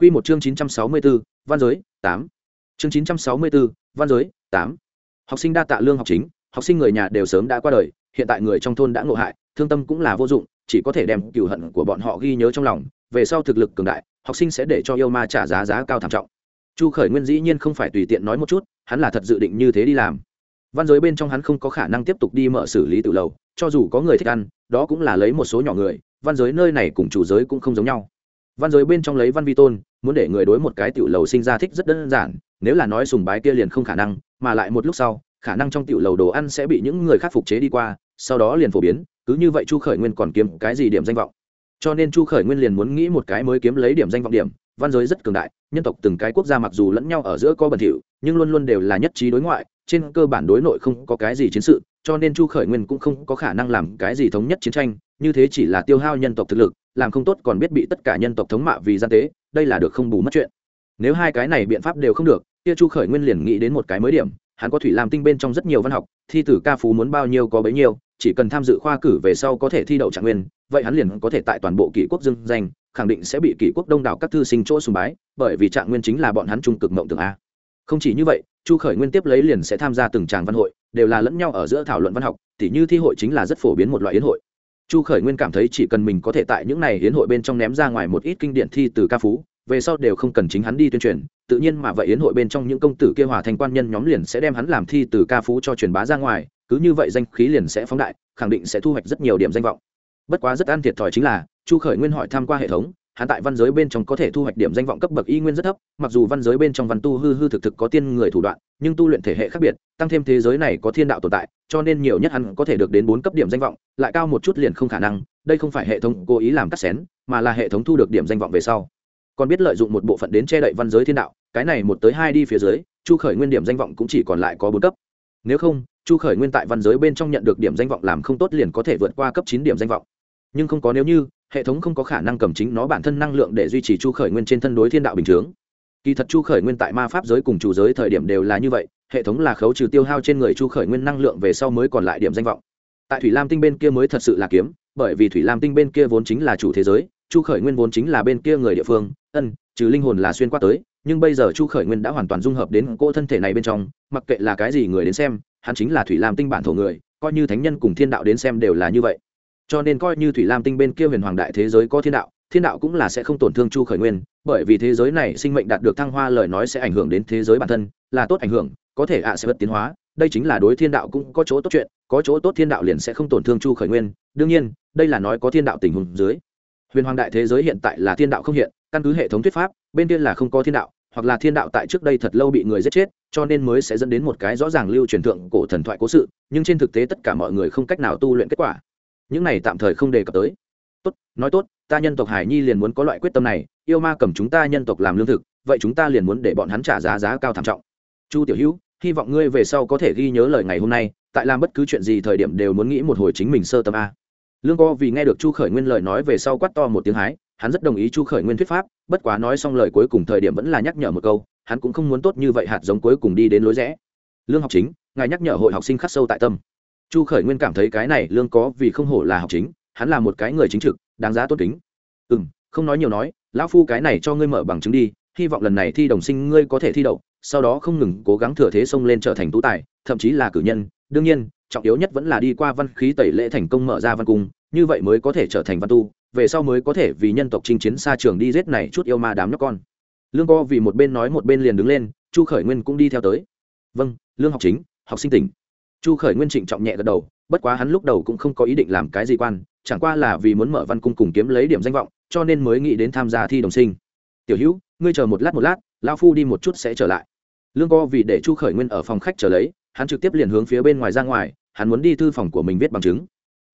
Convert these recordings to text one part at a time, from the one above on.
Quy một chương 964, văn giới, 8. Chương 964, văn giới, 8. Học sinh đa tạ lương học chính, học sinh người nhà đều sớm đã qua đời, hiện tại người trong thôn đã ngộ hại, thương tâm cũng là vô dụng, chỉ có thể đem cừu hận của bọn họ ghi nhớ trong lòng, về sau thực lực cường đại, học sinh sẽ để cho yêu ma trả giá giá cao thảm trọng. Chu Khởi Nguyên dĩ nhiên không phải tùy tiện nói một chút, hắn là thật dự định như thế đi làm. Văn giới bên trong hắn không có khả năng tiếp tục đi mở xử lý tự lầu, cho dù có người thích ăn, đó cũng là lấy một số nhỏ người, văn giới nơi này cùng chủ giới cũng không giống nhau văn giới bên trong lấy văn vi tôn, muốn để người đối một cái tiểu lầu sinh ra thích rất đơn giản, nếu là nói sùng bái kia liền không khả năng, mà lại một lúc sau, khả năng trong tiểu lầu đồ ăn sẽ bị những người khác phục chế đi qua, sau đó liền phổ biến, cứ như vậy chu khởi nguyên còn kiếm cái gì điểm danh vọng. Cho nên chu khởi nguyên liền muốn nghĩ một cái mới kiếm lấy điểm danh vọng điểm, văn giới rất cường đại, nhân tộc từng cái quốc gia mặc dù lẫn nhau ở giữa có bẩn thỉu, nhưng luôn luôn đều là nhất trí đối ngoại, trên cơ bản đối nội không có cái gì chiến sự, cho nên chu khởi nguyên cũng không có khả năng làm cái gì thống nhất chiến tranh, như thế chỉ là tiêu hao nhân tộc thực lực làm không tốt còn biết bị tất cả nhân tộc thống mạ vì gian tế, đây là được không bù mất chuyện. Nếu hai cái này biện pháp đều không được, kia chu khởi nguyên liền nghĩ đến một cái mới điểm, hắn có thủy làm tinh bên trong rất nhiều văn học, thi tử ca phú muốn bao nhiêu có bấy nhiêu, chỉ cần tham dự khoa cử về sau có thể thi đậu trạng nguyên, vậy hắn liền có thể tại toàn bộ kỷ quốc dưng danh, khẳng định sẽ bị kỷ quốc đông đảo các thư sinh chỗ sùng bái, bởi vì trạng nguyên chính là bọn hắn trung cực mộng tưởng a. Không chỉ như vậy, chu khởi nguyên tiếp lấy liền sẽ tham gia từng tràng văn hội, đều là lẫn nhau ở giữa thảo luận văn học, tỉ như thi hội chính là rất phổ biến một loại yến hội chu khởi nguyên cảm thấy chỉ cần mình có thể tại những này hiến hội bên trong ném ra ngoài một ít kinh điển thi từ ca phú, về sau đều không cần chính hắn đi tuyên truyền, tự nhiên mà vậy hiến hội bên trong những công tử kia hòa thành quan nhân nhóm liền sẽ đem hắn làm thi từ ca phú cho truyền bá ra ngoài, cứ như vậy danh khí liền sẽ phóng đại, khẳng định sẽ thu hoạch rất nhiều điểm danh vọng. Bất quá rất ăn thiệt thòi chính là, chu khởi nguyên hỏi tham q u a hệ thống, hắn tại văn giới bên trong có thể thu hoạch điểm danh vọng cấp bậc y nguyên rất thấp, mặc dù văn giới bên trong văn tu hư hư thực thực có tiên người thủ đoạn, nhưng tu luyện thể hệ khác biệt, tăng thêm thế giới này có thiên đạo tồn tại cho nên nhiều nhất hắn có thể được đến bốn cấp điểm danh vọng, lại cao một chút liền không khả năng, đây không phải hệ thống cố ý làm cắt xén, mà là hệ thống thu được điểm danh vọng về sau. Còn biết lợi dụng một bộ phận đến che đậy văn giới thiên đạo, cái này một tới hai đi phía dưới, chu khởi nguyên điểm danh vọng cũng chỉ còn lại có bốn cấp. Nếu không, chu khởi nguyên tại văn giới bên trong nhận được điểm danh vọng làm không tốt liền có thể vượt qua cấp chín điểm danh vọng. Nhưng không có nếu như, hệ thống không có khả năng cầm chính nó bản thân năng lượng để duy trì chu khởi nguyên trên thân đối thiên đạo bình chướng kỳ thật chu khởi nguyên tại ma pháp giới cùng chủ giới thời điểm đều là như vậy hệ thống là khấu trừ tiêu hao trên người chu khởi nguyên năng lượng về sau mới còn lại điểm danh vọng. Tại thủy lam tinh bên kia mới thật sự là kiếm, bởi vì thủy lam tinh bên kia vốn chính là chủ thế giới, chu khởi nguyên vốn chính là bên kia người địa phương, ân, trừ linh hồn là xuyên qua tới, nhưng bây giờ chu khởi nguyên đã hoàn toàn dung hợp đến cô thân thể này bên trong, mặc kệ là cái gì người đến xem, hắn chính là thủy lam tinh bản thổ người, coi như thánh nhân cùng thiên đạo đến xem đều là như vậy. Cho nên coi như thủy lam tinh bên kia huyền hoàng đại thế giới có thiên đạo thiên đạo cũng là sẽ không tổn thương chu khởi nguyên, bởi vì thế giới này sinh mệnh đạt được thăng hoa lời nói sẽ ảnh hưởng đến thế giới bản thân, là tốt ảnh hưởng có thể ạ sẽ bất tiến hóa, đây chính là đối thiên đạo cũng có chỗ tốt chuyện, có chỗ tốt thiên đạo liền sẽ không tổn thương chu khởi nguyên. Đương nhiên, đây là nói có thiên đạo tình huống dưới. Huyền hoàng đại thế giới hiện tại là thiên đạo không hiện, căn cứ hệ thống thuyết pháp, bên kia là không có thiên đạo, hoặc là thiên đạo tại trước đây thật lâu bị người giết chết, cho nên mới sẽ dẫn đến một cái rõ ràng lưu truyền thượng cổ thần thoại cố sự, nhưng trên thực tế tất cả mọi người không cách nào tu luyện kết quả. Những này tạm thời không đề cập tới. Tốt, nói tốt, ta nhân tộc hải nhi liền muốn có loại quyết tâm này, yêu ma cầm chúng ta nhân tộc làm lương thực, vậy chúng ta liền muốn để bọn hắn trả giá giá cao thảm trọng. Chu tiểu hữu hy vọng ngươi về sau có thể ghi nhớ lời ngày hôm nay, tại làm bất cứ chuyện gì thời điểm đều muốn nghĩ một hồi chính mình sơ tâm a. Lương co vì nghe được chu khởi nguyên lời nói về sau quát to một tiếng hái, hắn rất đồng ý chu khởi nguyên thuyết pháp, bất quá nói xong lời cuối cùng thời điểm vẫn là nhắc nhở một câu, hắn cũng không muốn tốt như vậy hạt giống cuối cùng đi đến lối rẽ. Lương học chính, ngài nhắc nhở hội học sinh khắc sâu tại tâm. Chu khởi nguyên cảm thấy cái này lương có vì không hổ là học chính, hắn là một cái người chính trực, đáng giá tốt kính. Ừ m không nói nhiều nói, lão phu cái này cho ngươi mở bằng chứng đi hy vọng lần này thi đồng sinh ngươi có thể thi đậu, sau đó không ngừng cố gắng thừa thế xông lên trở thành tú tài, thậm chí là cử nhân. Đương nhiên, trọng yếu nhất vẫn là đi qua văn khí tẩy lễ thành công mở ra văn cung, như vậy mới có thể trở thành văn tu, về sau mới có thể vì nhân tộc chinh chiến xa trường đi giết này chút yêu ma đám nhóc con. Lương co vì một bên nói một bên liền đứng lên, chu khởi nguyên cũng đi theo tới. Vâng lương học chính, học sinh tỉnh. Chu khởi nguyên trịnh trọng nhẹ gật đầu, bất quá hắn lúc đầu cũng không có ý định làm cái gì quan, chẳng qua là vì muốn mở văn cung cùng kiếm lấy điểm danh vọng, cho nên mới nghĩ đến tham gia thi đồng sinh. Tiểu hữu ngươi chờ một lát một lát lao phu đi một chút sẽ trở lại. Lương co vì để chu khởi nguyên ở phòng khách trở lấy, hắn trực tiếp liền hướng phía bên ngoài ra ngoài, hắn muốn đi thư phòng của mình viết bằng chứng.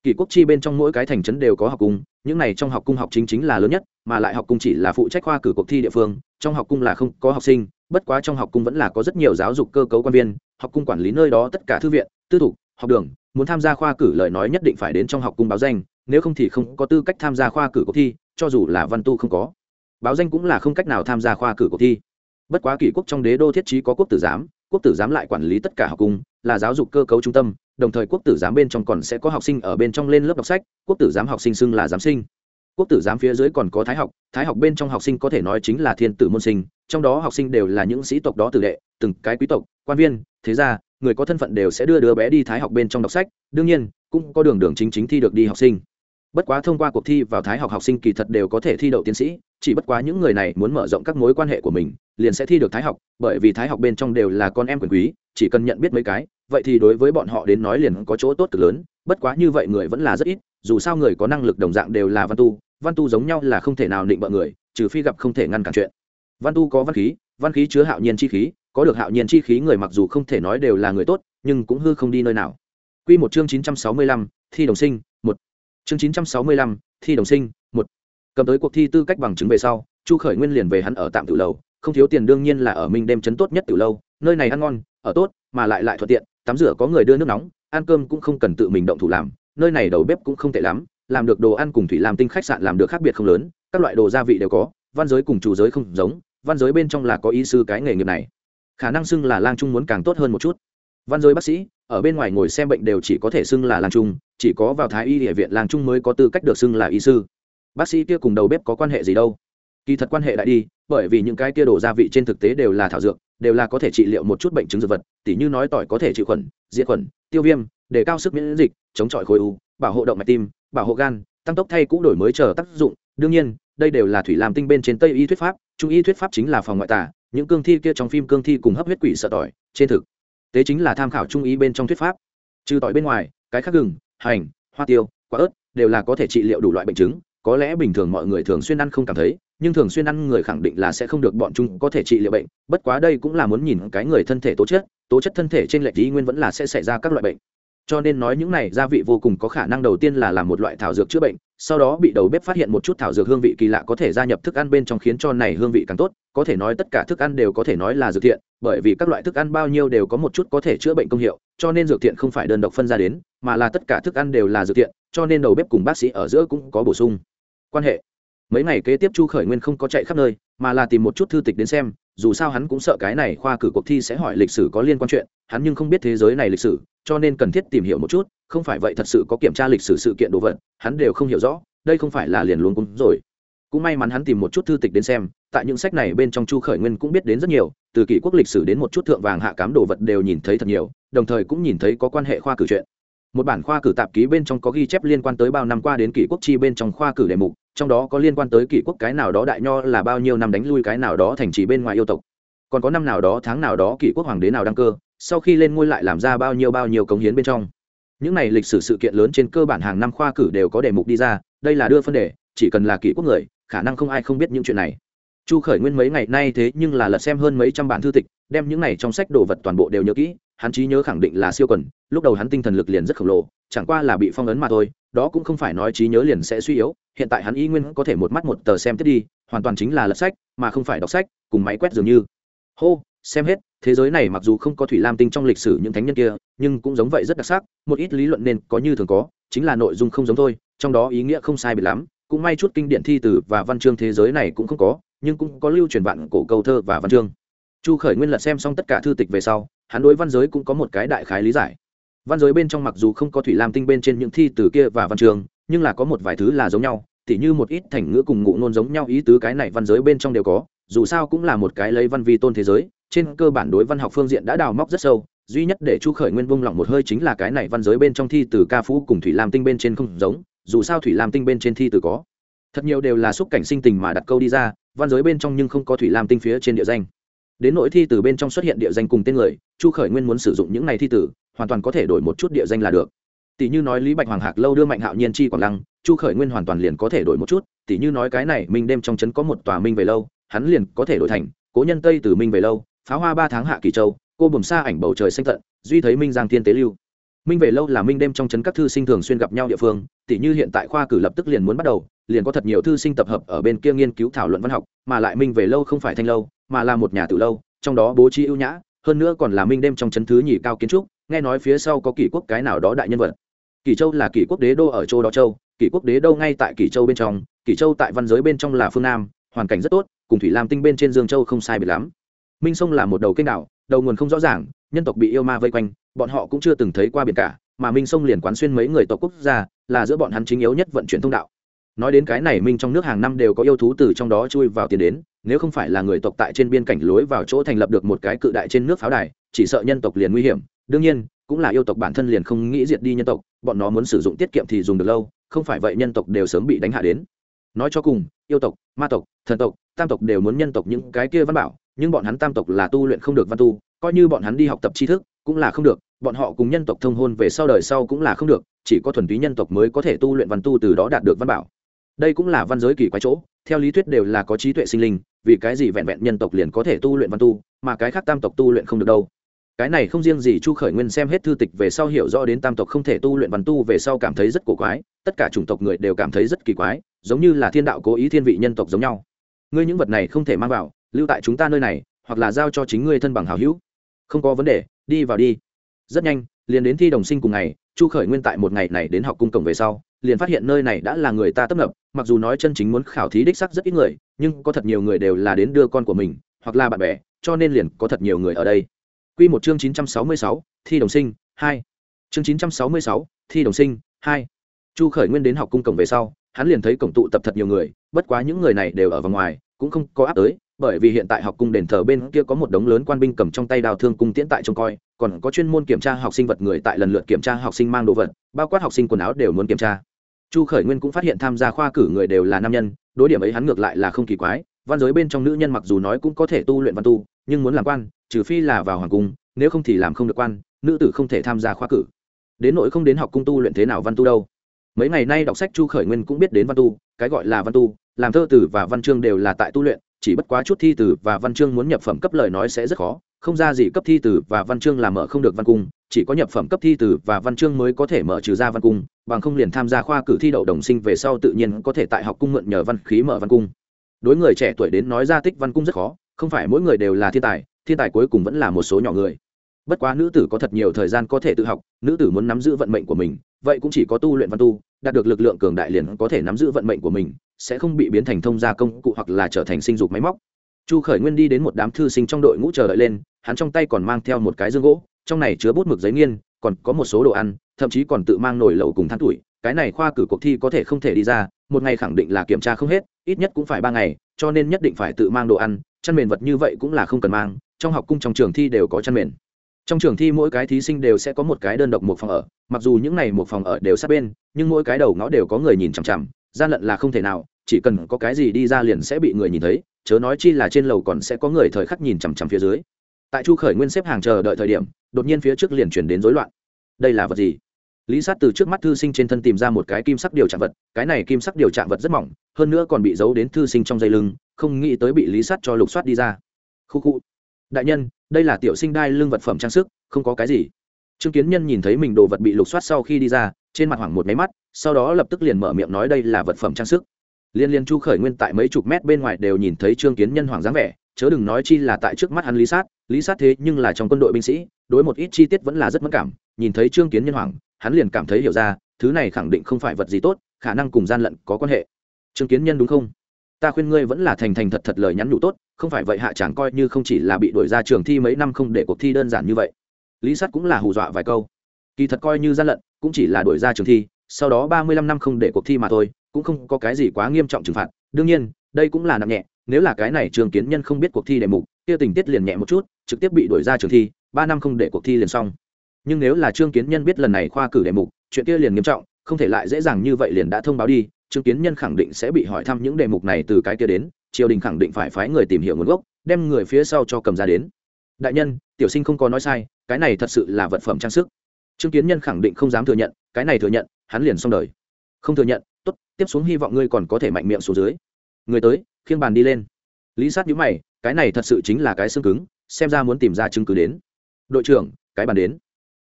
Kỷ quốc chi bên trong mỗi cái thành trấn đều có học cung, những này trong học cung học chính chính là lớn nhất, mà lại học cung chỉ là phụ trách khoa cử cuộc thi địa phương, trong học cung là không có học sinh, bất quá trong học cung vẫn là có rất nhiều giáo dục cơ cấu quan viên, học cung quản lý nơi đó tất cả thư viện, tư thục, học đường, muốn tham gia khoa cử lời nói nhất định phải đến trong học cung báo danh, nếu không thì không có tư cách tham gia khoa cử cuộc thi, cho dù là văn tu không có báo danh cũng là không cách nào tham gia khoa cử cuộc thi. Bất quá kỷ quốc trong đế đô thiết trí có quốc tử giám, quốc tử giám lại quản lý tất cả học cung, là giáo dục cơ cấu trung tâm, đồng thời quốc tử giám bên trong còn sẽ có học sinh ở bên trong lên lớp đọc sách, quốc tử giám học sinh xưng là giám sinh. Quốc tử giám phía dưới còn có thái học thái học bên trong học sinh có thể nói chính là thiên tử môn sinh, trong đó học sinh đều là những sĩ tộc đó tử đệ, từng cái quý tộc, quan viên, thế gia, người có thân phận đều sẽ đưa đứa bé đi thái học bên trong đọc sách, đương nhiên, cũng có đường đường chính chính thi được đi học sinh bất quá thông qua cuộc thi vào thái học học sinh kỳ thật đều có thể thi đậu tiến sĩ chỉ bất quá những người này muốn mở rộng các mối quan hệ của mình liền sẽ thi được thái học bởi vì thái học bên trong đều là con em quyền quý chỉ cần nhận biết mấy cái vậy thì đối với bọn họ đến nói liền có chỗ tốt cực lớn. Bất quá như vậy người vẫn là rất ít dù sao người có năng lực đồng dạng đều là văn tu văn tu giống nhau là không thể nào định bợ người trừ phi gặp không thể ngăn cản chuyện. Văn tu có văn khí văn khí chứa hạo nhiên chi khí có được hạo nhiên chi khí người mặc dù không thể nói đều là người tốt nhưng cũng hư không đi nơi nào. Quy một chương 965, thi đồng sinh, một. Chương 965, thi đồng sinh, một. Cầm tới cuộc thi tư cách bằng chứng về sau, Chu Khởi Nguyên liền về hắn ở tạm tự lầu, không thiếu tiền đương nhiên là ở Minh đêm trấn tốt nhất từ lâu, nơi này ăn ngon, ở tốt, mà lại lại thuận tiện, tắm rửa có người đưa nước nóng, ăn cơm cũng không cần tự mình động thủ làm, nơi này đầu bếp cũng không tệ lắm, làm được đồ ăn cùng thủy làm tinh khách sạn làm được khác biệt không lớn, các loại đồ gia vị đều có, văn giới cùng chủ giới không giống, văn giới bên trong là có ý sư cái nghề nghiệp này. Khả năng xưng là lang trung muốn càng tốt hơn một chút. Văn giới bác sĩ, ở bên ngoài ngồi xem bệnh đều chỉ có thể xưng là lang trung, chỉ có vào thái y địa viện lang trung mới có tư cách được xưng là y sư. Bác sĩ kia cùng đầu bếp có quan hệ gì đâu? Kỳ thật quan hệ đại đi, bởi vì những cái kia đổ gia vị trên thực tế đều là thảo dược, đều là có thể trị liệu một chút bệnh chứng dược vật, tỉ như nói tỏi có thể trị khuẩn, diệt khuẩn, tiêu viêm, để cao sức miễn dịch, chống chọi khối u, bảo hộ động mạch tim, bảo hộ gan, tăng tốc thay cũ đổi mới chờ tác dụng. Đương nhiên, đây đều là thủy làm tinh bên trên Tây y thuyết pháp, Trung y thuyết pháp chính là phòng ngoại tà, những cương thi kia trong phim cương thi cùng hấp huyết quỷ sợ tỏi, trên thực tế chính là tham khảo Trung ý bên trong thuyết pháp. Trừ tỏi bên ngoài, cái khác gừng, hành, hoa tiêu, quả ớt đều là có thể trị liệu đủ loại bệnh chứng, có lẽ bình thường mọi người thường xuyên ăn không cảm thấy, nhưng thường xuyên ăn người khẳng định là sẽ không được bọn chúng có thể trị liệu bệnh. Bất quá đây cũng là muốn nhìn cái người thân thể tố chất tố chất thân thể trên lệch ý nguyên vẫn là sẽ xảy ra các loại bệnh cho nên nói những này gia vị vô cùng có khả năng đầu tiên là làm một loại thảo dược chữa bệnh, sau đó bị đầu bếp phát hiện một chút thảo dược hương vị kỳ lạ có thể gia nhập thức ăn bên trong khiến cho này hương vị càng tốt, có thể nói tất cả thức ăn đều có thể nói là dược thiện, bởi vì các loại thức ăn bao nhiêu đều có một chút có thể chữa bệnh công hiệu, cho nên dược thiện không phải đơn độc phân ra đến, mà là tất cả thức ăn đều là dược thiện, cho nên đầu bếp cùng bác sĩ ở giữa cũng có bổ sung quan hệ. Mấy ngày kế tiếp chu khởi nguyên không có chạy khắp nơi, mà là tìm một chút thư tịch đến xem dù sao hắn cũng sợ cái này khoa cử cuộc thi sẽ hỏi lịch sử có liên quan chuyện, hắn nhưng không biết thế giới này lịch sử, cho nên cần thiết tìm hiểu một chút, không phải vậy thật sự có kiểm tra lịch sử sự kiện đồ vật, hắn đều không hiểu rõ, đây không phải là liền luôn cúng rồi. Cũng may mắn hắn tìm một chút thư tịch đến xem, tại những sách này bên trong chu khởi nguyên cũng biết đến rất nhiều, từ kỷ quốc lịch sử đến một chút thượng vàng hạ cám đồ vật đều nhìn thấy thật nhiều, đồng thời cũng nhìn thấy có quan hệ khoa cử chuyện. Một bản khoa cử tạp ký bên trong có ghi chép liên quan tới bao năm qua đến kỷ quốc chi bên trong khoa cử đề mục trong đó có liên quan tới kỷ quốc cái nào đó đại nho là bao nhiêu năm đánh lui cái nào đó thành trì bên ngoài yêu tộc. Còn có năm nào đó tháng nào đó kỷ quốc hoàng đế nào đăng cơ, sau khi lên ngôi lại làm ra bao nhiêu bao nhiêu cống hiến bên trong. Những này lịch sử sự kiện lớn trên cơ bản hàng năm khoa cử đều có đề mục đi ra, đây là đưa phân đề, chỉ cần là kỷ quốc người, khả năng không ai không biết những chuyện này. Chu khởi nguyên mấy ngày nay thế nhưng là lật xem hơn mấy trăm bản thư tịch, đem những này trong sách đồ vật toàn bộ đều nhớ kỹ, hắn trí nhớ khẳng định là siêu quần, lúc đầu hắn tinh thần lực liền rất khổng lồ, chẳng qua là bị phong ấn mà thôi, đó cũng không phải nói trí nhớ liền sẽ suy yếu hiện tại hắn y nguyên có thể một mắt một tờ xem tiếp đi, hoàn toàn chính là lật sách, mà không phải đọc sách, cùng máy quét dường như hô, xem hết, thế giới này mặc dù không có thủy lam tinh trong lịch sử những thánh nhân kia, nhưng cũng giống vậy rất đặc sắc, một ít lý luận nên có như thường có, chính là nội dung không giống thôi, trong đó ý nghĩa không sai biệt lắm, cũng may chút kinh điển thi từ và văn chương thế giới này cũng không có, nhưng cũng có lưu truyền vạn cổ câu thơ và văn chương chu khởi nguyên lật xem xong tất cả thư tịch về sau, hắn đối văn giới cũng có một cái đại khái lý giải văn giới bên trong mặc dù không có thủy lam tinh bên trên những thi từ kia và văn chương nhưng là có một vài thứ là giống nhau, tỉ như một ít thành ngữ cùng ngụ ngôn giống nhau ý tứ cái này văn giới bên trong đều có, dù sao cũng là một cái lấy văn vi tôn thế giới, trên cơ bản đối văn học phương diện đã đào móc rất sâu, duy nhất để chu khởi nguyên vung lòng một hơi chính là cái này văn giới bên trong thi từ ca phú cùng thủy lam tinh bên trên không giống, dù sao thủy lam tinh bên trên thi từ có. Thật nhiều đều là xúc cảnh sinh tình mà đặt câu đi ra, văn giới bên trong nhưng không có thủy lam tinh phía trên địa danh. Đến nội thi từ bên trong xuất hiện địa danh cùng tên người, chu khởi nguyên muốn sử dụng những này thi tử hoàn toàn có thể đổi một chút địa danh là được tỷ như nói lý bạch hoàng hạc lâu đưa mạnh hạo nhiên chi quảng lăng, chu khởi nguyên hoàn toàn liền có thể đổi một chút tỷ như nói cái này, minh đêm trong trấn có một tòa minh về lâu, hắn liền có thể đổi thành cố nhân tây từ minh về lâu, pháo hoa ba tháng hạ kỳ châu, cô bùm xa ảnh bầu trời xanh tận, duy thấy minh giang thiên tế lưu. Minh về lâu là minh đêm trong trấn các thư sinh thường xuyên gặp nhau địa phương tỷ như hiện tại khoa cử lập tức liền muốn bắt đầu, liền có thật nhiều thư sinh tập hợp ở bên kia nghiên cứu thảo luận văn học, mà lại minh về lâu không phải thanh lâu, mà là một nhà tử lâu, trong đó bố trí ưu nhã, hơn nữa còn là minh đêm trong trấn thứ nhì cao kiến trúc, nghe nói phía sau có kỷ quốc cái nào đó đại nhân vật kỷ châu là kỷ quốc đế đô ở châu đó châu kỷ quốc đế đô ngay tại kỷ châu bên trong kỷ châu tại văn giới bên trong là phương nam, hoàn cảnh rất tốt, cùng thủy lam tinh bên trên dương châu không sai biệt lắm. Minh sông là một đầu kênh đảo, đầu nguồn không rõ ràng, nhân tộc bị yêu ma vây quanh, bọn họ cũng chưa từng thấy qua biển cả, mà minh sông liền quán xuyên mấy người tộc quốc gia, là giữa bọn hắn chính yếu nhất vận chuyển thông đạo. Nói đến cái này, minh trong nước hàng năm đều có yêu thú từ trong đó chui vào tiền đến, nếu không phải là người tộc tại trên biên cảnh lối vào chỗ thành lập được một cái cự đại trên nước pháo đài, chỉ sợ nhân tộc liền nguy hiểm. Đương nhiên cũng là yêu tộc bản thân liền không nghĩ diệt đi nhân tộc, bọn nó muốn sử dụng tiết kiệm thì dùng được lâu, không phải vậy nhân tộc đều sớm bị đánh hạ đến. Nói cho cùng, yêu tộc, ma tộc, thần tộc, tam tộc đều muốn nhân tộc những cái kia văn bảo, nhưng bọn hắn tam tộc là tu luyện không được văn tu, coi như bọn hắn đi học tập tri thức cũng là không được, bọn họ cùng nhân tộc thông hôn về sau đời sau cũng là không được, chỉ có thuần túy nhân tộc mới có thể tu luyện văn tu từ đó đạt được văn bảo. Đây cũng là văn giới kỳ quái chỗ, theo lý thuyết đều là có trí tuệ sinh linh, vì cái gì vẹn vẹn nhân tộc liền có thể tu luyện văn tu, mà cái khác tam tộc tu luyện không được đâu? Cái này không riêng gì chu khởi nguyên xem hết thư tịch về sau hiểu rõ đến tam tộc không thể tu luyện văn tu về sau cảm thấy rất cổ quái, tất cả chủng tộc người đều cảm thấy rất kỳ quái, giống như là thiên đạo cố ý thiên vị nhân tộc giống nhau. Ngươi những vật này không thể mang vào, lưu tại chúng ta nơi này, hoặc là giao cho chính ngươi thân bằng hào hữu. Không có vấn đề, đi vào đi. Rất nhanh, liền đến thi đồng sinh cùng ngày, chu khởi nguyên tại một ngày này đến học cung cổng về sau, liền phát hiện nơi này đã là người ta tấp nập, mặc dù nói chân chính muốn khảo thí đích sắc rất ít người, nhưng có thật nhiều người đều là đến đưa con của mình, hoặc là bạn bè, cho nên liền có thật nhiều người ở đây. Quy một chương 966, thi đồng sinh, 2. Chương 966, thi đồng sinh, 2. Chu Khởi Nguyên đến học cung cổng về sau, hắn liền thấy cổng tụ tập thật nhiều người, bất quá những người này đều ở vào ngoài, cũng không có áp tới, bởi vì hiện tại học cung đền thờ bên kia có một đống lớn quan binh cầm trong tay đao thương cung tiễn tại trông coi, còn có chuyên môn kiểm tra học sinh vật người tại lần lượt kiểm tra học sinh mang đồ vật, bao quát học sinh quần áo đều muốn kiểm tra. Chu Khởi Nguyên cũng phát hiện tham gia khoa cử người đều là nam nhân, đối điểm ấy hắn ngược lại là không kỳ quái, văn giới bên trong nữ nhân mặc dù nói cũng có thể tu luyện văn tu, nhưng muốn làm quan, trừ phi là vào hoàng cung nếu không thì làm không được quan nữ tử không thể tham gia khoa cử. Đến nội không đến học cung tu luyện thế nào văn tu đâu. Mấy ngày nay đọc sách chu khởi nguyên cũng biết đến văn tu cái gọi là văn tu làm thơ tử và văn chương đều là tại tu luyện chỉ bất quá chút thi tử và văn chương muốn nhập phẩm cấp lời nói sẽ rất khó không ra gì cấp thi tử và văn chương là mở không được văn cung chỉ có nhập phẩm cấp thi tử và văn chương mới có thể mở trừ ra văn cung bằng không liền tham gia khoa cử thi đậu đồng sinh về sau tự nhiên có thể tại học cung mượn nhờ văn khí mở văn cung đối người trẻ tuổi đến nói ra tích văn cung rất khó, không phải mỗi người đều là thiên tài thiên tài cuối cùng vẫn là một số nhỏ người. Bất quá nữ tử có thật nhiều thời gian có thể tự học, nữ tử muốn nắm giữ vận mệnh của mình, vậy cũng chỉ có tu luyện văn tu, đạt được lực lượng cường đại liền có thể nắm giữ vận mệnh của mình, sẽ không bị biến thành thông gia công cụ hoặc là trở thành sinh dục máy móc. Chu khởi nguyên đi đến một đám thư sinh trong đội ngũ chờ đợi lên, hắn trong tay còn mang theo một cái dương gỗ, trong này chứa bút mực giấy nghiên, còn có một số đồ ăn, thậm chí còn tự mang nồi lẩu cùng than tuổi, cái này khoa cử cuộc thi có thể không thể đi ra, một ngày khẳng định là kiểm tra không hết ít nhất cũng phải ba ngày, cho nên nhất định phải tự mang đồ ăn, chăn mền vật như vậy cũng là không cần mang, trong học cung trong trường thi đều có chăn mền. Trong trường thi mỗi cái thí sinh đều sẽ có một cái đơn độc một phòng ở, mặc dù những này một phòng ở đều sát bên, nhưng mỗi cái đầu ngõ đều có người nhìn chằm chằm, gian lận là không thể nào, chỉ cần có cái gì đi ra liền sẽ bị người nhìn thấy, chớ nói chi là trên lầu còn sẽ có người thời khắc nhìn chằm chằm phía dưới. Tại chu khởi nguyên xếp hàng chờ đợi thời điểm, đột nhiên phía trước liền chuyển đến rối loạn. Đây là vật gì? Lý sát từ trước mắt thư sinh trên thân tìm ra một cái kim sắc điều trạng vật, cái này kim sắc điều trạng vật rất mỏng, hơn nữa còn bị giấu đến thư sinh trong dây lưng, không nghĩ tới bị lý sát cho lục soát đi ra. Khu khu. Đại nhân, đây là tiểu sinh đai lưng vật phẩm trang sức, không có cái gì. Trương kiến nhân nhìn thấy mình đồ vật bị lục soát sau khi đi ra, trên mặt hoảng một máy mắt, sau đó lập tức liền mở miệng nói đây là vật phẩm trang sức. Liên liên chu khởi nguyên tại mấy chục mét bên ngoài đều nhìn thấy trương kiến nhân hoàng dáng vẻ, chớ đừng nói chi là tại trước mắt hắn lý sát lý sát thế nhưng là trong quân đội binh sĩ, đối một ít chi tiết vẫn là rất mất cảm, nhìn thấy trương kiến nhân hoàng hắn liền cảm thấy hiểu ra, thứ này khẳng định không phải vật gì tốt, khả năng cùng gian lận có quan hệ. Trương kiến nhân đúng không? Ta khuyên ngươi vẫn là thành thành thật thật lời nhắn nhủ tốt, không phải vậy hạ chẳng coi như không chỉ là bị đuổi ra trường thi mấy năm không để cuộc thi đơn giản như vậy. Lý sắt cũng là hù dọa vài câu. Kỳ thật coi như gian lận, cũng chỉ là đuổi ra trường thi, sau đó ba mươi lăm năm không để cuộc thi mà thôi, cũng không có cái gì quá nghiêm trọng trừng phạt. Đương nhiên, đây cũng là nặng nhẹ, nếu là cái này trường kiến nhân không biết cuộc thi đề mục, kia tình tiết liền nhẹ một chút, trực tiếp bị đuổi ra trường thi, ba năm không để cuộc thi liền xong nhưng nếu là trương kiến nhân biết lần này khoa cử đề mục, chuyện kia liền nghiêm trọng, không thể lại dễ dàng như vậy liền đã thông báo đi, trương kiến nhân khẳng định sẽ bị hỏi thăm những đề mục này từ cái kia đến, triều đình khẳng định phải phái người tìm hiểu nguồn gốc, đem người phía sau cho cầm ra đến. Đại nhân, tiểu sinh không có nói sai, cái này thật sự là vật phẩm trang sức. Trương kiến nhân khẳng định không dám thừa nhận, cái này thừa nhận, hắn liền xong đời. Không thừa nhận, tốt, tiếp xuống hy vọng ngươi còn có thể mạnh miệng xuống dưới. Người tới, khiêng bàn đi lên. Lý sát nhíu mày, cái này thật sự chính là cái xương cứng, xem ra muốn tìm ra chứng cứ đến. Đội trưởng, cái bàn đến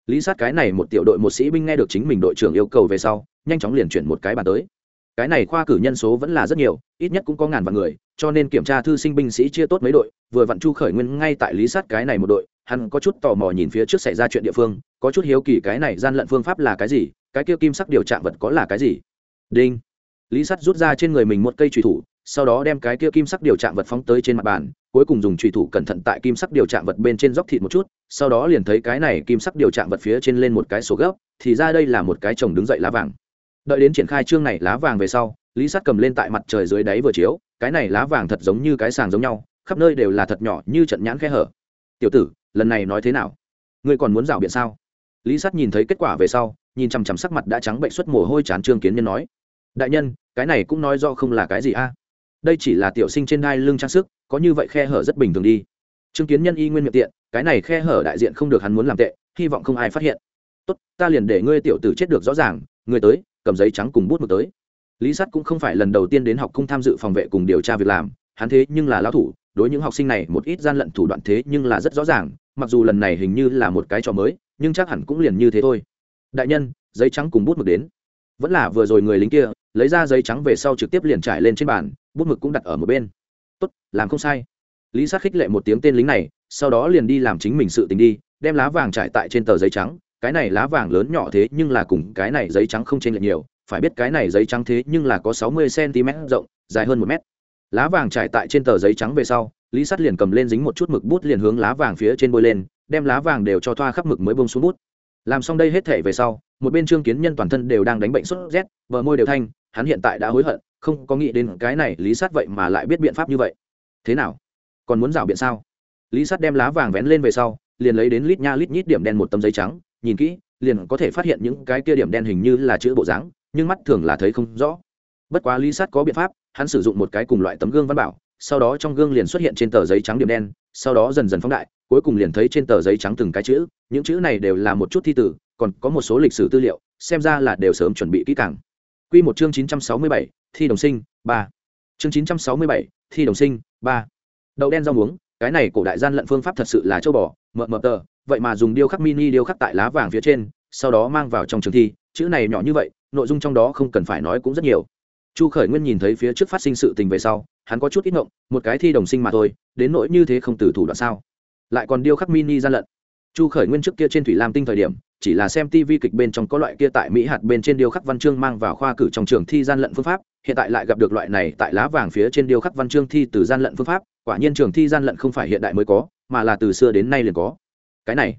lý sát cái này một tiểu đội một sĩ binh nghe được chính mình đội trưởng yêu cầu về sau, nhanh chóng liền chuyển một cái bàn tới. Cái này khoa cử nhân số vẫn là rất nhiều, ít nhất cũng có ngàn vạn người, cho nên kiểm tra thư sinh binh sĩ chia tốt mấy đội, vừa vặn chu khởi nguyên ngay tại lý sát cái này một đội, hắn có chút tò mò nhìn phía trước xảy ra chuyện địa phương, có chút hiếu kỳ cái này gian lận phương pháp là cái gì, cái kia kim sắc điều trạng vật có là cái gì. Đinh. Lý sắt rút ra trên người mình một cây trùy thủ sau đó đem cái kia kim sắc điều trạng vật phóng tới trên mặt bàn, cuối cùng dùng trùy thủ cẩn thận tại kim sắc điều trạng vật bên trên dốc thịt một chút, sau đó liền thấy cái này kim sắc điều trạng vật phía trên lên một cái sổ gấp thì ra đây là một cái chồng đứng dậy lá vàng. Đợi đến triển khai chương này lá vàng về sau, lý Sắt cầm lên tại mặt trời dưới đáy vừa chiếu, cái này lá vàng thật giống như cái sàng giống nhau, khắp nơi đều là thật nhỏ như trận nhãn khe hở. Tiểu tử, lần này nói thế nào? Ngươi còn muốn rào biện sao? Lý Sắt nhìn thấy kết quả về sau, nhìn chằm chằm sắc mặt đã trắng bệnh xuất mồ hôi chán trương kiến nhân nói, đại nhân, cái này cũng nói do không là cái gì a đây chỉ là tiểu sinh trên đai lưng trang sức, có như vậy khe hở rất bình thường đi. Trương kiến nhân y nguyên miệng tiện, cái này khe hở đại diện không được hắn muốn làm tệ, hy vọng không ai phát hiện. Tốt, ta liền để ngươi tiểu tử chết được rõ ràng người tới, cầm giấy trắng cùng bút một tới. Lý sắt cũng không phải lần đầu tiên đến học cung tham dự phòng vệ cùng điều tra việc làm, hắn thế nhưng là lão thủ, đối những học sinh này một ít gian lận thủ đoạn thế nhưng là rất rõ ràng, mặc dù lần này hình như là một cái trò mới, nhưng chắc hẳn cũng liền như thế thôi. Đại nhân, giấy trắng cùng bút mực đến vẫn là vừa rồi người lính kia, lấy ra giấy trắng về sau trực tiếp liền trải lên trên bàn, bút mực cũng đặt ở một bên. Tốt, làm không sai. Lý sát khích lệ một tiếng tên lính này, sau đó liền đi làm chính mình sự tình đi, đem lá vàng trải tại trên tờ giấy trắng. Cái này lá vàng lớn nhỏ thế nhưng là cùng cái này giấy trắng không chênh lệch nhiều, phải biết cái này giấy trắng thế nhưng là có sáu mươi cm rộng, dài hơn một mét. Lá vàng trải tại trên tờ giấy trắng về sau, lý sắt liền cầm lên dính một chút mực bút liền hướng lá vàng phía trên bôi lên, đem lá vàng đều cho thoa khắp mực mới bông xuống bút. Làm xong đây hết thể về sau một bên trương kiến nhân toàn thân đều đang đánh bệnh sốt rét, bờ môi đều thanh, hắn hiện tại đã hối hận, không có nghĩ đến cái này lý sát vậy mà lại biết biện pháp như vậy. Thế nào? Còn muốn rảo biện sao? Lý sát đem lá vàng vén lên về sau, liền lấy đến lít nha lít nhít điểm đen một tấm giấy trắng, nhìn kỹ, liền có thể phát hiện những cái kia điểm đen hình như là chữ bộ dáng, nhưng mắt thường là thấy không rõ. Bất quá lý sát có biện pháp, hắn sử dụng một cái cùng loại tấm gương văn bảo sau đó trong gương liền xuất hiện trên tờ giấy trắng điểm đen sau đó dần dần phóng đại cuối cùng liền thấy trên tờ giấy trắng từng cái chữ những chữ này đều là một chút thi tử còn có một số lịch sử tư liệu xem ra là đều sớm chuẩn bị kỹ càng Quy một chương 967, thi đồng sinh, 3. Chương 967, thi đồng sinh, 3. Đậu đen rau muống, cái này cổ đại gian lận phương pháp thật sự là châu bò, mờ mờ tờ, vậy mà dùng điêu khắc mini điêu khắc tại lá vàng phía trên, sau đó mang vào trong trường thi, chữ này nhỏ như vậy, nội dung trong đó không cần phải nói cũng rất nhiều. Chu Khởi Nguyên nhìn thấy phía trước phát sinh sự tình về sau, hắn có chút ít ngộng, một cái thi đồng sinh mà thôi, đến nỗi như thế không từ thủ đoạn sao? Lại còn điêu khắc mini gian lận. Chu Khởi Nguyên trước kia trên thủy lam tinh thời điểm, chỉ là xem TV kịch bên trong có loại kia tại Mỹ hạt bên trên điêu khắc văn chương mang vào khoa cử trong trường thi gian lận phương pháp, hiện tại lại gặp được loại này tại lá vàng phía trên điêu khắc văn chương thi từ gian lận phương pháp, quả nhiên trường thi gian lận không phải hiện đại mới có, mà là từ xưa đến nay liền có. Cái này,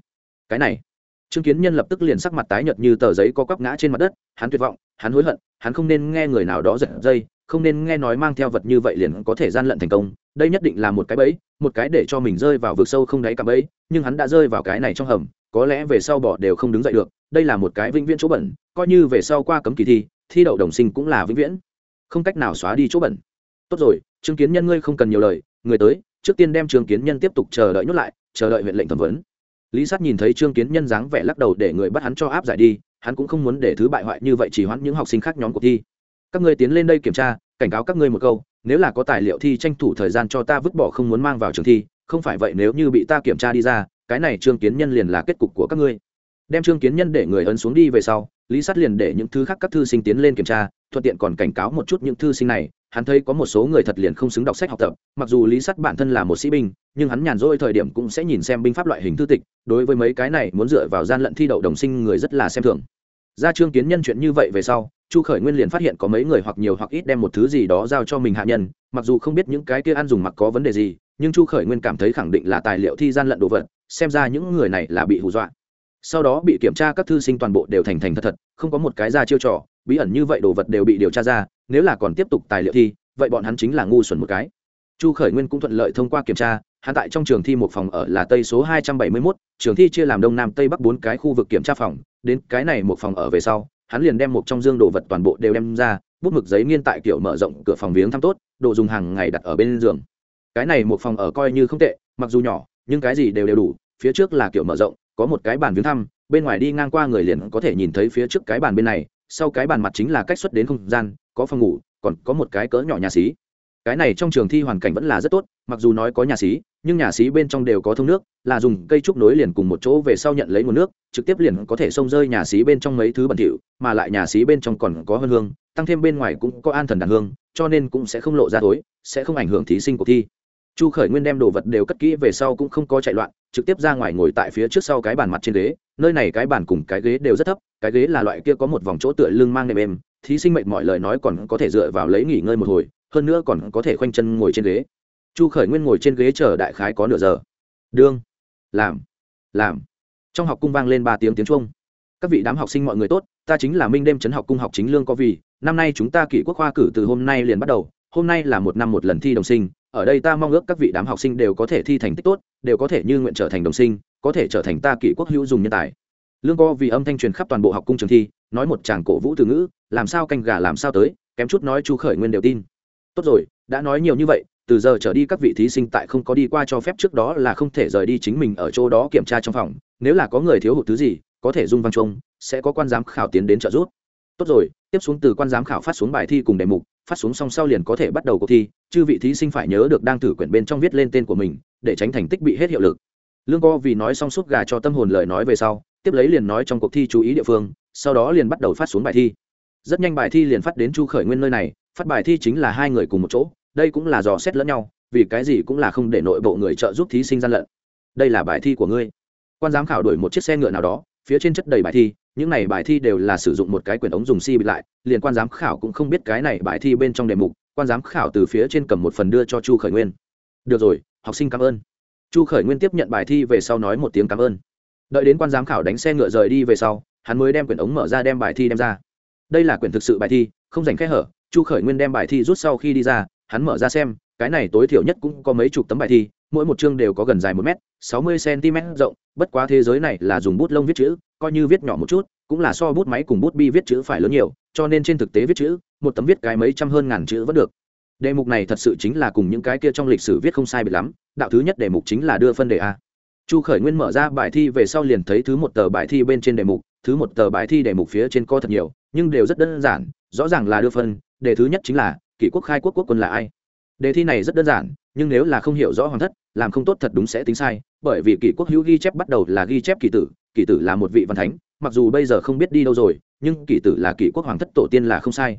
cái này. Trương Kiến Nhân lập tức liền sắc mặt tái nhợt như tờ giấy có quắp ngã trên mặt đất, hắn tuyệt vọng, hắn hối hận, hắn không nên nghe người nào đó giật dây, không nên nghe nói mang theo vật như vậy liền có thể gian lận thành công, đây nhất định là một cái bẫy, một cái để cho mình rơi vào vực sâu không đáy cả bẫy, nhưng hắn đã rơi vào cái này trong hầm, có lẽ về sau bỏ đều không đứng dậy được. Đây là một cái vĩnh viễn chỗ bẩn coi như về sau qua cấm kỳ thi thi đậu đồng sinh cũng là vĩnh viễn. Không cách nào xóa đi chỗ bẩn. Tốt rồi chứng kiến nhân ngươi không cần nhiều lời người tới trước tiên đem trương kiến nhân tiếp tục chờ đợi nhốt lại chờ đợi huyện lệnh thẩm vấn. Lý sát nhìn thấy trương kiến nhân dáng vẻ lắc đầu để người bắt hắn cho áp giải đi hắn cũng không muốn để thứ bại hoại như vậy chỉ hoãn những học sinh khác nhóm cuộc thi. Các ngươi tiến lên đây kiểm tra, cảnh cáo các ngươi một câu, nếu là có tài liệu thi tranh thủ thời gian cho ta vứt bỏ không muốn mang vào trường thi, không phải vậy nếu như bị ta kiểm tra đi ra, cái này trương kiến nhân liền là kết cục của các ngươi. Đem trương kiến nhân để người ấn xuống đi về sau, lý sát liền để những thứ khác các thư sinh tiến lên kiểm tra, thuận tiện còn cảnh cáo một chút những thư sinh này, hắn thấy có một số người thật liền không xứng đọc sách học tập, mặc dù lý sắt bản thân là một sĩ binh, nhưng hắn nhàn rỗi thời điểm cũng sẽ nhìn xem binh pháp loại hình thư tịch, đối với mấy cái này muốn dựa vào gian lận thi đậu đồng sinh người rất là xem thường ra trương kiến nhân chuyện như vậy về sau, chu khởi nguyên liền phát hiện có mấy người hoặc nhiều hoặc ít đem một thứ gì đó giao cho mình hạ nhân, mặc dù không biết những cái kia ăn dùng mặc có vấn đề gì, nhưng chu khởi nguyên cảm thấy khẳng định là tài liệu thi gian lận đồ vật, xem ra những người này là bị hù dọa. Sau đó bị kiểm tra các thư sinh toàn bộ đều thành thành thật thật, không có một cái ra chiêu trò, bí ẩn như vậy đồ vật đều bị điều tra ra, nếu là còn tiếp tục tài liệu thi, vậy bọn hắn chính là ngu xuẩn một cái. Chu khởi nguyên cũng thuận lợi thông qua kiểm tra hắn tại trong trường thi một phòng ở là tây số hai trăm bảy mươi 271, trường thi chia làm đông nam tây bắc bốn cái khu vực kiểm tra phòng. Đến cái này một phòng ở về sau hắn liền đem một trong dương đồ vật toàn bộ đều đem ra bút mực giấy nghiên tại kiểu mở rộng cửa phòng viếng thăm tốt đồ dùng hàng ngày đặt ở bên giường. Cái này một phòng ở coi như không tệ mặc dù nhỏ nhưng cái gì đều đều đủ. Phía trước là kiểu mở rộng có một cái bàn viếng thăm bên ngoài đi ngang qua người liền có thể nhìn thấy phía trước cái bàn bên này sau cái bàn mặt chính là cách xuất đến không gian có phòng ngủ còn có một cái cỡ nhỏ nhà xí. Cái này trong trường thi hoàn cảnh vẫn là rất tốt mặc dù nói có nhà xí nhưng nhà xí bên trong đều có thông nước, là dùng cây trúc nối liền cùng một chỗ về sau nhận lấy nguồn nước, trực tiếp liền có thể xông rơi nhà xí bên trong mấy thứ bẩn thỉu, mà lại nhà xí bên trong còn có hơn hương, tăng thêm bên ngoài cũng có an thần đàn hương, cho nên cũng sẽ không lộ ra tối sẽ không ảnh hưởng thí sinh cuộc thi. Chu khởi nguyên đem đồ vật đều cất kỹ về sau cũng không có chạy loạn, trực tiếp ra ngoài ngồi tại phía trước sau cái bàn mặt trên ghế, nơi này cái bàn cùng cái ghế đều rất thấp, cái ghế là loại kia có một vòng chỗ tựa lưng mang nệm êm, thí sinh mệnh mọi lời nói còn có thể dựa vào lấy nghỉ ngơi một hồi, hơn nữa còn có thể khoanh chân ngồi trên ghế chu khởi nguyên ngồi trên ghế chờ đại khái có nửa giờ. Đương. Làm. Làm. Trong học cung vang lên ba tiếng tiếng trung các vị đám học sinh mọi người tốt, ta chính là minh đêm trấn học cung học chính lương có vì, năm nay chúng ta kỷ quốc khoa cử từ hôm nay liền bắt đầu, hôm nay là một năm một lần thi đồng sinh, ở đây ta mong ước các vị đám học sinh đều có thể thi thành tích tốt, đều có thể như nguyện trở thành đồng sinh, có thể trở thành ta kỷ quốc hữu dùng nhân tài. Lương co vì âm thanh truyền khắp toàn bộ học cung trường thi, nói một chàng cổ vũ từ ngữ, làm sao canh gà làm sao tới, kém chút nói chu khởi nguyên đều tin. Tốt rồi, đã nói nhiều như vậy từ giờ trở đi các vị thí sinh tại không có đi qua cho phép trước đó là không thể rời đi chính mình ở chỗ đó kiểm tra trong phòng. Nếu là có người thiếu hụt thứ gì, có thể dung văn trung sẽ có quan giám khảo tiến đến trợ giúp. Tốt rồi, tiếp xuống từ quan giám khảo phát xuống bài thi cùng đề mục, phát xuống xong sau liền có thể bắt đầu cuộc thi, chư vị thí sinh phải nhớ được đang thử quyển bên trong viết lên tên của mình, để tránh thành tích bị hết hiệu lực. Lương co vì nói xong suốt gà cho tâm hồn lời nói về sau, tiếp lấy liền nói trong cuộc thi chú ý địa phương, sau đó liền bắt đầu phát xuống bài thi. Rất nhanh bài thi liền phát đến chu khởi nguyên nơi này, phát bài thi chính là hai người cùng một chỗ đây cũng là dò xét lẫn nhau, vì cái gì cũng là không để nội bộ người trợ giúp thí sinh gian lận. Đây là bài thi của ngươi. Quan giám khảo đổi một chiếc xe ngựa nào đó, phía trên chất đầy bài thi, những này bài thi đều là sử dụng một cái quyển ống dùng si bịt lại, liền quan giám khảo cũng không biết cái này bài thi bên trong đề mục, quan giám khảo từ phía trên cầm một phần đưa cho chu khởi nguyên. Được rồi, học sinh cảm ơn. Chu khởi nguyên tiếp nhận bài thi về sau nói một tiếng cảm ơn. Đợi đến quan giám khảo đánh xe ngựa rời đi về sau, hắn mới đem quyển ống mở ra đem bài thi đem ra. Đây là quyển thực sự bài thi, không dành kẽ hở, chu khởi nguyên đem bài thi rút sau khi đi ra hắn mở ra xem, cái này tối thiểu nhất cũng có mấy chục tấm bài thi, mỗi một chương đều có gần dài một m sáu mươi cm rộng, bất quá thế giới này là dùng bút lông viết chữ, coi như viết nhỏ một chút, cũng là so bút máy cùng bút bi viết chữ phải lớn nhiều, cho nên trên thực tế viết chữ, một tấm viết cái mấy trăm hơn ngàn chữ vẫn được. Đề mục này thật sự chính là cùng những cái kia trong lịch sử viết không sai biệt lắm, đạo thứ nhất đề mục chính là đưa phân đề a. Chu khởi nguyên mở ra bài thi về sau liền thấy thứ một tờ bài thi bên trên đề mục, thứ một tờ bài thi đề mục phía trên co thật nhiều, nhưng đều rất đơn giản, rõ ràng là đưa phân, đề thứ nhất chính là kỷ quốc khai quốc quốc quân là ai? Đề thi này rất đơn giản, nhưng nếu là không hiểu rõ hoàng thất, làm không tốt thật đúng sẽ tính sai, bởi vì kỷ quốc hữu ghi chép bắt đầu là ghi chép kỷ tử kỷ tử là một vị văn thánh, mặc dù bây giờ không biết đi đâu rồi, nhưng kỷ tử là kỷ quốc hoàng thất tổ tiên là không sai.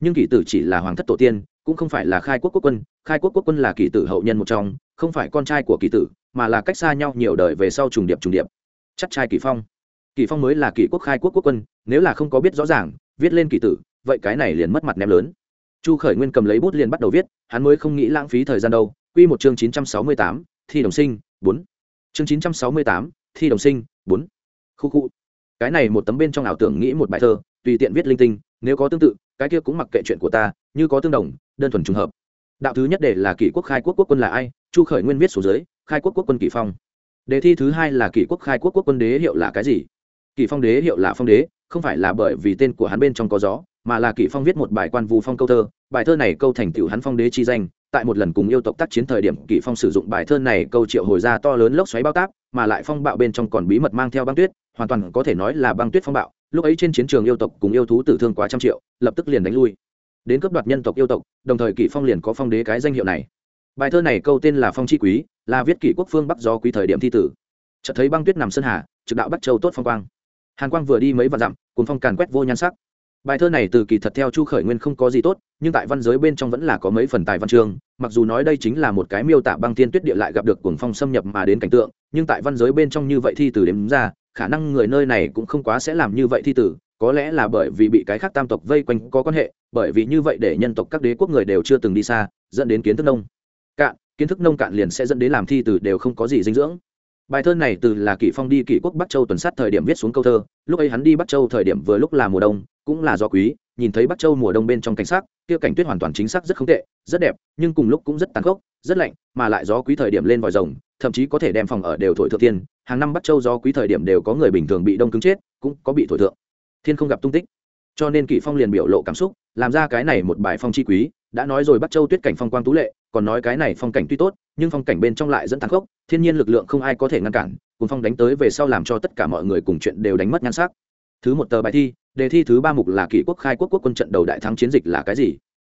Nhưng kỷ tử chỉ là hoàng thất tổ tiên, cũng không phải là khai quốc quốc quân, khai quốc quốc quân là kỷ tử hậu nhân một trong, không phải con trai của kỷ tử, mà là cách xa nhau nhiều đời về sau trùng điệp trùng điệp. Chắc trai kỷ phong. Kỷ phong mới là kỷ quốc khai quốc quốc quân, nếu là không có biết rõ ràng, viết lên kỷ tử, vậy cái này liền mất mặt ném lớn chu khởi nguyên cầm lấy bút liền bắt đầu viết hắn mới không nghĩ lãng phí thời gian đâu. Quy một chương chín trăm sáu mươi tám, thi đồng sinh bốn. Chương chín trăm sáu mươi tám, thi đồng sinh bốn. Khu khu. Cái này một tấm bên trong ảo tưởng nghĩ một bài thơ tùy tiện viết linh tinh nếu có tương tự cái kia cũng mặc kệ chuyện của ta như có tương đồng đơn thuần trùng hợp. Đạo thứ nhất để là kỷ quốc khai quốc quốc quân là ai? Chu khởi nguyên viết số dưới khai quốc quốc quân kỷ phong. Đề thi thứ hai là kỷ quốc khai quốc quốc quân đế hiệu là cái gì? Kỷ phong đế hiệu là phong đế không phải là bởi vì tên của hắn bên trong có gió mà là kỷ phong viết một bài quan vu phong câu thơ. Bài thơ này câu thành tựu hắn phong đế chi danh, tại một lần cùng yêu tộc tác chiến thời điểm, kỷ phong sử dụng bài thơ này câu triệu hồi ra to lớn lốc xoáy bao táp, mà lại phong bạo bên trong còn bí mật mang theo băng tuyết, hoàn toàn có thể nói là băng tuyết phong bạo. Lúc ấy trên chiến trường yêu tộc cùng yêu thú tử thương quá trăm triệu, lập tức liền đánh lui. Đến cấp đoạt nhân tộc yêu tộc, đồng thời kỷ phong liền có phong đế cái danh hiệu này. Bài thơ này câu tên là phong chi quý, là viết kỷ quốc phương bắc do quý thời điểm thi tử. Chợt thấy băng tuyết nằm sơn hà, trực đạo bắt châu tốt phong quang. Hàn quang vừa đi mấy vạn dặm cùng phong càn quét vô nhan sắc bài thơ này từ kỳ thật theo chu khởi nguyên không có gì tốt, nhưng tại văn giới bên trong vẫn là có mấy phần tài văn chương, mặc dù nói đây chính là một cái miêu tả băng tiên tuyết địa lại gặp được cuồng phong xâm nhập mà đến cảnh tượng, nhưng tại văn giới bên trong như vậy thi từ đếm ra, khả năng người nơi này cũng không quá sẽ làm như vậy thi tử có lẽ là bởi vì bị cái khác tam tộc vây quanh có quan hệ, bởi vì như vậy để nhân tộc các đế quốc người đều chưa từng đi xa, dẫn đến kiến thức nông. Cạn, kiến thức nông cạn liền sẽ dẫn đến làm thi tử đều không có gì dinh dưỡng bài thơ này từ là kỷ phong đi kỷ quốc bắc châu tuần sát thời điểm viết xuống câu thơ, lúc ấy hắn đi bắc châu thời điểm vừa lúc là mùa đông, cũng là do quý, nhìn thấy bắc châu mùa đông bên trong cảnh sắc, kia cảnh tuyết hoàn toàn chính xác rất không tệ, rất đẹp, nhưng cùng lúc cũng rất tàn khốc, rất lạnh, mà lại gió quý thời điểm lên vòi rồng, thậm chí có thể đem phòng ở đều thổi thượng tiên hàng năm bắc châu gió quý thời điểm đều có người bình thường bị đông cứng chết, cũng có bị thổi thượng. Thiên không gặp tung tích. Cho nên kỷ phong liền biểu lộ cảm xúc, làm ra cái này một bài phong chi quý, đã nói rồi bắc châu tuyết cảnh phong quang tú lệ còn nói cái này phong cảnh tuy tốt, nhưng phong cảnh bên trong lại dẫn thắng khốc, thiên nhiên lực lượng không ai có thể ngăn cản cùng phong đánh tới về sau làm cho tất cả mọi người cùng chuyện đều đánh mất nhan sắc. Thứ một tờ bài thi, đề thi thứ ba mục là kỷ quốc khai quốc quốc quân trận đầu đại thắng chiến dịch là cái gì?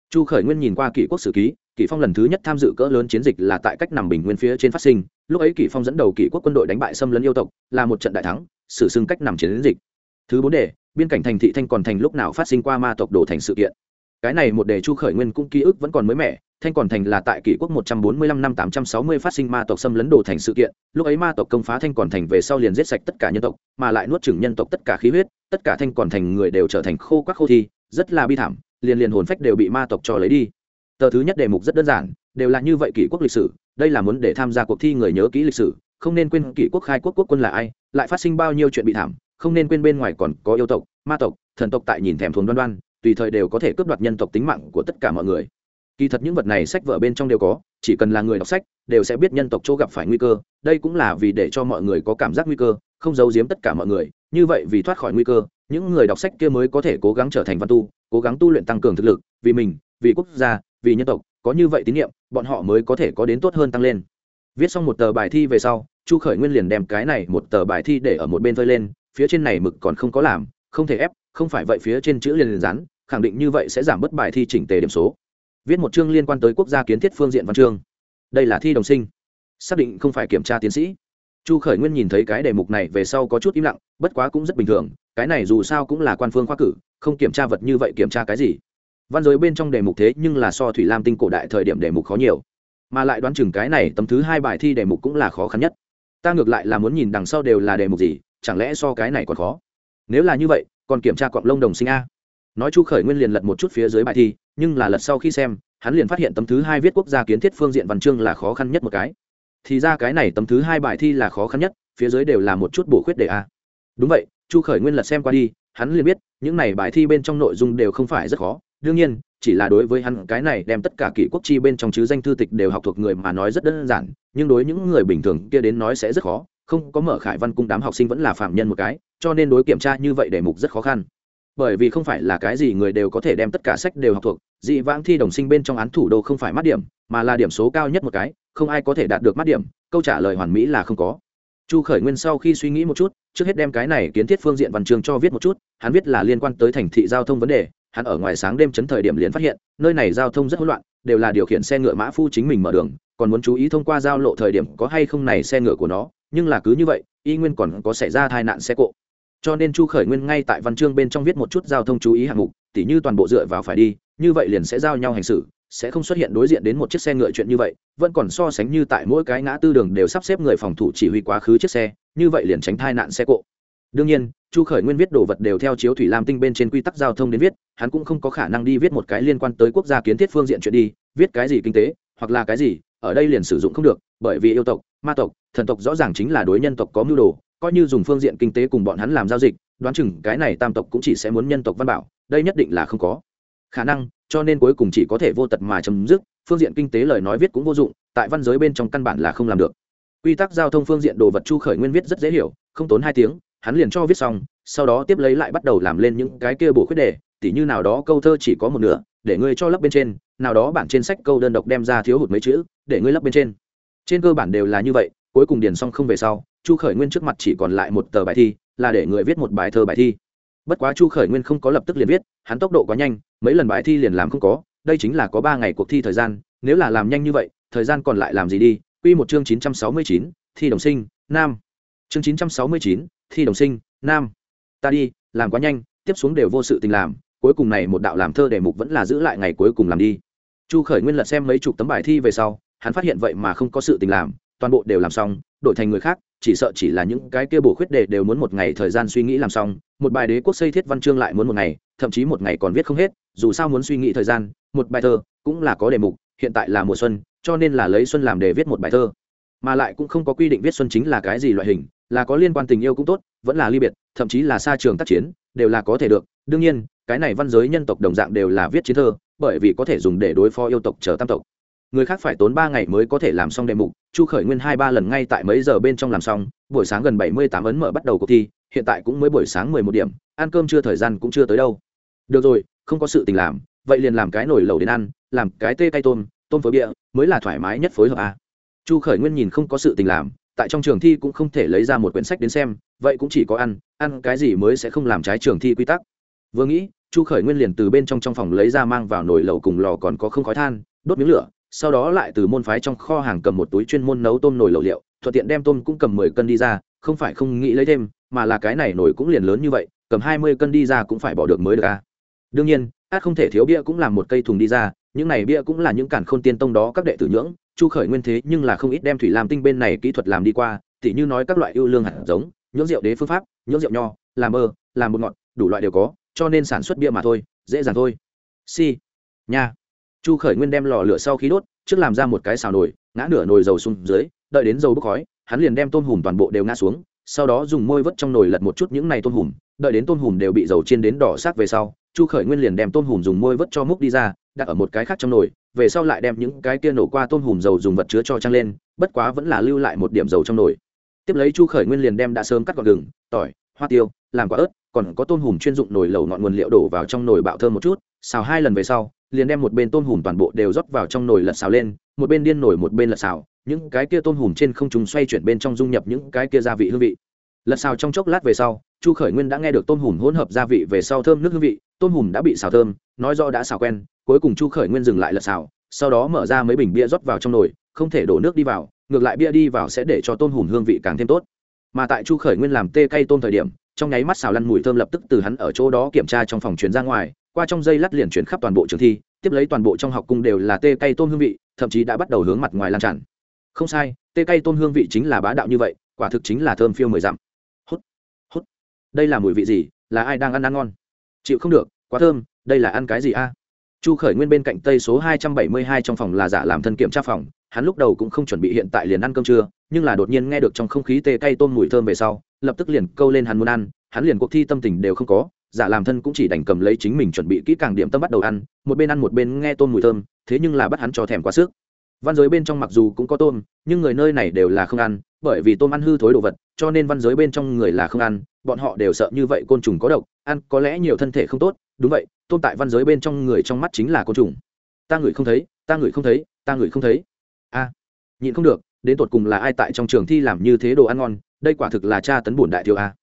Chu khởi nguyên nhìn qua kỷ quốc sử ký, kỷ phong lần thứ nhất tham dự cỡ lớn chiến dịch là tại cách nằm bình nguyên phía trên phát sinh, lúc ấy kỷ phong dẫn đầu kỷ quốc quân đội đánh bại xâm lấn yêu tộc, là một trận đại thắng xử xưng cách nằm chiến dịch. Thứ bốn đề, biên cảnh thành thị thanh còn thành lúc nào phát sinh qua ma tộc đổ thành sự kiện? Cái này một đề chu khởi nguyên cũng ký ức vẫn còn mới mẻ thanh còn thành là tại kỷ quốc 145 năm 860 phát sinh ma tộc xâm lấn đồ thành sự kiện, lúc ấy ma tộc công phá thanh còn thành về sau liền giết sạch tất cả nhân tộc, mà lại nuốt chửng nhân tộc tất cả khí huyết, tất cả thanh còn thành người đều trở thành khô quắc khô thi, rất là bi thảm, liền liền hồn phách đều bị ma tộc cho lấy đi. Tờ thứ nhất đề mục rất đơn giản, đều là như vậy kỷ quốc lịch sử, đây là muốn để tham gia cuộc thi người nhớ kỹ lịch sử, không nên quên kỷ quốc khai quốc quốc quân là ai, lại phát sinh bao nhiêu chuyện bị thảm, không nên quên bên ngoài còn có yêu tộc, ma tộc, thần tộc tại nhìn thèm thuồng đoan đoan, tùy thời đều có thể cướp đoạt nhân tộc tính mạng của tất cả mọi người kỳ thật những vật này sách vở bên trong đều có, chỉ cần là người đọc sách, đều sẽ biết nhân tộc chỗ gặp phải nguy cơ. Đây cũng là vì để cho mọi người có cảm giác nguy cơ, không giấu giếm tất cả mọi người. Như vậy vì thoát khỏi nguy cơ, những người đọc sách kia mới có thể cố gắng trở thành văn tu, cố gắng tu luyện tăng cường thực lực, vì mình, vì quốc gia, vì nhân tộc, có như vậy tín nhiệm bọn họ mới có thể có đến tốt hơn tăng lên. Viết xong một tờ bài thi về sau, chu khởi nguyên liền đem cái này một tờ bài thi để ở một bên phơi lên, phía trên này mực còn không có làm, không thể ép, không phải vậy phía trên chữ liền liền rắn khẳng định như vậy sẽ giảm bớt bài thi chỉnh tề điểm số viết một chương liên quan tới quốc gia kiến thiết phương diện văn chương. Đây là thi đồng sinh. Xác định không phải kiểm tra tiến sĩ. Chu khởi nguyên nhìn thấy cái đề mục này về sau có chút im lặng, bất quá cũng rất bình thường, cái này dù sao cũng là quan phương khoa cử, không kiểm tra vật như vậy kiểm tra cái gì. Văn giới bên trong đề mục thế nhưng là so thủy lam tinh cổ đại thời điểm đề mục khó nhiều. Mà lại đoán chừng cái này tấm thứ hai bài thi đề mục cũng là khó khăn nhất. Ta ngược lại là muốn nhìn đằng sau đều là đề mục gì, chẳng lẽ so cái này còn khó? Nếu là như vậy, còn kiểm tra cọng lông đồng sinh a nói chu khởi nguyên liền lật một chút phía dưới bài thi, nhưng là lật sau khi xem, hắn liền phát hiện tấm thứ hai viết quốc gia kiến thiết phương diện văn chương là khó khăn nhất một cái. Thì ra cái này tấm thứ hai bài thi là khó khăn nhất, phía dưới đều là một chút bổ khuyết đề a. Đúng vậy, chu khởi nguyên lật xem qua đi, hắn liền biết, những này bài thi bên trong nội dung đều không phải rất khó. Đương nhiên, chỉ là đối với hắn cái này đem tất cả kỷ quốc chi bên trong chứ danh thư tịch đều học thuộc người mà nói rất đơn giản, nhưng đối những người bình thường kia đến nói sẽ rất khó, không có mở khải văn cung đám học sinh vẫn là phạm nhân một cái, cho nên đối kiểm tra như vậy đề mục rất khó khăn bởi vì không phải là cái gì người đều có thể đem tất cả sách đều học thuộc, dị vãng thi đồng sinh bên trong án thủ đô không phải mắt điểm, mà là điểm số cao nhất một cái, không ai có thể đạt được mắt điểm, câu trả lời hoàn mỹ là không có. Chu khởi nguyên sau khi suy nghĩ một chút, trước hết đem cái này kiến thiết phương diện văn chương cho viết một chút, hắn viết là liên quan tới thành thị giao thông vấn đề, hắn ở ngoài sáng đêm chấn thời điểm liền phát hiện, nơi này giao thông rất hỗn loạn, đều là điều khiển xe ngựa mã phu chính mình mở đường, còn muốn chú ý thông qua giao lộ thời điểm có hay không này xe ngựa của nó, nhưng là cứ như vậy, y nguyên còn có xảy ra tai nạn xe cộ cho nên chu khởi nguyên ngay tại văn chương bên trong viết một chút giao thông chú ý hạng mục, tỉ như toàn bộ dựa vào phải đi, như vậy liền sẽ giao nhau hành xử, sẽ không xuất hiện đối diện đến một chiếc xe ngựa chuyện như vậy, vẫn còn so sánh như tại mỗi cái ngã tư đường đều sắp xếp người phòng thủ chỉ huy quá khứ chiếc xe, như vậy liền tránh tai nạn xe cộ. Đương nhiên, chu khởi nguyên viết đồ vật đều theo chiếu thủy lam tinh bên trên quy tắc giao thông đến viết, hắn cũng không có khả năng đi viết một cái liên quan tới quốc gia kiến thiết phương diện chuyện đi, viết cái gì kinh tế, hoặc là cái gì, ở đây liền sử dụng không được, bởi vì yêu tộc, ma tộc, thần tộc rõ ràng chính là đối nhân tộc có mưu đồ coi như dùng phương diện kinh tế cùng bọn hắn làm giao dịch, đoán chừng cái này tam tộc cũng chỉ sẽ muốn nhân tộc văn bảo, đây nhất định là không có. Khả năng, cho nên cuối cùng chỉ có thể vô tật mà chấm dứt, phương diện kinh tế lời nói viết cũng vô dụng, tại văn giới bên trong căn bản là không làm được. Quy tắc giao thông phương diện đồ vật chu khởi nguyên viết rất dễ hiểu, không tốn hai tiếng, hắn liền cho viết xong, sau đó tiếp lấy lại bắt đầu làm lên những cái kia bổ khuyết đề, tỉ như nào đó câu thơ chỉ có một nửa, để ngươi cho lấp bên trên, nào đó bản trên sách câu đơn độc đem ra thiếu hụt mấy chữ, để ngươi lấp bên trên. Trên cơ bản đều là như vậy, cuối cùng điền xong không về sau chu khởi nguyên trước mặt chỉ còn lại một tờ bài thi là để người viết một bài thơ bài thi bất quá chu khởi nguyên không có lập tức liền viết hắn tốc độ quá nhanh mấy lần bài thi liền làm không có đây chính là có ba ngày cuộc thi thời gian nếu là làm nhanh như vậy thời gian còn lại làm gì đi q một chương chín trăm sáu mươi chín, thi đồng sinh, nam. Chương chín trăm sáu mươi chín, thi đồng sinh, nam. Ta đi, làm quá nhanh, tiếp xuống đều vô sự tình làm, cuối cùng này một đạo làm thơ đề mục vẫn là giữ lại ngày cuối cùng làm đi. Chu Khởi Nguyên lật xem mấy chục tấm bài thi về sau, hắn phát hiện vậy mà không có sự tình làm, toàn bộ đều làm xong, đổi thành người khác, chỉ sợ chỉ là những cái kia bổ khuyết đề đều muốn một ngày thời gian suy nghĩ làm xong, một bài đế quốc xây thiết văn chương lại muốn một ngày, thậm chí một ngày còn viết không hết, dù sao muốn suy nghĩ thời gian, một bài thơ cũng là có đề mục, hiện tại là mùa xuân, cho nên là lấy xuân làm đề viết một bài thơ. Mà lại cũng không có quy định viết xuân chính là cái gì loại hình, là có liên quan tình yêu cũng tốt, vẫn là ly biệt, thậm chí là xa trường tác chiến, đều là có thể được. Đương nhiên, cái này văn giới nhân tộc đồng dạng đều là viết chiến thơ, bởi vì có thể dùng để đối phó yêu tộc chờ tam tộc người khác phải tốn ba ngày mới có thể làm xong đề mục, chu khởi nguyên hai ba lần ngay tại mấy giờ bên trong làm xong, buổi sáng gần bảy mươi tám ấn mở bắt đầu cuộc thi, hiện tại cũng mới buổi sáng mười một điểm, ăn cơm chưa thời gian cũng chưa tới đâu được rồi, không có sự tình làm, vậy liền làm cái nồi lẩu đến ăn, làm cái tê cay tôm tôm phối bịa mới là thoải mái nhất phối hợp à. chu khởi nguyên nhìn không có sự tình làm, tại trong trường thi cũng không thể lấy ra một quyển sách đến xem, vậy cũng chỉ có ăn ăn cái gì mới sẽ không làm trái trường thi quy tắc vừa nghĩ, chu khởi nguyên liền từ bên trong trong phòng lấy ra mang vào nồi lẩu cùng lò còn có không khói than, đốt miếng lửa sau đó lại từ môn phái trong kho hàng cầm một túi chuyên môn nấu tôm nồi lẩu liệu, thuận tiện đem tôm cũng cầm mười cân đi ra, không phải không nghĩ lấy thêm, mà là cái này nồi cũng liền lớn như vậy, cầm hai mươi cân đi ra cũng phải bỏ được mới được a à. đương nhiên, át không thể thiếu bia cũng làm một cây thùng đi ra, những này bia cũng là những cản khôn tiên tông đó các đệ tử nhưỡng, chu khởi nguyên thế nhưng là không ít đem thủy làm tinh bên này kỹ thuật làm đi qua, tỉ như nói các loại ưu lương hạt giống, nhưỡng rượu đế phương pháp, nhưỡng rượu nho, làm mơ làm bột ngọt, đủ loại đều có, cho nên sản xuất bia mà thôi, dễ dàng thôi si, nha chu khởi nguyên đem lò lửa sau khi đốt, trước làm ra một cái xào nồi, ngã nửa nồi dầu xuống dưới, đợi đến dầu bốc khói, hắn liền đem tôm hùm toàn bộ đều ngã xuống, sau đó dùng môi vớt trong nồi lật một chút những này tôm hùm, đợi đến tôm hùm đều bị dầu chiên đến đỏ sắc về sau, chu khởi nguyên liền đem tôm hùm dùng môi vớt cho múc đi ra, đặt ở một cái khác trong nồi, về sau lại đem những cái kia nổ qua tôm hùm dầu dùng vật chứa cho trăng lên, bất quá vẫn là lưu lại một điểm dầu trong nồi. Tiếp lấy chu khởi nguyên liền đem đã sớm cắt gọt gừng, tỏi, hoa tiêu, làm quả ớt, còn có tôm hùm chuyên dụng nồi lẩu ngọn nguồn liệu đổ vào trong nồi bạo thơm một chút, xào hai lần về sau liền đem một bên tôm hùm toàn bộ đều rót vào trong nồi lật xào lên, một bên điên nổi một bên lật xào, những cái kia tôm hùm trên không trùng xoay chuyển bên trong dung nhập những cái kia gia vị hương vị. Lật xào trong chốc lát về sau, chu khởi nguyên đã nghe được tôm hùm hỗn hợp gia vị về sau thơm nước hương vị, tôm hùm đã bị xào thơm, nói do đã xào quen, cuối cùng chu khởi nguyên dừng lại lật xào, sau đó mở ra mấy bình bia rót vào trong nồi, không thể đổ nước đi vào, ngược lại bia đi vào sẽ để cho tôm hùm hương vị càng thêm tốt. Mà tại chu khởi nguyên làm tê cay tôm thời điểm, trong nháy mắt xào lăn mùi thơm lập tức từ hắn ở chỗ đó kiểm tra trong phòng chuyến ra ngoài qua trong dây lát liền chuyển khắp toàn bộ trường thi, tiếp lấy toàn bộ trong học cung đều là tê cây tôm hương vị, thậm chí đã bắt đầu hướng mặt ngoài lan tràn. Không sai, tê cây tôm hương vị chính là bá đạo như vậy, quả thực chính là thơm phiêu mười dặm. Hút hút. Đây là mùi vị gì? Là ai đang ăn ăn ngon? Chịu không được, quá thơm, đây là ăn cái gì a? Chu khởi nguyên bên cạnh tây số hai trăm bảy mươi hai trong phòng là giả làm thân kiểm tra phòng, hắn lúc đầu cũng không chuẩn bị hiện tại liền ăn cơm trưa, nhưng là đột nhiên nghe được trong không khí tê cay tôm mùi thơm về sau, lập tức liền câu lên hắn muốn ăn, hắn liền cuộc thi tâm tình đều không có giả làm thân cũng chỉ đành cầm lấy chính mình chuẩn bị kỹ càng điểm tâm bắt đầu ăn một bên ăn một bên nghe tôm mùi thơm thế nhưng là bắt hắn cho thèm quá sức. Văn giới bên trong mặc dù cũng có tôm nhưng người nơi này đều là không ăn bởi vì tôm ăn hư thối đồ vật cho nên văn giới bên trong người là không ăn bọn họ đều sợ như vậy côn trùng có độc ăn có lẽ nhiều thân thể không tốt đúng vậy tôm tại văn giới bên trong người trong mắt chính là côn trùng. Ta ngửi không thấy ta ngửi không thấy ta ngửi không thấy. A à, nhịn không được đến tột cùng là ai tại trong trường thi làm như thế đồ ăn ngon đây quả thực là cha tấn bổn đại thiếu a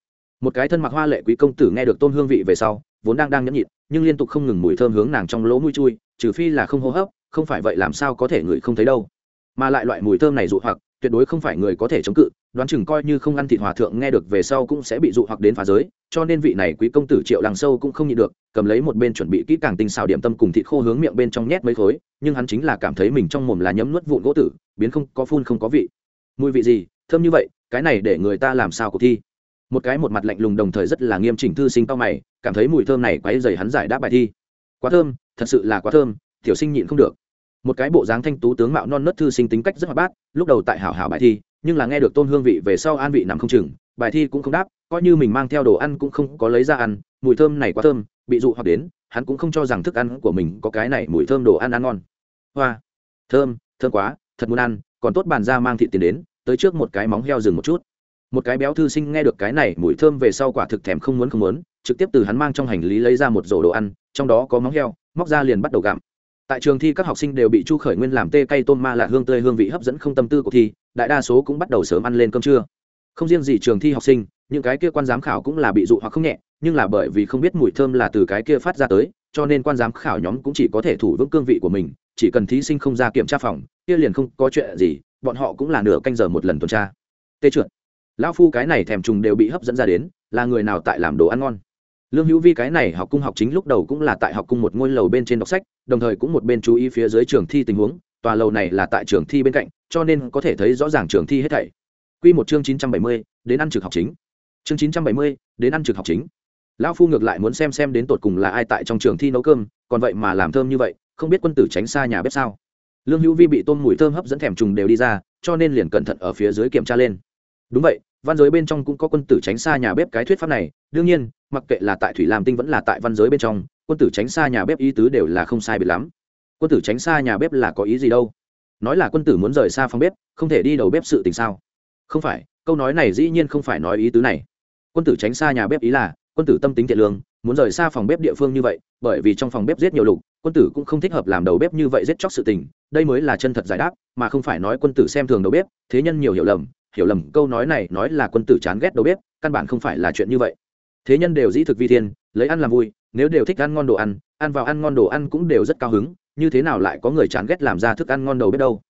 một cái thân mặc hoa lệ quý công tử nghe được tôm hương vị về sau, vốn đang đang nhẫn nhịn, nhưng liên tục không ngừng mùi thơm hướng nàng trong lỗ mũi chui, trừ phi là không hô hấp, không phải vậy làm sao có thể người không thấy đâu. Mà lại loại mùi thơm này dụ hoặc, tuyệt đối không phải người có thể chống cự, đoán chừng coi như không ăn thịt hòa thượng nghe được về sau cũng sẽ bị dụ hoặc đến phá giới, cho nên vị này quý công tử triệu làng sâu cũng không nhịn được, cầm lấy một bên chuẩn bị kỹ càng tinh xào điểm tâm cùng thịt khô hướng miệng bên trong nhét mấy khối, nhưng hắn chính là cảm thấy mình trong mồm là nhấm nuốt vụn gỗ tử, biến không có phun không có vị. Mùi vị gì, thơm như vậy, cái này để người ta làm sao cuộc thi? Một cái một mặt lạnh lùng đồng thời rất là nghiêm chỉnh thư sinh cao mày, cảm thấy mùi thơm này quấy dày hắn giải đáp bài thi. Quá thơm, thật sự là quá thơm, tiểu sinh nhịn không được. Một cái bộ dáng thanh tú tướng mạo non nớt thư sinh tính cách rất hoạt bát, lúc đầu tại hảo hảo bài thi, nhưng là nghe được tôn hương vị về sau an vị nằm không chừng, bài thi cũng không đáp, coi như mình mang theo đồ ăn cũng không có lấy ra ăn, mùi thơm này quá thơm, bị dụ hoặc đến, hắn cũng không cho rằng thức ăn của mình có cái này mùi thơm đồ ăn ăn ngon. Hoa, thơm thơm quá, thật muốn ăn, còn tốt bàn ra mang thị tiền đến, tới trước một cái móng heo rừng một chút một cái béo thư sinh nghe được cái này, mùi thơm về sau quả thực thèm không muốn không muốn, trực tiếp từ hắn mang trong hành lý lấy ra một rổ đồ ăn, trong đó có móng heo, móc ra liền bắt đầu gặm. Tại trường thi các học sinh đều bị chu khởi nguyên làm tê cây tôm ma là hương tươi hương vị hấp dẫn không tâm tư của thi, đại đa số cũng bắt đầu sớm ăn lên cơm trưa. Không riêng gì trường thi học sinh, những cái kia quan giám khảo cũng là bị dụ hoặc không nhẹ, nhưng là bởi vì không biết mùi thơm là từ cái kia phát ra tới, cho nên quan giám khảo nhóm cũng chỉ có thể thủ vững cương vị của mình, chỉ cần thí sinh không ra kiểm tra phòng, kia liền không có chuyện gì, bọn họ cũng là nửa canh giờ một lần tuần tra. Tê trượt lão phu cái này thèm trùng đều bị hấp dẫn ra đến, là người nào tại làm đồ ăn ngon? Lương hữu vi cái này học cung học chính lúc đầu cũng là tại học cung một ngôi lầu bên trên đọc sách, đồng thời cũng một bên chú ý phía dưới trường thi tình huống, tòa lầu này là tại trường thi bên cạnh, cho nên có thể thấy rõ ràng trường thi hết thảy. Q một chương chín trăm bảy mươi, đến ăn trực học chính. Chương chín trăm bảy mươi, đến ăn trực học chính. Lão phu ngược lại muốn xem xem đến tột cùng là ai tại trong trường thi nấu cơm, còn vậy mà làm thơm như vậy, không biết quân tử tránh xa nhà bếp sao? Lương hữu vi bị tôm mùi thơm hấp dẫn thèm trùng đều đi ra, cho nên liền cẩn thận ở phía dưới kiểm tra lên. Đúng vậy văn giới bên trong cũng có quân tử tránh xa nhà bếp cái thuyết pháp này. Đương nhiên, mặc kệ là tại thủy làm tinh vẫn là tại văn giới bên trong, quân tử tránh xa nhà bếp ý tứ đều là không sai biệt lắm. Quân tử tránh xa nhà bếp là có ý gì đâu? Nói là quân tử muốn rời xa phòng bếp, không thể đi đầu bếp sự tình sao? Không phải, câu nói này dĩ nhiên không phải nói ý tứ này. Quân tử tránh xa nhà bếp ý là, quân tử tâm tính thiện lương, muốn rời xa phòng bếp địa phương như vậy, bởi vì trong phòng bếp giết nhiều lục, quân tử cũng không thích hợp làm đầu bếp như vậy giết chóc sự tình, đây mới là chân thật giải đáp, mà không phải nói quân tử xem thường đầu bếp, thế nhân nhiều hiểu lầm hiểu lầm câu nói này nói là quân tử chán ghét đầu bếp, căn bản không phải là chuyện như vậy. Thế nhân đều dĩ thực vi thiên, lấy ăn làm vui, nếu đều thích ăn ngon đồ ăn ăn vào ăn ngon đồ ăn cũng đều rất cao hứng, như thế nào lại có người chán ghét làm ra thức ăn ngon đầu bếp đâu?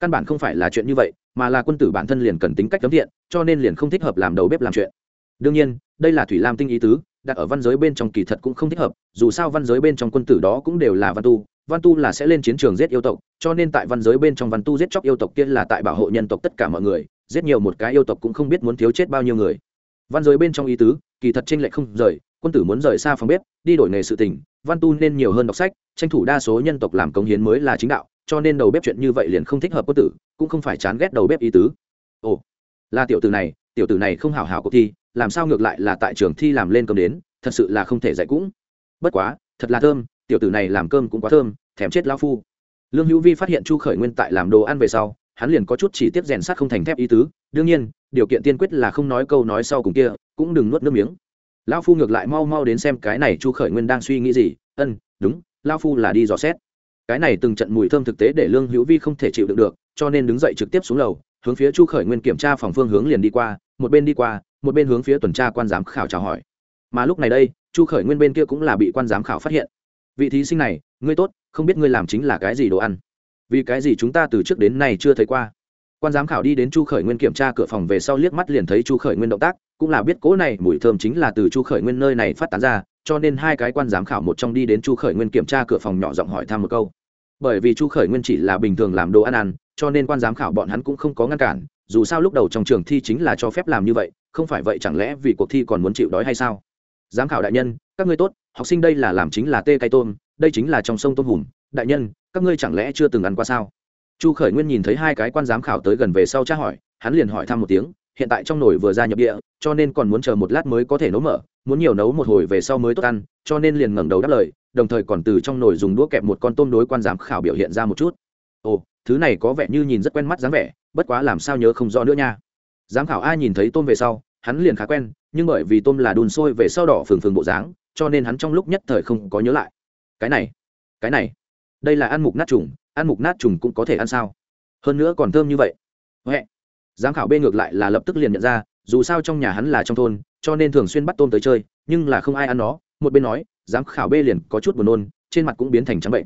Căn bản không phải là chuyện như vậy, mà là quân tử bản thân liền cần tính cách cấm thiện cho nên liền không thích hợp làm đầu bếp làm chuyện. Đương nhiên, đây là thủy lam tinh ý tứ, đặt ở văn giới bên trong kỳ thật cũng không thích hợp, dù sao văn giới bên trong quân tử đó cũng đều là văn tu văn tu là sẽ lên chiến trường giết yêu tộc, cho nên tại văn giới bên trong văn tu giết chóc yêu tộc kia là tại bảo hộ nhân tộc tất cả mọi người giết nhiều một cái yêu tộc cũng không biết muốn thiếu chết bao nhiêu người. Văn giới bên trong ý tứ, kỳ thật tranh lệch không rời, quân tử muốn rời xa phòng bếp, đi đổi nghề sự tình, văn tu nên nhiều hơn đọc sách, tranh thủ đa số nhân tộc làm công hiến mới là chính đạo, cho nên đầu bếp chuyện như vậy liền không thích hợp quân tử, cũng không phải chán ghét đầu bếp ý tứ. Ồ, là tiểu tử này, tiểu tử này không hảo hảo cuộc thi, làm sao ngược lại là tại trường thi làm lên công đến, thật sự là không thể dạy cũng. Bất quá, thật là thơm, tiểu tử này làm cơm cũng quá thơm, thèm chết lão phu. Lương hữu vi phát hiện chu khởi nguyên tại làm đồ ăn về sau hắn liền có chút chỉ tiếp rèn sắt không thành thép ý tứ. Đương nhiên, điều kiện tiên quyết là không nói câu nói sau cùng kia, cũng đừng nuốt nước miếng. Lao phu ngược lại mau mau đến xem cái này chu khởi nguyên đang suy nghĩ gì. Ân, đúng lao phu là đi dò xét. Cái này từng trận mùi thơm thực tế để lương hữu vi không thể chịu đựng được, cho nên đứng dậy trực tiếp xuống lầu, hướng phía chu khởi nguyên kiểm tra phòng phương hướng liền đi qua, một bên đi qua, một bên hướng phía tuần tra quan giám khảo chào hỏi. Mà lúc này đây, chu khởi nguyên bên kia cũng là bị quan giám khảo phát hiện. Vị thí sinh này, ngươi tốt, không biết ngươi làm chính là cái gì đồ ăn? Vì cái gì chúng ta từ trước đến nay chưa thấy qua? Quan giám khảo đi đến chu khởi nguyên kiểm tra cửa phòng về sau liếc mắt liền thấy chu khởi nguyên động tác, cũng là biết cỗ này mùi thơm chính là từ chu khởi nguyên nơi này phát tán ra, cho nên hai cái quan giám khảo một trong đi đến chu khởi nguyên kiểm tra cửa phòng nhỏ giọng hỏi thăm một câu. Bởi vì chu khởi nguyên chỉ là bình thường làm đồ ăn ăn, cho nên quan giám khảo bọn hắn cũng không có ngăn cản, dù sao lúc đầu trong trường thi chính là cho phép làm như vậy, không phải vậy chẳng lẽ vì cuộc thi còn muốn chịu đói hay sao? Giám khảo đại nhân, các ngươi tốt, học sinh đây là làm chính là tê cây tôm, đây chính là trong sông tôm hùm. Đại nhân các ngươi chẳng lẽ chưa từng ăn qua sao? Chu khởi nguyên nhìn thấy hai cái quan giám khảo tới gần về sau tra hỏi, hắn liền hỏi thăm một tiếng, hiện tại trong nồi vừa ra nhập địa, cho nên còn muốn chờ một lát mới có thể nấu mở, muốn nhiều nấu một hồi về sau mới tốt ăn, cho nên liền ngẩng đầu đáp lời, đồng thời còn từ trong nồi dùng đũa kẹp một con tôm đối quan giám khảo biểu hiện ra một chút. Ồ, thứ này có vẻ như nhìn rất quen mắt dáng vẻ, bất quá làm sao nhớ không rõ nữa nha. Giám khảo ai nhìn thấy tôm về sau, hắn liền khá quen, nhưng bởi vì tôm là đun sôi về sau đỏ phừng phừng bộ dáng, cho nên hắn trong lúc nhất thời không có nhớ lại. Cái này cái này đây là ăn mục nát trùng, ăn mục nát trùng cũng có thể ăn sao? Hơn nữa còn thơm như vậy. Huệ, giám khảo b ngược lại là lập tức liền nhận ra, dù sao trong nhà hắn là trong thôn, cho nên thường xuyên bắt tôm tới chơi, nhưng là không ai ăn nó. Một bên nói, giám khảo b liền có chút buồn nôn, trên mặt cũng biến thành trắng bệnh.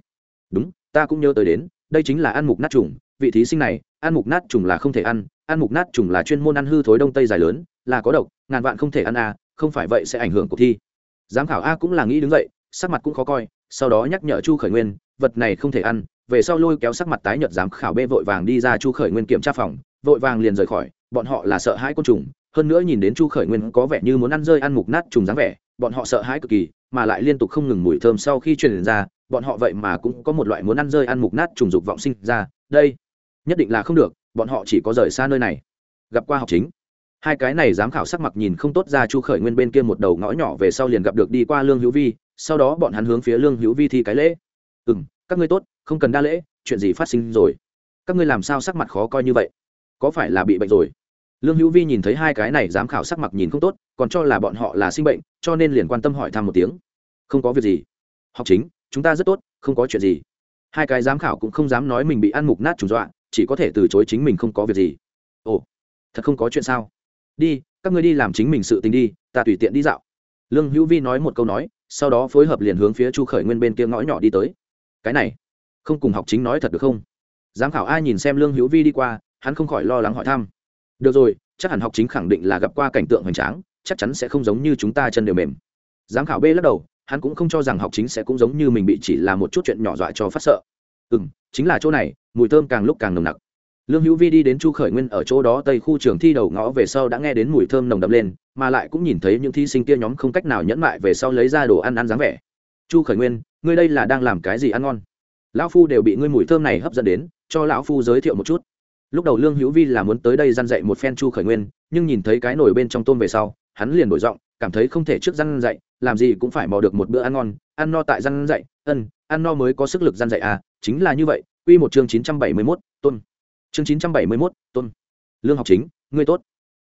Đúng, ta cũng nhớ tới đến, đây chính là ăn mục nát trùng. Vị thí sinh này, ăn mục nát trùng là không thể ăn ăn mục nát trùng là chuyên môn ăn hư thối đông tây dài lớn, là có độc, ngàn vạn không thể ăn à không phải vậy sẽ ảnh hưởng cuộc thi. Giám khảo a cũng là nghĩ đứng dậy, sắc mặt cũng khó coi, sau đó nhắc nhở chu khởi nguyên vật này không thể ăn, về sau lôi kéo sắc mặt tái nhợt giám khảo bê vội vàng đi ra chu khởi nguyên kiểm tra phòng, vội vàng liền rời khỏi, bọn họ là sợ hãi côn trùng, hơn nữa nhìn đến chu khởi nguyên có vẻ như muốn ăn rơi ăn mục nát trùng dáng vẻ, bọn họ sợ hãi cực kỳ, mà lại liên tục không ngừng mùi thơm sau khi truyền ra, bọn họ vậy mà cũng có một loại muốn ăn rơi ăn mục nát trùng dục vọng sinh ra, đây, nhất định là không được, bọn họ chỉ có rời xa nơi này. Gặp qua học chính. Hai cái này giám khảo sắc mặt nhìn không tốt ra chu khởi nguyên bên kia một đầu ngõ nhỏ về sau liền gặp được đi qua lương hữu vi, sau đó bọn hắn hướng phía lương hữu vi thi cái lễ ừ m các ngươi tốt, không cần đa lễ, chuyện gì phát sinh rồi? Các ngươi làm sao sắc mặt khó coi như vậy? Có phải là bị bệnh rồi? Lương hữu vi nhìn thấy hai cái này giám khảo sắc mặt nhìn không tốt, còn cho là bọn họ là sinh bệnh, cho nên liền quan tâm hỏi thăm một tiếng. Không có việc gì. Học chính, chúng ta rất tốt, không có chuyện gì. Hai cái giám khảo cũng không dám nói mình bị ăn mục nát trùng dọa, chỉ có thể từ chối chính mình không có việc gì. Ồ, thật không có chuyện sao? Đi, các ngươi đi làm chính mình sự tình đi, ta tùy tiện đi dạo. Lương hữu vi nói một câu nói, sau đó phối hợp liền hướng phía chu khởi nguyên bên kia ngõ nhỏ đi tới cái này không cùng học chính nói thật được không? Giám khảo ai nhìn xem lương hữu vi đi qua, hắn không khỏi lo lắng hỏi thăm. Được rồi, chắc hẳn học chính khẳng định là gặp qua cảnh tượng hoành tráng, chắc chắn sẽ không giống như chúng ta chân đều mềm. Giám khảo b lắc đầu, hắn cũng không cho rằng học chính sẽ cũng giống như mình bị chỉ là một chút chuyện nhỏ dọa cho phát sợ. Ừ m chính là chỗ này, mùi thơm càng lúc càng nồng nặc. Lương hữu vi đi đến chu khởi nguyên ở chỗ đó tây khu trường thi đầu ngõ về sau đã nghe đến mùi thơm nồng đậm lên, mà lại cũng nhìn thấy những thí sinh kia nhóm không cách nào nhẫn mại về sau lấy ra đồ ăn ăn dáng vẻ. Chu khởi nguyên ngươi đây là đang làm cái gì ăn ngon? Lão phu đều bị ngươi mùi thơm này hấp dẫn đến, cho lão phu giới thiệu một chút. Lúc đầu lương hữu vi là muốn tới đây g i n dạy một phen chu khởi nguyên, nhưng nhìn thấy cái nồi bên trong tôm về sau, hắn liền đổi giọng, cảm thấy không thể trước g i a n dạy, làm gì cũng phải mò được một bữa ăn ngon, ăn no tại g i a n dạy, ân, ăn no mới có sức lực g i n dạy à chính là như vậy, Quy một chương chín trăm bảy mươi mốt, tôn. Chương chín trăm bảy mươi mốt, tôn. Lương học chính, ngươi tốt.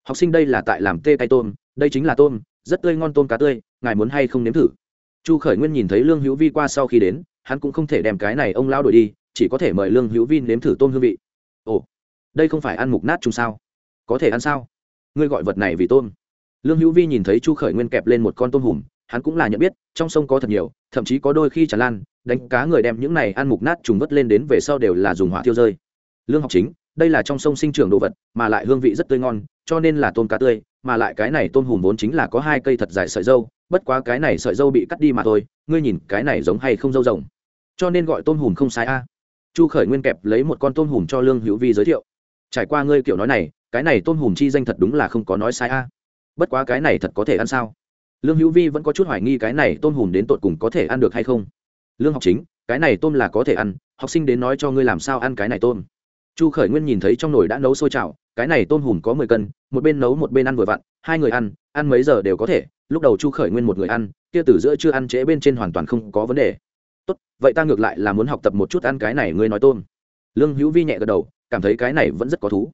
Học sinh đây là tại làm tê tay tôm, đây chính là tôm, rất tươi ngon tôm cá tươi, ngài muốn hay không nếm thử? Chu khởi nguyên nhìn thấy lương hữu vi qua sau khi đến, hắn cũng không thể đem cái này ông lao đổi đi, chỉ có thể mời lương hữu vi nếm thử tôm hương vị. Ồ, đây không phải ăn mục nát chung sao? Có thể ăn sao? Ngươi gọi vật này vì tôm. Lương hữu vi nhìn thấy chu khởi nguyên kẹp lên một con tôm hùm, hắn cũng là nhận biết, trong sông có thật nhiều, thậm chí có đôi khi tràn lan, đánh cá người đem những này ăn mục nát trùng vất lên đến về sau đều là dùng hỏa tiêu rơi. Lương học chính, đây là trong sông sinh trưởng đồ vật, mà lại hương vị rất tươi ngon, cho nên là tôm cá tươi, mà lại cái này tôm hùm vốn chính là có hai cây thật dài sợi dâu bất quá cái này sợi dâu bị cắt đi mà thôi, ngươi nhìn cái này giống hay không dâu rồng. Cho nên gọi tôm hùm không sai a. Chu khởi nguyên kẹp lấy một con tôm hùm cho lương hữu vi giới thiệu. Trải qua ngươi kiểu nói này, cái này tôm hùm chi danh thật đúng là không có nói sai a. Bất quá cái này thật có thể ăn sao? Lương hữu vi vẫn có chút hoài nghi cái này tôm hùm đến tột cùng có thể ăn được hay không? Lương học chính, cái này tôm là có thể ăn, học sinh đến nói cho ngươi làm sao ăn cái này tôm. Chu khởi nguyên nhìn thấy trong nồi đã nấu sôi chảo, cái này tôm hùm có mười cân, một bên nấu một bên ăn vừa vặn, hai người ăn ăn mấy giờ đều có thể lúc đầu chu khởi nguyên một người ăn, kia từ giữa chưa ăn trễ bên trên hoàn toàn không có vấn đề. Tốt, vậy ta ngược lại là muốn học tập một chút ăn cái này, ngươi nói tôm. Lương hữu vi nhẹ gật đầu, cảm thấy cái này vẫn rất có thú.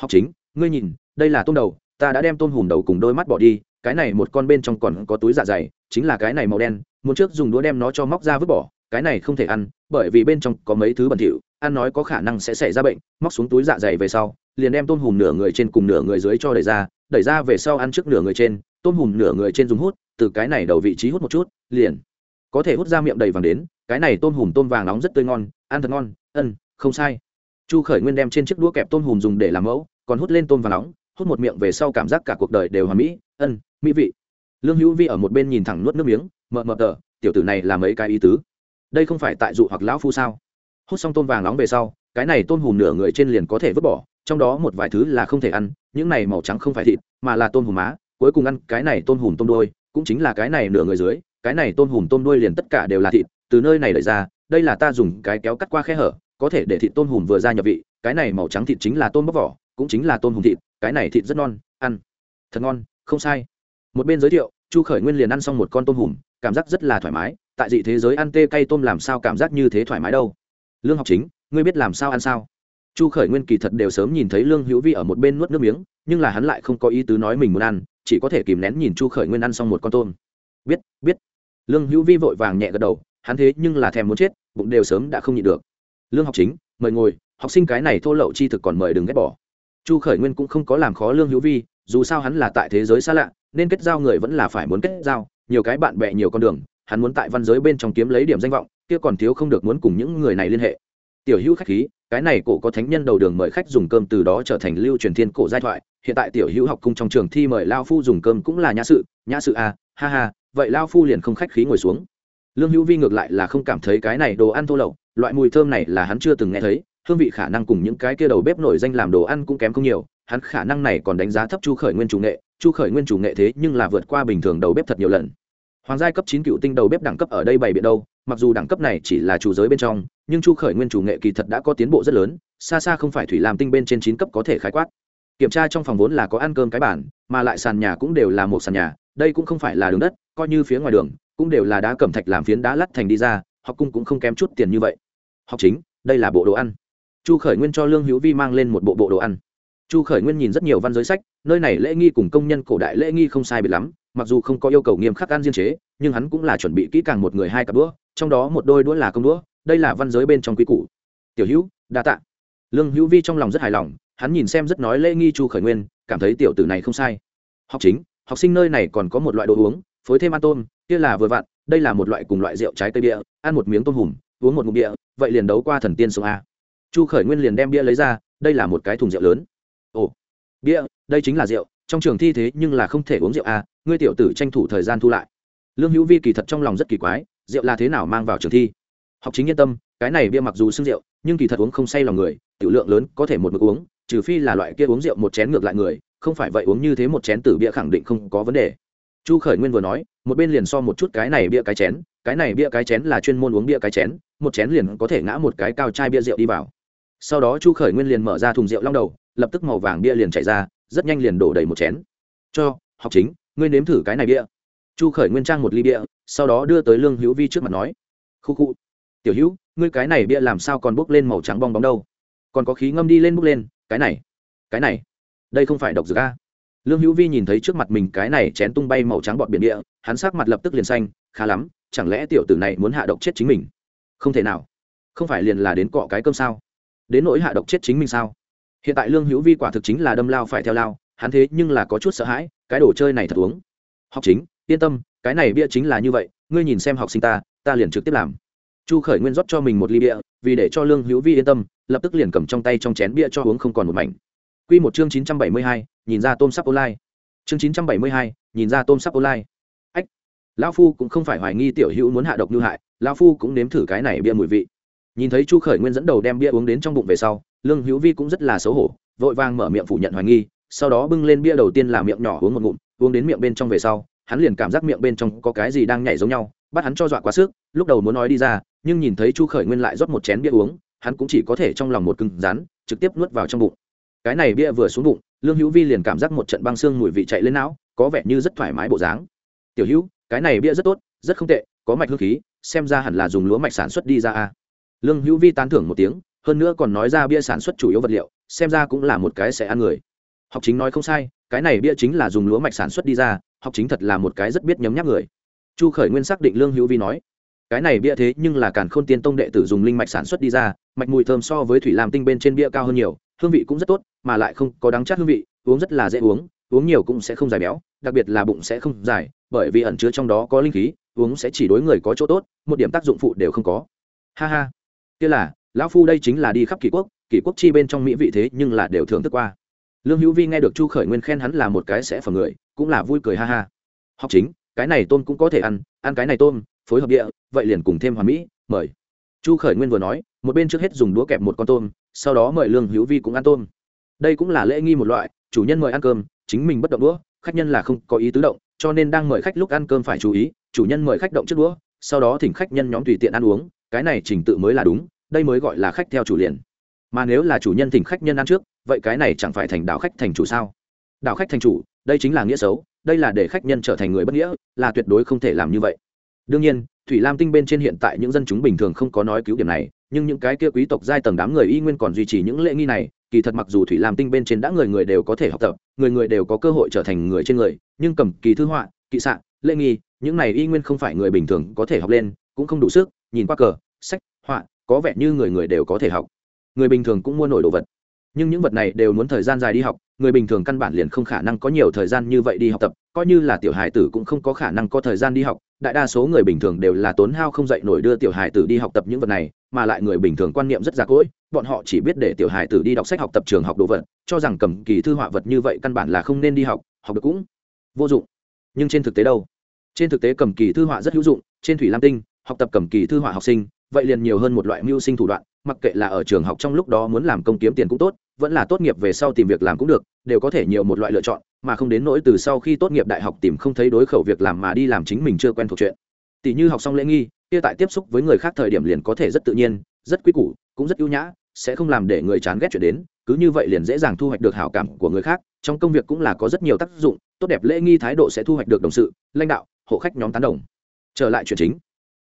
Học chính, ngươi nhìn, đây là tôm đầu, ta đã đem tôm hùm đầu cùng đôi mắt bỏ đi, cái này một con bên trong còn có túi dạ dày, chính là cái này màu đen, muốn trước dùng đũa đem nó cho móc ra vứt bỏ, cái này không thể ăn, bởi vì bên trong có mấy thứ bẩn thỉu, ăn nói có khả năng sẽ xảy ra bệnh, móc xuống túi dạ dày về sau, liền đem tôm hùm nửa người trên cùng nửa người dưới cho đẩy ra đẩy ra về sau ăn trước nửa người trên tôm hùm nửa người trên dùng hút, từ cái này đầu vị trí hút một chút, liền có thể hút ra miệng đầy vàng đến. Cái này tôm hùm tôm vàng nóng rất tươi ngon, ăn thật ngon, ân, không sai. Chu khởi nguyên đem trên chiếc đũa kẹp tôm hùm dùng để làm mẫu, còn hút lên tôm vàng nóng, hút một miệng về sau cảm giác cả cuộc đời đều hòa mỹ, ân, mỹ vị. Lương hữu vi ở một bên nhìn thẳng nuốt nước miếng mờ mờ tờ, tiểu tử này là mấy cái ý tứ? Đây không phải tại dụ hoặc lão phu sao? Hút xong tôm vàng nóng về sau, cái này tôm hùm nửa người trên liền có thể vứt bỏ, trong đó một vài thứ là không thể ăn, những này màu trắng không phải thịt, mà là tôm hùm má cuối cùng ăn cái này tôm hùm tôm đôi cũng chính là cái này nửa người dưới, cái này tôm hùm tôm đuôi liền tất cả đều là thịt, từ nơi này lợi ra, đây là ta dùng cái kéo cắt qua khe hở, có thể để thịt tôm hùm vừa ra nhập vị, cái này màu trắng thịt chính là tôm bóc vỏ, cũng chính là tôm hùm thịt, cái này thịt rất non, ăn, thật ngon, không sai. Một bên giới thiệu, chu khởi nguyên liền ăn xong một con tôm hùm, cảm giác rất là thoải mái, tại dị thế giới ăn tê cay tôm làm sao cảm giác như thế thoải mái đâu. Lương học chính, ngươi biết làm sao ăn sao? Chu khởi nguyên kỳ thật đều sớm nhìn thấy lương hữu vi ở một bên nuốt nước miếng, nhưng là hắn lại không có ý tứ nói mình muốn ăn chỉ có thể kìm nén nhìn chu khởi nguyên ăn xong một con tôm. Biết biết. Lương hữu vi vội vàng nhẹ gật đầu, hắn thế nhưng là thèm muốn chết, bụng đều sớm đã không nhịn được. Lương học chính, mời ngồi, học sinh cái này thô lậu chi thực còn mời đừng ghét bỏ. Chu khởi nguyên cũng không có làm khó lương hữu vi, dù sao hắn là tại thế giới xa lạ, nên kết giao người vẫn là phải muốn kết giao, nhiều cái bạn bè nhiều con đường, hắn muốn tại văn giới bên trong kiếm lấy điểm danh vọng, kia còn thiếu không được muốn cùng những người này liên hệ tiểu hữu khách khí, cái này cổ có thánh nhân đầu đường mời khách dùng cơm từ đó trở thành lưu truyền thiên cổ giai thoại. Hiện tại tiểu hữu học cung trong trường thi mời lao phu dùng cơm cũng là nhã sự nhã sự à ha ha, vậy lao phu liền không khách khí ngồi xuống. Lương hữu vi ngược lại là không cảm thấy cái này đồ ăn thô lậu, loại mùi thơm này là hắn chưa từng nghe thấy, hương vị khả năng cùng những cái kia đầu bếp nổi danh làm đồ ăn cũng kém không nhiều, hắn khả năng này còn đánh giá thấp chu khởi nguyên chủ nghệ, chu khởi nguyên chủ nghệ thế nhưng là vượt qua bình thường đầu bếp thật nhiều lần. Hoàng giai cấp chín cựu tinh đầu bếp đẳng cấp ở đây bày biện đâu, mặc dù đẳng cấp này chỉ là chủ giới bên trong nhưng chu khởi nguyên chủ nghệ kỳ thật đã có tiến bộ rất lớn, xa xa không phải thủy làm tinh bên trên chín cấp có thể khái quát. Kiểm tra trong phòng vốn là có ăn cơm cái bản mà lại sàn nhà cũng đều là một sàn nhà, đây cũng không phải là đường đất, coi như phía ngoài đường, cũng đều là đá cẩm thạch làm phiến đá lắt thành đi ra, học cung cũng không kém chút tiền như vậy. Học chính, đây là bộ đồ ăn. Chu khởi nguyên cho lương hữu vi mang lên một bộ bộ đồ ăn. Chu khởi nguyên nhìn rất nhiều văn giới sách, nơi này lễ nghi cùng công nhân cổ đại lễ nghi không sai biệt lắm, mặc dù không có yêu cầu nghiêm khắc ăn riêng chế, nhưng hắn cũng là chuẩn bị kỹ càng một người hai cặp đũa, trong đó một đôi đũa là công đũa đây là văn giới bên trong quy củ. Tiểu hữu, đa tạ. Lương hữu vi trong lòng rất hài lòng, hắn nhìn xem rất nói lễ nghi chu khởi nguyên, cảm thấy tiểu tử này không sai. Học chính, học sinh nơi này còn có một loại đồ uống, phối thêm ăn tôm, kia là vừa vặn, đây là một loại cùng loại rượu trái cây bia, ăn một miếng tôm hùm, uống một ngụm bia, vậy liền đấu qua thần tiên sông a. Chu khởi nguyên liền đem bia lấy ra, đây là một cái thùng rượu lớn. Ồ, bia, đây chính là rượu, trong trường thi thế nhưng là không thể uống rượu a, ngươi tiểu tử tranh thủ thời gian thu lại. Lương hữu vi kỳ thật trong lòng rất kỳ quái, rượu là thế nào mang vào trường thi? Học chính yên tâm, cái này bia mặc dù xưng rượu, nhưng kỳ thật uống không say lòng người, tiểu lượng lớn, có thể một mực uống, trừ phi là loại kia uống rượu một chén ngược lại người, không phải vậy uống như thế một chén tử bia khẳng định không có vấn đề. Chu khởi nguyên vừa nói, một bên liền so một chút cái này bia cái chén, cái này bia cái chén là chuyên môn uống bia cái chén, một chén liền có thể ngã một cái cao chai bia rượu đi vào. Sau đó chu khởi nguyên liền mở ra thùng rượu long đầu, lập tức màu vàng bia liền chảy ra, rất nhanh liền đổ đầy một chén. Cho, học chính, ngươi nếm thử cái này bia. Chu khởi nguyên trang một ly bia, sau đó đưa tới lương hữu vi trước mặt nói, khu khu tiểu hữu, ngươi cái này bia làm sao còn bốc lên màu trắng bong bóng đâu? Còn có khí ngâm đi lên bốc lên, cái này cái này, đây không phải độc dược a? Lương hữu vi nhìn thấy trước mặt mình cái này chén tung bay màu trắng bọt biển địa, hắn sắc mặt lập tức liền xanh, khá lắm, chẳng lẽ tiểu tử này muốn hạ độc chết chính mình? Không thể nào. Không phải liền là đến cọ cái cơm sao? Đến nỗi hạ độc chết chính mình sao? Hiện tại lương hữu vi quả thực chính là đâm lao phải theo lao, hắn thế nhưng là có chút sợ hãi, cái đồ chơi này thật uống. Học chính, yên tâm, cái này bia chính là như vậy, ngươi nhìn xem học sinh ta ta liền trực tiếp làm chu khởi nguyên rót cho mình một ly bia, vì để cho lương hữu vi yên tâm, lập tức liền cầm trong tay trong chén bia cho uống không còn một mảnh. Q một chương chín trăm bảy mươi hai, nhìn ra tôm sắp online. Chương chín trăm bảy mươi hai, nhìn ra tôm sắp online. Ách, lão phu cũng không phải hoài nghi tiểu hữu muốn hạ độc như hại, lão phu cũng nếm thử cái này bia mùi vị. Nhìn thấy chu khởi nguyên dẫn đầu đem bia uống đến trong bụng về sau, lương hữu vi cũng rất là xấu hổ, vội vàng mở miệng phủ nhận hoài nghi, sau đó bưng lên bia đầu tiên là miệng nhỏ uống một ngụm, uống đến miệng bên trong về sau, hắn liền cảm giác miệng bên trong có cái gì đang nhảy giống nhau, bắt hắn cho dọa quá sức, lúc đầu muốn nói đi ra nhưng nhìn thấy chu khởi nguyên lại rót một chén bia uống, hắn cũng chỉ có thể trong lòng một cưng rắn, trực tiếp nuốt vào trong bụng. Cái này bia vừa xuống bụng, lương hữu vi liền cảm giác một trận băng xương mùi vị chạy lên não, có vẻ như rất thoải mái bộ dáng. Tiểu hữu, cái này bia rất tốt, rất không tệ, có mạch hương khí, xem ra hẳn là dùng lúa mạch sản xuất đi ra a. Lương hữu vi tán thưởng một tiếng, hơn nữa còn nói ra bia sản xuất chủ yếu vật liệu, xem ra cũng là một cái sẽ ăn người. Học chính nói không sai, cái này bia chính là dùng lúa mạch sản xuất đi ra, học chính thật là một cái rất biết nhấm nháp người. Chu khởi nguyên xác định lương hữu vi nói cái này bia thế nhưng là càn khôn tiên tông đệ tử dùng linh mạch sản xuất đi ra, mạch mùi thơm so với thủy làm tinh bên trên bia cao hơn nhiều, hương vị cũng rất tốt, mà lại không có đắng chát hương vị, uống rất là dễ uống uống nhiều cũng sẽ không dài béo, đặc biệt là bụng sẽ không dài, bởi vì ẩn chứa trong đó có linh khí, uống sẽ chỉ đối người có chỗ tốt, một điểm tác dụng phụ đều không có. Ha ha. Kia là, lão phu đây chính là đi khắp kỷ quốc kỷ quốc chi bên trong mỹ vị thế nhưng là đều thưởng thức qua. Lương hữu vi nghe được chu khởi nguyên khen hắn là một cái sẽ phần người, cũng là vui cười ha ha. Học chính, cái này tôm cũng có thể ăn ăn cái này tôm phối hợp địa, vậy liền cùng thêm hoàn mỹ, mời. Chu khởi nguyên vừa nói, một bên trước hết dùng đũa kẹp một con tôm, sau đó mời lương hữu vi cũng ăn tôm. Đây cũng là lễ nghi một loại, chủ nhân mời ăn cơm, chính mình bất động đũa, khách nhân là không có ý tứ động, cho nên đang mời khách lúc ăn cơm phải chú ý, chủ nhân mời khách động trước đũa, sau đó thỉnh khách nhân nhóm tùy tiện ăn uống, cái này trình tự mới là đúng, đây mới gọi là khách theo chủ liền. Mà nếu là chủ nhân thỉnh khách nhân ăn trước, vậy cái này chẳng phải thành đạo khách thành chủ sao? Đạo khách thành chủ, đây chính là nghĩa xấu, đây là để khách nhân trở thành người bất nghĩa, là tuyệt đối không thể làm như vậy đương nhiên, thủy lam tinh bên trên hiện tại những dân chúng bình thường không có nói cứu điểm này, nhưng những cái kia quý tộc giai tầng đám người y nguyên còn duy trì những lễ nghi này, kỳ thật mặc dù thủy lam tinh bên trên đã người người đều có thể học tập, người người đều có cơ hội trở thành người trên người, nhưng cầm kỳ thư họa, kỵ sạn lễ nghi, những này y nguyên không phải người bình thường có thể học lên, cũng không đủ sức, nhìn qua cờ, sách, họa, có vẻ như người người đều có thể học. Người bình thường cũng mua nổi đồ vật. Nhưng những vật này đều muốn thời gian dài đi học người bình thường căn bản liền không khả năng có nhiều thời gian như vậy đi học tập, coi như là tiểu hài tử cũng không có khả năng có thời gian đi học. Đại đa số người bình thường đều là tốn hao không dạy nổi đưa tiểu hài tử đi học tập những vật này, mà lại người bình thường quan niệm rất già cỗi, bọn họ chỉ biết để tiểu hài tử đi đọc sách, học tập trường học đồ vật, cho rằng cầm kỳ thư họa vật như vậy căn bản là không nên đi học học được cũng vô dụng. Nhưng trên thực tế đâu? Trên thực tế cầm kỳ thư họa rất hữu dụng, trên thủy lam tinh, học tập cầm kỳ thư họa học sinh, vậy liền nhiều hơn một loại mưu sinh thủ đoạn, mặc kệ là ở trường học trong lúc đó muốn làm công kiếm tiền cũng tốt vẫn là tốt nghiệp về sau tìm việc làm cũng được, đều có thể nhiều một loại lựa chọn, mà không đến nỗi từ sau khi tốt nghiệp đại học tìm không thấy đối khẩu việc làm mà đi làm chính mình chưa quen thuộc chuyện. Tỷ như học xong lễ nghi, kia tại tiếp xúc với người khác thời điểm liền có thể rất tự nhiên, rất quý củ, cũng rất ưu nhã, sẽ không làm để người chán ghét chuyện đến, cứ như vậy liền dễ dàng thu hoạch được hảo cảm của người khác, trong công việc cũng là có rất nhiều tác dụng, tốt đẹp lễ nghi thái độ sẽ thu hoạch được đồng sự, lãnh đạo, hộ khách nhóm tán đồng. Trở lại chuyện chính.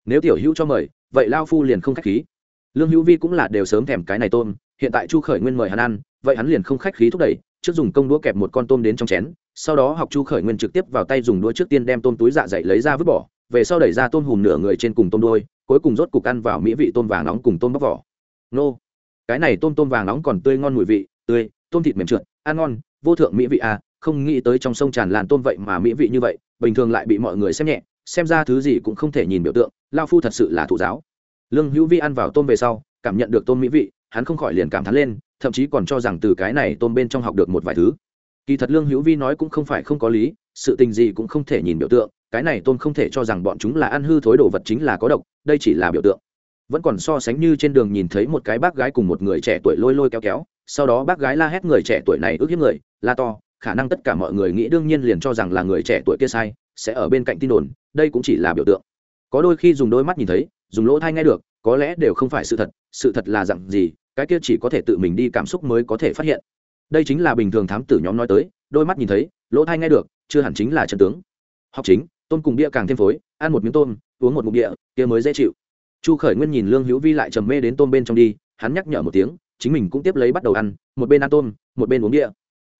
Nếu tiểu hữu cho mời, vậy lao phu liền không khách khí. Lương hữu vi cũng là đều sớm thèm cái này tôn hiện tại chu khởi nguyên mời hắn ăn, vậy hắn liền không khách khí thúc đẩy, trước dùng công đũa kẹp một con tôm đến trong chén, sau đó học chu khởi nguyên trực tiếp vào tay dùng đũa trước tiên đem tôm túi dạ dày lấy ra vứt bỏ, về sau đẩy ra tôm hùm nửa người trên cùng tôm đôi, cuối cùng rốt cục ăn vào mỹ vị tôm vàng nóng cùng tôm bóc vỏ. Nô. Cái này tôm tôm vàng nóng còn tươi ngon mùi vị, tươi, tôm thịt mềm trượt, ăn ngon, vô thượng mỹ vị à không nghĩ tới trong sông tràn làn tôm vậy mà mỹ vị như vậy, bình thường lại bị mọi người xem nhẹ, xem ra thứ gì cũng không thể nhìn biểu tượng, lao phu thật sự là thụ giáo. Lương hữu vi ăn vào tôm về sau, cảm nhận được tôm mỹ vị hắn không khỏi liền cảm thán lên, thậm chí còn cho rằng từ cái này tôm bên trong học được một vài thứ. Kỳ thật lương hữu vi nói cũng không phải không có lý, sự tình gì cũng không thể nhìn biểu tượng, cái này tôm không thể cho rằng bọn chúng là ăn hư thối đồ vật chính là có độc, đây chỉ là biểu tượng. Vẫn còn so sánh như trên đường nhìn thấy một cái bác gái cùng một người trẻ tuổi lôi lôi kéo kéo, sau đó bác gái la hét người trẻ tuổi này ước hiếp người, la to, khả năng tất cả mọi người nghĩ đương nhiên liền cho rằng là người trẻ tuổi kia sai, sẽ ở bên cạnh tin đồn, đây cũng chỉ là biểu tượng. Có đôi khi dùng đôi mắt nhìn thấy, dùng lỗ thai nghe được có lẽ đều không phải sự thật sự thật là dặn gì, cái kia chỉ có thể tự mình đi cảm xúc mới có thể phát hiện. Đây chính là bình thường thám tử nhóm nói tới, đôi mắt nhìn thấy, lỗ thai nghe được, chưa hẳn chính là chân tướng. Học chính, tôm cùng bia càng thêm phối, ăn một miếng tôm, uống một mục địa kia mới dễ chịu. Chu khởi nguyên nhìn lương hữu vi lại trầm mê đến tôm bên trong đi, hắn nhắc nhở một tiếng, chính mình cũng tiếp lấy bắt đầu ăn, một bên ăn tôm, một bên uống địa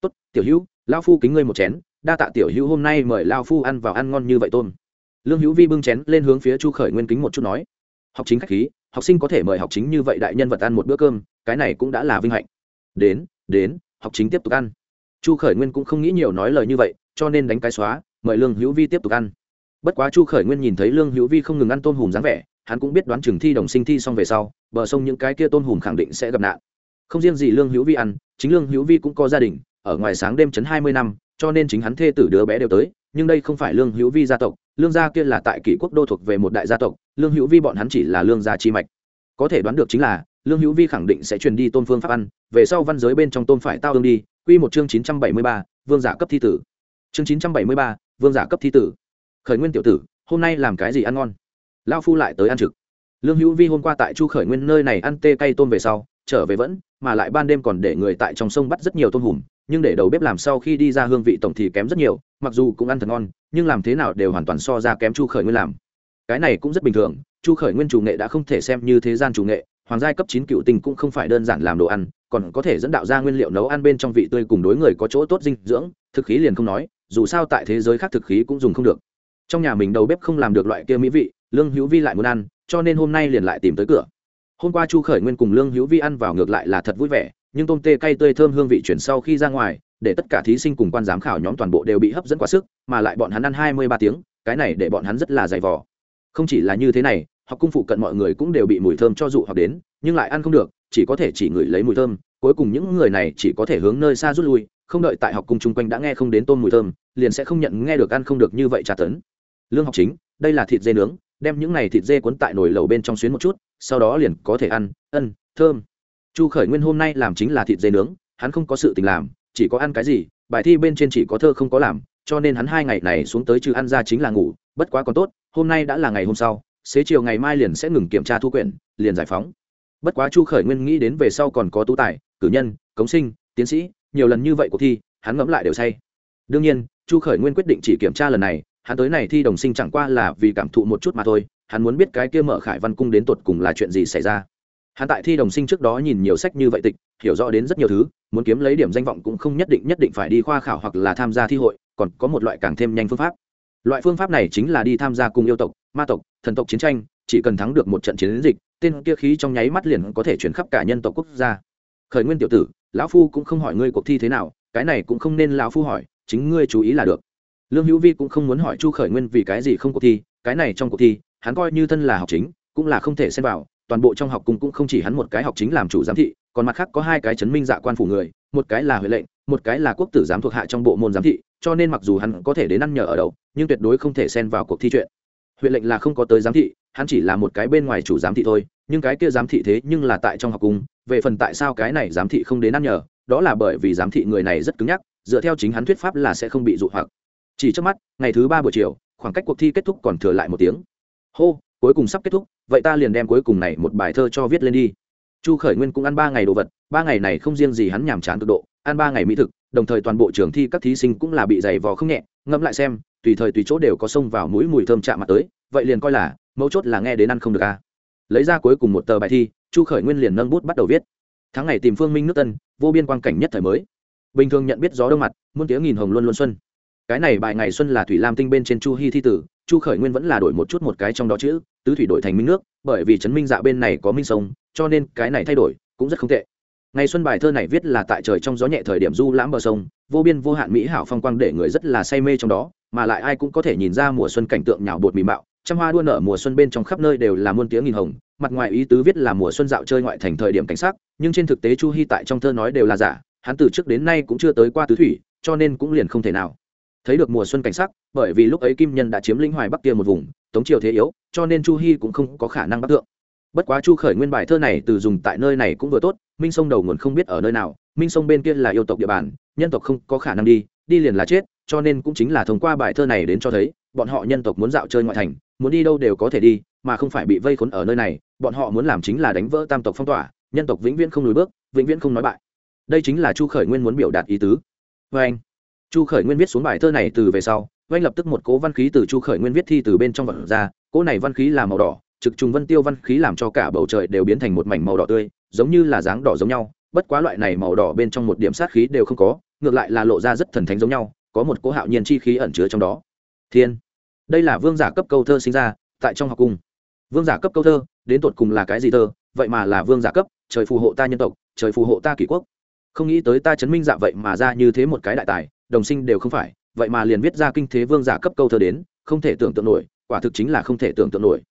tốt, tiểu hữu lao phu kính ngươi một chén, đa tạ tiểu hữu hôm nay mời lao phu ăn vào ăn ngon như vậy tôm. Lương hữu vi bưng chén lên hướng phía chu khởi nguyên kính một chút nói học chính khách khí, học sinh có thể mời học chính như vậy đại nhân vật ăn một bữa cơm, cái này cũng đã là vinh hạnh. Đến đến, học chính tiếp tục ăn. Chu khởi nguyên cũng không nghĩ nhiều nói lời như vậy, cho nên đánh cái xóa, mời lương hữu vi tiếp tục ăn. Bất quá chu khởi nguyên nhìn thấy lương hữu vi không ngừng ăn tôm hùm dáng vẻ, hắn cũng biết đoán chừng thi đồng sinh thi xong về sau, bờ sông những cái kia tôm hùm khẳng định sẽ gặp nạn. Không riêng gì lương hữu vi ăn, chính lương hữu vi cũng có gia đình, ở ngoài sáng đêm chấn hai mươi năm, cho nên chính hắn thê tử đứa bé đều tới nhưng đây không phải lương hữu vi gia tộc, lương gia kia là tại kỷ quốc đô thuộc về một đại gia tộc, lương hữu vi bọn hắn chỉ là lương gia chi mạch. Có thể đoán được chính là, lương hữu vi khẳng định sẽ truyền đi tôn phương pháp ăn, về sau văn giới bên trong tôn phải tao ương đi, quy một chương chín trăm bảy mươi ba, vương giả cấp thi tử. Chương chín trăm bảy mươi ba, vương giả cấp thi tử. Khởi nguyên tiểu tử, hôm nay làm cái gì ăn ngon? Lao phu lại tới ăn trực. Lương hữu vi hôm qua tại chu khởi nguyên nơi này ăn tê cay tôm về sau, trở về vẫn, mà lại ban đêm còn để người tại trong sông bắt rất nhiều tôm hùm nhưng để đầu bếp làm sau khi đi ra hương vị tổng thì kém rất nhiều, mặc dù cũng ăn thật ngon, nhưng làm thế nào đều hoàn toàn so ra kém chu khởi nguyên làm. Cái này cũng rất bình thường, chu khởi nguyên chủ nghệ đã không thể xem như thế gian chủ nghệ, hoàng giai cấp chín cựu tình cũng không phải đơn giản làm đồ ăn, còn có thể dẫn đạo ra nguyên liệu nấu ăn bên trong vị tươi cùng đối người có chỗ tốt dinh dưỡng, thực khí liền không nói, dù sao tại thế giới khác thực khí cũng dùng không được. Trong nhà mình đầu bếp không làm được loại kia mỹ vị, lương hữu vi lại muốn ăn, cho nên hôm nay liền lại tìm tới cửa hôm qua chu khởi nguyên cùng lương hữu vi ăn vào ngược lại là thật vui vẻ, nhưng tôm tê cay tươi thơm hương vị chuyển sau khi ra ngoài, để tất cả thí sinh cùng quan giám khảo nhóm toàn bộ đều bị hấp dẫn quá sức, mà lại bọn hắn ăn hai mươi ba tiếng, cái này để bọn hắn rất là dày vò. Không chỉ là như thế này, học cung phụ cận mọi người cũng đều bị mùi thơm cho dụ hoặc đến, nhưng lại ăn không được, chỉ có thể chỉ ngửi lấy mùi thơm, cuối cùng những người này chỉ có thể hướng nơi xa rút lui, không đợi tại học cung chung quanh đã nghe không đến tôm mùi thơm, liền sẽ không nhận nghe được ăn không được như vậy tra tấn. Lương học chính, đây là thịt dê nướng đem những này thịt dê cuốn tại nồi lẩu bên trong xuyến một chút, sau đó liền có thể ăn, ân, thơm. Chu khởi nguyên hôm nay làm chính là thịt dê nướng, hắn không có sự tình làm, chỉ có ăn cái gì, bài thi bên trên chỉ có thơ không có làm, cho nên hắn hai ngày này xuống tới trừ ăn ra chính là ngủ, bất quá còn tốt, hôm nay đã là ngày hôm sau, xế chiều ngày mai liền sẽ ngừng kiểm tra thu quyển, liền giải phóng. Bất quá chu khởi nguyên nghĩ đến về sau còn có tú tài, cử nhân, cống sinh, tiến sĩ, nhiều lần như vậy cuộc thi, hắn ngẫm lại đều say. Đương nhiên, chu khởi nguyên quyết định chỉ kiểm tra lần này hắn tới này thi đồng sinh chẳng qua là vì cảm thụ một chút mà thôi, hắn muốn biết cái kia mở khải văn cung đến tột cùng là chuyện gì xảy ra. Hắn tại thi đồng sinh trước đó nhìn nhiều sách như vậy tịch, hiểu rõ đến rất nhiều thứ, muốn kiếm lấy điểm danh vọng cũng không nhất định nhất định phải đi khoa khảo hoặc là tham gia thi hội, còn có một loại càng thêm nhanh phương pháp. Loại phương pháp này chính là đi tham gia cùng yêu tộc, ma tộc, thần tộc chiến tranh, chỉ cần thắng được một trận chiến dịch, tên kia khí trong nháy mắt liền có thể chuyển khắp cả nhân tộc quốc gia. Khởi nguyên tiểu tử, lão phu cũng không hỏi ngươi cuộc thi thế nào, cái này cũng không nên lão phu hỏi, chính ngươi chú ý là được lương hữu vi cũng không muốn hỏi chu khởi nguyên vì cái gì không cuộc thi, cái này trong cuộc thi, hắn coi như thân là học chính, cũng là không thể xem vào, toàn bộ trong học cung cũng không chỉ hắn một cái học chính làm chủ giám thị, còn mặt khác có hai cái chấn minh dạ quan phủ người, một cái là huệ lệnh, một cái là quốc tử giám thuộc hạ trong bộ môn giám thị, cho nên mặc dù hắn có thể đến ăn nhờ ở đâu, nhưng tuyệt đối không thể xen vào cuộc thi chuyện. Huệ lệnh là không có tới giám thị, hắn chỉ là một cái bên ngoài chủ giám thị thôi, nhưng cái kia giám thị thế nhưng là tại trong học cung về phần tại sao cái này giám thị không đến ăn nhờ, đó là bởi vì giám thị người này rất cứng nhắc, dựa theo chính hắn thuyết pháp là sẽ không bị dụ hoặc chỉ trước mắt, ngày thứ ba buổi chiều, khoảng cách cuộc thi kết thúc còn thừa lại một tiếng. Hô, cuối cùng sắp kết thúc, vậy ta liền đem cuối cùng này một bài thơ cho viết lên đi. Chu khởi nguyên cũng ăn ba ngày đồ vật, ba ngày này không riêng gì hắn nhàm chán cực độ, ăn ba ngày mỹ thực, đồng thời toàn bộ trường thi các thí sinh cũng là bị dày vò không nhẹ, ngẫm lại xem, tùy thời tùy chỗ đều có xông vào mũi mùi thơm chạm mặt tới, vậy liền coi là, mấu chốt là nghe đến ăn không được à. lấy ra cuối cùng một tờ bài thi, chu khởi nguyên liền nâng bút bắt đầu viết. Tháng ngày tìm phương minh nước tân, vô biên quan cảnh nhất thời mới. Bình thường nhận biết gió đông mặt, muôn tiếng nghìn hồng luôn luôn xuân cái này bài ngày xuân là thủy lam tinh bên trên chu hy thi tử, chu khởi nguyên vẫn là đổi một chút một cái trong đó chữ, tứ thủy đổi thành minh nước, bởi vì chấn minh dạ bên này có minh sông, cho nên cái này thay đổi cũng rất không tệ. Ngày xuân bài thơ này viết là tại trời trong gió nhẹ thời điểm du lãm bờ sông, vô biên vô hạn mỹ hảo phong quang để người rất là say mê trong đó, mà lại ai cũng có thể nhìn ra mùa xuân cảnh tượng nhào bột mì mạo, trăm hoa đua nở mùa xuân bên trong khắp nơi đều là muôn tiếng nghìn hồng, mặt ngoài ý tứ viết là mùa xuân dạo chơi ngoại thành thời điểm cảnh sắc, nhưng trên thực tế chu hy tại trong thơ nói đều là giả, hắn từ trước đến nay cũng chưa tới qua tứ thủy, cho nên cũng liền không thể nào thấy được mùa xuân cảnh sắc, bởi vì lúc ấy kim nhân đã chiếm lĩnh hoài bắc kia một vùng, tống triều thế yếu, cho nên chu hy cũng không có khả năng bắt tượng. Bất quá chu khởi nguyên bài thơ này từ dùng tại nơi này cũng vừa tốt, minh sông đầu nguồn không biết ở nơi nào, minh sông bên kia là yêu tộc địa bàn, nhân tộc không có khả năng đi đi liền là chết, cho nên cũng chính là thông qua bài thơ này đến cho thấy, bọn họ nhân tộc muốn dạo chơi ngoại thành, muốn đi đâu đều có thể đi, mà không phải bị vây khốn ở nơi này, bọn họ muốn làm chính là đánh vỡ tam tộc phong tỏa, nhân tộc vĩnh viễn không lùi bước, vĩnh viễn không nói bại. Đây chính là chu khởi nguyên muốn biểu đạt ý tứ. Vê anh chu khởi nguyên viết xuống bài thơ này từ về sau, oanh lập tức một cố văn khí từ chu khởi nguyên viết thi từ bên trong vật ra cố này văn khí là màu đỏ, trực trùng vân tiêu văn khí làm cho cả bầu trời đều biến thành một mảnh màu đỏ tươi, giống như là dáng đỏ giống nhau, bất quá loại này màu đỏ bên trong một điểm sát khí đều không có, ngược lại là lộ ra rất thần thánh giống nhau, có một cố hạo nhiên chi khí ẩn chứa trong đó. Thiên, đây là vương giả cấp câu thơ sinh ra, tại trong học cung. Vương giả cấp câu thơ, đến tột cùng là cái gì thơ, vậy mà là vương giả cấp, trời phù hộ ta nhân tộc, trời phù hộ ta kỷ quốc. Không nghĩ tới ta chấn minh dạ vậy mà ra như thế một cái đại tài đồng sinh đều không phải, vậy mà liền viết ra kinh thế vương giả cấp câu thơ đến, không thể tưởng tượng nổi, quả thực chính là không thể tưởng tượng nổi.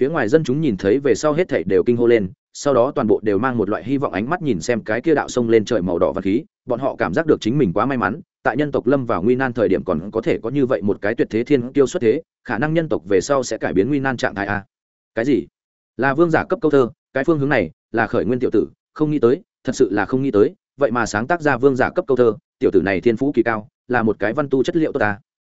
Phía ngoài dân chúng nhìn thấy về sau hết thảy đều kinh hô lên, sau đó toàn bộ đều mang một loại hy vọng ánh mắt nhìn xem cái kia đạo sông lên trời màu đỏ và khí, bọn họ cảm giác được chính mình quá may mắn, tại nhân tộc lâm vào nguy nan thời điểm còn có thể có như vậy một cái tuyệt thế thiên tiêu xuất thế, khả năng nhân tộc về sau sẽ cải biến nguy nan trạng thái a cái gì? Là vương giả cấp câu thơ, cái phương hướng này là khởi nguyên tiểu tử, không nghĩ tới, thật sự là không nghĩ tới vậy mà sáng tác ra vương giả cấp câu thơ tiểu tử này thiên phú kỳ cao là một cái văn tu chất liệu tốt ta.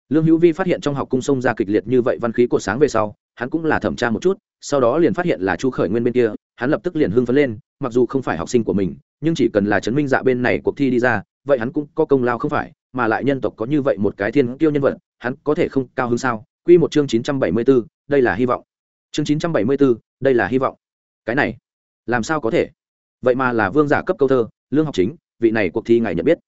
Lương hữu vi phát hiện trong học cung sông ra kịch liệt như vậy văn khí cột sáng về sau hắn cũng là thẩm tra một chút sau đó liền phát hiện là chu khởi nguyên bên kia hắn lập tức liền hưng phấn lên mặc dù không phải học sinh của mình nhưng chỉ cần là chấn minh dạ bên này cuộc thi đi ra vậy hắn cũng có công lao không phải mà lại nhân tộc có như vậy một cái thiên tiêu nhân vật hắn có thể không cao hơn sao? Quy một chương chín trăm bảy mươi 974, đây là hy vọng. Chương chín trăm bảy mươi 974, đây là hy vọng. Cái này làm sao có thể? Vậy mà là vương giả cấp câu thơ lương học chính, vị này cuộc thi ngài nhận biết.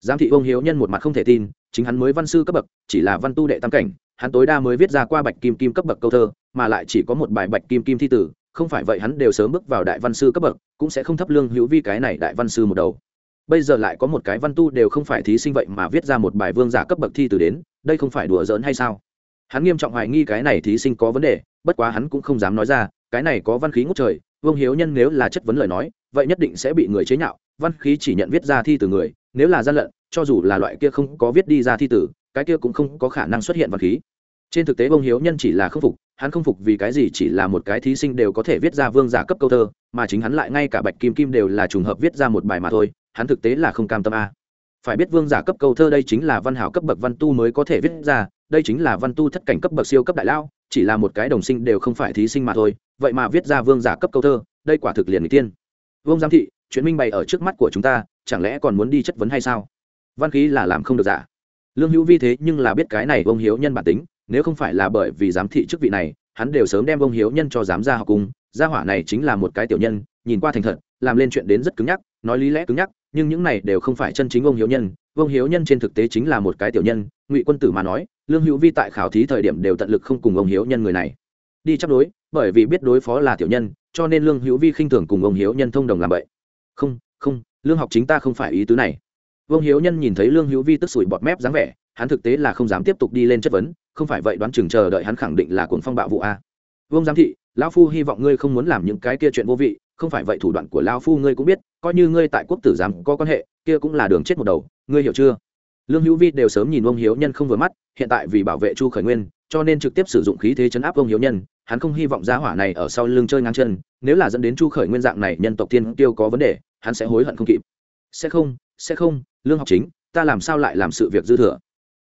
Giám thị ông hiếu nhân một mặt không thể tin, chính hắn mới văn sư cấp bậc, chỉ là văn tu đệ tam cảnh, hắn tối đa mới viết ra qua bạch kim kim cấp bậc câu thơ, mà lại chỉ có một bài bạch kim kim thi tử, không phải vậy hắn đều sớm bước vào đại văn sư cấp bậc, cũng sẽ không thấp lương hữu vi cái này đại văn sư một đầu. Bây giờ lại có một cái văn tu đều không phải thí sinh vậy mà viết ra một bài vương giả cấp bậc thi từ đến, đây không phải đùa giỡn hay sao? Hắn nghiêm trọng hoài nghi cái này thí sinh có vấn đề, bất quá hắn cũng không dám nói ra, cái này có văn khí ngốc trời vương hiếu nhân nếu là chất vấn lời nói, vậy nhất định sẽ bị người chế nhạo, văn khí chỉ nhận viết ra thi từ người, nếu là gian lận, cho dù là loại kia không có viết đi ra thi tử cái kia cũng không có khả năng xuất hiện văn khí. Trên thực tế bông hiếu nhân chỉ là không phục, hắn không phục vì cái gì chỉ là một cái thí sinh đều có thể viết ra vương giả cấp câu thơ, mà chính hắn lại ngay cả bạch kim kim đều là trùng hợp viết ra một bài mà thôi, hắn thực tế là không cam tâm a phải biết vương giả cấp câu thơ đây chính là văn hảo cấp bậc văn tu mới có thể viết ra, đây chính là văn tu thất cảnh cấp bậc siêu cấp đại lao chỉ là một cái đồng sinh đều không phải thí sinh mà thôi, vậy mà viết ra vương giả cấp câu thơ, đây quả thực liền người tiên vương giám thị, chuyện minh bày ở trước mắt của chúng ta, chẳng lẽ còn muốn đi chất vấn hay sao? Văn khí là làm không được giả lương hữu vi thế nhưng là biết cái này ông hiếu nhân bản tính, nếu không phải là bởi vì giám thị chức vị này, hắn đều sớm đem ông hiếu nhân cho giám gia học cung gia hỏa này chính là một cái tiểu nhân, nhìn qua thành thật, làm lên chuyện đến rất cứng nhắc, nói lý lẽ cứng nhắc nhưng những này đều không phải chân chính ông hiếu nhân, ông hiếu nhân trên thực tế chính là một cái tiểu nhân, ngụy quân tử mà nói, lương hữu vi tại khảo thí thời điểm đều tận lực không cùng ông hiếu nhân người này. Đi chấp đối, bởi vì biết đối phó là tiểu nhân, cho nên lương hữu vi khinh thường cùng ông hiếu nhân thông đồng làm vậy. Không không, lương học chính ta không phải ý tứ này. Vương hiếu nhân nhìn thấy lương hữu vi tức sủi bọt mép dáng vẻ, hắn thực tế là không dám tiếp tục đi lên chất vấn, không phải vậy đoán chừng chờ đợi hắn khẳng định là cuộn phong bạo vụ a vương giám thị, lão phu hy vọng ngươi không muốn làm những cái kia chuyện vô vị, không phải vậy thủ đoạn của lão phu ngươi cũng biết, coi như ngươi tại quốc tử giám có quan hệ, kia cũng là đường chết một đầu, ngươi hiểu chưa? Lương hữu vi đều sớm nhìn vương hiếu nhân không vừa mắt, hiện tại vì bảo vệ chu khởi nguyên, cho nên trực tiếp sử dụng khí thế chấn áp vương hiếu nhân, hắn không hy vọng giá hỏa này ở sau lưng chơi ngang chân, nếu là dẫn đến chu khởi nguyên dạng này nhân tộc tiên tiêu có vấn đề, hắn sẽ hối hận không kịp. Sẽ không sẽ không, lương học chính, ta làm sao lại làm sự việc dư thừa?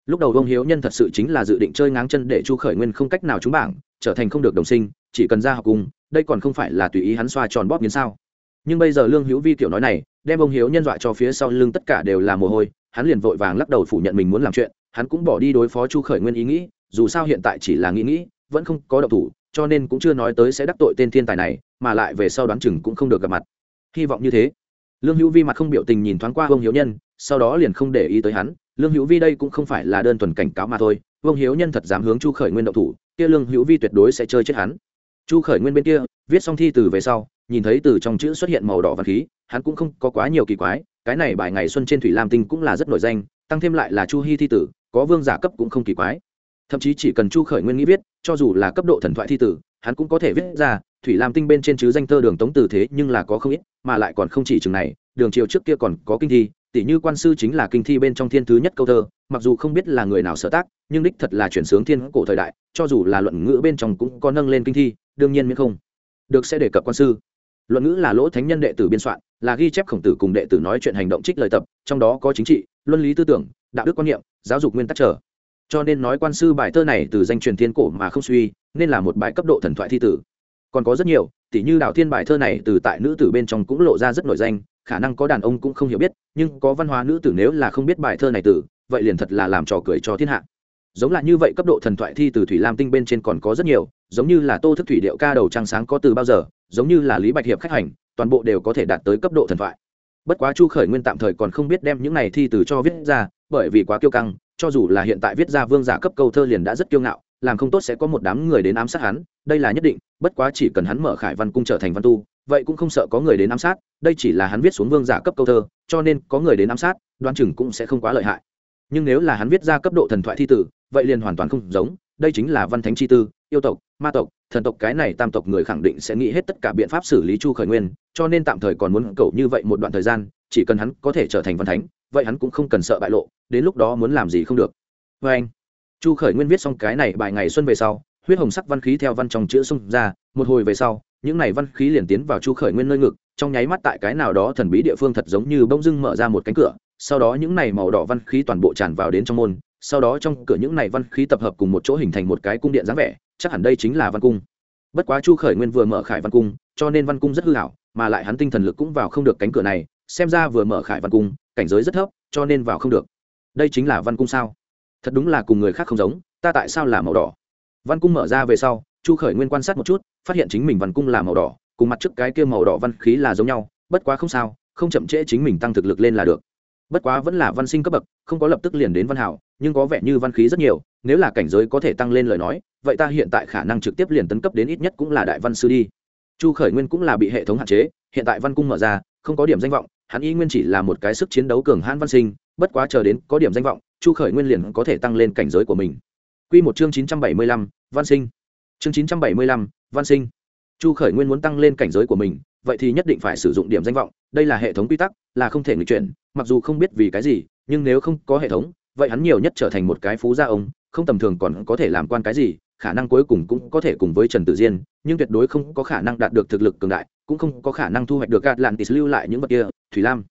Lúc đầu ông hiếu nhân thật sự chính là dự định chơi ngáng chân để chu khởi nguyên không cách nào trúng bảng, trở thành không được đồng sinh, chỉ cần ra học cùng, đây còn không phải là tùy ý hắn xoa tròn bóp nghiến sao. Nhưng bây giờ lương hữu vi tiểu nói này, đem ông hiếu nhân dọa cho phía sau lưng tất cả đều là mồ hôi, hắn liền vội vàng lắc đầu phủ nhận mình muốn làm chuyện, hắn cũng bỏ đi đối phó chu khởi nguyên ý nghĩ, dù sao hiện tại chỉ là nghĩ nghĩ, vẫn không có động thủ, cho nên cũng chưa nói tới sẽ đắc tội tên thiên tài này, mà lại về sau đoán chừng cũng không được gặp mặt. Hy vọng như thế. Lương hữu vi mặt không biểu tình nhìn thoáng qua vương hiếu nhân, sau đó liền không để ý tới hắn lương hữu vi đây cũng không phải là đơn thuần cảnh cáo mà thôi, vương hiếu nhân thật dám hướng chu khởi nguyên động thủ, kia lương hữu vi tuyệt đối sẽ chơi chết hắn. Chu khởi nguyên bên kia, viết xong thi từ về sau, nhìn thấy từ trong chữ xuất hiện màu đỏ và khí, hắn cũng không có quá nhiều kỳ quái, cái này bài ngày xuân trên thủy lam tinh cũng là rất nổi danh, tăng thêm lại là chu hy thi tử, có vương giả cấp cũng không kỳ quái. Thậm chí chỉ cần chu khởi nguyên nghĩ viết, cho dù là cấp độ thần thoại thi tử, hắn cũng có thể viết ra, thủy lam tinh bên trên chứ danh thơ đường tống từ thế nhưng là có không ít, mà lại còn không chỉ chừng này, đường triều trước kia còn có kinh thi tỷ như quan sư chính là kinh thi bên trong thiên thứ nhất câu thơ, mặc dù không biết là người nào sở tác, nhưng đích thật là chuyển sướng thiên cổ thời đại, cho dù là luận ngữ bên trong cũng có nâng lên kinh thi, đương nhiên miễn không. Được sẽ đề cập quan sư. Luận ngữ là lỗ thánh nhân đệ tử biên soạn, là ghi chép khổng tử cùng đệ tử nói chuyện hành động trích lời tập, trong đó có chính trị, luân lý tư tưởng, đạo đức quan niệm, giáo dục nguyên tắc trở. Cho nên nói quan sư bài thơ này từ danh truyền thiên cổ mà không suy, nên là một bài cấp độ thần thoại thi tử. Còn có rất nhiều, tỉ như đạo thiên bài thơ này từ tại nữ tử bên trong cũng lộ ra rất nổi danh khả năng có đàn ông cũng không hiểu biết, nhưng có văn hóa nữ tử nếu là không biết bài thơ này từ, vậy liền thật là làm trò cười cho thiên hạ. Giống là như vậy cấp độ thần thoại thi từ thủy lam tinh bên trên còn có rất nhiều, giống như là tô thức thủy điệu ca đầu trăng sáng có từ bao giờ, giống như là lý bạch hiệp khách hành, toàn bộ đều có thể đạt tới cấp độ thần thoại. Bất quá chu khởi nguyên tạm thời còn không biết đem những này thi từ cho viết ra, bởi vì quá kiêu căng, cho dù là hiện tại viết ra vương giả cấp câu thơ liền đã rất kiêu ngạo, làm không tốt sẽ có một đám người đến ám sát hắn, đây là nhất định, bất quá chỉ cần hắn mở khải văn cung trở thành văn tu vậy cũng không sợ có người đến ám sát, đây chỉ là hắn viết xuống vương giả cấp câu thơ, cho nên có người đến ám sát, đoán chừng cũng sẽ không quá lợi hại. Nhưng nếu là hắn viết ra cấp độ thần thoại thi tử, vậy liền hoàn toàn không giống, đây chính là văn thánh chi tư, yêu tộc, ma tộc, thần tộc, cái này tam tộc người khẳng định sẽ nghĩ hết tất cả biện pháp xử lý chu khởi nguyên, cho nên tạm thời còn muốn cầu như vậy một đoạn thời gian, chỉ cần hắn có thể trở thành văn thánh, vậy hắn cũng không cần sợ bại lộ, đến lúc đó muốn làm gì không được. Vê anh, chu khởi nguyên viết xong cái này bài ngày xuân về sau, huyết hồng sắc văn khí theo văn trong chữ xung ra, một hồi về sau những này văn khí liền tiến vào chu khởi nguyên nơi ngực, trong nháy mắt tại cái nào đó thần bí địa phương thật giống như bông dưng mở ra một cánh cửa, sau đó những này màu đỏ văn khí toàn bộ tràn vào đến trong môn, sau đó trong cửa những này văn khí tập hợp cùng một chỗ hình thành một cái cung điện dáng vẻ, chắc hẳn đây chính là văn cung. Bất quá chu khởi nguyên vừa mở khải văn cung, cho nên văn cung rất hư hảo mà lại hắn tinh thần lực cũng vào không được cánh cửa này, xem ra vừa mở khải văn cung, cảnh giới rất thấp, cho nên vào không được. Đây chính là văn cung sao? Thật đúng là cùng người khác không giống, ta tại sao là màu đỏ? Văn cung mở ra về sau chu khởi nguyên quan sát một chút, phát hiện chính mình văn cung là màu đỏ, cùng mặt trước cái kia màu đỏ văn khí là giống nhau, bất quá không sao, không chậm trễ chính mình tăng thực lực lên là được. Bất quá vẫn là văn sinh cấp bậc, không có lập tức liền đến văn hảo, nhưng có vẻ như văn khí rất nhiều, nếu là cảnh giới có thể tăng lên lời nói, vậy ta hiện tại khả năng trực tiếp liền tấn cấp đến ít nhất cũng là đại văn sư đi. Chu khởi nguyên cũng là bị hệ thống hạn chế, hiện tại văn cung mở ra, không có điểm danh vọng, hắn y nguyên chỉ là một cái sức chiến đấu cường hãn văn sinh, bất quá chờ đến có điểm danh vọng, chu khởi nguyên liền có thể tăng lên cảnh giới của mình. Q một chương chín trăm bảy mươi lăm, văn sinh chương chín trăm bảy mươi lăm, văn sinh. Chu khởi nguyên muốn tăng lên cảnh giới của mình, vậy thì nhất định phải sử dụng điểm danh vọng, đây là hệ thống quy tắc, là không thể nghịch chuyển, mặc dù không biết vì cái gì, nhưng nếu không có hệ thống, vậy hắn nhiều nhất trở thành một cái phú gia ông, không tầm thường còn có thể làm quan cái gì, khả năng cuối cùng cũng có thể cùng với trần tử diên, nhưng tuyệt đối không có khả năng đạt được thực lực cường đại, cũng không có khả năng thu hoạch được gạt lạn tis lưu lại những vật kia, thủy lam.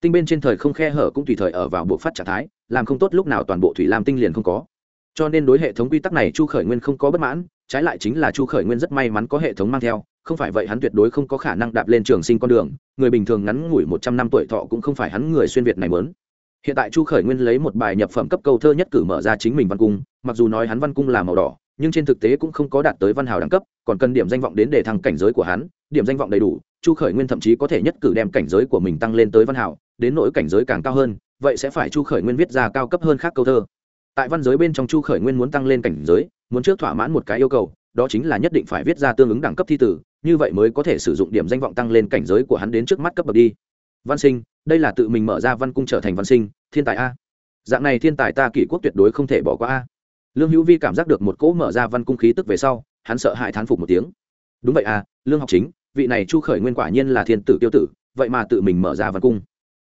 Tinh bên trên thời không khe hở cũng tùy thời ở vào bộ phát trạng thái, làm không tốt lúc nào toàn bộ thủy lam tinh liền không có. Cho nên đối hệ thống quy tắc này chu khởi nguyên không có bất mãn trái lại chính là chu khởi nguyên rất may mắn có hệ thống mang theo, không phải vậy hắn tuyệt đối không có khả năng đạp lên trường sinh con đường, người bình thường ngắn ngủi một trăm năm tuổi thọ cũng không phải hắn người xuyên việt này mớn hiện tại chu khởi nguyên lấy một bài nhập phẩm cấp câu thơ nhất cử mở ra chính mình văn cung, mặc dù nói hắn văn cung là màu đỏ, nhưng trên thực tế cũng không có đạt tới văn hào đẳng cấp, còn cần điểm danh vọng đến để thăng cảnh giới của hắn, điểm danh vọng đầy đủ, chu khởi nguyên thậm chí có thể nhất cử đem cảnh giới của mình tăng lên tới văn hào, đến nỗi cảnh giới càng cao hơn, vậy sẽ phải chu khởi nguyên viết ra cao cấp hơn khác câu thơ. Tại văn giới bên trong chu khởi nguyên muốn tăng lên cảnh giới muốn trước thỏa mãn một cái yêu cầu, đó chính là nhất định phải viết ra tương ứng đẳng cấp thi tử, như vậy mới có thể sử dụng điểm danh vọng tăng lên cảnh giới của hắn đến trước mắt cấp bậc đi. Văn sinh, đây là tự mình mở ra văn cung trở thành văn sinh, thiên tài a. Dạng này thiên tài ta kỷ quốc tuyệt đối không thể bỏ qua a. Lương hữu vi cảm giác được một cỗ mở ra văn cung khí tức về sau, hắn sợ hãi thán phục một tiếng. Đúng vậy à lương học chính, vị này chu khởi nguyên quả nhiên là thiên tử tiêu tử, vậy mà tự mình mở ra văn cung.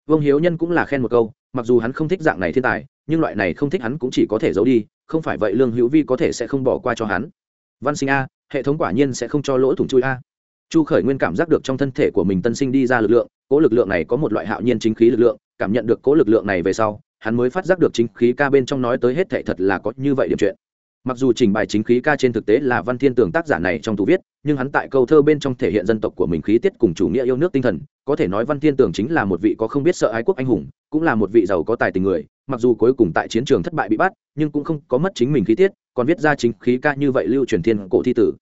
Vương hiếu nhân cũng là khen một câu, mặc dù hắn không thích dạng này thiên tài, nhưng loại này không thích hắn cũng chỉ có thể giấu đi không phải vậy lương hữu vi có thể sẽ không bỏ qua cho hắn. Văn sinh a, hệ thống quả nhiên sẽ không cho lỗ thủng chui a. Chu khởi nguyên cảm giác được trong thân thể của mình tân sinh đi ra lực lượng, cố lực lượng này có một loại hạo nhiên chính khí lực lượng, cảm nhận được cố lực lượng này về sau, hắn mới phát giác được chính khí ca bên trong nói tới hết thệ thật là có như vậy điểm chuyện. Mặc dù trình bày chính khí ca trên thực tế là văn thiên tường tác giả này trong tù viết, nhưng hắn tại câu thơ bên trong thể hiện dân tộc của mình khí tiết cùng chủ nghĩa yêu nước tinh thần, có thể nói văn thiên tường chính là một vị có không biết sợ ái quốc anh hùng, cũng là một vị giàu có tài tình người mặc dù cuối cùng tại chiến trường thất bại bị bắt, nhưng cũng không có mất chính mình khí tiết, còn viết ra chính khí ca như vậy lưu truyền thiên cổ thi tử.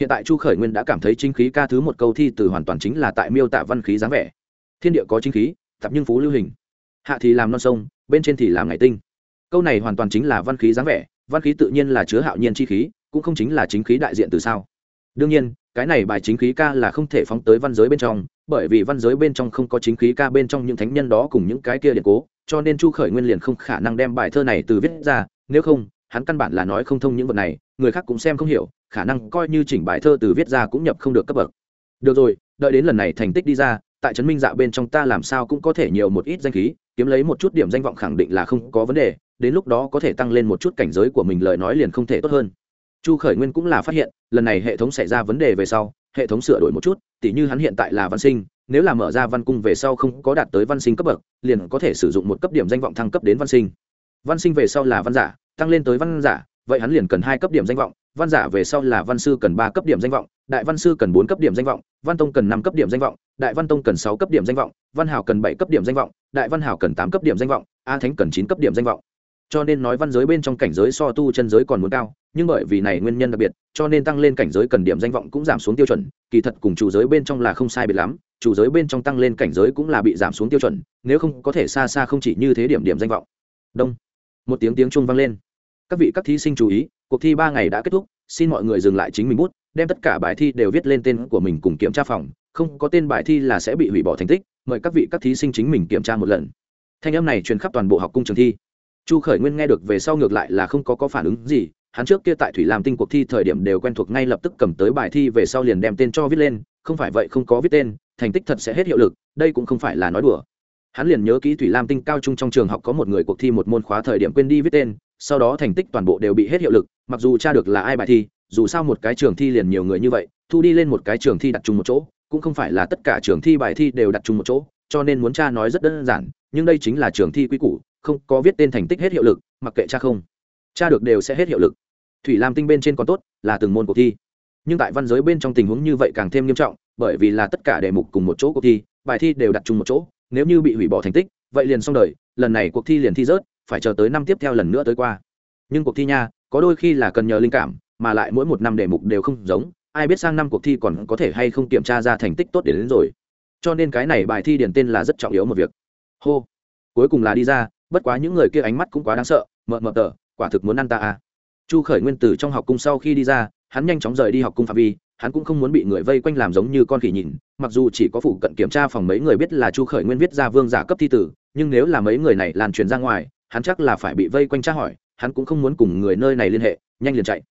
Hiện tại chu khởi nguyên đã cảm thấy chính khí ca thứ một câu thi từ hoàn toàn chính là tại miêu tả văn khí dáng vẻ. Thiên địa có chính khí, tập nhưng phú lưu hình. Hạ thì làm non sông, bên trên thì làm ngày tinh. Câu này hoàn toàn chính là văn khí dáng vẻ, văn khí tự nhiên là chứa hạo nhiên chi khí, cũng không chính là chính khí đại diện từ sao. Đương nhiên cái này bài chính khí ca là không thể phóng tới văn giới bên trong, bởi vì văn giới bên trong không có chính khí ca bên trong những thánh nhân đó cùng những cái kia điện cố, cho nên chu khởi nguyên liền không khả năng đem bài thơ này từ viết ra, nếu không, hắn căn bản là nói không thông những vật này, người khác cũng xem không hiểu, khả năng coi như chỉnh bài thơ từ viết ra cũng nhập không được cấp bậc. Được rồi, đợi đến lần này thành tích đi ra, tại trấn minh dạ bên trong ta làm sao cũng có thể nhiều một ít danh khí, kiếm lấy một chút điểm danh vọng khẳng định là không có vấn đề, đến lúc đó có thể tăng lên một chút cảnh giới của mình lời nói liền không thể tốt hơn chu khởi nguyên cũng là phát hiện, lần này hệ thống xảy ra vấn đề về sau, hệ thống sửa đổi một chút, tỉ như hắn hiện tại là văn sinh, nếu là mở ra văn cung về sau không có đạt tới văn sinh cấp bậc, liền có thể sử dụng một cấp điểm danh vọng thăng cấp đến văn sinh. Văn sinh về sau là văn giả, tăng lên tới văn giả, vậy hắn liền cần hai cấp điểm danh vọng, văn giả về sau là văn sư cần ba cấp điểm danh vọng, đại văn sư cần bốn cấp điểm danh vọng, văn tông cần năm cấp điểm danh vọng, đại văn tông cần sáu cấp điểm danh vọng, văn hảo cần bảy cấp điểm danh vọng, đại văn hảo cần tám cấp điểm danh vọng, a thánh cần chín cấp điểm danh vọng cho nên nói văn giới bên trong cảnh giới so tu chân giới còn muốn cao, nhưng bởi vì này nguyên nhân đặc biệt, cho nên tăng lên cảnh giới cần điểm danh vọng cũng giảm xuống tiêu chuẩn, kỳ thật cùng chủ giới bên trong là không sai biệt lắm, chủ giới bên trong tăng lên cảnh giới cũng là bị giảm xuống tiêu chuẩn, nếu không có thể xa xa không chỉ như thế điểm điểm danh vọng. Đông. Một tiếng tiếng chuông vang lên. Các vị các thí sinh chú ý, cuộc thi ba ngày đã kết thúc, xin mọi người dừng lại chính mình bút, đem tất cả bài thi đều viết lên tên của mình cùng kiểm tra phòng, không có tên bài thi là sẽ bị hủy bỏ thành tích, mời các vị các thí sinh chính mình kiểm tra một lần. Thanh âm này truyền khắp toàn bộ học cung trường thi chu khởi nguyên nghe được về sau ngược lại là không có có phản ứng gì, hắn trước kia tại thủy làm tinh cuộc thi thời điểm đều quen thuộc ngay lập tức cầm tới bài thi về sau liền đem tên cho viết lên, không phải vậy không có viết tên, thành tích thật sẽ hết hiệu lực, đây cũng không phải là nói đùa. Hắn liền nhớ kỹ thủy lam tinh cao trung trong trường học có một người cuộc thi một môn khóa thời điểm quên đi viết tên, sau đó thành tích toàn bộ đều bị hết hiệu lực, mặc dù tra được là ai bài thi, dù sao một cái trường thi liền nhiều người như vậy, thu đi lên một cái trường thi đặt chung một chỗ, cũng không phải là tất cả trường thi bài thi đều đặt chung một chỗ, cho nên muốn tra nói rất đơn giản, nhưng đây chính là trường thi quy củ không có viết tên thành tích hết hiệu lực, mặc kệ cha không. Cha được đều sẽ hết hiệu lực. Thủy lam tinh bên trên còn tốt, là từng môn cuộc thi. Nhưng tại văn giới bên trong tình huống như vậy càng thêm nghiêm trọng, bởi vì là tất cả đề mục cùng một chỗ cuộc thi, bài thi đều đặt chung một chỗ, nếu như bị hủy bỏ thành tích, vậy liền xong đời, lần này cuộc thi liền thi rớt, phải chờ tới năm tiếp theo lần nữa tới qua. Nhưng cuộc thi nha, có đôi khi là cần nhờ linh cảm, mà lại mỗi một năm đề mục đều không giống, ai biết sang năm cuộc thi còn có thể hay không kiểm tra ra thành tích tốt để đến rồi. Cho nên cái này bài thi điển tên là rất trọng yếu một việc. Hô. Cuối cùng là đi ra bất quá những người kia ánh mắt cũng quá đáng sợ, mờ mờ tờ, quả thực muốn ăn ta à. Chu khởi nguyên từ trong học cung sau khi đi ra, hắn nhanh chóng rời đi học cung phạm vi, hắn cũng không muốn bị người vây quanh làm giống như con khỉ nhìn mặc dù chỉ có phụ cận kiểm tra phòng mấy người biết là chu khởi nguyên viết ra vương giả cấp thi tử, nhưng nếu là mấy người này lan truyền ra ngoài, hắn chắc là phải bị vây quanh tra hỏi, hắn cũng không muốn cùng người nơi này liên hệ, nhanh liền chạy.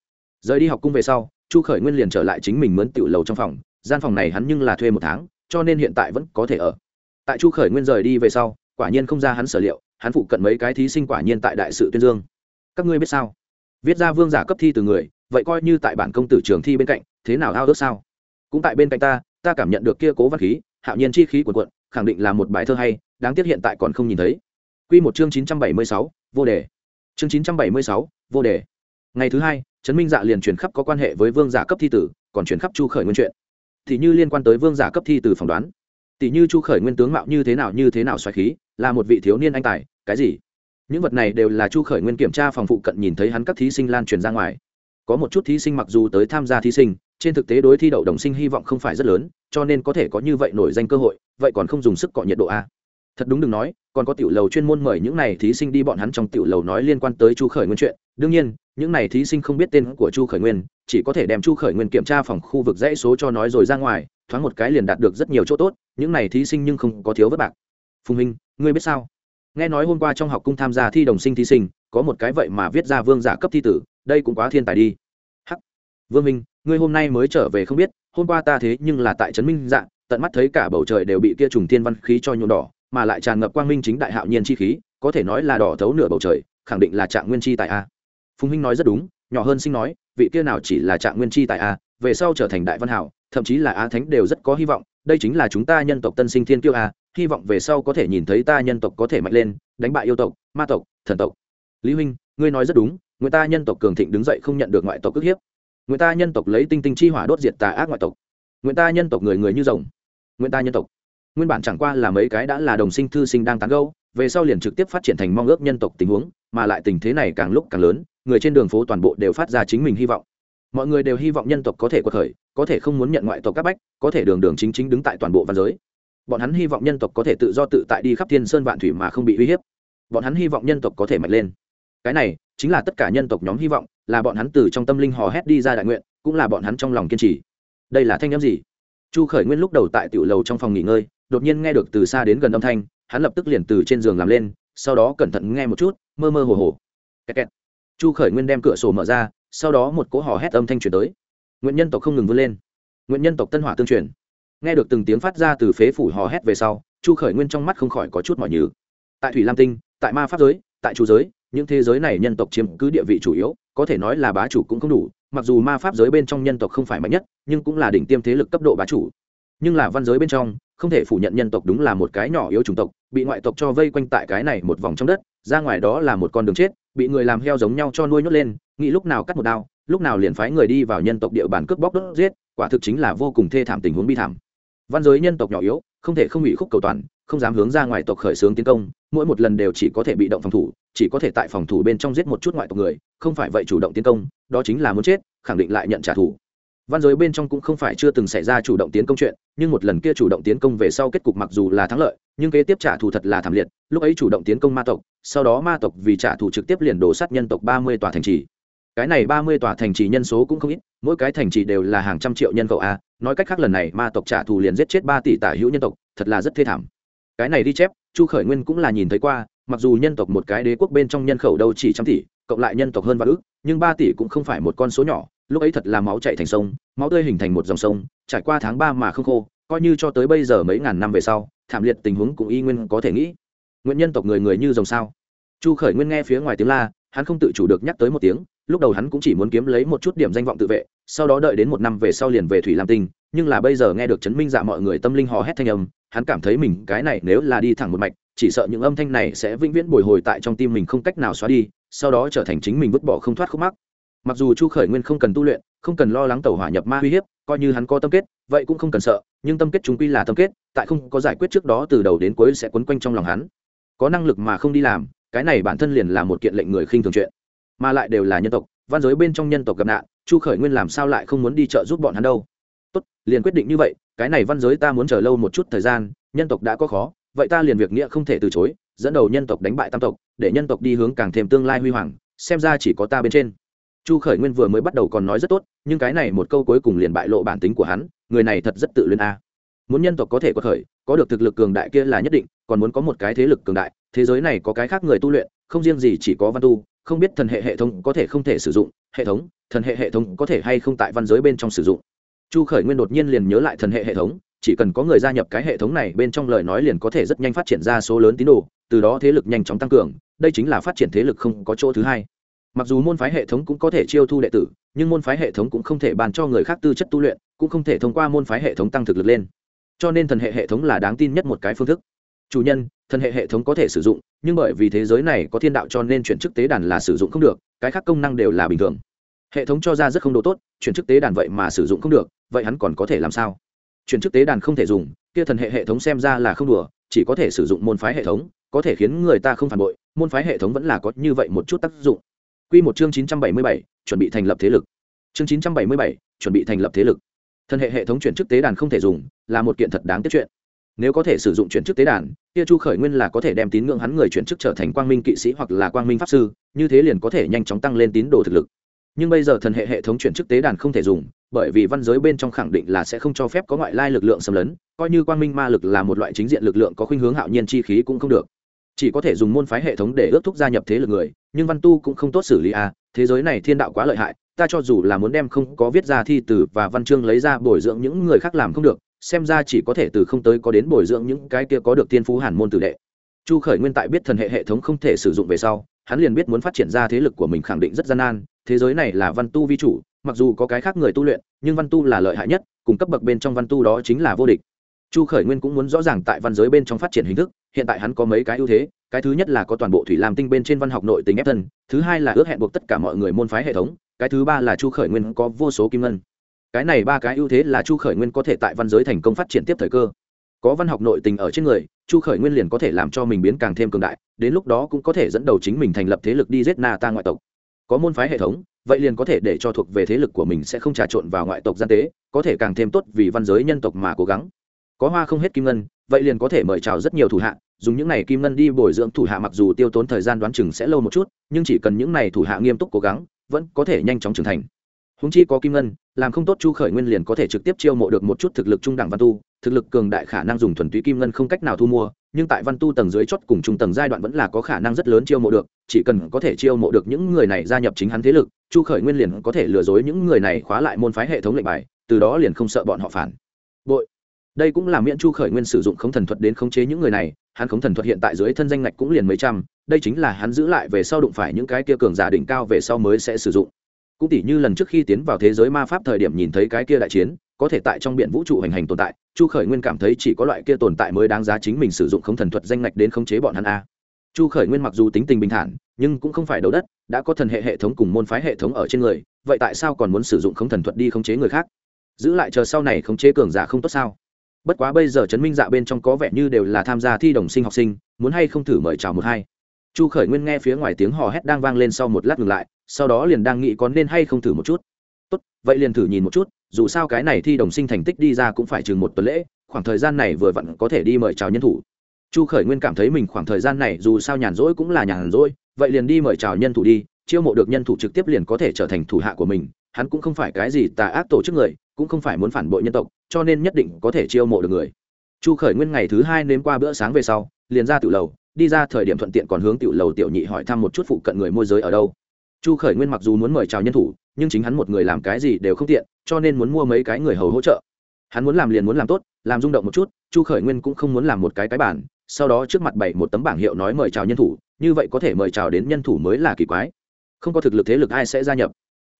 Rời đi học cung về sau, chu khởi nguyên liền trở lại chính mình mướn tiểu lầu trong phòng, gian phòng này hắn nhưng là thuê một tháng, cho nên hiện tại vẫn có thể ở. Tại chu khởi nguyên rời đi về sau, quả nhiên không ra hắn sở liệu hắn phụ cận mấy cái thí sinh quả nhiên tại đại sự tuyên dương các ngươi biết sao viết ra vương giả cấp thi từ người vậy coi như tại bản công tử trường thi bên cạnh thế nào ao ước sao cũng tại bên cạnh ta ta cảm nhận được kia cố văn khí hạo nhiên chi khí của quận khẳng định là một bài thơ hay đáng tiếc hiện tại còn không nhìn thấy Quy một chương chín trăm bảy mươi sáu, vô đề. Chương chín trăm bảy mươi sáu, vô đề. Ngày thứ hai, Trấn Minh Dạ liền truyền khắp có quan hệ với vương giả cấp thi tử, còn truyền khắp Chu Khởi Nguyên chuyện. Thì như liên quan tới vương giả cấp thi tử phỏng đoán, tỷ như Chu Khởi Nguyên tướng mạo như thế nào như thế nào xoáy khí, là một vị thiếu niên anh tài, cái gì? Những vật này đều là Chu Khởi Nguyên kiểm tra phòng phụ cận nhìn thấy hắn các thí sinh lan truyền ra ngoài. Có một chút thí sinh mặc dù tới tham gia thí sinh trên thực tế đối thi đậu đồng sinh hy vọng không phải rất lớn cho nên có thể có như vậy nổi danh cơ hội vậy còn không dùng sức cọ nhiệt độ a thật đúng đừng nói còn có tiểu lầu chuyên môn mời những này thí sinh đi bọn hắn trong tiểu lầu nói liên quan tới chu khởi nguyên chuyện. Đương nhiên những này thí sinh không biết tên của chu khởi nguyên chỉ có thể đem chu khởi nguyên kiểm tra phòng khu vực dãy số cho nói rồi ra ngoài thoáng một cái liền đạt được rất nhiều chỗ tốt những này thí sinh nhưng không có thiếu vất bạc phùng minh ngươi biết sao? Nghe nói hôm qua trong học cung tham gia thi đồng sinh thí sinh, có một cái vậy mà viết ra vương giả cấp thi tử, đây cũng quá thiên tài đi. Hắc. Vương minh ngươi hôm nay mới trở về không biết, hôm qua ta thế nhưng là tại trấn minh dạ tận mắt thấy cả bầu trời đều bị kia trùng thiên văn khí cho nhuộm đỏ, mà lại tràn ngập quang minh chính đại hạo nhiên chi khí, có thể nói là đỏ thấu nửa bầu trời, khẳng định là trạng nguyên chi tại a. Phùng minh nói rất đúng, nhỏ hơn sinh nói, vị kia nào chỉ là trạng nguyên chi tại a, về sau trở thành đại văn hảo, thậm chí là á thánh đều rất có hy vọng đây chính là chúng ta nhân tộc tân sinh thiên kiêu a hy vọng về sau có thể nhìn thấy ta nhân tộc có thể mạnh lên, đánh bại yêu tộc, ma tộc, thần tộc. Lý huynh, ngươi nói rất đúng, người ta nhân tộc cường thịnh đứng dậy không nhận được ngoại tộc ức hiếp. Người ta nhân tộc lấy tinh tinh chi hỏa đốt diệt tà ác ngoại tộc. Người ta nhân tộc người người như rồng. Người ta nhân tộc. Nguyên bản chẳng qua là mấy cái đã là đồng sinh thư sinh đang tán gâu về sau liền trực tiếp phát triển thành mong ước nhân tộc tình huống, mà lại tình thế này càng lúc càng lớn, người trên đường phố toàn bộ đều phát ra chính mình hy vọng mọi người đều hy vọng nhân tộc có thể quật khởi, có thể không muốn nhận ngoại tộc các bách, có thể đường đường chính chính đứng tại toàn bộ văn giới. Bọn hắn hy vọng nhân tộc có thể tự do tự tại đi khắp thiên sơn vạn thủy mà không bị uy hiếp. Bọn hắn hy vọng nhân tộc có thể mạnh lên. Cái này chính là tất cả nhân tộc nhóm hy vọng, là bọn hắn từ trong tâm linh hò hét đi ra đại nguyện, cũng là bọn hắn trong lòng kiên trì. Đây là thanh n m gì? Chu khởi nguyên lúc đầu tại tiểu lầu trong phòng nghỉ ngơi, đột nhiên nghe được từ xa đến gần âm thanh, hắn lập tức liền từ trên giường làm lên, sau đó cẩn thận nghe một chút, mơ mơ hồ hồ. Kẹt kẹt. chu khởi nguyên đem cửa sổ mở ra sau đó một cỗ hò hét âm thanh truyền tới. Nguyện nhân tộc không ngừng vươn lên. Nguyện nhân tộc tân hỏa tương truyền. Nghe được từng tiếng phát ra từ phế phủ hò hét về sau, chu khởi nguyên trong mắt không khỏi có chút mọi nhừ. Tại thủy lam tinh, tại ma pháp giới, tại chủ giới, những thế giới này nhân tộc chiếm cứ địa vị chủ yếu, có thể nói là bá chủ cũng không đủ, mặc dù ma pháp giới bên trong nhân tộc không phải mạnh nhất, nhưng cũng là đỉnh tiêm thế lực cấp độ bá chủ. Nhưng là văn giới bên trong, không thể phủ nhận nhân tộc đúng là một cái nhỏ yếu chủng tộc, bị ngoại tộc cho vây quanh tại cái này một vòng trong đất, ra ngoài đó là một con đường chết, bị người làm heo giống nhau cho nuôi nhốt lên nghĩ lúc nào cắt một đao, lúc nào liền phái người đi vào nhân tộc địa bàn cướp bóc đốt giết, quả thực chính là vô cùng thê thảm tình huống bi thảm. Văn giới nhân tộc nhỏ yếu, không thể không bị khúc cầu toàn, không dám hướng ra ngoài tộc khởi xướng tiến công, mỗi một lần đều chỉ có thể bị động phòng thủ, chỉ có thể tại phòng thủ bên trong giết một chút ngoại tộc người, không phải vậy chủ động tiến công, đó chính là muốn chết, khẳng định lại nhận trả thù. Văn giới bên trong cũng không phải chưa từng xảy ra chủ động tiến công chuyện, nhưng một lần kia chủ động tiến công về sau kết cục mặc dù là thắng lợi, nhưng kế tiếp trả thù thật là thảm liệt, lúc ấy chủ động tiến công ma tộc, sau đó ma tộc vì trả thù trực tiếp liền đổ sát nhân tộc ba mươi tòa thành trì cái này ba mươi tòa thành trì nhân số cũng không ít, mỗi cái thành trì đều là hàng trăm triệu nhân khẩu a, nói cách khác lần này ma tộc trả thù liền giết chết ba tỷ tả hữu nhân tộc, thật là rất thê thảm. Cái này đi chép, chu khởi nguyên cũng là nhìn thấy qua, mặc dù nhân tộc một cái đế quốc bên trong nhân khẩu đâu chỉ trăm tỷ, cộng lại nhân tộc hơn vạn ước, nhưng ba tỷ cũng không phải một con số nhỏ, lúc ấy thật là máu chạy thành sông, máu tươi hình thành một dòng sông, trải qua tháng ba mà không khô, coi như cho tới bây giờ mấy ngàn năm về sau, thảm liệt tình huống cũng y nguyên có thể nghĩ. Nguyện nhân tộc người người như dòng sao? Chu khởi nguyên nghe phía ngoài tiếng la, hắn không tự chủ được nhắc tới một tiếng lúc đầu hắn cũng chỉ muốn kiếm lấy một chút điểm danh vọng tự vệ, sau đó đợi đến một năm về sau liền về thủy lam tinh, nhưng là bây giờ nghe được chấn minh dạ mọi người tâm linh hò hét thanh âm, hắn cảm thấy mình cái này nếu là đi thẳng một mạch, chỉ sợ những âm thanh này sẽ vĩnh viễn bồi hồi tại trong tim mình không cách nào xóa đi, sau đó trở thành chính mình vứt bỏ không thoát khúc mắc. Mặc dù chu khởi nguyên không cần tu luyện, không cần lo lắng tàu hỏa nhập ma uy hiếp, coi như hắn có tâm kết, vậy cũng không cần sợ, nhưng tâm kết chúng quy là tâm kết, tại không có giải quyết trước đó từ đầu đến cuối sẽ quấn quanh trong lòng hắn. Có năng lực mà không đi làm, cái này bản thân liền là một kiện lệnh người khinh thường chuyện mà lại đều là nhân tộc, văn giới bên trong nhân tộc gặp nạn, chu khởi nguyên làm sao lại không muốn đi chợ giúp bọn hắn đâu? Tốt, liền quyết định như vậy, cái này văn giới ta muốn chờ lâu một chút thời gian, nhân tộc đã có khó, vậy ta liền việc nghĩa không thể từ chối, dẫn đầu nhân tộc đánh bại tam tộc, để nhân tộc đi hướng càng thêm tương lai huy hoàng, xem ra chỉ có ta bên trên. Chu khởi nguyên vừa mới bắt đầu còn nói rất tốt, nhưng cái này một câu cuối cùng liền bại lộ bản tính của hắn, người này thật rất tự luyên a. Muốn nhân tộc có thể có khởi, có được thực lực cường đại kia là nhất định, còn muốn có một cái thế lực cường đại, thế giới này có cái khác người tu luyện, không riêng gì chỉ có văn tu không biết thần hệ hệ thống có thể không thể sử dụng, hệ thống, thần hệ hệ thống có thể hay không tại văn giới bên trong sử dụng. Chu khởi nguyên đột nhiên liền nhớ lại thần hệ hệ thống, chỉ cần có người gia nhập cái hệ thống này bên trong lời nói liền có thể rất nhanh phát triển ra số lớn tín đồ, từ đó thế lực nhanh chóng tăng cường, đây chính là phát triển thế lực không có chỗ thứ hai. Mặc dù môn phái hệ thống cũng có thể chiêu thu đệ tử, nhưng môn phái hệ thống cũng không thể bàn cho người khác tư chất tu luyện, cũng không thể thông qua môn phái hệ thống tăng thực lực lên. Cho nên thần hệ hệ thống là đáng tin nhất một cái phương thức. Chủ nhân thần hệ hệ thống có thể sử dụng nhưng bởi vì thế giới này có thiên đạo cho nên chuyển chức tế đàn là sử dụng không được cái khác công năng đều là bình thường hệ thống cho ra rất không độ tốt chuyển chức tế đàn vậy mà sử dụng không được vậy hắn còn có thể làm sao chuyển chức tế đàn không thể dùng kia thần hệ hệ thống xem ra là không đùa chỉ có thể sử dụng môn phái hệ thống có thể khiến người ta không phản bội môn phái hệ thống vẫn là có như vậy một chút tác dụng Quy một chương 977, chuẩn bị thành lập thế lực. Chương 977, chuẩn bị thành lập thế lực. Thần hệ hệ thống chuyển chức tế đàn không thể dùng, là một kiện thật đáng tiếc chuyện. Nếu có thể sử dụng chuyển chức tế đàn, kia Chu Khởi Nguyên là có thể đem tín ngưỡng hắn người chuyển chức trở thành quang minh kỵ sĩ hoặc là quang minh pháp sư, như thế liền có thể nhanh chóng tăng lên tín đồ thực lực. Nhưng bây giờ thần hệ hệ thống chuyển chức tế đàn không thể dùng, bởi vì văn giới bên trong khẳng định là sẽ không cho phép có ngoại lai lực lượng xâm lấn, coi như quang minh ma lực là một loại chính diện lực lượng có khuynh hướng hạo nhiên chi khí cũng không được chỉ có thể dùng môn phái hệ thống để ước thúc gia nhập thế lực người nhưng văn tu cũng không tốt xử lý à thế giới này thiên đạo quá lợi hại ta cho dù là muốn đem không có viết ra thi từ và văn chương lấy ra bồi dưỡng những người khác làm không được xem ra chỉ có thể từ không tới có đến bồi dưỡng những cái kia có được tiên phú hàn môn tử đệ. Chu khởi nguyên tại biết thần hệ hệ thống không thể sử dụng về sau, hắn liền biết muốn phát triển ra thế lực của mình khẳng định rất gian nan, thế giới này là văn tu vi chủ, mặc dù có cái khác người tu luyện, nhưng văn tu là lợi hại nhất, cùng cấp bậc bên trong văn tu đó chính là vô địch. Chu khởi nguyên cũng muốn rõ ràng tại văn giới bên trong phát triển hình thức, hiện tại hắn có mấy cái ưu thế, cái thứ nhất là có toàn bộ thủy lam tinh bên trên văn học nội tình ép thân, thứ hai là ước hẹn buộc tất cả mọi người môn phái hệ thống, cái thứ ba là chu khởi nguyên có vô số kim ngân cái này ba cái ưu thế là chu khởi nguyên có thể tại văn giới thành công phát triển tiếp thời cơ. Có văn học nội tình ở trên người, chu khởi nguyên liền có thể làm cho mình biến càng thêm cường đại, đến lúc đó cũng có thể dẫn đầu chính mình thành lập thế lực đi giết na ta ngoại tộc. Có môn phái hệ thống, vậy liền có thể để cho thuộc về thế lực của mình sẽ không trà trộn vào ngoại tộc gian tế, có thể càng thêm tốt vì văn giới nhân tộc mà cố gắng. Có hoa không hết kim ngân, vậy liền có thể mời chào rất nhiều thủ hạ, dùng những này kim ngân đi bồi dưỡng thủ hạ mặc dù tiêu tốn thời gian đoán chừng sẽ lâu một chút, nhưng chỉ cần những này thủ hạ nghiêm túc cố gắng, vẫn có thể nhanh chóng trưởng thành húng chi có kim ngân, làm không tốt chu khởi nguyên liền có thể trực tiếp chiêu mộ được một chút thực lực trung đẳng văn tu, thực lực cường đại khả năng dùng thuần túy kim ngân không cách nào thu mua, nhưng tại văn tu tầng dưới chót cùng trung tầng giai đoạn vẫn là có khả năng rất lớn chiêu mộ được, chỉ cần có thể chiêu mộ được những người này gia nhập chính hắn thế lực, chu khởi nguyên liền có thể lừa dối những người này khóa lại môn phái hệ thống lệnh bài, từ đó liền không sợ bọn họ phản. Bội. Đây cũng là miễn chu khởi nguyên sử dụng khống thần thuật đến khống chế những người này, hắn khống thần thuật hiện tại dưới thân danh ngạch cũng liền mấy trăm, đây chính là hắn giữ lại về sau đụng phải những cái kia cường giả đỉnh cao về sau mới sẽ sử dụng cũng tỉ như lần trước khi tiến vào thế giới ma pháp thời điểm nhìn thấy cái kia đại chiến, có thể tại trong biển vũ trụ hành hành tồn tại, chu khởi nguyên cảm thấy chỉ có loại kia tồn tại mới đáng giá chính mình sử dụng khống thần thuật danh ngạch đến khống chế bọn hắn a. Chu khởi nguyên mặc dù tính tình bình thản, nhưng cũng không phải đấu đất, đã có thần hệ hệ thống cùng môn phái hệ thống ở trên người, vậy tại sao còn muốn sử dụng khống thần thuật đi khống chế người khác? Giữ lại chờ sau này khống chế cường giả không tốt sao? Bất quá bây giờ chấn minh dạ bên trong có vẻ như đều là tham gia thi đồng sinh học sinh, muốn hay không thử mời chào một hai. Chu khởi nguyên nghe phía ngoài tiếng hò hét đang vang lên sau một lát ngừng lại sau đó liền đang nghĩ có nên hay không thử một chút. Tốt, vậy liền thử nhìn một chút, dù sao cái này thi đồng sinh thành tích đi ra cũng phải chừng một tuần lễ, khoảng thời gian này vừa vặn có thể đi mời chào nhân thủ. Chu khởi nguyên cảm thấy mình khoảng thời gian này dù sao nhàn rỗi cũng là nhàn rỗi, vậy liền đi mời chào nhân thủ đi, chiêu mộ được nhân thủ trực tiếp liền có thể trở thành thủ hạ của mình, hắn cũng không phải cái gì tà ác tổ chức người, cũng không phải muốn phản bội nhân tộc, cho nên nhất định có thể chiêu mộ được người. Chu khởi nguyên ngày thứ hai nếm qua bữa sáng về sau, liền ra tiểu lầu, đi ra thời điểm thuận tiện còn hướng tiểu lầu tiểu nhị hỏi thăm một chút phụ cận người môi giới ở đâu chu khởi nguyên mặc dù muốn mời chào nhân thủ, nhưng chính hắn một người làm cái gì đều không tiện, cho nên muốn mua mấy cái người hầu hỗ trợ. Hắn muốn làm liền muốn làm tốt, làm rung động một chút, chu khởi nguyên cũng không muốn làm một cái cái bản, sau đó trước mặt bảy một tấm bảng hiệu nói mời chào nhân thủ, như vậy có thể mời chào đến nhân thủ mới là kỳ quái. Không có thực lực thế lực ai sẽ gia nhập.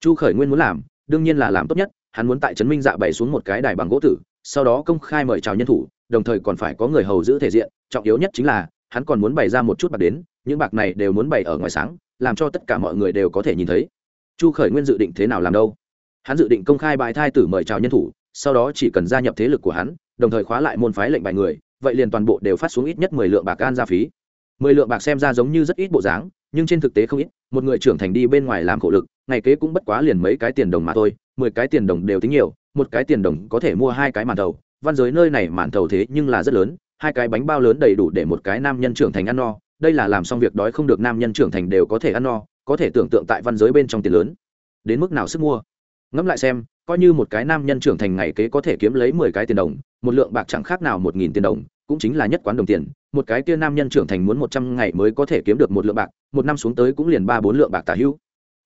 Chu khởi nguyên muốn làm, đương nhiên là làm tốt nhất, hắn muốn tại trấn minh dạ bày xuống một cái đài bằng gỗ tử, sau đó công khai mời chào nhân thủ, đồng thời còn phải có người hầu giữ thể diện, trọng yếu nhất chính là, hắn còn muốn bày ra một chút bạc đến, những bạc này đều muốn bày ở ngoài sáng làm cho tất cả mọi người đều có thể nhìn thấy. Chu khởi nguyên dự định thế nào làm đâu? Hắn dự định công khai bài thai tử mời chào nhân thủ, sau đó chỉ cần gia nhập thế lực của hắn, đồng thời khóa lại môn phái lệnh bài người, vậy liền toàn bộ đều phát xuống ít nhất mười lượng bạc an ra phí. Mười lượng bạc xem ra giống như rất ít bộ dáng, nhưng trên thực tế không ít, một người trưởng thành đi bên ngoài làm khổ lực, ngày kế cũng bất quá liền mấy cái tiền đồng mà thôi, mười cái tiền đồng đều tính nhiều, một cái tiền đồng có thể mua hai cái màn thầu, văn giới nơi này màn thầu thế nhưng là rất lớn, hai cái bánh bao lớn đầy đủ để một cái nam nhân trưởng thành ăn no đây là làm xong việc đói không được nam nhân trưởng thành đều có thể ăn no, có thể tưởng tượng tại văn giới bên trong tiền lớn. Đến mức nào sức mua? Ngẫm lại xem, coi như một cái nam nhân trưởng thành ngày kế có thể kiếm lấy mười cái tiền đồng, một lượng bạc chẳng khác nào một nghìn tiền đồng, cũng chính là nhất quán đồng tiền. Một cái kia nam nhân trưởng thành muốn một trăm ngày mới có thể kiếm được một lượng bạc, một năm xuống tới cũng liền ba bốn lượng bạc tả hữu.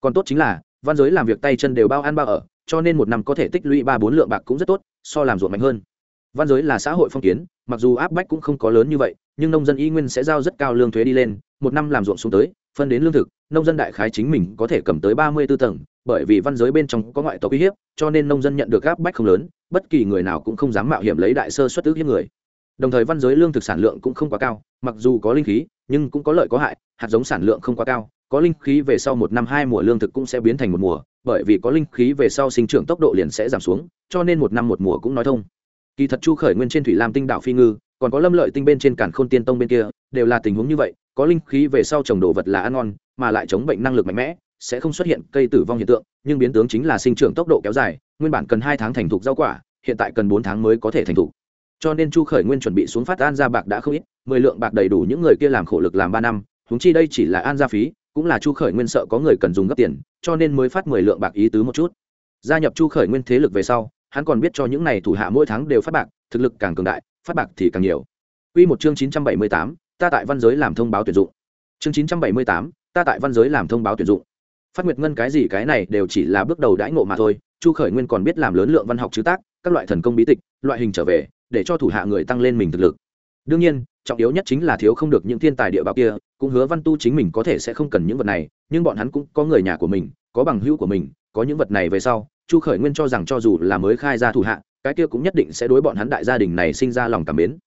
Còn tốt chính là, văn giới làm việc tay chân đều bao ăn bao ở, cho nên một năm có thể tích lũy ba bốn lượng bạc cũng rất tốt, so làm ruộng mạnh hơn văn giới là xã hội phong kiến, mặc dù áp bách cũng không có lớn như vậy, nhưng nông dân y nguyên sẽ giao rất cao lương thuế đi lên, một năm làm ruộng xuống tới, phân đến lương thực, nông dân đại khái chính mình có thể cầm tới ba mươi b ố tầng, bởi vì văn giới bên trong có ngoại tộc uy hiếp, cho nên nông dân nhận được áp bách không lớn, bất kỳ người nào cũng không dám mạo hiểm lấy đại sơ xuất ước hiếp người. Đồng thời văn giới lương thực sản lượng cũng không quá cao, mặc dù có linh khí, nhưng cũng có lợi có hại, hạt giống sản lượng không quá cao, có linh khí về sau một năm hai mùa lương thực cũng sẽ biến thành một mùa, bởi vì có linh khí về sau sinh trưởng tốc độ liền sẽ giảm xuống, cho nên một năm một mùa cũng nói thông kỳ thật chu khởi nguyên trên thủy lam tinh đảo phi ngư, còn có lâm lợi tinh bên trên cản khôn tiên tông bên kia, đều là tình huống như vậy, có linh khí về sau trồng đồ vật là ăn ngon, mà lại chống bệnh năng lực mạnh mẽ, sẽ không xuất hiện cây tử vong hiện tượng, nhưng biến tướng chính là sinh trưởng tốc độ kéo dài, nguyên bản cần hai tháng thành thục rau quả, hiện tại cần bốn tháng mới có thể thành thục. Cho nên chu khởi nguyên chuẩn bị xuống phát an gia bạc đã không ít, mười lượng bạc đầy đủ những người kia làm khổ lực làm ba năm húng chi đây chỉ là an gia phí, cũng là chu khởi nguyên sợ có người cần dùng gấp tiền, cho nên mới phát mười lượng bạc ý tứ một chút. Gia nhập chu khởi nguyên thế lực về sau hắn còn biết cho những này thủ hạ mỗi tháng đều phát bạc thực lực càng cường đại phát bạc thì càng nhiều Quy một chương 978, ta tại văn giới làm thông báo tuyển dụng. Chương 978, ta tại văn giới làm thông báo tuyển dụng. Phát Nguyệt Ngân cái gì cái này đều chỉ là bước đầu đãi ngộ mà thôi, Chu Khởi Nguyên còn biết làm lớn lượng văn học chứ tác, các loại thần công bí tịch, loại hình trở về, để cho thủ hạ người tăng lên mình thực lực. Đương nhiên, trọng yếu nhất chính là thiếu không được những thiên tài địa bảo kia, cũng hứa Văn Tu chính mình có thể sẽ không cần những vật này, nhưng bọn hắn cũng có người nhà của mình, có bằng hữu của mình, có những vật này về sau, Chu Khởi Nguyên cho rằng cho dù là mới khai ra thủ hạ, cái kia cũng nhất định sẽ đối bọn hắn đại gia đình này sinh ra lòng cảm mến.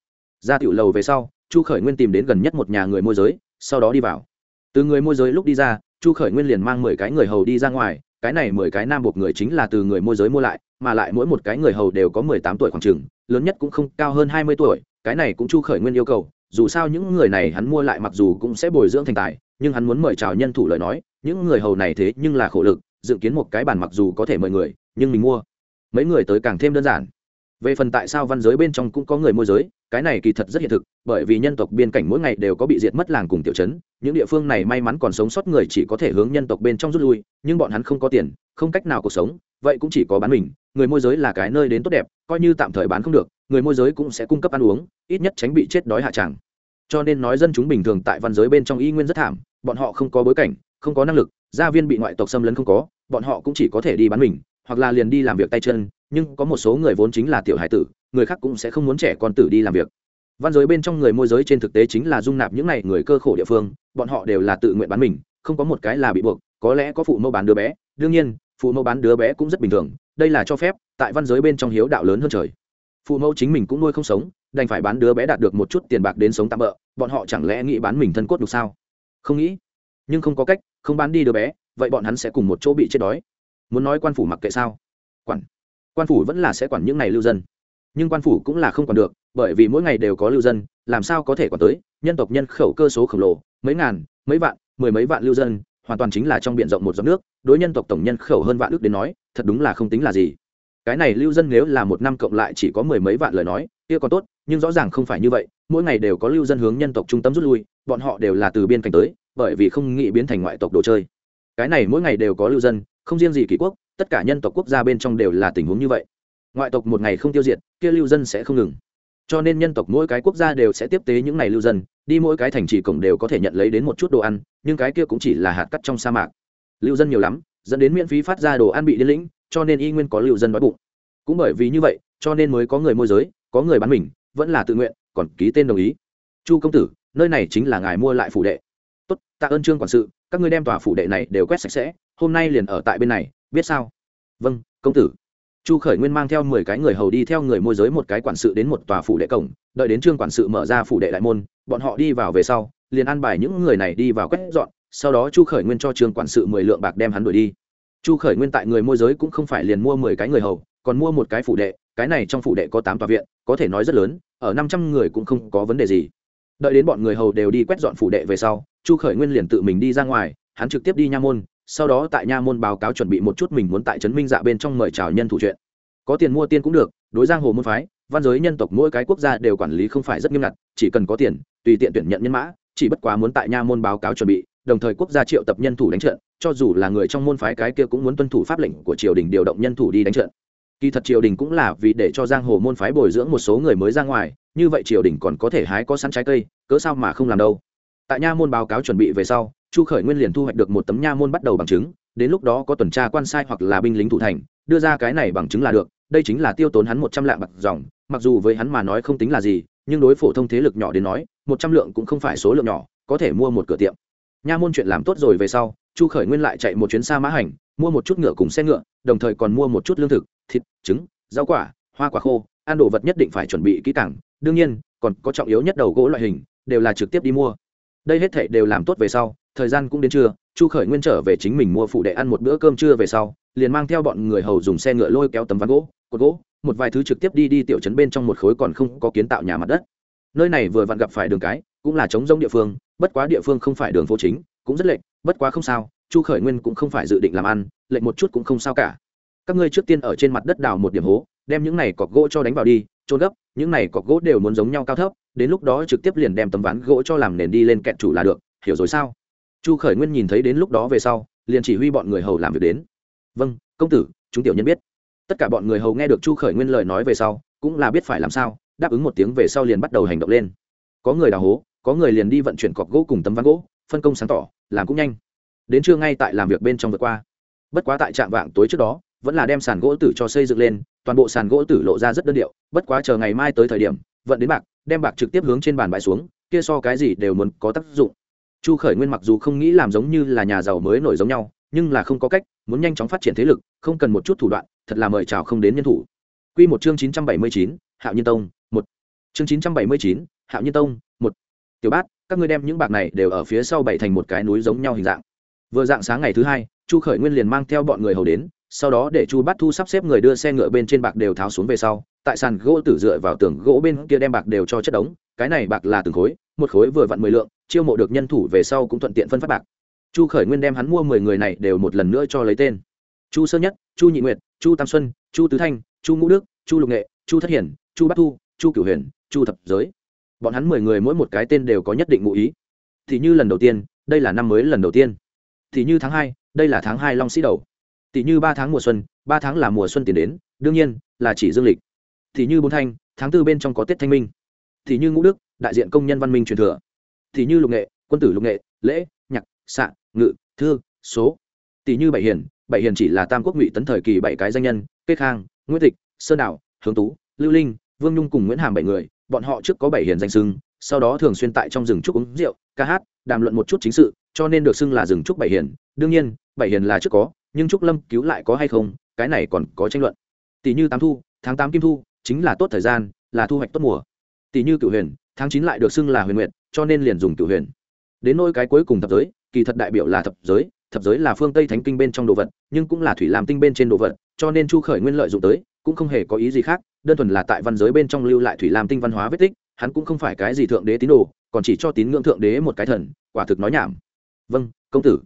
Ra tiểu lầu về sau chu khởi nguyên tìm đến gần nhất một nhà người môi giới sau đó đi vào. Từ người môi giới lúc đi ra chu khởi nguyên liền mang mười cái người hầu đi ra ngoài cái này mười cái nam buộc người chính là từ người môi giới mua lại mà lại mỗi một cái người hầu đều có mười tám tuổi khoảng t lớn nhất cũng không cao hơn hai mươi tuổi cái này cũng chu khởi nguyên yêu cầu dù sao những người này hắn mua lại mặc dù cũng sẽ bồi dưỡng thành tài nhưng hắn muốn mời chào nhân thủ lời nói những người hầu này thế nhưng là khổ lực dự kiến một cái bàn mặc dù có thể mời người, nhưng mình mua. Mấy người tới càng thêm đơn giản. Về phần tại sao văn giới bên trong cũng có người môi giới, cái này kỳ thật rất hiện thực, bởi vì nhân tộc biên cảnh mỗi ngày đều có bị diệt mất làng cùng tiểu chấn những địa phương này may mắn còn sống sót người chỉ có thể hướng nhân tộc bên trong rút lui, nhưng bọn hắn không có tiền, không cách nào cuộc sống, vậy cũng chỉ có bán mình. Người môi giới là cái nơi đến tốt đẹp, coi như tạm thời bán không được, người môi giới cũng sẽ cung cấp ăn uống, ít nhất tránh bị chết đói hạ tràng. Cho nên nói dân chúng bình thường tại văn giới bên trong y nguyên rất thảm, bọn họ không có bối cảnh, không có năng lực, gia viên bị ngoại tộc xâm lấn không có bọn họ cũng chỉ có thể đi bán mình, hoặc là liền đi làm việc tay chân, nhưng có một số người vốn chính là tiểu hải tử, người khác cũng sẽ không muốn trẻ con tử đi làm việc. Văn giới bên trong người môi giới trên thực tế chính là dung nạp những n à y người cơ khổ địa phương, bọn họ đều là tự nguyện bán mình, không có một cái là bị buộc, có lẽ có phụ mẫu bán đứa bé. Đương nhiên, phụ mẫu bán đứa bé cũng rất bình thường, đây là cho phép, tại văn giới bên trong hiếu đạo lớn hơn trời. Phụ mẫu chính mình cũng nuôi không sống, đành phải bán đứa bé đạt được một chút tiền bạc đến sống tạm bỡ bọn họ chẳng lẽ nghĩ bán mình thân cốt được sao? Không nghĩ. Nhưng không có cách, không bán đi đứa bé vậy bọn hắn sẽ cùng một chỗ bị chết đói. Muốn nói quan phủ mặc kệ sao? Quản. Quan phủ vẫn là sẽ quản những ngày lưu dân. Nhưng quan phủ cũng là không còn được, bởi vì mỗi ngày đều có lưu dân, làm sao có thể còn tới? Nhân tộc nhân khẩu cơ số khổng lồ, mấy ngàn, mấy vạn, mười mấy vạn lưu dân, hoàn toàn chính là trong b i ể n rộng một dòng nước, đối nhân tộc tổng nhân khẩu hơn vạn ước đến nói, thật đúng là không tính là gì. Cái này lưu dân nếu là một năm cộng lại chỉ có mười mấy vạn lời nói, kia còn tốt, nhưng rõ ràng không phải như vậy, mỗi ngày đều có lưu dân hướng nhân tộc trung tâm rút lui, bọn họ đều là từ biên cảnh tới, bởi vì không nghĩ biến thành ngoại tộc đồ chơi cái này mỗi ngày đều có lưu dân, không riêng gì kỷ quốc, tất cả nhân tộc quốc gia bên trong đều là tình huống như vậy. Ngoại tộc một ngày không tiêu diệt, kia lưu dân sẽ không ngừng. Cho nên nhân tộc mỗi cái quốc gia đều sẽ tiếp tế những ngày lưu dân, đi mỗi cái thành trì cổng đều có thể nhận lấy đến một chút đồ ăn, nhưng cái kia cũng chỉ là hạt cắt trong sa mạc. Lưu dân nhiều lắm, dẫn đến miễn phí phát ra đồ ăn bị điên lĩnh, cho nên y nguyên có lưu dân đói bụng. Cũng bởi vì như vậy, cho nên mới có người môi giới, có người bán mình, vẫn là tự nguyện, còn ký tên đồng ý. Chu công tử, nơi này chính là ngài mua lại phủ đệ tạ ơn trương quản sự, các ngươi đem tòa phủ đệ này đều quét sạch sẽ, hôm nay liền ở tại bên này, biết sao? Vâng công tử. Chu khởi nguyên mang theo mười cái người hầu đi theo người môi giới một cái quản sự đến một tòa phủ đệ cổng, đợi đến trương quản sự mở ra phủ đệ đại môn, bọn họ đi vào về sau, liền ăn bài những người này đi vào quét dọn, sau đó chu khởi nguyên cho trương quản sự mười lượng bạc đem hắn đuổi đi. Chu khởi nguyên tại người môi giới cũng không phải liền mua mười cái người hầu, còn mua một cái phủ đệ, cái này trong phủ đệ có tám tòa viện, có thể nói rất lớn, ở năm trăm người cũng không có vấn đề gì. Đợi đến bọn người hầu đều đi quét dọn phủ đệ về sau chu khởi nguyên liền tự mình đi ra ngoài, hắn trực tiếp đi nha môn, sau đó tại nha môn báo cáo chuẩn bị một chút mình muốn tại trấn minh dạ bên trong mời chào nhân thủ chuyện. Có tiền mua tiên cũng được, đối giang hồ môn phái, văn giới nhân tộc mỗi cái quốc gia đều quản lý không phải rất nghiêm ngặt, chỉ cần có tiền, tùy tiện tuyển nhận nhân mã, chỉ bất quá muốn tại nha môn báo cáo chuẩn bị, đồng thời quốc gia triệu tập nhân thủ đánh trận, cho dù là người trong môn phái cái kia cũng muốn tuân thủ pháp lệnh của triều đình điều động nhân thủ đi đánh trận. Kỳ thật triều đình cũng là vì để cho giang hồ môn phái bồi dưỡng một số người mới ra ngoài, như vậy triều đình còn có thể hái có sẵn trái cây, cớ sao mà không làm đâu? Tại nha môn báo cáo chuẩn bị về sau, chu khởi nguyên liền thu hoạch được một tấm nha môn bắt đầu bằng chứng, đến lúc đó có tuần tra quan sai hoặc là binh lính thủ thành, đưa ra cái này bằng chứng là được, đây chính là tiêu tốn hắn một trăm lạng bạc dòng, mặc dù với hắn mà nói không tính là gì, nhưng đối phổ thông thế lực nhỏ đến nói, một trăm lượng cũng không phải số lượng nhỏ, có thể mua một cửa tiệm. Nha môn chuyện làm tốt rồi về sau, chu khởi nguyên lại chạy một chuyến xa mã hành, mua một chút ngựa cùng xe ngựa, đồng thời còn mua một chút lương thực, thịt, trứng, rau quả, hoa quả khô, ăn đồ vật nhất định phải chuẩn bị kỹ càng, đương nhiên, còn có trọng yếu nhất đầu gỗ loại hình, đều là trực tiếp đi mua đây hết thảy đều làm tốt về sau, thời gian cũng đến trưa, chu khởi nguyên trở về chính mình mua phụ đệ ăn một bữa cơm trưa về sau, liền mang theo bọn người hầu dùng xe ngựa lôi kéo tấm ván gỗ, cột gỗ, một vài thứ trực tiếp đi đi tiểu trấn bên trong một khối còn không có kiến tạo nhà mặt đất. Nơi này vừa vặn gặp phải đường cái, cũng là chống rông địa phương, bất quá địa phương không phải đường phố chính, cũng rất lệch, bất quá không sao, chu khởi nguyên cũng không phải dự định làm ăn, lệch một chút cũng không sao cả. Các ngươi trước tiên ở trên mặt đất đào một điểm hố, đem những này cọc gỗ cho đánh vào đi, trôn gấp, những này cọc gỗ đều muốn giống nhau cao thấp đến lúc đó trực tiếp liền đem tấm ván gỗ cho làm nền đi lên kẹt chủ là được, hiểu rồi sao? Chu khởi nguyên nhìn thấy đến lúc đó về sau, liền chỉ huy bọn người hầu làm việc đến. Vâng công tử, chúng tiểu nhân biết. Tất cả bọn người hầu nghe được chu khởi nguyên lời nói về sau, cũng là biết phải làm sao, đáp ứng một tiếng về sau liền bắt đầu hành động lên. Có người đào hố, có người liền đi vận chuyển cọc gỗ cùng tấm ván gỗ, phân công sáng tỏ, làm cũng nhanh. Đến trưa ngay tại làm việc bên trong vượt qua. Bất quá tại trạm vạng tối trước đó, vẫn là đem sàn gỗ tử cho xây dựng lên, toàn bộ sàn gỗ tử lộ ra rất đơn điệu, bất quá chờ ngày mai tới thời điểm, vận đến bạc đem bạc trực tiếp hướng trên bàn bãi xuống kia so cái gì đều muốn có tác dụng. Chu khởi nguyên mặc dù không nghĩ làm giống như là nhà giàu mới nổi giống nhau nhưng là không có cách muốn nhanh chóng phát triển thế lực không cần một chút thủ đoạn thật là mời chào không đến nhân thủ. Quy một chương chín trăm bảy mươi chín, Hạo Nhiên Tông, một. Chương chín trăm bảy mươi chín, Hạo Nhiên Tông, một. Tiểu Bát, các ngươi đem những bạc này đều ở phía sau bảy thành một cái núi giống nhau hình dạng. Vừa dạng sáng ngày thứ hai, Chu Khởi Nguyên liền mang theo bọn người hầu đến, sau đó để chu bát thu sắp xếp người đưa xe ngựa bên trên bạc đều tháo xuống về sau, tại sàn gỗ tử dựa vào tường gỗ bên kia đem bạc đều cho chất đống, cái này bạc là từng khối, một khối vừa vặn mười lượng, chiêu mộ được nhân thủ về sau cũng thuận tiện phân phát bạc. Chu khởi nguyên đem hắn mua mười người này đều một lần nữa cho lấy tên. Chu sơ nhất, chu nhị nguyệt, chu tam xuân, chu tứ thanh, chu ngũ đức, chu lục nghệ, chu thất hiển, chu bát thu, chu cửu huyền, chu thập giới. Bọn hắn mười người mỗi một cái tên đều có nhất định ngụ ý. Thì như lần đầu tiên, đây là năm mới lần đầu tiên. Thì như tháng hai, đây là tháng hai long sĩ đầu tỷ như ba tháng mùa xuân ba tháng là mùa xuân tiền đến đương nhiên là chỉ dương lịch. Thì như bốn thanh tháng tư bên trong có tết thanh minh. Thì như ngũ đức đại diện công nhân văn minh truyền thừa. Thì như lục nghệ quân tử lục nghệ lễ nhạc xạ ngự thư số. Tỷ như bảy hiền bảy hiền chỉ là tam quốc ngụy tấn thời kỳ bảy cái danh nhân kê khang nguyễn tịch sơn đảo, hướng tú lưu linh vương nhung cùng nguyễn hàm bảy người bọn họ trước có bảy hiền danh sưng sau đó thường xuyên tại trong rừng trúc uống rượu ca hát đàm luận một chút chính sự cho nên được xưng là rừng trúc bảy hiền. Đương nhiên bảy hiền là trước có nhưng trúc lâm cứu lại có hay không, cái này còn có tranh luận. Tỷ như tám thu, tháng tám kim thu, chính là tốt thời gian, là thu hoạch tốt mùa. Tỷ như cựu huyền, tháng chín lại được xưng là huyền nguyện cho nên liền dùng cựu huyền. Đến nôi cái cuối cùng thập giới, kỳ thật đại biểu là thập giới thập giới là phương tây thánh kinh bên trong đồ vật, nhưng cũng là thủy làm tinh bên trên đồ vật, cho nên chu khởi nguyên lợi dụng tới, cũng không hề có ý gì khác, đơn thuần là tại văn giới bên trong lưu lại thủy làm tinh văn hóa vết tích, hắn cũng không phải cái gì thượng đế tín đồ, còn chỉ cho tín ngưỡng thượng đế một cái thần, quả thực nói nhảm. Vâng công tử.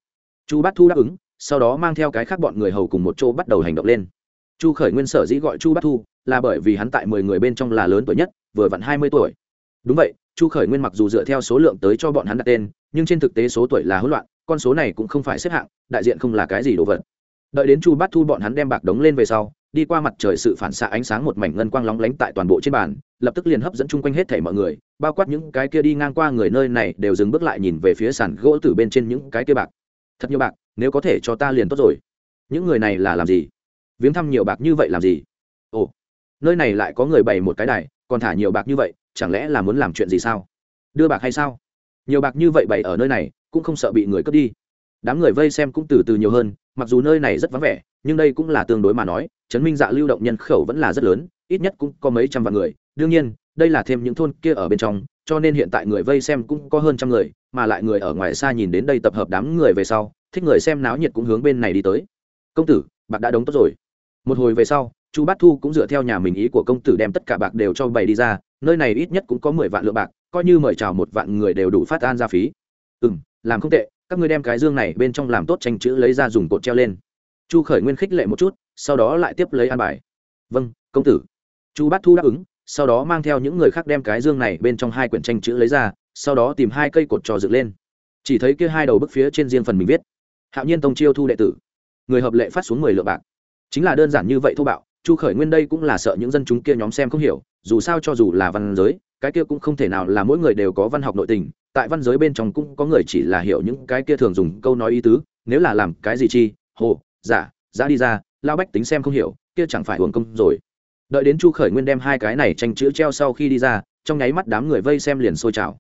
Chu bát thu đáp ứng sau đó mang theo cái khác bọn người hầu cùng một chỗ bắt đầu hành động lên. Chu khởi nguyên sở dĩ gọi chu bát thu là bởi vì hắn tại mười người bên trong là lớn tuổi nhất, vừa vặn hai mươi tuổi. Đúng vậy, chu khởi nguyên mặc dù dựa theo số lượng tới cho bọn hắn đặt tên, nhưng trên thực tế số tuổi là hỗn loạn, con số này cũng không phải xếp hạng, đại diện không là cái gì đồ vật. Đợi đến chu bát thu bọn hắn đem bạc đống lên về sau, đi qua mặt trời sự phản xạ ánh sáng một mảnh ngân quang lóng lánh tại toàn bộ trên bàn, lập tức liền hấp dẫn chung quanh hết thảy mọi người, bao quát những cái kia đi ngang qua người nơi này đều dừng bước lại nhìn về phía sàn gỗ từ bên trên những cái kia bạc. Thật nhiều bạc nếu có thể cho ta liền tốt rồi. Những người này là làm gì? Viếng thăm nhiều bạc như vậy làm gì? Ồ, nơi này lại có người bày một cái đài, còn thả nhiều bạc như vậy, chẳng lẽ là muốn làm chuyện gì sao? Đưa bạc hay sao? Nhiều bạc như vậy bày ở nơi này, cũng không sợ bị người cướp đi. Đám người vây xem cũng từ từ nhiều hơn, mặc dù nơi này rất vắng vẻ, nhưng đây cũng là tương đối mà nói, chấn minh dạ lưu động nhân khẩu vẫn là rất lớn, ít nhất cũng có mấy trăm vạn người. Đương nhiên, đây là thêm những thôn kia ở bên trong, cho nên hiện tại người vây xem cũng có hơn trăm người, mà lại người ở ngoài xa nhìn đến đây tập hợp đám người về sau thích người xem náo nhiệt cũng hướng bên này đi tới. Công tử, bạc đã đóng tốt rồi. Một hồi về sau, chu bát thu cũng dựa theo nhà mình ý của công tử đem tất cả bạc đều cho bày đi ra, nơi này ít nhất cũng có mười vạn lượng bạc, coi như mời chào một vạn người đều đủ phát an ra phí. Ừ m làm không tệ, các ngươi đem cái dương này bên trong làm tốt tranh chữ lấy ra dùng cột treo lên. Chu khởi nguyên khích lệ một chút, sau đó lại tiếp lấy an bài. Vâng công tử. Chu bát thu đáp ứng, sau đó mang theo những người khác đem cái dương này bên trong hai quyển tranh chữ lấy ra, sau đó tìm hai cây cột trò dựng lên. Chỉ thấy kia hai đầu bức phía trên riêng phần mình viết hạo nhiên tông chiêu thu đệ tử. Người hợp lệ phát xuống mười lượng bạc. Chính là đơn giản như vậy thô bạo, chu khởi nguyên đây cũng là sợ những dân chúng kia nhóm xem không hiểu, dù sao cho dù là văn giới, cái kia cũng không thể nào là mỗi người đều có văn học nội tình, tại văn giới bên trong cũng có người chỉ là hiểu những cái kia thường dùng câu nói ý tứ, nếu là làm cái gì chi, hồ, giả giả đi ra, lao bách tính xem không hiểu, kia chẳng phải hưởng công rồi. Đợi đến chu khởi nguyên đem hai cái này tranh chữ treo sau khi đi ra, trong nháy mắt đám người vây xem liền sôi trào.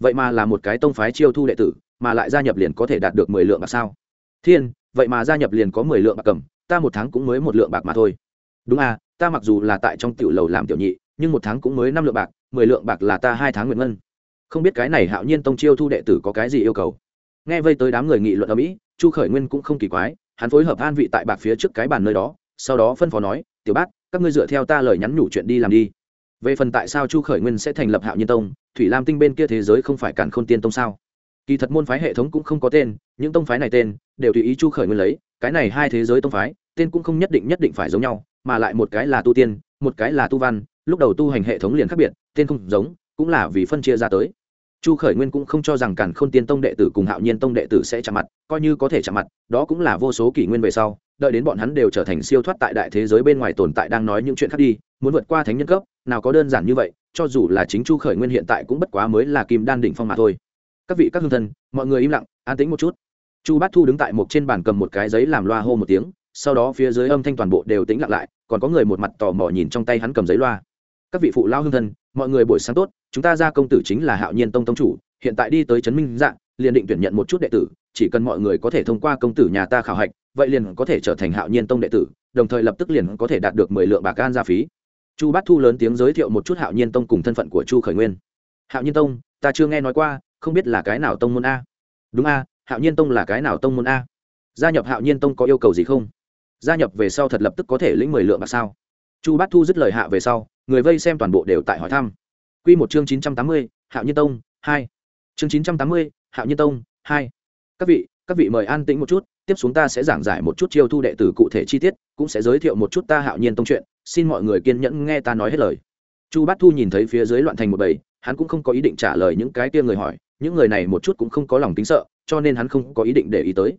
Vậy mà là một cái tông phái chiêu thu đệ tử, mà lại gia nhập liền có thể đạt được mười lượng bạc sao? Thiên, vậy mà gia nhập liền có mười lượng bạc cầm, ta một tháng cũng mới một lượng bạc mà thôi. Đúng à ta mặc dù là tại trong tiểu lầu làm tiểu nhị, nhưng một tháng cũng mới năm lượng bạc, mười lượng bạc là ta hai tháng nguyện ngân. Không biết cái này hạo nhiên tông chiêu thu đệ tử có cái gì yêu cầu? Nghe vây tới đám người nghị luận ở mỹ, chu khởi nguyên cũng không kỳ quái, hắn phối hợp an vị tại bạc phía trước cái bàn nơi đó, sau đó phân phó nói, tiểu bác, các ngươi dựa theo ta lời nhắn nhủ chuyện đi làm đi. Về phần tại sao chu khởi nguyên sẽ thành lập hạo nhiên tông, thủy lam tinh bên kia thế giới không phải cản k h ô n tiên tông sao? Kỳ thật môn phái hệ thống cũng không có tên, những tông phái này tên đều tùy ý chu khởi nguyên lấy, cái này hai thế giới tông phái, tên cũng không nhất định nhất định phải giống nhau, mà lại một cái là tu tiên, một cái là tu văn, lúc đầu tu hành hệ thống liền khác biệt, tên không giống, cũng là vì phân chia ra tới. Chu khởi nguyên cũng không cho rằng càn khôn tiên tông đệ tử cùng hạo nhiên tông đệ tử sẽ chạm mặt, coi như có thể chạm mặt, đó cũng là vô số kỷ nguyên về sau, đợi đến bọn hắn đều trở thành siêu thoát tại đại thế giới bên ngoài tồn tại đang nói những chuyện khác đi, muốn vượt qua thánh nhân cấp, nào có đơn giản như vậy, cho dù là chính chu khởi nguyên hiện tại cũng bất quá mới là kim đan đỉnh phong mà thôi các vị các hương thân, mọi người im lặng, an tĩnh một chút. Chu bát thu đứng tại một trên bàn cầm một cái giấy làm loa hô một tiếng, sau đó phía dưới âm thanh toàn bộ đều tĩnh lặng lại, còn có người một mặt tò mò nhìn trong tay hắn cầm giấy loa. Các vị phụ lao hương thân, mọi người buổi sáng tốt, chúng ta ra công tử chính là hạo nhiên tông tông chủ, hiện tại đi tới trấn minh dạng liền định tuyển nhận một chút đệ tử, chỉ cần mọi người có thể thông qua công tử nhà ta khảo hạch, vậy liền có thể trở thành hạo nhiên tông đệ tử, đồng thời lập tức liền có thể đạt được mười lượng bạc gan ra phí. Chu bát thu lớn tiếng giới thiệu một chút hạo nhiên tông cùng thân phận của chu khởi nguyên. Hạo nhiên tông, ta chưa nghe nói qua không biết là cái nào tông môn a. Đúng a hạo nhiên tông là cái nào tông môn a? Gia nhập hạo nhiên tông có yêu cầu gì không? Gia nhập về sau thật lập tức có thể lĩnh mười lượng bạc sao? Chu bát thu dứt lời hạ về sau người vây xem toàn bộ đều tại hỏi thăm. Quy một chương 980, Hạo Nhiên Tông hai. Chương 980, Hạo Nhiên Tông hai. Các vị, các vị mời an tĩnh một chút, tiếp xuống ta sẽ giảng giải một chút chiêu thu đệ tử cụ thể chi tiết, cũng sẽ giới thiệu một chút ta Hạo Nhiên Tông chuyện, xin mọi người kiên nhẫn nghe ta nói hết lời. Chu Bát Thu nhìn thấy phía dưới loạn thành một bầy, hắn cũng không có ý định trả lời những cái kia người hỏi, những người này một chút cũng không có lòng tính sợ, cho nên hắn không có ý định để ý tới.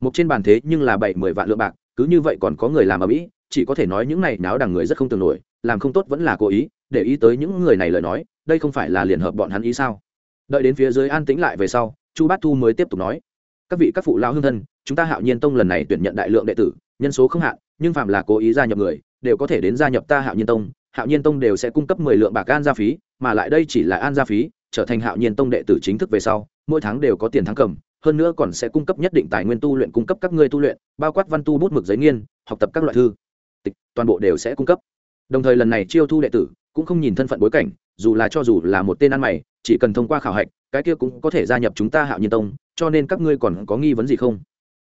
Một trên bàn thế nhưng là bảy mười vạn lượng bạc, cứ như vậy còn có người làm ở mỹ, chỉ có thể nói những này náo đằng người rất không tưởng nổi, làm không tốt vẫn là cố ý, để ý tới những người này lời nói đây không phải là liền hợp bọn hắn ý sao đợi đến phía dưới an tĩnh lại về sau chu bát thu mới tiếp tục nói các vị các phụ lao hương thân chúng ta hạo nhiên tông lần này tuyển nhận đại lượng đệ tử nhân số không hạn nhưng phạm là cố ý gia nhập người đều có thể đến gia nhập ta hạo nhiên tông hạo nhiên tông đều sẽ cung cấp mười lượng bạc an gia phí mà lại đây chỉ là an gia phí trở thành hạo nhiên tông đệ tử chính thức về sau, mỗi tháng đều có tiền thắng cầm, hơn nữa còn sẽ cung cấp nhất định tài nguyên tu luyện cung cấp các ngươi tu luyện, bao quát văn tu bút mực giấy nghiên, học tập các loại thư. Tịch, toàn bộ đều sẽ cung cấp. Đồng thời lần này chiêu thu đệ tử cũng không nhìn thân phận bối cảnh, dù là cho dù là một tên ăn mày, chỉ cần thông qua khảo hạch, cái kia cũng có thể gia nhập chúng ta hạo nhiên tông, cho nên các ngươi còn có nghi vấn gì không?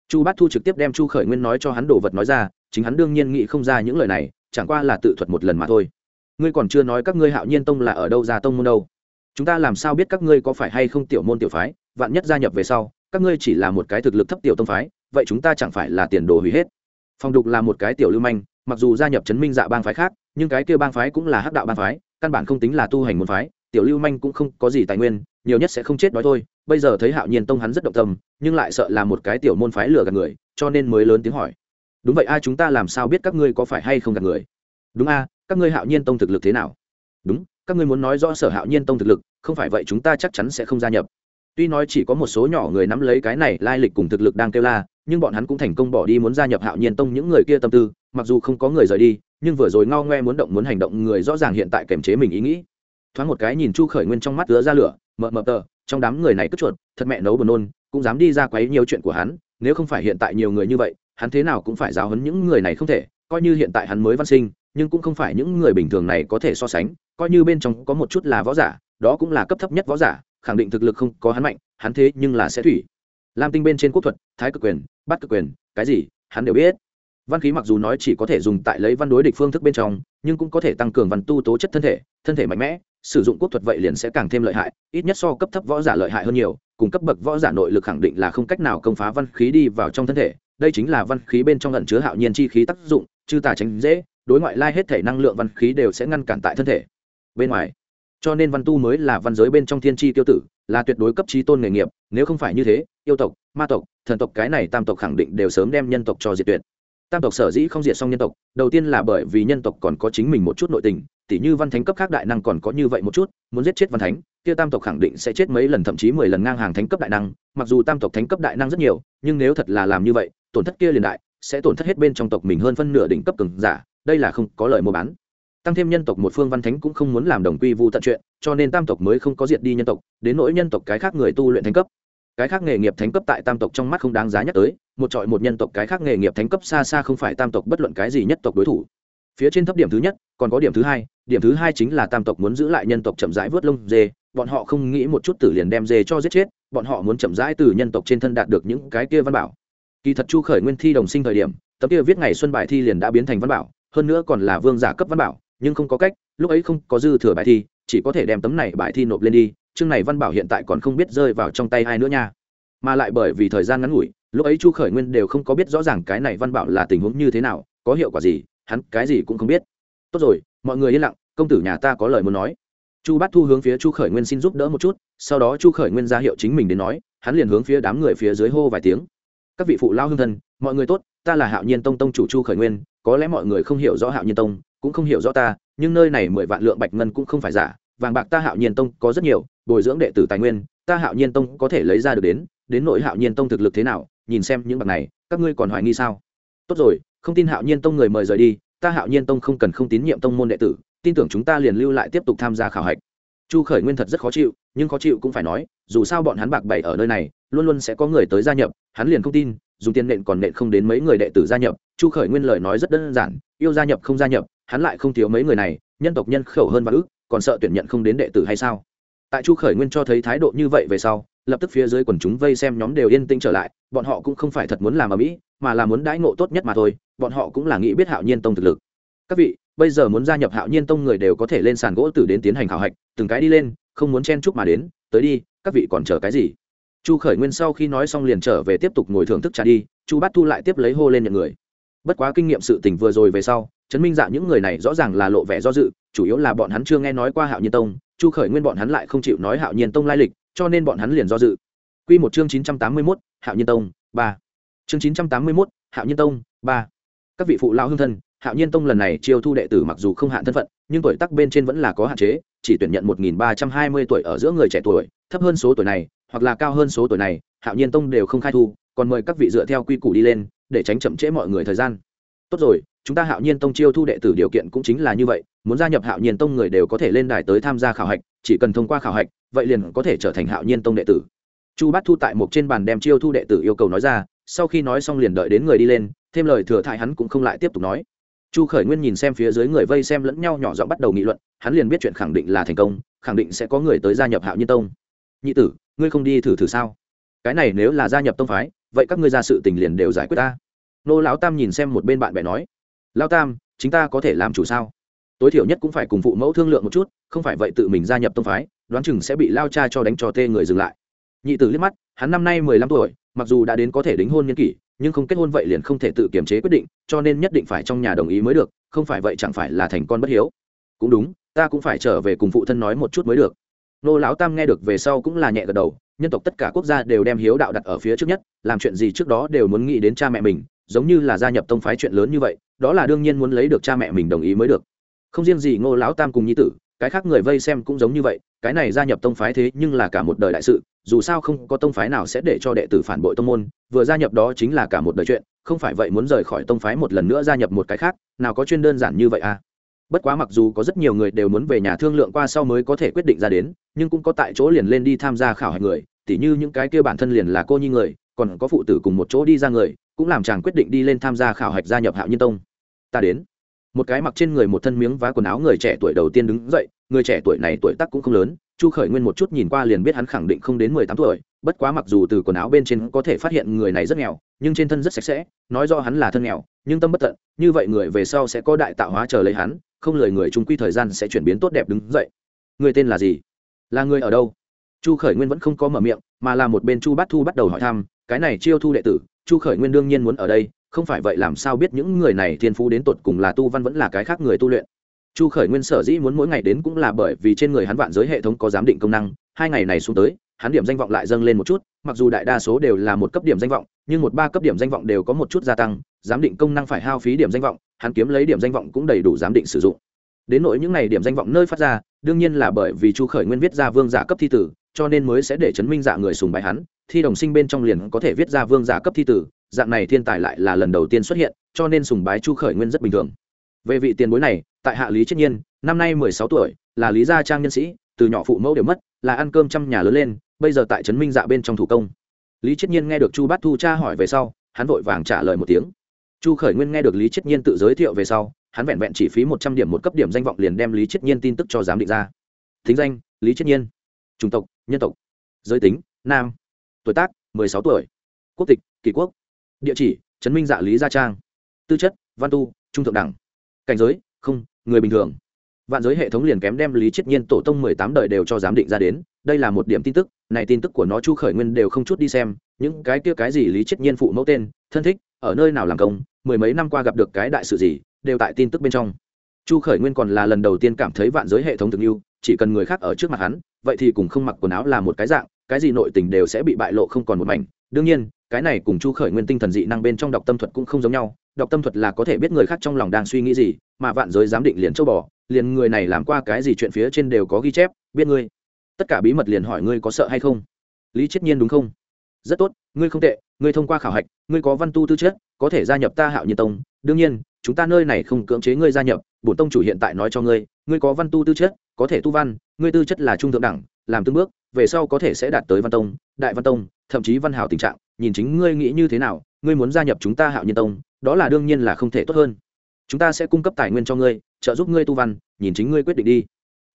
Chu bát thu trực tiếp đem chu khởi nguyên nói cho hắn đồ vật nói ra, chính hắn đương nhiên nghĩ không ra những lời này, chẳng qua là tự thuật một lần mà thôi. Ngươi còn chưa nói các ngươi hạo nhiên tông là ở đâu ra tông môn đâu chúng ta làm sao biết các ngươi có phải hay không tiểu môn tiểu phái, vạn nhất gia nhập về sau, các ngươi chỉ là một cái thực lực thấp tiểu tông phái, vậy chúng ta chẳng phải là tiền đồ hủy hết. Phong đục là một cái tiểu lưu manh, mặc dù gia nhập chấn minh dạ bang phái khác, nhưng cái kia bang phái cũng là hắc đạo bang phái, căn bản không tính là tu hành môn phái, tiểu lưu manh cũng không có gì tài nguyên, nhiều nhất sẽ không chết đói thôi. Bây giờ thấy hạo nhiên tông hắn rất động tâm, nhưng lại sợ là một cái tiểu môn phái lừa gạt người, cho nên mới lớn tiếng hỏi. Đúng vậy a, chúng ta làm sao biết các ngươi có phải hay không gạt người? Đúng a, các ngươi hạo nhiên tông thực lực thế nào? Đúng các ngươi muốn nói rõ sở hạo nhiên tông thực lực, không phải vậy chúng ta chắc chắn sẽ không gia nhập. Tuy nói chỉ có một số nhỏ người nắm lấy cái này lai lịch cùng thực lực đang kêu la, nhưng bọn hắn cũng thành công bỏ đi muốn gia nhập hạo nhiên tông những người kia tâm tư, mặc dù không có người rời đi, nhưng vừa rồi ngao ngoe muốn động muốn hành động người rõ ràng hiện tại kềm chế mình ý nghĩ. Thoáng một cái nhìn chu khởi nguyên trong mắt lứa ra lửa, mờ mờ tờ, trong đám người này cất chuột, thật mẹ nấu buồn nôn, cũng dám đi ra quấy nhiều chuyện của hắn, nếu không phải hiện tại nhiều người như vậy, hắn thế nào cũng phải giáo hấn những người này không thể coi như hiện tại hắn mới văn sinh, nhưng cũng không phải những người bình thường này có thể so sánh, coi như bên trong có một chút là võ giả, đó cũng là cấp thấp nhất võ giả, khẳng định thực lực không có hắn mạnh, hắn thế nhưng là sẽ thủy. Lam tinh bên trên quốc thuật, thái cực quyền bắt cực quyền, cái gì, hắn đều biết. Văn khí mặc dù nói chỉ có thể dùng tại lấy văn đối địch phương thức bên trong, nhưng cũng có thể tăng cường văn tu tố chất thân thể thân thể mạnh mẽ, sử dụng quốc thuật vậy liền sẽ càng thêm lợi hại, ít nhất so cấp thấp võ giả lợi hại hơn nhiều, cùng cấp bậc võ giả nội lực khẳng định là không cách nào công phá văn khí đi vào trong thân thể. Đây chính là văn khí bên trong lẩn chứa hạo nhiên chi khí tác dụng chư tà tránh dễ, đối ngoại lai hết thể năng lượng văn khí đều sẽ ngăn cản tại thân thể. Bên ngoài, cho nên văn tu mới là văn giới bên trong thiên tri tiêu tử, là tuyệt đối cấp trí tôn nghề nghiệp, nếu không phải như thế, yêu tộc, ma tộc, thần tộc cái này tam tộc khẳng định đều sớm đem nhân tộc cho diệt tuyệt. Tam tộc sở dĩ không diệt xong nhân tộc, đầu tiên là bởi vì nhân tộc còn có chính mình một chút nội tình, tỉ như văn thánh cấp khác đại năng còn có như vậy một chút, muốn giết chết văn thánh, kia tam tộc khẳng định sẽ chết mấy lần thậm chí mười lần ngang hàng thánh cấp đại năng, mặc dù tam tộc thánh cấp đại năng rất nhiều, nhưng nếu thật là làm như vậy, tổn thất kia liền đại sẽ tổn thất hết bên trong tộc mình hơn phân nửa đỉnh cấp cường giả, đây là không có lời mua bán. Tăng thêm nhân tộc một phương văn thánh cũng không muốn làm đồng quy vu tận chuyện, cho nên tam tộc mới không có diệt đi nhân tộc, đến nỗi nhân tộc cái khác người tu luyện thánh cấp. Cái khác nghề nghiệp thánh cấp tại tam tộc trong mắt không đáng giá nhắc tới, một trọi một nhân tộc cái khác nghề nghiệp thánh cấp xa xa không phải tam tộc bất luận cái gì nhất tộc đối thủ. Phía trên thấp điểm thứ nhất, còn có điểm thứ hai, điểm thứ hai chính là tam tộc muốn giữ lại nhân tộc chậm rãi vớt lông dê, bọn họ không nghĩ một chút tử liền đem dê cho giết chết, bọn họ muốn chậm rãi từ nhân tộc trên thân đạt được những cái kia văn bảo kỳ thật chu khởi nguyên thi đồng sinh thời điểm, tấm kia viết ngày xuân bài thi liền đã biến thành văn bảo, hơn nữa còn là vương giả cấp văn bảo, nhưng không có cách, lúc ấy không có dư thừa bài thi, chỉ có thể đem tấm này bài thi nộp lên đi, chương này văn bảo hiện tại còn không biết rơi vào trong tay ai nữa nha. Mà lại bởi vì thời gian ngắn ngủi, lúc ấy chu khởi nguyên đều không có biết rõ ràng cái này văn bảo là tình huống như thế nào, có hiệu quả gì, hắn cái gì cũng không biết. Tốt rồi, mọi người yên lặng, công tử nhà ta có lời muốn nói. Chu bát thu hướng phía chu khởi nguyên xin giúp đỡ một chút, sau đó chu khởi nguyên ra hiệu chính mình đến nói, hắn liền hướng phía đám người phía dưới hô vài tiếng các vị phụ lao hương thân, mọi người tốt, ta là hạo nhiên tông tông chủ chu khởi nguyên, có lẽ mọi người không hiểu rõ hạo nhiên tông, cũng không hiểu rõ ta, nhưng nơi này mười vạn lượng bạch ngân cũng không phải giả, vàng bạc ta hạo nhiên tông có rất nhiều, bồi dưỡng đệ tử tài nguyên, ta hạo nhiên tông có thể lấy ra được đến đến nội hạo nhiên tông thực lực thế nào, nhìn xem những bạc này, các ngươi còn hoài nghi sao? Tốt rồi, không tin hạo nhiên tông người mời rời đi, ta hạo nhiên tông không cần không tín nhiệm tông môn đệ tử, tin tưởng chúng ta liền lưu lại tiếp tục tham gia khảo hạch. Chu khởi nguyên thật rất khó chịu, nhưng khó chịu cũng phải nói, dù sao bọn hắn bạc bày ở nơi này luôn luôn sẽ có người tới gia nhập, hắn liền không tin, dùng tiền nện còn nện không đến mấy người đệ tử gia nhập, chu khởi nguyên lời nói rất đơn giản, yêu gia nhập không gia nhập, hắn lại không thiếu mấy người này, nhân tộc nhân khẩu hơn và ước còn sợ tuyển nhận không đến đệ tử hay sao? Tại chu khởi nguyên cho thấy thái độ như vậy về sau, lập tức phía dưới quần chúng vây xem nhóm đều yên tĩnh trở lại, bọn họ cũng không phải thật muốn làm ở mỹ, mà là muốn đãi ngộ tốt nhất mà thôi, bọn họ cũng là nghĩ biết hạo nhiên tông thực lực. Các vị, bây giờ muốn gia nhập hạo nhiên tông người đều có thể lên sàn gỗ tử đến tiến hành khảo hạch, từng cái đi lên, không muốn chen chúc mà đến, tới đi, các vị còn chờ cái gì? Chu khởi nguyên sau khi nói xong liền trở về tiếp tục ngồi thưởng thức trà đi, chu bát thu lại tiếp lấy hô lên nhận người. Bất quá kinh nghiệm sự tình vừa rồi về sau chấn minh dạ những người này rõ ràng là lộ vẻ do dự, chủ yếu là bọn hắn chưa nghe nói qua hạo nhiên tông, chu khởi nguyên bọn hắn lại không chịu nói hạo nhiên tông lai lịch, cho nên bọn hắn liền do dự. Q một chương chín trăm tám mươi mốt, hạo nhiên tông, ba. Chương chín trăm tám mươi mốt, hạo nhiên tông, ba. Các vị phụ lao hương thân, hạo nhiên tông lần này chiêu thu đệ tử mặc dù không hạn thân phận, nhưng tuổi tác bên trên vẫn là có hạn chế, chỉ tuyển nhận một nghìn ba trăm hai mươi tuổi ở giữa người trẻ tuổi, thấp hơn số tuổi này hoặc là cao hơn số tuổi này, hạo nhiên tông đều không khai thu, còn mời các vị dựa theo quy củ đi lên, để tránh chậm trễ mọi người thời gian. Tốt rồi, chúng ta hạo nhiên tông chiêu thu đệ tử điều kiện cũng chính là như vậy, muốn gia nhập hạo nhiên tông người đều có thể lên đài tới tham gia khảo hạch, chỉ cần thông qua khảo hạch, vậy liền có thể trở thành hạo nhiên tông đệ tử. Chu bát thu tại một trên bàn đem chiêu thu đệ tử yêu cầu nói ra, sau khi nói xong liền đợi đến người đi lên, thêm lời thừa thại hắn cũng không lại tiếp tục nói. Chu khởi nguyên nhìn xem phía dưới người vây xem lẫn nhau nhỏ giọng bắt đầu nghị luận, hắn liền biết chuyện khẳng định là thành công, khẳng định sẽ có người tới gia nhập hạo nhiên tông. Nhị tử ngươi không đi thử thử sao? Cái này nếu là gia nhập tông phái, vậy các ngươi ra sự tình liền đều giải quyết ta. Nô lão tam nhìn xem một bên bạn bè nói lao tam chúng ta có thể làm chủ sao? Tối thiểu nhất cũng phải cùng phụ mẫu thương lượng một chút, không phải vậy tự mình gia nhập tông phái, đoán chừng sẽ bị lao cha cho đánh cho tê người dừng lại. Nhị tử liếc mắt, hắn năm nay mười lăm tuổi, mặc dù đã đến có thể đính hôn nhân kỷ, nhưng không kết hôn vậy liền không thể tự kiềm chế quyết định, cho nên nhất định phải trong nhà đồng ý mới được, không phải vậy chẳng phải là thành con bất hiếu. Cũng đúng, ta cũng phải trở về cùng phụ thân nói một chút mới được nô lão tam nghe được về sau cũng là nhẹ gật đầu, nhân tộc tất cả quốc gia đều đem hiếu đạo đặt ở phía trước nhất, làm chuyện gì trước đó đều muốn nghĩ đến cha mẹ mình, giống như là gia nhập tông phái chuyện lớn như vậy, đó là đương nhiên muốn lấy được cha mẹ mình đồng ý mới được. Không riêng gì ngô lão tam cùng nhi tử, cái khác người vây xem cũng giống như vậy, cái này gia nhập tông phái thế nhưng là cả một đời đại sự, dù sao không có tông phái nào sẽ để cho đệ tử phản bội tông môn, vừa gia nhập đó chính là cả một đời chuyện, không phải vậy muốn rời khỏi tông phái một lần nữa gia nhập một cái khác, nào có chuyên đơn giản như vậy à? Bất quá mặc dù có rất nhiều người đều muốn về nhà thương lượng qua sau mới có thể quyết định ra đến, nhưng cũng có tại chỗ liền lên đi tham gia khảo hạch người, tỉ như những cái kia bản thân liền là cô nhi người, còn có phụ tử cùng một chỗ đi ra người, cũng làm chàng quyết định đi lên tham gia khảo hạch gia nhập hạo nhiên tông. Ta đến. Một cái mặc trên người một thân miếng vá quần áo người trẻ tuổi đầu tiên đứng dậy, người trẻ tuổi này tuổi tác cũng không lớn, chu khởi nguyên một chút nhìn qua liền biết hắn khẳng định không đến mười tám tuổi, bất quá mặc dù từ quần áo bên trên có thể phát hiện người này rất nghèo, nhưng trên thân rất sạch sẽ, nói do hắn là thân nghèo, nhưng tâm bất tận, như vậy người về sau sẽ có đại tạo hóa chờ lấy hắn không lời người trung quy thời gian sẽ chuyển biến tốt đẹp đứng dậy. Người tên là gì? Là người ở đâu? Chu khởi nguyên vẫn không có mở miệng, mà là một bên chu bát thu bắt đầu hỏi thăm, cái này chiêu thu đệ tử, chu khởi nguyên đương nhiên muốn ở đây, không phải vậy làm sao biết những người này thiên phú đến tột cùng là tu văn vẫn là cái khác người tu luyện. Chu khởi nguyên sở dĩ muốn mỗi ngày đến cũng là bởi vì trên người hắn vạn giới hệ thống có giám định công năng, hai ngày này xuống tới, hắn điểm danh vọng lại dâng lên một chút, mặc dù đại đa số đều là một cấp điểm danh vọng, nhưng một ba cấp điểm danh vọng đều có một chút gia tăng giám định công năng phải hao phí điểm danh vọng, hắn kiếm lấy điểm danh vọng cũng đầy đủ giám định sử dụng. Đến nỗi những n à y điểm danh vọng nơi phát ra, đương nhiên là bởi vì chu khởi nguyên viết ra vương giả cấp thi tử, cho nên mới sẽ để chấn minh dạ người sùng bài hắn, thi đồng sinh bên trong liền có thể viết ra vương giả cấp thi tử, dạng này thiên tài lại là lần đầu tiên xuất hiện, cho nên sùng bái chu khởi nguyên rất bình thường. Về vị tiền bối này, tại hạ lý chết nhiên, năm nay mười sáu tuổi, là lý gia trang nhân sĩ, từ nhỏ phụ mẫu đều mất, là ăn cơm trăm nhà lớn lên, bây giờ tại trấn minh dạ bên trong thủ công. Lý chết nhiên nghe được chu bát thu cha hỏi về sau, hắn vội vàng trả lời một tiếng chu khởi nguyên nghe được lý Chiết nhiên tự giới thiệu về sau, hắn vẹn vẹn chỉ phí một trăm điểm một cấp điểm danh vọng liền đem lý Chiết nhiên tin tức cho giám định ra. Thính danh, lý Chiết nhiên. Chủng tộc, nhân tộc. Giới tính, nam. Tuổi tác, mười sáu tuổi. Quốc tịch kỳ quốc. Địa chỉ, trấn minh dạ lý gia trang. Tư chất, văn tu, trung thượng đẳng. Cảnh giới, không, người bình thường. Vạn giới hệ thống liền kém đem lý chiết nhiên tổ tông mười tám đời đều cho giám định ra đến. Đây là một điểm tin tức, này tin tức của nó chu khởi nguyên đều không chút đi xem. Những cái kia cái gì lý chiết nhiên phụ mẫu tên, thân thích, ở nơi nào làm công mười mấy năm qua gặp được cái đại sự gì, đều tại tin tức bên trong. Chu khởi nguyên còn là lần đầu tiên cảm thấy vạn giới hệ thống thực yêu chỉ cần người khác ở trước mặt hắn, vậy thì cùng không mặc quần áo là một cái dạng, cái gì nội tình đều sẽ bị bại lộ không còn một mảnh. Đương nhiên, cái này cùng chu khởi nguyên tinh thần dị năng bên trong đọc tâm thuật cũng không giống nhau, đọc tâm thuật là có thể biết người khác trong lòng đang suy nghĩ gì, mà vạn giới giám định liền châu bò, liền người này làm qua cái gì chuyện phía trên đều có ghi chép, biết ngươi. Tất cả bí mật liền hỏi ngươi có sợ hay không? Lý chết nhiên đúng không? Rất tốt ngươi không tệ, ngươi thông qua khảo hạch, ngươi có văn tu tư chất, có thể gia nhập ta hạo nhiên tông. Đương nhiên, chúng ta nơi này không cưỡng chế ngươi gia nhập, bổn tông chủ hiện tại nói cho ngươi ngươi có văn tu tư chất, có thể tu văn, ngươi tư chất là trung thượng đẳng, làm tương bước, về sau có thể sẽ đạt tới văn tông, đại văn tông, thậm chí văn hảo tình trạng. Nhìn chính ngươi nghĩ như thế nào, ngươi muốn gia nhập chúng ta hạo nhiên tông, đó là đương nhiên là không thể tốt hơn. Chúng ta sẽ cung cấp tài nguyên cho ngươi, trợ giúp ngươi tu văn, nhìn chính ngươi quyết định đi.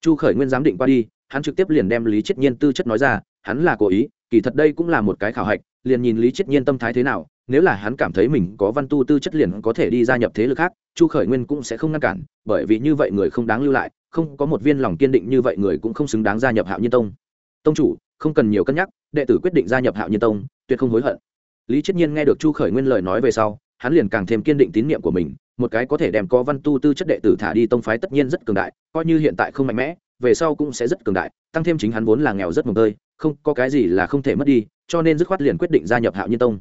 Chu khởi nguyên giám định qua đi, hắn trực tiếp liền đem lý chiết nhiên tư chất nói ra, hắn là cố ý, kỳ thật đây cũng là một cái khảo hạch liền nhìn lý chiết nhiên tâm thái thế nào, nếu là hắn cảm thấy mình có văn tu tư chất liền có thể đi gia nhập thế lực khác, chu khởi nguyên cũng sẽ không ngăn cản, bởi vì như vậy người không đáng lưu lại, không có một viên lòng kiên định như vậy người cũng không xứng đáng gia nhập hạo nhiên tông. Tông chủ, không cần nhiều cân nhắc, đệ tử quyết định gia nhập hạo nhiên tông, tuyệt không hối hận. Lý chiết nhiên nghe được chu khởi nguyên lời nói về sau, hắn liền càng thêm kiên định tín nhiệm của mình, một cái có thể đem có văn tu tư chất đệ tử thả đi tông phái tất nhiên rất cường đại, coi như hiện tại không mạnh mẽ, về sau cũng sẽ rất cường đại, tăng thêm chính hắn vốn là nghèo rất mồm tơi, không, có cái gì là không thể mất đi cho nên dứt khoát liền quyết định gia nhập hạo nhiên tông.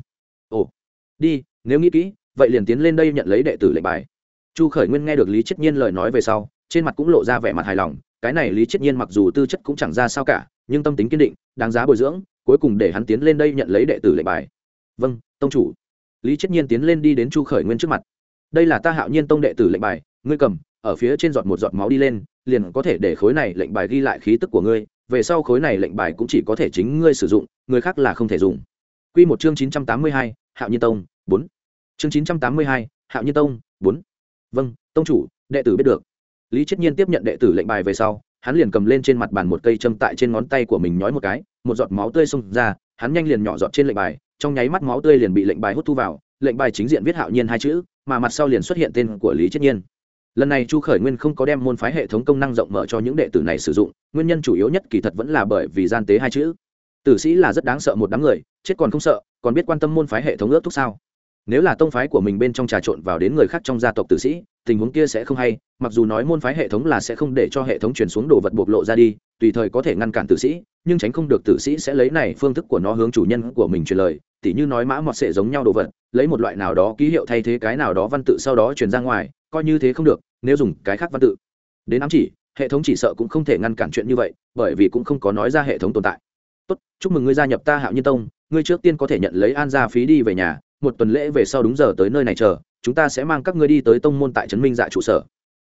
Ồ, đi, nếu nghĩ kỹ, vậy liền tiến lên đây nhận lấy đệ tử lệnh bài. Chu khởi nguyên nghe được lý chết nhiên lời nói về sau, trên mặt cũng lộ ra vẻ mặt hài lòng, cái này lý chết nhiên mặc dù tư chất cũng chẳng ra sao cả, nhưng tâm tính kiên định, đáng giá bồi dưỡng, cuối cùng để hắn tiến lên đây nhận lấy đệ tử lệnh bài. Vâng tông chủ. Lý chết nhiên tiến lên đi đến chu khởi nguyên trước mặt. Đây là ta hạo nhiên tông đệ tử lệnh bài, ngươi cầm, ở phía trên giọt một giọt máu đi lên, liền có thể để khối này lệnh bài ghi lại khí tức của ngươi về sau khối này lệnh bài cũng chỉ có thể chính ngươi sử dụng người khác là không thể dùng Quy một chương chín trăm tám mươi hai, Hạo Nhiên Tông, bốn. Chương chín trăm tám mươi hai, Hạo Nhiên Tông, bốn. Vâng, tông chủ, đệ tử biết được. Lý Chiết Nhiên tiếp nhận đệ tử lệnh bài về sau, hắn liền cầm lên trên mặt bàn một cây châm tại trên ngón tay của mình nhói một cái, một giọt máu tươi xông ra, hắn nhanh liền nhỏ giọt trên lệnh bài, trong nháy mắt máu tươi liền bị lệnh bài hút thu vào, lệnh bài chính diện viết Hạo Nhiên hai chữ, mà mặt sau liền xuất hiện tên của Lý Chiết Nhiên. Lần này Chu Khởi Nguyên không có đem môn phái hệ thống công năng rộng mở cho những đệ tử này sử dụng, nguyên nhân chủ yếu nhất kỳ thật vẫn là bởi vì gian tế hai chữ. Tử sĩ là rất đáng sợ một đám người, chết còn không sợ, còn biết quan tâm môn phái hệ thống ước thúc sao? Nếu là tông phái của mình bên trong trà trộn vào đến người khác trong gia tộc tử sĩ, tình huống kia sẽ không hay, mặc dù nói môn phái hệ thống là sẽ không để cho hệ thống truyền xuống đồ vật bộc lộ ra đi, tùy thời có thể ngăn cản tử sĩ, nhưng tránh không được tử sĩ sẽ lấy này phương thức của nó hướng chủ nhân của mình truyền lời, tỉ như nói mã mọt sẽ giống nhau đồ vật, lấy một loại nào đó ký hiệu thay thế cái nào đó văn tự sau đó truyền ra ngoài, coi như thế không được, nếu dùng cái khác văn tự. Đến ám chỉ, hệ thống chỉ sợ cũng không thể ngăn cản chuyện như vậy, bởi vì cũng không có nói ra hệ thống tồn tại. Tốt, chúc mừng ngươi gia nhập ta Hạo Nhiên Tông, ngươi trước tiên có thể nhận lấy an gia phí đi về nhà, một tuần lễ về sau đúng giờ tới nơi này chờ, chúng ta sẽ mang các ngươi đi tới tông môn tại trấn Minh Dạ trụ sở.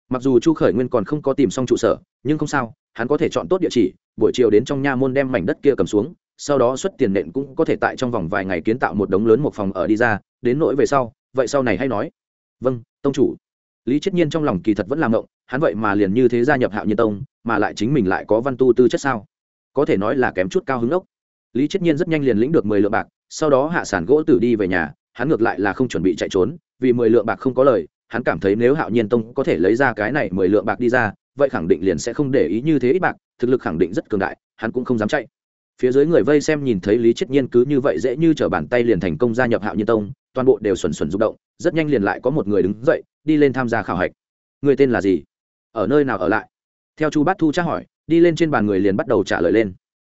Mặc dù Chu Khởi Nguyên còn không có tìm xong trụ sở, nhưng không sao, hắn có thể chọn tốt địa chỉ, buổi chiều đến trong nha môn đem mảnh đất kia cầm xuống, sau đó xuất tiền nện cũng có thể tại trong vòng vài ngày kiến tạo một đống lớn một phòng ở đi ra, đến nỗi về sau, vậy sau này hay nói. Vâng, tông chủ. Lý Chiết Nhiên trong lòng kỳ thật vẫn làm ngộng, hắn vậy mà liền như thế gia nhập Hạo Nhiên Tông, mà lại chính mình lại có văn tu tư chất sao? Có thể nói là kém chút cao hứng ốc. Lý Chiết Nhiên rất nhanh liền lĩnh được mười lượng bạc, sau đó hạ sản gỗ tử đi về nhà, hắn ngược lại là không chuẩn bị chạy trốn, vì mười lượng bạc không có lời, hắn cảm thấy nếu Hạo Nhiên Tông có thể lấy ra cái này mười lượng bạc đi ra, vậy khẳng định liền sẽ không để ý như thế ít bạc, thực lực khẳng định rất cường đại hắn cũng không dám chạy phía dưới người vây xem nhìn thấy lý chết nhiên cứ như vậy dễ như t bàn tay liền thành công gia nhập hạo nhiên tông, toàn bộ đều xuẩn xuẩn rụng động, rất nhanh liền lại có một người đứng dậy, đi lên tham gia khảo hạch. Người tên là gì? Ở nơi nào ở lại? Theo chu bát thu tra hỏi, đi lên trên bàn người liền bắt đầu trả lời lên.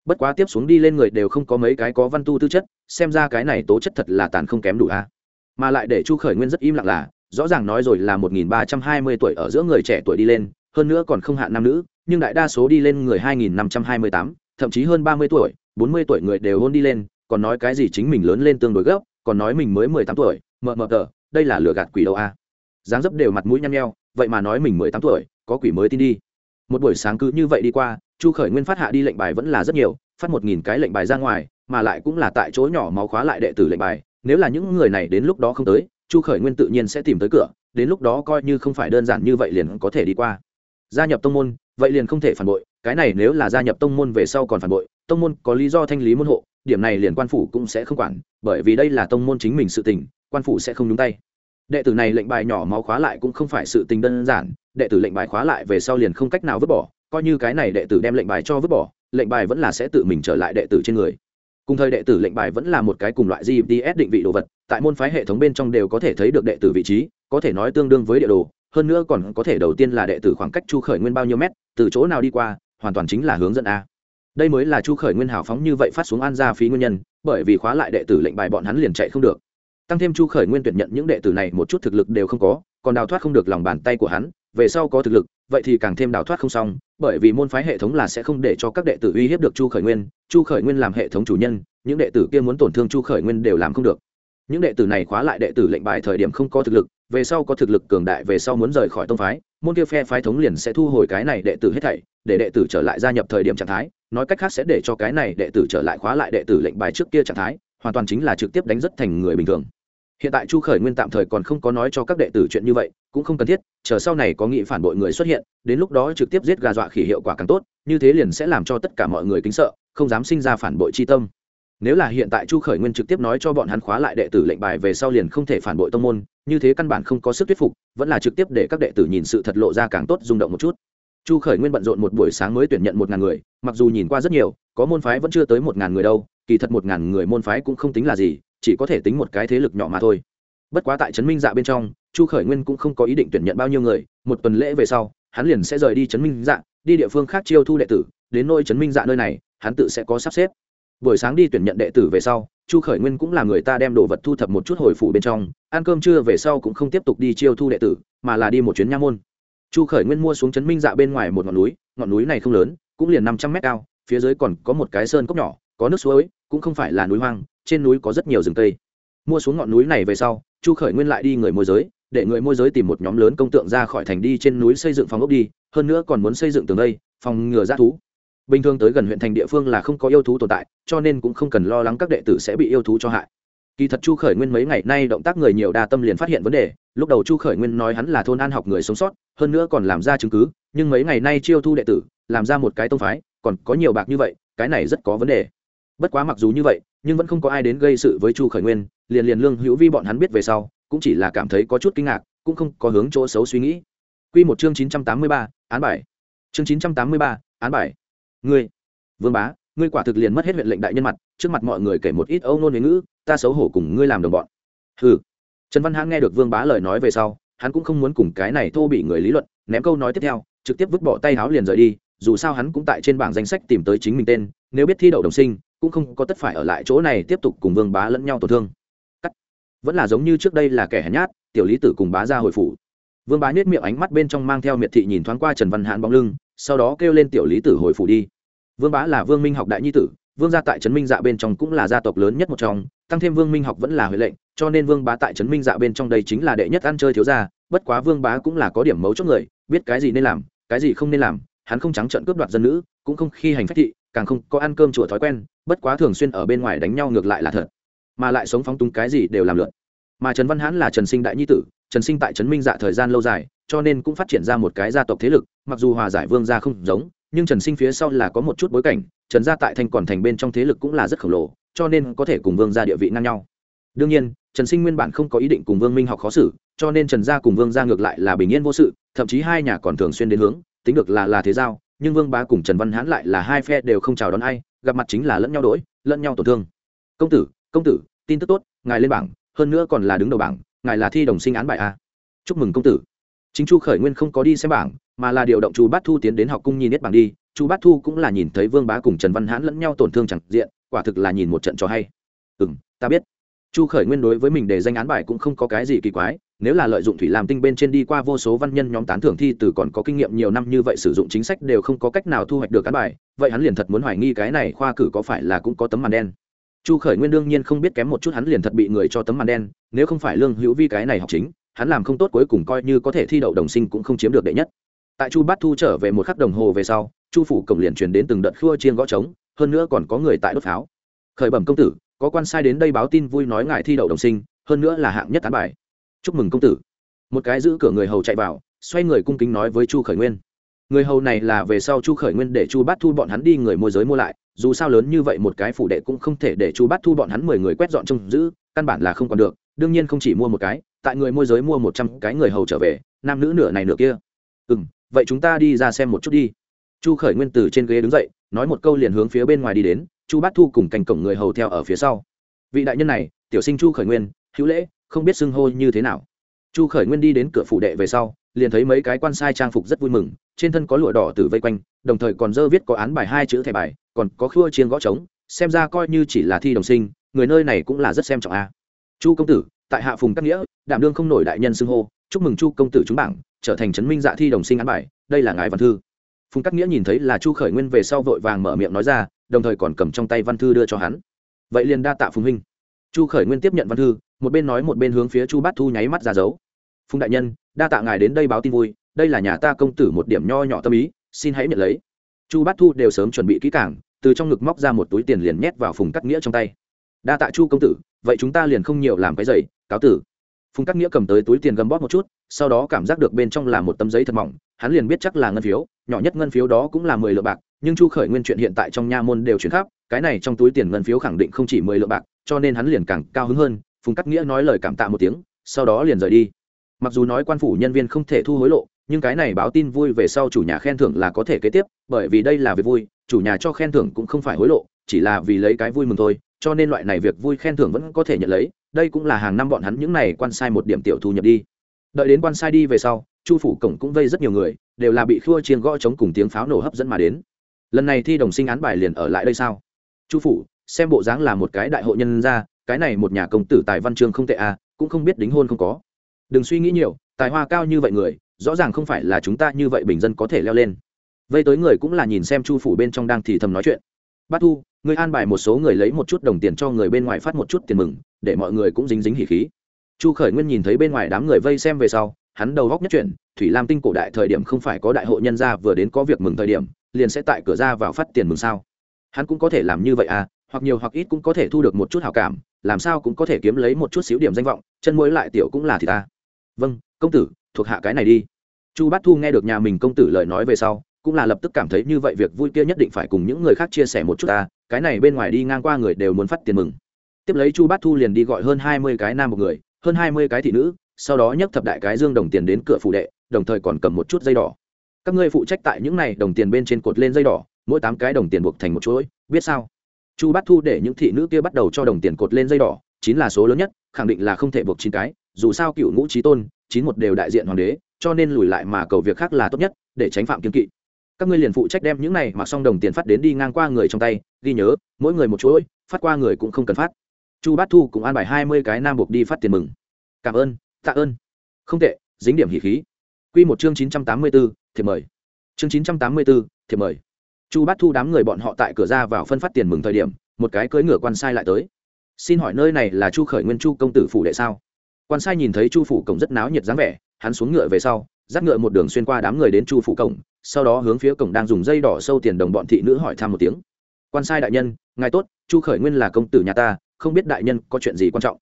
Bất quá tiếp xuống đi lên người đều không có mấy cái có văn tu tư chất, xem ra cái này tố chất thật là tàn không kém đủ a. Mà lại để chu khởi nguyên rất im lặng là, rõ ràng nói rồi là một nghìn ba trăm hai mươi tuổi ở giữa người trẻ tuổi đi lên, hơn nữa còn không hạn nam nữ, nhưng đại đa số đi lên người hai nghìn năm trăm hai mươi tám thậm chí hơn ba mươi tuổi, bốn mươi tuổi người đều hôn đi lên, còn nói cái gì chính mình lớn lên tương đối gấp, còn nói mình mới mười tám tuổi mờ mờ tờ, đây là lừa gạt quỷ đâu a dáng dấp đều mặt mũi nhăn nheo, vậy mà nói mình mười tám tuổi, có quỷ mới tin đi. Một buổi sáng cứ như vậy đi qua, chu khởi nguyên phát hạ đi lệnh bài vẫn là rất nhiều, phát một nghìn cái lệnh bài ra ngoài, mà lại cũng là tại chỗ nhỏ máu khóa lại đệ tử lệnh bài. Nếu là những người này đến lúc đó không tới, chu khởi nguyên tự nhiên sẽ tìm tới cửa, đến lúc đó coi như không phải đơn giản như vậy liền có thể đi qua. Gia nhập tông môn, vậy liền không thể phản bội cái này nếu là gia nhập tông môn về sau còn phản bội, tông môn có lý do thanh lý môn hộ, điểm này liền quan phủ cũng sẽ không quản, bởi vì đây là tông môn chính mình sự tình, quan phủ sẽ không nhúng tay. Đệ tử này lệnh bài nhỏ máu khóa lại cũng không phải sự tình đơn giản, đệ tử lệnh bài khóa lại về sau liền không cách nào vứt bỏ, coi như cái này đệ tử đem lệnh bài cho vứt bỏ, lệnh bài vẫn là sẽ tự mình trở lại đệ tử trên người. Cùng thời đệ tử lệnh bài vẫn là một cái cùng loại gps định vị đồ vật, tại môn phái hệ thống bên trong đều có thể thấy được đệ tử vị trí, có thể nói tương đương với địa đồ, hơn nữa còn có thể đầu tiên là đệ tử khoảng cách chu khởi nguyên bao nhiêu mét, từ chỗ nào đi qua hoàn toàn chính là hướng dẫn a. Đây mới là chu khởi nguyên hào phóng như vậy phát xuống an gia phí nguyên nhân, bởi vì khóa lại đệ tử lệnh bài bọn hắn liền chạy không được. Tăng thêm chu khởi nguyên tuyển nhận những đệ tử này một chút thực lực đều không có, còn đào thoát không được lòng bàn tay của hắn, về sau có thực lực, vậy thì càng thêm đào thoát không xong, bởi vì môn phái hệ thống là sẽ không để cho các đệ tử uy hiếp được chu khởi nguyên, chu khởi nguyên làm hệ thống chủ nhân, những đệ tử kia muốn tổn thương chu khởi nguyên đều làm không được những đệ tử này khóa lại đệ tử lệnh bài thời điểm không có thực lực, về sau có thực lực cường đại, về sau muốn rời khỏi tông phái, môn kia phe phái thống liền sẽ thu hồi cái này đệ tử hết thảy, để đệ tử trở lại gia nhập thời điểm trạng thái. Nói cách khác sẽ để cho cái này đệ tử trở lại khóa lại đệ tử lệnh bài trước kia trạng thái, hoàn toàn chính là trực tiếp đánh rất thành người bình thường. Hiện tại chu khởi nguyên tạm thời còn không có nói cho các đệ tử chuyện như vậy, cũng không cần thiết, chờ sau này có nghị phản bội người xuất hiện, đến lúc đó trực tiếp giết gà dọa khỉ hiệu quả càng tốt, như thế liền sẽ làm cho tất cả mọi người kính sợ, không dám sinh ra phản bội chi tâm nếu là hiện tại chu khởi nguyên trực tiếp nói cho bọn hắn khóa lại đệ tử lệnh bài về sau liền không thể phản bội tông môn, như thế căn bản không có sức thuyết phục, vẫn là trực tiếp để các đệ tử nhìn sự thật lộ ra càng tốt rung động một chút. Chu khởi nguyên bận rộn một buổi sáng mới tuyển nhận một ngàn người, mặc dù nhìn qua rất nhiều, có môn phái vẫn chưa tới một ngàn người đâu, kỳ thật một ngàn người môn phái cũng không tính là gì, chỉ có thể tính một cái thế lực nhỏ mà thôi. Bất quá tại trấn minh dạ bên trong, chu khởi nguyên cũng không có ý định tuyển nhận bao nhiêu người, một tuần lễ về sau, hắn liền sẽ rời đi trấn minh dạ đi địa phương khác chiêu thu đệ tử, đến nơi trấn minh dạ nơi này, hắn tự sẽ có sắp xếp buổi sáng đi tuyển nhận đệ tử về sau, chu khởi nguyên cũng là người ta đem đồ vật thu thập một chút hồi phủ bên trong, ăn cơm trưa về sau cũng không tiếp tục đi chiêu thu đệ tử, mà là đi một chuyến nha môn. Chu khởi nguyên mua xuống trấn minh dạ bên ngoài một ngọn núi ngọn núi này không lớn, cũng liền năm trăm mét cao, phía dưới còn có một cái sơn cốc nhỏ, có nước suối, cũng không phải là núi hoang, trên núi có rất nhiều rừng cây. Mua xuống ngọn núi này về sau, chu khởi nguyên lại đi người môi giới, để người môi giới tìm một nhóm lớn công tượng ra khỏi thành đi trên núi xây dựng phòng ốc đi, hơn nữa còn muốn xây dựng tường đây, phòng ngừa ra thú bình thường tới gần huyện thành địa phương là không có yêu thú tồn tại, cho nên cũng không cần lo lắng các đệ tử sẽ bị yêu thú cho hại. Kỳ thật chu khởi nguyên mấy ngày nay động tác người nhiều đa tâm liền phát hiện vấn đề, lúc đầu chu khởi nguyên nói hắn là thôn an học người sống sót, hơn nữa còn làm ra chứng cứ, nhưng mấy ngày nay chiêu thu đệ tử, làm ra một cái tông phái, còn có nhiều bạc như vậy, cái này rất có vấn đề. Bất quá mặc dù như vậy, nhưng vẫn không có ai đến gây sự với chu khởi nguyên, liền liền lương hữu vi bọn hắn biết về sau, cũng chỉ là cảm thấy có chút kinh ngạc, cũng không có hướng chỗ xấu suy nghĩ. Quy một chương chín trăm tám mươi ba, án bài. Chương chín trăm tám mươi ba, án bài ngươi, vương bá, ngươi quả thực liền mất hết huyện lệnh đại nhân mặt, trước mặt mọi người kể một ít âu nôn huế ngữ, ta xấu hổ cùng ngươi làm đồng bọn. Ừ trần văn hãn nghe được vương bá lời nói về sau, hắn cũng không muốn cùng cái này thô bị người lý luận, ném câu nói tiếp theo, trực tiếp vứt bỏ tay háo liền rời đi, dù sao hắn cũng tại trên bảng danh sách tìm tới chính mình tên, nếu biết thi đậu đồng sinh, cũng không có tất phải ở lại chỗ này tiếp tục cùng vương bá lẫn nhau tổn thương. Cắt. Vẫn là giống như trước đây là kẻ hèn nhát, tiểu lý tử cùng bá ra hồi phủ. Vương bá nết miệng ánh mắt bên trong mang theo miệt thị nhìn thoáng qua trần văn hãn bóng lưng sau đó kêu lên tiểu lý tử hồi phủ đi. Vương bá là vương minh học đại nhi tử, vương gia tại trấn minh dạ bên trong cũng là gia tộc lớn nhất một trong, tăng thêm vương minh học vẫn là huệ lệnh, cho nên vương bá tại trấn minh dạ bên trong đây chính là đệ nhất ăn chơi thiếu gia, bất quá vương bá cũng là có điểm mấu chốt người, biết cái gì nên làm, cái gì không nên làm, hắn không trắng trợn cướp đoạt dân nữ, cũng không khi hành phách thị, càng không có ăn cơm chùa thói quen, bất quá thường xuyên ở bên ngoài đánh nhau ngược lại là thật, mà lại sống phóng túng cái gì đều làm lượn. Mà trần văn hãn là trần sinh đại nhi tử, trần sinh tại trấn minh dạ thời gian lâu dài, cho nên cũng phát triển ra một cái gia tộc thế lực mặc dù hòa giải vương gia không giống, nhưng trần sinh phía sau là có một chút bối cảnh, trần gia tại thanh còn thành bên trong thế lực cũng là rất khổng lồ, cho nên có thể cùng vương gia địa vị ngang nhau. Đương nhiên, trần sinh nguyên bản không có ý định cùng vương minh học khó xử, cho nên trần gia cùng vương gia ngược lại là bình yên vô sự, thậm chí hai nhà còn thường xuyên đến hướng, tính được là là thế giao, nhưng vương bá cùng trần văn hãn lại là hai phe đều không chào đón ai, gặp mặt chính là lẫn nhau đỗi lẫn nhau tổn thương. Công tử công tử, tin tức tốt, ngài lên bảng, hơn nữa còn là đứng đầu bảng, ngài là thi đồng sinh án bài a. Chúc mừng công tử chính chu khởi nguyên không có đi xem bảng, mà là điều động chu bát thu tiến đến học cung nhìn hết bảng đi. Chu bát thu cũng là nhìn thấy vương bá cùng trần văn hãn lẫn nhau tổn thương chẳng diện, quả thực là nhìn một trận cho hay. Ừ m ta biết. Chu khởi nguyên đối với mình để danh án bài cũng không có cái gì kỳ quái, nếu là lợi dụng thủy làm tinh bên trên đi qua vô số văn nhân nhóm tán thưởng thi từ còn có kinh nghiệm nhiều năm như vậy sử dụng chính sách đều không có cách nào thu hoạch được án bài, vậy hắn liền thật muốn hoài nghi cái này khoa cử có phải là cũng có tấm màn đen. Chu khởi nguyên đương nhiên không biết kém một chút hắn liền thật bị người cho tấm màn đen, nếu không phải lương hữu vi cái này học chính hắn làm không tốt cuối cùng coi như có thể thi đậu đồng sinh cũng không chiếm được đệ nhất. Tại chu bát thu trở về một khắc đồng hồ về sau, chu phủ cổng liền truyền đến từng đợt khua chiên gõ trống, hơn nữa còn có người tại đốt pháo. Khởi bẩm công tử, có quan sai đến đây báo tin vui nói ngài thi đậu đồng sinh, hơn nữa là hạng nhất tán bài. Chúc mừng công tử. Một cái giữ cửa người hầu chạy vào, xoay người cung kính nói với chu khởi nguyên. Người hầu này là về sau chu khởi nguyên để chu bát thu bọn hắn đi người môi giới mua lại, dù sao lớn như vậy một cái phủ đệ cũng không thể để chu bát thu bọn hắn mười người quét dọn trông giữ, căn bản là không còn được, đương nhiên không chỉ mua một cái tại người môi giới mua một trăm cái người hầu trở về, nam nữ nửa này nửa kia. Ừ m vậy chúng ta đi ra xem một chút đi. Chu khởi nguyên từ trên ghế đứng dậy, nói một câu liền hướng phía bên ngoài đi đến, chu bát thu cùng cành cổng người hầu theo ở phía sau. Vị đại nhân này, tiểu sinh chu khởi nguyên, hữu lễ, không biết xưng hô như thế nào. Chu khởi nguyên đi đến cửa phủ đệ về sau, liền thấy mấy cái quan sai trang phục rất vui mừng, trên thân có lụa đỏ từ vây quanh, đồng thời còn dơ viết có án bài hai chữ thẻ bài, còn có khua chiên gõ trống, xem ra coi như chỉ là thi đồng sinh, người nơi này cũng là rất xem trọng a. Chu công tử tại hạ phùng các nghĩa, đảm đương không nổi đại nhân xưng hô, chúc mừng chu công tử trúng bảng, trở thành chấn minh dạ thi đồng sinh án bài, đây là ngài văn thư. Phùng các nghĩa nhìn thấy là chu khởi nguyên về sau vội vàng mở miệng nói ra, đồng thời còn cầm trong tay văn thư đưa cho hắn. Vậy liền đa tạ phùng huynh. Chu khởi nguyên tiếp nhận văn thư, một bên nói một bên hướng phía chu bát thu nháy mắt ra dấu. Phùng đại nhân, đa tạ ngài đến đây báo tin vui, đây là nhà ta công tử một điểm nho nhỏ tâm ý, xin hãy nhận lấy. Chu bát thu đều sớm chuẩn bị kỹ cảng từ trong ngực móc ra một túi tiền liền nhét vào phùng cắt nghĩa trong tay đa tạ chu công tử, vậy chúng ta liền không nhiều làm cái giày, cáo tử. Phùng cắt nghĩa cầm tới túi tiền gầm bóp một chút, sau đó cảm giác được bên trong là một tấm giấy thật mỏng, hắn liền biết chắc là ngân phiếu, nhỏ nhất ngân phiếu đó cũng là mười lượng bạc, nhưng chu khởi nguyên chuyện hiện tại trong nha môn đều chuyển khắp, cái này trong túi tiền ngân phiếu khẳng định không chỉ mười lượng bạc, cho nên hắn liền càng cao hứng hơn, phùng cắt nghĩa nói lời cảm tạ một tiếng, sau đó liền rời đi. Mặc dù nói quan phủ nhân viên không thể thu hối lộ, nhưng cái này báo tin vui về sau chủ nhà khen thưởng là có thể kế tiếp, bởi vì đây là việc vui, chủ nhà cho khen thưởng cũng không phải hối lộ, chỉ là vì lấy cái vui mừng thôi cho nên loại này việc vui khen thưởng vẫn có thể nhận lấy, đây cũng là hàng năm bọn hắn những này quan sai một điểm tiểu thu nhập đi. Đợi đến quan sai đi về sau, chu phủ cổng cũng vây rất nhiều người, đều là bị khua chiên gõ chống cùng tiếng pháo nổ hấp dẫn mà đến. Lần này thi đồng sinh án bài liền ở lại đây sao? Chu phủ, xem bộ dáng là một cái đại hội nhân ra cái này một nhà công tử tài văn chương không tệ à cũng không biết đính hôn không có. Đừng suy nghĩ nhiều, tài hoa cao như vậy người, rõ ràng không phải là chúng ta như vậy bình dân có thể leo lên. Vây tới người cũng là nhìn xem chu phủ bên trong đang thì thầm nói chuyện bát thu người an bài một số người lấy một chút đồng tiền cho người bên ngoài phát một chút tiền mừng, để mọi người cũng dính dính hỉ khí. Chu khởi nguyên nhìn thấy bên ngoài đám người vây xem về sau, hắn đầu góc nhất chuyển, thủy lam tinh cổ đại thời điểm không phải có đại hội nhân gia vừa đến có việc mừng thời điểm, liền sẽ tại cửa ra vào phát tiền mừng sao. Hắn cũng có thể làm như vậy à hoặc nhiều hoặc ít cũng có thể thu được một chút hào cảm, làm sao cũng có thể kiếm lấy một chút xíu điểm danh vọng, chân mối lại tiểu cũng là thì ta. Vâng công tử, thuộc hạ cái này đi. Chu bát thu nghe được nhà mình công tử lời nói về sau cũng là lập tức cảm thấy như vậy, việc vui kia nhất định phải cùng những người khác chia sẻ một chút ta, cái này bên ngoài đi ngang qua người đều muốn phát tiền mừng. Tiếp lấy chu bát thu liền đi gọi hơn hai mươi cái nam một người, hơn hai mươi cái thị nữ, sau đó nhấc thập đại cái dương đồng tiền đến cửa phủ đệ, đồng thời còn cầm một chút dây đỏ. Các ngươi phụ trách tại những này đồng tiền bên trên cột lên dây đỏ, mỗi tám cái đồng tiền buộc thành một chuỗi, biết sao? Chu bát thu để những thị nữ kia bắt đầu cho đồng tiền cột lên dây đỏ, chín là số lớn nhất, khẳng định là không thể buộc chín cái, dù sao cựu ngũ trí tôn, chín một đều đại diện hoàng đế, cho nên lùi lại mà cầu việc khác là tốt nhất, để tránh phạm kiên kỵ các ngươi liền phụ trách đem những này mà xong đồng tiền phát đến đi ngang qua người trong tay, ghi nhớ, mỗi người một chuỗi, phát qua người cũng không cần phát. Chu bát thu cũng an bài hai mươi cái nam buộc đi phát tiền mừng. Cảm ơn, tạ ơn. Không tệ, dính điểm hỉ khí. Q một chương chín trăm tám mươi b ố thiệp mời. Chương chín trăm tám mươi b ố thiệp mời. Chu bát thu đám người bọn họ tại cửa ra vào phân phát tiền mừng thời điểm, một cái cưỡi ngựa quan sai lại tới. Xin hỏi nơi này là chu khởi nguyên chu công tử phủ đệ sao? Quan sai nhìn thấy chu phủ cổng rất náo nhiệt dáng vẻ, hắn xuống ngựa về sau, dắt ngựa một đường xuyên qua đám người đến chu phủ cổng sau đó hướng phía cổng đang dùng dây đỏ sâu tiền đồng bọn thị nữ hỏi thăm một tiếng. Quan sai đại nhân, ngài tốt, chu khởi nguyên là công tử nhà ta, không biết đại nhân có chuyện gì quan trọng.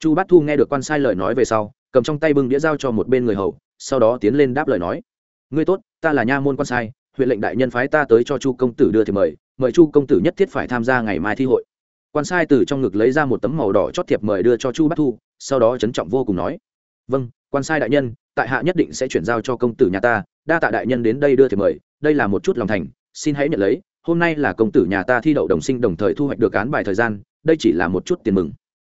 Chu bát thu nghe được quan sai lời nói về sau, cầm trong tay bưng đĩa giao cho một bên người hầu, sau đó tiến lên đáp lời nói. Ngươi tốt, ta là nha môn quan sai, huyện lệnh đại nhân phái ta tới cho chu công tử đưa thì mời mời chu công tử nhất thiết phải tham gia ngày mai thi hội. Quan sai từ trong ngực lấy ra một tấm màu đỏ chót thiệp mời đưa cho chu bát thu, sau đó trấn trọng vô cùng nói. Vâng quan sai đại nhân tại hạ nhất định sẽ chuyển giao cho công tử nhà ta, đa tạ đại nhân đến đây đưa thì mời, đây là một chút lòng thành, xin hãy nhận lấy, hôm nay là công tử nhà ta thi đậu đồng sinh đồng thời thu hoạch được án bài thời gian, đây chỉ là một chút tiền mừng.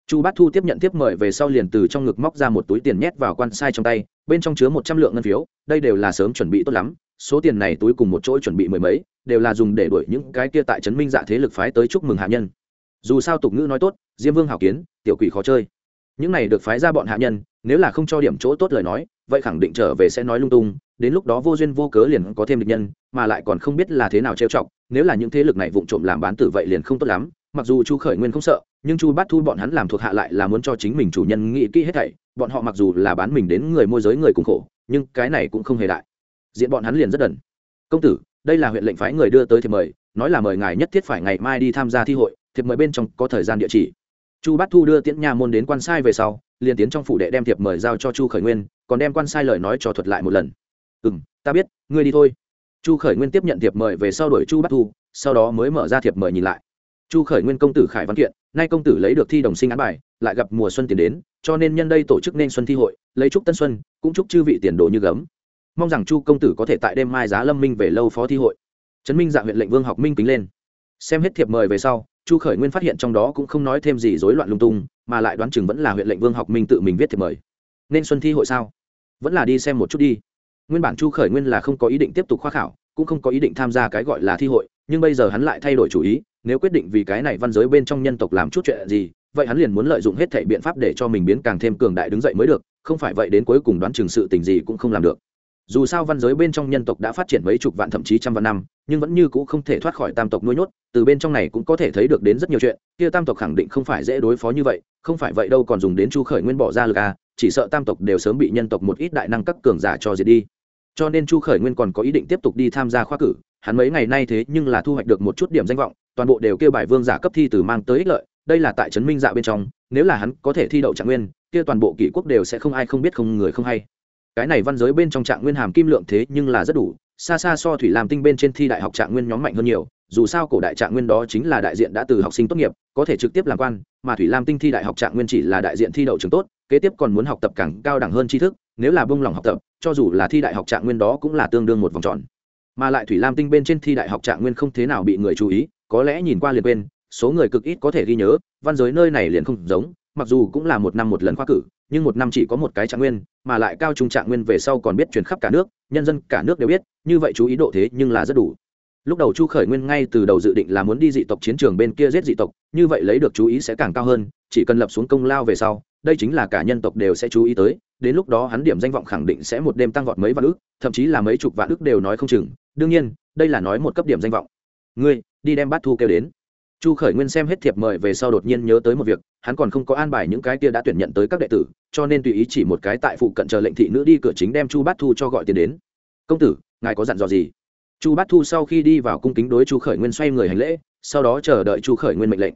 Chu bát thu tiếp nhận tiếp mời về sau liền từ trong ngực móc ra một túi tiền nhét vào quan sai trong tay, bên trong chứa một trăm lượng ngân phiếu, đây đều là sớm chuẩn bị tốt lắm, số tiền này túi cùng một chỗ chuẩn bị mười mấy, đều là dùng để đuổi những cái kia tại trấn minh dạ thế lực phái tới chúc mừng hạ nhân. Dù sao tục ngữ nói tốt, diêm vương hảo kiến, tiểu quỷ khó chơi. Những này được phái ra bọn hạ nhân, nếu là không cho điểm chỗ tốt lời nói vậy khẳng định trở về sẽ nói lung tung, đến lúc đó vô duyên vô cớ liền có thêm địch nhân, mà lại còn không biết là thế nào trêu chọc, nếu là những thế lực này vụng trộm làm bán tử vậy liền không tốt lắm, mặc dù chu khởi nguyên không sợ, nhưng chu bát thu bọn hắn làm thuộc hạ lại là muốn cho chính mình chủ nhân nghĩ kỹ hết thảy, bọn họ mặc dù là bán mình đến người môi giới người cùng khổ, nhưng cái này cũng không hề đại. Diện bọn hắn liền rất đần. Công tử, đây là huyện lệnh phái người đưa tới thì mời, nói là mời ngài nhất thiết phải ngày mai đi tham gia thi hội, thiệp mời bên trong có thời gian địa chỉ. Chu bát thu đưa tiễn nha môn đến quan sai về sau liền tiến trong phủ đệ đem thiệp mời giao cho chu khởi nguyên, còn đem quan sai lời nói cho thuật lại một lần. Ừ m ta biết, ngươi đi thôi. Chu khởi nguyên tiếp nhận thiệp mời về sau đổi chu bát thu, sau đó mới mở ra thiệp mời nhìn lại. Chu khởi nguyên công tử khải văn kiện, nay công tử lấy được thi đồng sinh án bài, lại gặp mùa xuân tiền đến, cho nên nhân đây tổ chức nên xuân thi hội, lấy chúc tân xuân, cũng chúc chư vị tiền đồ như gấm. Mong rằng chu công tử có thể tại đêm mai giá lâm minh về lâu phó thi hội. Trấn minh dạ huyện lệnh vương học minh kính lên. Xem hết thiệp mời về sau, chu khởi nguyên phát hiện trong đó cũng không nói thêm gì rối loạn lung tung mà lại đoán chừng vẫn là huyện lệnh vương học minh tự mình viết thiệp mời. Nên xuân thi hội sao? Vẫn là đi xem một chút đi. Nguyên bản chu khởi nguyên là không có ý định tiếp tục khoa khảo, cũng không có ý định tham gia cái gọi là thi hội, nhưng bây giờ hắn lại thay đổi chủ ý, nếu quyết định vì cái này văn giới bên trong nhân tộc làm chút chuyện gì, vậy hắn liền muốn lợi dụng hết thể biện pháp để cho mình biến càng thêm cường đại đứng dậy mới được, không phải vậy đến cuối cùng đoán chừng sự tình gì cũng không làm được dù sao văn giới bên trong nhân tộc đã phát triển mấy chục vạn thậm chí trăm vạn năm, nhưng vẫn như c ũ không thể thoát khỏi tam tộc nuôi nhốt, từ bên trong này cũng có thể thấy được đến rất nhiều chuyện, kia tam tộc khẳng định không phải dễ đối phó như vậy, không phải vậy đâu còn dùng đến chu khởi nguyên bỏ ra lực à chỉ sợ tam tộc đều sớm bị nhân tộc một ít đại năng các cường giả cho diệt đi. Cho nên chu khởi nguyên còn có ý định tiếp tục đi tham gia khoa cử, hắn mấy ngày nay thế nhưng là thu hoạch được một chút điểm danh vọng, toàn bộ đều kêu bài vương giả cấp thi từ mang tới ích lợi, đây là tại trấn minh dạ bên trong, nếu là hắn có thể thi đậu trạng nguyên, kia toàn bộ kỷ quốc đều sẽ không ai không biết không người không hay cái này văn giới bên trong trạng nguyên hàm kim lượng thế nhưng là rất đủ, xa xa so thủy làm tinh bên trên thi đại học trạng nguyên nhóm mạnh hơn nhiều, dù sao cổ đại trạng nguyên đó chính là đại diện đã từ học sinh tốt nghiệp, có thể trực tiếp làm quan, mà thủy lam tinh thi đại học trạng nguyên chỉ là đại diện thi đậu trường tốt, kế tiếp còn muốn học tập càng cao đẳng hơn tri thức, nếu là bông lòng học tập, cho dù là thi đại học trạng nguyên đó cũng là tương đương một vòng tròn. Mà lại thủy lam tinh bên trên thi đại học trạng nguyên không thế nào bị người chú ý, có lẽ nhìn qua liền quên, số người cực ít có thể ghi nhớ, văn giới nơi này liền không giống mặc dù cũng là một năm một lần khoa cử, nhưng một năm chỉ có một cái trạng nguyên, mà lại cao trung trạng nguyên về sau còn biết truyền khắp cả nước, nhân dân cả nước đều biết, như vậy chú ý độ thế nhưng là rất đủ. Lúc đầu chu khởi nguyên ngay từ đầu dự định là muốn đi dị tộc chiến trường bên kia giết dị tộc, như vậy lấy được chú ý sẽ càng cao hơn, chỉ cần lập xuống công lao về sau, đây chính là cả nhân tộc đều sẽ chú ý tới, đến lúc đó hắn điểm danh vọng khẳng định sẽ một đêm tăng vọt mấy vạn ước thậm chí là mấy chục vạn ước đều nói không chừng, đương nhiên, đây là nói một cấp điểm danh vọng. Ngươi, đi đem bát thu kêu đến chu khởi nguyên xem hết thiệp mời về sau đột nhiên nhớ tới một việc, hắn còn không có an bài những cái kia đã tuyển nhận tới các đệ tử, cho nên tùy ý chỉ một cái tại phụ cận chờ lệnh thị nữ đi cửa chính đem chu bát thu cho gọi tiền đến. Công tử, ngài có dặn dò gì? Chu bát thu sau khi đi vào cung kính đối chu khởi nguyên xoay người hành lễ, sau đó chờ đợi chu khởi nguyên mệnh lệnh.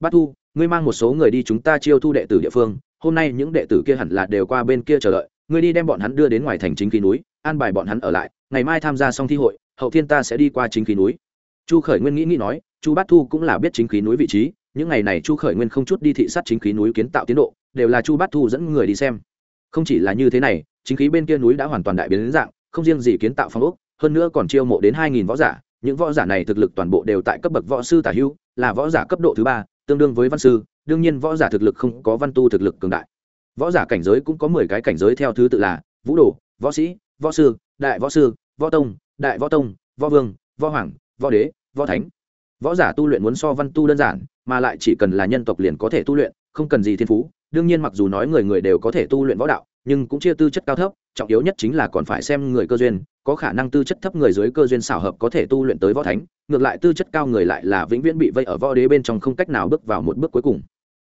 Bát thu, ngươi mang một số người đi chúng ta chiêu thu đệ tử địa phương, hôm nay những đệ tử kia hẳn là đều qua bên kia chờ đợi, ngươi đi đem bọn hắn đưa đến ngoài thành chính khí núi, an bài bọn hắn ở lại, ngày mai tham gia xong thi hội, hậu thiên ta sẽ đi qua chính khí núi. Chu khởi nguyên nghĩ nghĩ nói chu bát thu cũng là biết chính khí núi vị trí, những ngày này chu khởi nguyên không chút đi thị sát chính khí núi kiến tạo tiến độ, đều là chu bát thu dẫn người đi xem. Không chỉ là như thế này, chính khí bên kia núi đã hoàn toàn đại biến dạng, không riêng gì kiến tạo phong ốc, hơn nữa còn chiêu mộ đến hai nghìn võ giả, những võ giả này thực lực toàn bộ đều tại cấp bậc võ sư tả hữu là võ giả cấp độ thứ ba, tương đương với văn sư, đương nhiên võ giả thực lực không có văn tu thực lực cường đại. Võ giả cảnh giới cũng có mười cái cảnh giới theo thứ tự là vũ đồ, võ sĩ, võ sư, đại võ sư, võ tông, đại võ tông, võ vương, võ hoàng, võ đế, võ thánh võ giả tu luyện muốn so văn tu đơn giản, mà lại chỉ cần là nhân tộc liền có thể tu luyện, không cần gì thiên phú. Đương nhiên mặc dù nói người người đều có thể tu luyện võ đạo, nhưng cũng chia tư chất cao thấp, trọng yếu nhất chính là còn phải xem người cơ duyên, có khả năng tư chất thấp người dưới cơ duyên xảo hợp có thể tu luyện tới võ thánh, ngược lại tư chất cao người lại là vĩnh viễn bị vây ở võ đế bên trong không cách nào bước vào một bước cuối cùng.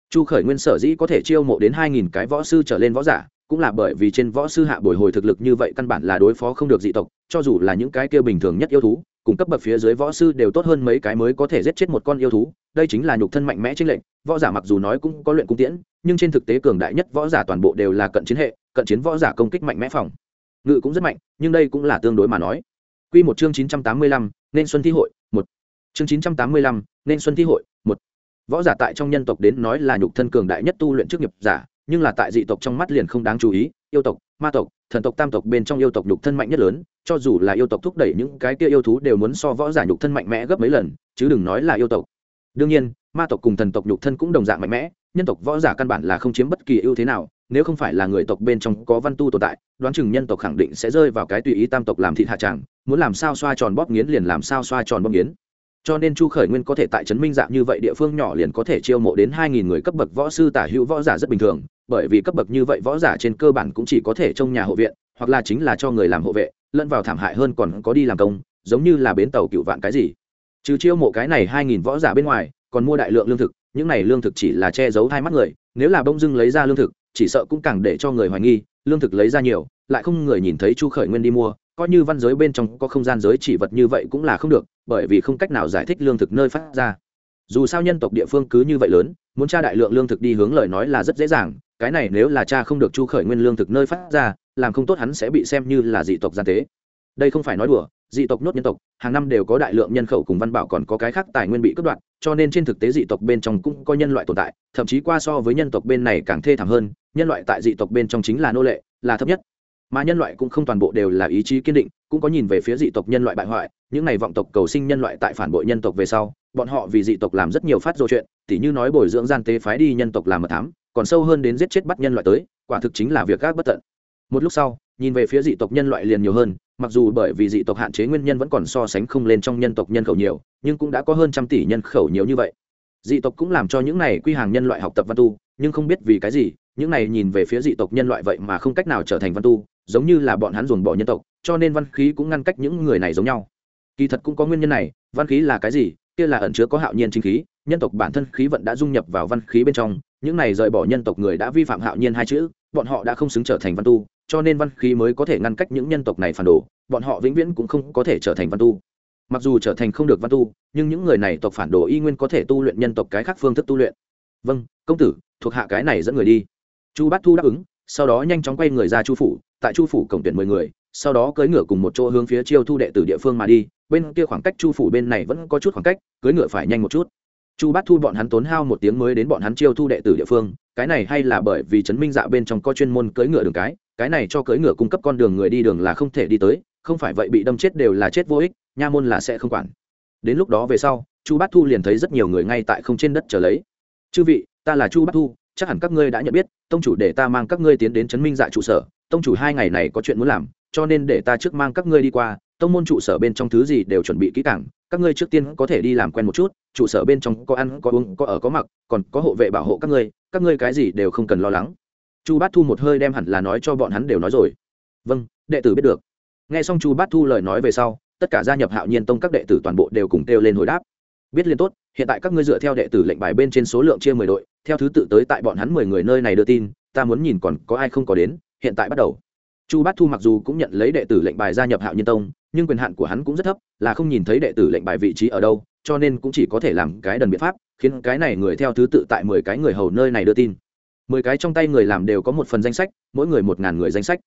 Chu khởi nguyên sở dĩ có thể chiêu mộ đến hai nghìn cái võ sư trở lên võ giả, cũng là bởi vì trên võ sư hạ bồi hồi thực lực như vậy căn bản là đối phó không được dị tộc, cho dù là những cái kia bình thường nhất yêu thú cùng cấp bậc phía dưới võ sư đều tốt hơn mấy cái mới có thể giết chết một con yêu thú đây chính là nhục thân mạnh mẽ trên lệnh võ giả mặc dù nói cũng có luyện cung tiễn nhưng trên thực tế cường đại nhất võ giả toàn bộ đều là cận chiến hệ cận chiến võ giả công kích mạnh mẽ phòng. Ngự cũng rất mạnh nhưng đây cũng là tương đối mà nói. Quy một chương 985, nên xuân thi hội, một. Chương 985, nên xuân thi hội, một. Võ giả tại trong nhân tộc đến nói là nhục thân cường đại nhất tu luyện chức nghiệp giả, nhưng là tại dị tộc trong mắt liền không đáng chú ý, yêu tộc, ma tộc, thần tộc tam tộc bên trong yêu tộc nhục thân mạnh nhất lớn, cho dù là yêu tộc thúc đẩy những cái kia yêu thú đều muốn so võ giả nhục thân mạnh mẽ gấp mấy lần chứ đừng nói là yêu tộc. Đương nhiên ma tộc cùng thần tộc nhục thân cũng đồng dạng mạnh mẽ nhân tộc võ giả căn bản là không chiếm bất kỳ ưu thế nào nếu không phải là người tộc bên trong có văn tu tồn tại đoán chừng nhân tộc khẳng định sẽ rơi vào cái tùy ý tam tộc làm thịt hạ tràng muốn làm sao xoa tròn bóp nghiến liền làm sao xoa tròn bóp nghiến. Cho nên chu khởi nguyên có thể tại trấn minh dạng như vậy địa phương nhỏ liền có thể chiêu mộ đến hai nghìn người cấp bậc võ sư tả hữu võ giả rất bình thường bởi vì cấp bậc như vậy võ giả trên cơ bản cũng chỉ có thể trong nhà hộ viện, hoặc là chính là cho người làm hộ vệ, lẫn vào thảm hại hơn còn có đi làm công, giống như là bến tàu cựu vạn cái gì. Trừ chiêu mộ cái này hai nghìn võ giả bên ngoài, còn mua đại lượng lương thực, những này lương thực chỉ là che giấu hai mắt người, nếu là bông dưng lấy ra lương thực, chỉ sợ cũng càng để cho người hoài nghi, lương thực lấy ra nhiều, lại không người nhìn thấy chu khởi nguyên đi mua, coi như văn giới bên trong có không gian giới chỉ vật như vậy cũng là không được, bởi vì không cách nào giải thích lương thực nơi phát ra. Dù sao nhân tộc địa phương cứ như vậy lớn, muốn tra đại lượng lương thực đi hướng lời nói là rất dễ dàng cái này nếu là cha không được chu khởi nguyên lương thực nơi phát ra, làm không tốt hắn sẽ bị xem như là dị tộc gian tế. Đây không phải nói đùa, dị tộc nhốt nhân tộc, hàng năm đều có đại lượng nhân khẩu cùng văn bảo còn có cái khác tài nguyên bị cướp đoạt, cho nên trên thực tế dị tộc bên trong cũng có nhân loại tồn tại, thậm chí qua so với nhân tộc bên này càng thê thảm hơn, nhân loại tại dị tộc bên trong chính là nô lệ, là thấp nhất. Mà nhân loại cũng không toàn bộ đều là ý chí kiên định, cũng có nhìn về phía dị tộc nhân loại bại hoại, những này vọng tộc cầu sinh nhân loại tại phản bội nhân tộc về sau, bọn họ vì dị tộc làm rất nhiều phát dô chuyện, tỉ như nói bồi dưỡng gian tế phái đi nhân tộc làm mật thám còn sâu hơn đến giết chết bắt nhân loại tới, quả thực chính là việc gác bất tận. Một lúc sau, nhìn về phía dị tộc nhân loại liền nhiều hơn, mặc dù bởi vì dị tộc hạn chế nguyên nhân vẫn còn so sánh không lên trong nhân tộc nhân khẩu nhiều, nhưng cũng đã có hơn trăm tỷ nhân khẩu nhiều như vậy. Dị tộc cũng làm cho những này quy hàng nhân loại học tập văn tu, nhưng không biết vì cái gì, những này nhìn về phía dị tộc nhân loại vậy mà không cách nào trở thành văn tu, giống như là bọn hắn dồn bỏ nhân tộc, cho nên văn khí cũng ngăn cách những người này giống nhau. Kỳ thật cũng có nguyên nhân này, văn khí là cái gì? Kia là ẩn chứa có hạo nhiên chính khí, nhân tộc bản thân khí vận đã dung nhập vào văn khí bên trong những này rời bỏ nhân tộc người đã vi phạm hạo nhiên hai chữ, bọn họ đã không xứng trở thành văn tu, cho nên văn khí mới có thể ngăn cách những nhân tộc này phản đồ, bọn họ vĩnh viễn cũng không có thể trở thành văn tu. Mặc dù trở thành không được văn tu, nhưng những người này tộc phản đồ y nguyên có thể tu luyện nhân tộc cái khác phương thức tu luyện. Vâng công tử, thuộc hạ cái này dẫn người đi. Chu bát thu đáp ứng, sau đó nhanh chóng quay người ra chu phủ, tại chu phủ cổng tuyển mười người, sau đó cưỡi ngựa cùng một chỗ hướng phía chiêu thu đệ tử địa phương mà đi, bên kia khoảng cách chu phủ bên này vẫn có chút khoảng cách, cưỡi ngựa phải nhanh một chút chu bát thu bọn hắn tốn hao một tiếng mới đến bọn hắn chiêu thu đệ tử địa phương, cái này hay là bởi vì chấn minh dạ bên trong có chuyên môn cưỡi ngựa đường cái cái này cho cưỡi ngựa cung cấp con đường người đi đường là không thể đi tới, không phải vậy bị đâm chết đều là chết vô ích, nha môn là sẽ không quản. Đến lúc đó về sau, chu bát thu liền thấy rất nhiều người ngay tại không trên đất trở lấy. Chư vị, ta là chu bát thu, chắc hẳn các ngươi đã nhận biết, tông chủ để ta mang các ngươi tiến đến chấn minh dạ trụ sở, tông chủ hai ngày này có chuyện muốn làm, cho nên để ta trước mang các ngươi đi qua, tông môn trụ sở bên trong thứ gì đều chuẩn bị kỹ càng, các ngươi trước tiên có thể đi làm quen một chút trụ sở bên trong có ăn, có uống, có ở, có mặc, còn có hộ vệ bảo hộ các ngươi các ngươi cái gì đều không cần lo lắng. Chu bát thu một hơi đem hẳn là nói cho bọn hắn đều nói rồi. Vâng đệ tử biết được. Nghe xong chu bát thu lời nói về sau, tất cả gia nhập hạo nhiên tông các đệ tử toàn bộ đều cùng kêu lên hồi đáp. Biết liên tốt, hiện tại các ngươi dựa theo đệ tử lệnh bài bên trên số lượng chia mười đội, theo thứ tự tới tại bọn hắn mười người nơi này đưa tin, ta muốn nhìn còn có ai không có đến, hiện tại bắt đầu. Chu bát thu mặc dù cũng nhận lấy đệ tử lệnh bài gia nhập hạo nhiên tông, nhưng quyền hạn của hắn cũng rất thấp, là không nhìn thấy đệ tử lệnh bài vị trí ở đâu cho nên cũng chỉ có thể làm cái đần biện pháp, khiến cái này người theo thứ tự tại mười cái người hầu nơi này đưa tin. Mười cái trong tay người làm đều có một phần danh sách, mỗi người một ngàn người danh sách.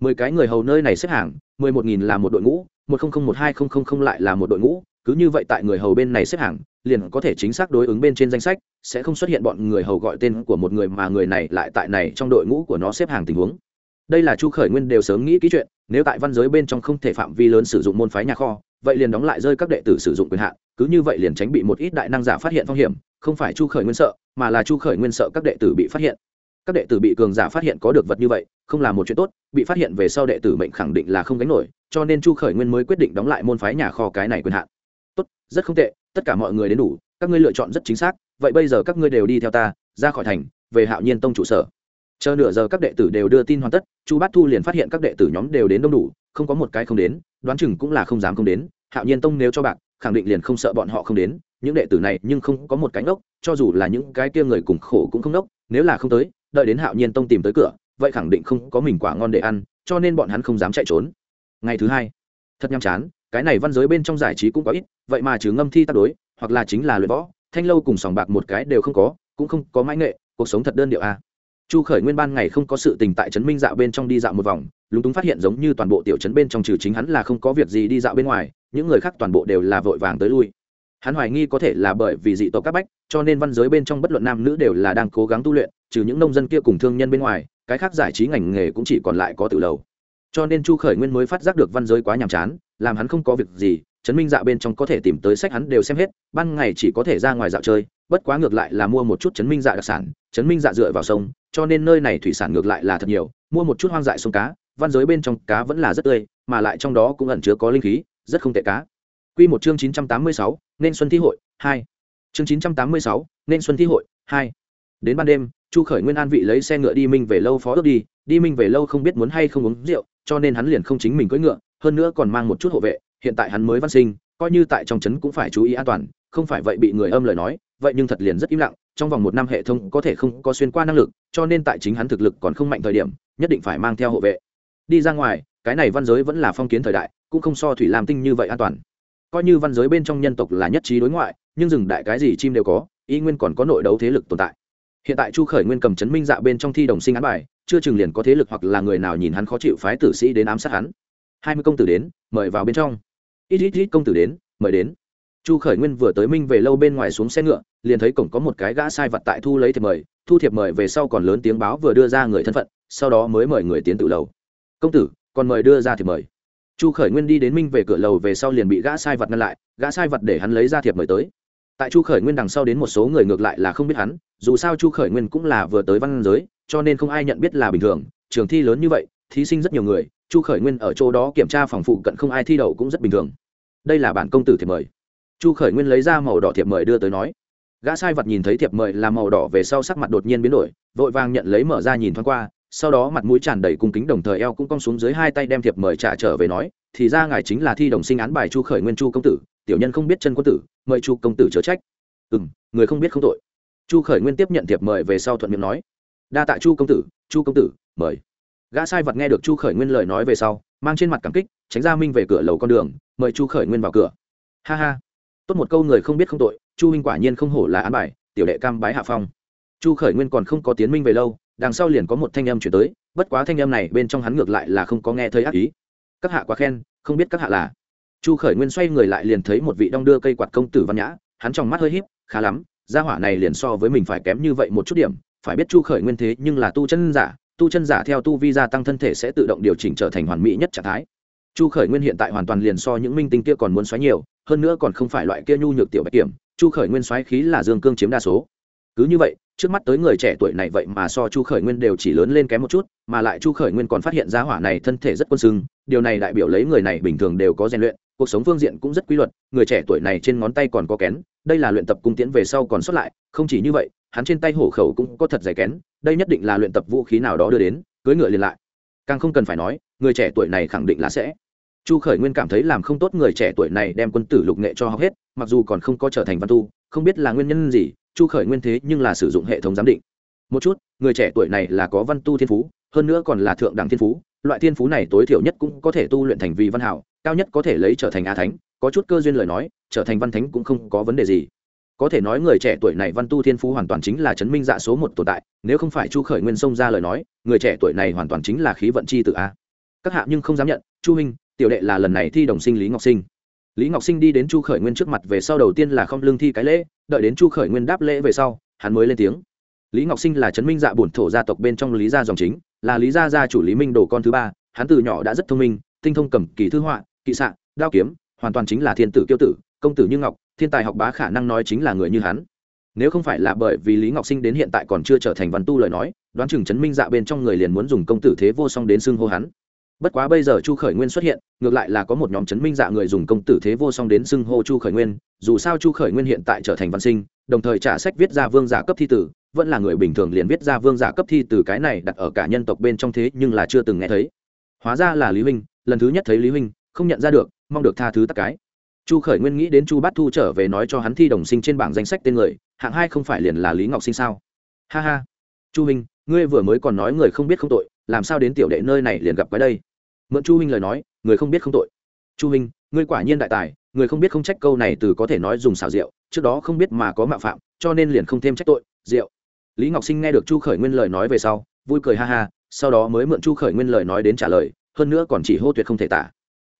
Mười cái người hầu nơi này xếp hàng, mười một nghìn là một đội ngũ, một không không một hai không không không lại là một đội ngũ, cứ như vậy tại người hầu bên này xếp hàng, liền có thể chính xác đối ứng bên trên danh sách, sẽ không xuất hiện bọn người hầu gọi tên của một người mà người này lại tại này trong đội ngũ của nó xếp hàng tình huống. Đây là chu khởi nguyên đều sớm nghĩ kỹ chuyện, nếu tại văn giới bên trong không thể phạm vi lớn sử dụng môn phái nhà kho vậy liền đóng lại rơi các đệ tử sử dụng quyền hạn, cứ như vậy liền tránh bị một ít đại năng giả phát hiện phong hiểm, không phải chu khởi nguyên sợ, mà là chu khởi nguyên sợ các đệ tử bị phát hiện. Các đệ tử bị cường giả phát hiện có được vật như vậy, không là một chuyện tốt, bị phát hiện về sau đệ tử mệnh khẳng định là không gánh nổi, cho nên chu khởi nguyên mới quyết định đóng lại môn phái nhà kho cái này quyền hạn. Tốt, rất không tệ, tất cả mọi người đến đủ, các ngươi lựa chọn rất chính xác, vậy bây giờ các ngươi đều đi theo ta, ra khỏi thành, về hạo nhiên tông trụ sở. Chờ nửa giờ các đệ tử đều đưa tin hoàn tất, chu bát thu liền phát hiện các đệ tử nhóm đều đến đông đủ không có một cái không đến, đoán chừng cũng là không dám không đến, hạo nhiên tông nếu cho bạc khẳng định liền không sợ bọn họ không đến, những đệ tử này nhưng không có một cái ốc cho dù là những cái kia người cùng khổ cũng không ngốc, nếu là không tới, đợi đến hạo nhiên tông tìm tới cửa, vậy khẳng định không có mình quả ngon để ăn, cho nên bọn hắn không dám chạy trốn ngày thứ hai, thật nhàm chán, cái này văn giới bên trong giải trí cũng có ít, vậy mà chứ ngâm thi tác đối, hoặc là chính là luyện võ, thanh lâu cùng sòng bạc một cái đều không có, cũng không có mãi nghệ, cuộc sống thật đơn điệu a à. chu khởi nguyên ban ngày không có sự tình tại trấn minh dạo bên trong đi dạo một vòng lúng túng phát hiện giống như toàn bộ tiểu trấn bên trong trừ chính hắn là không có việc gì đi dạo bên ngoài, những người khác toàn bộ đều là vội vàng tới lui. Hắn hoài nghi có thể là bởi vì dị tộc các bách, cho nên văn giới bên trong bất luận nam nữ đều là đang cố gắng tu luyện, trừ những nông dân kia cùng thương nhân bên ngoài, cái khác giải trí ngành nghề cũng chỉ còn lại có từ lầu. Cho nên chu khởi nguyên mới phát giác được văn giới quá nhàm chán, làm hắn không có việc gì chấn minh dạ bên trong có thể tìm tới sách hắn đều xem hết, ban ngày chỉ có thể ra ngoài dạo chơi, bất quá ngược lại là mua một chút chấn minh dạ đặc sản chấn minh dạ dựa vào sông, cho nên nơi này thủy sản ngược lại là thật nhiều, mua một chút hoang dại sông cá văn giới bên trong cá vẫn là rất tươi mà lại trong đó cũng ẩn chứa có linh khí rất không tệ cá Quy một chương 986, nên xuân thi hội 2. Chương 986, nên xuân thi hội 2. Đến ban đêm, Chu Khởi Nguyên an vị lấy xe ngựa đi Minh về lâu phó ước đi, đi Minh về lâu không biết muốn hay không uống rượu, cho nên hắn liền không chính mình cưỡi ngựa, hơn nữa còn mang một chút hộ vệ, hiện tại hắn mới văn sinh, coi như tại trong trấn cũng phải chú ý an toàn, không phải vậy bị người âm lời nói, vậy nhưng thật liền rất im lặng, trong vòng một năm hệ thống có thể không có xuyên qua năng lực, cho nên tại chính hắn thực lực còn không mạnh thời điểm, nhất định phải mang theo hộ vệ. Đi ra ngoài, cái này văn giới vẫn là phong kiến thời đại, cũng không so thủy lam tinh như vậy an toàn. Coi như văn giới bên trong nhân tộc là nhất trí đối ngoại nhưng rừng đại cái gì chim đều có y nguyên còn có nội đấu thế lực tồn tại. Hiện tại chu khởi nguyên cầm chấn minh dạ bên trong thi đồng sinh án bài chưa chừng liền có thế lực hoặc là người nào nhìn hắn khó chịu phái tử sĩ đến ám sát hắn. Hai mươi công tử đến mời vào bên trong. Ít ít ít công tử đến mời đến. Chu khởi nguyên vừa tới minh về lâu bên ngoài xuống xe ngựa liền thấy cổng có một cái gã sai vật tại thu lấy thiệp mời thu thiệp mời về sau còn lớn tiếng báo vừa đưa ra người thân phận sau đó mới mời người tiến tự lầu công tử còn mời đưa ra thiệp mời. Chu khởi nguyên đi đến minh về cửa lầu về sau liền bị gã sai vật ngăn lại, gã sai vật để hắn lấy ra thiệp mời tới. Tại chu khởi nguyên đằng sau đến một số người ngược lại là không biết hắn, dù sao chu khởi nguyên cũng là vừa tới văn giới, cho nên không ai nhận biết là bình thường. Trường thi lớn như vậy, thí sinh rất nhiều người, chu khởi nguyên ở chỗ đó kiểm tra phòng phụ cận không ai thi đậu cũng rất bình thường. Đây là bản công tử thiệp mời. Chu khởi nguyên lấy ra màu đỏ thiệp mời đưa tới nói. Gã sai vật nhìn thấy thiệp mời là màu đỏ về sau sắc mặt đột nhiên biến đổi, vội vàng nhận lấy mở ra nhìn thoáng qua sau đó mặt mũi tràn đầy cung kính, đồng thời eo cũng cong xuống dưới hai tay đem thiệp mời trả trở về nói, thì ra ngài chính là thi đồng sinh án bài chu khởi nguyên chu công tử, tiểu nhân không biết chân quân tử, mời chu công tử chớ trách. Ừ m người không biết không tội. Chu khởi nguyên tiếp nhận thiệp mời về sau thuận miệng nói, đa tạ chu công tử, chu công tử, mời. Gã sai vật nghe được chu khởi nguyên lời nói về sau, mang trên mặt cảm kích, tránh ra minh về cửa lầu con đường, mời chu khởi nguyên vào cửa. Ha ha, tốt một câu người không biết không tội, chu minh quả nhiên không hổ là án bài, tiểu đệ cam bái hạ phong chu khởi nguyên còn không có tiến minh về lâu, đằng sau liền có một thanh âm chuyển tới, bất quá thanh âm này bên trong hắn ngược lại là không có nghe thấy ác ý. Các hạ quá khen, không biết các hạ là. Chu khởi nguyên xoay người lại liền thấy một vị đong đưa cây quạt công tử văn nhã, hắn trong mắt hơi híp, khá lắm, gia hỏa này liền so với mình phải kém như vậy một chút điểm, phải biết chu khởi nguyên thế nhưng là tu chân giả, tu chân giả theo tu vi gia tăng thân thể sẽ tự động điều chỉnh trở thành hoàn mỹ nhất trạng thái. Chu khởi nguyên hiện tại hoàn toàn liền so những minh tinh kia còn muốn xoáy nhiều, hơn nữa còn không phải loại kia nhu nhược tiểu bạch kiểm, chu khởi nguyên xoáy khí là dương cương chiếm đa số cứ như vậy, trước mắt tới người trẻ tuổi này vậy mà so chu khởi nguyên đều chỉ lớn lên kém một chút, mà lại chu khởi nguyên còn phát hiện ra hỏa này thân thể rất quân sưng điều này đại biểu lấy người này bình thường đều có rèn luyện, cuộc sống phương diện cũng rất quy luật, người trẻ tuổi này trên ngón tay còn có kén, đây là luyện tập cung tiễn về sau còn xuất lại, không chỉ như vậy, hắn trên tay hổ khẩu cũng có thật dày kén, đây nhất định là luyện tập vũ khí nào đó đưa đến cưới ngựa liền lại. Càng không cần phải nói, người trẻ tuổi này khẳng định là sẽ chu khởi nguyên cảm thấy làm không tốt người trẻ tuổi này đem quân tử lục nghệ cho học hết, mặc dù còn không có trở thành văn tu, không biết là nguyên nhân gì, chu khởi nguyên thế nhưng là sử dụng hệ thống giám định. Một chút, người trẻ tuổi này là có văn tu thiên phú, hơn nữa còn là thượng đẳng thiên phú, loại thiên phú này tối thiểu nhất cũng có thể tu luyện thành vì văn hảo, cao nhất có thể lấy trở thành a thánh, có chút cơ duyên lời nói, trở thành văn thánh cũng không có vấn đề gì. Có thể nói người trẻ tuổi này văn tu thiên phú hoàn toàn chính là chấn minh dạ số một tồn tại, nếu không phải chu khởi nguyên xông ra lời nói, người trẻ tuổi này hoàn toàn chính là khí vận chi tự a. Các hạ nhưng không dám nhận, chu huynh tiểu đệ là lần này thi đồng sinh lý ngọc sinh. Lý ngọc sinh đi đến chu khởi nguyên trước mặt về sau đầu tiên là không lương thi cái lễ, đợi đến chu khởi nguyên đáp lễ về sau, hắn mới lên tiếng. Lý ngọc sinh là Trấn minh dạ bổn thổ gia tộc bên trong lý gia dòng chính, là lý gia gia chủ lý minh đồ con thứ ba, hắn từ nhỏ đã rất thông minh, tinh thông cầm kỳ thư họa, kỵ xạ, đao kiếm, hoàn toàn chính là thiên tử kiêu tử, công tử như ngọc, thiên tài học bá khả năng nói chính là người như hắn. Nếu không phải là bởi vì lý ngọc sinh đến hiện tại còn chưa trở thành văn tu lời nói, đoán chừng Trấn minh dạ bên trong người liền muốn dùng công tử thế vô song đến xưng hô hắn bất quá bây giờ chu khởi nguyên xuất hiện, ngược lại là có một nhóm chấn minh dạ người dùng công tử thế vô song đến xưng hô chu khởi nguyên, dù sao chu khởi nguyên hiện tại trở thành văn sinh, đồng thời trả sách viết ra vương giả cấp thi tử, vẫn là người bình thường liền viết ra vương giả cấp thi từ cái này đặt ở cả nhân tộc bên trong thế nhưng là chưa từng nghe thấy. Hóa ra là lý huynh, lần thứ nhất thấy lý huynh, không nhận ra được, mong được tha thứ tất cái. Chu khởi nguyên nghĩ đến chu bát thu trở về nói cho hắn thi đồng sinh trên bảng danh sách tên người, hạng hai không phải liền là lý ngọc sinh sao? Ha ha. Chu huynh, ngươi vừa mới còn nói người không biết không tội, làm sao đến tiểu đệ nơi này liền gặp cái đây? Mượn chu huynh lời nói, người không biết không tội. Chu huynh, ngươi quả nhiên đại tài, người không biết không trách câu này từ có thể nói dùng xào rượu trước đó không biết mà có mạo phạm, cho nên liền không thêm trách tội rượu lý ngọc sinh nghe được chu khởi nguyên lời nói về sau, vui cười ha ha, sau đó mới mượn chu khởi nguyên lời nói đến trả lời, hơn nữa còn chỉ hô tuyệt không thể tả.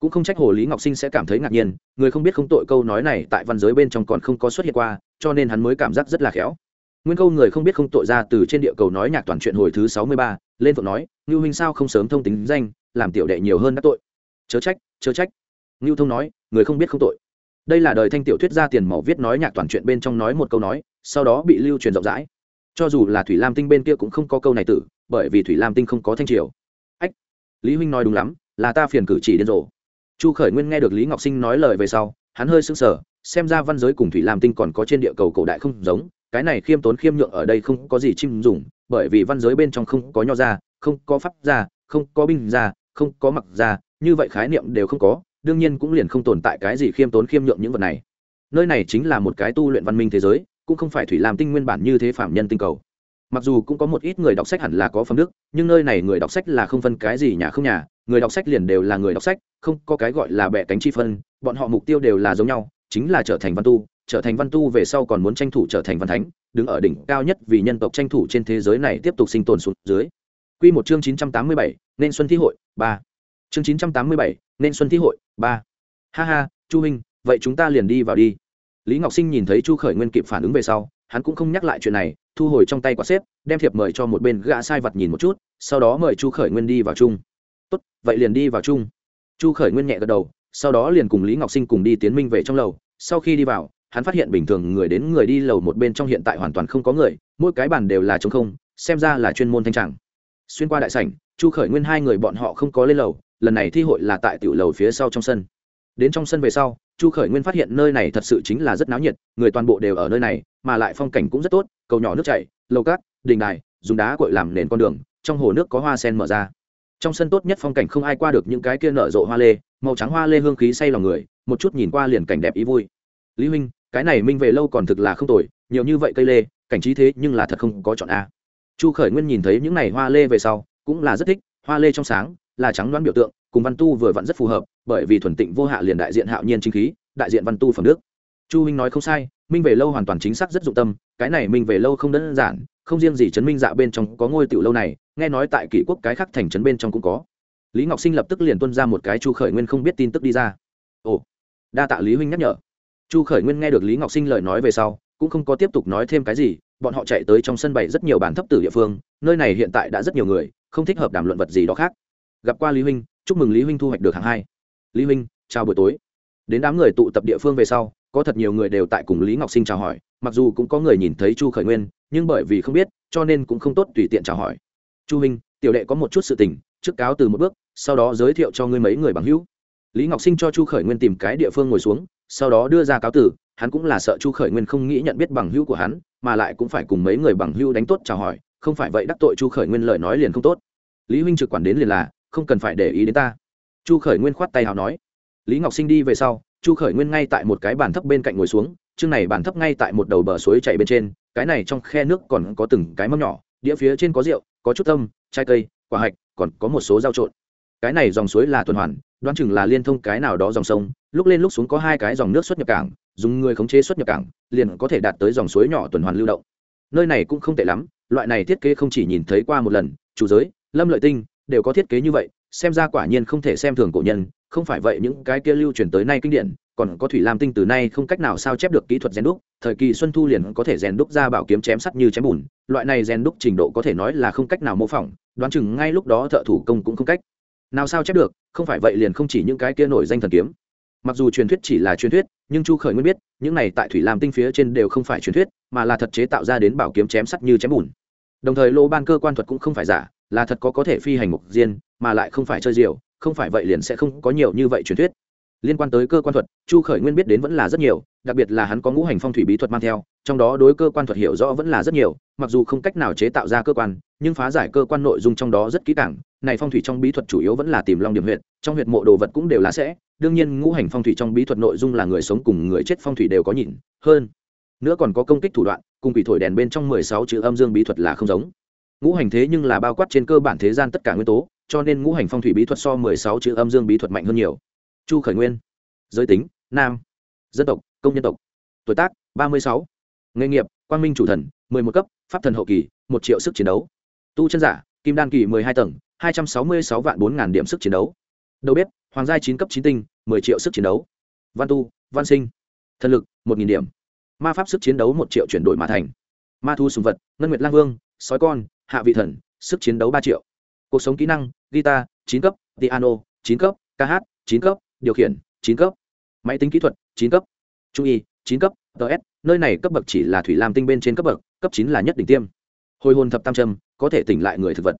Cũng không trách hồ lý ngọc sinh sẽ cảm thấy ngạc nhiên, người không biết không tội câu nói này tại văn giới bên trong còn không có xuất hiện qua, cho nên hắn mới cảm giác rất là khéo. Nguyên câu người không biết không tội ra từ trên địa cầu nói nhạc toàn chuyện hồi thứ sáu mươi ba lên phượng nói, ngưu huynh sao không sớm thông tính danh, làm tiểu đệ nhiều hơn các tội. Chớ trách chớ trách. Ngưu thông nói, người không biết không tội. Đây là đời thanh tiểu thuyết ra tiền màu viết nói nhạc toàn chuyện bên trong nói một câu nói, sau đó bị lưu truyền rộng rãi. Cho dù là thủy lam tinh bên kia cũng không có câu này tử, bởi vì thủy lam tinh không có thanh triều. Ách, lý huynh nói đúng lắm, là ta phiền cử chỉ điên rồ. Chu khởi nguyên nghe được lý ngọc sinh nói lời về sau, hắn hơi sững sờ, xem ra văn giới cùng thủy lam tinh còn có trên địa cầu cổ đại không giống, cái này khiêm tốn khiêm nhượng ở đây không có gì chim dùng bởi vì văn giới bên trong không có nho gia không có pháp gia không có binh gia không có mặc gia như vậy khái niệm đều không có, đương nhiên cũng liền không tồn tại cái gì khiêm tốn khiêm nhượng những vật này. Nơi này chính là một cái tu luyện văn minh thế giới, cũng không phải thủy lam tinh nguyên bản như thế phạm nhân tinh cầu. Mặc dù cũng có một ít người đọc sách hẳn là có phẩm đức, nhưng nơi này người đọc sách là không phân cái gì nhà không nhà, người đọc sách liền đều là người đọc sách, không có cái gọi là bẻ cánh chi phân, bọn họ mục tiêu đều là giống nhau, chính là trở thành văn tu trở thành văn tu về sau còn muốn tranh thủ trở thành văn thánh đứng ở đỉnh cao nhất vì nhân tộc tranh thủ trên thế giới này tiếp tục sinh tồn xuống dưới Quy một chương 987, nên xuân thi hội, 3. Chương 987, nên xuân thi hội, 3. Ha ha, Chu huynh, vậy chúng ta liền đi vào đi. Lý Ngọc Sinh nhìn thấy Chu Khởi Nguyên kịp phản ứng về sau, hắn cũng không nhắc lại chuyện này, thu hồi trong tay quả xếp, đem thiệp mời cho một bên gã sai vật nhìn một chút, sau đó mời Chu Khởi Nguyên đi vào chung. Tốt, vậy liền đi vào chung. Chu Khởi Nguyên nhẹ gật đầu, sau đó liền cùng Lý Ngọc Sinh cùng đi tiến minh về trong lầu, sau khi đi vào, hắn phát hiện bình thường người đến người đi lầu một bên trong hiện tại hoàn toàn không có người, mỗi cái bàn đều là trống không, xem ra là chuyên môn thanh trạng xuyên qua đại sảnh chu khởi nguyên hai người bọn họ không có lên lầu lần này thi hội là tại tiểu lầu phía sau trong sân. Đến trong sân về sau chu khởi nguyên phát hiện nơi này thật sự chính là rất náo nhiệt người toàn bộ đều ở nơi này mà lại phong cảnh cũng rất tốt cầu nhỏ nước chảy lầu cát đình đài dùng đá cội làm nền con đường trong hồ nước có hoa sen mở ra. Trong sân tốt nhất phong cảnh không ai qua được những cái kia nở rộ hoa lê màu trắng hoa lê hương khí say lòng người một chút nhìn qua liền cảnh đẹp ý vui. Lý huynh cái này minh về lâu còn thực là không tồi, nhiều như vậy cây lê, cảnh trí thế nhưng là thật không có chọn a. Chu khởi nguyên nhìn thấy những n à y hoa lê về sau, cũng là rất thích, hoa lê trong sáng, là trắng đoán biểu tượng, cùng văn tu vừa vặn rất phù hợp, bởi vì thuần tịnh vô hạ liền đại diện hạo nhiên chính khí, đại diện văn tu phẩm đức. Chu huynh nói không sai, minh về lâu hoàn toàn chính xác rất dụng tâm, cái này minh về lâu không đơn giản, không riêng gì chấn minh dạ bên trong có ngôi tiểu lâu này, nghe nói tại kỷ quốc cái khác thành trấn bên trong cũng có. Lý ngọc sinh lập tức liền tuân ra một cái chu khởi nguyên không biết tin tức đi ra. Ồ, đa tạ lý huynh nhắc nhở chu khởi nguyên nghe được lý ngọc sinh lời nói về sau, cũng không có tiếp tục nói thêm cái gì, bọn họ chạy tới trong sân bày rất nhiều bàn thấp tử địa phương, nơi này hiện tại đã rất nhiều người, không thích hợp đàm luận vật gì đó khác. Gặp qua lý huynh, chúc mừng lý huynh thu hoạch được hạng hai. Lý huynh, chào buổi tối. Đến đám người tụ tập địa phương về sau, có thật nhiều người đều tại cùng lý ngọc sinh chào hỏi, mặc dù cũng có người nhìn thấy chu khởi nguyên, nhưng bởi vì không biết, cho nên cũng không tốt tùy tiện chào hỏi. Chu huynh, tiểu đệ có một chút sự tình, trước cáo từ một bước, sau đó giới thiệu cho ngươi mấy người bằng hữu. Lý ngọc sinh cho chu khởi nguyên tìm cái địa phương ngồi xuống sau đó đưa ra cáo tử, hắn cũng là sợ chu khởi nguyên không nghĩ nhận biết bằng hữu của hắn, mà lại cũng phải cùng mấy người bằng hữu đánh tốt chào hỏi, không phải vậy đắc tội chu khởi nguyên lời nói liền không tốt. Lý huynh trực quản đến liền là, không cần phải để ý đến ta. Chu khởi nguyên khoát tay hào nói. Lý ngọc sinh đi về sau, chu khởi nguyên ngay tại một cái bàn thấp bên cạnh ngồi xuống, chương này bàn thấp ngay tại một đầu bờ suối chạy bên trên, cái này trong khe nước còn có từng cái mâm nhỏ, đĩa phía trên có rượu, có chút tâm, trái cây, quả hạch, còn có một số rau trộn. Cái này dòng suối là tuần hoàn, đoán chừng là liên thông cái nào đó dòng sông lúc lên lúc xuống có hai cái dòng nước xuất nhập cảng, dùng người khống chế xuất nhập cảng, liền có thể đạt tới dòng suối nhỏ tuần hoàn lưu động. Nơi này cũng không tệ lắm, loại này thiết kế không chỉ nhìn thấy qua một lần, chủ giới, lâm lợi tinh, đều có thiết kế như vậy, xem ra quả nhiên không thể xem thường cổ nhân, không phải vậy những cái kia lưu truyền tới nay kinh điển, còn có thủy lam tinh từ nay không cách nào sao chép được kỹ thuật rèn đúc, thời kỳ xuân thu liền có thể rèn đúc ra bảo kiếm chém sắt như chém bùn, loại này rèn đúc trình độ có thể nói là không cách nào mô phỏng, đoán chừng ngay lúc đó thợ thủ công cũng không cách nào sao chép được, không phải vậy liền không chỉ những cái kia nổi danh thần kiếm mặc dù truyền thuyết chỉ là truyền thuyết, nhưng chu khởi nguyên biết, những này tại thủy lam tinh phía trên đều không phải truyền thuyết, mà là thật chế tạo ra đến bảo kiếm chém sắt như chém bùn. Đồng thời lô ban cơ quan thuật cũng không phải giả, là thật có có thể phi hành mục diên, mà lại không phải chơi diều, không phải vậy liền sẽ không có nhiều như vậy truyền thuyết. Liên quan tới cơ quan thuật, chu khởi nguyên biết đến vẫn là rất nhiều, đặc biệt là hắn có ngũ hành phong thủy bí thuật mang theo, trong đó đối cơ quan thuật hiểu rõ vẫn là rất nhiều, mặc dù không cách nào chế tạo ra cơ quan, nhưng phá giải cơ quan nội dung trong đó rất kỹ càng, này phong thủy trong bí thuật chủ yếu vẫn là tìm long điểm huyệt, trong huyệt mộ đồ vật cũng đều là sẽ đương nhiên ngũ hành phong thủy trong bí thuật nội dung là người sống cùng người chết phong thủy đều có nhìn. Hơn nữa còn có công kích thủ đoạn, cùng quỷ thổi đèn bên trong mười sáu chữ âm dương bí thuật là không giống. Ngũ hành thế nhưng là bao quát trên cơ bản thế gian tất cả nguyên tố, cho nên ngũ hành phong thủy bí thuật so mười sáu chữ âm dương bí thuật mạnh hơn nhiều. Chu khởi nguyên, giới tính, nam, dân tộc, công nhân tộc, tuổi tác, ba mươi sáu, nghề nghiệp, quang minh chủ thần, mười một cấp, pháp thần hậu kỳ, một triệu sức chiến đấu. Tu chân giả, kim đan kỳ mười hai tầng, hai trăm sáu mươi sáu vạn bốn ngàn điểm sức chiến đấu đầu bếp, hoàng gia chín cấp chín tinh, mười triệu sức chiến đấu. Văn tu, văn sinh, thần lực, một nghìn điểm. Ma pháp sức chiến đấu một triệu chuyển đổi mà thành. Ma thu sùng vật, ngân nguyệt lang vương, sói con, hạ vị thần, sức chiến đấu ba triệu. Cuộc sống kỹ năng, guitar, chín cấp, piano, chín cấp, ca hát, chín cấp, điều khiển, chín cấp. Máy tính kỹ thuật, chín cấp. Trung y, chín cấp ts nơi này cấp bậc chỉ là thủy lam tinh bên trên cấp bậc, cấp chín là nhất đỉnh tiêm. Hồi hồn thập tam trâm có thể tỉnh lại người thực vật.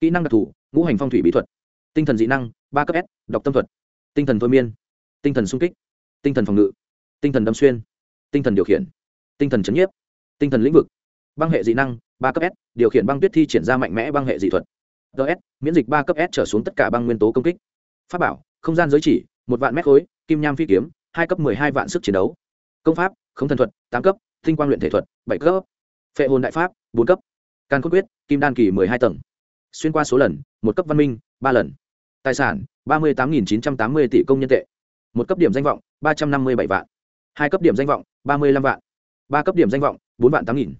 Kỹ năng đặc thù, ngũ hành phong thủy bí thuật. Tinh thần dị năng ba cấp s, đọc tâm thuật. Tinh thần thôi miên. Tinh thần sung kích. Tinh thần phòng ngự. Tinh thần đâm xuyên. Tinh thần điều khiển. Tinh thần chấn nhiếp. Tinh thần lĩnh vực. Băng hệ dị năng, ba cấp s, điều khiển băng tuyết thi triển ra mạnh mẽ băng hệ dị thuật. Ts miễn dịch ba cấp s trở xuống tất cả băng nguyên tố công kích. Pháp bảo, không gian giới chỉ, một vạn mét khối, kim nham phi kiếm, hai cấp mười hai vạn sức chiến đấu. Công pháp, không thần thuật, tám cấp, tinh quang luyện thể thuật, bảy cấp. Phệ hồn đại pháp, bốn cấp. Can cốt quyết, kim đan kỳ mười hai tầng. Xuyên qua số lần, một cấp văn minh, ba lần tài sản, ba mươi tám chín trăm tám mươi tỷ công nhân tệ. Một cấp điểm danh vọng, ba trăm năm mươi bảy vạn. Hai cấp điểm danh vọng, ba mươi năm vạn. Ba cấp điểm danh vọng, bốn vạn tám nghìn.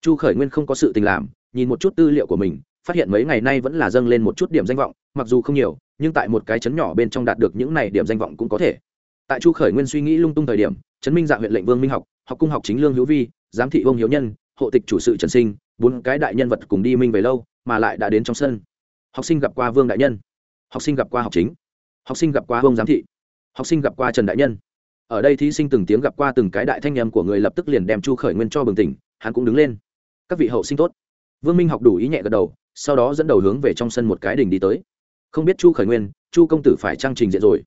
Chu khởi nguyên không có sự tình làm, nhìn một chút tư liệu của mình, phát hiện mấy ngày nay vẫn là dâng lên một chút điểm danh vọng, mặc dù không nhiều, nhưng tại một cái chấn nhỏ bên trong đạt được những này điểm danh vọng cũng có thể. Tại chu khởi nguyên suy nghĩ lung tung thời điểm chấn minh dạ huyện lệnh vương minh học học cung học chính lương hữu vi, giám thị vương hiếu nhân, hộ tịch chủ sự trần sinh, bốn cái đại nhân vật cùng đi minh về lâu, mà lại đã đến trong sân. Học sinh gặp qua vương đại nhân học sinh gặp qua học chính, học sinh gặp qua vương giám thị, học sinh gặp qua trần đại nhân. Ở đây thí sinh từng tiếng gặp qua từng cái đại thanh nhầm của người lập tức liền đem chu khởi nguyên cho bừng tỉnh, hắn cũng đứng lên. Các vị hậu sinh tốt. Vương minh học đủ ý nhẹ gật đầu, sau đó dẫn đầu hướng về trong sân một cái đình đi tới. Không biết chu khởi nguyên, chu công tử phải trang trình diện rồi.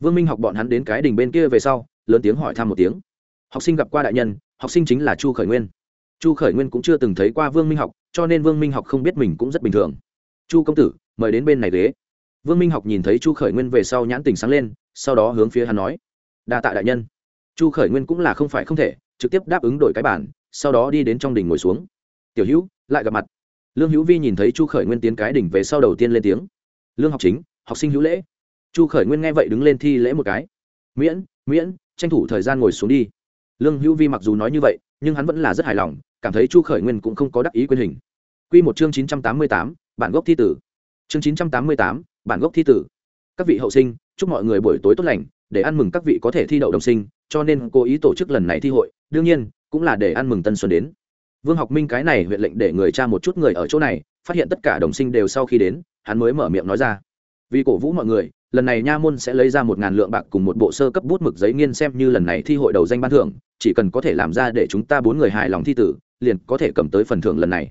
Vương minh học bọn hắn đến cái đình bên kia về sau, lớn tiếng hỏi thăm một tiếng. Học sinh gặp qua đại nhân, học sinh chính là chu khởi nguyên. Chu khởi nguyên cũng chưa từng thấy qua vương minh học, cho nên vương minh học không biết mình cũng rất bình thường. Chu công tử, mời đến bên này ghế vương minh học nhìn thấy chu khởi nguyên về sau nhãn tình sáng lên, sau đó hướng phía hắn nói, đa tạ đại nhân. Chu khởi nguyên cũng là không phải không thể, trực tiếp đáp ứng đổi cái bản, sau đó đi đến trong đỉnh ngồi xuống. Tiểu hữu, lại gặp mặt. Lương hữu vi nhìn thấy chu khởi nguyên tiến cái đỉnh về sau đầu tiên lên tiếng, lương học chính, học sinh hữu lễ. Chu khởi nguyên nghe vậy đứng lên thi lễ một cái, miễn miễn, tranh thủ thời gian ngồi xuống đi. Lương hữu vi mặc dù nói như vậy, nhưng hắn vẫn là rất hài lòng, cảm thấy chu khởi nguyên cũng không có đắc ý quyền hình. Q một chương chín trăm tám mươi tám, bản gốc thi tử. Chương chín trăm tám mươi tám bản gốc thi tử. Các vị hậu sinh, chúc mọi người buổi tối tốt lành, để ăn mừng các vị có thể thi đậu đồng sinh, cho nên cố ý tổ chức lần này thi hội, đương nhiên, cũng là để ăn mừng tân xuân đến. Vương học minh cái này huyện lệnh để người cha một chút người ở chỗ này, phát hiện tất cả đồng sinh đều sau khi đến, hắn mới mở miệng nói ra. Vì cổ vũ mọi người, lần này nha môn sẽ lấy ra một ngàn lượng bạc cùng một bộ sơ cấp bút mực giấy nghiên xem như lần này thi hội đầu danh ban thưởng, chỉ cần có thể làm ra để chúng ta bốn người hài lòng thi tử, liền có thể cầm tới phần thưởng lần này.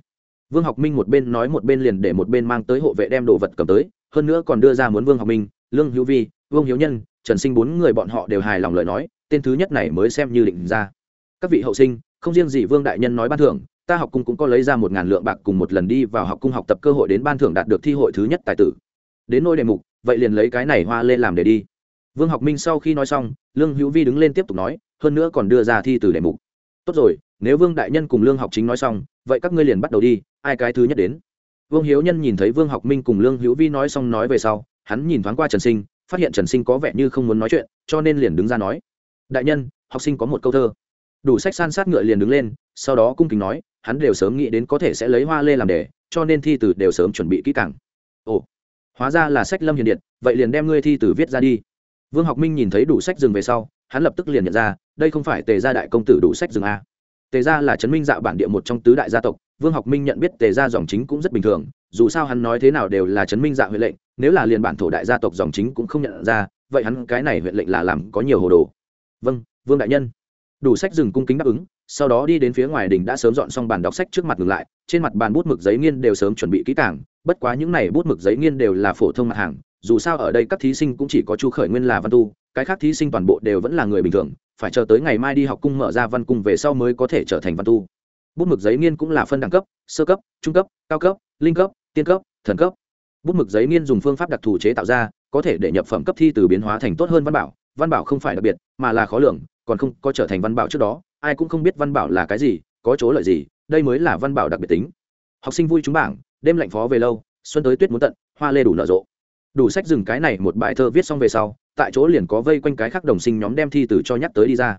Vương học minh một bên nói một bên liền để một bên mang tới hộ vệ đem đồ vật cầm tới hơn nữa còn đưa ra muốn vương học minh, lương hữu vi, vương hiếu nhân, trần sinh bốn người bọn họ đều hài lòng lời nói, tên thứ nhất này mới xem như định ra. Các vị hậu sinh, không riêng gì vương đại nhân nói ban thưởng, ta học cung cũng có lấy ra một ngàn lượng bạc cùng một lần đi vào học cung học tập cơ hội đến ban thưởng đạt được thi hội thứ nhất tài tử. Đến nôi đề mục, vậy liền lấy cái này hoa lên làm để đi. Vương học minh sau khi nói xong, lương hữu vi đứng lên tiếp tục nói, hơn nữa còn đưa ra thi từ đề mục. Tốt rồi, nếu vương đại nhân cùng lương học chính nói xong, vậy các ngươi liền bắt đầu đi, ai cái thứ nhất đến? Vương hiếu nhân nhìn thấy vương học minh cùng lương hữu vi nói xong nói về sau, hắn nhìn thoáng qua trần sinh, phát hiện trần sinh có vẻ như không muốn nói chuyện, cho nên liền đứng ra nói. Đại nhân, học sinh có một câu thơ. Đủ sách san sát ngựa liền đứng lên, sau đó cung kính nói, hắn đều sớm nghĩ đến có thể sẽ lấy hoa lê làm đề, cho nên thi từ đều sớm chuẩn bị kỹ càng. Ồ, hóa ra là sách lâm hiền điện, vậy liền đem ngươi thi từ viết ra đi. Vương học minh nhìn thấy đủ sách dừng về sau, hắn lập tức liền nhận ra, đây không phải tề gia đại công tử đủ sách dừng a. Tề gia là trấn minh dạo bản địa một trong tứ đại gia tộc vương học minh nhận biết tề gia dòng chính cũng rất bình thường, dù sao hắn nói thế nào đều là chấn minh dạ huệ lệnh, nếu là liền bản thổ đại gia tộc dòng chính cũng không nhận ra, vậy hắn cái này huệ lệnh là làm có nhiều hồ đồ. Vâng vương đại nhân. Đủ sách dừng cung kính đáp ứng, sau đó đi đến phía ngoài đình đã sớm dọn xong bàn đọc sách trước mặt ngừng lại, trên mặt bàn bút mực giấy nghiên đều sớm chuẩn bị kỹ càng, bất quá những này bút mực giấy nghiên đều là phổ thông mặt hàng, dù sao ở đây các thí sinh cũng chỉ có chu khởi nguyên là văn tu, cái khác thí sinh toàn bộ đều vẫn là người bình thường, phải chờ tới ngày mai đi học cung mở ra văn cung về sau mới có thể trở thành văn tu bút mực giấy nghiên cũng là phân đẳng cấp, sơ cấp, trung cấp, cao cấp, linh cấp, tiên cấp, thần cấp. Bút mực giấy nghiên dùng phương pháp đặc thù chế tạo ra, có thể để nhập phẩm cấp thi từ biến hóa thành tốt hơn văn bảo. Văn bảo không phải đặc biệt, mà là khó lường, còn không có trở thành văn bảo trước đó, ai cũng không biết văn bảo là cái gì, có chỗ lợi gì, đây mới là văn bảo đặc biệt tính. Học sinh vui trúng bảng, đêm lạnh phó về lâu, xuân tới tuyết muốn tận, hoa lê đủ nở rộ. Đủ sách dừng cái này một bài thơ viết xong về sau, tại chỗ liền có vây quanh cái khác đồng sinh nhóm đem thi từ cho nhắc tới đi ra.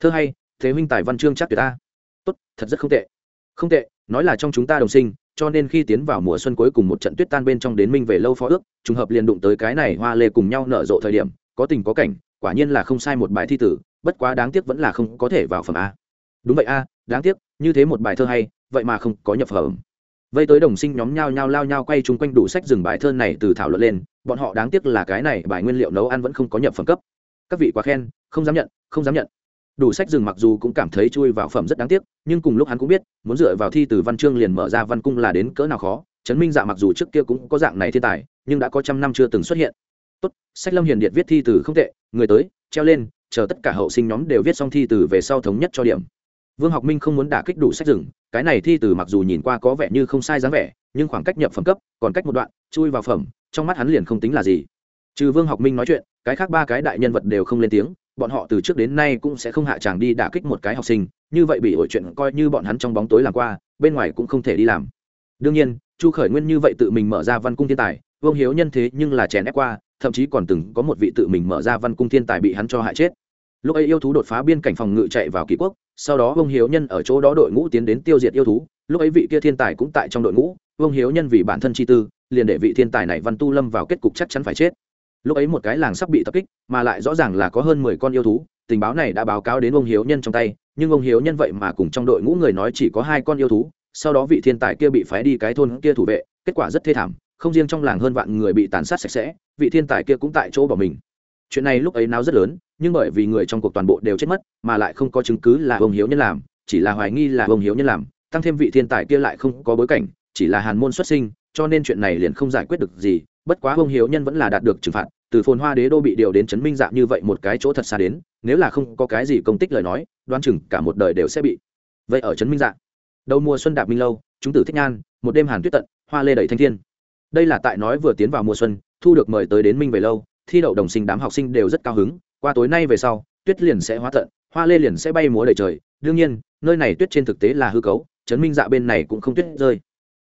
Thơ hay, thế huynh tài văn chương chắc tuyệt ta tốt, thật rất không tệ. Không tệ, nói là trong chúng ta đồng sinh, cho nên khi tiến vào mùa xuân cuối cùng một trận tuyết tan bên trong đến minh về lâu phó ước, trùng hợp liền đụng tới cái này hoa lê cùng nhau nở rộ thời điểm, có tình có cảnh, quả nhiên là không sai một bài thi tử, bất quá đáng tiếc vẫn là không có thể vào phẩm a. Đúng vậy a, đáng tiếc, như thế một bài thơ hay, vậy mà không có nhập phẩm. Vây tới đồng sinh nhóm nhao nhao lao nhao quay chung quanh đủ sách dừng bài thơ này từ thảo luận lên, bọn họ đáng tiếc là cái này bài nguyên liệu nấu ăn vẫn không có nhập phẩm cấp. Các vị quá khen, không dám nhận, không dám nhận đủ sách rừng mặc dù cũng cảm thấy chui vào phẩm rất đáng tiếc, nhưng cùng lúc hắn cũng biết, muốn dựa vào thi từ văn chương liền mở ra văn cung là đến cỡ nào khó. Chấn minh dạ mặc dù trước kia cũng có dạng này thiên tài, nhưng đã có trăm năm chưa từng xuất hiện. Tốt, sách lâm hiền điệt viết thi từ không tệ, người tới, treo lên, chờ tất cả hậu sinh nhóm đều viết xong thi từ về sau thống nhất cho điểm. Vương học minh không muốn đả kích đủ sách rừng, cái này thi từ mặc dù nhìn qua có vẻ như không sai dáng vẻ, nhưng khoảng cách nhập phẩm cấp, còn cách một đoạn, chui vào phẩm, trong mắt hắn liền không tính là gì. Trừ vương học minh nói chuyện, cái khác ba cái đại nhân vật đều không lên tiếng bọn họ từ trước đến nay cũng sẽ không hạ tràng đi đả kích một cái học sinh, như vậy bị ổi chuyện coi như bọn hắn trong bóng tối làm qua, bên ngoài cũng không thể đi làm. Đương nhiên, chu khởi nguyên như vậy tự mình mở ra văn cung thiên tài, vương hiếu nhân thế nhưng là chèn ép qua, thậm chí còn từng có một vị tự mình mở ra văn cung thiên tài bị hắn cho hại chết. Lúc ấy yêu thú đột phá biên cảnh phòng ngự chạy vào kỳ quốc, sau đó vương hiếu nhân ở chỗ đó đội ngũ tiến đến tiêu diệt yêu thú, lúc ấy vị kia thiên tài cũng tại trong đội ngũ, vương hiếu nhân vì bản thân chi tư, liền để vị thiên tài này văn tu lâm vào kết cục chắc chắn phải chết lúc ấy một cái làng sắp bị tập kích, mà lại rõ ràng là có hơn mười con yêu thú, tình báo này đã báo cáo đến ông hiếu nhân trong tay, nhưng ông hiếu nhân vậy mà cùng trong đội ngũ người nói chỉ có hai con yêu thú, sau đó vị thiên tài kia bị phái đi cái thôn kia thủ vệ, kết quả rất thê thảm, không riêng trong làng hơn vạn người bị tàn sát sạch sẽ, vị thiên tài kia cũng tại chỗ bỏ mình. Chuyện này lúc ấy náo rất lớn, nhưng bởi vì người trong cuộc toàn bộ đều chết mất, mà lại không có chứng cứ là ông hiếu nhân làm, chỉ là hoài nghi là ông hiếu nhân làm, tăng thêm vị thiên tài kia lại không có bối cảnh, chỉ là hàn môn xuất sinh, cho nên chuyện này liền không giải quyết được gì bất quá ông hiếu nhân vẫn là đạt được trừng phạt, từ phồn hoa đế đô bị điều đến chấn minh dạng như vậy một cái chỗ thật xa đến, nếu là không có cái gì công tích lời nói đoan chừng cả một đời đều sẽ bị vậy ở chấn minh dạng đầu mùa xuân đạp minh lâu, chúng tử thích nhan, một đêm hàn tuyết tận, hoa lê đầy thanh thiên. Đây là tại nói vừa tiến vào mùa xuân, thu được mời tới đến minh về lâu, thi đậu đồng sinh đám học sinh đều rất cao hứng, qua tối nay về sau, tuyết liền sẽ hóa tận, hoa lê liền sẽ bay múa đầy trời. Đương nhiên, nơi này tuyết trên thực tế là hư cấu, chấn minh dạ bên này cũng không tuyết rơi.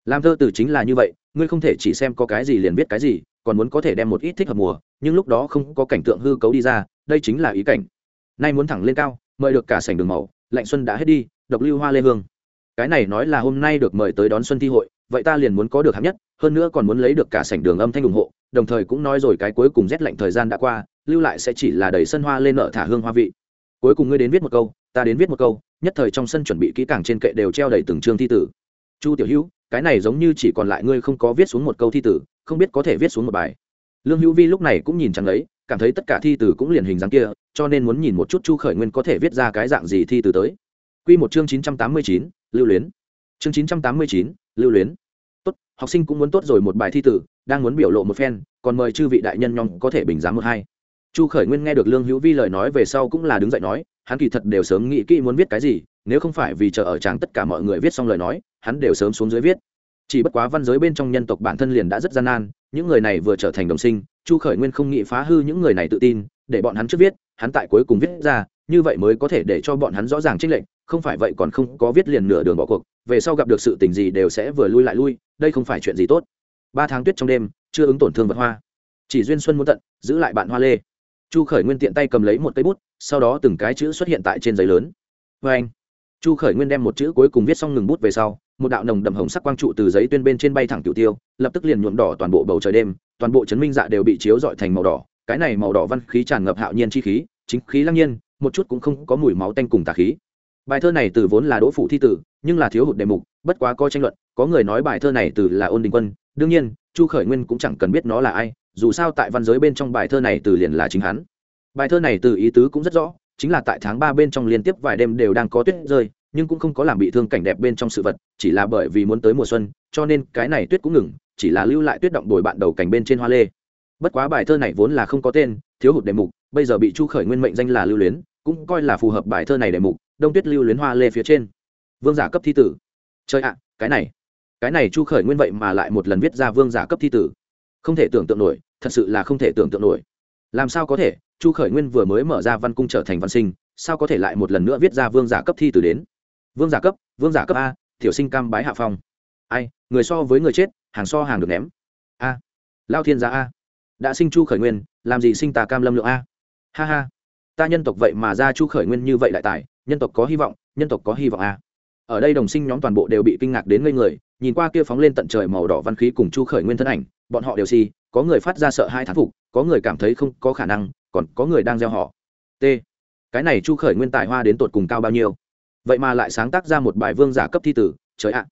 Làm thơ từ chính là như vậy ngươi không thể chỉ xem có cái gì liền biết cái gì, còn muốn có thể đem một ít thích hợp mùa, nhưng lúc đó không có cảnh tượng hư cấu đi ra, đây chính là ý cảnh. Nay muốn thẳng lên cao, mời được cả sảnh đường màu, lạnh xuân đã hết đi, độc lưu hoa lê hương. Cái này nói là hôm nay được mời tới đón xuân thi hội, vậy ta liền muốn có được hạng nhất, hơn nữa còn muốn lấy được cả sảnh đường âm thanh ủng hộ, đồng thời cũng nói rồi cái cuối cùng rét lạnh thời gian đã qua, lưu lại sẽ chỉ là đầy sân hoa lên nợ thả hương hoa vị. Cuối cùng ngươi đến viết một câu, ta đến viết một câu, nhất thời trong sân chuẩn bị kỹ càng trên kệ đều treo đầy từng chương thi tử. Chu tiểu hữu cái này giống như chỉ còn lại ngươi không có viết xuống một câu thi tử, không biết có thể viết xuống một bài. Lương hữu vi lúc này cũng nhìn chẳng lấy, cảm thấy tất cả thi tử cũng liền hình dáng kia, cho nên muốn nhìn một chút chu khởi nguyên có thể viết ra cái dạng gì thi tử tới. Q một chương chín trăm tám mươi chín, lưu luyến. Chương chín trăm tám mươi chín, lưu luyến. Tốt, học sinh cũng muốn tốt rồi một bài thi tử, đang muốn biểu lộ một phen, còn mời chư vị đại nhân nhóm có thể bình giá một hai. Chu khởi nguyên nghe được lương hữu vi lời nói về sau cũng là đứng dậy nói, hắn kỳ thật đều sớm nghĩ kỹ muốn viết cái gì, nếu không phải vì chờ ở chàng tất cả mọi người viết xong lời nói hắn đều sớm xuống dưới viết. Chỉ bất quá văn giới bên trong nhân tộc bản thân liền đã rất gian nan, những người này vừa trở thành đồng sinh, chu khởi nguyên không nghĩ phá hư những người này tự tin, để bọn hắn trước viết, hắn tại cuối cùng viết ra, như vậy mới có thể để cho bọn hắn rõ ràng trích lệnh không phải vậy còn không có viết liền nửa đường bỏ cuộc, về sau gặp được sự tình gì đều sẽ vừa lui lại lui, đây không phải chuyện gì tốt. Ba tháng tuyết trong đêm, chưa ứng tổn thương vật hoa. Chỉ duyên xuân muốn tận, giữ lại bạn hoa lê. Chu khởi nguyên tiện tay cầm lấy một cây bút, sau đó từng cái chữ xuất hiện tại trên giấy lớn. Vê anh chu khởi nguyên đem một chữ cuối cùng viết xong ngừng bút về sau một đạo nồng đậm hồng sắc quang trụ từ giấy tuyên bên trên bay thẳng tiểu tiêu, lập tức liền nhuộm đỏ toàn bộ bầu trời đêm, toàn bộ chấn minh dạ đều bị chiếu dọi thành màu đỏ. Cái này màu đỏ văn khí tràn ngập hạo nhiên chi khí, chính khí lăng nhiên, một chút cũng không có mùi máu tanh cùng tà khí. Bài thơ này từ vốn là đỗ phủ thi tử, nhưng là thiếu hụt đề mục, bất quá coi tranh luận, có người nói bài thơ này từ là ôn đình quân. Đương nhiên, chu khởi nguyên cũng chẳng cần biết nó là ai, dù sao tại văn giới bên trong bài thơ này từ liền là chính hắn. Bài thơ này từ ý tứ cũng rất rõ, chính là tại tháng ba bên trong liên tiếp vài đêm đều đang có tuyết rơi nhưng cũng không có làm bị thương cảnh đẹp bên trong sự vật, chỉ là bởi vì muốn tới mùa xuân, cho nên cái này tuyết cũng ngừng, chỉ là lưu lại tuyết động bồi bạn đầu cảnh bên trên hoa lê. Bất quá bài thơ này vốn là không có tên, thiếu hụt đề mục, bây giờ bị chu khởi nguyên mệnh danh là lưu luyến, cũng coi là phù hợp bài thơ này đề mục, đông tuyết lưu luyến hoa lê phía trên. Vương giả cấp thi tử. Chơi ạ, cái này cái này chu khởi nguyên vậy mà lại một lần viết ra vương giả cấp thi tử. Không thể tưởng tượng nổi, thật sự là không thể tưởng tượng nổi. Làm sao có thể? Chu khởi nguyên vừa mới mở ra văn cung trở thành văn sinh, sao có thể lại một lần nữa viết ra vương giả cấp thi tử đến? Vương giả cấp, vương giả cấp a, tiểu sinh cam bái hạ phong. Ai, người so với người chết, hàng so hàng được ném. A. Lao thiên gia a. Đã sinh chu khởi nguyên, làm gì sinh tà cam lâm lượng a? Ha ha. Ta nhân tộc vậy mà ra chu khởi nguyên như vậy đại tài, nhân tộc có hy vọng, nhân tộc có hy vọng a. Ở đây đồng sinh nhóm toàn bộ đều bị kinh ngạc đến ngây người, nhìn qua kia phóng lên tận trời màu đỏ văn khí cùng chu khởi nguyên thân ảnh, bọn họ đều si có người phát ra sợ hai thán phục, có người cảm thấy không có khả năng, còn có người đang gieo họ. T. Cái này chu khởi nguyên tài hoa đến tột cùng cao bao nhiêu? Vậy mà lại sáng tác ra một bài vương giả cấp thi tử, trời ạ.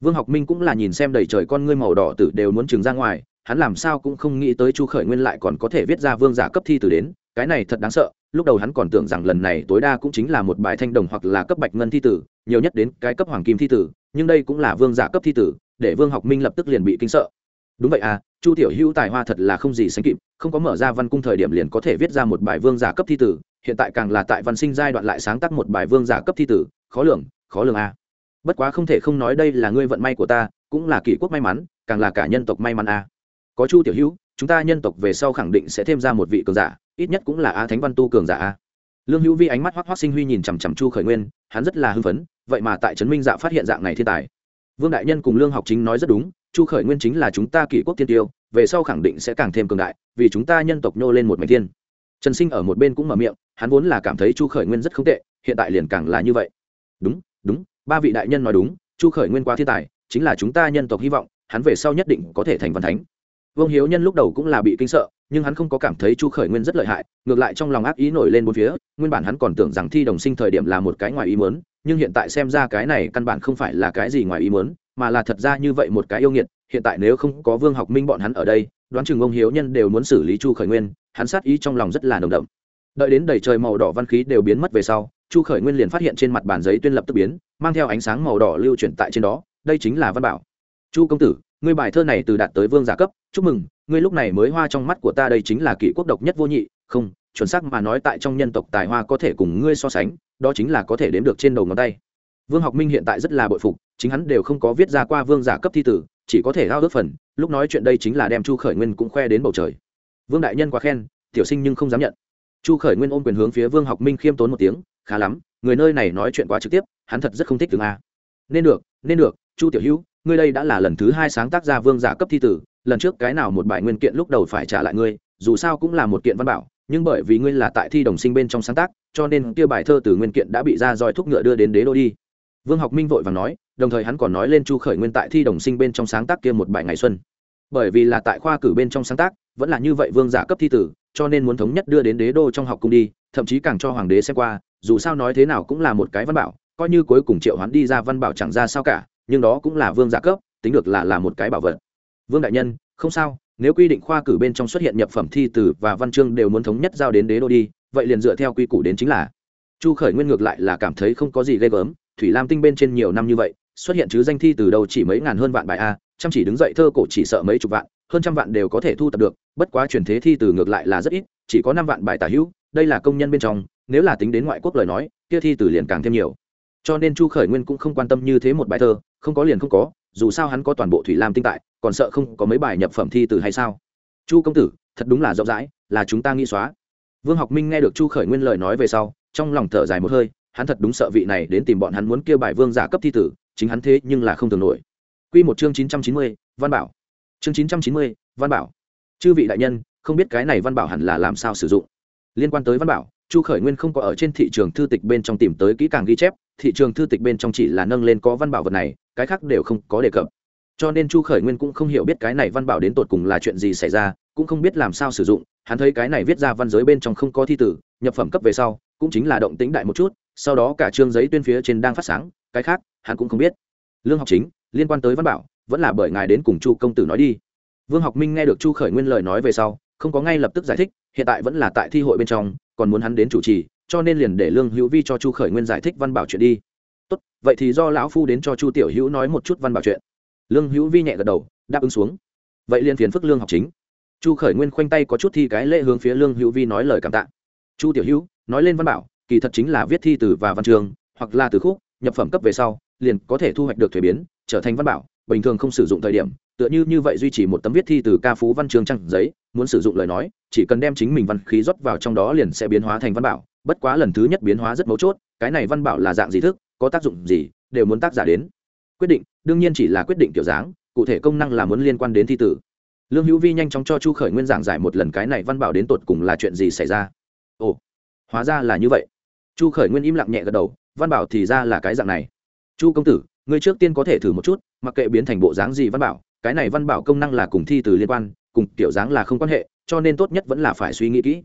Vương học minh cũng là nhìn xem đầy trời con ngươi màu đỏ tử đều muốn trừng ra ngoài, hắn làm sao cũng không nghĩ tới chu khởi nguyên lại còn có thể viết ra vương giả cấp thi tử đến, cái này thật đáng sợ, lúc đầu hắn còn tưởng rằng lần này tối đa cũng chính là một bài thanh đồng hoặc là cấp bạch ngân thi tử, nhiều nhất đến cái cấp hoàng kim thi tử, nhưng đây cũng là vương giả cấp thi tử, để vương học minh lập tức liền bị kinh sợ. Đúng vậy à chu tiểu hữu tài hoa thật là không gì sánh kịp, không có mở ra văn cung thời điểm liền có thể viết ra một bài vương giả cấp thi tử, hiện tại càng là tại văn sinh giai đoạn lại sáng tác một bài vương giả cấp thi tử khó lường khó lường à. bất quá không thể không nói đây là ngươi vận may của ta, cũng là kỷ quốc may mắn, càng là cả nhân tộc may mắn à. có chu tiểu hữu, chúng ta nhân tộc về sau khẳng định sẽ thêm ra một vị cường giả, ít nhất cũng là a thánh văn tu cường giả a lương hữu vi ánh mắt hoác hoác sinh huy nhìn chằm chằm chu khởi nguyên, hắn rất là hưng phấn, vậy mà tại trấn minh dạ phát hiện dạng này thiên tài vương đại nhân cùng lương học chính nói rất đúng, chu khởi nguyên chính là chúng ta kỷ quốc tiên tiêu, về sau khẳng định sẽ càng thêm cường đại, vì chúng ta nhân tộc nhô lên một mạch thiên trần sinh ở một bên cũng mở miệng, hắn vốn là cảm thấy chu khởi nguyên rất không tệ, hiện tại liền càng là như vậy đúng đúng, ba vị đại nhân nói đúng, chu khởi nguyên qua thiên tài, chính là chúng ta nhân tộc hy vọng, hắn về sau nhất định có thể thành văn thánh. Vương hiếu nhân lúc đầu cũng là bị kinh sợ, nhưng hắn không có cảm thấy chu khởi nguyên rất lợi hại, ngược lại trong lòng ác ý nổi lên bốn phía, nguyên bản hắn còn tưởng rằng thi đồng sinh thời điểm là một cái ngoài ý mớn nhưng hiện tại xem ra cái này căn bản không phải là cái gì ngoài ý mớn mà là thật ra như vậy một cái yêu nghiệt, hiện tại nếu không có vương học minh bọn hắn ở đây, đoán chừng ông hiếu nhân đều muốn xử lý chu khởi nguyên, hắn sát ý trong lòng rất là nồng đậm. Đợi đến đầy trời màu đỏ văn khí đều biến mất về sau chu khởi nguyên liền phát hiện trên mặt bàn giấy tuyên lập tức biến, mang theo ánh sáng màu đỏ lưu chuyển tại trên đó, đây chính là văn bảo. Chu công tử, ngươi bài thơ này từ đạt tới vương giả cấp, chúc mừng, ngươi lúc này mới hoa trong mắt của ta đây chính là kỷ quốc độc nhất vô nhị, không, chuẩn xác mà nói tại trong nhân tộc tài hoa có thể cùng ngươi so sánh, đó chính là có thể đếm được trên đầu ngón tay. Vương học minh hiện tại rất là bội phục, chính hắn đều không có viết ra qua vương giả cấp thi tử, chỉ có thể gao ước phần, lúc nói chuyện đây chính là đem chu khởi nguyên cũng khoe đến bầu trời. Vương đại nhân quá khen, tiểu sinh nhưng không dám nhận. Chu khởi nguyên ôm quyền hướng phía vương học minh khiêm tốn một tiếng khá lắm, người nơi này nói chuyện quá trực tiếp, hắn thật rất không thích tướng a. Nên được nên được, chu tiểu hữu, ngươi đây đã là lần thứ hai sáng tác ra vương giả cấp thi tử, lần trước cái nào một bài nguyên kiện lúc đầu phải trả lại ngươi, dù sao cũng là một kiện văn bảo, nhưng bởi vì ngươi là tại thi đồng sinh bên trong sáng tác, cho nên kia bài thơ từ nguyên kiện đã bị ra roi thúc ngựa đưa đến đế đô đi. Vương học minh vội và nói, đồng thời hắn còn nói lên chu khởi nguyên tại thi đồng sinh bên trong sáng tác kia một bài ngày xuân. Bởi vì là tại khoa cử bên trong sáng tác, vẫn là như vậy vương giả cấp thi tử, cho nên muốn thống nhất đưa đến đế đô trong học cung đi, thậm chí càng cho hoàng đế xem qua dù sao nói thế nào cũng là một cái văn bảo, coi như cuối cùng triệu hoán đi ra văn bảo chẳng ra sao cả, nhưng đó cũng là vương giả cấp, tính được là là một cái bảo vật. Vương đại nhân, không sao, nếu quy định khoa cử bên trong xuất hiện nhập phẩm thi tử và văn chương đều muốn thống nhất giao đến đế đô đi, vậy liền dựa theo quy củ đến chính là. Chu khởi nguyên ngược lại là cảm thấy không có gì ghê gớm, thủy lam tinh bên trên nhiều năm như vậy, xuất hiện chứ danh thi từ đầu chỉ mấy ngàn hơn vạn bài a, chăm chỉ đứng dậy thơ cổ chỉ sợ mấy chục vạn, hơn trăm vạn đều có thể thu tập được, bất quá truyền thế thi từ ngược lại là rất ít, chỉ có năm vạn bài tả hữu, đây là công nhân bên trong nếu là tính đến ngoại quốc lời nói kia thi từ liền càng thêm nhiều cho nên chu khởi nguyên cũng không quan tâm như thế một bài thơ không có liền không có dù sao hắn có toàn bộ thủy lam tinh tại còn sợ không có mấy bài nhập phẩm thi từ hay sao chu công tử thật đúng là rộng rãi là chúng ta nghĩ xóa vương học minh nghe được chu khởi nguyên lời nói về sau trong lòng thở dài một hơi hắn thật đúng sợ vị này đến tìm bọn hắn muốn kêu bài vương giả cấp thi tử chính hắn thế nhưng là không thường nổi Quy một chương chín trăm chín mươi, Văn Bảo. Chương chín trăm chín mươi, Văn Bảo. Chư vị đại nhân, không biết cái này Văn Bảo hẳn là làm sao sử dụng. Liên quan tới Văn Bảo, Chu Khởi Nguyên không có ở trên thị trường thư tịch bên trong tìm tới kỹ càng ghi chép, thị trường thư tịch bên trong chỉ là nâng lên có Văn Bảo vật này, cái khác đều không có đề cập. Cho nên Chu Khởi Nguyên cũng không hiểu biết cái này Văn Bảo đến tột cùng là chuyện gì xảy ra, cũng không biết làm sao sử dụng, hắn thấy cái này viết ra văn giới bên trong không có thi tử, nhập phẩm cấp về sau, cũng chính là động tĩnh đại một chút, sau đó cả chương giấy tuyên phía trên đang phát sáng cái khác hắn cũng không biết lương học chính liên quan tới văn bảo vẫn là bởi ngài đến cùng chu công tử nói đi vương học minh nghe được chu khởi nguyên lời nói về sau không có ngay lập tức giải thích hiện tại vẫn là tại thi hội bên trong còn muốn hắn đến chủ trì, cho nên liền để lương hữu vi cho chu khởi nguyên giải thích văn bảo chuyện đi. Tốt, vậy thì do lão phu đến cho chu tiểu hữu nói một chút văn bảo chuyện. Lương hữu vi nhẹ gật đầu, đáp ứng xuống. Vậy liền phiền phức lương học chính. Chu khởi nguyên khoanh tay có chút thi cái lễ hướng phía lương hữu vi nói lời cảm tạ. Chu tiểu hữu, nói lên văn bảo, kỳ thật chính là viết thi từ và văn trường, hoặc là từ khúc, nhập phẩm cấp về sau, liền có thể thu hoạch được thuế biến, trở thành văn bảo, bình thường không sử dụng thời điểm tựa như như vậy duy trì một tấm viết thi từ ca phú văn trường trăng giấy, muốn sử dụng lời nói, chỉ cần đem chính mình văn khí rót vào trong đó liền sẽ biến hóa thành văn bảo. Bất quá lần thứ nhất biến hóa rất mấu chốt, cái này văn bảo là dạng gì thức, có tác dụng gì, đều muốn tác giả đến. Quyết định, đương nhiên chỉ là quyết định kiểu dáng, cụ thể công năng là muốn liên quan đến thi tử. Lương hữu vi nhanh chóng cho chu khởi nguyên giảng giải một lần cái này văn bảo đến tột cùng là chuyện gì xảy ra. Ồ, hóa ra là như vậy. Chu khởi nguyên im lặng nhẹ gật đầu, văn bảo thì ra là cái dạng này. Chu công tử, ngươi trước tiên có thể thử một chút, mặc kệ biến thành bộ dáng gì văn bảo cái này văn bảo công năng là cùng thi từ liên quan, cùng kiểu dáng là không quan hệ, cho nên tốt nhất vẫn là phải suy nghĩ kỹ.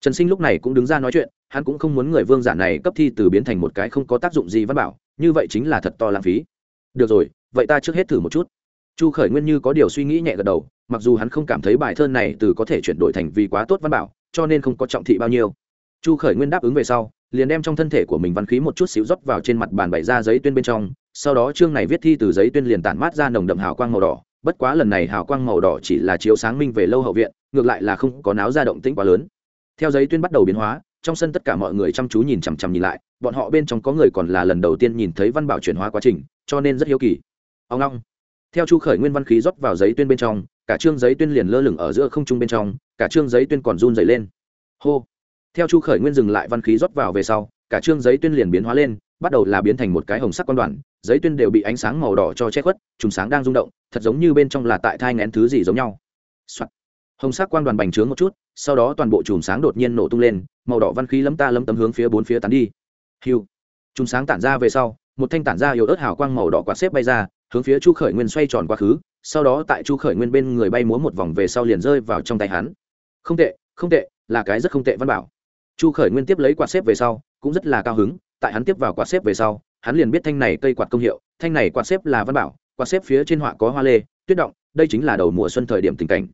Trần sinh lúc này cũng đứng ra nói chuyện, hắn cũng không muốn người vương giả này cấp thi từ biến thành một cái không có tác dụng gì văn bảo, như vậy chính là thật to lãng phí. Được rồi, vậy ta trước hết thử một chút. Chu khởi nguyên như có điều suy nghĩ nhẹ gật đầu, mặc dù hắn không cảm thấy bài thơ này từ có thể chuyển đổi thành vì quá tốt văn bảo, cho nên không có trọng thị bao nhiêu. Chu khởi nguyên đáp ứng về sau, liền đem trong thân thể của mình văn khí một chút xíu rót vào trên mặt bàn bày ra giấy tuyên bên trong, sau đó chương này viết thi từ giấy tuyên liền tản mát ra nồng đậm hào quang màu đỏ bất quá lần này hào quang màu đỏ chỉ là chiếu sáng minh về lâu hậu viện, ngược lại là không có náo ra động tĩnh quá lớn. Theo giấy tuyên bắt đầu biến hóa, trong sân tất cả mọi người chăm chú nhìn chằm chằm nhìn lại, bọn họ bên trong có người còn là lần đầu tiên nhìn thấy văn bảo chuyển hóa quá trình, cho nên rất hiếu kỳ. Ông long, theo chu khởi nguyên văn khí rót vào giấy tuyên bên trong, cả chương giấy tuyên liền lơ lửng ở giữa không trung bên trong, cả chương giấy tuyên còn run dày lên. Hô! Theo chu khởi nguyên dừng lại văn khí rót vào về sau, cả chương giấy tuyên liền biến hóa lên, bắt đầu là biến thành một cái hồng sắc quan đoàn giấy tuyên đều bị ánh sáng màu đỏ cho che khuất, trùng sáng đang rung động, thật giống như bên trong là tại thai ngén thứ gì giống nhau、Soạn. hồng sắc quang đoàn bành trướng một chút, sau đó toàn bộ chùm sáng đột nhiên nổ tung lên, màu đỏ văn khí lấm ta lấm tấm hướng phía bốn phía tán đi. Hiu. Chùm sáng tản ra về sau, một thanh tản ra yếu ớt hào quang màu đỏ quạt xếp bay ra, hướng phía chu khởi nguyên xoay tròn quá khứ, sau đó tại chu khởi nguyên bên người bay múa một vòng về sau liền rơi vào trong tay hắn. Không tệ không tệ, là cái rất không tệ văn bảo. Chu khởi nguyên tiếp lấy quạt xếp về sau, cũng rất là cao hứng, tại hắn tiếp vào quạt xếp về sau hắn liền biết thanh này cây quạt công hiệu, thanh này quạt xếp là văn bảo, quạt xếp phía trên họa có hoa lê, tuyết động, đây chính là đầu mùa xuân thời điểm tình cảnh.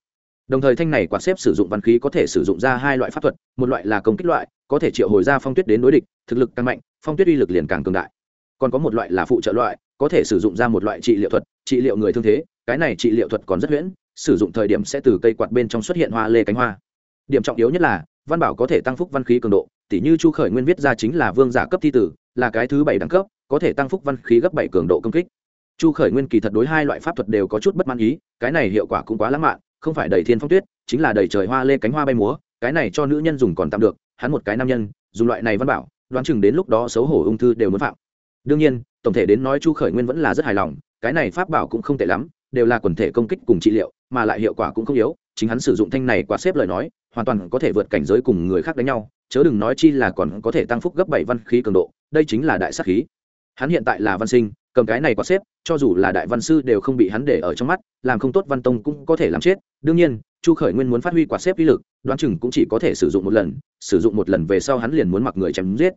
Đồng thời thanh này quạt xếp sử dụng văn khí có thể sử dụng ra hai loại pháp thuật, một loại là công kích loại, có thể triệu hồi ra phong tuyết đến đối địch, thực lực càng mạnh, phong tuyết uy lực liền càng cường đại. Còn có một loại là phụ trợ loại, có thể sử dụng ra một loại trị liệu thuật, trị liệu người thương thế, cái này trị liệu thuật còn rất huyễn, sử dụng thời điểm sẽ từ cây quạt bên trong xuất hiện hoa lê cánh hoa. Điểm trọng yếu nhất là, văn bảo có thể tăng phúc văn khí cường độ tỷ như chu khởi nguyên viết ra chính là vương giả cấp thi tử, là cái thứ bảy đẳng cấp có thể tăng phúc văn khí gấp bảy cường độ công kích. Chu khởi nguyên kỳ thật đối hai loại pháp thuật đều có chút bất mãn ý, cái này hiệu quả cũng quá lãng mạn, không phải đầy thiên phong tuyết, chính là đầy trời hoa lê cánh hoa bay múa, cái này cho nữ nhân dùng còn tạm được, hắn một cái nam nhân, dùng loại này văn bảo, đoán chừng đến lúc đó xấu hổ ung thư đều muốn phạm. Đương nhiên, tổng thể đến nói chu khởi nguyên vẫn là rất hài lòng, cái này pháp bảo cũng không tệ lắm, đều là quần thể công kích cùng trị liệu, mà lại hiệu quả cũng không yếu, chính hắn sử dụng thanh này quá xếp lời nói, hoàn toàn có thể vượt cảnh giới cùng người khác đánh nhau, chớ đừng nói chi là còn có thể tăng phúc gấp bảy văn khí cường độ, đây chính là đại sắc khí hắn hiện tại là văn sinh, cầm cái này quá xếp, cho dù là đại văn sư đều không bị hắn để ở trong mắt, làm không tốt văn tông cũng có thể làm chết. Đương nhiên, chu khởi nguyên muốn phát huy quả xếp uy lực, đoán chừng cũng chỉ có thể sử dụng một lần, sử dụng một lần về sau hắn liền muốn mặc người chém giết.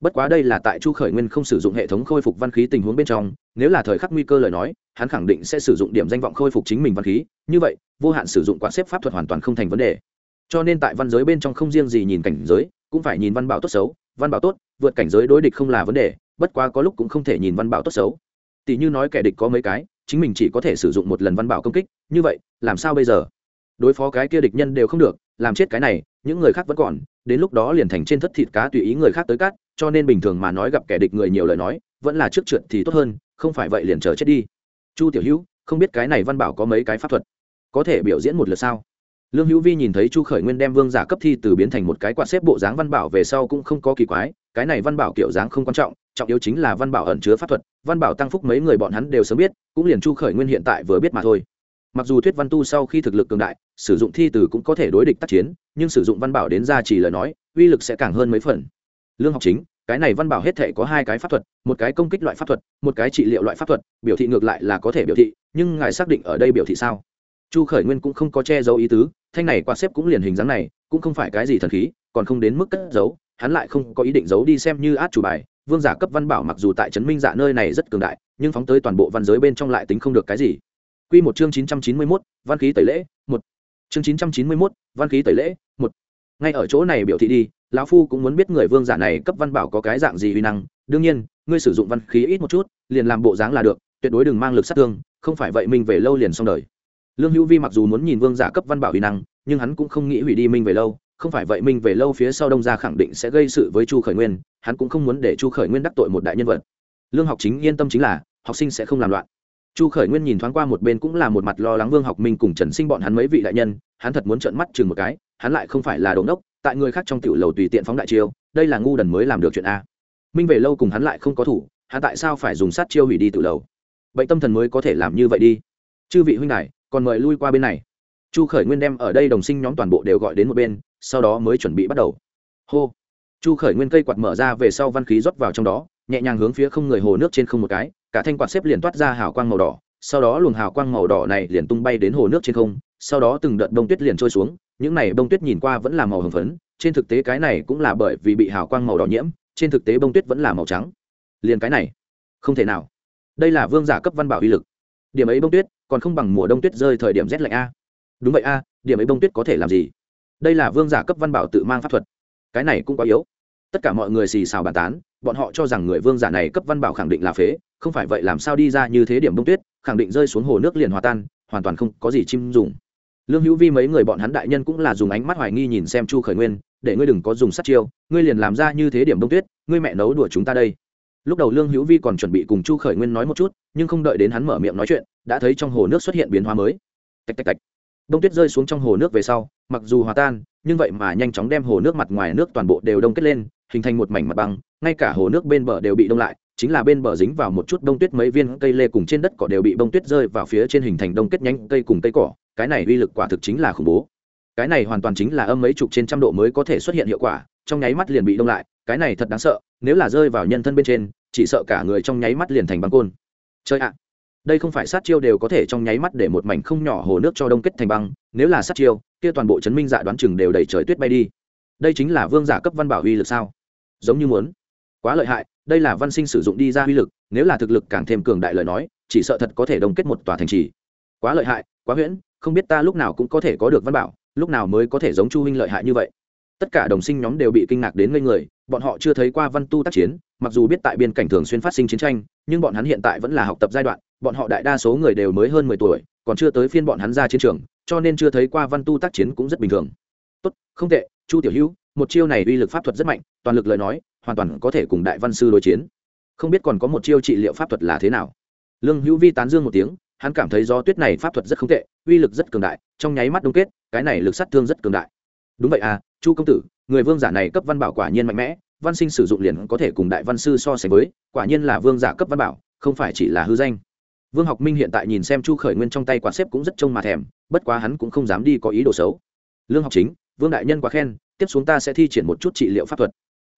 Bất quá đây là tại chu khởi nguyên không sử dụng hệ thống khôi phục văn khí tình huống bên trong, nếu là thời khắc nguy cơ lời nói, hắn khẳng định sẽ sử dụng điểm danh vọng khôi phục chính mình văn khí. Như vậy, vô hạn sử dụng quả xếp pháp thuật hoàn toàn không thành vấn đề. Cho nên tại văn giới bên trong không riêng gì nhìn cảnh giới, cũng phải nhìn văn bảo tốt xấu, văn bảo tốt, vượt cảnh giới đối địch không là vấn đề bất quá có lúc cũng không thể nhìn văn bảo tốt xấu. Tỷ như nói kẻ địch có mấy cái, chính mình chỉ có thể sử dụng một lần văn bảo công kích, như vậy, làm sao bây giờ? Đối phó cái kia địch nhân đều không được, làm chết cái này, những người khác vẫn còn, đến lúc đó liền thành trên thất thịt cá tùy ý người khác tới cắt, cho nên bình thường mà nói gặp kẻ địch người nhiều lời nói, vẫn là trước trượt thì tốt hơn, không phải vậy liền chờ chết đi. Chu tiểu hữu, không biết cái này văn bảo có mấy cái pháp thuật? Có thể biểu diễn một lượt sao? Lương hữu vi nhìn thấy chu khởi nguyên đem vương giả cấp thi từ biến thành một cái quạt xếp bộ dáng văn bảo về sau cũng không có kỳ quái, cái này văn bảo kiểu dáng không quan trọng trọng yếu chính là văn bảo ẩn chứa pháp thuật, văn bảo tăng phúc mấy người bọn hắn đều sớm biết, cũng liền chu khởi nguyên hiện tại vừa biết mà thôi. Mặc dù thuyết văn tu sau khi thực lực cường đại, sử dụng thi từ cũng có thể đối địch tác chiến, nhưng sử dụng văn bảo đến ra chỉ lời nói, uy lực sẽ càng hơn mấy phần. Lương học chính, cái này văn bảo hết thể có hai cái pháp thuật, một cái công kích loại pháp thuật, một cái trị liệu loại pháp thuật, biểu thị ngược lại là có thể biểu thị, nhưng ngài xác định ở đây biểu thị sao? Chu khởi nguyên cũng không có che giấu ý tứ, thanh này quạt xếp cũng liền hình dáng này, cũng không phải cái gì thần khí, còn không đến mức cất giấu, hắn lại không có ý định giấu đi xem như át chủ bài vương giả cấp văn bảo mặc dù tại trấn minh dạ nơi này rất cường đại nhưng phóng tới toàn bộ văn giới bên trong lại tính không được cái gì Quy một chương 991, văn khí tẩy lễ, một. Chương 991, văn khí tẩy lễ, một. Ngay ở chỗ này biểu thị đi, lão phu cũng muốn biết người vương giả này cấp văn bảo có cái dạng gì uy năng, đương nhiên, ngươi sử dụng văn khí ít một chút, liền làm bộ dáng là được, tuyệt đối đừng mang lực sát thương, không phải vậy mình về lâu liền xong đời. Lương Hữu Vi mặc dù muốn nhìn vương giả cấp văn bảo uy năng, nhưng hắn cũng không nghĩ hủy đi minh về lâu, không phải vậy minh về lâu phía sau đông gia khẳng định sẽ gây sự với Chu Khởi Nguyên, hắn cũng không muốn để Chu Khởi Nguyên đắc tội một đại nhân vật. Lương Học Chính yên tâm chính là, học sinh sẽ không làm loạn. Chu khởi nguyên nhìn thoáng qua một bên cũng là một mặt lo lắng vương học minh cùng trần sinh bọn hắn mấy vị đại nhân hắn thật muốn trợn mắt chừng một cái hắn lại không phải là đồn đốc tại người khác trong tiểu lầu tùy tiện phóng đại chiêu đây là ngu đần mới làm được chuyện a. Minh về lâu cùng hắn lại không có thủ hắn tại sao phải dùng sát chiêu hủy đi tiểu lầu? Vậy tâm thần mới có thể làm như vậy đi. Chư vị huynh này, còn mời lui qua bên này. Chu khởi nguyên đem ở đây đồng sinh nhóm toàn bộ đều gọi đến một bên sau đó mới chuẩn bị bắt đầu. Hô. Chu khởi nguyên cây quạt mở ra về sau văn khí rót vào trong đó, nhẹ nhàng hướng phía không người hồ nước trên không một cái, cả thanh quạt xếp liền toát ra hào quang màu đỏ, sau đó luồng hào quang màu đỏ này liền tung bay đến hồ nước trên không, sau đó từng đợt bông tuyết liền trôi xuống, những này bông tuyết nhìn qua vẫn là màu hồng phấn, trên thực tế cái này cũng là bởi vì bị hào quang màu đỏ nhiễm, trên thực tế bông tuyết vẫn là màu trắng. Liền cái này, không thể nào. Đây là vương giả cấp văn bảo uy lực. Điểm ấy bông tuyết còn không bằng mùa đông tuyết rơi thời điểm rét lạnh a. Đúng vậy a, điểm ấy bông tuyết có thể làm gì? Đây là vương giả cấp văn bảo tự mang pháp thuật. Cái này cũng quá yếu. Tất cả mọi người xì xào bàn tán, bọn họ cho rằng người vương giả này cấp văn bảo khẳng định là phế, không phải vậy làm sao đi ra như thế điểm bông tuyết, khẳng định rơi xuống hồ nước liền hòa tan, hoàn toàn không có gì chim dùng. Lương hữu vi mấy người bọn hắn đại nhân cũng là dùng ánh mắt hoài nghi nhìn xem chu khởi nguyên, để ngươi đừng có dùng sát chiêu, ngươi liền làm ra như thế điểm bông tuyết, ngươi mẹ nấu đùa chúng ta đây. Lúc đầu lương hữu vi còn chuẩn bị cùng chu khởi nguyên nói một chút, nhưng không đợi đến hắn mở miệng nói chuyện, đã thấy trong hồ nước xuất hiện biến hóa mới. Tạch tạch tạch đông tuyết rơi xuống trong hồ nước về sau, mặc dù hòa tan, nhưng vậy mà nhanh chóng đem hồ nước mặt ngoài nước toàn bộ đều đông kết lên, hình thành một mảnh mặt băng ngay cả hồ nước bên bờ đều bị đông lại, chính là bên bờ dính vào một chút đông tuyết mấy viên cây lê cùng trên đất cỏ đều bị bông tuyết rơi vào phía trên hình thành đông kết nhánh cây cùng cây cỏ, cái này uy lực quả thực chính là khủng bố. Cái này hoàn toàn chính là âm mấy chục trên trăm độ mới có thể xuất hiện hiệu quả, trong nháy mắt liền bị đông lại, cái này thật đáng sợ, nếu là rơi vào nhân thân bên trên, chỉ sợ cả người trong nháy mắt liền thành băng côn. Chơi ạ đây không phải sát chiêu đều có thể trong nháy mắt để một mảnh không nhỏ hồ nước cho đông kết thành băng, nếu là sát chiêu, kia toàn bộ chấn minh dạ đoán chừng đều đẩy trời tuyết bay đi. Đây chính là vương giả cấp văn bảo uy lực sao? Giống như muốn. Quá lợi hại, đây là văn sinh sử dụng đi ra uy lực, nếu là thực lực càng thêm cường đại lời nói, chỉ sợ thật có thể đông kết một tòa thành trì. Quá lợi hại, quá huyễn, không biết ta lúc nào cũng có thể có được văn bảo, lúc nào mới có thể giống chu huynh lợi hại như vậy? Tất cả đồng sinh nhóm đều bị kinh ngạc đến ngây người, bọn họ chưa thấy qua văn tu tác chiến, mặc dù biết tại biên cảnh thường xuyên phát sinh chiến tranh, nhưng bọn hắn hiện tại vẫn là học tập giai đoạn bọn họ đại đa số người đều mới hơn mười tuổi, còn chưa tới phiên bọn hắn ra chiến trường, cho nên chưa thấy qua văn tu tác chiến cũng rất bình thường. Tốt, không tệ, chu tiểu hữu, một chiêu này uy lực pháp thuật rất mạnh, toàn lực lời nói, hoàn toàn có thể cùng đại văn sư đối chiến. Không biết còn có một chiêu trị liệu pháp thuật là thế nào. Lương hữu vi tán dương một tiếng, hắn cảm thấy do tuyết này pháp thuật rất không tệ, uy lực rất cường đại, trong nháy mắt đông kết, cái này lực sát thương rất cường đại. Đúng vậy à chu công tử, người vương giả này cấp văn bảo quả nhiên mạnh mẽ, văn sinh sử dụng liền có thể cùng đại văn sư so sánh với, quả nhiên là vương giả cấp văn bảo, không phải chỉ là hư danh vương học minh hiện tại nhìn xem chu khởi nguyên trong tay quạt xếp cũng rất trông mà thèm, bất quá hắn cũng không dám đi có ý đồ xấu. Lương học chính, vương đại nhân quá khen, tiếp xuống ta sẽ thi triển một chút trị liệu pháp thuật.